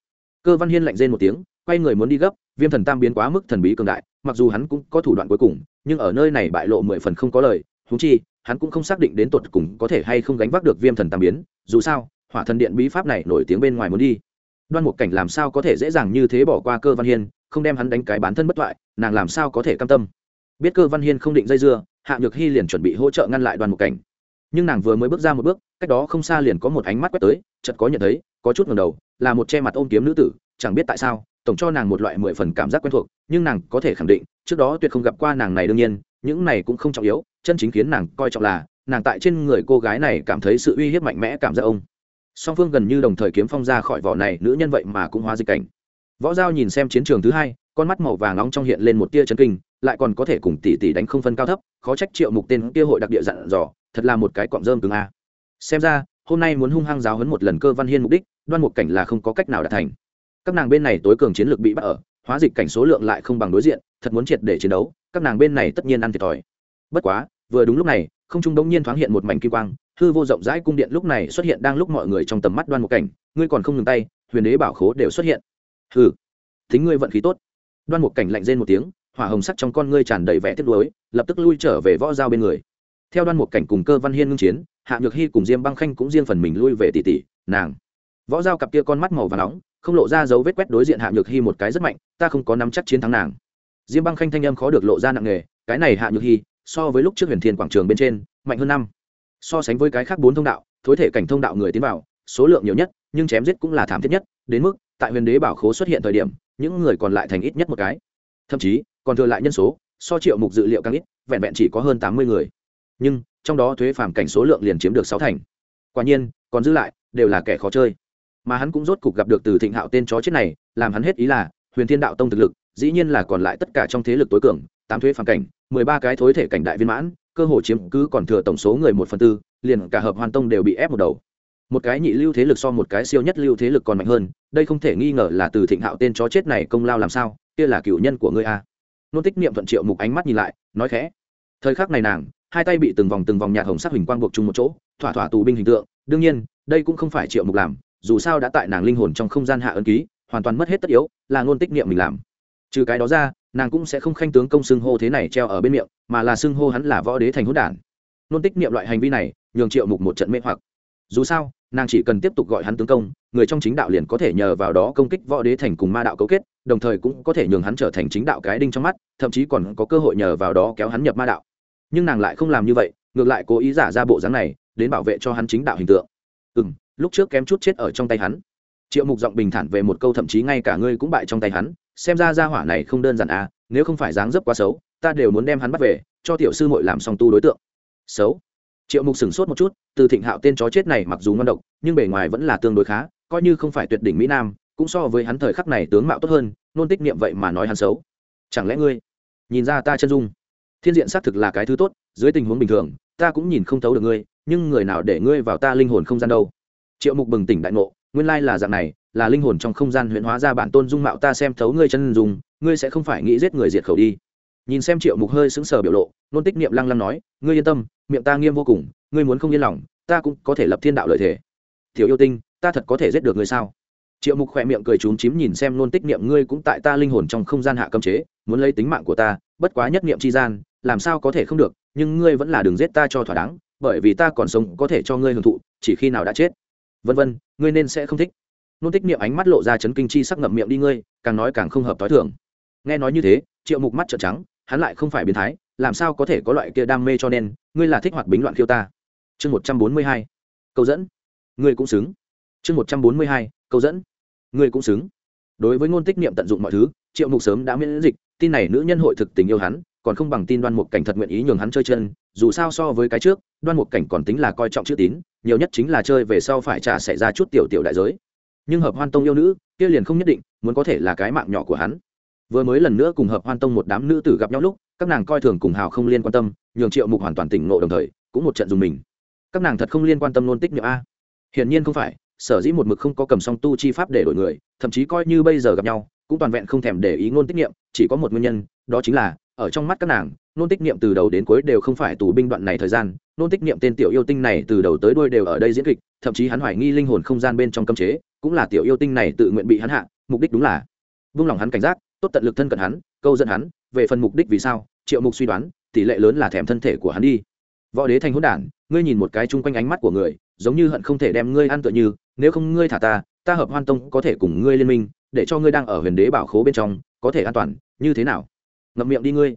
cơ văn hiên lạnh rên một tiếng, quay người muốn đi gấp, viêm thần tam biến quá mức thần bí cường đại, mặc dù hắn cũng có thủ đoạn cuối cùng, nhưng ở nơi này bại lộ mười phần không có lời thú chi, hắn cũng không xác định đến tột cùng có thể hay không gánh vác được viêm thần tam biến. Dù sao, hỏa thần điện bí pháp này nổi tiếng bên ngoài muốn đi đoan một cảnh làm sao có thể dễ dàng như thế bỏ qua cơ văn hiên, không đem hắn đánh cái bán thân bất thoại nàng làm sao có thể cam tâm? Biết cơ văn hiên không định dây dưa, hạ nhược hy liền chuẩn bị hỗ trợ ngăn lại đoàn một cảnh. Nhưng nàng vừa mới bước ra một bước, cách đó không xa liền có một ánh mắt quét tới chật có nhận thấy, có chút ngầm đầu, là một che mặt ôm kiếm nữ tử, chẳng biết tại sao, tổng cho nàng một loại mười phần cảm giác quen thuộc, nhưng nàng có thể khẳng định, trước đó tuyệt không gặp qua nàng này đương nhiên, những này cũng không trọng yếu, chân chính khiến nàng coi trọng là, nàng tại trên người cô gái này cảm thấy sự uy hiếp mạnh mẽ cảm giác ông song phương gần như đồng thời kiếm phong ra khỏi vỏ này, nữ nhân vậy mà cũng hóa dịch cảnh. Võ giao nhìn xem chiến trường thứ hai, con mắt màu vàng nóng trong hiện lên một tia chân kinh, lại còn có thể cùng tỷ tỷ đánh không phân cao thấp, khó trách triệu mục tên kia hội đặc địa dặn dò, thật là một cái cọng rơm cứng a. Xem ra, hôm nay muốn hung hăng giáo hấn một lần cơ văn hiên mục đích, đoan một cảnh là không có cách nào đạt thành. Các nàng bên này tối cường chiến lược bị bắt ở, hóa dịch cảnh số lượng lại không bằng đối diện, thật muốn triệt để chiến đấu, các nàng bên này tất nhiên ăn thiệt thòi. Bất quá, vừa đúng lúc này, không trung đống nhiên thoáng hiện một mảnh kim quang hư vô rộng rãi cung điện lúc này xuất hiện đang lúc mọi người trong tầm mắt đoan một cảnh, ngươi còn không ngừng tay, huyền đế bảo khố đều xuất hiện. Hừ, thính ngươi vận khí tốt. Đoan một cảnh lạnh rên một tiếng, hỏa hồng sắc trong con ngươi tràn đầy vẻ tiếc nuối, lập tức lui trở về võ giao bên người. Theo đoan một cảnh cùng cơ văn hiên ngưng chiến, hạ nhược hy cùng diêm băng khanh cũng riêng phần mình lui về tỷ tỷ nàng. Võ giao cặp kia con mắt màu và nóng, không lộ ra dấu vết quét đối diện hạ nhược hy một cái rất mạnh, ta không có nắm chắc chiến thắng nàng. Diêm băng khanh thanh âm khó được lộ ra nặng nghề cái này hạ nhược hy so với lúc trước huyền thiên quảng trường bên trên, mạnh hơn năm so sánh với cái khác bốn thông đạo, thối thể cảnh thông đạo người tiến vào, số lượng nhiều nhất, nhưng chém giết cũng là thảm thiết nhất, đến mức, tại huyền đế bảo khố xuất hiện thời điểm, những người còn lại thành ít nhất một cái. Thậm chí, còn thừa lại nhân số, so triệu mục dự liệu càng ít, vẹn vẹn chỉ có hơn tám mươi người. Nhưng, trong đó thuế phàm cảnh số lượng liền chiếm được sáu thành. Quả nhiên, còn giữ lại, đều là kẻ khó chơi. Mà hắn cũng rốt cục gặp được từ thịnh hạo tên chó chết này, làm hắn hết ý là, huyền thiên đạo tông thực lực, dĩ nhiên là còn lại tất cả trong thế lực tối cường, tám thuế phàm cảnh, mười ba cái thối thể cảnh đại viên mãn cơ hồ chiếm cứ còn thừa tổng số người một phần tư, liền cả hợp hoàn tông đều bị ép một đầu. Một cái nhị lưu thế lực so một cái siêu nhất lưu thế lực còn mạnh hơn, đây không thể nghi ngờ là từ thịnh hạo tên chó chết này công lao làm sao, kia là cựu nhân của ngươi a. Nôn tích niệm thuận triệu mục ánh mắt nhìn lại, nói khẽ. Thời khắc này nàng, hai tay bị từng vòng từng vòng nhạt hồng sắc hình quang buộc chung một chỗ, thỏa thỏa tù binh hình tượng, đương nhiên, đây cũng không phải triệu mục làm, dù sao đã tại nàng linh hồn trong không gian hạ ấn ký, hoàn toàn mất hết tất yếu, là ngôn tích niệm mình làm. Trừ cái đó ra nàng cũng sẽ không khanh tướng công xưng hô thế này treo ở bên miệng, mà là xưng hô hắn là võ đế thành hỗn đản. Nôn tích niệm loại hành vi này, nhường triệu mục một trận mê hoặc. Dù sao, nàng chỉ cần tiếp tục gọi hắn tướng công, người trong chính đạo liền có thể nhờ vào đó công kích võ đế thành cùng ma đạo cấu kết, đồng thời cũng có thể nhường hắn trở thành chính đạo cái đinh trong mắt, thậm chí còn có cơ hội nhờ vào đó kéo hắn nhập ma đạo. Nhưng nàng lại không làm như vậy, ngược lại cố ý giả ra bộ dáng này, đến bảo vệ cho hắn chính đạo hình tượng. Ừ m lúc trước kém chút chết ở trong tay hắn triệu mục giọng bình thản về một câu thậm chí ngay cả ngươi cũng bại trong tay hắn, xem ra ra hỏa này không đơn giản à nếu không phải dáng dấp quá xấu, ta đều muốn đem hắn bắt về, cho tiểu sư mội làm song tu đối tượng. Xấu. Triệu mục sửng sốt một chút, từ thịnh hạo tên chó chết này mặc dù ngon độc, nhưng bề ngoài vẫn là tương đối khá, coi như không phải tuyệt đỉnh mỹ nam, cũng so với hắn thời khắc này tướng mạo tốt hơn, nôn tích niệm vậy mà nói hắn xấu. Chẳng lẽ ngươi nhìn ra ta chân dung? Thiên diện xác thực là cái thứ tốt, dưới tình huống bình thường, ta cũng nhìn không thấu được ngươi, nhưng người nào để ngươi vào ta linh hồn không gian đâu? Triệu mục bừng tỉnh đại ngộ nguyên lai là dạng này, là linh hồn trong không gian huyễn hóa ra bản tôn dung mạo ta xem thấu ngươi chân dùng ngươi sẽ không phải nghĩ giết người diệt khẩu đi. Nhìn xem triệu mục hơi sững sờ biểu lộ, nôn tích niệm lăng lăng nói, ngươi yên tâm, miệng ta nghiêm vô cùng, ngươi muốn không yên lòng, ta cũng có thể lập thiên đạo lợi thể thiếu yêu tinh, ta thật có thể giết được ngươi sao? Triệu mục khỏe miệng cười trúng chím nhìn xem nôn tích niệm, ngươi cũng tại ta linh hồn trong không gian hạ cấm chế, muốn lấy tính mạng của ta, bất quá nhất niệm chi gian, làm sao có thể không được, nhưng ngươi vẫn là đường giết ta cho thỏa đáng, bởi vì ta còn sống có thể cho ngươi hưởng thụ, chỉ khi nào đã chết vân vân, ngươi nên sẽ không thích. Nôn tích niệm ánh mắt lộ ra chấn kinh chi sắc ngậm miệng đi ngươi, càng nói càng không hợp t h i thường. Nghe nói như thế, triệu mục mắt trợn trắng, hắn lại không phải biến thái, làm sao có thể có loại kia đam mê cho nên, ngươi là thích hoạt bính loạn khiêu ta. Chương một trăm bốn mươi hai, câu dẫn. Ngươi cũng xứng. Chương một trăm bốn mươi hai, câu dẫn. Ngươi cũng xứng. Đối với ngôn tích niệm tận dụng mọi thứ, triệu mục sớm đã miễn dịch, tin này nữ nhân hội thực tình yêu hắn còn không bằng tin đoan mục cảnh thật nguyện ý nhường hắn chơi chân, dù sao so với cái trước, đoan mục cảnh còn tính là coi trọng chữ tín, nhiều nhất chính là chơi về sau phải trả xảy ra chút tiểu tiểu đại giới. Nhưng hợp hoan tông yêu nữ, kia liền không nhất định, muốn có thể là cái mạng nhỏ của hắn. Vừa mới lần nữa cùng hợp hoan tông một đám nữ tử gặp nhau lúc, các nàng coi thường cùng hào không liên quan tâm, nhường triệu mục hoàn toàn tỉnh ngộ đồng thời, cũng một trận dùng mình. Các nàng thật không liên quan tâm nôn tích nhựa a. Hiển nhiên không phải, sở dĩ một mực không có cầm song tu chi pháp để đổi người, thậm chí coi như bây giờ gặp nhau, cũng toàn vẹn không thèm để ý ngôn tích niệm, chỉ có một nguyên nhân, đó chính là ở trong mắt các nàng, nôn tích niệm từ đầu đến cuối đều không phải tù binh đoạn này thời gian, nôn tích niệm tên tiểu yêu tinh này từ đầu tới đuôi đều ở đây diễn kịch, thậm chí hắn hoài nghi linh hồn không gian bên trong cấm chế, cũng là tiểu yêu tinh này tự nguyện bị hắn hạ, mục đích đúng là vung lòng hắn cảnh giác, tốt tận lực thân cận hắn, câu dẫn hắn, về phần mục đích vì sao, triệu mục suy đoán, tỷ lệ lớn là thèm thân thể của hắn đi. Võ đế thành hỗn đản, ngươi nhìn một cái chung quanh ánh mắt của người, giống như hận không thể đem ngươi ăn tựa như, nếu không ngươi thả ta ta hợp hoan tông có thể cùng ngươi liên minh, để cho ngươi đang ở huyền đế bảo khố bên trong, có thể an toàn, như thế nào? Ngậm miệng đi ngươi.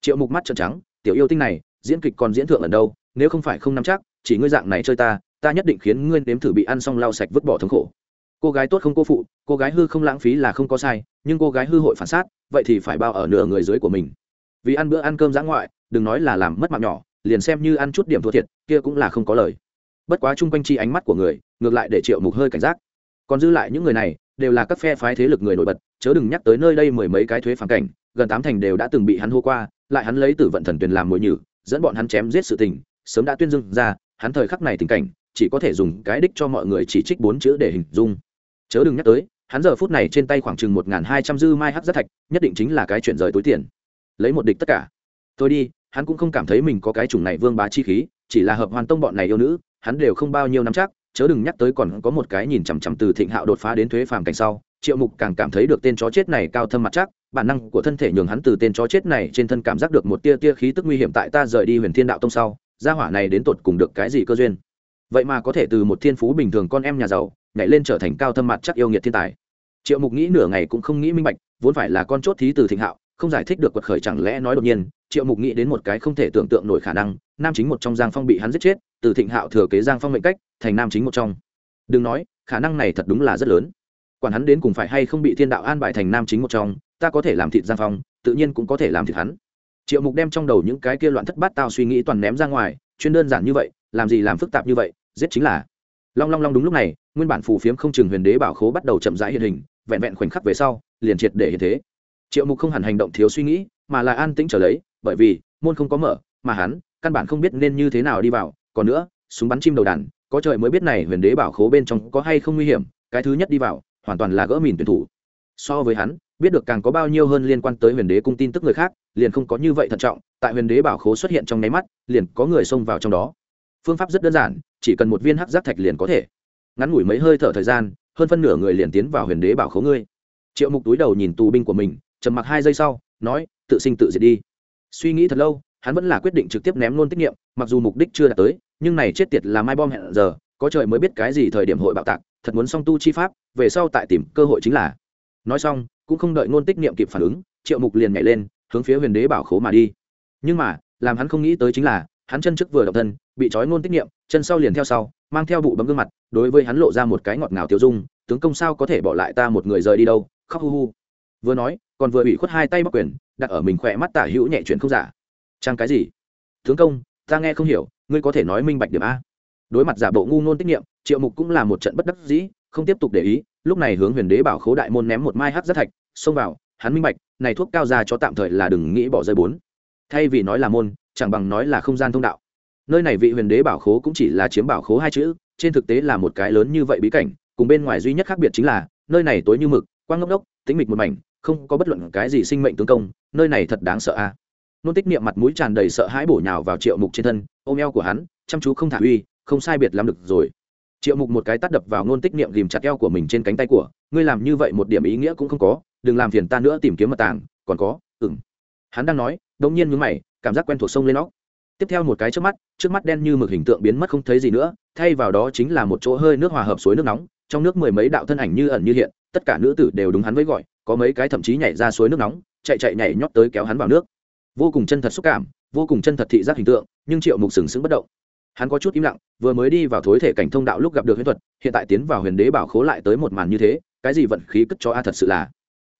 Triệu mục mắt trợn trắng, tiểu yêu tinh này, diễn kịch còn diễn thượng ở đâu, nếu không phải không nắm chắc, chỉ ngươi dạng này chơi ta ta nhất định khiến ngươi nếm thử bị ăn xong lau sạch vứt bỏ thống khổ. Cô gái tốt không cô phụ, cô gái hư không lãng phí là không có sai, nhưng cô gái hư hội phản sát vậy thì phải bao ở nửa người dưới của mình. Vì ăn bữa ăn cơm giã ngoại, đừng nói là làm mất mạng nhỏ, liền xem như ăn chút điểm thua thiệt, kia cũng là không có lời. Bất quá chung quanh chi ánh mắt của người, ngược lại để triệu mục hơi cảnh giác. Còn dư lại những người này, đều là các phe phái thế lực người nổi bật, chớ đừng nhắc tới nơi đây mười mấy cái thuế phản cảnh gần tám thành đều đã từng bị hắn hô qua, lại hắn lấy tử vận thần tuyền làm mồi nhử, dẫn bọn hắn chém giết sự tình, sớm đã tuyên dưng ra, hắn thời khắc này tình cảnh, chỉ có thể dùng cái đích cho mọi người chỉ trích bốn chữ để hình dung. Chớ đừng nhắc tới, hắn giờ phút này trên tay khoảng chừng một hai trăm dư mai hắc giác thạch, nhất định chính là cái chuyển rời túi tiền. Lấy một địch tất cả. Tôi đi, hắn cũng không cảm thấy mình có cái chủng này vương bá chi khí, chỉ là hợp hoàn tông bọn này yêu nữ, hắn đều không bao nhiêu năm chắc, chớ đừng nhắc tới còn có một cái nhìn chằm chằm từ thịnh hạo đột phá đến thuế phàm cảnh sau triệu mục càng cảm thấy được tên chó chết này cao thâm mặt chắc, bản năng của thân thể nhường hắn từ tên chó chết này trên thân cảm giác được một tia tia khí tức nguy hiểm tại ta rời đi huyền thiên đạo tông sau, gia hỏa này đến tột cùng được cái gì cơ duyên? Vậy mà có thể từ một thiên phú bình thường con em nhà giàu, nhảy lên trở thành cao thâm mặt chắc yêu nghiệt thiên tài. Triệu mục nghĩ nửa ngày cũng không nghĩ minh bạch, vốn phải là con chốt thí từ thịnh hạo, không giải thích được quật khởi chẳng lẽ nói đột nhiên, triệu mục nghĩ đến một cái không thể tưởng tượng nổi khả năng, nam chính một trong giang phong bị hắn giết chết, từ thịnh hạo thừa kế giang phong mệnh cách, thành nam chính một trong. Đừng nói, khả năng này thật đúng là rất lớn quản hắn đến cùng phải hay không bị thiên đạo an bài thành nam chính một trong, ta có thể làm thịt giang phong, tự nhiên cũng có thể làm thịt hắn. Triệu mục đem trong đầu những cái kia loạn thất bát tao suy nghĩ toàn ném ra ngoài, chuyên đơn giản như vậy, làm gì làm phức tạp như vậy, giết chính là. Long long long đúng lúc này, nguyên bản phù phiếm không chừng huyền đế bảo khố bắt đầu chậm rãi hiện hình, vẹn vẹn khoảnh khắc về sau, liền triệt để hiện thế. Triệu mục không hẳn hành động thiếu suy nghĩ, mà là an tĩnh trở lấy, bởi vì, môn không có mở, mà hắn, căn bản không biết nên như thế nào đi vào. Còn nữa, súng bắn chim đầu đàn, có trời mới biết này huyền đế bảo khố bên trong có hay không nguy hiểm, cái thứ nhất đi vào hoàn toàn là gỡ mìn tuyển thủ. So với hắn, biết được càng có bao nhiêu hơn liên quan tới huyền đế cung tin tức người khác, liền không có như vậy thận trọng, tại huyền đế bảo khố xuất hiện trong nháy mắt, liền có người xông vào trong đó. Phương pháp rất đơn giản, chỉ cần một viên hắc giác thạch liền có thể. Ngắn ngủi mấy hơi thở thời gian, hơn phân nửa người liền tiến vào huyền đế bảo khố ngươi. Triệu mục túi đầu nhìn tù binh của mình, trầm mặc hai giây sau, nói, tự sinh tự diệt đi. Suy nghĩ thật lâu, hắn vẫn là quyết định trực tiếp ném luôn tiết nghiệm mặc dù mục đích chưa đạt tới, nhưng này chết tiệt là mai bom hẹn giờ, có trời mới biết cái gì thời điểm hội bạo tạc thật muốn song tu chi pháp, về sau tại tìm cơ hội chính là. Nói xong, cũng không đợi ngôn tích niệm kịp phản ứng, triệu mục liền nhảy lên, hướng phía huyền đế bảo khố mà đi. Nhưng mà, làm hắn không nghĩ tới chính là, hắn chân trước vừa động thân, bị trói ngôn tích niệm, chân sau liền theo sau, mang theo bụ bấm gương mặt, đối với hắn lộ ra một cái ngọt ngào tiêu dung, tướng công sao có thể bỏ lại ta một người rời đi đâu, khóc hu hu. Vừa nói, còn vừa bị khuất hai tay bắc quyền, đặt ở mình khỏe mắt tả hữu nhẹ chuyện không giả. Trang cái gì? Tướng công, ta nghe không hiểu, ngươi có thể nói minh bạch điểm a? Đối mặt giả bộ ngu ngôn tiết niệm, triệu mục cũng là một trận bất đắc dĩ, không tiếp tục để ý, lúc này hướng huyền đế bảo khố đại môn ném một mai hát rất thạch, xông vào, hắn minh bạch, này thuốc cao ra cho tạm thời là đừng nghĩ bỏ rơi bốn. Thay vì nói là môn, chẳng bằng nói là không gian thông đạo. Nơi này vị huyền đế bảo khố cũng chỉ là chiếm bảo khố hai chữ, trên thực tế là một cái lớn như vậy bí cảnh, cùng bên ngoài duy nhất khác biệt chính là, nơi này tối như mực, quang ngốc đốc tĩnh mịch một mảnh, không có bất luận cái gì sinh mệnh tướng công, nơi này thật đáng sợ a. Nôn tích niệm mặt mũi tràn đầy sợ hãi bổ nhào vào triệu mục trên thân, ôm eo của hắn, chăm chú không thả uy không sai biệt lắm được rồi. Triệu mục một cái tắt đập vào nôn tích niệm ghìm chặt eo của mình trên cánh tay của, ngươi làm như vậy một điểm ý nghĩa cũng không có, đừng làm phiền ta nữa tìm kiếm mật tàng, còn có ừng hắn đang nói đông nhiên nhướng mày, cảm giác quen thuộc sông lên óc. Tiếp theo một cái trước mắt trước mắt đen như mực hình tượng biến mất không thấy gì nữa, thay vào đó chính là một chỗ hơi nước hòa hợp suối nước nóng, trong nước mười mấy đạo thân ảnh như ẩn như hiện, tất cả nữ tử đều đúng hắn với gọi, có mấy cái thậm chí nhảy ra suối nước nóng, chạy chạy nhảy nhót tới kéo hắn vào nước. Vô cùng chân thật xúc cảm, vô cùng chân thật thị giác hình tượng, nhưng triệu mục sừng sững bất động hắn có chút im lặng, vừa mới đi vào thối thể cảnh thông đạo lúc gặp được huyền thuật, hiện tại tiến vào huyền đế bảo khố lại tới một màn như thế, cái gì vận khí cất cho a thật sự là.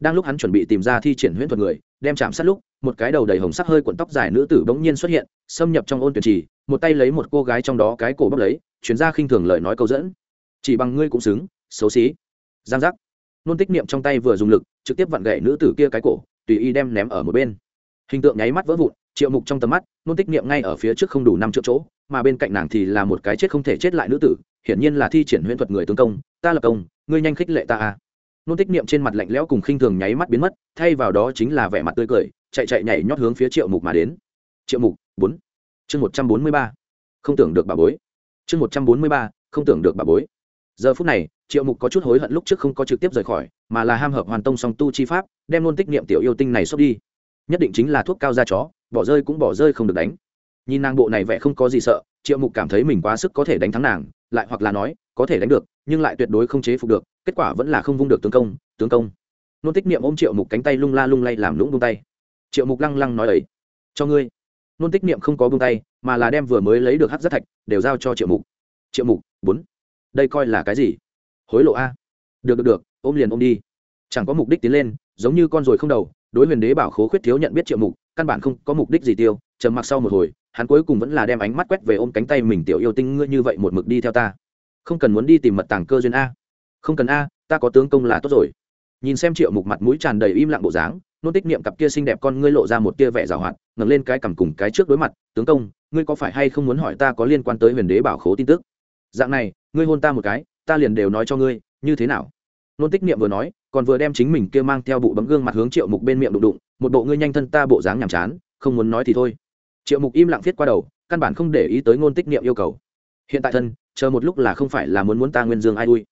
Đang lúc hắn chuẩn bị tìm ra thi triển huyễn thuật người, đem chạm sát lúc, một cái đầu đầy hồng sắc hơi cuộn tóc dài nữ tử bỗng nhiên xuất hiện, xâm nhập trong ôn tuyển trì, một tay lấy một cô gái trong đó cái cổ bốc lấy chuyển ra khinh thường lời nói câu dẫn. Chỉ bằng ngươi cũng xứng, xấu xí. Giang giác. Nôn tích niệm trong tay vừa dùng lực, trực tiếp vặn gậy nữ tử kia cái cổ, tùy y đem ném ở một bên. Hình tượng nháy mắt vỡ vụn triệu mục trong tầm mắt nôn tích niệm ngay ở phía trước không đủ năm triệu chỗ, mà bên cạnh nàng thì là một cái chết không thể chết lại nữ tử, hiển nhiên là thi triển huyễn thuật người tướng công, ta lập công, ngươi nhanh khích lệ ta à nôn tích niệm trên mặt lạnh lẽo cùng khinh thường nháy mắt biến mất, thay vào đó chính là vẻ mặt tươi cười, chạy chạy nhảy nhót hướng phía triệu mục mà đến. Triệu mục, bốn. Chương một trăm bốn mươi ba. Không tưởng được bà bối. Chương một trăm bốn mươi ba, không tưởng được bà bối. Giờ phút này, triệu mục có chút hối hận lúc trước không có trực tiếp rời khỏi, mà là ham hợp hoàn tông song tu chi pháp, đem nôn tích niệm tiểu yêu tinh này xốc đi. Nhất định chính là thuốc cao da chó bỏ rơi cũng bỏ rơi không được đánh. Nhìn nàng bộ này vẻ không có gì sợ, triệu mục cảm thấy mình quá sức có thể đánh thắng nàng, lại hoặc là nói, có thể đánh được, nhưng lại tuyệt đối không chế phục được, kết quả vẫn là không vung được tướng công tướng công. Nôn tích niệm ôm triệu mục cánh tay lung la lung lay làm lũng bung tay. Triệu mục lăng lăng nói ấy, cho ngươi. Nôn tích niệm không có bung tay, mà là đem vừa mới lấy được hát rất thạch, đều giao cho triệu mục. Triệu mục, bốn, đây coi là cái gì? Hối lộ a. Được được được, ôm liền ôm đi. Chẳng có mục đích tiến lên, giống như con ruồi không đầu, đối huyền đế bảo khố khuyết thiếu nhận biết triệu mục căn bản không có mục đích gì tiêu trầm mặc sau một hồi, hắn cuối cùng vẫn là đem ánh mắt quét về ôm cánh tay mình, tiểu yêu tinh, ngươi như vậy một mực đi theo ta, không cần muốn đi tìm mật tàng cơ duyên a. Không cần a, ta có tướng công là tốt rồi. Nhìn xem triệu mục mặt mũi tràn đầy im lặng bộ dáng, nôn tích niệm cặp kia xinh đẹp con ngươi lộ ra một tia vẻ rào hoạt, ngẩng lên cái cằm cùng cái trước đối mặt, tướng công, ngươi có phải hay không muốn hỏi ta có liên quan tới huyền đế bảo khố tin tức? Dạng này, ngươi hôn ta một cái, ta liền đều nói cho ngươi, như thế nào? Nôn tích niệm vừa nói còn vừa đem chính mình kia mang theo bụ bấm gương mặt hướng triệu mục bên miệng đụng đụng, một bộ ngươi nhanh thân ta bộ dáng nhàm chán, không muốn nói thì thôi. Triệu mục im lặng viết qua đầu, căn bản không để ý tới ngôn tích niệm yêu cầu. Hiện tại thân, chờ một lúc là không phải là muốn muốn ta nguyên dương ai ui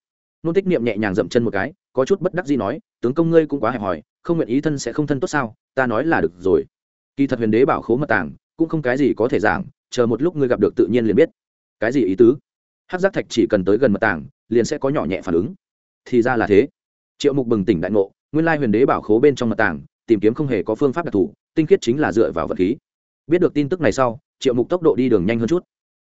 ngôn tích niệm nhẹ nhàng dậm chân một cái, có chút bất đắc gì nói, tướng công ngươi cũng quá hẹp hòi, không nguyện ý thân sẽ không thân tốt sao, ta nói là được rồi. Kỳ thật huyền đế bảo khố mật tàng, cũng không cái gì có thể giảng, chờ một lúc ngươi gặp được tự nhiên liền biết. Cái gì ý tứ? Hát giác thạch chỉ cần tới gần mật tàng, liền sẽ có nhỏ nhẹ phản ứng. Thì ra là thế triệu mục bừng tỉnh đại ngộ, nguyên lai huyền đế bảo khố bên trong mật tàng, tìm kiếm không hề có phương pháp đặc thù, tinh khiết chính là dựa vào vật khí. Biết được tin tức này sau, triệu mục tốc độ đi đường nhanh hơn chút.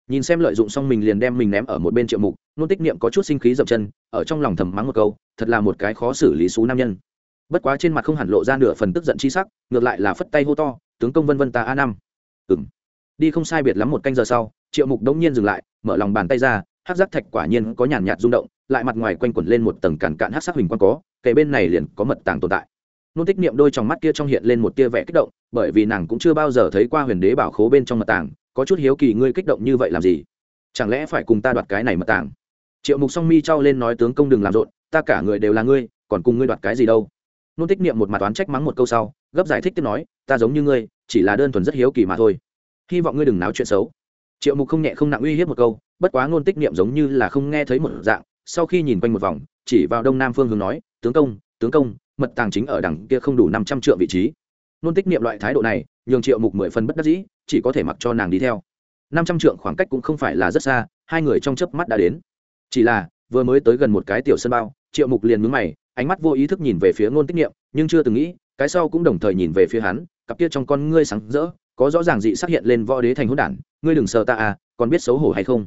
Nhìn xem lợi dụng xong mình liền đem mình ném ở một bên triệu mục nôn tích niệm có chút sinh khí dậm chân, ở trong lòng thầm mắng một câu, thật là một cái khó xử lý xú nam nhân. Bất quá trên mặt không hẳn lộ ra nửa phần tức giận chi sắc, ngược lại là phất tay hô to, tướng công vân vân ta a năm. Ừng đi không sai biệt lắm một canh giờ sau, triệu mục đống nhiên dừng lại, mở lòng bàn tay ra hát giác thạch quả nhiên có nhàn nhạt rung động, lại mặt ngoài quanh quẩn lên một tầng cản cạn hát sắc hình quan có kể bên này liền có mật tàng tồn tại. Nôn tích niệm đôi trong mắt kia trong hiện lên một tia vẻ kích động, bởi vì nàng cũng chưa bao giờ thấy qua huyền đế bảo khố bên trong mật tàng, có chút hiếu kỳ ngươi kích động như vậy làm gì? Chẳng lẽ phải cùng ta đoạt cái này mật tàng? Triệu mục song mi trao lên nói tướng công đừng làm rộn, ta cả người đều là ngươi, còn cùng ngươi đoạt cái gì đâu? Nôn tích niệm một mặt toán trách mắng một câu sau, gấp giải thích tiếp nói, ta giống như ngươi, chỉ là đơn thuần rất hiếu kỳ mà thôi. Hy vọng ngươi đừng náo chuyện xấu triệu mục không nhẹ không nặng uy hiếp một câu, bất quá ngôn tích niệm giống như là không nghe thấy một dạng, sau khi nhìn quanh một vòng, chỉ vào đông nam phương hướng nói, tướng công tướng công, mật tàng chính ở đằng kia không đủ năm trăm triệu vị trí. Ngôn tích niệm loại thái độ này, nhường triệu mục mười phần bất đắc dĩ, chỉ có thể mặc cho nàng đi theo. Năm trăm trượng khoảng cách cũng không phải là rất xa, hai người trong chớp mắt đã đến. Chỉ là, vừa mới tới gần một cái tiểu sân bao, triệu mục liền mướn mày, ánh mắt vô ý thức nhìn về phía ngôn tích niệm, nhưng chưa từng nghĩ, cái sau cũng đồng thời nhìn về phía hắn, cặp kia trong con ngươi sáng rỡ, có rõ ràng dị xác hiện lên võ đế thành hỗn đản ngươi đừng sợ ta à còn biết xấu hổ hay không?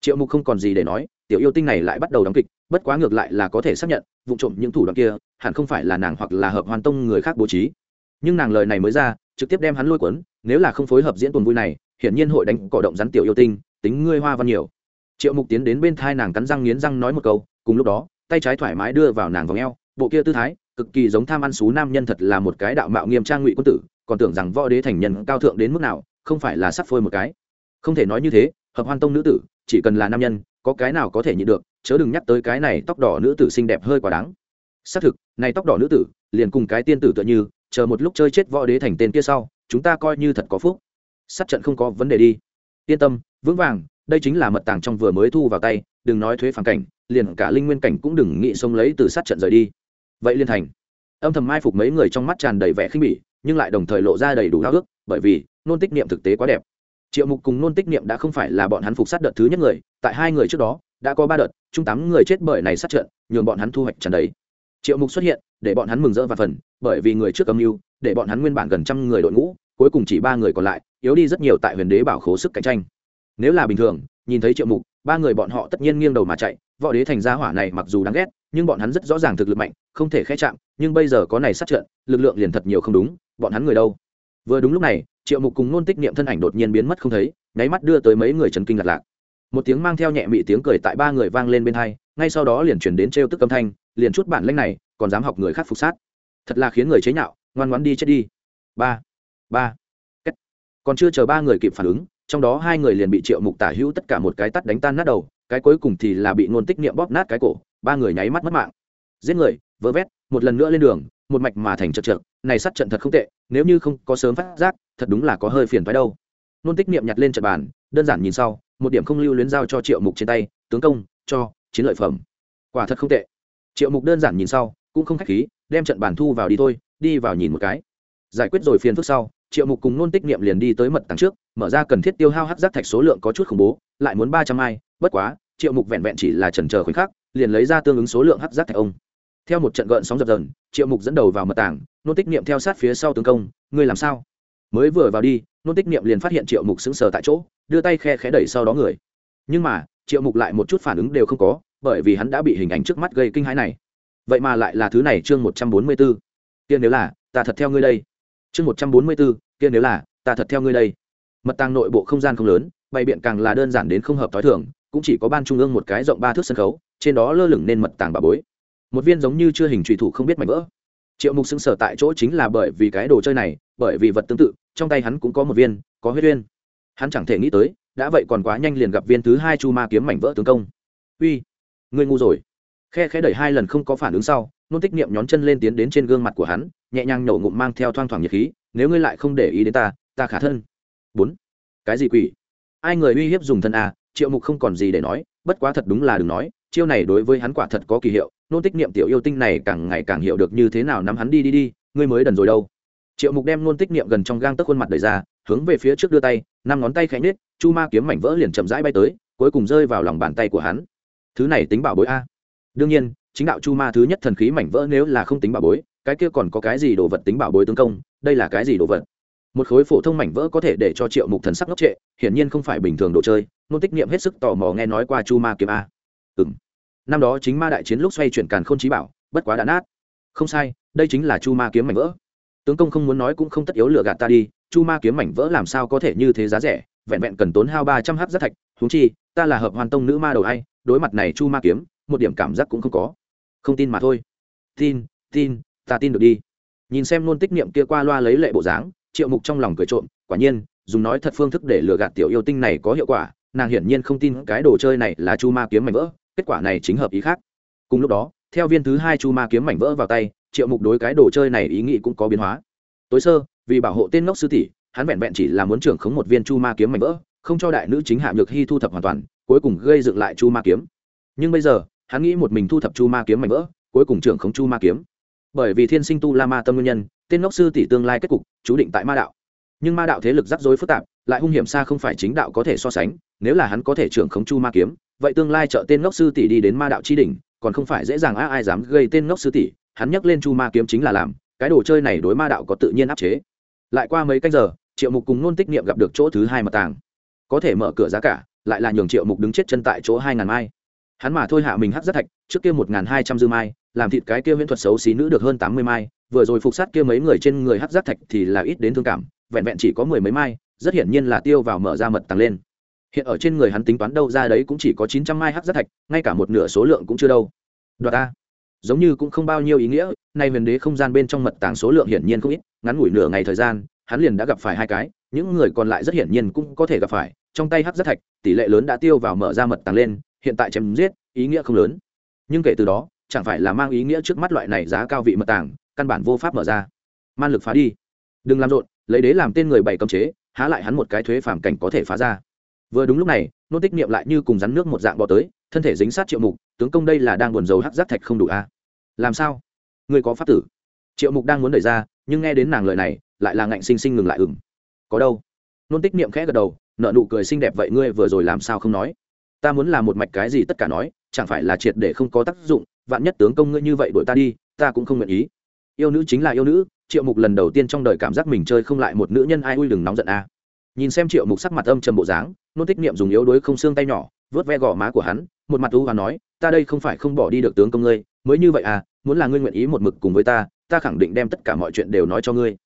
Triệu mục không còn gì để nói, tiểu yêu tinh này lại bắt đầu đóng kịch, bất quá ngược lại là có thể xác nhận, vụ trộm những thủ đoạn kia, hẳn không phải là nàng hoặc là hợp hoàn tông người khác bố trí. Nhưng nàng lời này mới ra, trực tiếp đem hắn lôi cuốn, nếu là không phối hợp diễn tuần vui này, hiển nhiên hội đánh cọ động rắn tiểu yêu tinh, tính ngươi hoa văn nhiều. Triệu mục tiến đến bên thai nàng cắn răng nghiến răng nói một câu, cùng lúc đó, tay trái thoải mái đưa vào nàng vòng eo, bộ kia tư thái, cực kỳ giống tham ăn xú nam nhân thật là một cái đạo mạo nghiêm trang ngụy quân tử, còn tưởng rằng võ đế thành nhân cao thượng đến mức nào, không phải là sắp phôi một cái không thể nói như thế, hợp hoan tông nữ tử, chỉ cần là nam nhân, có cái nào có thể nhịn được, chớ đừng nhắc tới cái này tóc đỏ nữ tử xinh đẹp hơi quá đáng. Xác thực, này tóc đỏ nữ tử, liền cùng cái tiên tử tựa như, chờ một lúc chơi chết võ đế thành tên kia sau, chúng ta coi như thật có phúc. Sát trận không có vấn đề đi. Yên tâm, vững vàng, đây chính là mật tàng trong vừa mới thu vào tay, đừng nói thuế phản cảnh, liền cả linh nguyên cảnh cũng đừng nghĩ sống lấy từ sát trận rời đi. Vậy liên thành. Âm thầm mai phục mấy người trong mắt tràn đầy vẻ khinh bỉ, nhưng lại đồng thời lộ ra đầy đủ háo ước bởi vì, nôn tích niệm thực tế quá đẹp triệu mục cùng nôn tích niệm đã không phải là bọn hắn phục sát đợt thứ nhất người, tại hai người trước đó, đã có ba đợt chung tám người chết bởi này sát trận, nhường bọn hắn thu hoạch trận đấy. triệu mục xuất hiện, để bọn hắn mừng rỡ và phần, bởi vì người trước âm mưu, để bọn hắn nguyên bản gần trăm người đội ngũ, cuối cùng chỉ ba người còn lại, yếu đi rất nhiều tại huyền đế bảo khố sức cạnh tranh nếu là bình thường, nhìn thấy triệu mục, ba người bọn họ tất nhiên nghiêng đầu mà chạy, võ đế thành gia hỏa này mặc dù đáng ghét, nhưng bọn hắn rất rõ ràng thực lực mạnh, không thể khẽ chạm, nhưng bây giờ có này sát trận, lực lượng liền thật nhiều không đúng, bọn hắn người đâu vừa đúng lúc này triệu mục cùng nôn tích niệm thân ảnh đột nhiên biến mất không thấy, nháy mắt đưa tới mấy người trần kinh lạc lạc. Một tiếng mang theo nhẹ mị tiếng cười tại ba người vang lên bên hai, ngay sau đó liền chuyển đến trêu tức âm thanh, liền chút bản lanh này, còn dám học người khác phục sát. Thật là khiến người chế nhạo, ngoan ngoãn đi chết đi. Ba ba Kết. còn chưa chờ ba người kịp phản ứng, trong đó hai người liền bị triệu mục tả hữu tất cả một cái tắt đánh tan nát đầu, cái cuối cùng thì là bị Nôn tích niệm bóp nát cái cổ, ba người nháy mắt mất mạng. Giết người, vỡ vét, một lần nữa lên đường, một mạch mà thành chật trượt này sát trận thật không tệ, nếu như không có sớm phát giác, thật đúng là có hơi phiền phái đâu. Nôn tích niệm nhặt lên trận bàn, đơn giản nhìn sau, một điểm không lưu luyến giao cho triệu mục trên tay, tướng công, cho, chiến lợi phẩm. Quả thật không tệ. Triệu mục đơn giản nhìn sau, cũng không khách khí, đem trận bàn thu vào đi thôi, đi vào nhìn một cái. Giải quyết rồi phiền phức sau, triệu mục cùng nôn tích niệm liền đi tới mật tàng trước, mở ra cần thiết tiêu hao hát giác thạch số lượng có chút khủng bố, lại muốn ba trăm ai, bất quá, triệu mục vẹn vẹn chỉ là trần chờ khoảnh khắc, liền lấy ra tương ứng số lượng hát giác thạch ông theo một trận gợn sóng dập dần triệu mục dẫn đầu vào mật tàng nôn tích niệm theo sát phía sau tướng công, ngươi làm sao? Mới vừa vào đi nôn tích niệm liền phát hiện triệu mục sững sờ tại chỗ, đưa tay khe khẽ đẩy sau đó người. Nhưng mà, triệu mục lại một chút phản ứng đều không có, bởi vì hắn đã bị hình ảnh trước mắt gây kinh hãi này. Vậy mà lại là thứ này chương một trăm bốn mươi b ố tiên nếu là, ta thật theo ngươi đây. Chương một trăm bốn mươi b ố tiên nếu là, ta thật theo ngươi đây. Mật tàng nội bộ không gian không lớn, bày biện càng là đơn giản đến không hợp t h o i thường, cũng chỉ có ban trung ương một cái rộng ba thước sân khấu, trên đó lơ lửng nên mật tàng bà bối một viên giống như chưa hình trùy thủ không biết mảnh vỡ. Triệu mục xứng sở tại chỗ chính là bởi vì cái đồ chơi này, bởi vì vật tương tự, trong tay hắn cũng có một viên, có huyết viên hắn chẳng thể nghĩ tới, đã vậy còn quá nhanh liền gặp viên thứ hai chu ma kiếm mảnh vỡ tướng công. Uy, ngươi ngu rồi. Khe khẽ đẩy hai lần không có phản ứng sau, nôn tích niệm nhón chân lên tiến đến trên gương mặt của hắn, nhẹ nhàng nổ ngụm mang theo thoang thoảng nhiệt khí, nếu ngươi lại không để ý đến ta ta khả thân. Bốn, cái gì quỷ? Ai người uy hiếp dùng thân à? Triệu mục không còn gì để nói, bất quá thật đúng là đừng nói chiêu này đối với hắn quả thật có kỳ hiệu nôn tích niệm tiểu yêu tinh này càng ngày càng hiểu được như thế nào nắm hắn đi đi đi ngươi mới đần rồi đâu. Triệu mục đem nôn tích niệm gần trong gang tấc khuôn mặt đẩy ra hướng về phía trước đưa tay năm ngón tay khẽ nết, chu ma kiếm mảnh vỡ liền chậm rãi bay tới cuối cùng rơi vào lòng bàn tay của hắn. Thứ này tính bảo bối a. Đương nhiên chính đạo chu ma thứ nhất thần khí mảnh vỡ nếu là không tính bảo bối cái kia còn có cái gì đồ vật tính bảo bối tướng công đây là cái gì đồ vật? Một khối phổ thông mảnh vỡ có thể để cho triệu mục thần sắc ngốc trệ hiển nhiên không phải bình thường đồ chơi nôn tích niệm hết sức tò mò nghe nói qua chu ma kiếm a ừ m năm đó chính ma đại chiến lúc xoay chuyển càn k h ô n trí bảo, bất quá đã nát. Không sai, đây chính là chu ma kiếm mảnh vỡ. Tướng công không muốn nói cũng không tất yếu lựa gạt ta đi, chu ma kiếm mảnh vỡ làm sao có thể như thế giá rẻ, vẹn vẹn cần tốn hao ba trăm h giác thạch thú chi, ta là hợp hoàn tông nữ ma đầu hay đối mặt này chu ma kiếm, một điểm cảm giác cũng không có. Không tin mà thôi. Tin tin, ta tin được đi. Nhìn xem nôn tích niệm kia qua loa lấy lệ bộ dáng, triệu mục trong lòng cười trộm, quả nhiên, dùng nói thật phương thức để lừa gạt tiểu yêu tinh này có hiệu quả, nàng hiển nhiên không tin cái đồ chơi này là chu ma kiếm mảnh vỡ kết quả này chính hợp ý khác. Cùng lúc đó, theo viên thứ hai chu ma kiếm mảnh vỡ vào tay, triệu mục đối cái đồ chơi này ý nghĩ cũng có biến hóa. Tối sơ, vì bảo hộ tên ngốc sư tỷ, hắn vẹn vẹn chỉ là muốn trưởng khống một viên chu ma kiếm mảnh vỡ, không cho đại nữ chính hạ nhược hy thu thập hoàn toàn, cuối cùng gây dựng lại chu ma kiếm. Nhưng bây giờ, hắn nghĩ một mình thu thập chu ma kiếm mảnh vỡ, cuối cùng trưởng khống chu ma kiếm. Bởi vì thiên sinh tu la ma tâm nguyên nhân, tên ngốc sư tỷ tương lai kết cục, chú định tại ma đạo. Nhưng ma đạo thế lực rắc rối phức tạp lại hung hiểm xa không phải chính đạo có thể so sánh, nếu là hắn có thể trưởng khống chu ma kiếm, vậy tương lai trợ tên ngốc sư tỷ đi đến ma đạo chi đỉnh, còn không phải dễ dàng á ai dám gây tên ngốc sư tỷ, hắn nhắc lên chu ma kiếm chính là làm, cái đồ chơi này đối ma đạo có tự nhiên áp chế. Lại qua mấy canh giờ, triệu mục cùng nôn tích niệm gặp được chỗ thứ hai mật tàng. Có thể mở cửa giá cả, lại là nhường triệu mục đứng chết chân tại chỗ hai ngàn mai. Hắn mà thôi hạ mình hắc rất thạch, trước kia một n g h n hai trăm dư mai, làm thịt cái kia huyễn thuật xấu xí nữ được hơn tám mươi mai, vừa rồi phục sát kia mấy người trên người hắc giác thạch thì là ít đến thương cảm, vẹn vẹn chỉ có mười mấy mai rất hiển nhiên là tiêu vào mở ra mật tăng lên. Hiện ở trên người hắn tính toán đâu ra đấy cũng chỉ có chín trăm mai hắc giác thạch, ngay cả một nửa số lượng cũng chưa đâu. Đoạt ta. Giống như cũng không bao nhiêu ý nghĩa, nay huyền đế không gian bên trong mật tàng số lượng hiển nhiên không ít, ngắn ngủi nửa ngày thời gian, hắn liền đã gặp phải hai cái, những người còn lại rất hiển nhiên cũng có thể gặp phải, trong tay hắc giác thạch, tỷ lệ lớn đã tiêu vào mở ra mật tàng lên, hiện tại chém giết, ý nghĩa không lớn. Nhưng kể từ đó, chẳng phải là mang ý nghĩa trước mắt loại này giá cao vị mật tàng, căn bản vô pháp mở ra. Man lực phá đi. Đừng làm rộn, lấy đế làm tên người bảy cấm chế há lại hắn một cái thuế phản cảnh có thể phá ra. Vừa đúng lúc này nôn tích niệm lại như cùng rắn nước một dạng bò tới, thân thể dính sát triệu mục, tướng công đây là đang buồn dầu hắc giác thạch không đủ a à? làm sao? Người có pháp tử. Triệu mục đang muốn đẩy ra, nhưng nghe đến nàng lời này, lại là ngạnh sinh sinh ngừng lại ừng có đâu? Nôn tích niệm khẽ gật đầu nợ nụ cười xinh đẹp vậy ngươi vừa rồi làm sao không nói? Ta muốn làm một mạch cái gì tất cả nói, chẳng phải là triệt để không có tác dụng, vạn nhất tướng công ngươi như vậy đuổi ta đi, ta cũng không nguyện ý. Yêu nữ chính là yêu nữ triệu mục lần đầu tiên trong đời cảm giác mình chơi không lại một nữ nhân ai ui đừng nóng giận a. Nhìn xem triệu mục sắc mặt âm trầm bộ dáng, nôn tích niệm dùng yếu đuối không xương tay nhỏ vớt ve gò má của hắn, một mặt u và nói, ta đây không phải không bỏ đi được tướng công ngươi, mới như vậy à muốn là ngươi nguyện ý một mực cùng với ta ta khẳng định đem tất cả mọi chuyện đều nói cho ngươi.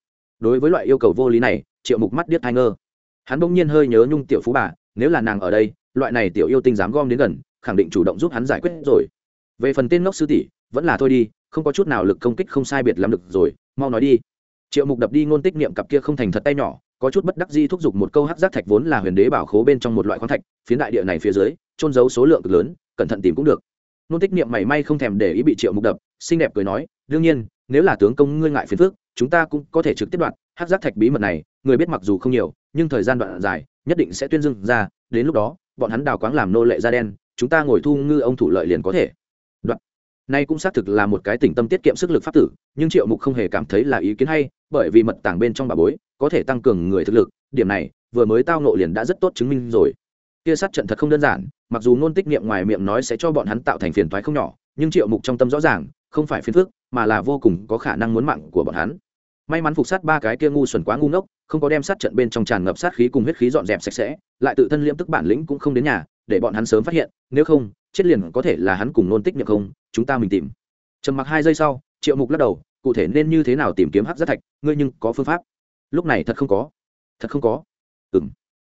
Đối với loại yêu cầu vô lý này, triệu mục mắt điếc thai ngơ. Hắn bỗng nhiên hơi nhớ nhung tiểu phú bà, nếu là nàng ở đây, loại này tiểu yêu tinh dám gom đến gần, khẳng định chủ động giúp hắn giải quyết rồi. Về phần tên ngốc sư tỷ, vẫn là thôi đi, không có chút nào lực công kích không sai biệt lắm được rồi mau nói đi. Triệu mục đập đi ngôn tích niệm cặp kia không thành thật tay nhỏ, có chút bất đắc di thúc giục một câu hắc giác thạch vốn là huyền đế bảo khố bên trong một loại khoáng thạch, phiến đại địa này phía dưới trôn giấu số lượng cực lớn, cẩn thận tìm cũng được. Nôn tích niệm mảy may không thèm để ý bị triệu mục đập, xinh đẹp cười nói, đương nhiên, nếu là tướng công ngươi ngại phiền phước chúng ta cũng có thể trực tiếp đoạn hắc giác thạch bí mật này, người biết mặc dù không nhiều, nhưng thời gian đoạn dài, nhất định sẽ tuyên dưng ra, đến lúc đó, bọn hắn đào quáng làm nô lệ da đen, chúng ta ngồi thu ngư ông thủ lợi liền có thể. Đoạn nay cũng xác thực là một cái tỉnh tâm tiết kiệm sức lực pháp tử, nhưng triệu mục không hề cảm thấy là ý kiến hay, bởi vì mật tảng bên trong bà bối có thể tăng cường người thực lực, điểm này, vừa mới tao nộ liền đã rất tốt chứng minh rồi. Kia sát trận thật không đơn giản, mặc dù ngôn tích niệm ngoài miệng nói sẽ cho bọn hắn tạo thành phiền toái không nhỏ, nhưng triệu mục trong tâm rõ ràng, không phải phiền phức, mà là vô cùng có khả năng muốn mạng của bọn hắn. May mắn phục sát ba cái kia ngu xuẩn quá ngu ngốc, không có đem sát trận bên trong tràn ngập sát khí cùng huyết khí dọn dẹp sạch sẽ, lại tự thân liễm tức bản lĩnh cũng không đến nhà, để bọn hắn sớm phát hiện, nếu không chết liền có thể là hắn cùng nôn tích niệm không, chúng ta mình tìm. Trầm mặc hai giây sau, triệu mục lắc đầu, cụ thể nên như thế nào tìm kiếm hắc giác thạch, ngươi nhưng có phương pháp. Lúc này thật không có. Thật không có. Ừ m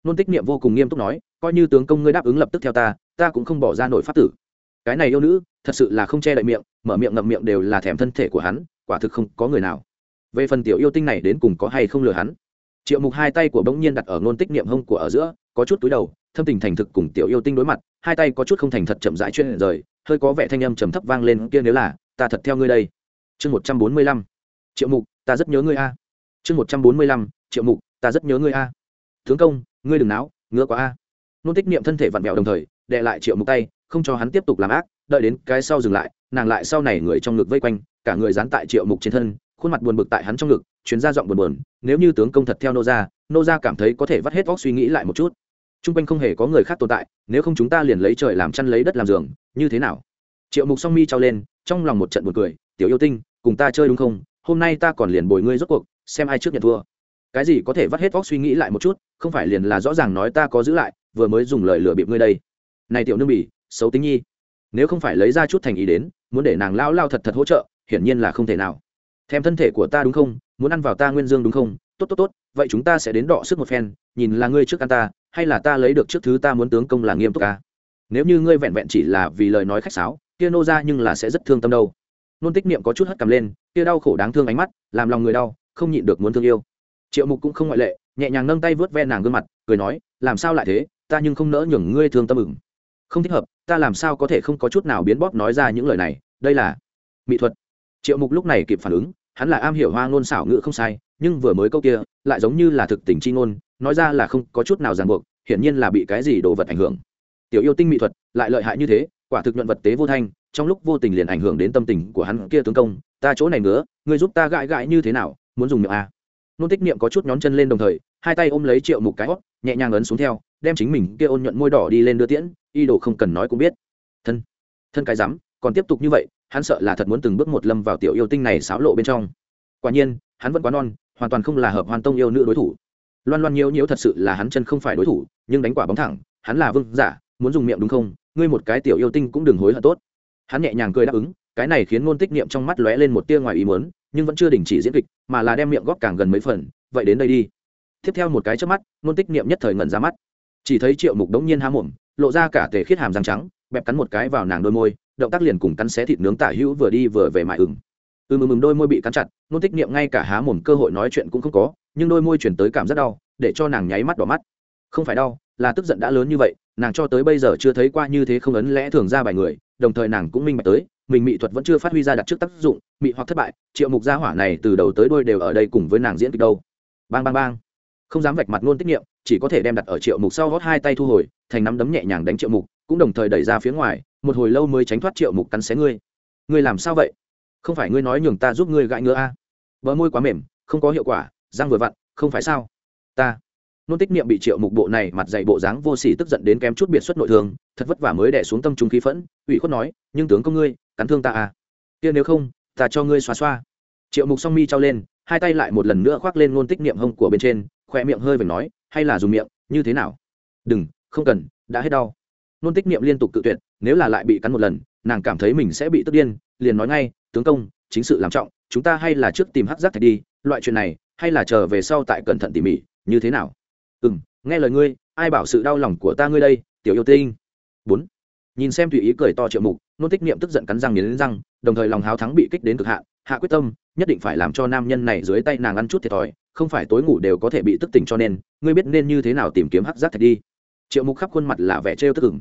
nôn tích niệm vô cùng nghiêm túc nói, coi như tướng công ngươi đáp ứng lập tức theo ta ta cũng không bỏ ra nổi pháp tử. Cái này yêu nữ, thật sự là không che đậy miệng, mở miệng ngậm miệng đều là thèm thân thể của hắn, quả thực không có người nào. Về phần tiểu yêu tinh này đến cùng có hay không lừa hắn? Triệu mục hai tay của bỗng nhiên đặt ở nôn tích niệm hông của ở giữa, có chút túi đầu thâm tình thành thực cùng tiểu yêu tinh đối mặt, hai tay có chút không thành thật chậm rãi chuyên rời, hơi có vẻ thanh âm trầm thấp vang lên kia nếu là, ta thật theo ngươi đây. Chương một trăm bốn mươi lăm. Triệu mục, ta rất nhớ ngươi a. Chương một trăm bốn mươi lăm, triệu mục, ta rất nhớ ngươi a. Tướng công, ngươi đừng náo, ngứa quá a. Nôn tích niệm thân thể vặn vẹo đồng thời, đệ lại triệu mục tay, không cho hắn tiếp tục làm ác, đợi đến cái sau dừng lại, nàng lại sau này người trong ngực vây quanh, cả người dán tại triệu mục trên thân, khuôn mặt buồn bực tại hắn trong ngực chuyến ra giọng buồn buồn, nếu như tướng công thật theo nô gia nô gia cảm thấy có thể vắt hết óc suy nghĩ lại một chút t r u n g quanh không hề có người khác tồn tại, nếu không chúng ta liền lấy trời làm chăn lấy đất làm giường, như thế nào? Triệu mục song mi trao lên, trong lòng một trận buồn cười, tiểu yêu tinh, cùng ta chơi đúng không? Hôm nay ta còn liền bồi ngươi rốt cuộc, xem ai trước nhận thua. Cái gì có thể vắt hết vóc suy nghĩ lại một chút, không phải liền là rõ ràng nói ta có giữ lại, vừa mới dùng lời lừa bịp ngươi đây. Này tiểu nương bỉ, xấu tính nhi. Nếu không phải lấy ra chút thành ý đến, muốn để nàng lao lao thật thật hỗ trợ, hiển nhiên là không thể nào. Thèm thân thể của ta đúng không? Muốn ăn vào ta nguyên dương đúng không? Tốt tốt tốt, vậy chúng ta sẽ đến đọ sức một phen, nhìn là ngươi trước ăn ta hay là ta lấy được trước thứ ta muốn tướng công là nghiêm túc ca nếu như ngươi vẹn vẹn chỉ là vì lời nói khách sáo, kia nô ra nhưng là sẽ rất thương tâm đâu. Nôn tích niệm có chút hất cầm lên, kia đau khổ đáng thương ánh mắt, làm lòng người đau, không nhịn được muốn thương yêu. Triệu mục cũng không ngoại lệ, nhẹ nhàng nâng tay vớt ve nàng gương mặt, cười nói, làm sao lại thế? Ta nhưng không nỡ nhường ngươi thương tâm ửng. Không thích hợp, ta làm sao có thể không có chút nào biến bóp nói ra những lời này, đây là mỹ thuật. Triệu mục lúc này kịp phản ứng, hắn là am hiểu hoa ngôn xảo ngữ không sai, nhưng vừa mới câu kia, lại giống như là thực tình chi ngôn nói ra là không có chút nào ràng buộc, hiển nhiên là bị cái gì đồ vật ảnh hưởng. Tiểu yêu tinh mỹ thuật lại lợi hại như thế, quả thực nhuận vật tế vô thanh, trong lúc vô tình liền ảnh hưởng đến tâm tình của hắn kia tướng công, ta chỗ này nữa người giúp ta gãi gãi như thế nào, muốn dùng miệng à. nôn tích niệm có chút nhón chân lên đồng thời, hai tay ôm lấy triệu mục cái hót, nhẹ nhàng ấn xuống theo, đem chính mình kia ôn nhuận môi đỏ đi lên đưa tiễn, y đồ không cần nói cũng biết. Thân thân cái rắm, còn tiếp tục như vậy, hắn sợ là thật muốn từng bước một lâm vào tiểu yêu tinh này xáo lộ bên trong. Quả nhiên, hắn vẫn quá non, hoàn toàn không là hợp hoàn tông yêu nữ đối thủ loan loan nhiễu nhiễu thật sự là hắn chân không phải đối thủ, nhưng đánh quả bóng thẳng, hắn là vương giả, muốn dùng miệng đúng không? Ngươi một cái tiểu yêu tinh cũng đừng hối hận tốt. Hắn nhẹ nhàng cười đáp ứng, cái này khiến ngôn tích niệm trong mắt lóe lên một tia ngoài ý muốn, nhưng vẫn chưa đình chỉ diễn kịch, mà là đem miệng góp càng gần mấy phần, vậy đến đây đi. Tiếp theo một cái trước mắt, ngôn tích niệm nhất thời ngẩn ra mắt. Chỉ thấy triệu mục đống nhiên há mồm, lộ ra cả tề khiết hàm răng trắng, bẹp cắn một cái vào nàng đôi môi, động tác liền cùng cắn xé thịt nướng tả hữu vừa đi vừa về mại ửng ừm ừm đôi môi bị cắn chặt, nôn tích niệm ngay cả há mồm cơ hội nói chuyện cũng không có, nhưng đôi môi chuyển tới cảm rất đau, để cho nàng nháy mắt đỏ mắt. Không phải đau, là tức giận đã lớn như vậy, nàng cho tới bây giờ chưa thấy qua như thế không ấn lẽ thường ra bài người, đồng thời nàng cũng minh bạch tới, mình mỹ thuật vẫn chưa phát huy ra đặt trước tác dụng mỹ hoặc thất bại, triệu mục gia hỏa này từ đầu tới đôi đều ở đây cùng với nàng diễn kịch đâu. Bang bang bang. Không dám vạch mặt nôn tích niệm, chỉ có thể đem đặt ở triệu mục sau gót hai tay thu hồi, thành nắm đấm nhẹ nhàng đánh triệu mục, cũng đồng thời đẩy ra phía ngoài, một hồi lâu mới tránh thoát triệu mục cắn xé ngươi. Ngươi làm sao vậy? Không phải ngươi nói nhường ta giúp ngươi gãi ngứa a? À? bờ môi quá mềm, không có hiệu quả, răng vừa vặn, không phải sao? Ta, nôn tích niệm bị triệu mục bộ này mặt dạy bộ dáng vô sỉ tức giận đến kém chút biệt xuất nội thương, thật vất vả mới đẻ xuống tâm trung khí phẫn, ủy khuất nói, nhưng tướng công ngươi, cắn thương ta à? Kia nếu không, ta cho ngươi xoa xoa. Triệu mục song mi trao lên, hai tay lại một lần nữa khoác lên nôn tích niệm hông của bên trên, khoe miệng hơi vểnh nói, hay là dùng miệng, như thế nào? Đừng, không cần, đã hết đau. Nôn tích niệm liên tục cự tuyệt, nếu là lại bị cắn một lần, nàng cảm thấy mình sẽ bị tức điên, liền nói ngay tướng công, chính sự làm trọng, chúng ta hay là trước tìm hắc giác thạch đi, loại chuyện này, hay là chờ về sau tại cẩn thận tỉ mỉ, như thế nào? Ừ m nghe lời ngươi, ai bảo sự đau lòng của ta ngươi đây, tiểu yêu tinh? Bốn, nhìn xem tùy ý cười to triệu mục, nôn tích niệm tức giận cắn răng nghiến răng, đồng thời lòng háo thắng bị kích đến cực hạn, hạ quyết tâm, nhất định phải làm cho nam nhân này dưới tay nàng ăn chút thiệt thòi, không phải tối ngủ đều có thể bị tức tỉnh cho nên, ngươi biết nên như thế nào tìm kiếm hắc giác thạch đi. Triệu mục khắp khuôn mặt là vẻ trêu tức ửng.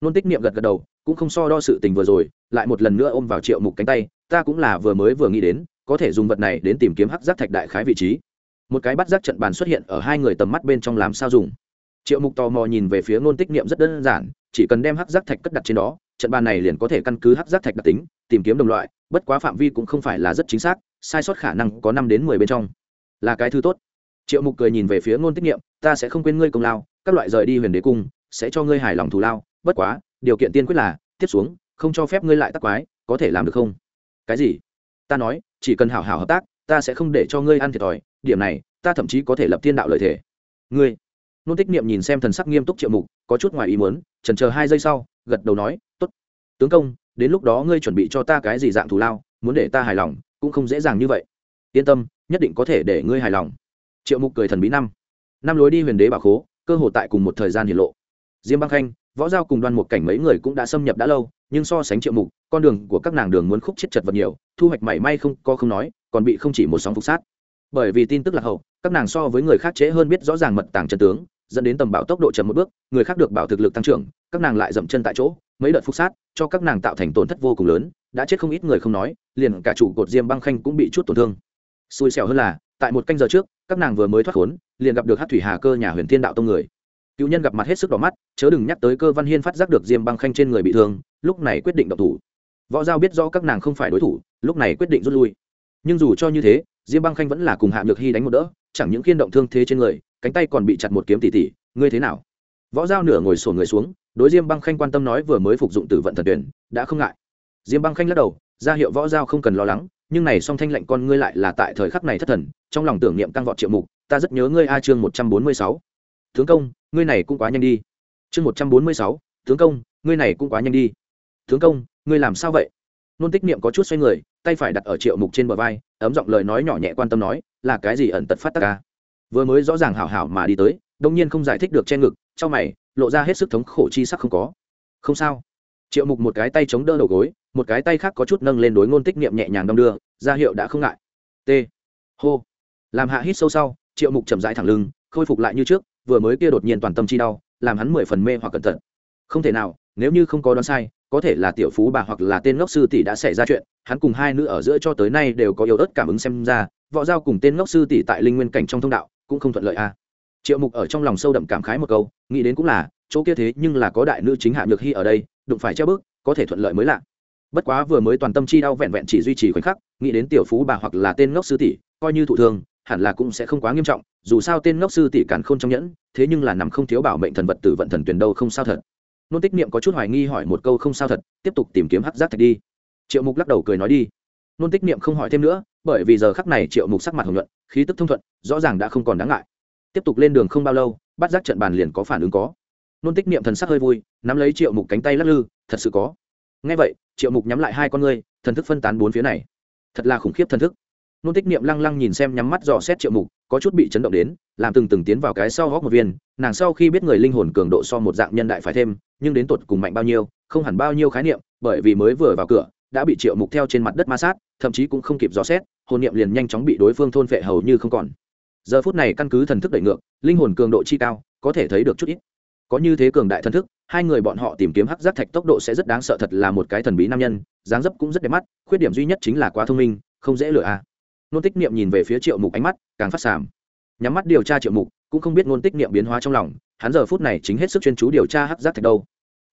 Nôn tích niệm gật gật đầu, cũng không so đo sự tình vừa rồi, lại một lần nữa ôm vào triệu mục cánh tay ta cũng là vừa mới vừa nghĩ đến, có thể dùng vật này đến tìm kiếm hắc giác thạch đại khái vị trí. Một cái bắt giác trận bàn xuất hiện ở hai người tầm mắt bên trong làm sao dùng. Triệu mục tò mò nhìn về phía ngôn tích niệm rất đơn giản, chỉ cần đem hắc giác thạch cất đặt trên đó, trận bàn này liền có thể căn cứ hắc giác thạch đặc tính, tìm kiếm đồng loại, bất quá phạm vi cũng không phải là rất chính xác, sai sót khả năng có năm đến mười bên trong. Là cái thứ tốt. Triệu mục cười nhìn về phía ngôn tích niệm, ta sẽ không quên ngươi công lao, các loại rời đi huyền đế cung, sẽ cho ngươi hài lòng thù lao, bất quá, điều kiện tiên quyết là, tiếp xuống, không cho phép ngươi lại tắc quái, có thể làm được không? Cái gì? Ta nói, chỉ cần hảo hảo hợp tác, ta sẽ không để cho ngươi ăn thiệt thòi, điểm này, ta thậm chí có thể lập thiên đạo lợi thể ngươi, nôn tích niệm nhìn xem thần sắc nghiêm túc triệu mục, có chút ngoài ý muốn trần chờ hai giây sau, gật đầu nói t ố t tướng công, đến lúc đó ngươi chuẩn bị cho ta cái gì dạng thù lao, muốn để ta hài lòng, cũng không dễ dàng như vậy. Yên tâm, nhất định có thể để ngươi hài lòng. Triệu mục cười thần bí năm. Năm lối đi huyền đế bảo khố, cơ hội tại cùng một thời gian hiển lộ. Diêm băng khanh, võ giao cùng đoan một cảnh mấy người cũng đã xâm nhập đã lâu nhưng so sánh triệu mục, con đường của các nàng đường muốn khúc chết chật vật nhiều, thu hoạch mảy may không có không nói, còn bị không chỉ một sóng phục sát. Bởi vì tin tức lạc hậu, các nàng so với người khác trễ hơn biết rõ ràng mật tàng chân tướng, dẫn đến tầm bảo tốc độ chậm một bước, người khác được bảo thực lực tăng trưởng, các nàng lại dậm chân tại chỗ, mấy đợt phục sát, cho các nàng tạo thành tổn thất vô cùng lớn, đã chết không ít người không nói, liền cả chủ cột diêm băng khanh cũng bị chút tổn thương. Xui xẻo hơn là, tại một canh giờ trước, các nàng vừa mới thoát khốn, liền gặp được hát thủy hà cơ nhà huyền thiên đạo tông người cựu nhân gặp mặt hết sức đỏ mắt, chớ đừng nhắc tới cơ văn hiên phát giác được diêm băng khanh trên người bị thương, lúc này quyết định độc thủ. Võ giao biết rõ các nàng không phải đối thủ, lúc này quyết định rút lui. Nhưng dù cho như thế, diêm băng khanh vẫn là cùng hạ nhược hy đánh một đỡ, chẳng những khiên động thương thế trên người, cánh tay còn bị chặt một kiếm tỉ tỉ, ngươi thế nào? Võ giao nửa ngồi sổ người xuống, đối diêm băng khanh quan tâm nói vừa mới phục dụng tử vận thần tuyển, đã không ngại. Diêm băng khanh lắc đầu, ra hiệu võ giao không cần lo lắng, nhưng này song thanh lệnh con ngươi lại là tại thời khắc này thất thần, trong lòng tưởng niệm căng vọt triệu mục, ta rất nhớ ngươi a chương một trăm bốn mươi sáu tướng công, ngươi này cũng quá nhanh đi. Chương một trăm bốn mươi sáu, tướng công, ngươi này cũng quá nhanh đi. Tướng công, ngươi làm sao vậy? Nôn tích niệm có chút xoay người, tay phải đặt ở triệu mục trên bờ vai, ấm giọng lời nói nhỏ nhẹ quan tâm nói, là cái gì ẩn tật phát tắc ca à? vừa mới rõ ràng hảo hảo mà đi tới đông nhiên không giải thích được che ngực, trong mày, lộ ra hết sức thống khổ chi sắc không có. Không sao. Triệu mục một cái tay chống đỡ đầu gối, một cái tay khác có chút nâng lên đối ngôn tích niệm nhẹ nhàng đong đưa, ra hiệu đã không ngại. T. Hô. Làm hạ hít sâu sau, triệu mục chậm rãi thẳng lưng, khôi phục lại như trước vừa mới kia đột nhiên toàn tâm chi đau, làm hắn mười phần mê hoặc cẩn thận không thể nào, nếu như không có đoán sai, có thể là tiểu phú bà hoặc là tên ngốc sư tỷ đã xảy ra chuyện, hắn cùng hai nữ ở giữa cho tới nay đều có yếu ớt cảm ứng xem ra, võ giao cùng tên ngốc sư tỷ tại linh nguyên cảnh trong thông đạo, cũng không thuận lợi a à. triệu mục ở trong lòng sâu đậm cảm khái một câu, nghĩ đến cũng là, chỗ kia thế nhưng là có đại nữ chính hạ nhược hy ở đây, đụng phải treo bước, có thể thuận lợi mới lạ bất quá vừa mới toàn tâm chi đau vẹn vẹn chỉ duy trì khoảnh khắc, nghĩ đến tiểu phú bà hoặc là tên ngốc sư tỷ, coi như thụ thương, hẳn là cũng sẽ không quá nghiêm trọng dù sao tên ngốc sư tỷ cản khôn trong nhẫn, thế nhưng là nằm không thiếu bảo mệnh thần vật tử vận thần tuyển đâu không sao thật. Nôn tích niệm có chút hoài nghi hỏi một câu không sao thật, tiếp tục tìm kiếm hắc giác thạch đi. Triệu mục lắc đầu cười nói đi. Nôn tích niệm không hỏi thêm nữa, bởi vì giờ khắc này triệu mục sắc mặt hồng nhuận, khí tức thông thuận, rõ ràng đã không còn đáng ngại. Tiếp tục lên đường không bao lâu bắt giác trận bàn liền có phản ứng có. Nôn tích niệm thần sắc hơi vui, nắm lấy triệu mục cánh tay lắc lư, thật sự có. Ngay vậy, triệu mục nhắm lại hai con ngươi, thần thức phân tán bốn phía này. Thật là khủng khiếp thần thức nôn tích niệm lăng lăng nhìn xem nhắm mắt dò xét triệu mục, có chút bị chấn động đến, làm từng từng tiến vào cái sau góc một viên, nàng sau khi biết người linh hồn cường độ so một dạng nhân đại phải thêm, nhưng đến tột cùng mạnh bao nhiêu, không hẳn bao nhiêu khái niệm, bởi vì mới vừa vào cửa, đã bị triệu mục theo trên mặt đất ma sát, thậm chí cũng không kịp dò xét, hồn niệm liền nhanh chóng bị đối phương thôn phệ hầu như không còn giờ phút này căn cứ thần thức đẩy ngược, linh hồn cường độ chi cao, có thể thấy được chút ít có như thế cường đại thần thức, hai người bọn họ tìm kiếm hắc giác thạch tốc độ sẽ rất đáng sợ thật là một cái thần bí nam nhân, dáng dấp cũng rất đẹp mắt, khuyết điểm duy nhất chính là quá thông minh, không dễ lừa à nôn tích niệm nhìn về phía triệu mục ánh mắt, càng phát sàm. Nhắm mắt điều tra triệu mục, cũng không biết nôn tích niệm biến hóa trong lòng, hắn giờ phút này chính hết sức chuyên chú điều tra hắc giác thạch đâu.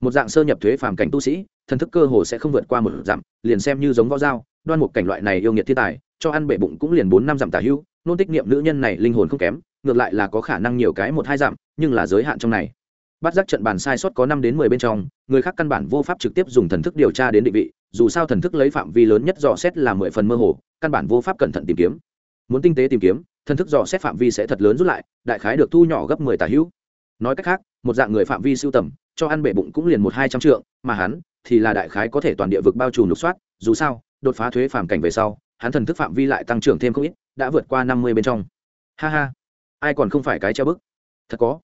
Một dạng sơ nhập thuế phàm cảnh tu sĩ, thần thức cơ hồ sẽ không vượt qua một dặm, liền xem như giống võ dao, đoan một cảnh loại này yêu nghiệt thiên tài, cho ăn bể bụng cũng liền bốn năm dặm tả hữu, nôn tích niệm nữ nhân này linh hồn không kém, ngược lại là có khả năng nhiều cái một hai dặm, nhưng là giới hạn trong này. Bắt giác trận bàn sai sót có năm đến mười bên trong người khác căn bản vô pháp trực tiếp dùng thần thức điều tra đến định vị, dù sao thần thức lấy phạm vi lớn nhất dò xét là mười phần mơ hồ, căn bản vô pháp cẩn thận tìm kiếm. Muốn tinh tế tìm kiếm, thần thức dò xét phạm vi sẽ thật lớn rút lại, đại khái được thu nhỏ gấp mười tả hữu. Nói cách khác, một dạng người phạm vi sưu tầm, cho ăn bể bụng cũng liền một hai trăm trượng, mà hắn thì là đại khái có thể toàn địa vực bao trùm lục soát, dù sao, đột phá thuế phàm cảnh về sau, hắn thần thức phạm vi lại tăng trưởng thêm không ít, đã vượt qua năm mươi bên trong. Ha ha, ai còn không phải cái treo bức? Thật có,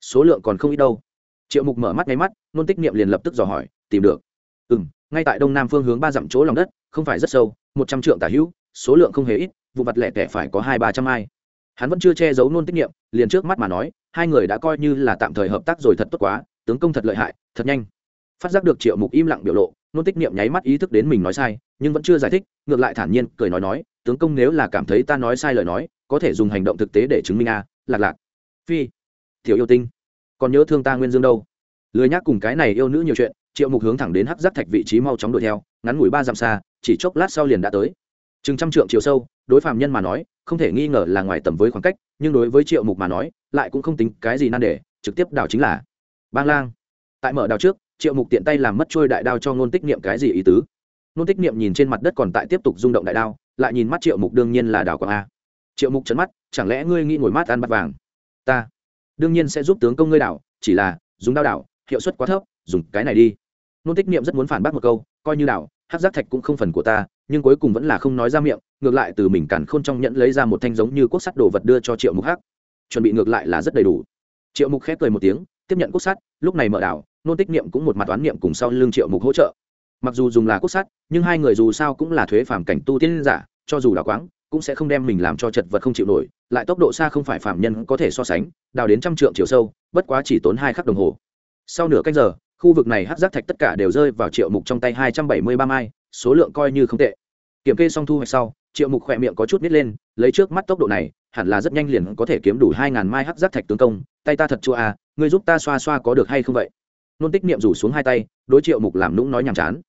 số lượng còn không ít đâu. Triệu mục mở mắt ngay mắt nôn tích niệm liền lập tức dò hỏi, tìm được. Ừ m ngay tại đông nam phương hướng ba dặm chỗ lòng đất, không phải rất sâu, một trăm trượng tả hữu, số lượng không hề ít, vụ mặt lẻ tẻ phải có hai ba trăm ai. Hắn vẫn chưa che giấu nôn tích niệm, liền trước mắt mà nói, hai người đã coi như là tạm thời hợp tác rồi thật tốt quá, tướng công thật lợi hại, thật nhanh. Phát giác được triệu mục im lặng biểu lộ, nôn tích niệm nháy mắt ý thức đến mình nói sai, nhưng vẫn chưa giải thích, ngược lại thản nhiên cười nói nói, tướng công nếu là cảm thấy ta nói sai lời nói, có thể dùng hành động thực tế để chứng minh a, lạc lạc. Phi, tiểu yêu tinh, còn nhớ thương ta nguyên dương đâu? Lười nhác cùng cái này yêu nữ nhiều chuyện, triệu mục hướng thẳng đến hắc giác thạch vị trí mau chóng đuổi theo, ngắn ngủi ba dặm xa, chỉ chốc lát sau liền đã tới. Chừng trăm trượng chiều sâu, đối phạm nhân mà nói, không thể nghi ngờ là ngoài tầm với khoảng cách, nhưng đối với triệu mục mà nói, lại cũng không tính cái gì nan đề, trực tiếp đào chính là bang lang. Tại mở đào trước, triệu mục tiện tay làm mất trôi đại đao cho ngôn tích niệm cái gì ý tứ. Ngôn tích niệm nhìn trên mặt đất còn tại tiếp tục rung động đại đao, lại nhìn mắt triệu mục đương nhiên là đào quang a. Triệu mục trấn mắt, chẳng lẽ ngươi nghĩ ngồi mát ăn bắt vàng? Ta đương nhiên sẽ giúp tướng công ngươi đảo, chỉ là dùng đao đảo hiệu suất quá thấp, dùng cái này đi. Nôn tích niệm rất muốn phản bác một câu, coi như đảo hát giác thạch cũng không phần của ta, nhưng cuối cùng vẫn là không nói ra miệng, ngược lại từ mình càn k h ô n trong nhẫn lấy ra một thanh giống như cốt sắt đồ vật đưa cho triệu mục hắc. Chuẩn bị ngược lại là rất đầy đủ. Triệu mục khép cười một tiếng, tiếp nhận cốt sắt, lúc này mở đảo, nôn tích niệm cũng một mặt toán niệm cùng sau lưng triệu mục hỗ trợ. Mặc dù dùng là cốt sắt, nhưng hai người dù sao cũng là thuế phàm cảnh tu tiên giả, cho dù là quáng, cũng sẽ không đem mình làm cho chật vật không chịu nổi, lại tốc độ xa không phải phạm nhân có thể so sánh, đào đến trăm trượng chiều sâu, bất quá chỉ tốn hai khắc đồng hồ sau nửa canh giờ, khu vực này hát giác thạch tất cả đều rơi vào triệu mục trong tay hai trăm bảy mươi ba mai, số lượng coi như không tệ. Kiểm kê xong thu hoạch sau, triệu mục khỏe miệng có chút nít lên, lấy trước mắt tốc độ này, hẳn là rất nhanh liền có thể kiếm đủ hai ngàn mai hát giác thạch tướng công. Tay ta thật chua à ngươi giúp ta xoa xoa có được hay không vậy? Nôn tích niệm rủ xuống hai tay, đối triệu mục làm nũng nói nhàm chán.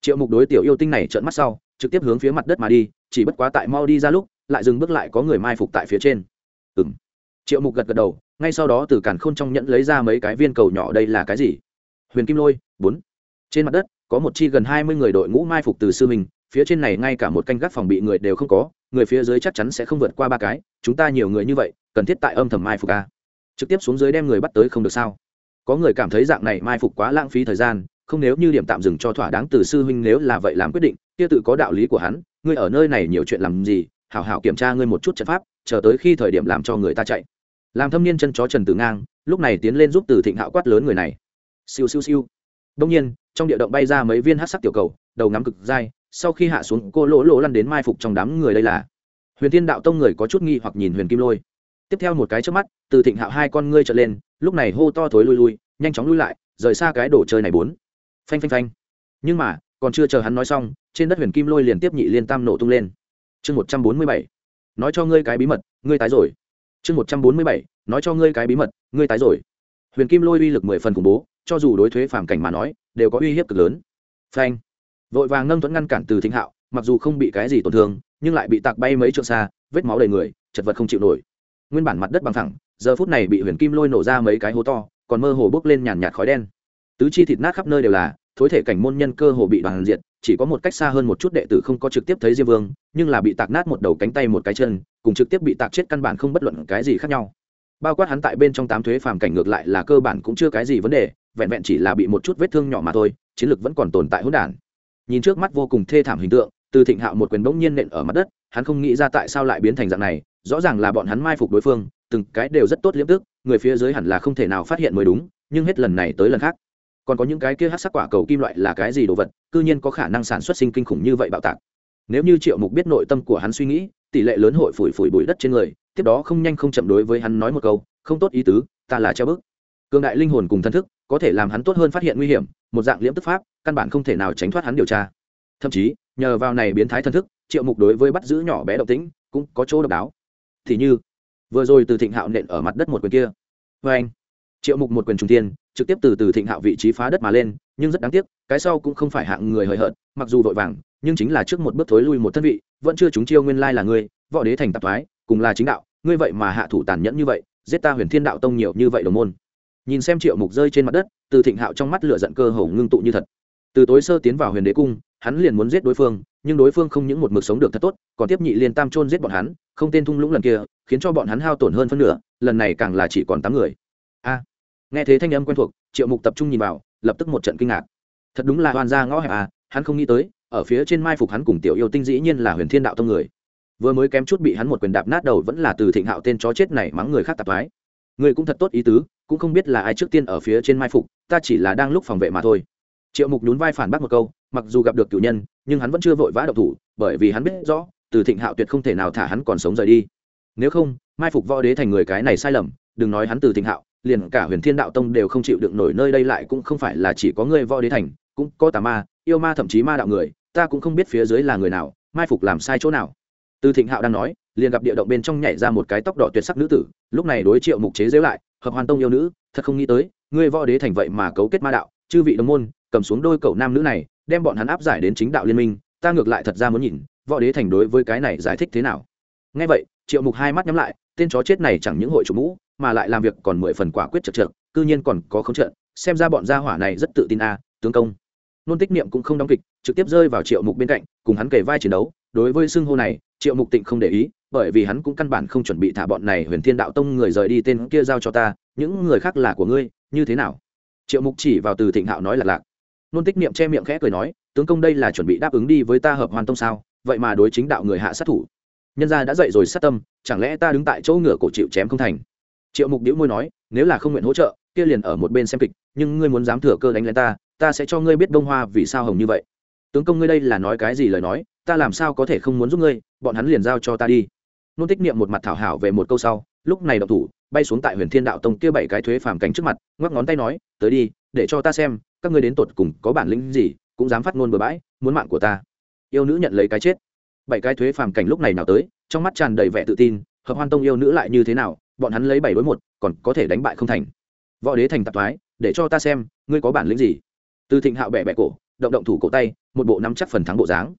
Triệu mục đối tiểu yêu tinh này trợn mắt sau, trực tiếp hướng phía mặt đất mà đi, chỉ bất quá tại mau đi ra lúc, lại dừng bước lại có người mai phục tại phía trên. Ừng triệu mục gật gật đầu ngay sau đó từ càn khôn trong nhẫn lấy ra mấy cái viên cầu nhỏ đây là cái gì? Huyền kim lôi, bốn. Trên mặt đất, có một chi gần hai mươi người đội ngũ mai phục từ sư mình phía trên này ngay cả một canh gác phòng bị người đều không có, người phía dưới chắc chắn sẽ không vượt qua ba cái, chúng ta nhiều người như vậy, cần thiết tại âm thầm mai phục a trực tiếp xuống dưới đem người bắt tới không được sao? Có người cảm thấy dạng này mai phục quá lãng phí thời gian, không nếu như điểm tạm dừng cho thỏa đáng từ sư huynh nếu là vậy làm quyết định, kia tự có đạo lý của hắn, ngươi ở nơi này nhiều chuyện làm gì, hảo hảo kiểm tra ngươi một chút trận pháp, chờ tới khi thời điểm làm cho người ta chạy làm thâm niên chân chó trần tử ngang, lúc này tiến lên giúp từ thịnh hạo quát lớn người này. Siêu siêu siêu. Đông nhiên, trong địa động bay ra mấy viên hát sắc tiểu cầu, đầu ngắm cực dai, sau khi hạ xuống, cô lỗ lỗ lăn đến mai phục trong đám người đây là. Huyền thiên đạo tông người có chút nghi hoặc nhìn huyền kim lôi. Tiếp theo một cái trước mắt, từ thịnh hạo hai con ngươi trở lên, lúc này hô to thối lui lui, nhanh chóng lui lại, rời xa cái đồ chơi này bốn. Phanh phanh phanh. Nhưng mà, còn chưa chờ hắn nói xong, trên đất huyền kim lôi liền tiếp nhị liên tam nổ tung lên. Chương một trăm bốn mươi bảy. Nói cho ngươi cái bí mật, ngươi tái rồi chương một trăm bốn mươi bảy, nói cho ngươi cái bí mật, ngươi tái rồi. Huyền kim lôi uy lực mười phần khủng bố, cho dù đối thuế phản cảnh mà nói, đều có uy hiếp cực lớn. Phanh. Vội vàng ngâm thuẫn ngăn cản từ thính hạo, mặc dù không bị cái gì tổn thương, nhưng lại bị tạc bay mấy trượng xa, vết máu đầy người, chật vật không chịu nổi. Nguyên bản mặt đất bằng thẳng, giờ phút này bị huyền kim lôi nổ ra mấy cái hố to, còn mơ hồ bốc lên nhàn nhạt khói đen. Tứ chi thịt nát khắp nơi đều là, thối thể cảnh môn nhân cơ hồ bị đoàn diệt chỉ có một cách xa hơn một chút đệ tử không có trực tiếp thấy diêm vương, nhưng là bị tạc nát một đầu cánh tay một cái chân, cùng trực tiếp bị tạc chết căn bản không bất luận cái gì khác nhau. Bao quát hắn tại bên trong tám thuế phàm cảnh ngược lại là cơ bản cũng chưa cái gì vấn đề, vẹn vẹn chỉ là bị một chút vết thương nhỏ mà thôi, chiến lực vẫn còn tồn tại hỗn đản. Nhìn trước mắt vô cùng thê thảm hình tượng, từ thịnh hạo một quyền bỗng nhiên nện ở mặt đất, hắn không nghĩ ra tại sao lại biến thành dạng này, rõ ràng là bọn hắn mai phục đối phương, từng cái đều rất tốt liếm tức, người phía dưới hẳn là không thể nào phát hiện mới đúng, nhưng hết lần này tới lần khác còn có những cái kia hát sắc quả cầu kim loại là cái gì đồ vật, cư nhiên có khả năng sản xuất sinh kinh khủng như vậy bạo tạc. Nếu như triệu mục biết nội tâm của hắn suy nghĩ, tỷ lệ lớn hội phủi phủi bụi đất trên người, tiếp đó không nhanh không chậm đối với hắn nói một câu, không tốt ý tứ, ta là treo bức. Cường đại linh hồn cùng thân thức, có thể làm hắn tốt hơn phát hiện nguy hiểm, một dạng liễm tức pháp, căn bản không thể nào tránh thoát hắn điều tra. Thậm chí, nhờ vào này biến thái thân thức, triệu mục đối với bắt giữ nhỏ bé động tĩnh cũng có chỗ độc đáo. Thì như, vừa rồi từ thịnh hạo nện ở mặt đất một quyền kia. Vê anh triệu mục một quyền trung tiên trực tiếp từ từ thịnh hạo vị trí phá đất mà lên, nhưng rất đáng tiếc, cái sau cũng không phải hạng người hời hợt, mặc dù vội vàng, nhưng chính là trước một bước thối lui một thân vị, vẫn chưa chúng chiêu nguyên lai là ngươi, võ đế thành tạp thoái, cùng là chính đạo, ngươi vậy mà hạ thủ tàn nhẫn như vậy, giết ta huyền thiên đạo tông nhiều như vậy đồng môn. Nhìn xem triệu mục rơi trên mặt đất, từ thịnh hạo trong mắt lửa giận cơ hồ ngưng tụ như thật. Từ tối sơ tiến vào huyền đế cung, hắn liền muốn giết đối phương, nhưng đối phương không những một mực sống được thật tốt, còn tiếp nhị liên tam chôn giết bọn hắn, không tên thung lũng lần kia, khiến cho bọn hắn hao tổn hơn phân nửa, lần này càng là chỉ còn tám người. A! Nghe thế thanh âm quen thuộc, triệu mục tập trung nhìn vào, lập tức một trận kinh ngạc. Thật đúng là hoàn gia ngõ hẹp à hắn không nghĩ tới, ở phía trên mai phục hắn cùng tiểu yêu tinh dĩ nhiên là huyền thiên đạo tông người. Vừa mới kém chút bị hắn một quyền đạp nát đầu vẫn là từ thịnh hạo tên chó chết này mắng người khác tạp mái người cũng thật tốt ý tứ, cũng không biết là ai trước tiên ở phía trên mai phục, ta chỉ là đang lúc phòng vệ mà thôi. Triệu mục nhún vai phản bác một câu, mặc dù gặp được cựu nhân, nhưng hắn vẫn chưa vội vã độc thủ, bởi vì hắn biết rõ, từ thịnh hạo tuyệt không thể nào thả hắn còn sống rời đi. Nếu không, mai phục võ đế thành người cái này sai lầm, đừng nói hắn từ thịnh hạo liền cả huyền thiên đạo tông đều không chịu đựng nổi nơi đây lại cũng không phải là chỉ có người võ đế thành, cũng có tà ma, yêu ma thậm chí ma đạo người, ta cũng không biết phía dưới là người nào, mai phục làm sai chỗ nào. Từ thịnh hạo đang nói, liền gặp địa động bên trong nhảy ra một cái tóc đỏ tuyệt sắc nữ tử, lúc này đối triệu mục chế dễu lại, hợp hoàn tông yêu nữ, thật không nghĩ tới, ngươi võ đế thành vậy mà cấu kết ma đạo, chư vị đồng môn, cầm xuống đôi cậu nam nữ này, đem bọn hắn áp giải đến chính đạo liên minh, ta ngược lại thật ra muốn nhìn, võ đế thành đối với cái này giải thích thế nào. Ngay vậy, triệu mục hai mắt nhắm lại, tên chó chết này chẳng những hội chủ mũ mà lại làm việc còn mười phần quả quyết chật trượt cư nhiên còn có khống trận, xem ra bọn gia hỏa này rất tự tin a, tướng công. Nôn tích niệm cũng không đóng kịch, trực tiếp rơi vào triệu mục bên cạnh, cùng hắn kể vai chiến đấu. Đối với xưng hô này, triệu mục tịnh không để ý, bởi vì hắn cũng căn bản không chuẩn bị thả bọn này huyền thiên đạo tông người rời đi tên kia giao cho ta, những người khác là của ngươi, như thế nào? Triệu mục chỉ vào từ thịnh hạo nói là lạc. Nôn tích niệm che miệng khẽ cười nói, tướng công đây là chuẩn bị đáp ứng đi với ta hợp hoàn tông sao, vậy mà đối chính đạo người hạ sát thủ. Nhân gia đã dậy rồi sát tâm, chẳng lẽ ta đứng tại chỗ ngựa cổ chịu chém không thành? Triệu mục đĩu môi nói, nếu là không nguyện hỗ trợ, kia liền ở một bên xem kịch, nhưng ngươi muốn dám thừa cơ đánh lên ta ta sẽ cho ngươi biết bông hoa vì sao hồng như vậy. Tướng công ngươi đây là nói cái gì lời nói, ta làm sao có thể không muốn giúp ngươi, bọn hắn liền giao cho ta đi. Nôn tích niệm một mặt thảo hảo về một câu sau, lúc này độc thủ, bay xuống tại huyền thiên đạo tông kia bảy cái thuế phàm cánh trước mặt, ngoắc ngón tay nói, tới đi, để cho ta xem, các ngươi đến tột cùng có bản lĩnh gì, cũng dám phát ngôn bừa bãi, muốn mạng của ta. Yêu nữ nhận lấy cái chết. Bảy cái thuế phàm cảnh lúc này nào tới, trong mắt tràn đầy vẻ tự tin, hợp hoan tông yêu nữ lại như thế nào bọn hắn lấy bảy đối một, còn có thể đánh bại không thành. Võ đế thành tạp thoái, để cho ta xem, ngươi có bản lĩnh gì? Từ thịnh hạo bẻ bẻ cổ, động động thủ cổ tay, một bộ nắm chắc phần thắng bộ dáng.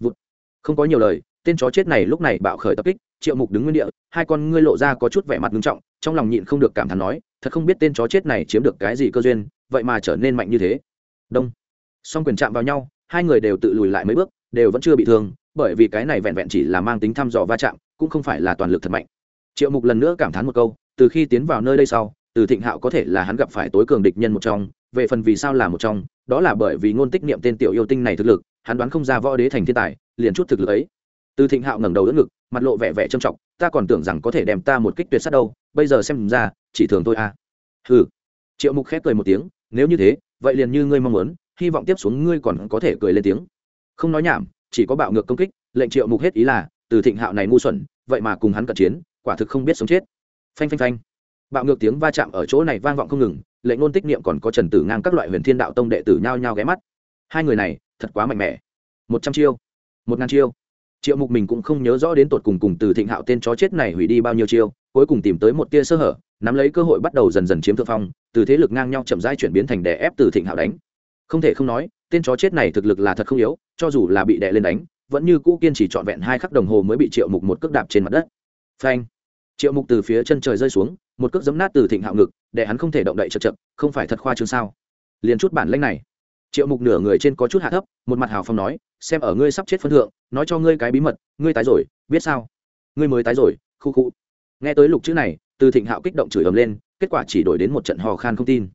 Vụt. không có nhiều lời, tên chó chết này lúc này bạo khởi tập kích, triệu mục đứng nguyên địa, hai con ngươi lộ ra có chút vẻ mặt nghiêm trọng, trong lòng nhịn không được cảm thán nói, thật không biết tên chó chết này chiếm được cái gì cơ duyên, vậy mà trở nên mạnh như thế. Đông. Song quyền chạm vào nhau, hai người đều tự lùi lại mấy bước, đều vẫn chưa bị thương, bởi vì cái này vẹn vẹn chỉ là mang tính thăm dò va chạm, cũng không phải là toàn lực thật mạnh triệu mục lần nữa cảm thán một câu, từ khi tiến vào nơi đây sau, từ thịnh hạo có thể là hắn gặp phải tối cường địch nhân một trong, về phần vì sao là một trong, đó là bởi vì ngôn tích niệm tên tiểu yêu tinh này thực lực, hắn đoán không ra võ đế thành thiên tài, liền chút thực lực ấy. Từ thịnh hạo ngẩng đầu đỡ ngực, mặt lộ vẻ vẻ trầm trọng, ta còn tưởng rằng có thể đem ta một kích tuyệt sát đâu, bây giờ xem ra, chỉ thường tôi à. Hừ. Triệu mục khép cười một tiếng, nếu như thế, vậy liền như ngươi mong muốn, hy vọng tiếp xuống ngươi còn có thể cười lên tiếng. Không nói nhảm, chỉ có bạo ngược công kích, lệnh triệu mục hết ý là, từ thịnh hạo này ngu xuẩn, vậy mà cùng hắn cận chiến quả thực không biết sống chết. Phanh phanh phanh. Bạo ngược tiếng va chạm ở chỗ này vang vọng không ngừng lệnh ngôn tích niệm còn có trần tử ngang các loại huyền thiên đạo tông đệ tử nhao nhao ghé mắt. Hai người này, thật quá mạnh mẽ. Một trăm chiêu, một ngàn chiêu. Triệu mục mình cũng không nhớ rõ đến tột cùng cùng từ thịnh hạo tên chó chết này hủy đi bao nhiêu chiêu, cuối cùng tìm tới một tia sơ hở, nắm lấy cơ hội bắt đầu dần dần chiếm thượng phong, từ thế lực ngang nhau chậm rãi chuyển biến thành đè ép từ thịnh hạo đánh. Không thể không nói, tên chó chết này thực lực là thật không yếu, cho dù là bị đè lên đánh, vẫn như cũ kiên trì trọn vẹn hai khắc đồng hồ mới bị triệu mục một cước đạp trên mặt đất. Phanh triệu mục từ phía chân trời rơi xuống, một cước giấm nát từ thịnh hạo ngực, để hắn không thể động đậy chật chật, không phải thật khoa trương sao? Liền chút bản lanh này. Triệu mục nửa người trên có chút hạ thấp, một mặt hào phong nói, xem ở ngươi sắp chết phân thượng, nói cho ngươi cái bí mật, ngươi tái rồi, biết sao? Ngươi mới tái rồi, khu khu. Nghe tới lục chữ này, từ thịnh hạo kích động chửi ầm lên, kết quả chỉ đổi đến một trận hò khan không tin.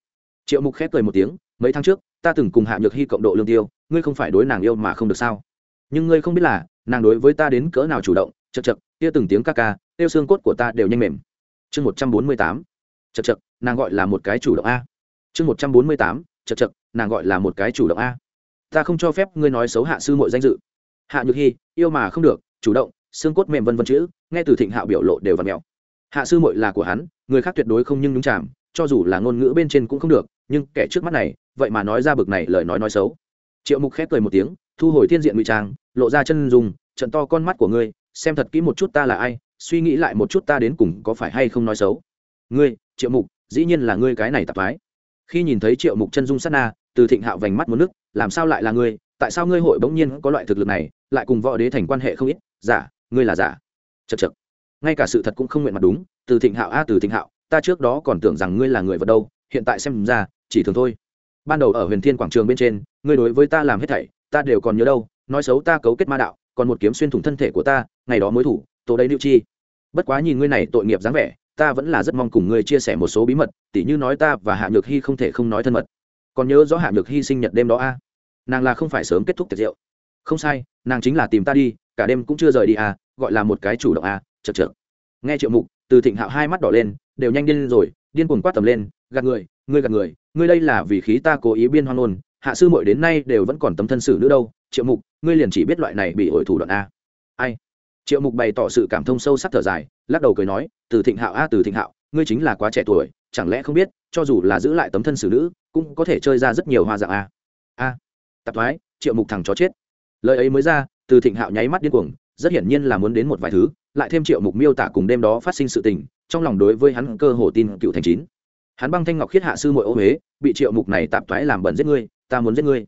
Triệu mục khép cười một tiếng, mấy tháng trước, ta từng cùng hạ nhược hy cộng độ lương tiêu, ngươi không phải đối nàng yêu mà không được sao? Nhưng ngươi không biết là, nàng đối với ta đến cỡ nào chủ động, chật chật, kia từng tiếng ca ca tiêu xương cốt của ta đều nhanh mềm. Chương một trăm bốn mươi tám chật chật nàng gọi là một cái chủ động a. Chương một trăm bốn mươi tám chật chật nàng gọi là một cái chủ động a. Ta không cho phép ngươi nói xấu hạ sư mội danh dự. Hạ nhược hy yêu mà không được, chủ động, xương cốt mềm vân vân chữ, nghe từ thịnh hạo biểu lộ đều và mèo. Hạ sư mội là của hắn, người khác tuyệt đối không nhưng nhúng chạm cho dù là ngôn ngữ bên trên cũng không được, nhưng kẻ trước mắt này, vậy mà nói ra bực này lời nói nói xấu. Triệu mục khép cười một tiếng, thu hồi thiên diện ngụy trang, lộ ra chân dùng trận to con mắt của ngươi, xem thật kỹ một chút ta là ai suy nghĩ lại một chút ta đến cùng có phải hay không nói xấu. Ngươi, triệu mục, dĩ nhiên là ngươi cái này tạp mái khi nhìn thấy triệu mục chân dung sát na, từ thịnh hạo vành mắt một nước, làm sao lại là ngươi? Tại sao ngươi hội bỗng nhiên có loại thực lực này, lại cùng võ đế thành quan hệ không ít? Giả, ngươi là giả. Chật chật ngay cả sự thật cũng không nguyện mặt đúng, từ thịnh hạo, a, từ thịnh hạo, ta trước đó còn tưởng rằng ngươi là người vật đâu, hiện tại xem ra, chỉ thường thôi. Ban đầu ở huyền thiên quảng trường bên trên, ngươi đối với ta làm hết thảy, ta đều còn nhớ đâu, nói xấu ta cấu kết ma đạo, còn một kiếm xuyên thủng thân thể của ta, ngày đó mối thủ, tổ đây lưu chi bất quá nhìn ngươi này tội nghiệp dáng vẻ ta vẫn là rất mong cùng ngươi chia sẻ một số bí mật tỉ như nói ta và hạ nhược hy không thể không nói thân mật. Còn nhớ rõ hạ nhược hy sinh nhật đêm đó a? Nàng là không phải sớm kết thúc tiệc rượu. Không sai nàng chính là tìm ta đi cả đêm cũng chưa rời đi à gọi là một cái chủ động à chật chật nghe triệu mục từ thịnh hạo hai mắt đỏ lên đều nhanh điên rồi điên cuồng quát tầm lên gạt người ngươi gạt người ngươi đây là vì khí ta cố ý biên hoang ngôn, hạ sư muội đến nay đều vẫn còn tấm thân xử nữa đâu triệu mục ngươi liền chỉ biết loại này bị ổi thủ đoạn a. Ai? Triệu mục bày tỏ sự cảm thông sâu sắc thở dài, lắc đầu cười nói, từ thịnh hạo a, từ thịnh hạo, ngươi chính là quá trẻ tuổi, chẳng lẽ không biết, cho dù là giữ lại tấm thân xử nữ, cũng có thể chơi ra rất nhiều hoa dạng a. A, tạp thoái, triệu mục thằng chó chết. Lời ấy mới ra, từ thịnh hạo nháy mắt điên cuồng, rất hiển nhiên là muốn đến một vài thứ, lại thêm triệu mục miêu tả cùng đêm đó phát sinh sự tình, trong lòng đối với hắn cơ hồ tin cựu thành chín. Hắn băng thanh ngọc khiết hạ sư mội ô huế, bị triệu mục này tạp thoái làm bẩn giết ngươi, ta muốn giết ngươi.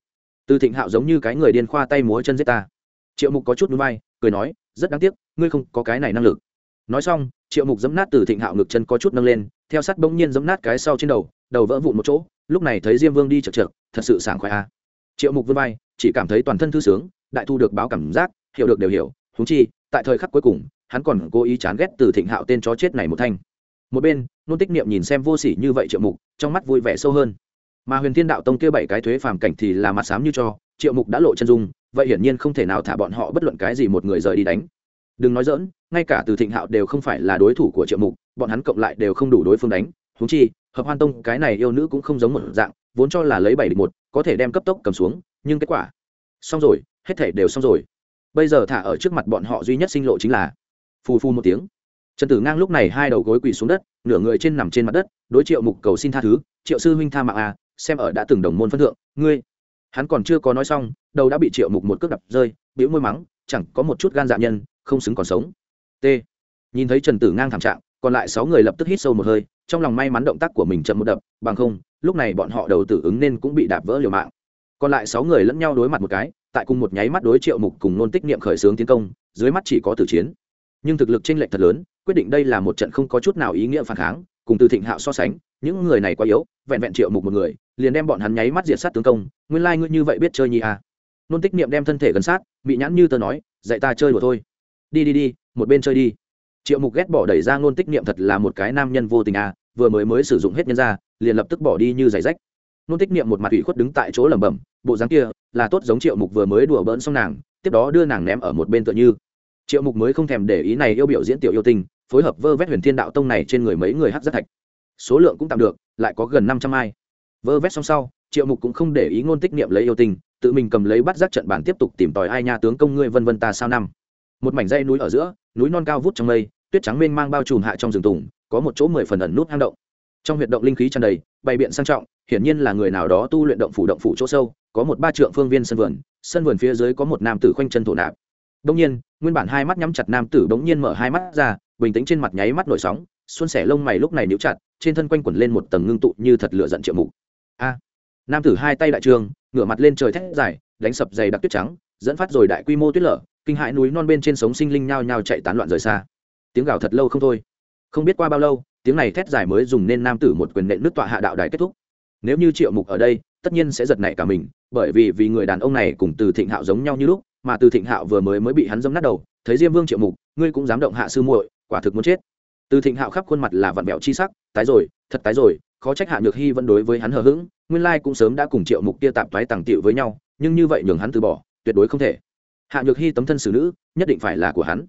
Từ thịnh hạo giống như cái người điên khoa tay múa chân giết ta. Triệu mục có chút núi bay cười nói, rất đáng tiếc, ngươi không có cái này năng lực. Nói xong, triệu mục dấm nát từ thịnh hạo ngực chân có chút nâng lên, theo sắt bỗng nhiên dấm nát cái sau trên đầu đầu vỡ vụn một chỗ, lúc này thấy diêm vương đi chật chật thật sự sảng khoái a. Triệu mục vươn vai, chỉ cảm thấy toàn thân thư sướng, đại thu được báo cảm giác, hiểu được đều hiểu húng chi, tại thời khắc cuối cùng, hắn còn cố ý chán ghét từ thịnh hạo tên chó chết này một thanh. Một bên, nôn tích niệm nhìn xem vô sỉ như vậy triệu mục, trong mắt vui vẻ sâu hơn. Mà huyền thiên đạo tông kia bảy cái thuế phàm cảnh thì là mặt sám như cho, triệu mục đã lộ chân dung vậy hiển nhiên không thể nào thả bọn họ bất luận cái gì một người rời đi đánh. Đừng nói dỡn ngay cả từ thịnh hạo đều không phải là đối thủ của triệu mục, bọn hắn cộng lại đều không đủ đối phương đánh. Húng chi, hợp hoan tông cái này yêu nữ cũng không giống một dạng, vốn cho là lấy bảy địch một, có thể đem cấp tốc cầm xuống, nhưng kết quả xong rồi, hết thể đều xong rồi. Bây giờ thả ở trước mặt bọn họ duy nhất sinh lộ chính là phù phu một tiếng. Trần tử ngang lúc này hai đầu gối quỳ xuống đất, nửa người trên nằm trên mặt đất, đối triệu mục cầu xin tha thứ, triệu sư huynh tha mạng à xem ở đã từng đồng môn phân thượng, ngươi hắn còn chưa có nói xong, đầu đã bị triệu mục một cước đập rơi, bĩu môi mắng, chẳng có một chút gan dạ nhân, không xứng còn sống. T. Nhìn thấy trần tử ngang thảm trạng, còn lại sáu người lập tức hít sâu một hơi, trong lòng may mắn động tác của mình chậm một đập, bằng không, lúc này bọn họ đầu tử ứng nên cũng bị đạp vỡ liều mạng. Còn lại sáu người lẫn nhau đối mặt một cái, tại cùng một nháy mắt đối triệu mục cùng nôn tích niệm khởi xướng tiến công, dưới mắt chỉ có tử chiến. Nhưng thực lực chênh lệch thật lớn, quyết định đây là một trận không có chút nào ý nghĩa phản kháng, cùng từ thịnh hạo so sánh, những người này quá yếu, vẹn vẹn triệu mục một người liền đem bọn hắn nháy mắt diệt sát tướng công nguyên lai、like、ngươi như vậy biết chơi nhi à. nôn tích niệm đem thân thể gần sát bị nhãn như tớ nói dạy ta chơi đùa thôi. Đi đi đi một bên chơi đi. Triệu mục ghét bỏ đẩy ra nôn tích niệm thật là một cái nam nhân vô tình à vừa mới mới sử dụng hết nhân ra liền lập tức bỏ đi như giày rách. Nôn tích niệm một mặt ủy khuất đứng tại chỗ lẩm bẩm bộ dáng kia là tốt giống triệu mục vừa mới đùa bỡn xong nàng tiếp đó đưa nàng ném ở một bên tựa như. Triệu mục mới không thèm để ý này yêu biểu diễn tiểu yêu tình, phối hợp vơ vét huyền thiên đạo tông này trên người mấy người hát rất thạch. Số lượng cũng tạm được lại có gần năm trăm ai vơ vét xong sau, triệu mục cũng không để ý ngôn tích niệm lấy yêu tình tự mình cầm lấy bắt giác trận bản tiếp tục tìm tòi ai nha tướng công ngươi vân vân ta sao năm. Một mảnh dây núi ở giữa, núi non cao vút trong mây, tuyết trắng mênh mang bao trùm hạ trong rừng tùng, có một chỗ mười phần ẩn nút hang động. Trong huyệt động linh khí tràn đầy, bày biện sang trọng, hiển nhiên là người nào đó tu luyện động phủ động phủ chỗ sâu, có một ba trượng phương viên sân vườn sân vườn phía dưới có một nam tử khoanh chân thổ nạp. Đông nhiên, nguyên bản hai mắt nhắm chặt nam tử bỗng nhiên mở hai mắt ra, bình tĩnh trên mặt nháy mắt nổi sóng, xuân sẻ lông mày lúc này níu chặt, trên thân quanh quẩn lên một tầng ngưng tụ như thật lửa giận triệu mục a. Nam tử hai tay đại trường, ngửa mặt lên trời thét dài, đánh sập dày đặc tuyết trắng, dẫn phát rồi đại quy mô tuyết lở, kinh hãi núi non bên trên sống sinh linh nhao nhao chạy tán loạn rời xa. Tiếng gào thật lâu không thôi. Không biết qua bao lâu, tiếng này thét dài mới dùng nên nam tử một quyền nện nước tọa hạ đạo đài kết thúc. Nếu như triệu mục ở đây, tất nhiên sẽ giật nảy cả mình, bởi vì vì người đàn ông này cùng từ thịnh hạo giống nhau như lúc, mà từ thịnh hạo vừa mới mới bị hắn dâm nát đầu, thấy diêm vương triệu mục, ngươi cũng dám động hạ sư muội, quả thực muốn chết. Từ thịnh hạo khắp khuôn mặt là vặn vẹo chi sắc, tái rồi, thật tái rồi khó trách hạ nhược hy vẫn đối với hắn hờ hững, nguyên lai cũng sớm đã cùng triệu mục kia tạp thoái tàng tiệu với nhau, nhưng như vậy nhường hắn từ bỏ, tuyệt đối không thể. Hạ nhược hy tấm thân xử nữ, nhất định phải là của hắn.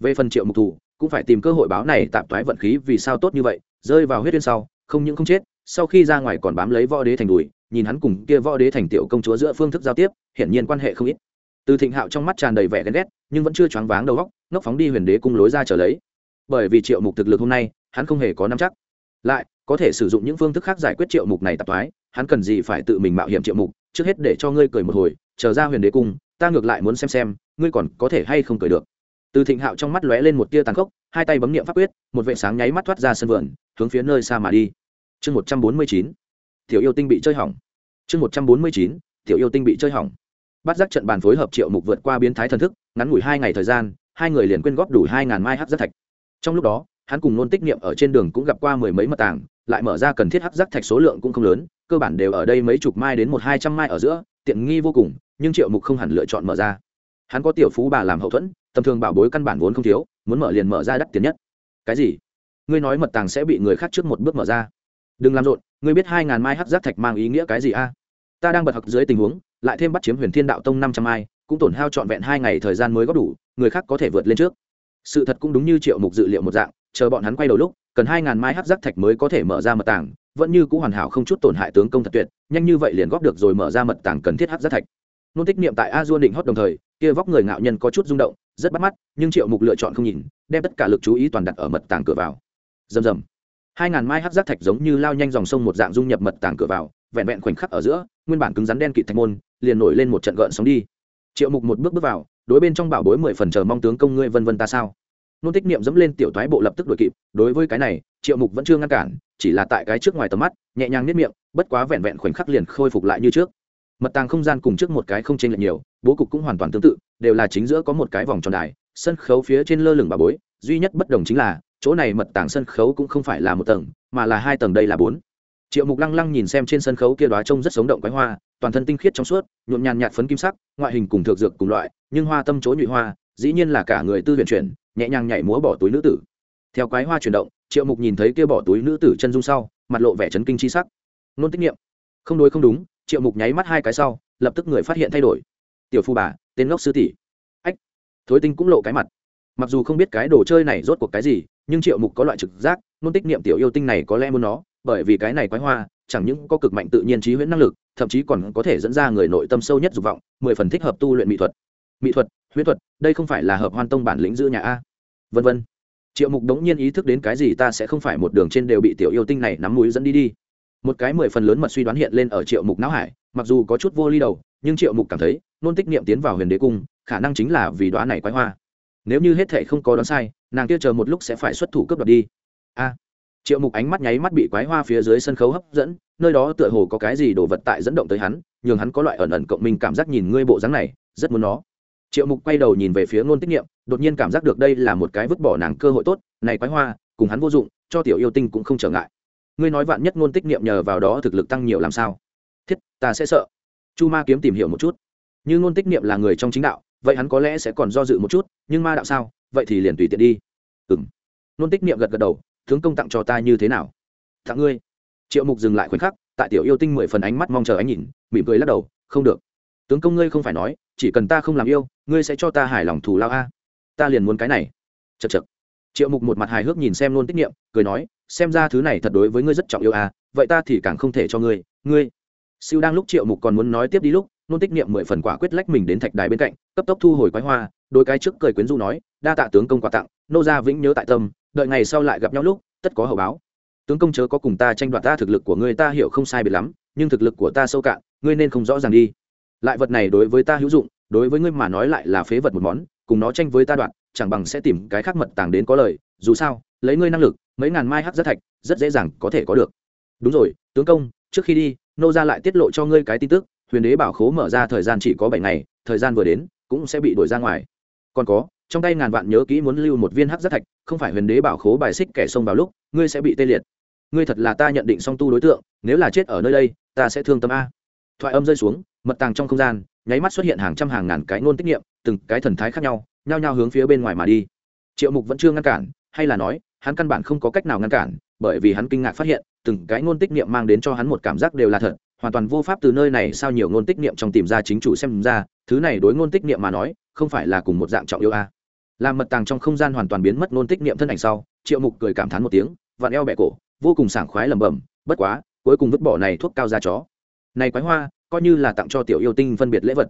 Về phần triệu mục thủ, cũng phải tìm cơ hội báo này tạp thoái vận khí vì sao tốt như vậy, rơi vào huyết duyên sau, không những không chết, sau khi ra ngoài còn bám lấy võ đế thành đùi, nhìn hắn cùng kia võ đế thành tiểu công chúa giữa phương thức giao tiếp, hiển nhiên quan hệ không ít. Từ thịnh hạo trong mắt tràn đầy vẻ ghen ghét, nhưng vẫn chưa choáng váng đầu góc ngốc phóng đi huyền đế cung lối ra trở lấy. Bởi vì triệu mục thực lực hôm nay, hắn không hề có nắm chắc lại, có thể sử dụng những phương thức khác giải quyết triệu mục này tạp thoái, hắn cần gì phải tự mình mạo hiểm triệu mục, trước hết để cho ngươi cười một hồi, chờ ra huyền đế cung, ta ngược lại muốn xem xem, ngươi còn có thể hay không cười được. Từ thịnh hạo trong mắt lóe lên một tia tàn khốc, hai tay bấm niệm pháp quyết, một vệ sáng nháy mắt thoát ra sân vườn, hướng phía nơi xa mà đi. Chương một trăm bốn mươi chín, tiểu yêu tinh bị chơi hỏng. Chương một trăm bốn mươi chín, tiểu yêu tinh bị chơi hỏng. Bắt giác trận bàn phối hợp triệu mục vượt qua biến thái thần thức, ngắn ngủi hai ngày thời gian, hai người liền quyên góp đủ hai ngàn mai hát giác thạch. Trong lúc đó hắn cùng nôn tích niệm ở trên đường cũng gặp qua mười mấy mật tàng, lại mở ra cần thiết hấp giác thạch số lượng cũng không lớn, cơ bản đều ở đây mấy chục mai đến một hai trăm mai ở giữa, tiện nghi vô cùng, nhưng triệu mục không hẳn lựa chọn mở ra. Hắn có tiểu phú bà làm hậu thuẫn, tầm thường bảo bối căn bản vốn không thiếu, muốn mở liền mở ra đắt tiền nhất. Cái gì? Ngươi nói mật tàng sẽ bị người khác trước một bước mở ra. Đừng làm rộn, ngươi biết hai ngàn mai hấp giác thạch mang ý nghĩa cái gì a? Ta đang bật học dưới tình huống, lại thêm bắt chiếm huyền thiên đạo tông năm trăm mai, cũng tổn hao trọn vẹn hai ngày thời gian mới góp đủ, người khác có thể vượt lên trước. Sự thật cũng đúng như triệu mục dự liệu một dạng chờ bọn hắn quay đầu lúc, cần hai ngàn mai hát giác thạch mới có thể mở ra mật tàng, vẫn như c ũ hoàn hảo không chút tổn hại tướng công thật tuyệt, nhanh như vậy liền góp được rồi mở ra mật tàng cần thiết hát giác thạch. Nôn tích niệm tại a duôn định hót đồng thời, kia vóc người ngạo nhân có chút rung động, rất bắt mắt, nhưng triệu mục lựa chọn không nhìn, đem tất cả lực chú ý toàn đặt ở mật tàng cửa vào. Rầm rầm. Hai ngàn mai hát giác thạch giống như lao nhanh dòng sông một dạng dung nhập mật tàng cửa vào, vẹn vẹn khoảnh khắc ở giữa, nguyên bản cứng rắn đen kịt thạch môn, liền nổi lên một trận gợn sóng đi. Triệu mục một bước bước vào, đối bên trong bảo bối mười phần chờ mong tướng công ngươi vân vân ta sao? Nôn tích niệm dẫm lên tiểu thoái bộ lập tức đuổi kịp, đối với cái này, triệu mục vẫn chưa ngăn cản, chỉ là tại cái trước ngoài tầm mắt, nhẹ nhàng nếp miệng, bất quá vẹn vẹn khoảnh khắc liền khôi phục lại như trước. Mật tàng không gian cùng trước một cái không chênh lệch nhiều, bố cục cũng hoàn toàn tương tự, đều là chính giữa có một cái vòng tròn đài, sân khấu phía trên lơ lửng bà bối, duy nhất bất đồng chính là, chỗ này mật tàng sân khấu cũng không phải là một tầng, mà là hai tầng đây là bốn. Triệu mục lăng lăng nhìn xem trên sân khấu kia đoá trông rất sống động quái hoa, toàn thân tinh khiết trong suốt, nhuộm nhàn nhạt phấn kim sắc, ngoại hình cùng thực dược cùng loại, nhưng hoa tâm chỗ nhụy hoa, dĩ nhiên là cả người tư huyền chuyển nhẹ nhàng nhảy múa bỏ túi nữ tử. Theo quái hoa chuyển động, triệu mục nhìn thấy kia bỏ túi nữ tử chân dung sau, mặt lộ vẻ chấn kinh chi sắc. Nôn tiết nghiệm không đối không đúng, triệu mục nháy mắt hai cái sau, lập tức người phát hiện thay đổi. Tiểu phu bà, tên ngốc sư tỷ. Ách. Thối tinh cũng lộ cái mặt. Mặc dù không biết cái đồ chơi này rốt cuộc cái gì, nhưng triệu mục có loại trực giác, nôn tích niệm tiểu yêu tinh này có lẽ muốn nó, bởi vì cái này quái hoa, chẳng những có cực mạnh tự nhiên trí huyễn năng lực, thậm chí còn có thể dẫn ra người nội tâm sâu nhất dục vọng, mười phần thích hợp tu luyện mỹ thuật. Mỹ thuật, huyễn thuật, đây không phải là hợp hoan tông bản lĩnh giữ nhà a vân vân. Triệu mục đống nhiên ý thức đến cái gì ta sẽ không phải một đường trên đều bị tiểu yêu tinh này nắm mũi dẫn đi đi. Một cái mười phần lớn mật suy đoán hiện lên ở triệu mục não hải, mặc dù có chút vô ly đầu, nhưng triệu mục cảm thấy, nôn tích niệm tiến vào huyền đế cung, khả năng chính là vì đoán này quái hoa. Nếu như hết thệ không có đoán sai, nàng kia chờ một lúc sẽ phải xuất thủ cướp đoạt đi. A. Triệu mục ánh mắt nháy mắt bị quái hoa phía dưới sân khấu hấp dẫn, nơi đó tựa hồ có cái gì đồ vật tại dẫn động tới hắn, nhường hắn có loại ẩn ẩn cộng minh cảm giác nhìn ngươi bộ dáng này, rất muốn nó triệu mục quay đầu nhìn về phía ngôn tiết niệm, đột nhiên cảm giác được đây là một cái vứt bỏ nàng cơ hội tốt, này quái hoa, cùng hắn vô dụng, cho tiểu yêu tinh cũng không trở ngại. Ngươi nói vạn nhất ngôn tích niệm nhờ vào đó thực lực tăng nhiều làm sao? Thiết, ta sẽ sợ. Chu ma kiếm tìm hiểu một chút. Như ngôn tích niệm là người trong chính đạo, vậy hắn có lẽ sẽ còn do dự một chút, nhưng ma đạo sao? Vậy thì liền tùy tiện đi. Ừng ngôn tích niệm gật gật đầu, tướng công tặng cho ta như thế nào? Tặng ngươi. Triệu mục dừng lại khoảnh khắc, tại tiểu yêu tinh mười phần ánh mắt mong chờ ánh nhìn, mỉm cười lắc đầu, không được. Tướng công ngươi không phải nói chỉ cần ta không làm yêu, ngươi sẽ cho ta hài lòng thù lao a. Ta liền muốn cái này. Chật chật triệu mục một mặt hài hước nhìn xem luôn tiết niệm, cười nói, xem ra thứ này thật đối với ngươi rất trọng yêu a, vậy ta thì càng không thể cho ngươi ngươi. Siêu đang lúc triệu mục còn muốn nói tiếp đi lúc nôn tích niệm mười phần quả quyết lách mình đến thạch đài bên cạnh, cấp tốc thu hồi quái hoa, đôi cái trước cười quyến du nói, đa tạ tướng công quà tặng, nô gia vĩnh nhớ tại tâm, đợi ngày sau lại gặp nhau lúc, tất có hậu báo. Tướng công chớ có cùng ta tranh đoạt ta thực lực của ngươi, ta hiểu không sai biệt lắm, nhưng thực lực của ta sâu cạn, ngươi nên không rõ ràng đi lại vật này đối với ta hữu dụng, đối với ngươi mà nói lại là phế vật một món, cùng nó tranh với ta đoạn, chẳng bằng sẽ tìm cái khác mật tàng đến có lời, dù sao, lấy ngươi năng lực, mấy ngàn mai hắc rất thạch, rất dễ dàng có thể có được. Đúng rồi, tướng công, trước khi đi, nô ra lại tiết lộ cho ngươi cái tin tức, huyền đế bảo khố mở ra thời gian chỉ có bảy ngày, thời gian vừa đến, cũng sẽ bị đuổi ra ngoài. Còn có, trong tay ngàn vạn nhớ kỹ muốn lưu một viên hắc rất thạch, không phải huyền đế bảo khố bài xích kẻ xông vào lúc, ngươi sẽ bị tê liệt. Ngươi thật là ta nhận định song tu đối tượng, nếu là chết ở nơi đây, ta sẽ thương tâm a. Thoại âm rơi xuống mật tàng trong không gian nháy mắt xuất hiện hàng trăm hàng ngàn cái nôn tiết niệm, từng cái thần thái khác nhau nhao nhao hướng phía bên ngoài mà đi. Triệu mục vẫn chưa ngăn cản hay là nói hắn căn bản không có cách nào ngăn cản bởi vì hắn kinh ngạc phát hiện từng cái ngôn tích niệm mang đến cho hắn một cảm giác đều là thật hoàn toàn vô pháp từ nơi này sao nhiều ngôn tích niệm trong tìm ra chính chủ xem ra thứ này đối ngôn tích niệm mà nói không phải là cùng một dạng trọng yêu a. Làm mật tàng trong không gian hoàn toàn biến mất ngôn tích niệm thân ảnh sau triệu mục cười cảm thán một tiếng vặn eo bẹ cổ vô cùng sảng khoái lẩm bẩm bất quá cuối cùng vứt bỏ này thuốc cao ra chó. Này quái hoa coi như là tặng cho tiểu yêu tinh phân biệt lễ vật.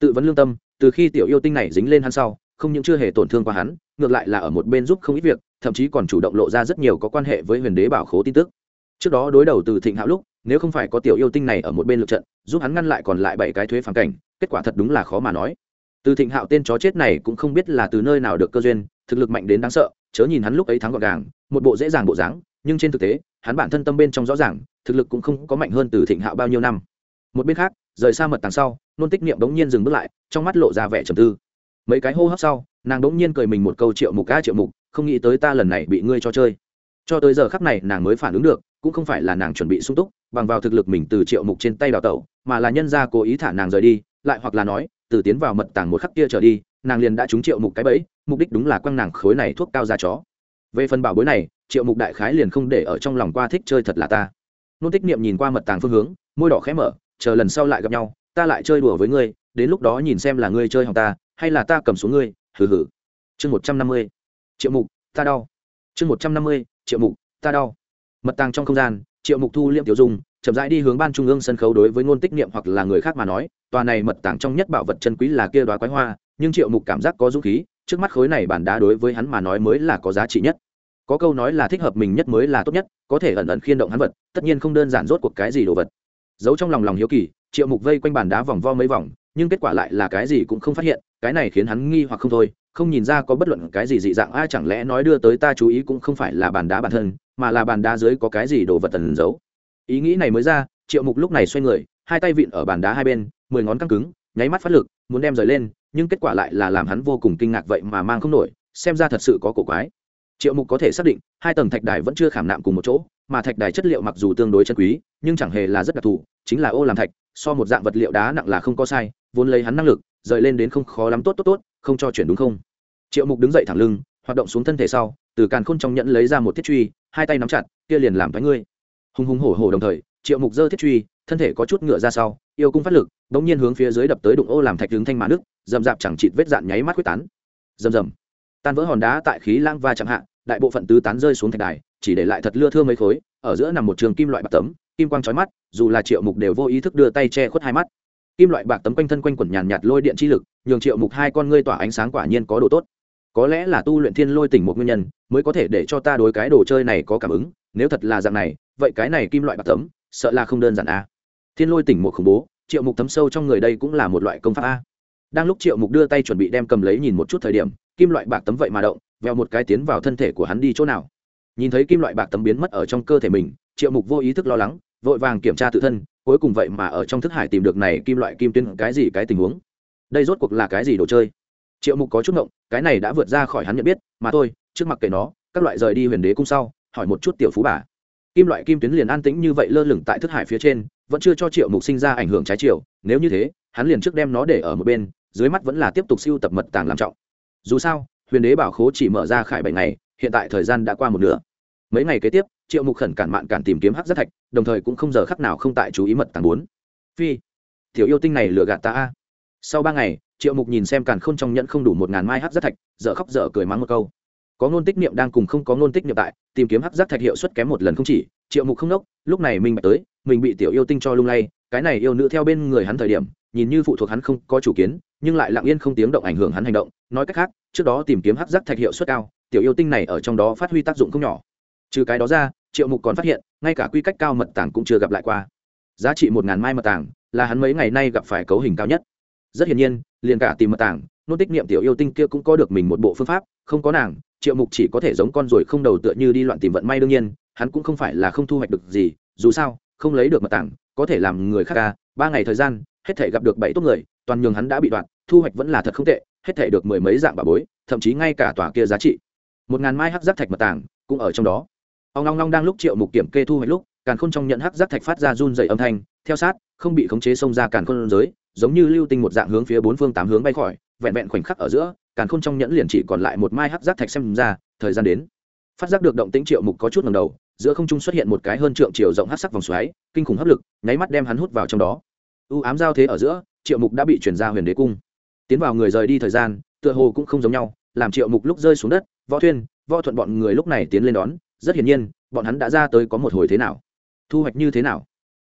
Tự vấn lương tâm, từ khi tiểu yêu tinh này dính lên hắn sau, không những chưa hề tổn thương qua hắn, ngược lại là ở một bên giúp không ít việc, thậm chí còn chủ động lộ ra rất nhiều có quan hệ với huyền đế bảo khố tin tức. Trước đó đối đầu từ thịnh hạo lúc, nếu không phải có tiểu yêu tinh này ở một bên lượt trận, giúp hắn ngăn lại còn lại bảy cái thuế phản cảnh, kết quả thật đúng là khó mà nói. Từ thịnh hạo tên chó chết này cũng không biết là từ nơi nào được cơ duyên, thực lực mạnh đến đáng sợ, chớ nhìn hắn lúc ấy thắng gọn gàng, một bộ dễ dàng bộ dáng, nhưng trên thực tế, hắn bản thân tâm bên trong rõ ràng, thực lực cũng không có mạnh hơn từ thịnh hạo bao nhiêu năm một bên khác, rời xa mật tàng sau, nôn tích niệm đống nhiên dừng bước lại, trong mắt lộ ra vẻ trầm tư. Mấy cái hô hấp sau, nàng đống nhiên cười mình một câu triệu mục ca triệu mục, không nghĩ tới ta lần này bị ngươi cho chơi. Cho tới giờ khắc này, nàng mới phản ứng được, cũng không phải là nàng chuẩn bị sung túc, bằng vào thực lực mình từ triệu mục trên tay đào tẩu, mà là nhân ra cố ý thả nàng rời đi, lại hoặc là nói, từ tiến vào mật tàng một khắc kia trở đi, nàng liền đã trúng triệu mục cái bẫy, mục đích đúng là quăng nàng khối này thuốc cao ra chó. Về phần bảo bối này, triệu mục đại khái liền không để ở trong lòng qua thích chơi thật là ta. Nôn tích niệm nhìn qua mật tàng phương hướng, môi đỏ khẽ mở chờ lần sau lại gặp nhau, ta lại chơi đùa với ngươi, đến lúc đó nhìn xem là ngươi chơi hỏng ta, hay là ta cầm xuống ngươi, hừ hừ. Chương một trăm năm mươi, triệu mục, ta đau. Chương một trăm năm mươi, triệu mục, ta đau. Mật tàng trong không gian, triệu mục thu liệm tiểu dung, chậm rãi đi hướng ban trung ương sân khấu đối với ngôn tích niệm hoặc là người khác mà nói. Tòa này mật tàng trong nhất bảo vật chân quý là kia đoá quái hoa, nhưng triệu mục cảm giác có dũng khí, trước mắt khối này bản đá đối với hắn mà nói mới là có giá trị nhất. Có câu nói là thích hợp mình nhất mới là tốt nhất, có thể ẩn ẩn khiên động hắn vật, tất nhiên không đơn giản rốt cuộc cái gì đồ vật giấu trong lòng lòng hiếu kỳ, triệu mục vây quanh bàn đá vòng vo mấy vòng, nhưng kết quả lại là cái gì cũng không phát hiện, cái này khiến hắn nghi hoặc không thôi, không nhìn ra có bất luận cái gì dị dạng, ai chẳng lẽ nói đưa tới ta chú ý cũng không phải là bàn đá bản thân, mà là bàn đá dưới có cái gì đồ vật tần giấu. Ý nghĩ này mới ra, triệu mục lúc này xoay người, hai tay vịn ở bàn đá hai bên, mười ngón căng cứng, nháy mắt phát lực, muốn đem rời lên, nhưng kết quả lại là làm hắn vô cùng kinh ngạc vậy mà mang không nổi, xem ra thật sự có cổ quái. Triệu mục có thể xác định, hai tầng thạch đài vẫn chưa khảm nạm cùng một chỗ mà thạch đài chất liệu mặc dù tương đối chân quý, nhưng chẳng hề là rất đặc thù, chính là ô làm thạch, so một dạng vật liệu đá nặng là không có sai, vốn lấy hắn năng lực, rời lên đến không khó lắm tốt tốt tốt, không cho chuyển đúng không? Triệu mục đứng dậy thẳng lưng, hoạt động xuống thân thể sau, từ càn khôn trong nhẫn lấy ra một thiết truy, hai tay nắm chặt, kia liền làm thoái ngươi. Hùng hùng hổ hổ đồng thời, triệu mục giơ thiết truy, thân thể có chút ngựa ra sau, yêu cung phát lực đ ỗ n g nhiên hướng phía dưới đập tới đụng ô làm thạch đứng thanh mã nước, dầm dạp chẳng chịt vết dạn nháy mắt quyết tán. Rầm rầm. Tan vỡ hòn đá tại khí lang va chạm hạ đại bộ phận tứ tán rơi xuống thạch đài, chỉ để lại thật lưa thưa mấy khối, ở giữa nằm một trường kim loại bạc tấm, kim quang trói mắt, dù là triệu mục đều vô ý thức đưa tay che khuất hai mắt. Kim loại bạc tấm quanh thân quanh quẩn nhàn nhạt lôi điện chi lực, nhường triệu mục hai con ngươi tỏa ánh sáng quả nhiên có độ tốt. Có lẽ là tu luyện thiên lôi tỉnh một nguyên nhân, mới có thể để cho ta đối cái đồ chơi này có cảm ứng, nếu thật là dạng này, vậy cái này kim loại bạc tấm, sợ là không đơn giản a thiên lôi tỉnh một khủng bố, triệu mục thấm sâu trong người đây cũng là một loại công pháp a. Đang lúc triệu mục đưa tay chuẩn bị đem cầm lấy nhìn một chút thời điểm, kim loại bạc tấm vậy mà động veo một cái tiến vào thân thể của hắn đi chỗ nào. Nhìn thấy kim loại bạc tấm biến mất ở trong cơ thể mình, triệu mục vô ý thức lo lắng, vội vàng kiểm tra tự thân, cuối cùng vậy mà ở trong thức hải tìm được này kim loại kim tuyến cái gì cái tình huống. Đây rốt cuộc là cái gì đồ chơi? Triệu mục có chút ngộng, cái này đã vượt ra khỏi hắn nhận biết, mà thôi, trước mặt kệ nó, các loại rời đi huyền đế cung sau, hỏi một chút tiểu phú bà. Kim loại kim tuyến liền an tĩnh như vậy lơ lửng tại thức hải phía trên, vẫn chưa cho triệu mục sinh ra ảnh hưởng trái chiều, nếu như thế, hắn liền trước đem nó để ở một bên, dưới mắt vẫn là tiếp tục siêu tập mật tàng làm trọng. Dù sao huyền đế bảo khố chỉ mở ra khải bảy ngày hiện tại thời gian đã qua một nửa. Mấy ngày kế tiếp triệu mục khẩn cản mạn cản tìm kiếm hắc giác thạch đồng thời cũng không giờ khắc nào không tại chú ý mật tàng bốn. Phi tiểu yêu tinh này lừa gạt ta a. Sau ba ngày triệu mục nhìn xem càn k h ô n trong nhẫn không đủ một ngàn mai hắc giác thạch dở khóc dở cười mắng một câu. Có ngôn tích niệm đang cùng không có ngôn tích niệm tại tìm kiếm hắc giác thạch hiệu suất kém một lần không chỉ triệu mục không nốc, lúc này mình bạch tới mình bị tiểu yêu tinh cho lung lay cái này yêu nữ theo bên người hắn thời điểm nhìn như phụ thuộc hắn không có chủ kiến, nhưng lại lặng yên không tiếng động ảnh hưởng hắn hành động. Nói cách khác, trước đó tìm kiếm hắc giác thạch hiệu suất cao, tiểu yêu tinh này ở trong đó phát huy tác dụng không nhỏ. Trừ cái đó ra, triệu mục còn phát hiện, ngay cả quy cách cao mật tàng cũng chưa gặp lại qua. Giá trị một ngàn mai mật tàng, là hắn mấy ngày nay gặp phải cấu hình cao nhất. Rất hiển nhiên, liền cả tìm mật tàng nôn tích niệm tiểu yêu tinh kia cũng có được mình một bộ phương pháp, không có nàng, triệu mục chỉ có thể giống con ruồi không đầu tựa như đi loạn tìm vận may đương nhiên, hắn cũng không phải là không thu hoạch được gì, dù sao, không lấy được mật tàng, có thể làm người khác ca ba ngày thời gian hết thể gặp được bảy tốt người, toàn nhường hắn đã bị đoạn thu hoạch vẫn là thật không tệ, hết thể được mười mấy dạng bà bối, thậm chí ngay cả tòa kia giá trị. Một ngàn mai hắc giác thạch mật tàng cũng ở trong đó. Ông long long đang lúc triệu mục kiểm kê thu hoạch lúc, càn khôn trong nhận hắc giác thạch phát ra run dày âm thanh, theo sát, không bị khống chế xông ra càn khôn giới, giống như lưu tinh một dạng hướng phía bốn phương tám hướng bay khỏi, vẹn vẹn khoảnh khắc ở giữa, càn khôn trong nhẫn liền chỉ còn lại một mai hắc giác thạch xem ra, thời gian đến. Phát giác được động tĩnh triệu mục có chút ngầm đầu, giữa không trung xuất hiện một cái hơn trượng chiều rộng hắc sắc vòng xoáy, kinh khủng hấp lực, nháy mắt đem hắn hút vào trong đó u ám giao thế ở giữa, triệu mục đã bị chuyển ra huyền đế cung. Tiến vào người rời đi thời gian, tựa hồ cũng không giống nhau, làm triệu mục lúc rơi xuống đất, võ thuyên võ thuận bọn người lúc này tiến lên đón, rất hiển nhiên, bọn hắn đã ra tới có một hồi thế nào. Thu hoạch như thế nào?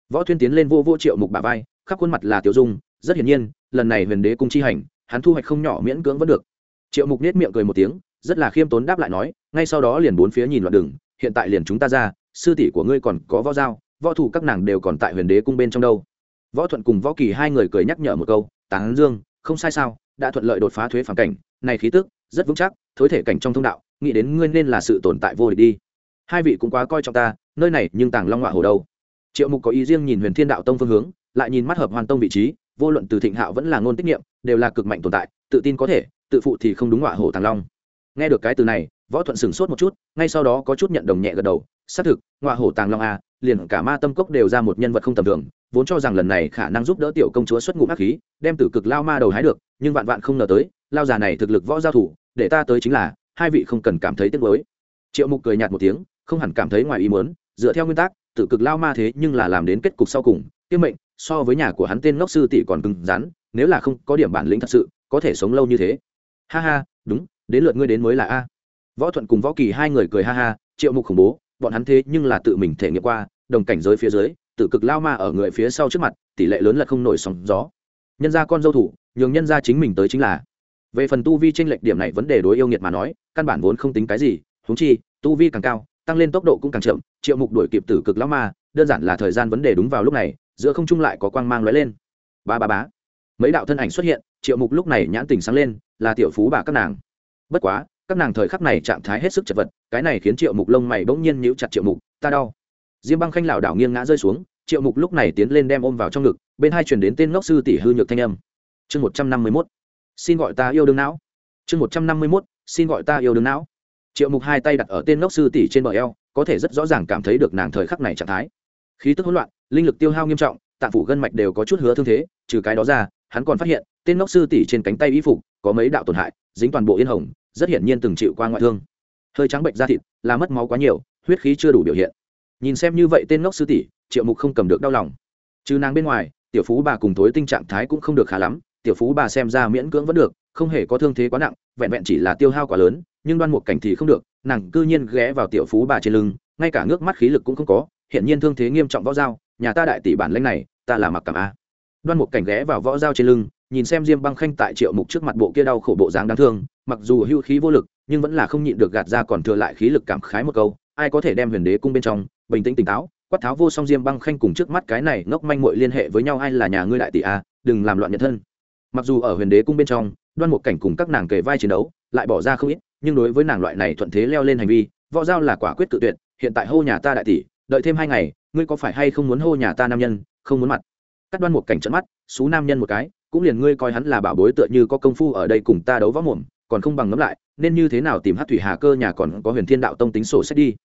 Võ thuyên tiến lên vô vô triệu mục bà vai, khắp khuôn mặt là tiểu dung, rất hiển nhiên, lần này huyền đế cung chi hành, hắn thu hoạch không nhỏ miễn cưỡng vẫn được. Triệu mục nết miệng cười một tiếng, rất là khiêm tốn đáp lại nói, ngay sau đó liền bốn phía nhìn loạn đường, hiện tại liền chúng ta ra, sư tỷ của ngươi còn có võ giao, võ thủ các nàng đều còn tại huyền đế cung bên trong đâu võ thuận cùng võ kỳ hai người cười nhắc nhở một câu tán dương, không sai sao, đã thuận lợi đột phá thuế phản cảnh, này khí tức, rất vững chắc, thối thể cảnh trong thông đạo, nghĩ đến ngươi nên là sự tồn tại vô địch đi. Hai vị cũng quá coi trọng ta, nơi này nhưng tàng long họa hồ đâu. Triệu mục có ý riêng nhìn huyền thiên đạo tông phương hướng, lại nhìn mắt hợp hoàn tông vị trí, vô luận từ thịnh hạo vẫn là ngôn tiết nghiệm đều là cực mạnh tồn tại, tự tin có thể, tự phụ thì không đúng họa hồ tàng long. Nghe được cái từ này, võ thuận sửng sốt một chút, ngay sau đó có chút nhận đồng nhẹ gật đầu, xác thực ngoại hổ tàng long a, liền cả ma tâm cốc đều ra một nhân vật không tầm thường vốn cho rằng lần này khả năng giúp đỡ tiểu công chúa xuất ngũ ác khí, đem tử cực lao ma đầu hái được, nhưng vạn vạn không ngờ tới, lao già này thực lực võ giao thủ, để ta tới chính là, hai vị không cần cảm thấy tiếc nuối. Triệu mục cười nhạt một tiếng, không hẳn cảm thấy ngoài ý muốn, dựa theo nguyên tắc, tử cực lao ma thế nhưng là làm đến kết cục sau cùng tiêm mệnh, so với nhà của hắn tên ngốc sư tỷ còn cứng rắn, nếu là không có điểm bản lĩnh thật sự, có thể sống lâu như thế. Ha ha, đúng, đến lượt ngươi đến mới là a. Võ thuận cùng võ kỳ hai người cười ha ha, triệu mục khủng bố, bọn hắn thế nhưng là tự mình thể nghiệm qua, đồng cảnh giới phía dưới tử cực lao ma ở người phía sau trước mặt, tỷ lệ lớn là không nổi sóng gió. Nhân ra con dâu thủ, nhường nhân ra chính mình tới chính là. Về phần tu vi tranh lệch điểm này vấn đề đối yêu nghiệt mà nói, căn bản vốn không tính cái gì húng chi, tu vi càng cao, tăng lên tốc độ cũng càng chậm, triệu mục đuổi kịp tử cực lao ma, đơn giản là thời gian vấn đề đúng vào lúc này, giữa không trung lại có quang mang lóe lên. Ba ba bá mấy đạo thân ảnh xuất hiện, triệu mục lúc này nhãn tình sáng lên, là tiểu phú bà các nàng. Bất quá, các nàng thời khắc này trạng thái hết sức chật vật, cái này khiến triệu mục lông mày bỗng nhiên nhíu chặt triệu mục, ta đau diêm băng khanh lảo đảo nghiêng ngã rơi xuống, triệu mục lúc này tiến lên đem ôm vào trong ngực, bên hai chuyển đến tên ngốc sư tỷ hư nhược thanh âm. Chương một trăm năm mươi mốt, xin gọi ta yêu đương não. Chương một trăm năm mươi mốt, xin gọi ta yêu đương não. Triệu mục hai tay đặt ở tên ngốc sư tỷ trên bờ eo, có thể rất rõ ràng cảm thấy được nàng thời khắc này trạng thái. Khí tức hỗn loạn, linh lực tiêu hao nghiêm trọng, tạng phủ gân mạch đều có chút hứa thương thế, trừ cái đó ra, hắn còn phát hiện, tên ngốc sư tỷ trên cánh tay y phục, có mấy đạo tổn hại, dính toàn bộ yên hồng, rất hiển nhiên từng chịu qua ngoại thương. Hơi trắng bệnh da thịt, là mất máu quá nhiều, huyết khí chưa đủ biểu hiện nhìn xem như vậy tên ngốc sư tỷ, triệu mục không cầm được đau lòng. Chứ nàng bên ngoài, tiểu phú bà cùng tối tinh trạng thái cũng không được khá lắm, tiểu phú bà xem ra miễn cưỡng vẫn được, không hề có thương thế quá nặng, vẹn vẹn chỉ là tiêu hao quá lớn, nhưng đoan một cảnh thì không được, nàng cư nhiên ghé vào tiểu phú bà trên lưng, ngay cả nước mắt khí lực cũng không có hiện nhiên thương thế nghiêm trọng võ dao nhà ta đại tỷ bản lãnh này, ta là mặc cảm a. Đoan một cảnh ghé vào võ dao trên lưng, nhìn xem diêm băng khanh tại triệu mục trước mặt bộ kia đau khổ bộ dáng đáng thương, mặc dù hưu khí vô lực, nhưng vẫn là không nhịn được gạt ra còn thừa lại khí lực cảm khái một câu, ai có thể đem huyền đế cung bên trong bình tĩnh tỉnh táo, quát tháo vô song diêm băng khanh cùng trước mắt cái này ngốc manh mội liên hệ với nhau, ai là nhà ngươi đại tỷ a đừng làm loạn nhân thân. Mặc dù ở huyền đế cung bên trong, đoan một cảnh cùng các nàng kề vai chiến đấu, lại bỏ ra không ít, nhưng đối với nàng loại này thuận thế leo lên hành vi, võ giao là quả quyết tự tuyệt, hiện tại hô nhà ta đại tỷ, đợi thêm hai ngày, ngươi có phải hay không muốn hô nhà ta nam nhân, không muốn mặt. Cắt đoan một cảnh trận mắt, xú nam nhân một cái, cũng liền ngươi coi hắn là bảo bối tựa như có công phu ở đây cùng ta đấu võ mồm, còn không bằng ngẫm lại, nên như thế nào tìm hát thủy hà cơ nhà còn có huyền thiên đạo tông tính sổ sách đi.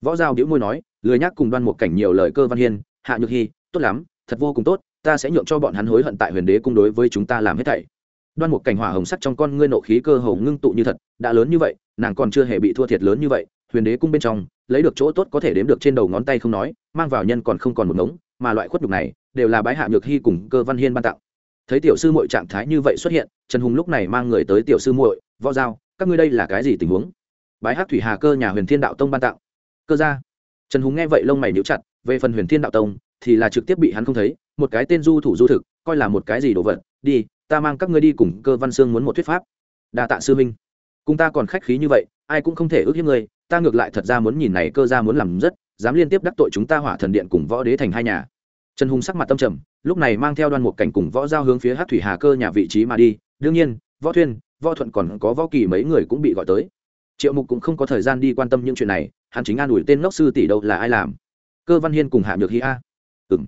Võ giao đĩu môi nói lười nhắc cùng đoan một cảnh nhiều lời cơ văn hiên, hạ nhược hy tốt lắm, thật vô cùng tốt, ta sẽ nhượng cho bọn hắn hối hận tại huyền đế cung đối với chúng ta làm hết thảy. Đoan một cảnh hỏa hồng sắc trong con ngươi nộ khí cơ hồ ngưng tụ như thật, đã lớn như vậy, nàng còn chưa hề bị thua thiệt lớn như vậy, huyền đế cung bên trong, lấy được chỗ tốt có thể đếm được trên đầu ngón tay không nói, mang vào nhân còn không còn một ngống, mà loại khuất nhục này, đều là bái hạ nhược hy cùng cơ văn hiên ban tặng. Thấy tiểu sư muội trạng thái như vậy xuất hiện, trần hùng lúc này mang người tới tiểu sư muội, võ giao, các ngươi đây là cái gì tình huống? Bái hát thủy hà cơ nhà huyền thiên đạo tông ban tặng. Cơ gia trần hùng nghe vậy lông mày níu chặt, về phần huyền thiên đạo tông, thì là trực tiếp bị hắn không thấy, một cái tên du thủ du thực, coi là một cái gì đồ vật, đi, ta mang các ngươi đi cùng cơ văn sương muốn một thuyết pháp. Đa tạ sư minh cùng ta còn khách khí như vậy, ai cũng không thể ước hiếp ngươi, ta ngược lại thật ra muốn nhìn này cơ ra muốn làm rất, dám liên tiếp đắc tội chúng ta hỏa thần điện cùng võ đế thành hai nhà. Trần hùng sắc mặt tâm trầm, lúc này mang theo đoan một cảnh cùng võ giao hướng phía hát thủy hà cơ nhà vị trí mà đi, đương nhiên, võ thuyên võ thuận còn có võ kỳ mấy người cũng bị gọi tới triệu mục cũng không có thời gian đi quan tâm những chuyện này, hắn chính an ủi tên ngốc sư tỷ đâu là ai làm. Cơ văn hiên cùng hạ nhược Hy a. Ừ m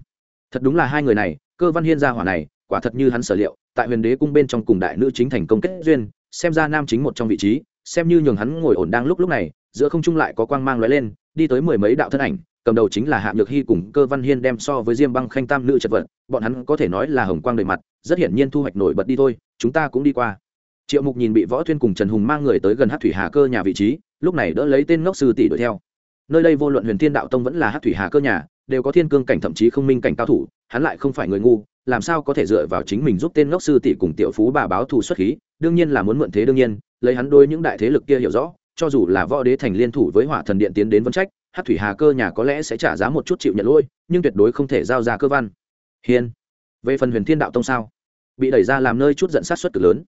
thật đúng là hai người này, cơ văn hiên ra hỏa này, quả thật như hắn sở liệu, tại huyền đế cung bên trong cùng đại nữ chính thành công kết duyên, xem ra nam chính một trong vị trí, xem như nhường hắn ngồi ổn đang lúc lúc này, giữa không trung lại có quang mang lóe lên, đi tới mười mấy đạo thân ảnh, cầm đầu chính là hạ nhược hy cùng cơ văn hiên đem so với diêm băng khanh tam nữ chật vật, bọn hắn có thể nói là hồng quang đầy mặt, rất hiển nhiên thu hoạch nổi bật đi thôi, chúng ta cũng đi qua triệu mục nhìn bị võ thuyên cùng trần hùng mang người tới gần hát thủy hà cơ nhà vị trí, lúc này đỡ lấy tên ngốc sư tỷ đuổi theo. Nơi đây vô luận huyền thiên đạo tông vẫn là hát thủy hà cơ nhà, đều có thiên cương cảnh thậm chí không minh cảnh cao thủ, hắn lại không phải người ngu, làm sao có thể dựa vào chính mình giúp tên ngốc sư tỷ cùng tiểu phú bà báo thù xuất khí, đương nhiên là muốn mượn thế đương nhiên, lấy hắn đôi những đại thế lực kia hiểu rõ, cho dù là võ đế thành liên thủ với hỏa thần điện tiến đến vấn trách hát thủy hà cơ nhà có lẽ sẽ trả giá một chút chịu nhận lỗi, nhưng tuyệt đối không thể giao ra cơ văn. Hiên, về phần huyền thiên đạo tông sao? Bị đẩy ra làm nơi chút giận sát xuất cực lớn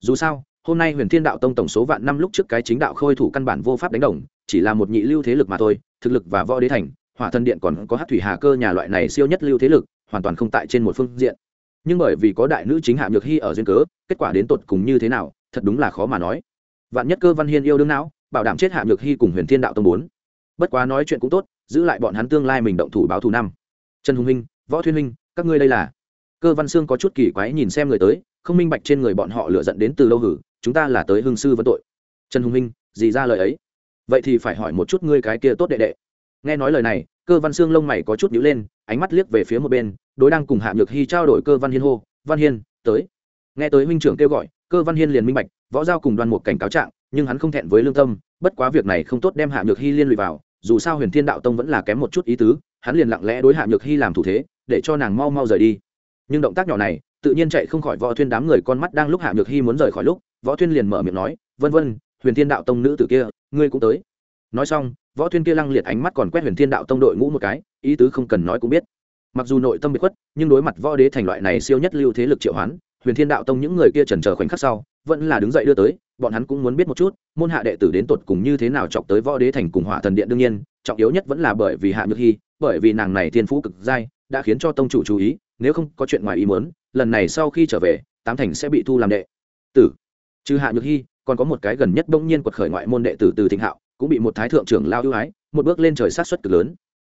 dù sao, hôm nay huyền thiên đạo tông tổng số vạn năm lúc trước cái chính đạo khôi thủ căn bản vô pháp đánh đồng, chỉ là một nhị lưu thế lực mà thôi, thực lực và võ đế thành, hỏa thần điện còn có hát thủy hà cơ nhà loại này siêu nhất lưu thế lực, hoàn toàn không tại trên một phương diện. Nhưng bởi vì có đại nữ chính hạ nhược hy ở duyên cớ, kết quả đến tột cùng như thế nào, thật đúng là khó mà nói. Vạn nhất cơ văn hiên yêu đương não, bảo đảm chết hạ nhược hy cùng huyền thiên đạo tông bốn. Bất quá nói chuyện cũng tốt, giữ lại bọn hắn tương lai mình động thủ báo thù năm. Trần hùng minh võ thuyên minh các ngươi đây là cơ văn sương có chút kỳ quái nhìn xem người tới, không minh bạch trên người bọn họ lựa dẫn đến từ lâu hử, chúng ta là tới hương sư vấn tội. Trần hùng minh, gì ra lời ấy? Vậy thì phải hỏi một chút ngươi cái kia tốt đệ đệ. Nghe nói lời này, cơ văn sương lông mày có chút nhíu lên, ánh mắt liếc về phía một bên, đối đang cùng hạ nhược hy trao đổi cơ văn hiên hô, văn hiên, tới. Nghe tới huynh trưởng kêu gọi, cơ văn hiên liền minh bạch, võ giao cùng đoan một cảnh cáo trạng, nhưng hắn không thẹn với lương tâm, bất quá việc này không tốt đem hạ nhược hy liên lụy vào, dù sao huyền thiên đạo tông vẫn là kém một chút ý tứ, hắn liền lặng lẽ đối hạ nhược hy làm thủ thế, để cho nàng mau mau rời đi nhưng động tác nhỏ này, tự nhiên chạy không khỏi võ thuyên đám người con mắt đang lúc hạ nhược hy muốn rời khỏi lúc, võ thuyên liền mở miệng nói, vân vân, huyền thiên đạo tông nữ tử kia, ngươi cũng tới. Nói xong, võ thuyên kia lăng liệt ánh mắt còn quét huyền thiên đạo tông đội ngũ một cái, ý tứ không cần nói cũng biết. Mặc dù nội tâm bị khuất, nhưng đối mặt võ đế thành loại này siêu nhất lưu thế lực triệu hoán, huyền thiên đạo tông những người kia trần chờ khoảnh khắc sau, vẫn là đứng dậy đưa tới, bọn hắn cũng muốn biết một chút, môn hạ đệ tử đến tột cùng như thế nào chọc tới võ đế thành cùng hỏa thần điện đương nhiên, trọng yếu nhất vẫn là bởi vì hạ nhược hy bởi vì nàng này thiên phú cực giai đã khiến cho tông chủ chú ý, nếu không có chuyện ngoài ý muốn, lần này sau khi trở về, tám thành sẽ bị thu làm đệ. Tử. Trừ hạ nhược hy còn có một cái gần nhất bỗng nhiên quật khởi ngoại môn đệ tử từ thịnh hạo, cũng bị một thái thượng trưởng lao ưu ái, một bước lên trời sát xuất cực lớn.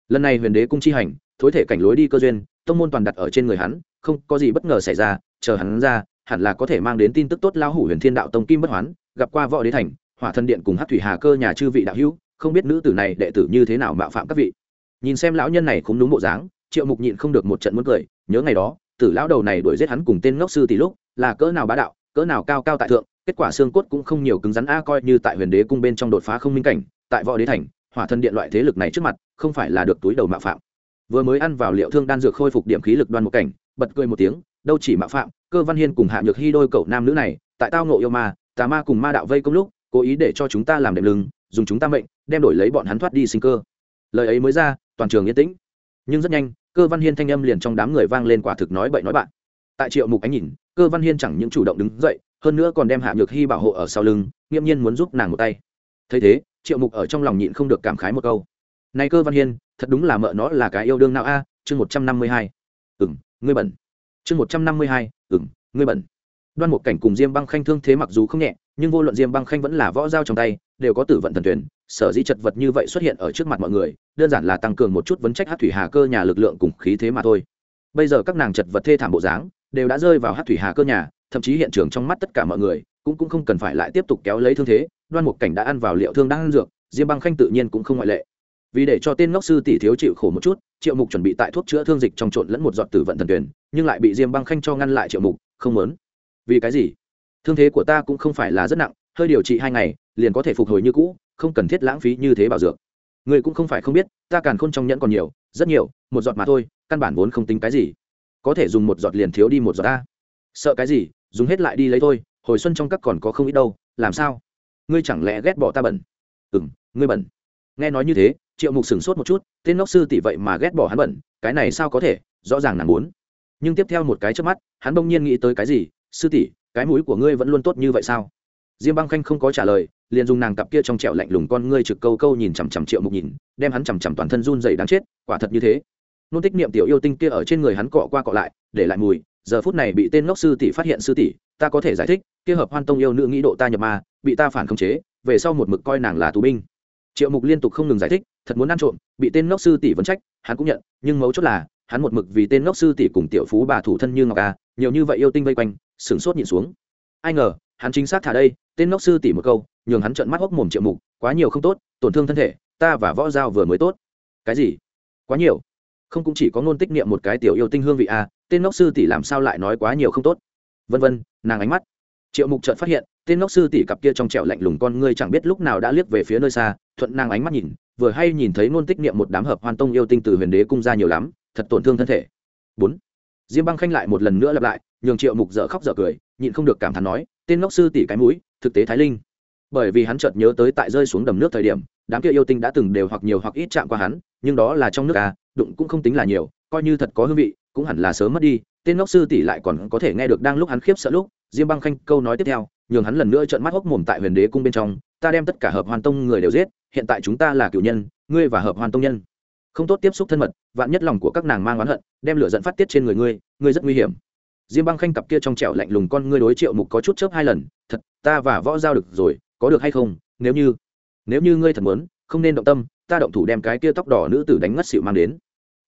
Lần này huyền đế cung chi hành, thối thể cảnh lối đi cơ duyên, tông môn toàn đặt ở trên người hắn, không có gì bất ngờ xảy ra, chờ hắn ra, hẳn là có thể mang đến tin tức tốt lao hủ huyền thiên đạo tông kim bất hoán, gặp qua võ đế thành, hỏa thân điện cùng hát thủy hà cơ nhà chư vị đạo hữu, không biết nữ tử này đệ tử như thế nào mạo phạm các vị. Nhìn xem lão nhân này cũng đúng bộ dáng triệu mục nhịn không được một trận muốn cười, nhớ ngày đó, tử lão đầu này đuổi giết hắn cùng tên ngốc sư tỷ lúc, là cỡ nào bá đạo, cỡ nào cao cao tại thượng, kết quả xương cốt cũng không nhiều cứng rắn a, coi như tại huyền đế cung bên trong đột phá không minh cảnh, tại võ đế thành, hỏa thân điện loại thế lực này trước mặt, không phải là được túi đầu mạo phạm. Vừa mới ăn vào liệu thương đan dược khôi phục điểm khí lực đoan một cảnh, bật cười một tiếng, đâu chỉ mạo phạm, cơ văn hiên cùng hạ nhược hy đôi cậu nam nữ này, tại tao ngộ yêu ma, tà ma cùng ma đạo vây công lúc, cố ý để cho chúng ta làm đệm lưng, dùng chúng ta mệnh, đem đổi lấy bọn hắn thoát đi sinh cơ. Lời ấy mới ra, toàn trường yên tĩnh. Nhưng rất nhanh cơ văn hiên thanh âm liền trong đám người vang lên quả thực nói bậy nói bạn. Tại triệu mục ánh nhìn, cơ văn hiên chẳng những chủ động đứng dậy, hơn nữa còn đem hạ nhược hy bảo hộ ở sau lưng nghiễm nhiên muốn giúp nàng một tay. Thấy thế, triệu mục ở trong lòng nhịn không được cảm khái một câu. Này cơ văn hiên, thật đúng là mợ nó là cái yêu đương nào a? Chương một trăm năm mươi hai. Ừng ngươi bẩn. Chương một trăm năm mươi hai. Ừng ngươi bẩn. Đoan một cảnh cùng diêm băng khanh thương thế mặc dù không nhẹ, nhưng vô luận diêm băng khanh vẫn là võ dao trong tay, đều có tử vận thần tuyển, sở dĩ chật vật như vậy xuất hiện ở trước mặt mọi người đơn giản là tăng cường một chút vấn trách hát thủy hà cơ nhà lực lượng cùng khí thế mà thôi. Bây giờ các nàng chật vật thê thảm bộ dáng, đều đã rơi vào hát thủy hà cơ nhà, thậm chí hiện trường trong mắt tất cả mọi người cũng cũng không cần phải lại tiếp tục kéo lấy thương thế, đoan một cảnh đã ăn vào liệu thương đang ăn dược, diêm băng khanh tự nhiên cũng không ngoại lệ. Vì để cho tên ngốc sư tỷ thiếu chịu khổ một chút, triệu mục chuẩn bị tại thuốc chữa thương dịch trong trộn lẫn một giọt tử vận thần tuyển nhưng lại bị diêm băng khanh cho ngăn lại triệu mục, không muốn. Vì cái gì? Thương thế của ta cũng không phải là rất nặng, hơi điều trị hai ngày, liền có thể phục hồi như cũ, không cần thiết lãng phí như thế bảo dược người cũng không phải không biết, ta càn khôn trong nhẫn còn nhiều, rất nhiều, một giọt mà thôi, căn bản vốn không tính cái gì. Có thể dùng một giọt liền thiếu đi một giọt ta. Sợ cái gì, dùng hết lại đi lấy thôi, hồi xuân trong các còn có không ít đâu, làm sao? Ngươi chẳng lẽ ghét bỏ ta bẩn? Ừ m ngươi bẩn. Nghe nói như thế, triệu mục sửng sốt một chút, tên ngốc sư tỷ vậy mà ghét bỏ hắn bẩn, cái này sao có thể, rõ ràng nàng muốn. Nhưng tiếp theo một cái trước mắt, hắn bỗng nhiên nghĩ tới cái gì, sư tỷ, cái mũi của ngươi vẫn luôn tốt như vậy sao? Diêm băng khanh không có trả lời liền dùng nàng cặp kia trong trẹo lạnh lùng con ngươi trực câu câu nhìn chằm chằm triệu mục nhìn, đem hắn chằm chằm toàn thân run dày đáng chết, quả thật như thế. Nôn tích niệm tiểu yêu tinh kia ở trên người hắn cọ qua cọ lại, để lại mùi, giờ phút này bị tên ngốc sư tỷ phát hiện sư tỷ, ta có thể giải thích, kia hợp hoan tông yêu nữ nghĩ độ ta nhập ma, bị ta phản khống chế, về sau một mực coi nàng là tù binh. Triệu mục liên tục không ngừng giải thích, thật muốn ăn trộm, bị tên ngốc sư tỷ vấn trách, hắn cũng nhận, nhưng mấu chốt là, hắn một mực vì tên ngốc sư tỷ cùng tiểu phú bà thủ thân như ngọc a nhiều như vậy yêu tinh vây quanh, sửng sốt nhịn xuống. Ai ngờ hắn chính xác thả đây, tên ngốc sư tỷ một câu, nhường hắn trợn mắt hốc mồm triệu mục, quá nhiều không tốt, tổn thương thân thể, ta và võ giao vừa mới tốt. Cái gì? Quá nhiều? Không cũng chỉ có ngôn tích niệm một cái tiểu yêu tinh hương vị a tên ngốc sư tỷ làm sao lại nói quá nhiều không tốt? Vân vân, nàng ánh mắt. Triệu mục trợn phát hiện, tên ngốc sư tỷ cặp kia trong trẹo lạnh lùng con ngươi chẳng biết lúc nào đã liếc về phía nơi xa, thuận nàng ánh mắt nhìn, vừa hay nhìn thấy ngôn tích niệm một đám hợp hoàn tông yêu tinh từ huyền đế cung ra nhiều lắm, thật tổn thương thân thể. Bốn. Diêm băng khanh lại một lần nữa lặp lại, nhường triệu mục dở khóc dở cười, nhịn không được cảm thán nói tên ngốc sư tỷ cái mũi, thực tế thái linh. Bởi vì hắn chợt nhớ tới tại rơi xuống đầm nước thời điểm, đám kia yêu tinh đã từng đều hoặc nhiều hoặc ít chạm qua hắn, nhưng đó là trong nước à đụng cũng không tính là nhiều, coi như thật có hương vị, cũng hẳn là sớm mất đi. Tên ngốc sư tỷ lại còn có thể nghe được đang lúc hắn khiếp sợ lúc, diêm băng khanh câu nói tiếp theo, nhường hắn lần nữa trợn mắt hốc mồm tại huyền đế cung bên trong, ta đem tất cả hợp hoàn tông người đều giết, hiện tại chúng ta là cựu nhân, ngươi và hợp hoàn tông nhân. Không tốt tiếp xúc thân mật, vạn nhất lòng của các nàng mang oán hận, đem lửa dẫn phát tiết trên người ngươi ngươi rất nguy hiểm diêm băng khanh cặp kia trong trẻo lạnh lùng con ngươi đối triệu mục có chút chớp hai lần, thật, ta và võ giao được rồi, có được hay không? Nếu như nếu như ngươi thật muốn, không nên động tâm, ta động thủ đem cái kia tóc đỏ nữ tử đánh ngất xịu mang đến.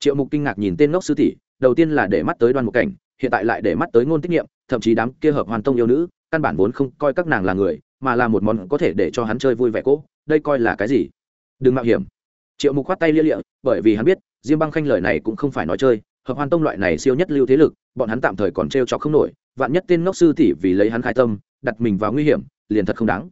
Triệu mục kinh ngạc nhìn tên ngốc sư tỷ, đầu tiên là để mắt tới đoan một cảnh, hiện tại lại để mắt tới ngôn tiết nghiệm, thậm chí đám kia hợp hoàn tông yêu nữ, căn bản vốn không coi các nàng là người, mà là một món có thể để cho hắn chơi vui vẻ cỗ. đây coi là cái gì? Đừng mạo hiểm. Triệu mục khoát tay lia lịa, bởi vì hắn biết, diêm băng khanh lời này cũng không phải nói chơi, hợp hoàn tông loại này siêu nhất lưu thế lực bọn hắn tạm thời còn trêu cho không nổi, vạn nhất tên ngốc sư tỷ vì lấy hắn khai tâm, đặt mình vào nguy hiểm, liền thật không đáng.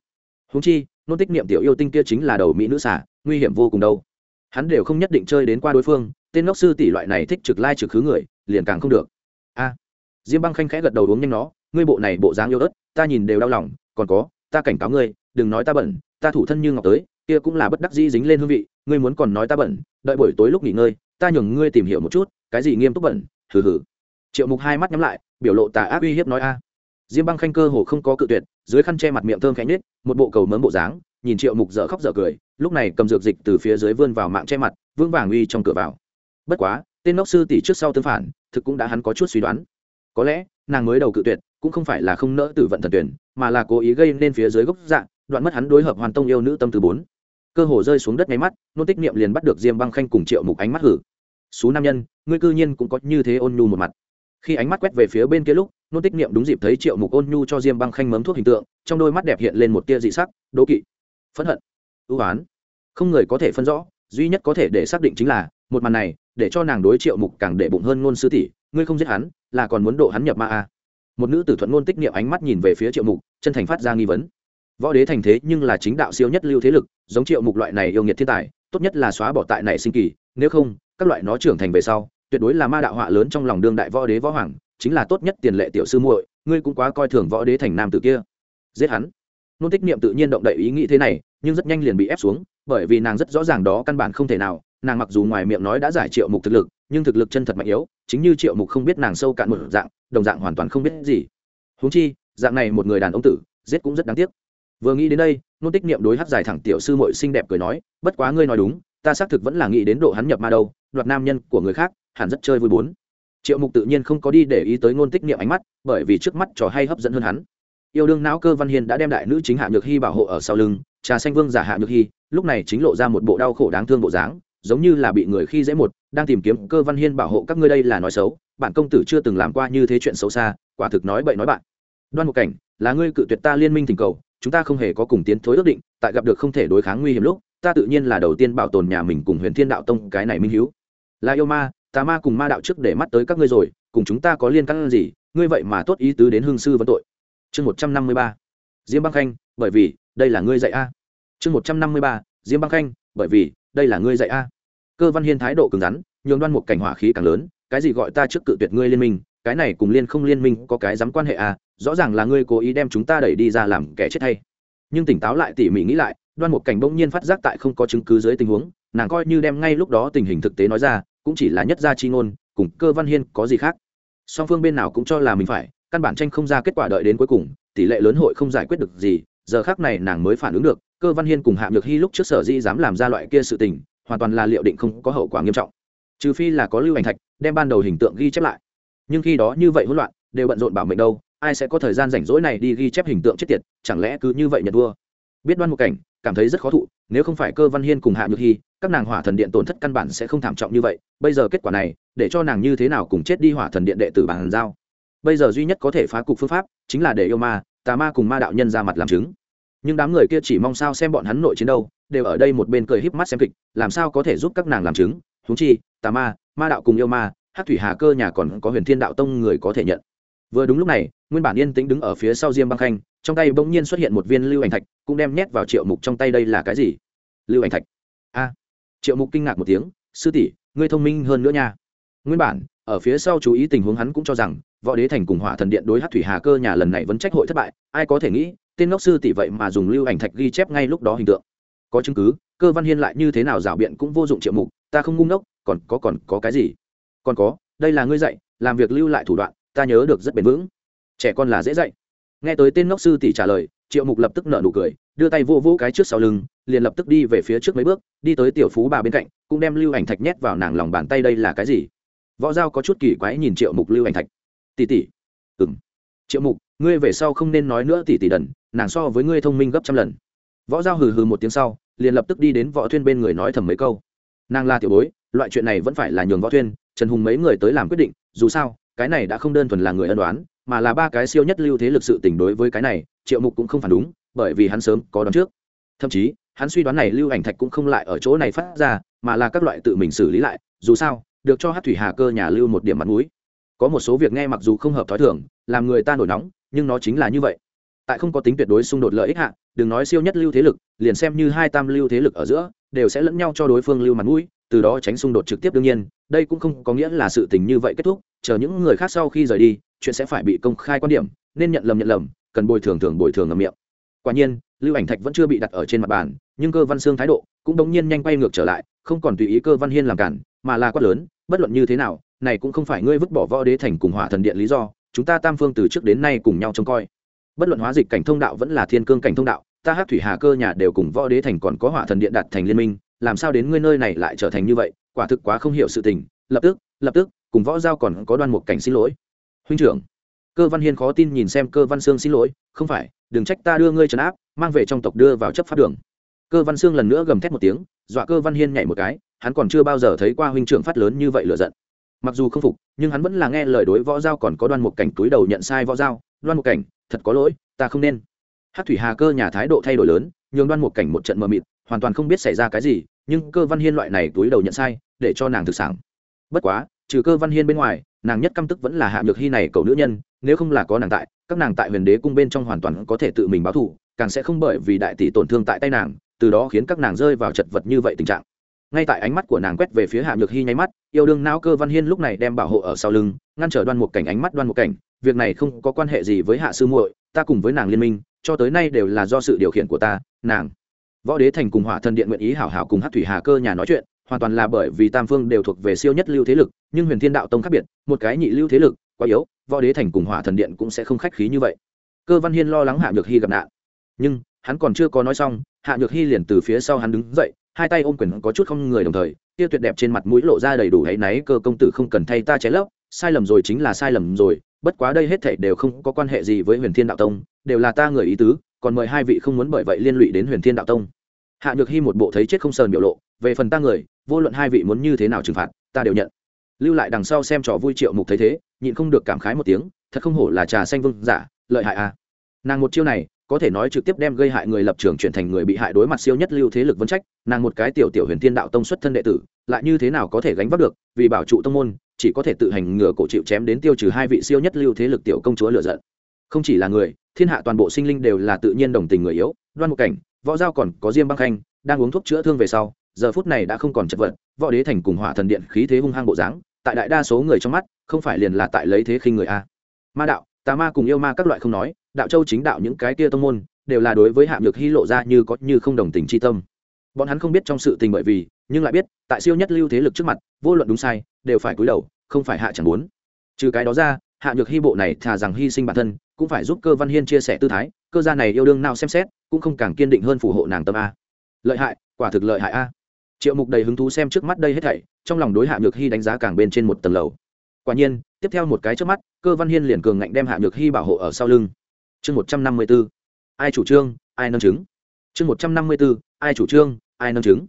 Húng chi nôn tích niệm tiểu yêu tinh kia chính là đầu mỹ nữ xả nguy hiểm vô cùng đâu. Hắn đều không nhất định chơi đến qua đối phương, tên ngốc sư tỷ loại này thích trực lai trực khứ người, liền càng không được. A. Diêm băng khanh khẽ gật đầu uống nhanh nó, ngươi bộ này bộ dáng yêu ớt ta nhìn đều đau lòng, còn có, ta cảnh cáo ngươi, đừng nói ta bẩn, ta thủ thân như ngọc tới, kia cũng là bất đắc dĩ dính lên hương vị, ngươi muốn còn nói ta bẩn, đợi buổi tối lúc nghỉ ngơi, ta nhường ngươi tìm hiểu một chút, cái gì nghiêm túc bẩn, hừ hừ triệu mục hai mắt nhắm lại, biểu lộ tà ác uy hiếp nói, a. Diêm băng khanh cơ hồ không có cự tuyệt, dưới khăn che mặt miệng thơm khẽ nhết một bộ cầu mớm bộ dáng, nhìn triệu mục dở khóc dở cười, lúc này cầm dược dịch từ phía dưới vươn vào mạng che mặt vương vàng uy trong cửa vào. Bất quá, tên ngốc sư tỷ trước sau tương phản, thực cũng đã hắn có chút suy đoán. Có lẽ, nàng mới đầu cự tuyệt, cũng không phải là không nỡ tử vận thần tuyển, mà là cố ý gây nên phía dưới gốc dạng, đoạn mất hắn đối hợp hoàn tông yêu nữ tâm từ bốn. Cơ hồ rơi xuống đất ngay mắt nôn tích niệm liền bắt được diêm băng khanh cùng triệu mục ánh mắt hử. Xú nam nhân, ngươi cư nhiên cũng có như thế ôn nhu một mặt khi ánh mắt quét về phía bên kia lúc, nôn tích niệm đúng dịp thấy triệu mục ôn nhu cho diêm băng khanh mấm thuốc hình tượng, trong đôi mắt đẹp hiện lên một tia dị sắc, đố kỵ. Phẫn hận. Ưu oán. Không người có thể phân rõ, duy nhất có thể để xác định chính là, một màn này, để cho nàng đối triệu mục càng để bụng hơn ngôn sư tỷ, ngươi không giết hắn, là còn muốn độ hắn nhập ma a à. một nữ tử thuận ngôn tích niệm ánh mắt nhìn về phía triệu mục, chân thành phát ra nghi vấn. Võ đế thành thế nhưng là chính đạo siêu nhất lưu thế lực, giống triệu mục loại này yêu nghiệt thiên tài, tốt nhất là xóa bỏ tại này sinh kỳ, nếu không, các loại nó trưởng thành về sau tuyệt đối là ma đạo họa lớn trong lòng đương đại võ đế võ hoàng, chính là tốt nhất tiền lệ tiểu sư muội, ngươi cũng quá coi thường võ đế thành nam tử kia. Giết hắn. Nôn tích niệm tự nhiên động đậy ý nghĩ thế này, nhưng rất nhanh liền bị ép xuống, bởi vì nàng rất rõ ràng đó căn bản không thể nào, nàng mặc dù ngoài miệng nói đã giải triệu mục thực lực, nhưng thực lực chân thật mạnh yếu, chính như triệu mục không biết nàng sâu cạn một dạng, đồng dạng hoàn toàn không biết gì. Huống chi, dạng này một người đàn ông tử, giết cũng rất đáng tiếc. Vừa nghĩ đến đây, nôn tích niệm đối hát giải thẳng tiểu sư mội xinh đẹp cười nói, bất quá ngươi nói đúng, ta xác thực vẫn là nghĩ đến độ hắn nhập ma đâu, đoạt nam nhân của người khác hẳn rất chơi vui bốn. Triệu mục tự nhiên không có đi để ý tới ngôn tích niệm ánh mắt, bởi vì trước mắt trò hay hấp dẫn hơn hắn. Yêu đương não cơ văn hiên đã đem đại nữ chính hạ nhược hy bảo hộ ở sau lưng, trà xanh vương giả hạ nhược hy lúc này chính lộ ra một bộ đau khổ đáng thương bộ dáng, giống như là bị người khi dễ một, đang tìm kiếm cơ văn hiên bảo hộ các ngươi đây là nói xấu, bạn công tử chưa từng làm qua như thế chuyện xấu xa, quả thực nói bậy nói bạn. Đoan một cảnh, là ngươi cự tuyệt ta liên minh tình cầu, chúng ta không hề có cùng tiến thối ước định, tại gặp được không thể đối kháng nguy hiểm lúc, ta tự nhiên là đầu tiên bảo tồn nhà mình cùng huyền thiên đạo tông cái này minh hiếu. Là yêu ma tà ma cùng ma đạo trước để mắt tới các ngươi rồi, cùng chúng ta có liên căn gì, ngươi vậy mà tốt ý tứ đến hương sư vấn tội. Chương một trăm năm mươi ba, diêm băng khanh, bởi vì đây là ngươi dạy a. Chương một trăm năm mươi ba, diêm băng khanh, bởi vì đây là ngươi dạy a. Cơ văn hiên thái độ cứng rắn, nhường đoan một cảnh hỏa khí càng lớn, cái gì gọi ta trước cự tuyệt ngươi liên minh, cái này cùng liên không liên minh có cái dám quan hệ a, rõ ràng là ngươi cố ý đem chúng ta đẩy đi ra làm kẻ chết hay. Nhưng tỉnh táo lại tỉ mỉ nghĩ lại, đoan một cảnh bỗng nhiên phát giác tại không có chứng cứ dưới tình huống, nàng coi như đem ngay lúc đó tình hình thực tế nói ra cũng chỉ là nhất gia chi ngôn, cùng cơ văn hiên có gì khác. Song phương bên nào cũng cho là mình phải, căn bản tranh không ra kết quả đợi đến cuối cùng, tỷ lệ lớn hội không giải quyết được gì, giờ khác này nàng mới phản ứng được, cơ văn hiên cùng hạ nhược hy lúc trước sở di dám làm ra loại kia sự tình, hoàn toàn là liệu định không có hậu quả nghiêm trọng. Trừ phi là có lưu ảnh thạch, đem ban đầu hình tượng ghi chép lại. Nhưng khi đó như vậy hỗn loạn, đều bận rộn bảo mệnh đâu, ai sẽ có thời gian rảnh rỗi này đi ghi chép hình tượng chết tiệt, chẳng lẽ cứ như vậy nhận vua biết đoan một cảnh cảm thấy rất khó thụ, nếu không phải cơ văn hiên cùng hạ nhược hy, các nàng hỏa thần điện tổn thất căn bản sẽ không thảm trọng như vậy, bây giờ kết quả này, để cho nàng như thế nào cùng chết đi hỏa thần điện đệ tử bàn giao? Bây giờ duy nhất có thể phá cục phương pháp, chính là để yêu ma, tà ma cùng ma đạo nhân ra mặt làm chứng. Nhưng đám người kia chỉ mong sao xem bọn hắn nội chiến đâu, đều ở đây một bên cười híp mắt xem kịch, làm sao có thể giúp các nàng làm chứng? Thú chi, tà ma ma đạo cùng yêu ma hát thủy hà cơ nhà còn có huyền thiên đạo tông người có thể nhận. Vừa đúng lúc này, nguyên bản yên tĩnh đứng ở phía sau diêm băng khanh trong tay bỗng nhiên xuất hiện một viên lưu ảnh thạch, cũng đem nhét vào triệu mục trong tay đây là cái gì? Lưu ảnh thạch. A. Triệu mục kinh ngạc một tiếng, sư tỷ, ngươi thông minh hơn nữa nha. Nguyên bản, ở phía sau chú ý tình huống hắn cũng cho rằng, võ đế thành cùng hỏa thần điện đối hát thủy hà cơ nhà lần này vẫn trách hội thất bại, ai có thể nghĩ, tên ngốc sư tỷ vậy mà dùng lưu ảnh thạch ghi chép ngay lúc đó hình tượng. Có chứng cứ, cơ văn hiên lại như thế nào rảo biện cũng vô dụng triệu mục, ta không ngung ngốc, còn có còn có cái gì? Còn có, đây là ngươi dạy, làm việc lưu lại thủ đoạn, ta nhớ được rất bền vững. Trẻ con là dễ dạy nghe tới tên ngốc sư tỷ trả lời, triệu mục lập tức nở nụ cười, đưa tay vô vô cái trước sau lưng, liền lập tức đi về phía trước mấy bước, đi tới tiểu phú bà bên cạnh, cũng đem lưu ảnh thạch nhét vào nàng lòng bàn tay đây là cái gì? Võ giao có chút kỳ quái nhìn triệu mục lưu ảnh thạch. Tỷ tỷ. Ừng triệu mục, ngươi về sau không nên nói nữa tỷ tỷ đần, nàng so với ngươi thông minh gấp trăm lần. Võ giao hừ hừ một tiếng sau, liền lập tức đi đến võ thuyên bên người nói thầm mấy câu. Nàng là tiểu bối, loại chuyện này vẫn phải là nhường võ thuyên, trần hùng mấy người tới làm quyết định, dù sao cái này đã không đơn thuần là người ân đoán, mà là ba cái siêu nhất lưu thế lực sự tình đối với cái này, triệu mục cũng không phản đúng, bởi vì hắn sớm có đoán trước. Thậm chí, hắn suy đoán này lưu ảnh thạch cũng không lại ở chỗ này phát ra, mà là các loại tự mình xử lý lại, dù sao, được cho hát thủy hà cơ nhà lưu một điểm mặt mũi. Có một số việc nghe mặc dù không hợp thói thường, làm người ta nổi nóng, nhưng nó chính là như vậy. Tại không có tính tuyệt đối xung đột lợi ích hạ, đừng nói siêu nhất lưu thế lực, liền xem như hai tam lưu thế lực ở giữa, đều sẽ lẫn nhau cho đối phương lưu mặt mũi, từ đó tránh xung đột trực tiếp đương nhiên, đây cũng không có nghĩa là sự tình như vậy kết thúc chờ những người khác sau khi rời đi, chuyện sẽ phải bị công khai quan điểm, nên nhận lầm nhận lầm, cần bồi thường thường bồi thường ngầm miệng. Quả nhiên, lưu ảnh thạch vẫn chưa bị đặt ở trên mặt bàn, nhưng cơ văn xương thái độ cũng đống nhiên nhanh quay ngược trở lại, không còn tùy ý cơ văn hiên làm cản, mà là quát lớn, bất luận như thế nào, này cũng không phải ngươi vứt bỏ võ đế thành cùng hỏa thần điện lý do, chúng ta tam phương từ trước đến nay cùng nhau trông coi. Bất luận hóa dịch cảnh thông đạo vẫn là thiên cương cảnh thông đạo, ta hát thủy hà cơ nhà đều cùng võ đế thành còn có hỏa thần điện đặt thành liên minh, làm sao đến ngươi nơi này lại trở thành như vậy, quả thực quá không hiểu sự tình. Lập tức lập tức cùng võ giao còn có đoan một cảnh xin lỗi. Huynh trưởng, cơ văn hiên khó tin nhìn xem cơ văn sương xin lỗi, không phải, đừng trách ta đưa ngươi trấn áp, mang về trong tộc đưa vào chấp pháp đường. Cơ văn sương lần nữa gầm thét một tiếng, dọa cơ văn hiên nhảy một cái, hắn còn chưa bao giờ thấy qua huynh trưởng phát lớn như vậy lựa giận. Mặc dù không phục, nhưng hắn vẫn là nghe lời đối võ giao còn có đoan một cảnh túi đầu nhận sai võ giao, đoan một cảnh, thật có lỗi, ta không nên. Hát thủy hà cơ nhà thái độ thay đổi lớn, nhường đoan một cảnh một trận mờ mịt, hoàn toàn không biết xảy ra cái gì, nhưng cơ văn hiên loại này túi đầu nhận sai, để cho nàng thực sản bất quá trừ cơ văn hiên bên ngoài, nàng nhất căm tức vẫn là hạ nhược hy này cầu nữ nhân, nếu không là có nàng tại, các nàng tại huyền đế cung bên trong hoàn toàn có thể tự mình báo thù, càng sẽ không bởi vì đại tỷ tổn thương tại tay nàng, từ đó khiến các nàng rơi vào chật vật như vậy tình trạng. Ngay tại ánh mắt của nàng quét về phía hạ nhược hy nháy mắt, yêu đương não cơ văn hiên lúc này đem bảo hộ ở sau lưng, ngăn trở đoan một cảnh ánh mắt đoan một cảnh, việc này không có quan hệ gì với hạ sư muội, ta cùng với nàng liên minh, cho tới nay đều là do sự điều khiển của ta, nàng. Võ đế thành cùng hỏa thần điện nguyện ý hảo hảo cùng hát thủy hà cơ nhà nói chuyện hoàn toàn là bởi vì tam phương đều thuộc về siêu nhất lưu thế lực, nhưng huyền thiên đạo tông khác biệt, một cái nhị lưu thế lực, quá yếu, võ đế thành cùng hỏa thần điện cũng sẽ không khách khí như vậy. Cơ văn hiên lo lắng hạ nhược hy gặp nạn. Nhưng, hắn còn chưa có nói xong, hạ nhược hy liền từ phía sau hắn đứng dậy, hai tay ôm quyền có chút không người đồng thời, kia tuyệt đẹp trên mặt mũi lộ ra đầy đủ hãy náy, cơ công tử không cần thay ta cháy lấp, sai lầm rồi chính là sai lầm rồi, bất quá đây hết thảy đều không có quan hệ gì với huyền thiên đạo tông, đều là ta người ý tứ, còn mời hai vị không muốn bởi vậy liên lụy đến huyền thiên đạo tông. Hạ nhược hy một bộ thấy chết không sờn biểu lộ, về phần ta người vô luận hai vị muốn như thế nào trừng phạt, ta đều nhận. Lưu lại đằng sau xem trò vui triệu mục thấy thế, nhịn không được cảm khái một tiếng, thật không hổ là trà xanh vương giả, lợi hại à. Nàng một chiêu này, có thể nói trực tiếp đem gây hại người lập trường chuyển thành người bị hại đối mặt siêu nhất lưu thế lực vấn trách, nàng một cái tiểu tiểu huyền thiên đạo tông xuất thân đệ tử, lại như thế nào có thể gánh vác được, vì bảo trụ tông môn, chỉ có thể tự hành ngừa cổ chịu chém đến tiêu trừ hai vị siêu nhất lưu thế lực tiểu công chúa lựa giận. Không chỉ là người, thiên hạ toàn bộ sinh linh đều là tự nhiên đồng tình người yếu, đoan một cảnh, võ giao còn có diêm băng khanh, đang uống thuốc chữa thương về sau giờ phút này đã không còn chật vật, võ đế thành cùng hỏa thần điện khí thế hung hăng bộ dáng, tại đại đa số người trong mắt, không phải liền là tại lấy thế khinh người a. Ma đạo, tà ma cùng yêu ma các loại không nói, đạo châu chính đạo những cái kia tông môn, đều là đối với hạ nhược hy lộ ra như có như không đồng tình chi tâm. Bọn hắn không biết trong sự tình bởi vì, nhưng lại biết, tại siêu nhất lưu thế lực trước mặt, vô luận đúng sai, đều phải cúi đầu, không phải hạ chẳng muốn. Trừ cái đó ra hạ nhược hy bộ này thà rằng hy sinh bản thân, cũng phải giúp cơ văn hiên chia sẻ tư thái, cơ gia này yêu đương nào xem xét, cũng không càng kiên định hơn phù hộ nàng tâm a. Lợi hại, quả thực lợi hại a triệu mục đầy hứng thú xem trước mắt đây hết thảy, trong lòng đối hạ nhược hy đánh giá càng bên trên một tầng lầu. Quả nhiên, tiếp theo một cái trước mắt, cơ văn hiên liền cường ngạnh đem hạ nhược hy bảo hộ ở sau lưng. Chương một trăm năm mươi b ố ai chủ trương, ai nâng chứng. Chương một trăm năm mươi b ố ai chủ trương, ai nâng chứng.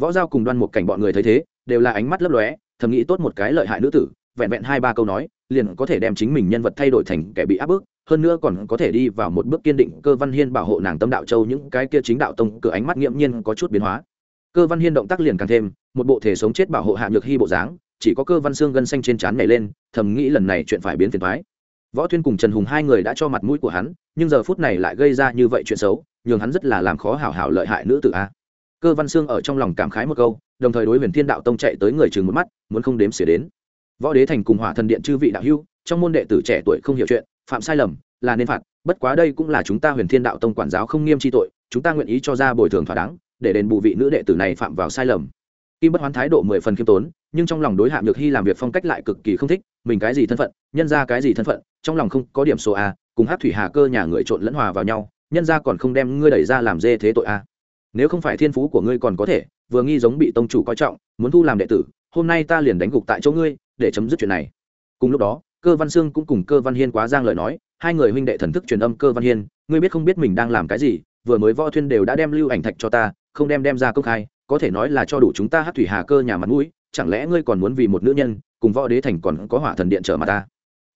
Võ giao cùng đoan một cảnh bọn người thấy thế, đều là ánh mắt lấp lóe, thầm nghĩ tốt một cái lợi hại nữ tử, vẹn vẹn hai ba câu nói, liền có thể đem chính mình nhân vật thay đổi thành kẻ bị áp bức, hơn nữa còn có thể đi vào một bước kiên định cơ văn hiên bảo hộ nàng tâm đạo châu những cái kia chính đạo tông, cửa ánh mắt nghiễm nhiên có chút biến hóa cơ văn hiên động tác liền càng thêm, một bộ thể sống chết bảo hộ hạ nhược hy bộ dáng, chỉ có cơ văn xương gân xanh trên trán nhảy lên, thầm nghĩ lần này chuyện phải biến phiền thoái võ Thuyên cùng trần hùng hai người đã cho mặt mũi của hắn, nhưng giờ phút này lại gây ra như vậy chuyện xấu, nhường hắn rất là làm khó hảo hảo lợi hại nữ tử a. Cơ văn xương ở trong lòng cảm khái một câu, đồng thời đối huyền thiên đạo tông chạy tới người chừng một mắt, muốn không đếm xỉa đến. Võ đế thành cùng hỏa thần điện chư vị đạo hưu trong môn đệ tử trẻ tuổi không hiểu chuyện, phạm sai lầm, là nên phạt, bất quá đây cũng là chúng ta huyền thiên đạo tông quản giáo không nghiêm tri tội, chúng ta nguyện ý cho ra bồi thường thỏa đáng để đền bù vị nữ đệ tử này phạm vào sai lầm. Kim bất hoán thái độ mười phần khiêm tốn, nhưng trong lòng đối hạ nhược hy làm việc phong cách lại cực kỳ không thích, mình cái gì thân phận, nhân ra cái gì thân phận, trong lòng không có điểm số a, cùng hát thủy hà cơ nhà người trộn lẫn hòa vào nhau, nhân ra còn không đem ngươi đẩy ra làm dê thế tội a. Nếu không phải thiên phú của ngươi còn có thể, vừa nghi giống bị tông chủ coi trọng, muốn thu làm đệ tử, hôm nay ta liền đánh gục tại chỗ ngươi, để chấm dứt chuyện này. Cùng lúc đó, cơ văn sương cũng cùng cơ văn hiên quá giang lời nói, hai người huynh đệ thần thức truyền âm cơ văn hiên, ngươi biết không biết mình đang làm cái gì, vừa mới võ thuyên đều đã đem lưu ảnh thạch cho ta không đem đem ra công khai, có thể nói là cho đủ chúng ta hát thủy hà cơ nhà mặt mũi, chẳng lẽ ngươi còn muốn vì một nữ nhân, cùng võ đế thành còn có hỏa thần điện trở mà ta?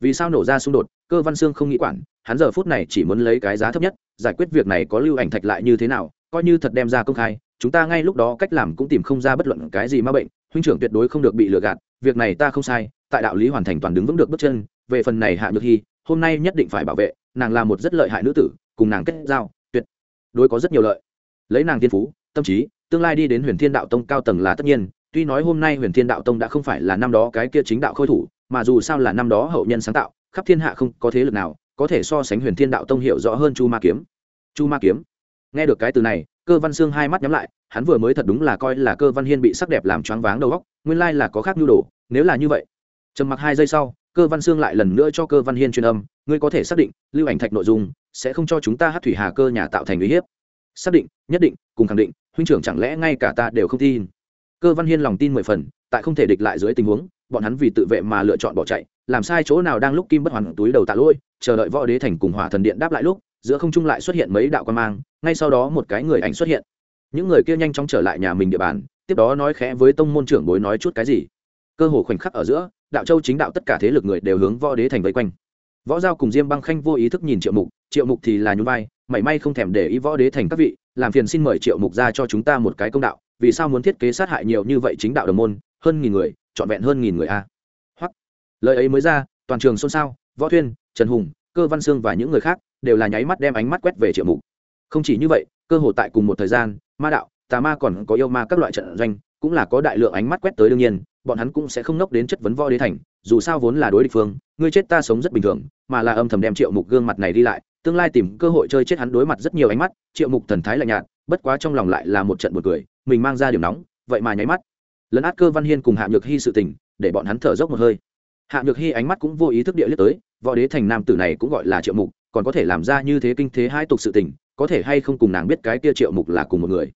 Vì sao nổ ra xung đột, cơ văn sương không nghĩ quản, hắn giờ phút này chỉ muốn lấy cái giá thấp nhất, giải quyết việc này có lưu ảnh thạch lại như thế nào, coi như thật đem ra công khai, chúng ta ngay lúc đó cách làm cũng tìm không ra bất luận cái gì ma bệnh, huynh trưởng tuyệt đối không được bị lừa gạt, việc này ta không sai, tại đạo lý hoàn thành toàn đứng vững được bước chân, về phần này hạ nhược hy, hôm nay nhất định phải bảo vệ, nàng là một rất lợi hại nữ tử, cùng nàng kết giao, tuyệt đối có rất nhiều lợi lấy nàng tiên phú, tâm trí, tương lai đi đến huyền thiên đạo tông cao tầng là tất nhiên, tuy nói hôm nay huyền thiên đạo tông đã không phải là năm đó cái kia chính đạo khôi thủ, mà dù sao là năm đó hậu nhân sáng tạo, khắp thiên hạ không có thế lực nào có thể so sánh huyền thiên đạo tông hiểu rõ hơn chu ma kiếm. Chu ma kiếm. Nghe được cái từ này, cơ văn xương hai mắt nhắm lại, hắn vừa mới thật đúng là coi là cơ văn hiên bị sắc đẹp làm choáng váng đầu góc nguyên lai là có khác nhu đồ, nếu là như vậy. Trầm mặc hai giây sau, cơ văn xương lại lần nữa cho cơ văn hiên truyền âm, ngươi có thể xác định, lưu ảnh thạch nội dung sẽ không cho chúng ta hát thủy hà cơ nhà tạo thành uy hiếp xác định, nhất định, cùng khẳng định, huynh trưởng chẳng lẽ ngay cả ta đều không tin. Cơ văn hiên lòng tin mười phần, tại không thể địch lại dưới tình huống, bọn hắn vì tự vệ mà lựa chọn bỏ chạy, làm sai chỗ nào đang lúc kim bất hoàn túi đầu tạ lỗi, chờ đợi võ đế thành cùng hỏa thần điện đáp lại lúc, giữa không trung lại xuất hiện mấy đạo quan mang, ngay sau đó một cái người ảnh xuất hiện. Những người kia nhanh chóng trở lại nhà mình địa bàn, tiếp đó nói khẽ với tông môn trưởng bối nói chút cái gì. Cơ hồ khoảnh khắc ở giữa, đạo châu chính đạo tất cả thế lực người đều hướng võ đế thành vây quanh. Võ giao cùng diêm băng khanh vô ý thức nhìn triệu mục triệu mục thì là nhún vai mảy may không thèm để ý võ đế thành các vị, làm phiền xin mời triệu mục ra cho chúng ta một cái công đạo, vì sao muốn thiết kế sát hại nhiều như vậy chính đạo đồng môn, hơn nghìn người, trọn vẹn hơn nghìn người a. Hoặc, lời ấy mới ra, toàn trường xôn xao, võ thuyên, trần hùng, cơ văn sương và những người khác đều là nháy mắt đem ánh mắt quét về triệu mục. Không chỉ như vậy, cơ hồ tại cùng một thời gian, ma đạo, tà ma còn có yêu ma các loại trận doanh, cũng là có đại lượng ánh mắt quét tới đương nhiên, bọn hắn cũng sẽ không nốc đến chất vấn võ đế thành, dù sao vốn là đối địch phương, ngươi chết ta sống rất bình thường, mà là âm thầm đem triệu mục gương mặt này đi lại tương lai tìm cơ hội chơi chết hắn đối mặt rất nhiều ánh mắt, triệu mục thần thái lạnh nhạt, bất quá trong lòng lại là một trận buồn cười, mình mang ra điểm nóng, vậy mà nháy mắt. Lấn át cơ văn hiên cùng hạ nhược hy sự tình, để bọn hắn thở dốc một hơi. Hạ nhược hy ánh mắt cũng vô ý thức địa liếc tới, võ đế thành nam tử này cũng gọi là triệu mục, còn có thể làm ra như thế kinh thế hai tục sự tình, có thể hay không cùng nàng biết cái kia triệu mục là cùng một người.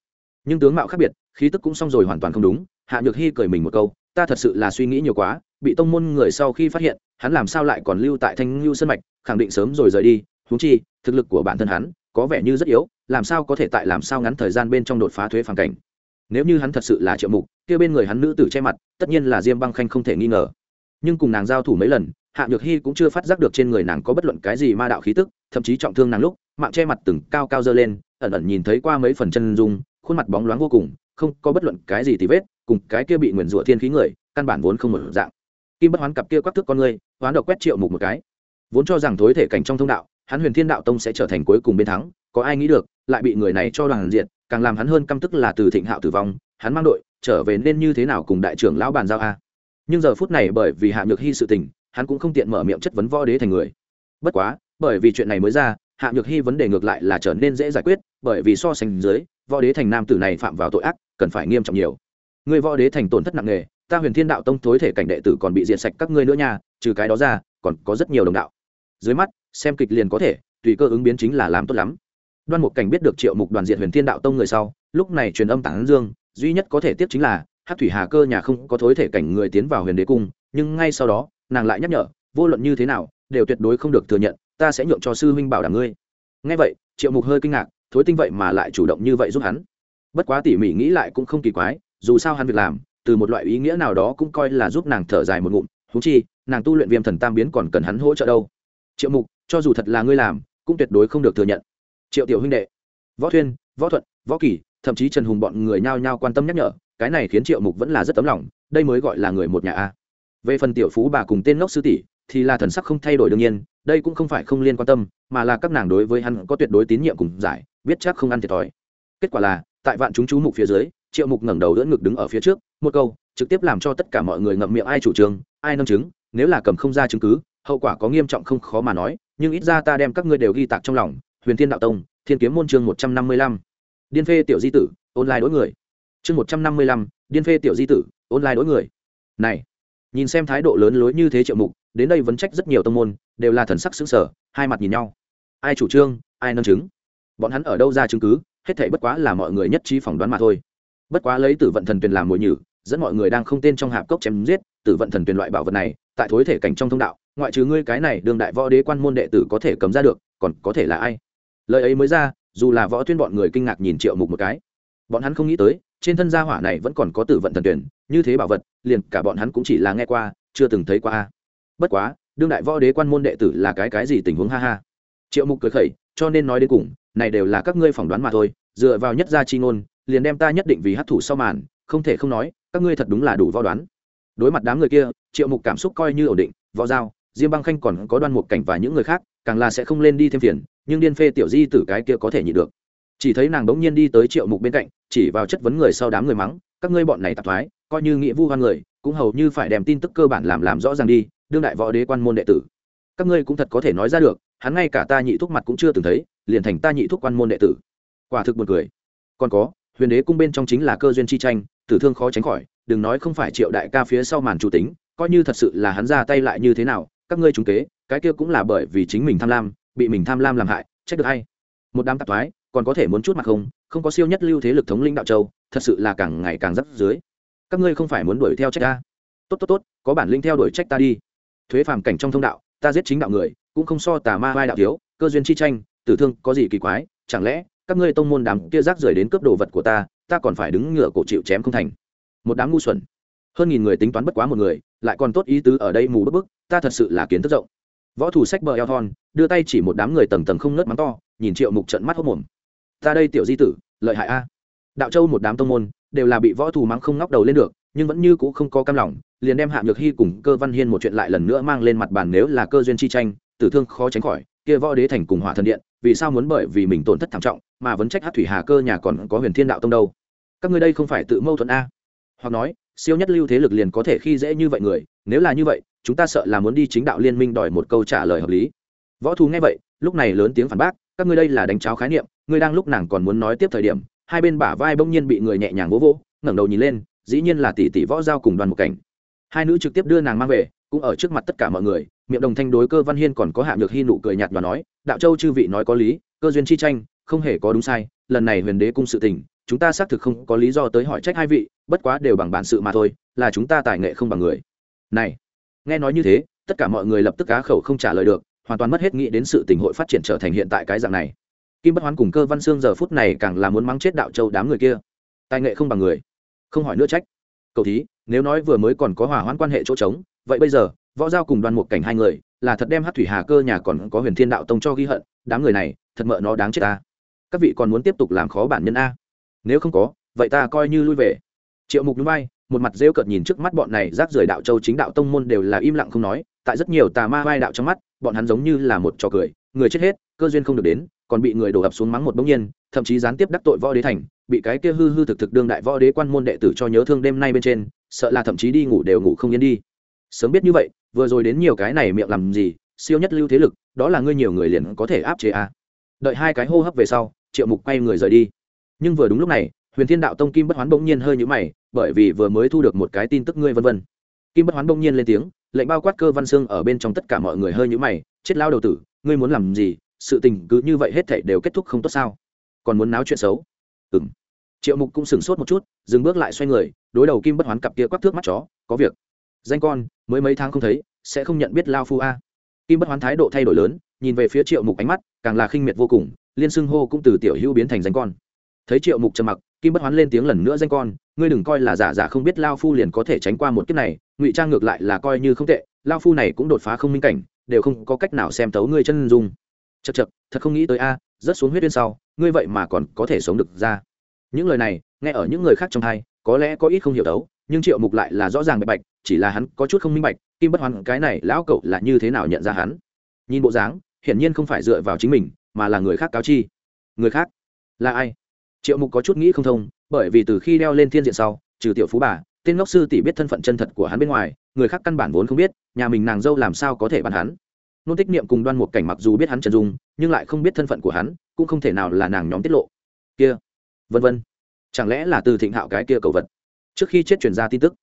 Nhưng tướng mạo khác biệt, khí tức cũng xong rồi hoàn toàn không đúng, hạ nhược hy cười mình một câu, ta thật sự là suy nghĩ nhiều quá, bị tông môn người sau khi phát hiện, hắn làm sao lại còn lưu tại thanh lưu sân mạch, khẳng định sớm rồi rời đi húng chi, thực lực của bản thân hắn có vẻ như rất yếu, làm sao có thể tại làm sao ngắn thời gian bên trong đột phá thuế phản cảnh? Nếu như hắn thật sự là triệu mục, kia bên người hắn nữ tử che mặt, tất nhiên là diêm băng khanh không thể nghi ngờ. Nhưng cùng nàng giao thủ mấy lần, hạ nhược hy cũng chưa phát giác được trên người nàng có bất luận cái gì ma đạo khí tức, thậm chí trọng thương nàng lúc, mạng che mặt từng cao cao dơ lên, ẩn ẩn nhìn thấy qua mấy phần chân dung, khuôn mặt bóng loáng vô cùng, không có bất luận cái gì thì vết, cùng cái kia bị nguyền rủa thiên khí người, căn bản vốn không một dạng. Kim bất hoán cặp kia quắc thức con người, hoán độc quét triệu mục một cái. Vốn cho rằng thối thể cảnh trong thông đạo hắn huyền thiên đạo tông sẽ trở thành cuối cùng bên thắng, có ai nghĩ được, lại bị người này cho đoàn diện càng làm hắn hơn căm tức là từ thịnh hạo tử vong, hắn mang đội, trở về nên như thế nào cùng đại trưởng lão bàn giao a? Nhưng giờ phút này bởi vì hạ nhược hy sự tình, hắn cũng không tiện mở miệng chất vấn võ đế thành người. Bất quá, bởi vì chuyện này mới ra, hạ nhược hy vấn đề ngược lại là trở nên dễ giải quyết, bởi vì so sánh dưới, võ đế thành nam tử này phạm vào tội ác, cần phải nghiêm trọng nhiều. Người võ đế thành tổn thất nặng nề, ta huyền thiên đạo tông thối thể cảnh đệ tử còn bị diệt sạch các ngươi nữa nha, trừ cái đó ra, còn có rất nhiều đồng đạo. Dưới mắt xem kịch liền có thể, tùy cơ ứng biến chính là làm tốt lắm. Đoan mục cảnh biết được triệu mục đoàn diện huyền thiên đạo tông người sau, lúc này truyền âm tản dương, duy nhất có thể tiếp chính là hát thủy hà cơ nhà không có thối thể cảnh người tiến vào huyền đế cung, nhưng ngay sau đó, nàng lại nhắc nhở, vô luận như thế nào, đều tuyệt đối không được thừa nhận, ta sẽ nhượng cho sư huynh bảo đảm ngươi. Ngay vậy, triệu mục hơi kinh ngạc, thối tinh vậy mà lại chủ động như vậy giúp hắn. Bất quá tỉ mỉ nghĩ lại cũng không kỳ quái, dù sao hắn việc làm, từ một loại ý nghĩa nào đó cũng coi là giúp nàng thở dài một ngụm húng chi, nàng tu luyện viêm thần tam biến còn cần hắn hỗ trợ đâu. Triệu mục cho dù thật là ngươi làm, cũng tuyệt đối không được thừa nhận. Triệu tiểu huynh đệ, võ thuyên, võ thuận, võ kỳ, thậm chí trần hùng bọn người nhao nhao quan tâm nhắc nhở, cái này khiến triệu mục vẫn là rất tấm lòng, đây mới gọi là người một nhà a. Về phần tiểu phú bà cùng tên ngốc sư tỷ, thì là thần sắc không thay đổi đương nhiên, đây cũng không phải không liên quan tâm, mà là các nàng đối với hắn có tuyệt đối tín nhiệm cùng giải, biết chắc không ăn thiệt thòi. Kết quả là, tại vạn chúng chú mục phía dưới, triệu mục ngẩng đầu đỡ ngực đứng ở phía trước, một câu, trực tiếp làm cho tất cả mọi người ngậm miệng ai chủ trương, ai nâng chứng, nếu là cầm không ra chứng cứ, hậu quả có nghiêm trọng không khó mà nói nhưng ít ra ta đem các ngươi đều ghi tạc trong lòng, huyền thiên đạo tông, thiên kiếm môn chương một trăm năm mươi lăm. Điên phê tiểu di tử, online đối người. Chương một trăm năm mươi lăm, điên phê tiểu di tử, online đối người. Này, nhìn xem thái độ lớn lối như thế triệu mục, đến đây vấn trách rất nhiều tông môn, đều là thần sắc xứng sở hai mặt nhìn nhau. Ai chủ trương, ai nâng chứng? Bọn hắn ở đâu ra chứng cứ, hết thảy bất quá là mọi người nhất trí phỏng đoán mà thôi. Bất quá lấy tử vận thần tuyền làm mồi nhử, dẫn mọi người đang không tên trong hạp cốc chém giết, tử vận thần tuyền loại bảo vật này tại thối thể cảnh trong thông đạo, ngoại trừ ngươi cái này đương đại võ đế quan môn đệ tử có thể cấm ra được, còn có thể là ai? Lời ấy mới ra, dù là võ tuyên bọn người kinh ngạc nhìn triệu mục một cái, bọn hắn không nghĩ tới, trên thân gia hỏa này vẫn còn có tử vận thần tuyển, như thế bảo vật, liền cả bọn hắn cũng chỉ là nghe qua, chưa từng thấy qua bất quá đương đại võ đế quan môn đệ tử là cái cái gì tình huống? Ha ha. Triệu mục cười khẩy, cho nên nói đến cùng, này đều là các ngươi phỏng đoán mà thôi, dựa vào nhất gia chi ngôn, liền đem ta nhất định vì hấp thụ sau màn, không thể không nói, các ngươi thật đúng là đủ võ đoán đối mặt đám người kia, triệu mục cảm xúc coi như ổn định, võ giao, diêm băng khanh còn có đoan mục cảnh và những người khác, càng là sẽ không lên đi thêm phiền, nhưng điên phê tiểu di tử cái kia có thể nhịn được. Chỉ thấy nàng bỗng nhiên đi tới triệu mục bên cạnh, chỉ vào chất vấn người sau đám người mắng, các ngươi bọn này tạp thoái, coi như nghĩa vu hoan người, cũng hầu như phải đem tin tức cơ bản làm làm rõ ràng đi, đương đại võ đế quan môn đệ tử. Các ngươi cũng thật có thể nói ra được, hắn ngay cả ta nhị thúc mặt cũng chưa từng thấy, liền thành ta nhị thúc quan môn đệ tử. Quả thực buồn cười. Còn có, huyền đế cung bên trong chính là cơ duyên chi tranh, tử thương khó tránh khỏi đừng nói không phải triệu đại ca phía sau màn chủ tính, coi như thật sự là hắn ra tay lại như thế nào, các ngươi trúng kế, cái kia cũng là bởi vì chính mình tham lam, bị mình tham lam làm hại trách được hay. Một đám tạp thoái, còn có thể muốn chút mặt không không có siêu nhất lưu thế lực thống lĩnh đạo châu, thật sự là càng ngày càng rắc dưới các ngươi không phải muốn đuổi theo trách ta. Tốt tốt tốt, có bản linh theo đuổi trách ta đi. Thuế phàm cảnh trong thông đạo, ta giết chính đạo người, cũng không so tà ma vai đạo thiếu, cơ duyên chi tranh, tử thương, có gì kỳ quái, chẳng lẽ các ngươi tông môn đám kia rác rưởi đến cướp đồ vật của ta ta còn phải đứng ngựa cổ chịu chém không thành một đám ngu xuẩn. Hơn nghìn người tính toán bất quá một người, lại còn tốt ý tứ ở đây mù bức bức, ta thật sự là kiến thức rộng. Võ thủ sách bờ eo thon, đưa tay chỉ một đám người tầng tầng không nớt mắng to, nhìn triệu mục trận mắt hốc mồm. Ta đây tiểu di tử, lợi hại a. Đạo châu một đám tông môn, đều là bị võ thủ mắng không ngóc đầu lên được, nhưng vẫn như cũ không có cam lòng, liền đem hạ nhược hy cùng cơ văn hiên một chuyện lại lần nữa mang lên mặt bàn nếu là cơ duyên chi tranh, tử thương khó tránh khỏi, kia võ đế thành cùng hỏa thần điện, vì sao muốn bởi vì mình tổn thất thảm trọng, mà vẫn trách hát thủy hà cơ nhà còn có huyền thiên đạo tông đâu? Các ngươi đây không phải tự mâu thuẫn a? Hoặc nói, siêu nhất lưu thế lực liền có thể khi dễ như vậy người, nếu là như vậy, chúng ta sợ là muốn đi chính đạo liên minh đòi một câu trả lời hợp lý. Võ thù nghe vậy, lúc này lớn tiếng phản bác, các ngươi đây là đánh cháo khái niệm, ngươi đang lúc nàng còn muốn nói tiếp thời điểm, hai bên bả vai bỗng nhiên bị người nhẹ nhàng vỗ vỗ, ngẩng đầu nhìn lên, dĩ nhiên là tỷ tỷ võ giao cùng đoàn một cảnh. Hai nữ trực tiếp đưa nàng mang về, cũng ở trước mặt tất cả mọi người, miệng đồng thanh đối cơ văn hiên còn có hạ nhược hy nụ cười nhạt và nói, đạo châu chư vị nói có lý, cơ duyên chi tranh, không hề có đúng sai, lần này huyền đế cung sự tình chúng ta xác thực không có lý do tới hỏi trách hai vị, bất quá đều bằng bản sự mà thôi, là chúng ta tài nghệ không bằng người. Này, nghe nói như thế, tất cả mọi người lập tức cá khẩu không trả lời được, hoàn toàn mất hết nghĩ đến sự tình hội phát triển trở thành hiện tại cái dạng này. Kim bất hoán cùng cơ văn xương giờ phút này càng là muốn mắng chết đạo châu đám người kia. Tài nghệ không bằng người. Không hỏi nữa trách. Cậu thí, nếu nói vừa mới còn có hòa hoãn quan hệ chỗ trống, vậy bây giờ, võ giao cùng đoàn một cảnh hai người, là thật đem hát thủy hà cơ nhà còn có huyền thiên đạo tông cho ghi hận, đám người này, thật mợ nó đáng chết ta. Các vị còn muốn tiếp tục làm khó bản nhân a nếu không có, vậy ta coi như lui về. Triệu mục núi bay một mặt rêu cợt nhìn trước mắt bọn này rác rưởi đạo châu chính đạo tông môn đều là im lặng không nói, tại rất nhiều tà ma vai đạo trong mắt, bọn hắn giống như là một trò cười, người chết hết, cơ duyên không được đến, còn bị người đổ ập xuống mắng một bỗng nhiên, thậm chí gián tiếp đắc tội võ đế thành, bị cái kia hư hư thực thực đương đại võ đế quan môn đệ tử cho nhớ thương đêm nay bên trên, sợ là thậm chí đi ngủ đều ngủ không yên đi. Sớm biết như vậy, vừa rồi đến nhiều cái này miệng làm gì, siêu nhất lưu thế lực, đó là ngươi nhiều người liền có thể áp chế a à. đợi hai cái hô hấp về sau, triệu mục quay người rời đi nhưng vừa đúng lúc này, huyền thiên đạo tông kim bất hoán bỗng nhiên hơi nhũ mày, bởi vì vừa mới thu được một cái tin tức ngươi vân vân. Kim bất hoán bỗng nhiên lên tiếng, lệnh bao quát cơ văn xương ở bên trong tất cả mọi người hơi nhũ mày, chết lao đầu tử, ngươi muốn làm gì? Sự tình cứ như vậy hết thảy đều kết thúc không tốt sao? Còn muốn náo chuyện xấu? Ừng triệu mục cũng sửng sốt một chút, dừng bước lại xoay người, đối đầu kim bất hoán cặp kia quắc thước mắt chó, có việc. Danh con, mới mấy tháng không thấy, sẽ không nhận biết lao phu a. Kim bất hoán thái độ thay đổi lớn, nhìn về phía triệu mục ánh mắt, càng là khinh miệt vô cùng, liên xưng hô cũng từ tiểu hữu biến thành danh con thấy triệu mục trầm mặc kim bất hoán lên tiếng lần nữa danh con ngươi đừng coi là giả giả không biết lao phu liền có thể tránh qua một kiếp này ngụy trang ngược lại là coi như không tệ lao phu này cũng đột phá không minh cảnh đều không có cách nào xem tấu ngươi chân dung. Chật chật thật không nghĩ tới a à, rất xuống huyết bên sau ngươi vậy mà còn có thể sống được ra. Những lời này nghe ở những người khác trong hai có lẽ có ít không hiểu đấu nhưng triệu mục lại là rõ ràng bạch bạch chỉ là hắn có chút không minh bạch kim bất hoán cái này lão cậu là như thế nào nhận ra hắn. Nhìn bộ dáng hiển nhiên không phải dựa vào chính mình mà là người khác cáo chi. Người khác? Là ai? Triệu mục có chút nghĩ không thông, bởi vì từ khi đeo lên thiên diện sau, trừ tiểu phú bà, tên ngốc sư tỷ biết thân phận chân thật của hắn bên ngoài, người khác căn bản vốn không biết, nhà mình nàng dâu làm sao có thể bàn hắn. Nôn tích niệm cùng đoan một cảnh mặc dù biết hắn trần dung, nhưng lại không biết thân phận của hắn, cũng không thể nào là nàng nhóm tiết lộ. Kia, vân vân, chẳng lẽ là từ thịnh hạo cái kia cầu vật? Trước khi chết truyền ra tin tức.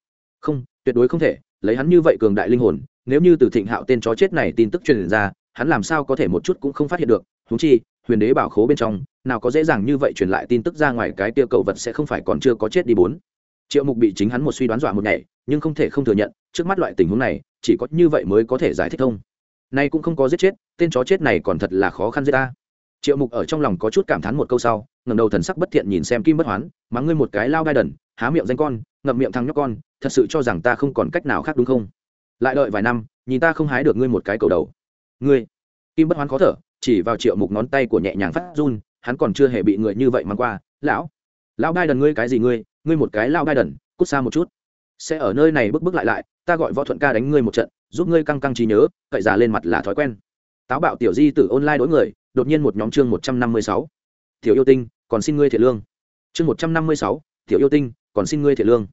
Không, tuyệt đối không thể, lấy hắn như vậy cường đại linh hồn, nếu như từ thịnh hạo tên chó chết này tin tức truyền ra, hắn làm sao có thể một chút cũng không phát hiện được húng chi, huyền đế bảo khố bên trong nào có dễ dàng như vậy truyền lại tin tức ra ngoài cái kia cầu vật sẽ không phải còn chưa có chết đi bốn. Triệu mục bị chính hắn một suy đoán dọa một ngày, nhưng không thể không thừa nhận, trước mắt loại tình huống này, chỉ có như vậy mới có thể giải thích thông. Nay cũng không có giết chết, tên chó chết này còn thật là khó khăn giết ta. Triệu mục ở trong lòng có chút cảm thán một câu sau ngầm đầu thần sắc bất thiện nhìn xem kim bất hoán, mắng ngươi một cái lao đai đần, há miệng danh con, ngậm miệng thằng nhóc con, thật sự cho rằng ta không còn cách nào khác đúng không? Lại đợi vài năm, nhìn ta không hái được ngươi một cái cầu đầu. Ngươi? Kim bất hoán khó thở, chỉ vào triệu mục ngón tay của nhẹ nhàng phát run hắn còn chưa hề bị người như vậy mang qua, lão lão đai đần ngươi cái gì ngươi? Ngươi một cái lao đai đần cút xa một chút. Sẽ ở nơi này bước bước lại lại, ta gọi võ thuận ca đánh ngươi một trận, giúp ngươi căng căng trí nhớ, cậy già lên mặt là thói quen. Táo bạo tiểu di tử online đối người, đột nhiên một nhóm chương một trăm năm mươi sáu. Tiểu yêu tinh, còn xin ngươi thiệt lương. Chương một trăm năm mươi sáu, tiểu yêu tinh, còn xin ngươi thiệt lương.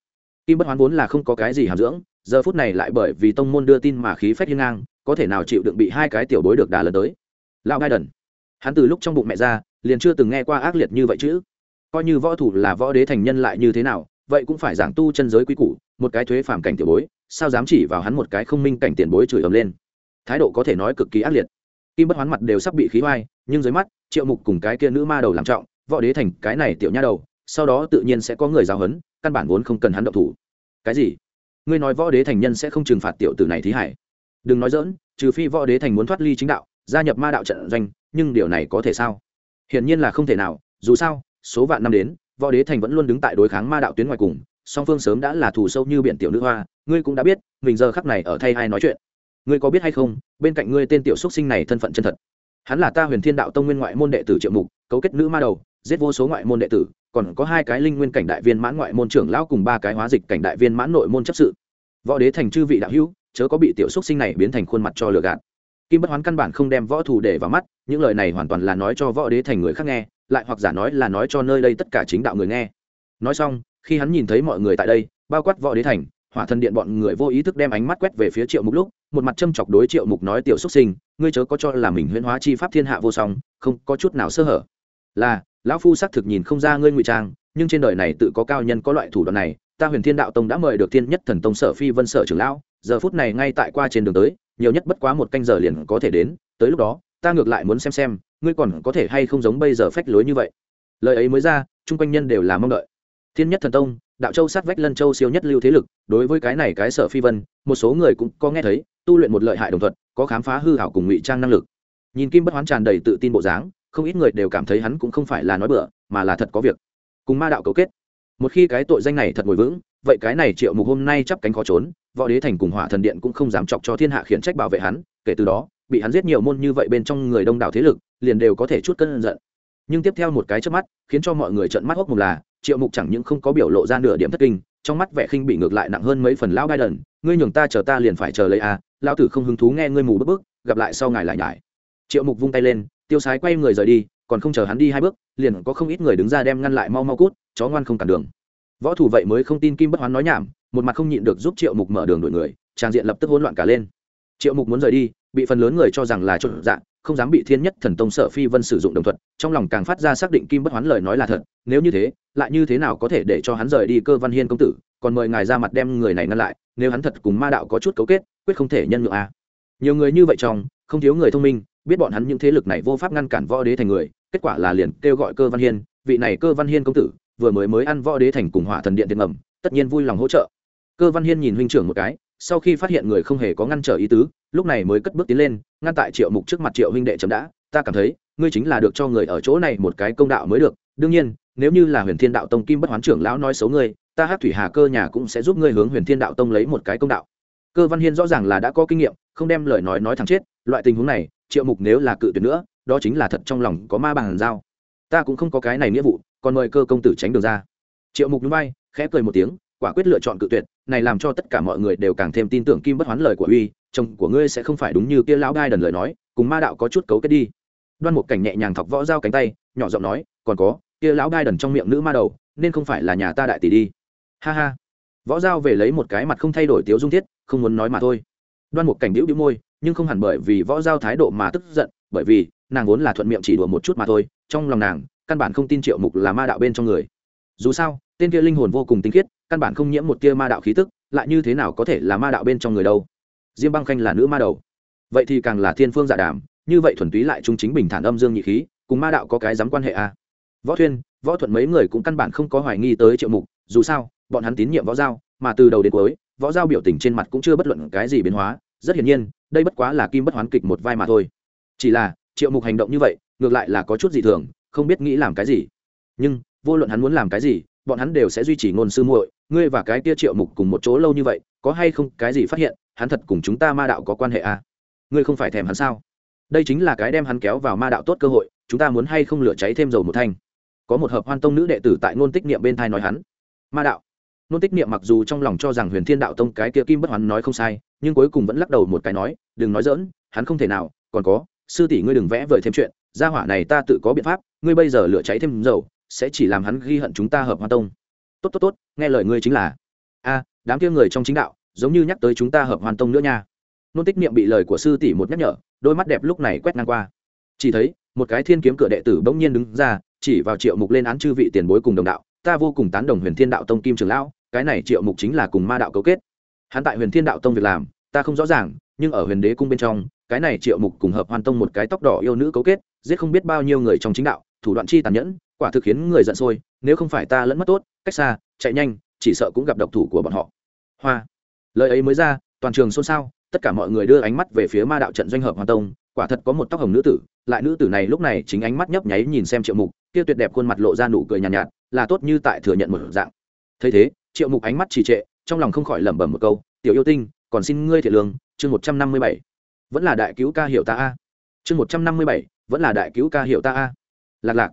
Kim bất hoán vốn là không có cái gì hàm dưỡng, giờ phút này lại bởi vì tông môn đưa tin mà khí phách hiên ngang, có thể nào chịu đựng bị hai cái tiểu bối được đà lần tới. Lão gai đần hắn từ lúc trong bụng mẹ ra liền chưa từng nghe qua ác liệt như vậy chứ. Coi như võ thủ là võ đế thành nhân lại như thế nào, vậy cũng phải giảng tu chân giới quý củ, một cái thuế phàm cảnh tiểu bối, sao dám chỉ vào hắn một cái không minh cảnh tiền bối chửi ầm lên. Thái độ có thể nói cực kỳ ác liệt. Kim bất hoán mặt đều sắp bị khí hoai, nhưng dưới mắt, triệu mục cùng cái kia nữ ma đầu làm trọng, võ đế thành cái này tiểu nha đầu, sau đó tự nhiên sẽ có người giáo hấn căn bản vốn không cần hắn động thủ. Cái gì? Ngươi nói võ đế thành nhân sẽ không trừng phạt tiểu tử này thí hải đừng nói dỡn trừ phi võ đế thành muốn thoát ly chính đạo, gia nhập ma đạo trận doanh, nhưng điều này có thể sao? Hiển nhiên là không thể nào, dù sao, số vạn năm đến, võ đế thành vẫn luôn đứng tại đối kháng ma đạo tuyến ngoài cùng, song phương sớm đã là thù sâu như biển tiểu nữ hoa, ngươi cũng đã biết, mình giờ khắc này ở thay ai nói chuyện. Ngươi có biết hay không, bên cạnh ngươi tên tiểu xuất sinh này thân phận chân thật. Hắn là ta huyền thiên đạo tông nguyên ngoại môn đệ tử triệu mục, cấu kết nữ ma đầu, giết vô số ngoại môn đệ tử, còn có hai cái linh nguyên cảnh đại viên mãn ngoại môn trưởng lão cùng ba cái hóa dịch cảnh đại viên mãn nội môn chấp sự. Võ đế thành chư vị đạo hữu, chớ có bị tiểu xuất sinh này biến thành khuôn mặt cho lừa gạt kim bất hoán căn bản không đem võ thủ để vào mắt, những lời này hoàn toàn là nói cho võ đế thành người khác nghe, lại hoặc giả nói là nói cho nơi đây tất cả chính đạo người nghe. Nói xong, khi hắn nhìn thấy mọi người tại đây, bao quát võ đế thành, hỏa thần điện bọn người vô ý thức đem ánh mắt quét về phía triệu mục lúc, một mặt châm chọc đối triệu mục nói, tiểu xuất sinh, ngươi chớ có cho là mình huyễn hóa chi pháp thiên hạ vô song, không có chút nào sơ hở. Là, lão phu xác thực nhìn không ra ngươi ngụy trang, nhưng trên đời này tự có cao nhân có loại thủ đoạn này, ta huyền thiên đạo tông đã mời được thiên nhất thần tông sở phi vân sở trưởng lão, giờ phút này ngay tại qua trên đường tới nhiều nhất bất quá một canh giờ liền có thể đến, tới lúc đó, ta ngược lại muốn xem xem, ngươi còn có thể hay không giống bây giờ phách lối như vậy. Lời ấy mới ra, chung quanh nhân đều là mong đợi. Thiên nhất thần tông, đạo châu sát vách lân châu siêu nhất lưu thế lực, đối với cái này cái sở phi vân, một số người cũng có nghe thấy, tu luyện một lợi hại đồng thuận có khám phá hư hảo cùng ngụy trang năng lực. Nhìn kim bất hoán tràn đầy tự tin bộ dáng, không ít người đều cảm thấy hắn cũng không phải là nói bừa, mà là thật có việc. Cùng ma đạo cấu kết. Một khi cái tội danh này thật ngồi vững, vậy cái này triệu mục hôm nay chắp cánh khó trốn võ đế thành cùng hỏa thần điện cũng không dám chọc cho thiên hạ khiển trách bảo vệ hắn kể từ đó bị hắn giết nhiều môn như vậy bên trong người đông đảo thế lực liền đều có thể chút cân giận. Nhưng tiếp theo một cái trước mắt khiến cho mọi người trợn mắt hốc mù là triệu mục chẳng những không có biểu lộ ra nửa điểm thất kinh trong mắt vẻ khinh bị ngược lại nặng hơn mấy phần lão gai đần ngươi nhường ta chờ ta liền phải chờ lấy a à, lão tử không hứng thú nghe ngươi mù bức bức gặp lại sau ngài lại nhải. Triệu mục vung tay lên tiêu sái quay người rời đi còn không chờ hắn đi hai bước liền có không ít người đứng ra đem ngăn lại mau mau cút chó ngoan không cản đường. Võ thủ vậy mới không tin kim bất hoán nói nhảm một mặt không nhịn được giúp triệu mục mở đường đổi người, trang diện lập tức hỗn loạn cả lên triệu mục muốn rời đi, bị phần lớn người cho rằng là trộn dạng không dám bị thiên nhất thần tông sở phi vân sử dụng đồng thuận trong lòng càng phát ra xác định kim bất hoán lời nói là thật, nếu như thế, lại như thế nào có thể để cho hắn rời đi cơ văn hiên công tử, còn mời ngài ra mặt đem người này ngăn lại, nếu hắn thật cùng ma đạo có chút cấu kết, quyết không thể nhân nhượng a à. nhiều người như vậy trong, không thiếu người thông minh, biết bọn hắn những thế lực này vô pháp ngăn cản võ đế thành người, kết quả là liền kêu gọi cơ văn hiên, vị này cơ văn hiên công tử, vừa mới mới ăn võ đế thành cùng hỏa thần điện tiền ngầm tất nhiên vui lòng hỗ trợ cơ văn hiên nhìn huynh trưởng một cái, sau khi phát hiện người không hề có ngăn trở ý tứ, lúc này mới cất bước tiến lên, ngăn tại triệu mục trước mặt triệu huynh đệ chấm đã, ta cảm thấy, ngươi chính là được cho người ở chỗ này một cái công đạo mới được, đương nhiên, nếu như là huyền thiên đạo tông kim bất hoán trưởng lão nói xấu ngươi, ta hát thủy hà cơ nhà cũng sẽ giúp ngươi hướng huyền thiên đạo tông lấy một cái công đạo. Cơ văn hiên rõ ràng là đã có kinh nghiệm, không đem lời nói nói thẳng chết, loại tình huống này, triệu mục nếu là cự tuyệt nữa, đó chính là thật trong lòng có ma bằng giao. Ta cũng không có cái này nghĩa vụ, còn mời cơ công tử tránh đường ra. Triệu mục núi bay khẽ cười một tiếng quả quyết lựa chọn cự tuyệt, này làm cho tất cả mọi người đều càng thêm tin tưởng kim bất hoán lời của uy, chồng của ngươi sẽ không phải đúng như kia lão đai đần lời nói, cùng ma đạo có chút cấu kết đi. Đoan một cảnh nhẹ nhàng thọc võ dao cánh tay, nhỏ giọng nói, còn có, kia lão đai đần trong miệng nữ ma đầu, nên không phải là nhà ta đại tỷ đi. Ha ha. Võ dao về lấy một cái mặt không thay đổi tiếu dung thiết, không muốn nói mà thôi. Đoan một cảnh đĩu đĩu môi, nhưng không hẳn bởi vì võ dao thái độ mà tức giận, bởi vì, nàng vốn là thuận miệng chỉ đùa một chút mà thôi, trong lòng nàng, căn bản không tin triệu mục là ma đạo bên trong người. Dù sao, tên kia linh hồn vô cùng tinh khiết căn bản không nhiễm một tia ma đạo khí tức, lại như thế nào có thể là ma đạo bên trong người đâu? Diêm băng khanh là nữ ma đầu. Vậy thì càng là thiên phương dạ đàm, như vậy thuần túy lại trung chính bình thản âm dương nhị khí, cùng ma đạo có cái dám quan hệ a à. võ thuyên, võ thuận mấy người cũng căn bản không có hoài nghi tới triệu mục, dù sao, bọn hắn tín nhiệm võ giao, mà từ đầu đến cuối, võ giao biểu tình trên mặt cũng chưa bất luận cái gì biến hóa, rất hiển nhiên, đây bất quá là kim bất hoán kịch một vai mà thôi. Chỉ là, triệu mục hành động như vậy, ngược lại là có chút gì thường, không biết nghĩ làm cái gì. Nhưng, vô luận hắn muốn làm cái gì bọn hắn đều sẽ duy trì ngôn sư muội, ngươi và cái tia triệu mục cùng một chỗ lâu như vậy, có hay không cái gì phát hiện, hắn thật cùng chúng ta ma đạo có quan hệ à? ngươi không phải thèm hắn sao? Đây chính là cái đem hắn kéo vào ma đạo tốt cơ hội, chúng ta muốn hay không lửa cháy thêm dầu một thanh? Có một hợp hoan tông nữ đệ tử tại ngôn tích niệm bên thai nói hắn, ma đạo. Ngôn tích niệm mặc dù trong lòng cho rằng huyền thiên đạo tông cái kia kim bất hoán nói không sai, nhưng cuối cùng vẫn lắc đầu một cái nói, đừng nói dỡn hắn không thể nào, còn có, sư tỷ ngươi đừng vẽ vời thêm chuyện, gia hỏa này ta tự có biện pháp, ngươi bây giờ lửa cháy thêm dầu sẽ chỉ làm hắn ghi hận chúng ta hợp hoa tông. Tốt tốt tốt, nghe lời ngươi chính là. A, đám kia người trong chính đạo, giống như nhắc tới chúng ta hợp hoàn tông nữa nha. Nôn tích niệm bị lời của sư tỷ một nhắc nhở, đôi mắt đẹp lúc này quét ngang qua. Chỉ thấy, một cái thiên kiếm cửa đệ tử bỗng nhiên đứng ra, chỉ vào triệu mục lên án chư vị tiền bối cùng đồng đạo. Ta vô cùng tán đồng huyền thiên đạo tông kim trường lão, cái này triệu mục chính là cùng ma đạo cấu kết. Hắn tại huyền thiên đạo tông việc làm, ta không rõ ràng, nhưng ở huyền đế cung bên trong, cái này triệu mục cùng hợp hoàn tông một cái tóc đỏ yêu nữ cấu kết, giết không biết bao nhiêu người trong chính đạo, thủ đoạn chi tàn nhẫn quả thực khiến người giận sôi nếu không phải ta lẫn mất tốt cách xa chạy nhanh chỉ sợ cũng gặp độc thủ của bọn họ. Hoa. Lời ấy mới ra toàn trường xôn xao tất cả mọi người đưa ánh mắt về phía ma đạo trận doanh hợp hoàn tông quả thật có một tóc hồng nữ tử lại nữ tử này lúc này chính ánh mắt nhấp nháy nhìn xem triệu mục kia tuyệt đẹp khuôn mặt lộ ra nụ cười nhàn nhạt, nhạt là tốt như tại thừa nhận một dạng. Thấy thế triệu mục ánh mắt trì trệ trong lòng không khỏi lẩm bẩm một câu tiểu yêu tinh còn xin ngươi thiệt lương chương một trăm năm mươi bảy. Vẫn là đại cứu ca hiệu ta a. Chương một trăm năm mươi bảy vẫn là đại cứu ca hiệu ta a. Lạc lạc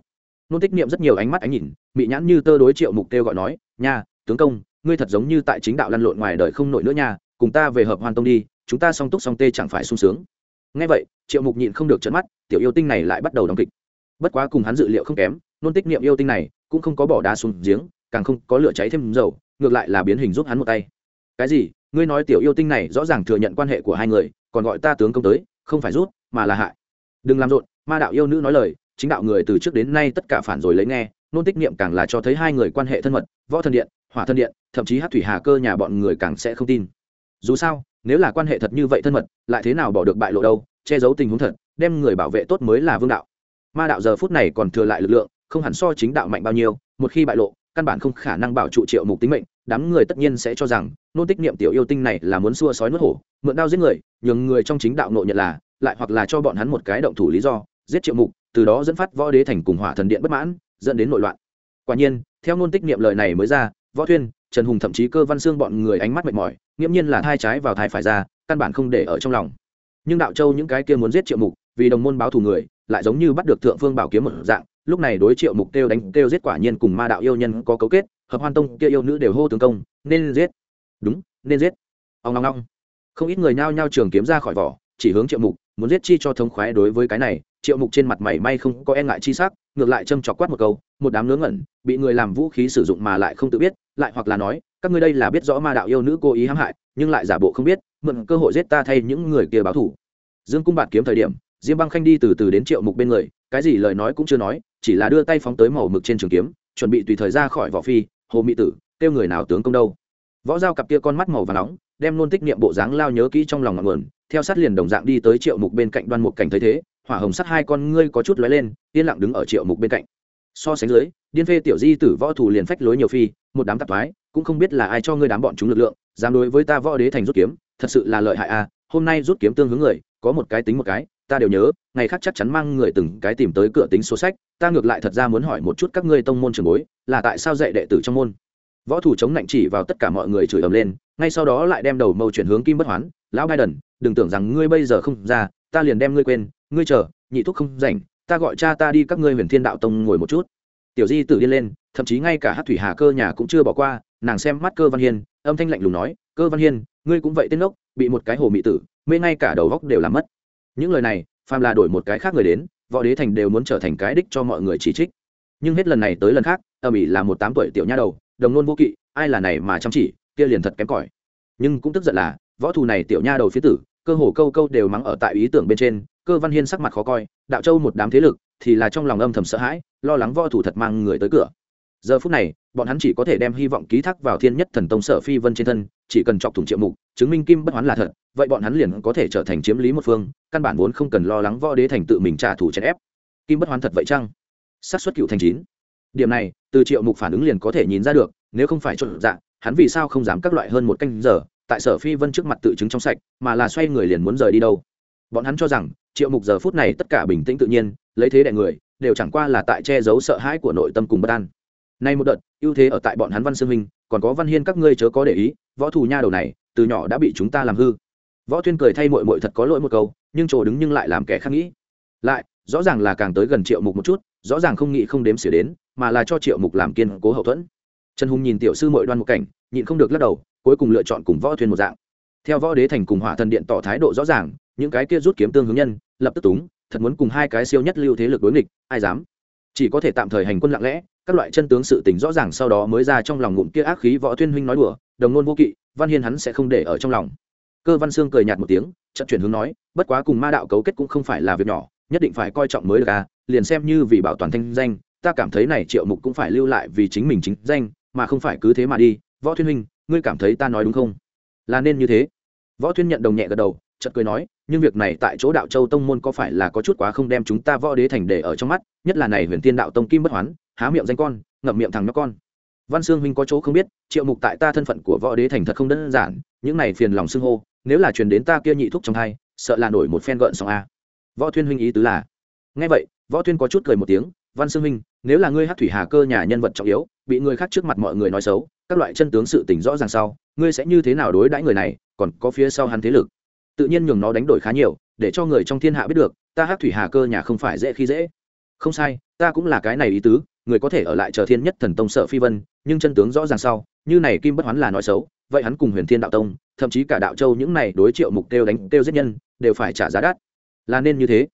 nôn tích niệm rất nhiều ánh mắt ánh nhìn bị nhãn như tơ đối triệu mục kêu gọi nói, nha, tướng công, ngươi thật giống như tại chính đạo lăn lộn ngoài đời không nổi nữa nha, cùng ta về hợp hoàn tông đi, chúng ta song túc song tê chẳng phải sung sướng. Ngay vậy, triệu mục nhịn không được trận mắt, tiểu yêu tinh này lại bắt đầu đóng kịch. Bất quá cùng hắn dự liệu không kém, nôn tích niệm yêu tinh này cũng không có bỏ đá xuống giếng, càng không có lửa cháy thêm dầu, ngược lại là biến hình giúp hắn một tay. Cái gì? Ngươi nói tiểu yêu tinh này rõ ràng thừa nhận quan hệ của hai người, còn gọi ta tướng công tới, không phải rút, mà là hại. Đừng làm rộn, ma đạo yêu nữ nói lời chính đạo người từ trước đến nay tất cả phản rồi lấy nghe, nôn tích niệm càng là cho thấy hai người quan hệ thân mật, võ thân điện, hỏa thân điện, thậm chí hát thủy hà cơ nhà bọn người càng sẽ không tin. Dù sao, nếu là quan hệ thật như vậy thân mật, lại thế nào bỏ được bại lộ đâu, che giấu tình huống thật, đem người bảo vệ tốt mới là vương đạo. Ma đạo giờ phút này còn thừa lại lực lượng, không hẳn so chính đạo mạnh bao nhiêu, một khi bại lộ, căn bản không khả năng bảo trụ triệu mục tính mệnh, đám người tất nhiên sẽ cho rằng, nôn tích niệm tiểu yêu tinh này là muốn xua sói nuốt hổ, mượn đao giết người, nhường người trong chính đạo nộ nhận là, lại hoặc là cho bọn hắn một cái động thủ lý do, giết triệu mục từ đó dẫn phát võ đế thành cùng hỏa thần điện bất mãn, dẫn đến nội loạn. Quả nhiên, theo ngôn tích niệm lời này mới ra, võ thuyên, trần hùng thậm chí cơ văn xương bọn người ánh mắt mệt mỏi, nghiễm nhiên là thai trái vào thai phải ra, căn bản không để ở trong lòng. Nhưng đạo châu những cái kia muốn giết triệu mục, vì đồng môn báo thù người, lại giống như bắt được thượng phương bảo kiếm một dạng, lúc này đối triệu mục kêu đánh, kêu giết quả nhiên cùng ma đạo yêu nhân có cấu kết, hợp hoan tông kia yêu nữ đều hô tướng công, nên giết. Đúng, nên giết. Ông long long không ít người nhao nhao trường kiếm ra khỏi vỏ, chỉ hướng triệu mục muốn giết chi cho thống khoái đối với cái này, triệu mục trên mặt mày may không có e ngại chi sắc, ngược lại châm trọc quát một câu, một đám ngớ ngẩn, bị người làm vũ khí sử dụng mà lại không tự biết, lại hoặc là nói, các ngươi đây là biết rõ ma đạo yêu nữ cố ý hãm hại, nhưng lại giả bộ không biết, mượn cơ hội giết ta thay những người kia báo thủ dương cung bạt kiếm thời điểm, diêm băng khanh đi từ từ đến triệu mục bên người, cái gì lời nói cũng chưa nói, chỉ là đưa tay phóng tới màu mực trên trường kiếm, chuẩn bị tùy thời ra khỏi vỏ phi, hồ mỹ tử, kêu người nào tướng công đâu? Võ dao cặp kia con mắt màu và nóng đem luôn tích niệm bộ dáng lao nhớ kỹ trong lòng ngọn nguồn, theo sát liền đồng dạng đi tới triệu mục bên cạnh đoan mục cảnh thấy thế, hỏa hồng sắt hai con ngươi có chút lóe lên, yên lặng đứng ở triệu mục bên cạnh so sánh dưới, điên phê tiểu di tử võ thủ liền phách lối nhiều phi, một đám tạp thoái, cũng không biết là ai cho ngươi đám bọn chúng lực lượng, dám đối với ta võ đế thành rút kiếm, thật sự là lợi hại a à. hôm nay rút kiếm tương hướng người, có một cái tính một cái, ta đều nhớ, ngày khác chắc chắn mang người từng cái tìm tới cửa tính số sách, ta ngược lại thật ra muốn hỏi một chút các ngươi tông môn trường bối, là tại sao dạy đệ tử trong môn võ thủ chống nạnh chỉ vào tất cả mọi người chửi ầm lên ngay sau đó lại đem đầu mâu chuyển hướng kim bất hoán, lão bai đần đừng tưởng rằng ngươi bây giờ không ra, ta liền đem ngươi quên, ngươi chờ, nhị thúc không rảnh, ta gọi cha ta đi các ngươi huyền thiên đạo tông ngồi một chút. Tiểu di tử điên lên, thậm chí ngay cả hát thủy hà cơ nhà cũng chưa bỏ qua, nàng xem mắt cơ văn hiên, âm thanh lạnh lùng nói, cơ văn hiên, ngươi cũng vậy tên ốc bị một cái hồ mị tử, mê ngay cả đầu góc đều làm mất. Những lời này, phàm là đổi một cái khác người đến, võ đế thành đều muốn trở thành cái đích cho mọi người chỉ trích. Nhưng hết lần này tới lần khác, âm ỉ là một tám tuổi tiểu nha đầu, đồng nôn vô kỵ, ai là này mà chăm chỉ kia liền thật kém cỏi. Nhưng cũng tức giận là, võ thù này tiểu nha đầu phía tử, cơ hồ câu câu đều mắng ở tại ý tưởng bên trên, cơ văn hiên sắc mặt khó coi, đạo châu một đám thế lực, thì là trong lòng âm thầm sợ hãi, lo lắng võ thủ thật mang người tới cửa. Giờ phút này, bọn hắn chỉ có thể đem hy vọng ký thác vào thiên nhất thần tông sở phi vân trên thân, chỉ cần chọc thủng triệu mục, chứng minh kim bất hoán là thật, vậy bọn hắn liền có thể trở thành chiếm lý một phương, căn bản vốn không cần lo lắng võ đế thành tự mình trả thù chèn ép. Kim bất hoán thật vậy chăng? Xác suất cựu thành chín. Điểm này, từ triệu mục phản ứng liền có thể nhìn ra được, nếu không phải trộn dạng hắn vì sao không dám các loại hơn một canh giờ, tại sở phi vân trước mặt tự chứng trong sạch, mà là xoay người liền muốn rời đi đâu. Bọn hắn cho rằng, triệu mục giờ phút này tất cả bình tĩnh tự nhiên, lấy thế đại người, đều chẳng qua là tại che giấu sợ hãi của nội tâm cùng bất an. Nay một đợt, ưu thế ở tại bọn hắn văn sư minh, còn có văn hiên các ngươi chớ có để ý, võ thù nha đầu này, từ nhỏ đã bị chúng ta làm hư. Võ tuyên cười thay mội mội thật có lỗi một câu, nhưng chỗ đứng nhưng lại làm kẻ khác nghĩ. Lại, rõ ràng là càng tới gần triệu mục một chút, rõ ràng không nghĩ không đếm xỉa đến, mà là cho triệu mục làm kiên cố hậu thuẫn trần hùng nhìn tiểu sư mội đoan một cảnh, nhịn không được lắc đầu, cuối cùng lựa chọn cùng võ thuyền một dạng. Theo võ đế thành cùng hỏa thần điện tỏ thái độ rõ ràng, những cái kia rút kiếm tương hướng nhân, lập tức túng, thật muốn cùng hai cái siêu nhất lưu thế lực đối nghịch, ai dám? Chỉ có thể tạm thời hành quân lặng lẽ, các loại chân tướng sự tình rõ ràng sau đó mới ra trong lòng ngụm kia ác khí võ tuyên huynh nói đùa, đồng ngôn vô kỵ, văn hiên hắn sẽ không để ở trong lòng. Cơ văn sương cười nhạt một tiếng chậm chuyển hướng nói, bất quá cùng ma đạo cấu kết cũng không phải là việc nhỏ, nhất định phải coi trọng mới được à liền xem như vì bảo toàn thanh danh, ta cảm thấy này triệu mục cũng phải lưu lại vì chính mình chính danh mà không phải cứ thế mà đi, võ thuyên huynh, ngươi cảm thấy ta nói đúng không? Là nên như thế. Võ thuyên nhận đồng nhẹ gật đầu, chợt cười nói, nhưng việc này tại chỗ đạo châu tông môn có phải là có chút quá không đem chúng ta võ đế thành để ở trong mắt, nhất là này huyền tiên đạo tông kim bất hoán, há miệng danh con, ngậm miệng thằng nhóc con. Văn sương huynh có chỗ không biết, triệu mục tại ta thân phận của võ đế thành thật không đơn giản, những này phiền lòng xưng hô, nếu là truyền đến ta kia nhị thúc trong hai, sợ là nổi một phen gợn sóng a. Võ thuyên huynh ý tứ là, nghe vậy, võ thuyên có chút cười một tiếng, văn sương huynh, nếu là ngươi hát thủy hà cơ nhà nhân vật trọng yếu bị người khác trước mặt mọi người nói xấu, các loại chân tướng sự tỉnh rõ ràng sau, ngươi sẽ như thế nào đối đãi người này, còn có phía sau hắn thế lực. Tự nhiên nhường nó đánh đổi khá nhiều, để cho người trong thiên hạ biết được, ta hát thủy hà cơ nhà không phải dễ khi dễ. Không sai, ta cũng là cái này ý tứ, người có thể ở lại chờ thiên nhất thần tông sợ phi vân, nhưng chân tướng rõ ràng sau, như này kim bất hoán là nói xấu, vậy hắn cùng huyền thiên đạo tông, thậm chí cả đạo châu những này đối triệu mục tiêu đánh tiêu giết nhân, đều phải trả giá đắt. Là nên như thế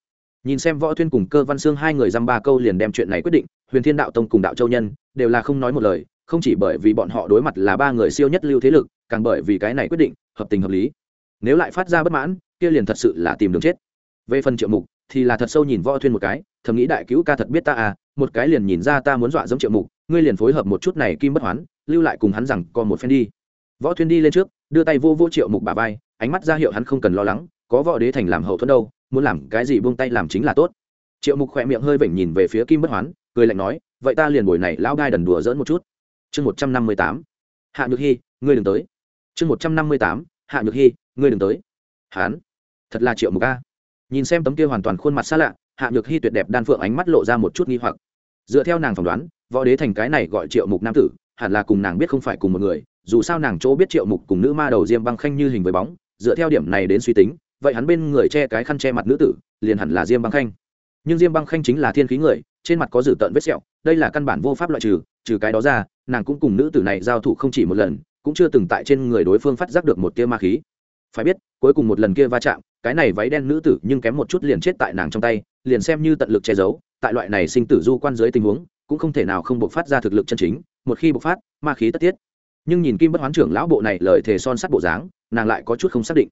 nhìn xem võ thuyên cùng cơ văn xương hai người dăm ba câu liền đem chuyện này quyết định, huyền thiên đạo tông cùng đạo châu nhân đều là không nói một lời, không chỉ bởi vì bọn họ đối mặt là ba người siêu nhất lưu thế lực, càng bởi vì cái này quyết định, hợp tình hợp lý. Nếu lại phát ra bất mãn, kia liền thật sự là tìm đường chết. Về phần triệu mục, thì là thật sâu nhìn võ thuyên một cái, thầm nghĩ đại cứu ca thật biết ta à một cái liền nhìn ra ta muốn dọa giống triệu mục, ngươi liền phối hợp một chút này kim bất hoán, lưu lại cùng hắn rằng còn một phen đi. Võ thuyên đi lên trước, đưa tay vô vô triệu mục bà vai, ánh mắt ra hiệu hắn không cần lo lắng, có võ đế thành làm hậu thuẫn đâu muốn làm cái gì buông tay làm chính là tốt. Triệu mục khỏe miệng hơi vểnh nhìn về phía kim bất hoán, cười lạnh nói, vậy ta liền buổi này lão đai đần đùa dỡn một chút. Chương một trăm năm mươi tám, hạ nhược hy ngươi đừng tới. Chương một trăm năm mươi tám, hạ nhược hy ngươi đừng tới. Hán, thật là triệu mục a. Nhìn xem tấm kia hoàn toàn khuôn mặt xa lạ, hạ nhược hy tuyệt đẹp đan phượng ánh mắt lộ ra một chút nghi hoặc. Dựa theo nàng phỏng đoán, võ đế thành cái này gọi triệu mục nam tử, hẳn là cùng nàng biết không phải cùng một người, dù sao nàng chỗ biết triệu mục cùng nữ ma đầu diêm băng khanh như hình với bóng, dựa theo điểm này đến suy tính vậy hắn bên người che cái khăn che mặt nữ tử, liền hẳn là diêm băng khanh. Nhưng diêm băng khanh chính là thiên khí người, trên mặt có dử tợn vết sẹo, đây là căn bản vô pháp loại trừ trừ cái đó ra, nàng cũng cùng nữ tử này giao thủ không chỉ một lần, cũng chưa từng tại trên người đối phương phát giác được một tia ma khí. Phải biết, cuối cùng một lần kia va chạm, cái này váy đen nữ tử nhưng kém một chút liền chết tại nàng trong tay, liền xem như tận lực che giấu, tại loại này sinh tử du quan dưới tình huống, cũng không thể nào không bộc phát ra thực lực chân chính, một khi bộc phát, ma khí tất tiết nhưng nhìn kim bất hoán trưởng lão bộ này lời thề son sắt bộ dáng, nàng lại có chút không xác định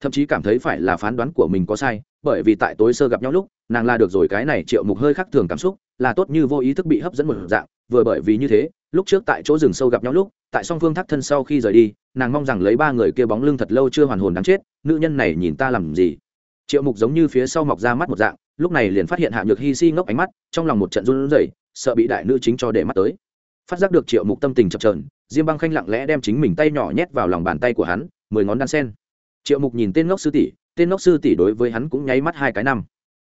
thậm chí cảm thấy phải là phán đoán của mình có sai, bởi vì tại tối sơ gặp nhau lúc, nàng là được rồi cái này triệu mục hơi khác thường cảm xúc, là tốt như vô ý thức bị hấp dẫn một dạng, vừa bởi vì như thế, lúc trước tại chỗ rừng sâu gặp nhau lúc, tại song phương thác thân sau khi rời đi, nàng mong rằng lấy ba người kia bóng lưng thật lâu chưa hoàn hồn đáng chết, nữ nhân này nhìn ta làm gì? Triệu mục giống như phía sau mọc ra mắt một dạng, lúc này liền phát hiện hạ nhược hy si ngốc ánh mắt, trong lòng một trận run rẩy, sợ bị đại nữ chính cho để mắt tới. Phát giác được triệu mục tâm tình chập trờn diêm băng khanh lặng lẽ đem chính mình tay nhỏ nhét vào lòng bàn tay của hắn, mười ngón đan sen triệu mục nhìn tên ngốc sư tỷ, tên ngốc sư tỷ đối với hắn cũng nháy mắt hai cái năm.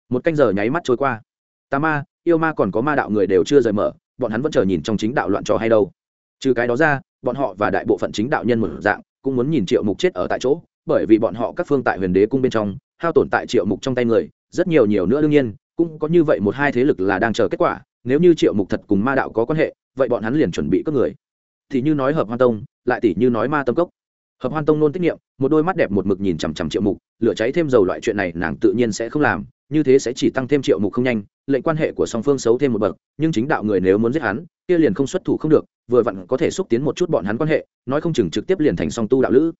Một canh giờ nháy mắt trôi qua. Tà ma, yêu ma còn có ma đạo người đều chưa rời mở, bọn hắn vẫn chờ nhìn trong chính đạo loạn trò hay đâu. Trừ cái đó ra, bọn họ và đại bộ phận chính đạo nhân một dạng, cũng muốn nhìn triệu mục chết ở tại chỗ, bởi vì bọn họ các phương tại huyền đế cung bên trong, hao tổn tại triệu mục trong tay người, rất nhiều nhiều nữa đương nhiên, cũng có như vậy một hai thế lực là đang chờ kết quả, nếu như triệu mục thật cùng ma đạo có quan hệ, vậy bọn hắn liền chuẩn bị các người. Thì như nói hợp hoa tông, lại tỷ như nói ma tâm cốc hợp hoan tông nôn tiết niệm, một đôi mắt đẹp một mực nhìn chằm chằm triệu mục, lửa cháy thêm dầu loại chuyện này nàng tự nhiên sẽ không làm, như thế sẽ chỉ tăng thêm triệu mục không nhanh, lệnh quan hệ của song phương xấu thêm một bậc, nhưng chính đạo người nếu muốn giết hắn, kia liền không xuất thủ không được, vừa vặn có thể xúc tiến một chút bọn hắn quan hệ, nói không chừng trực tiếp liền thành song tu đạo lữ.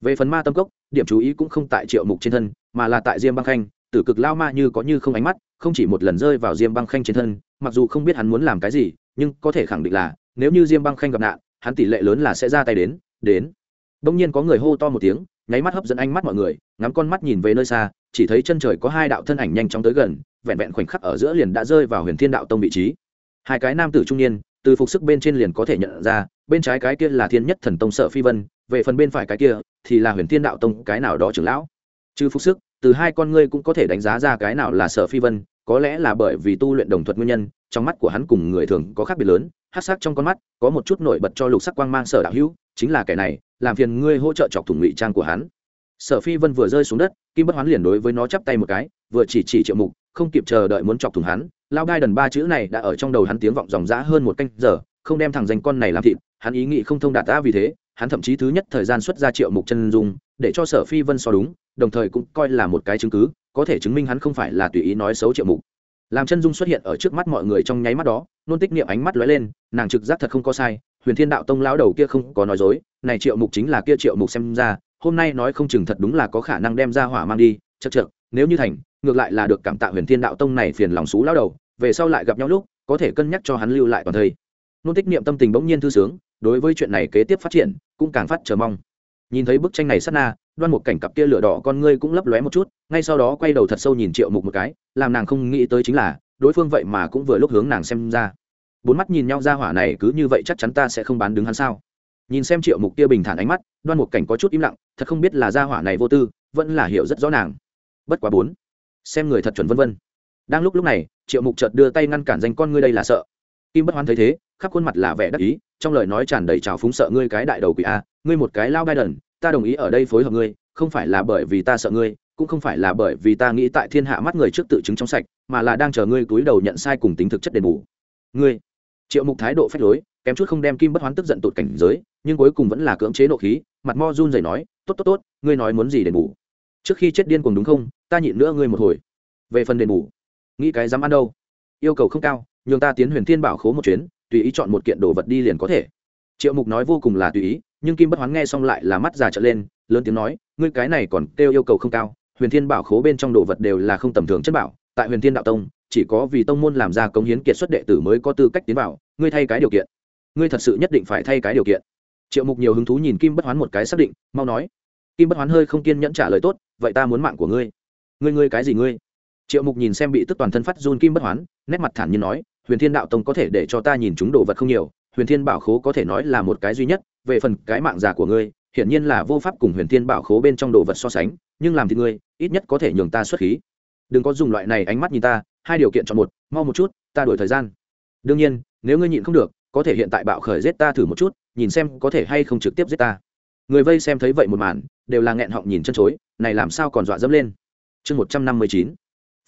Về phần ma tâm cốc, điểm chú ý cũng không tại triệu mục trên thân, mà là tại diêm băng khanh, tử cực lao ma như có như không ánh mắt, không chỉ một lần rơi vào diêm băng khanh trên thân, mặc dù không biết hắn muốn làm cái gì, nhưng có thể khẳng định là, nếu như diêm băng khanh gặp nạn, hắn tỷ lệ lớn là sẽ ra tay đến đến đông nhiên có người hô to một tiếng, nháy mắt hấp dẫn ánh mắt mọi người, ngắm con mắt nhìn về nơi xa, chỉ thấy chân trời có hai đạo thân ảnh nhanh chóng tới gần, vẹn vẹn khoảnh khắc ở giữa liền đã rơi vào huyền thiên đạo tông vị trí. Hai cái nam tử trung niên, từ phục sức bên trên liền có thể nhận ra, bên trái cái kia là thiên nhất thần tông sở phi vân, về phần bên phải cái kia thì là huyền thiên đạo tông cái nào đó trưởng lão. Trừ phục sức, từ hai con ngươi cũng có thể đánh giá ra cái nào là sở phi vân, có lẽ là bởi vì tu luyện đồng thuật nguyên nhân, trong mắt của hắn cùng người thường có khác biệt lớn hát sắc trong con mắt, có một chút nổi bật cho lục sắc quang mang sở đạo hữu, chính là kẻ này, làm phiền ngươi hỗ trợ chọc thủng ngụy trang của hắn. Sở phi vân vừa rơi xuống đất, kim bất hoán liền đối với nó chắp tay một cái, vừa chỉ chỉ triệu mục, không kịp chờ đợi muốn chọc thủng hắn lao đai đần ba chữ này đã ở trong đầu hắn tiếng vọng dòng dã hơn một canh giờ, không đem thằng danh con này làm thịt, hắn ý nghĩ không thông đạt ta vì thế, hắn thậm chí thứ nhất thời gian xuất ra triệu mục chân dung, để cho sở phi vân so đúng, đồng thời cũng coi là một cái chứng cứ, có thể chứng minh hắn không phải là tùy ý nói xấu triệu mục làm chân dung xuất hiện ở trước mắt mọi người trong nháy mắt đó, nôn tích niệm ánh mắt lóe lên, nàng trực giác thật không có sai, huyền thiên đạo tông lão đầu kia không có nói dối, này triệu mục chính là kia triệu mục xem ra, hôm nay nói không chừng thật đúng là có khả năng đem ra hỏa mang đi chật chật nếu như thành, ngược lại là được cảm tạ huyền thiên đạo tông này phiền lòng xú lão đầu, về sau lại gặp nhau lúc, có thể cân nhắc cho hắn lưu lại toàn thây nôn tích niệm tâm tình bỗng nhiên thư sướng, đối với chuyện này kế tiếp phát triển, cũng càng phát chờ mong. Nhìn thấy bức tranh này sát na đoan một cảnh cặp kia lửa đỏ con ngươi cũng lấp lóe một chút, ngay sau đó quay đầu thật sâu nhìn triệu mục một cái, làm nàng không nghĩ tới chính là, đối phương vậy mà cũng vừa lúc hướng nàng xem ra. Bốn mắt nhìn nhau ra hỏa này cứ như vậy chắc chắn ta sẽ không bán đứng hắn sao? Nhìn xem triệu mục kia bình thản ánh mắt, đoan một cảnh có chút im lặng, thật không biết là ra hỏa này vô tư, vẫn là hiểu rất rõ nàng. Bất quá bốn, xem người thật chuẩn vân vân. Đang lúc lúc này, triệu mục chợt đưa tay ngăn cản danh con ngươi đây là sợ. Kim bất hoan thấy thế, khắp khuôn mặt là vẻ đắc ý, trong lời nói tràn đầy trào phúng sợ ngươi cái đại đầu quỷ a, ngươi một cái lao gai đần ta đồng ý ở đây phối hợp ngươi, không phải là bởi vì ta sợ ngươi, cũng không phải là bởi vì ta nghĩ tại thiên hạ mắt người trước tự chứng trong sạch, mà là đang chờ ngươi túi đầu nhận sai cùng tính thực chất đền bù. Ngươi. Triệu mục thái độ phách lối, kém chút không đem kim bất hoán tức giận tụt cảnh giới, nhưng cuối cùng vẫn là cưỡng chế nộ khí, mặt mo run rẩy nói, tốt tốt tốt, ngươi nói muốn gì đền bù? Trước khi chết điên cùng đúng không? Ta nhịn nữa ngươi một hồi. Về phần đền bù, nghĩ cái dám ăn đâu? Yêu cầu không cao, nhường ta tiến huyền thiên bảo khố một chuyến, tùy ý chọn một kiện đồ vật đi liền có thể. Triệu mục nói vô cùng là tùy ý nhưng kim bất hoán nghe xong lại là mắt già trở lên, lớn tiếng nói, ngươi cái này còn kêu yêu cầu không cao, huyền thiên bảo khố bên trong đồ vật đều là không tầm thường chất bảo, tại huyền thiên đạo tông, chỉ có vì tông môn làm ra công hiến kiệt xuất đệ tử mới có tư cách tiến vào, ngươi thay cái điều kiện. Ngươi thật sự nhất định phải thay cái điều kiện. Triệu mục nhiều hứng thú nhìn kim bất hoán một cái xác định, mau nói, kim bất hoán hơi không kiên nhẫn trả lời tốt, vậy ta muốn mạng của ngươi. Ngươi ngươi cái gì ngươi? Triệu mục nhìn xem bị tức toàn thân phát run kim bất hoán, nét mặt thản nhiên nói, huyền thiên đạo tông có thể để cho ta nhìn chúng đồ vật không nhiều, huyền thiên bảo khố có thể nói là một cái duy nhất về phần cái mạng già của ngươi, hiển nhiên là vô pháp cùng huyền thiên bảo khố bên trong đồ vật so sánh, nhưng làm thì ngươi, ít nhất có thể nhường ta xuất khí. Đừng có dùng loại này ánh mắt nhìn ta, hai điều kiện chọn một, mau một chút, ta đổi thời gian. Đương nhiên, nếu ngươi nhịn không được, có thể hiện tại bạo khởi giết ta thử một chút, nhìn xem có thể hay không trực tiếp giết ta. Người vây xem thấy vậy một màn, đều là nghẹn họng nhìn chân chối, này làm sao còn dọa dẫm lên? Chương một trăm năm mươi chín,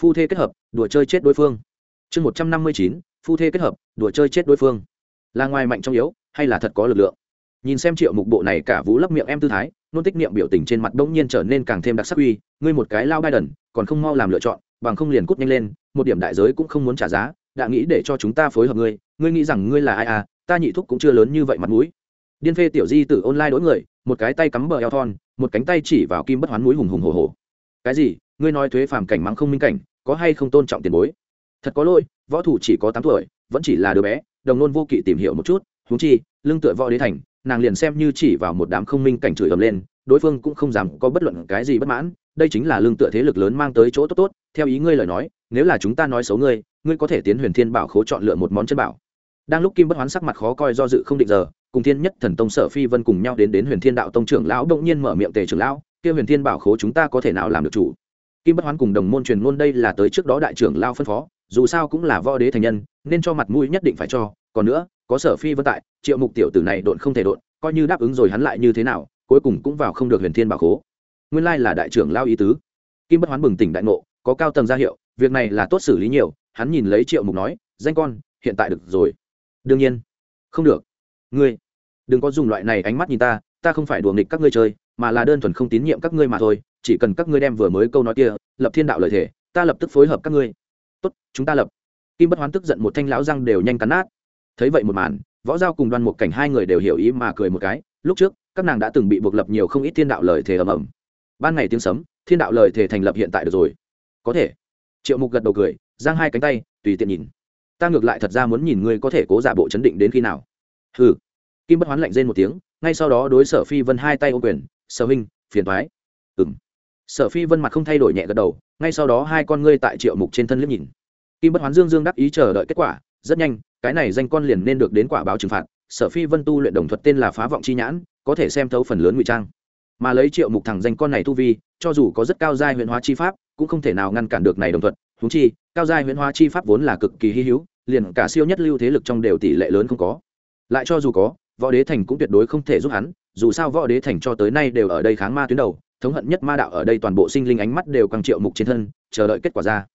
phu thê kết hợp, đùa chơi chết đối phương. Chương một trăm năm mươi chín, phu thê kết hợp, đùa chơi chết đối phương. Là ngoài mạnh trong yếu, hay là thật có lực lượng? Nhìn xem triệu mục bộ này cả vũ lấp miệng em tư thái, nôn tích niệm biểu tình trên mặt đông nhiên trở nên càng thêm đặc sắc uy, ngươi một cái lao bai đần, còn không mau làm lựa chọn, bằng không liền cút nhanh lên, một điểm đại giới cũng không muốn trả giá, đã nghĩ để cho chúng ta phối hợp ngươi ngươi nghĩ rằng ngươi là ai à ta nhị thúc cũng chưa lớn như vậy mặt mũi. Điên phê tiểu di tử online đối người, một cái tay cắm bờ eo thon, một cánh tay chỉ vào kim bất hoán mũi hùng hùng hồ hồ cái gì? Ngươi nói thuế phàm cảnh mắng không minh cảnh, có hay không tôn trọng tiền bối? Thật có lỗi, võ thủ chỉ có tám tuổi, vẫn chỉ là đứa bé, đồng nôn vô kỵ tìm hiểu một chút, huống chi, lưng tựa võ đế thành nàng liền xem như chỉ vào một đám không minh cảnh chửi ầm lên, đối phương cũng không dám có bất luận cái gì bất mãn, đây chính là lương tựa thế lực lớn mang tới chỗ tốt tốt, theo ý ngươi lời nói, nếu là chúng ta nói xấu ngươi ngươi có thể tiến huyền thiên bảo khố chọn lựa một món chân bảo. Đang lúc kim bất hoán sắc mặt khó coi do dự không định giờ, cùng thiên nhất thần tông sở phi vân cùng nhau đến đến huyền thiên đạo tông trưởng lão động nhiên mở miệng tề trưởng lão, kia huyền thiên bảo khố chúng ta có thể nào làm được chủ? Kim bất hoán cùng đồng môn truyền ngôn đây là tới trước đó đại trưởng lao phân phó, dù sao cũng là võ đế thành nhân, nên cho mặt mũi nhất định phải cho còn nữa, có sở phi vân tại, triệu mục tiểu tử này độn không thể độn, coi như đáp ứng rồi hắn lại như thế nào, cuối cùng cũng vào không được huyền thiên bảo khố. Nguyên lai là đại trưởng lao ý tứ. Kim bất hoán bừng tỉnh đại ngộ, có cao tầng ra hiệu, việc này là tốt xử lý nhiều, hắn nhìn lấy triệu mục nói, danh con, hiện tại được rồi. Đương nhiên. Không được. Ngươi, đừng có dùng loại này ánh mắt nhìn ta ta không phải đùa nghịch các ngươi chơi, mà là đơn thuần không tín nhiệm các ngươi mà thôi, chỉ cần các ngươi đem vừa mới câu nói kia, lập thiên đạo lời thể ta lập tức phối hợp các ngươi. Tốt, chúng ta lập. Kim bất hoán tức giận một thanh lão răng đều nhanh cắn nát thấy vậy một màn, võ giao cùng đoan một cảnh hai người đều hiểu ý mà cười một cái. Lúc trước, các nàng đã từng bị buộc lập nhiều không ít thiên đạo lời thề ầm ầm. Ban ngày tiếng sấm, thiên đạo lời thề thành lập hiện tại được rồi. Có thể. Triệu mục gật đầu cười, giang hai cánh tay, tùy tiện nhìn. Ta ngược lại thật ra muốn nhìn ngươi có thể cố giả bộ chấn định đến khi nào. Hừ. Kim bất hoán lạnh rên một tiếng, ngay sau đó đối sở phi vân hai tay ô quyền, sở huynh, phiền thoái ừ m sở phi vân mặt không thay đổi nhẹ gật đầu, ngay sau đó hai con ngươi tại triệu mục trên thân liếc nhìn. Kim bất hoán dương dương đắc ý chờ đợi kết quả rất nhanh, cái này danh con liền nên được đến quả báo trừng phạt, sở phi vân tu luyện đồng thuật tên là phá vọng chi nhãn, có thể xem thấu phần lớn ngụy trang. Mà lấy triệu mục thằng danh con này tu vi, cho dù có rất cao giai huyện hóa chi pháp, cũng không thể nào ngăn cản được này đồng thuận thú chi, cao giai huyện hóa chi pháp vốn là cực kỳ hy hữu, liền cả siêu nhất lưu thế lực trong đều tỷ lệ lớn không có. Lại cho dù có, võ đế thành cũng tuyệt đối không thể giúp hắn, dù sao võ đế thành cho tới nay đều ở đây kháng ma tuyến đầu, thống hận nhất ma đạo ở đây toàn bộ sinh linh ánh mắt đều càng triệu mục trên thân, chờ đợi kết quả ra.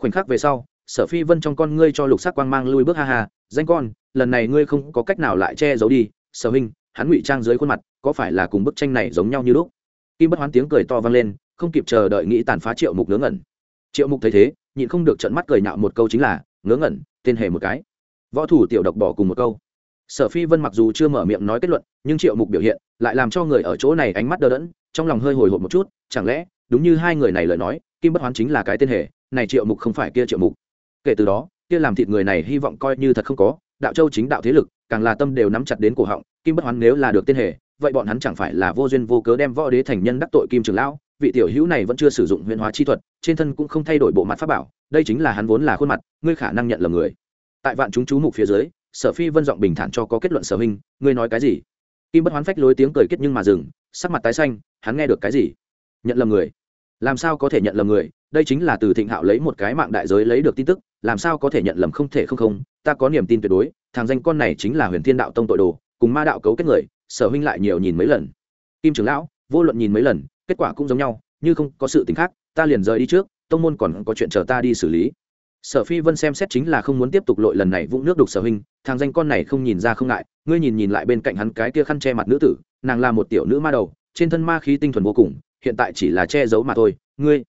Khoảnh khắc về sau sở phi vân trong con ngươi cho lục sắc quang mang lui bước, ha ha, danh con, lần này ngươi không có cách nào lại che giấu đi, sở huynh, hắn ngụy trang dưới khuôn mặt, có phải là cùng bức tranh này giống nhau như lúc? Kim bất hoán tiếng cười to vang lên, không kịp chờ đợi nghĩ tàn phá triệu mục ngớ ngẩn. Triệu mục thấy thế, nhịn không được trận mắt cười nhạo một câu chính là, ngớ ngẩn, tên hề một cái. Võ thủ tiểu độc bỏ cùng một câu. Sở phi vân mặc dù chưa mở miệng nói kết luận, nhưng triệu mục biểu hiện lại làm cho người ở chỗ này ánh mắt đờ đẫn, trong lòng hơi hồi hộp một chút, chẳng lẽ, đúng như hai người này lời nói, kim bất hoán chính là cái tên hề, này triệu mục không phải kia triệu mục kể từ đó, kia làm thịt người này hy vọng coi như thật không có, đạo châu chính đạo thế lực, càng là tâm đều nắm chặt đến cổ họng, kim bất hoán nếu là được tên hề, vậy bọn hắn chẳng phải là vô duyên vô cớ đem võ đế thành nhân đắc tội kim trường lão, vị tiểu hữu này vẫn chưa sử dụng huyền hóa chi thuật, trên thân cũng không thay đổi bộ mặt pháp bảo, đây chính là hắn vốn là khuôn mặt, ngươi khả năng nhận là người. Tại vạn chúng chú mục phía dưới, sở phi vân giọng bình thản cho có kết luận sở huynh ngươi nói cái gì? Kim bất hoán phách lối tiếng cười kết nhưng mà dừng, sắc mặt tái xanh, hắn nghe được cái gì? Nhận lầm người. Làm sao có thể nhận lầm người? Đây chính là từ thịnh hạo lấy một cái mạng đại giới lấy được tin tức làm sao có thể nhận lầm không thể không không, ta có niềm tin tuyệt đối, thằng danh con này chính là huyền thiên đạo tông tội đồ, cùng ma đạo cấu kết người, sở huynh lại nhiều nhìn mấy lần. Kim trưởng lão, vô luận nhìn mấy lần, kết quả cũng giống nhau, như không có sự t khác, ta liền rời đi trước, tông môn còn có chuyện chờ ta đi xử lý. Sở phi vân xem xét chính là không muốn tiếp tục lội lần này vũng nước đục sở huynh, thằng danh con này không nhìn ra không ngại, ngươi nhìn nhìn lại bên cạnh hắn cái kia khăn che mặt nữ tử, nàng là một tiểu nữ ma đầu, trên thân ma khí tinh thuần vô cùng, hiện tại chỉ là che giấu mà thôi, ngươi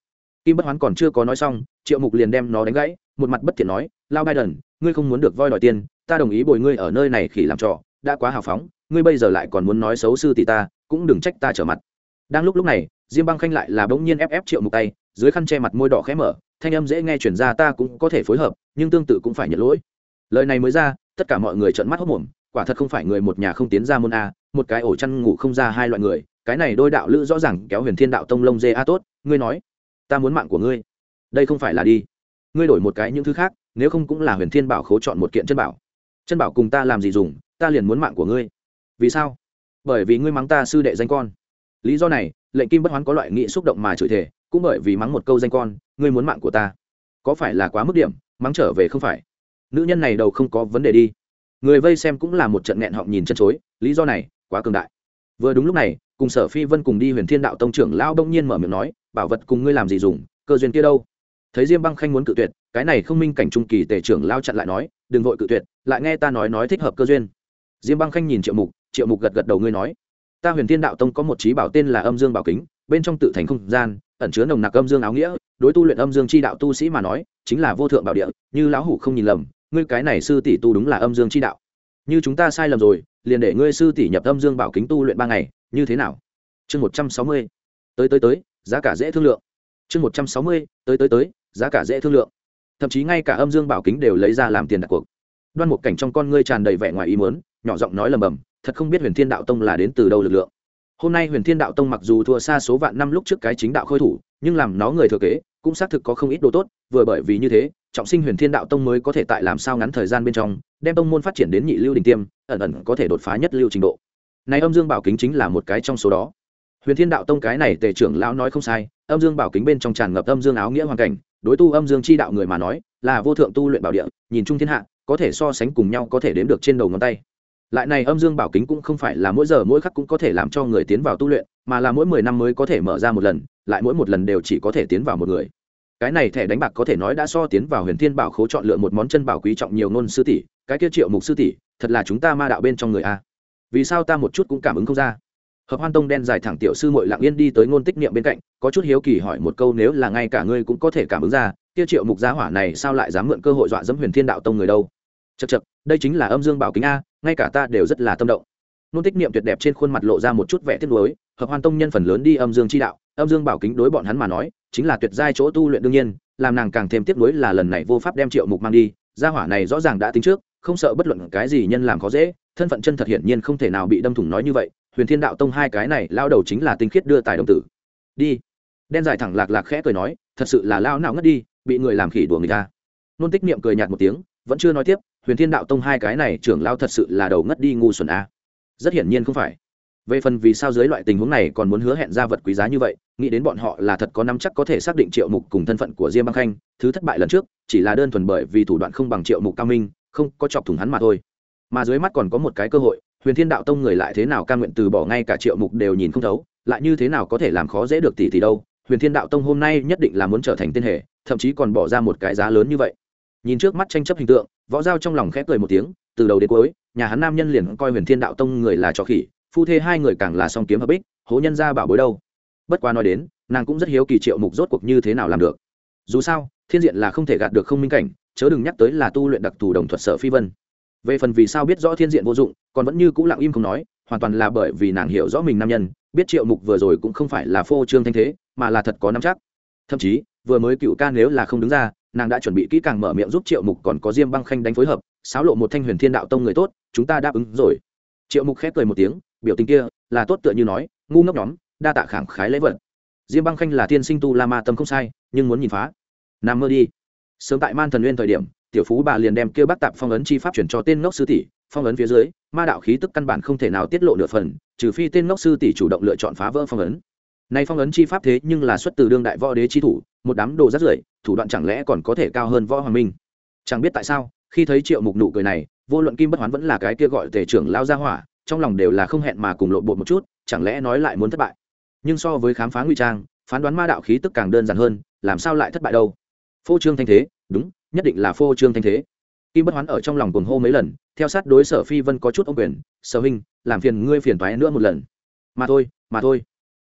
kim bất hoán còn chưa có nói xong, triệu mục liền đem nó đánh gãy, một mặt bất thiện nói, lao biden đần, ngươi không muốn được voi đòi tiền, ta đồng ý bồi ngươi ở nơi này khỉ làm trò, đã quá hào phóng, ngươi bây giờ lại còn muốn nói xấu sư tỷ ta, cũng đừng trách ta trở mặt. Đang lúc lúc này, diêm băng khanh lại là bỗng nhiên ép ép triệu mục tay, dưới khăn che mặt môi đỏ khẽ mở, thanh âm dễ nghe chuyển ra ta cũng có thể phối hợp, nhưng tương tự cũng phải nhận lỗi. Lời này mới ra, tất cả mọi người trợn mắt hốc mồm quả thật không phải người một nhà không tiến ra môn a, một cái ổ chăn ngủ không ra hai loại người, cái này đôi đạo lữ rõ ràng kéo huyền thiên đạo tông lông dê a tốt, ngươi nói ta muốn mạng của ngươi. Đây không phải là đi. Ngươi đổi một cái những thứ khác, nếu không cũng là huyền thiên bảo khố chọn một kiện chân bảo. Chân bảo cùng ta làm gì dùng, ta liền muốn mạng của ngươi. Vì sao? Bởi vì ngươi mắng ta sư đệ danh con. Lý do này, lệnh kim bất hoán có loại nghị xúc động mà chửi thể cũng bởi vì mắng một câu danh con, ngươi muốn mạng của ta. Có phải là quá mức điểm, mắng trở về không phải? Nữ nhân này đầu không có vấn đề đi. Người vây xem cũng là một trận nghẹn họng nhìn chân chối, lý do này quá cường đại. Vừa đúng lúc này cùng sở phi vân cùng đi huyền thiên đạo tông trưởng lão đông nhiên mở miệng nói, bảo vật cùng ngươi làm gì dùng, cơ duyên kia đâu? Thấy diêm băng khanh muốn cự tuyệt, cái này không minh cảnh trung kỳ tể trưởng lao chặn lại nói, đừng vội cự tuyệt, lại nghe ta nói nói thích hợp cơ duyên. Diêm băng khanh nhìn triệu mục triệu mục gật gật đầu ngươi nói, ta huyền thiên đạo tông có một trí bảo tên là âm dương bảo kính, bên trong tự thành không gian, ẩn chứa nồng nặc âm dương áo nghĩa, đối tu luyện âm dương chi đạo tu sĩ mà nói, chính là vô thượng bảo địa, như lão hủ không nhìn lầm, ngươi cái này sư tỷ tu đúng là âm dương chi đạo. Như chúng ta sai lầm rồi, liền để ngươi sư tỷ nhập âm dương bảo kính tu luyện ba ngày như thế nào? Chương một trăm sáu mươi, tới tới tới, giá cả dễ thương lượng. Chương một trăm sáu mươi, tới tới tới, giá cả dễ thương lượng. Thậm chí ngay cả âm dương bảo kính đều lấy ra làm tiền đặt cuộc. Đoan một cảnh trong con ngươi tràn đầy vẻ ngoài ý muốn, nhỏ giọng nói lầm bầm, thật không biết huyền thiên đạo tông là đến từ đâu lực lượng. Hôm nay huyền thiên đạo tông mặc dù thua xa số vạn năm lúc trước cái chính đạo khôi thủ, nhưng làm nó người thừa kế, cũng xác thực có không ít đồ tốt, vừa bởi vì như thế, trọng sinh huyền thiên đạo tông mới có thể tại làm sao ngắn thời gian bên trong, đem tông môn phát triển đến nhị lưu đình tiêm, ẩn ẩn có thể đột phá nhất lưu trình độ này âm dương bảo kính chính là một cái trong số đó. Huyền thiên đạo tông cái này tề trưởng lão nói không sai, âm dương bảo kính bên trong tràn ngập âm dương áo nghĩa hoàn cảnh, đối tu âm dương chi đạo người mà nói, là vô thượng tu luyện bảo địa, nhìn chung thiên hạ, có thể so sánh cùng nhau có thể đếm được trên đầu ngón tay. Lại này âm dương bảo kính cũng không phải là mỗi giờ mỗi khắc cũng có thể làm cho người tiến vào tu luyện, mà là mỗi mười năm mới có thể mở ra một lần, lại mỗi một lần đều chỉ có thể tiến vào một người. Cái này thẻ đánh bạc có thể nói đã so tiến vào huyền thiên bảo khố chọn lựa một món chân bảo quý trọng nhiều nôn sư tỷ, cái kia triệu mục sư tỷ, thật là chúng ta ma đạo bên trong người a vì sao ta một chút cũng cảm ứng không ra? Hợp hoan tông đen dài thẳng tiểu sư mội lặng yên đi tới ngôn tích niệm bên cạnh, có chút hiếu kỳ hỏi một câu nếu là ngay cả ngươi cũng có thể cảm ứng ra tiêu triệu mục giá hỏa này sao lại dám mượn cơ hội dọa dẫm huyền thiên đạo tông người đâu? Chật chật đây chính là âm dương bảo kính a, ngay cả ta đều rất là tâm động. Ngôn tích niệm tuyệt đẹp trên khuôn mặt lộ ra một chút vẻ tiếc nuối, hợp hoan tông nhân phần lớn đi âm dương chi đạo, âm dương bảo kính đối bọn hắn mà nói, chính là tuyệt giai chỗ tu luyện đương nhiên, làm nàng càng thêm tiếc nuối là lần này vô pháp đem triệu mục mang đi gia hỏa này rõ ràng đã tính trước không sợ bất luận cái gì nhân làm khó dễ, thân phận chân thật hiển nhiên không thể nào bị đâm thủng nói như vậy, huyền thiên đạo tông hai cái này lao đầu chính là tinh khiết đưa tài đồng tử. Đi. Đen dài thẳng lạc lạc khẽ cười nói, thật sự là lao nào ngất đi, bị người làm khỉ đùa người ta. Nôn tích niệm cười nhạt một tiếng, vẫn chưa nói tiếp, huyền thiên đạo tông hai cái này trưởng lao thật sự là đầu ngất đi ngu xuẩn a. Rất hiển nhiên không phải. Về phần vì sao dưới loại tình huống này còn muốn hứa hẹn ra vật quý giá như vậy, nghĩ đến bọn họ là thật có năm chắc có thể xác định triệu mục cùng thân phận của diêm băng khanh, thứ thất bại lần trước, chỉ là đơn thuần bởi vì thủ đoạn không bằng triệu mục cao minh không có chọc thủng hắn mà thôi. Mà dưới mắt còn có một cái cơ hội, huyền thiên đạo tông người lại thế nào ca nguyện từ bỏ ngay cả triệu mục đều nhìn không thấu, lại như thế nào có thể làm khó dễ được tỷ tỷ đâu? Huyền thiên đạo tông hôm nay nhất định là muốn trở thành tên hệ thậm chí còn bỏ ra một cái giá lớn như vậy. Nhìn trước mắt tranh chấp hình tượng, võ giao trong lòng khép cười một tiếng, từ đầu đến cuối, nhà hắn nam nhân liền coi huyền thiên đạo tông người là trò khỉ, phu thê hai người càng là song kiếm hợp bích, hố nhân ra bảo bối đâu. Bất qua nói đến, nàng cũng rất hiếu kỳ triệu mục rốt cuộc như thế nào làm được. Dù sao, thiên diện là không thể gạt được không minh cảnh chớ đừng nhắc tới là tu luyện đặc thù đồng thuật sở phi vân. Về phần vì sao biết rõ thiên diện vô dụng, còn vẫn như c ũ lặng im không nói, hoàn toàn là bởi vì nàng hiểu rõ mình nam nhân, biết triệu mục vừa rồi cũng không phải là phô trương thanh thế, mà là thật có năm chắc. Thậm chí, vừa mới cựu ca nếu là không đứng ra, nàng đã chuẩn bị kỹ càng mở miệng giúp triệu mục còn có diêm băng khanh đánh phối hợp, xáo lộ một thanh huyền thiên đạo tông người tốt, chúng ta đáp ứng rồi. Triệu mục khép cười một tiếng, biểu tình kia là tốt tựa như nói, ngu ngốc nhóm, đa tạ khẳng khái lễ vật. Diêm băng khanh là tiên sinh tu la ma tâm không sai, nhưng muốn nhìn phá. Nằm mơ đi sớm tại man thần nguyên thời điểm, tiểu phú bà liền đem kêu bác tạp phong ấn chi pháp chuyển cho tên ngốc sư tỷ, phong ấn phía dưới, ma đạo khí tức căn bản không thể nào tiết lộ nửa phần, trừ phi tên ngốc sư tỷ chủ động lựa chọn phá vỡ phong ấn. Nay phong ấn chi pháp thế nhưng là xuất từ đương đại võ đế chi thủ, một đám đồ rắt rưởi, thủ đoạn chẳng lẽ còn có thể cao hơn võ hoàng minh? Chẳng biết tại sao, khi thấy triệu mục nụ cười này, vô luận kim bất hoán vẫn là cái kia gọi tề trưởng lao ra hỏa, trong lòng đều là không hẹn mà cùng lộn bột một chút, chẳng lẽ nói lại muốn thất bại? Nhưng so với khám phá nguy trang, phán đoán ma đạo khí tức càng đơn giản hơn, làm sao lại thất bại đâu? Phô trương thanh thế, đúng, nhất định là phô trương thanh thế. Kim bất hoán ở trong lòng cuồng hô mấy lần, theo sát đối sở phi vân có chút ông quyền, sở huynh, làm phiền ngươi phiền toái nữa một lần. Mà thôi mà thôi.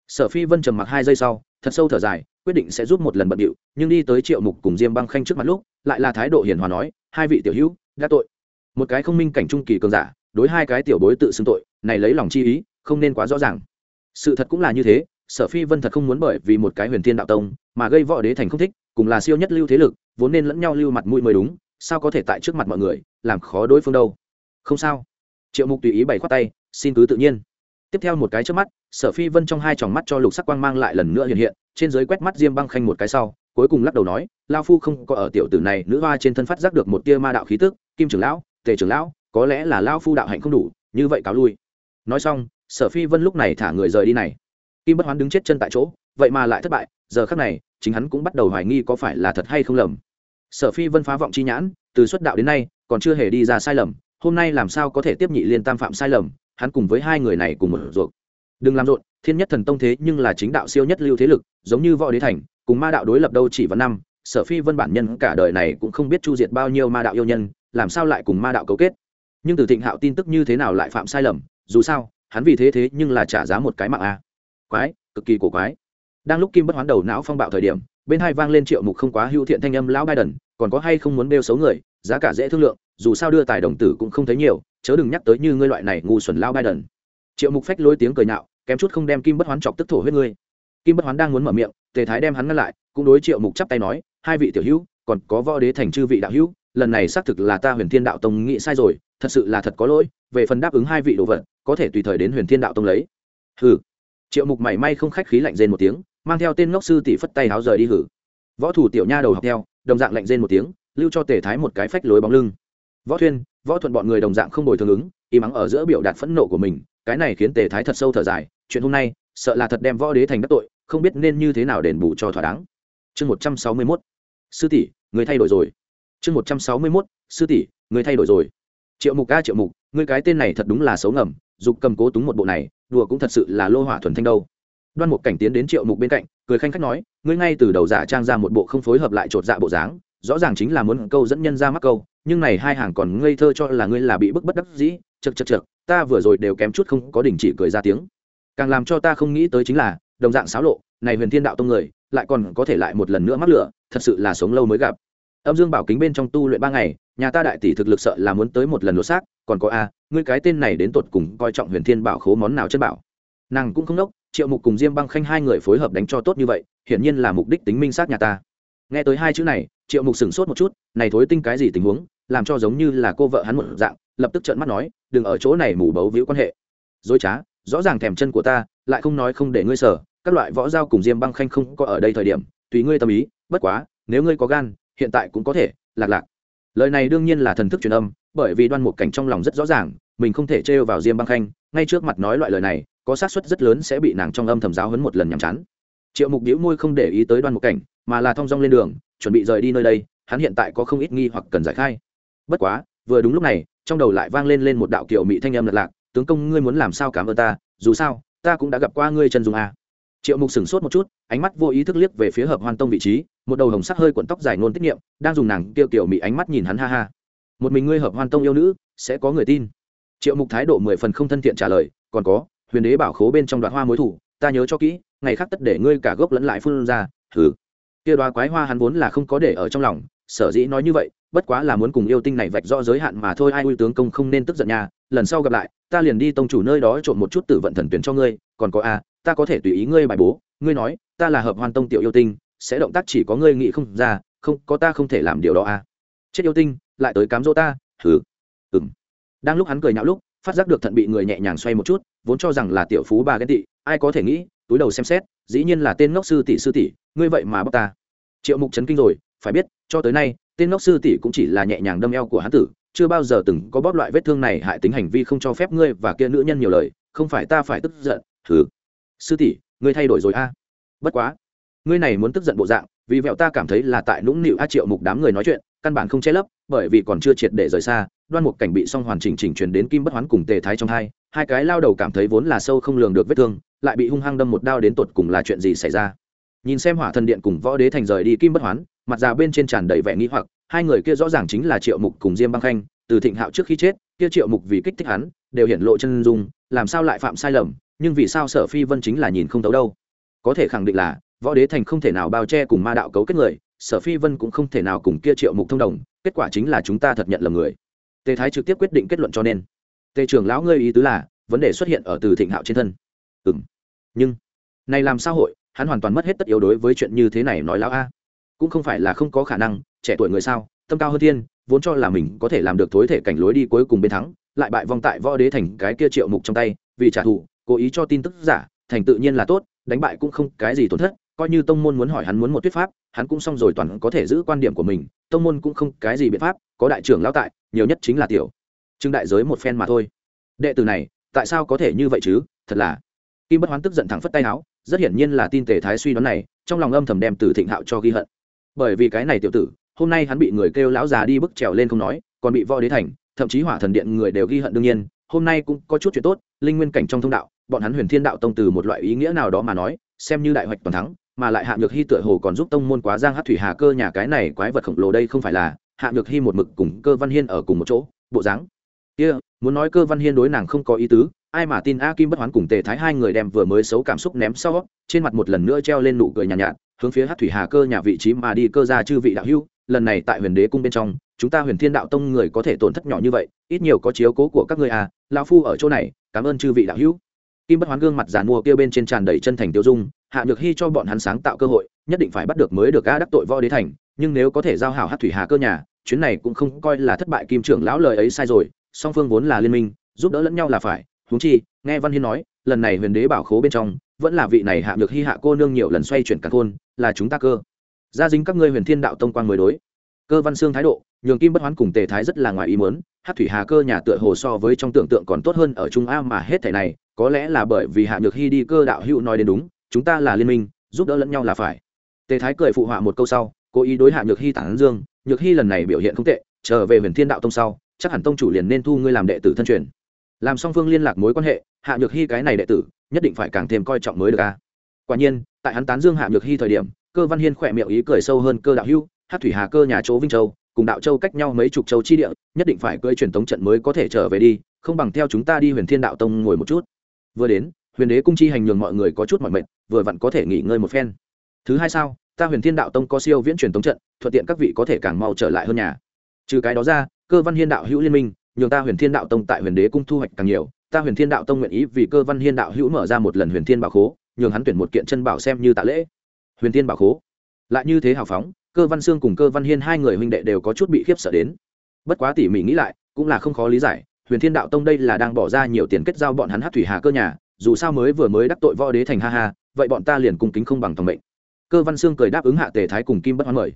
Sở phi vân trầm mặc hai giây sau, thật sâu thở dài, quyết định sẽ giúp một lần bận điệu, nhưng đi tới triệu mục cùng diêm băng khanh trước mặt lúc, lại là thái độ hiền hòa nói, hai vị tiểu hữu, đã tội. Một cái không minh cảnh trung kỳ cường giả, đối hai cái tiểu bối tự xưng tội, này lấy lòng chi ý, không nên quá rõ ràng. Sự thật cũng là như thế sở phi vân thật không muốn bởi vì một cái huyền thiên đạo tông mà gây võ đế thành không thích, cùng là siêu nhất lưu thế lực, vốn nên lẫn nhau lưu mặt mũi mới đúng, sao có thể tại trước mặt mọi người, làm khó đối phương đâu? Không sao. Triệu mục tùy ý bày khoát tay, xin cứ tự nhiên. Tiếp theo một cái trước mắt, sở phi vân trong hai tròng mắt cho lục sắc quang mang lại lần nữa hiện hiện, trên giới quét mắt diêm băng khanh một cái sau, cuối cùng lắc đầu nói lao phu không có ở tiểu tử này, nữ hoa trên thân phát giác được một tia ma đạo khí tức, kim trưởng lão, tề trưởng lão, có lẽ là lao phu đạo hạnh không đủ, như vậy cáo lui. Nói xong, sở phi vân lúc này thả người rời đi này kim bất hoán đứng chết chân tại chỗ, vậy mà lại thất bại, giờ khác này, chính hắn cũng bắt đầu hoài nghi có phải là thật hay không lầm. Sở phi vân phá vọng chi nhãn, từ xuất đạo đến nay, còn chưa hề đi ra sai lầm, hôm nay làm sao có thể tiếp nhị liên tam phạm sai lầm, hắn cùng với hai người này cùng một ruột. Đừng làm rộn, thiên nhất thần tông thế nhưng là chính đạo siêu nhất lưu thế lực, giống như võ đế thành, cùng ma đạo đối lập đâu chỉ vào năm, sở phi vân bản nhân cả đời này cũng không biết chu diệt bao nhiêu ma đạo yêu nhân, làm sao lại cùng ma đạo cấu kết. Nhưng từ thịnh hạo tin tức như thế nào lại phạm sai lầm, dù sao, hắn vì thế thế nhưng là trả giá một cái mạng a quái cực kỳ cổ quái. Đang lúc kim bất hoán đầu não phong bạo thời điểm bên hai vang lên triệu mục không quá hữu thiện thanh âm lão Biden, còn có hay không muốn đeo xấu người? Giá cả dễ thương lượng dù sao đưa tài đồng tử cũng không thấy nhiều chớ đừng nhắc tới như ngươi loại này ngu xuẩn lão Biden. triệu mục phách lôi tiếng cười nhạo kém chút không đem kim bất hoán chọc tức thổ huyết ngươi. Kim bất hoán đang muốn mở miệng tề thái đem hắn ngăn lại cũng đối triệu mục chắp tay nói hai vị tiểu hữu còn có võ đế thành chư vị đạo hữu lần này xác thực là ta huyền thiên đạo tông nghĩ sai rồi thật sự là thật có lỗi về phần đáp ứng hai vị đồ vật có thể tùy thời đến huyền thiên đạo tông lấy. Hừ triệu mục mảy may không khách khí lạnh rên một tiếng, mang theo tên ngốc sư tỷ phất tay háo rời đi hử. Võ thủ tiểu nha đầu học theo, đồng dạng lạnh rên một tiếng, lưu cho tề thái một cái phách lối bóng lưng. Võ thuyên, võ thuận bọn người đồng dạng không bồi thường ứng im mắng ở giữa biểu đạt phẫn nộ của mình, cái này khiến tề thái thật sâu thở dài, chuyện hôm nay, sợ là thật đem võ đế thành đắc tội, không biết nên như thế nào đền bù cho thỏa đáng. Chương một trăm sáu mươi mốt. Sư tỷ, người thay đổi rồi. Chương một trăm sáu mươi mốt, sư tỷ, người thay đổi rồi. Triệu mục a, triệu mục người cái tên này thật đúng là xấu ngầm, dục cầm cố túng một bộ này đùa cũng thật sự là lô hỏa thuần thanh đâu. Đoan một cảnh tiến đến triệu mục bên cạnh, cười khanh khách nói, ngươi ngay từ đầu giả trang ra một bộ không phối hợp lại chột dạ bộ dáng, rõ ràng chính là muốn câu dẫn nhân ra mắc câu, nhưng này hai hàng còn ngây thơ cho là ngươi là bị bức bất đắc dĩ chật chật chật ta vừa rồi đều kém chút không có đình chỉ cười ra tiếng. Càng làm cho ta không nghĩ tới chính là, đồng dạng xáo lộ, này huyền thiên đạo tông người, lại còn có thể lại một lần nữa mắc lửa, thật sự là sống lâu mới gặp âm dương bảo kính bên trong tu luyện ba ngày, nhà ta đại tỷ thực lực sợ là muốn tới một lần lột xác, còn có a, ngươi cái tên này đến tột cùng coi trọng huyền thiên bảo khố món nào chân bảo? Nàng cũng không đốc, triệu mục cùng diêm băng khanh hai người phối hợp đánh cho tốt như vậy, hiển nhiên là mục đích tính minh sát nhà ta. Nghe tới hai chữ này, triệu mục sửng sốt một chút, này thối tinh cái gì tình huống, làm cho giống như là cô vợ hắn một dạng, lập tức trợn mắt nói, đừng ở chỗ này mù bấu víu quan hệ. Dối trá, rõ ràng thèm chân của ta, lại không nói không để ngươi sở các loại võ dao cùng diêm băng khanh không có ở đây thời điểm, tùy ngươi tâm ý, bất quá, nếu ngươi có gan hiện tại cũng có thể, lạc lạc. Lời này đương nhiên là thần thức truyền âm, bởi vì đoan mục cảnh trong lòng rất rõ ràng, mình không thể trêu vào diêm băng khanh, ngay trước mặt nói loại lời này, có xác suất rất lớn sẽ bị nàng trong âm thầm giáo hấn một lần nhàm chán. Triệu mục đĩu môi không để ý tới đoan mục cảnh, mà là thong dong lên đường, chuẩn bị rời đi nơi đây, hắn hiện tại có không ít nghi hoặc cần giải khai. Bất quá, vừa đúng lúc này, trong đầu lại vang lên lên một đạo kiểu mỹ thanh âm lật lạc, tướng công, ngươi muốn làm sao cảm ơn ta? Dù sao, ta cũng đã gặp qua ngươi chân dùng a à triệu mục sửng sốt một chút ánh mắt vô ý thức liếc về phía hợp hoan tông vị trí một đầu hồng sắc hơi cuộn tóc dài nôn tiết nghiệm đang dùng nàng kêu kiểu mỹ ánh mắt nhìn hắn ha ha. Một mình ngươi hợp hoan tông yêu nữ sẽ có người tin. Triệu mục thái độ mười phần không thân thiện trả lời còn có huyền đế bảo khố bên trong đoạn hoa mối thủ ta nhớ cho kỹ ngày khác tất để ngươi cả gốc lẫn lại phun ra thử kia đoá quái hoa hắn vốn là không có để ở trong lòng sở dĩ nói như vậy bất quá là muốn cùng yêu tinh này vạch rõ giới hạn mà thôi ai ui tướng công không nên tức giận nhà, lần sau gặp lại ta liền đi tông chủ nơi đó trộn một chút tử vận thần tuyển cho ngươi còn có a ta có thể tùy ý ngươi bài bố, ngươi nói, ta là hợp hoàn tông tiểu yêu tinh, sẽ động tác chỉ có ngươi nghĩ không ra, không, có ta không thể làm điều đó à? chết yêu tinh, lại tới cám dỗ ta thử ừng đang lúc hắn cười nhạo lúc, phát giác được thận bị người nhẹ nhàng xoay một chút, vốn cho rằng là tiểu phú bà ghen tị, ai có thể nghĩ, túi đầu xem xét, dĩ nhiên là tên ngốc sư tỷ sư tỷ, ngươi vậy mà bóc ta. Triệu mục chấn kinh rồi, phải biết, cho tới nay, tên ngốc sư tỷ cũng chỉ là nhẹ nhàng đâm eo của hắn tử, chưa bao giờ từng có bóp loại vết thương này hại tính hành vi không cho phép ngươi và kia nữ nhân nhiều lời, không phải ta phải tức giận thử sư tỷ, ngươi thay đổi rồi a. Bất quá, ngươi này muốn tức giận bộ dạng, vì vẹo ta cảm thấy là tại nũng nịu a triệu mục đám người nói chuyện, căn bản không che lấp, bởi vì còn chưa triệt để rời xa, đoan mục cảnh bị song hoàn chỉnh chỉnh truyền đến kim bất hoán cùng tề thái trong hai hai cái lao đầu cảm thấy vốn là sâu không lường được vết thương, lại bị hung hăng đâm một đao đến tột cùng là chuyện gì xảy ra. Nhìn xem hỏa thần điện cùng võ đế thành rời đi kim bất hoán, mặt già bên trên tràn đầy vẻ nghĩ hoặc, hai người kia rõ ràng chính là triệu mục cùng diêm băng khanh, từ thịnh hạo trước khi chết, kia triệu mục vì kích thích hắn, đều hiện lộ chân dung, làm sao lại phạm sai lầm nhưng vì sao sở phi vân chính là nhìn không thấu đâu? Có thể khẳng định là, võ đế thành không thể nào bao che cùng ma đạo cấu kết người, sở phi vân cũng không thể nào cùng kia triệu mục thông đồng, kết quả chính là chúng ta thật nhận lầm người. Tề thái trực tiếp quyết định kết luận cho nên. Tề trưởng lão ngươi ý tứ là, vấn đề xuất hiện ở từ thịnh hạo trên thân. Ừ m nhưng, này làm sao hội, hắn hoàn toàn mất hết tất yếu đối với chuyện như thế này nói lão a. Cũng không phải là không có khả năng, trẻ tuổi người sao, tâm cao hơn thiên, vốn cho là mình có thể làm được thối thể cảnh lối đi cuối cùng bên thắng, lại bại vong tại võ đế thành cái kia triệu mục trong tay, vì trả thù cố ý cho tin tức giả, thành tự nhiên là tốt, đánh bại cũng không cái gì tổn thất, coi như tông môn muốn hỏi hắn muốn một thuyết pháp, hắn cũng xong rồi toàn có thể giữ quan điểm của mình, tông môn cũng không cái gì biện pháp, có đại trưởng lão tại, nhiều nhất chính là tiểu trưng đại giới một phen mà thôi. Đệ tử này, tại sao có thể như vậy chứ? Thật là kim bất hoán tức giận thẳng phất tay áo rất hiển nhiên là tin tề thái suy đoán này, trong lòng âm thầm đem từ thịnh hạo cho ghi hận. Bởi vì cái này tiểu tử, hôm nay hắn bị người kêu lão già đi bức trèo lên không nói, còn bị võ đế thành, thậm chí hỏa thần điện người đều ghi hận đương nhiên, hôm nay cũng có chút chuyện tốt, linh nguyên cảnh trong thông đạo bọn hắn huyền thiên đạo tông từ một loại ý nghĩa nào đó mà nói xem như đại hoạch toàn thắng mà lại hạ nhược hy tựa hồ còn giúp tông môn quá giang hát thủy hà cơ nhà cái này quái vật khổng lồ đây không phải là hạ nhược hy một mực cùng cơ văn hiên ở cùng một chỗ bộ dáng. Kia、yeah, muốn nói cơ văn hiên đối nàng không có ý tứ ai mà tin a kim bất hoán cùng tề thái hai người đem vừa mới xấu cảm xúc ném sau trên mặt một lần nữa treo lên nụ cười nhàn nhạt, nhạt hướng phía hát thủy hà cơ nhà vị trí mà đi cơ ra chư vị đạo hưu lần này tại huyền đế cung bên trong chúng ta huyền thiên đạo tông người có thể tổn thất nhỏ như vậy ít nhiều có chiếu cố của các người à lao phu ở chỗ này cảm ơn chư vị đạo hữu kim bất hoán gương mặt giàn mua kêu bên trên tràn đầy chân thành tiêu dung, hạ nhược hy cho bọn hắn sáng tạo cơ hội, nhất định phải bắt được mới được a đắc tội võ đế thành, nhưng nếu có thể giao hảo hát thủy hà cơ nhà, chuyến này cũng không coi là thất bại kim trưởng lão lời ấy sai rồi, song phương vốn là liên minh, giúp đỡ lẫn nhau là phải. Huống chi, nghe văn hiên nói, lần này huyền đế bảo khố bên trong, vẫn là vị này hạ nhược hy hạ cô nương nhiều lần xoay chuyển cả thôn, là chúng ta cơ. Gia dính các ngươi huyền thiên đạo tông quan mới đối. Cơ văn xương thái độ, nhường kim bất hoán cùng tề thái rất là ngoài ý muốn hát thủy hà cơ nhà tựa hồ so với trong tưởng tượng còn tốt hơn ở trung a mà hết thảy này có lẽ là bởi vì hạ nhược hy đi cơ đạo hữu nói đến đúng, chúng ta là liên minh, giúp đỡ lẫn nhau là phải. Tề thái cười phụ họa một câu sau, cố ý đối hạ nhược hy tản dương, nhược hy lần này biểu hiện không tệ, trở về huyền thiên đạo tông sau, chắc hẳn tông chủ liền nên thu ngươi làm đệ tử thân truyền. Làm song phương liên lạc mối quan hệ, hạ nhược hy cái này đệ tử, nhất định phải càng thêm coi trọng mới được a. Quả nhiên, tại hắn tán dương hạ nhược hy thời điểm, cơ văn hiên khỏe miệng ý cười sâu hơn cơ đạo hưu hát thủy hà cơ nhà chỗ vinh châu, cùng đạo châu cách nhau mấy chục châu chi địa, nhất định phải cưỡi truyền tống trận mới có thể trở về đi, không bằng theo chúng ta đi huyền thiên đạo tông ngồi một chút vừa đến, huyền đế cung chi hành nhường mọi người có chút mọi mệt, vừa vặn có thể nghỉ ngơi một phen. Thứ hai sao, ta huyền thiên đạo tông có siêu viễn truyền tống trận, thuận tiện các vị có thể càng mau trở lại hơn nhà. Trừ cái đó ra, cơ văn hiên đạo hữu liên minh, nhường ta huyền thiên đạo tông tại huyền đế cung thu hoạch càng nhiều, ta huyền thiên đạo tông nguyện ý vì cơ văn hiên đạo hữu mở ra một lần huyền thiên bảo khố, nhường hắn tuyển một kiện chân bảo xem như tạ lễ. Huyền thiên bảo khố. Lại như thế hào phóng, cơ văn sương cùng cơ văn hiên hai người huynh đệ đều có chút bị khiếp sợ đến. Bất quá tỉ mỉ nghĩ lại, cũng là không khó lý giải huyền thiên đạo tông đây là đang bỏ ra nhiều tiền kết giao bọn hắn hát thủy hà cơ nhà, dù sao mới vừa mới đắc tội võ đế thành ha ha, vậy bọn ta liền cung kính không bằng tòng mệnh. Cơ văn sương cười đáp ứng hạ tề thái cùng kim bất hoán mời.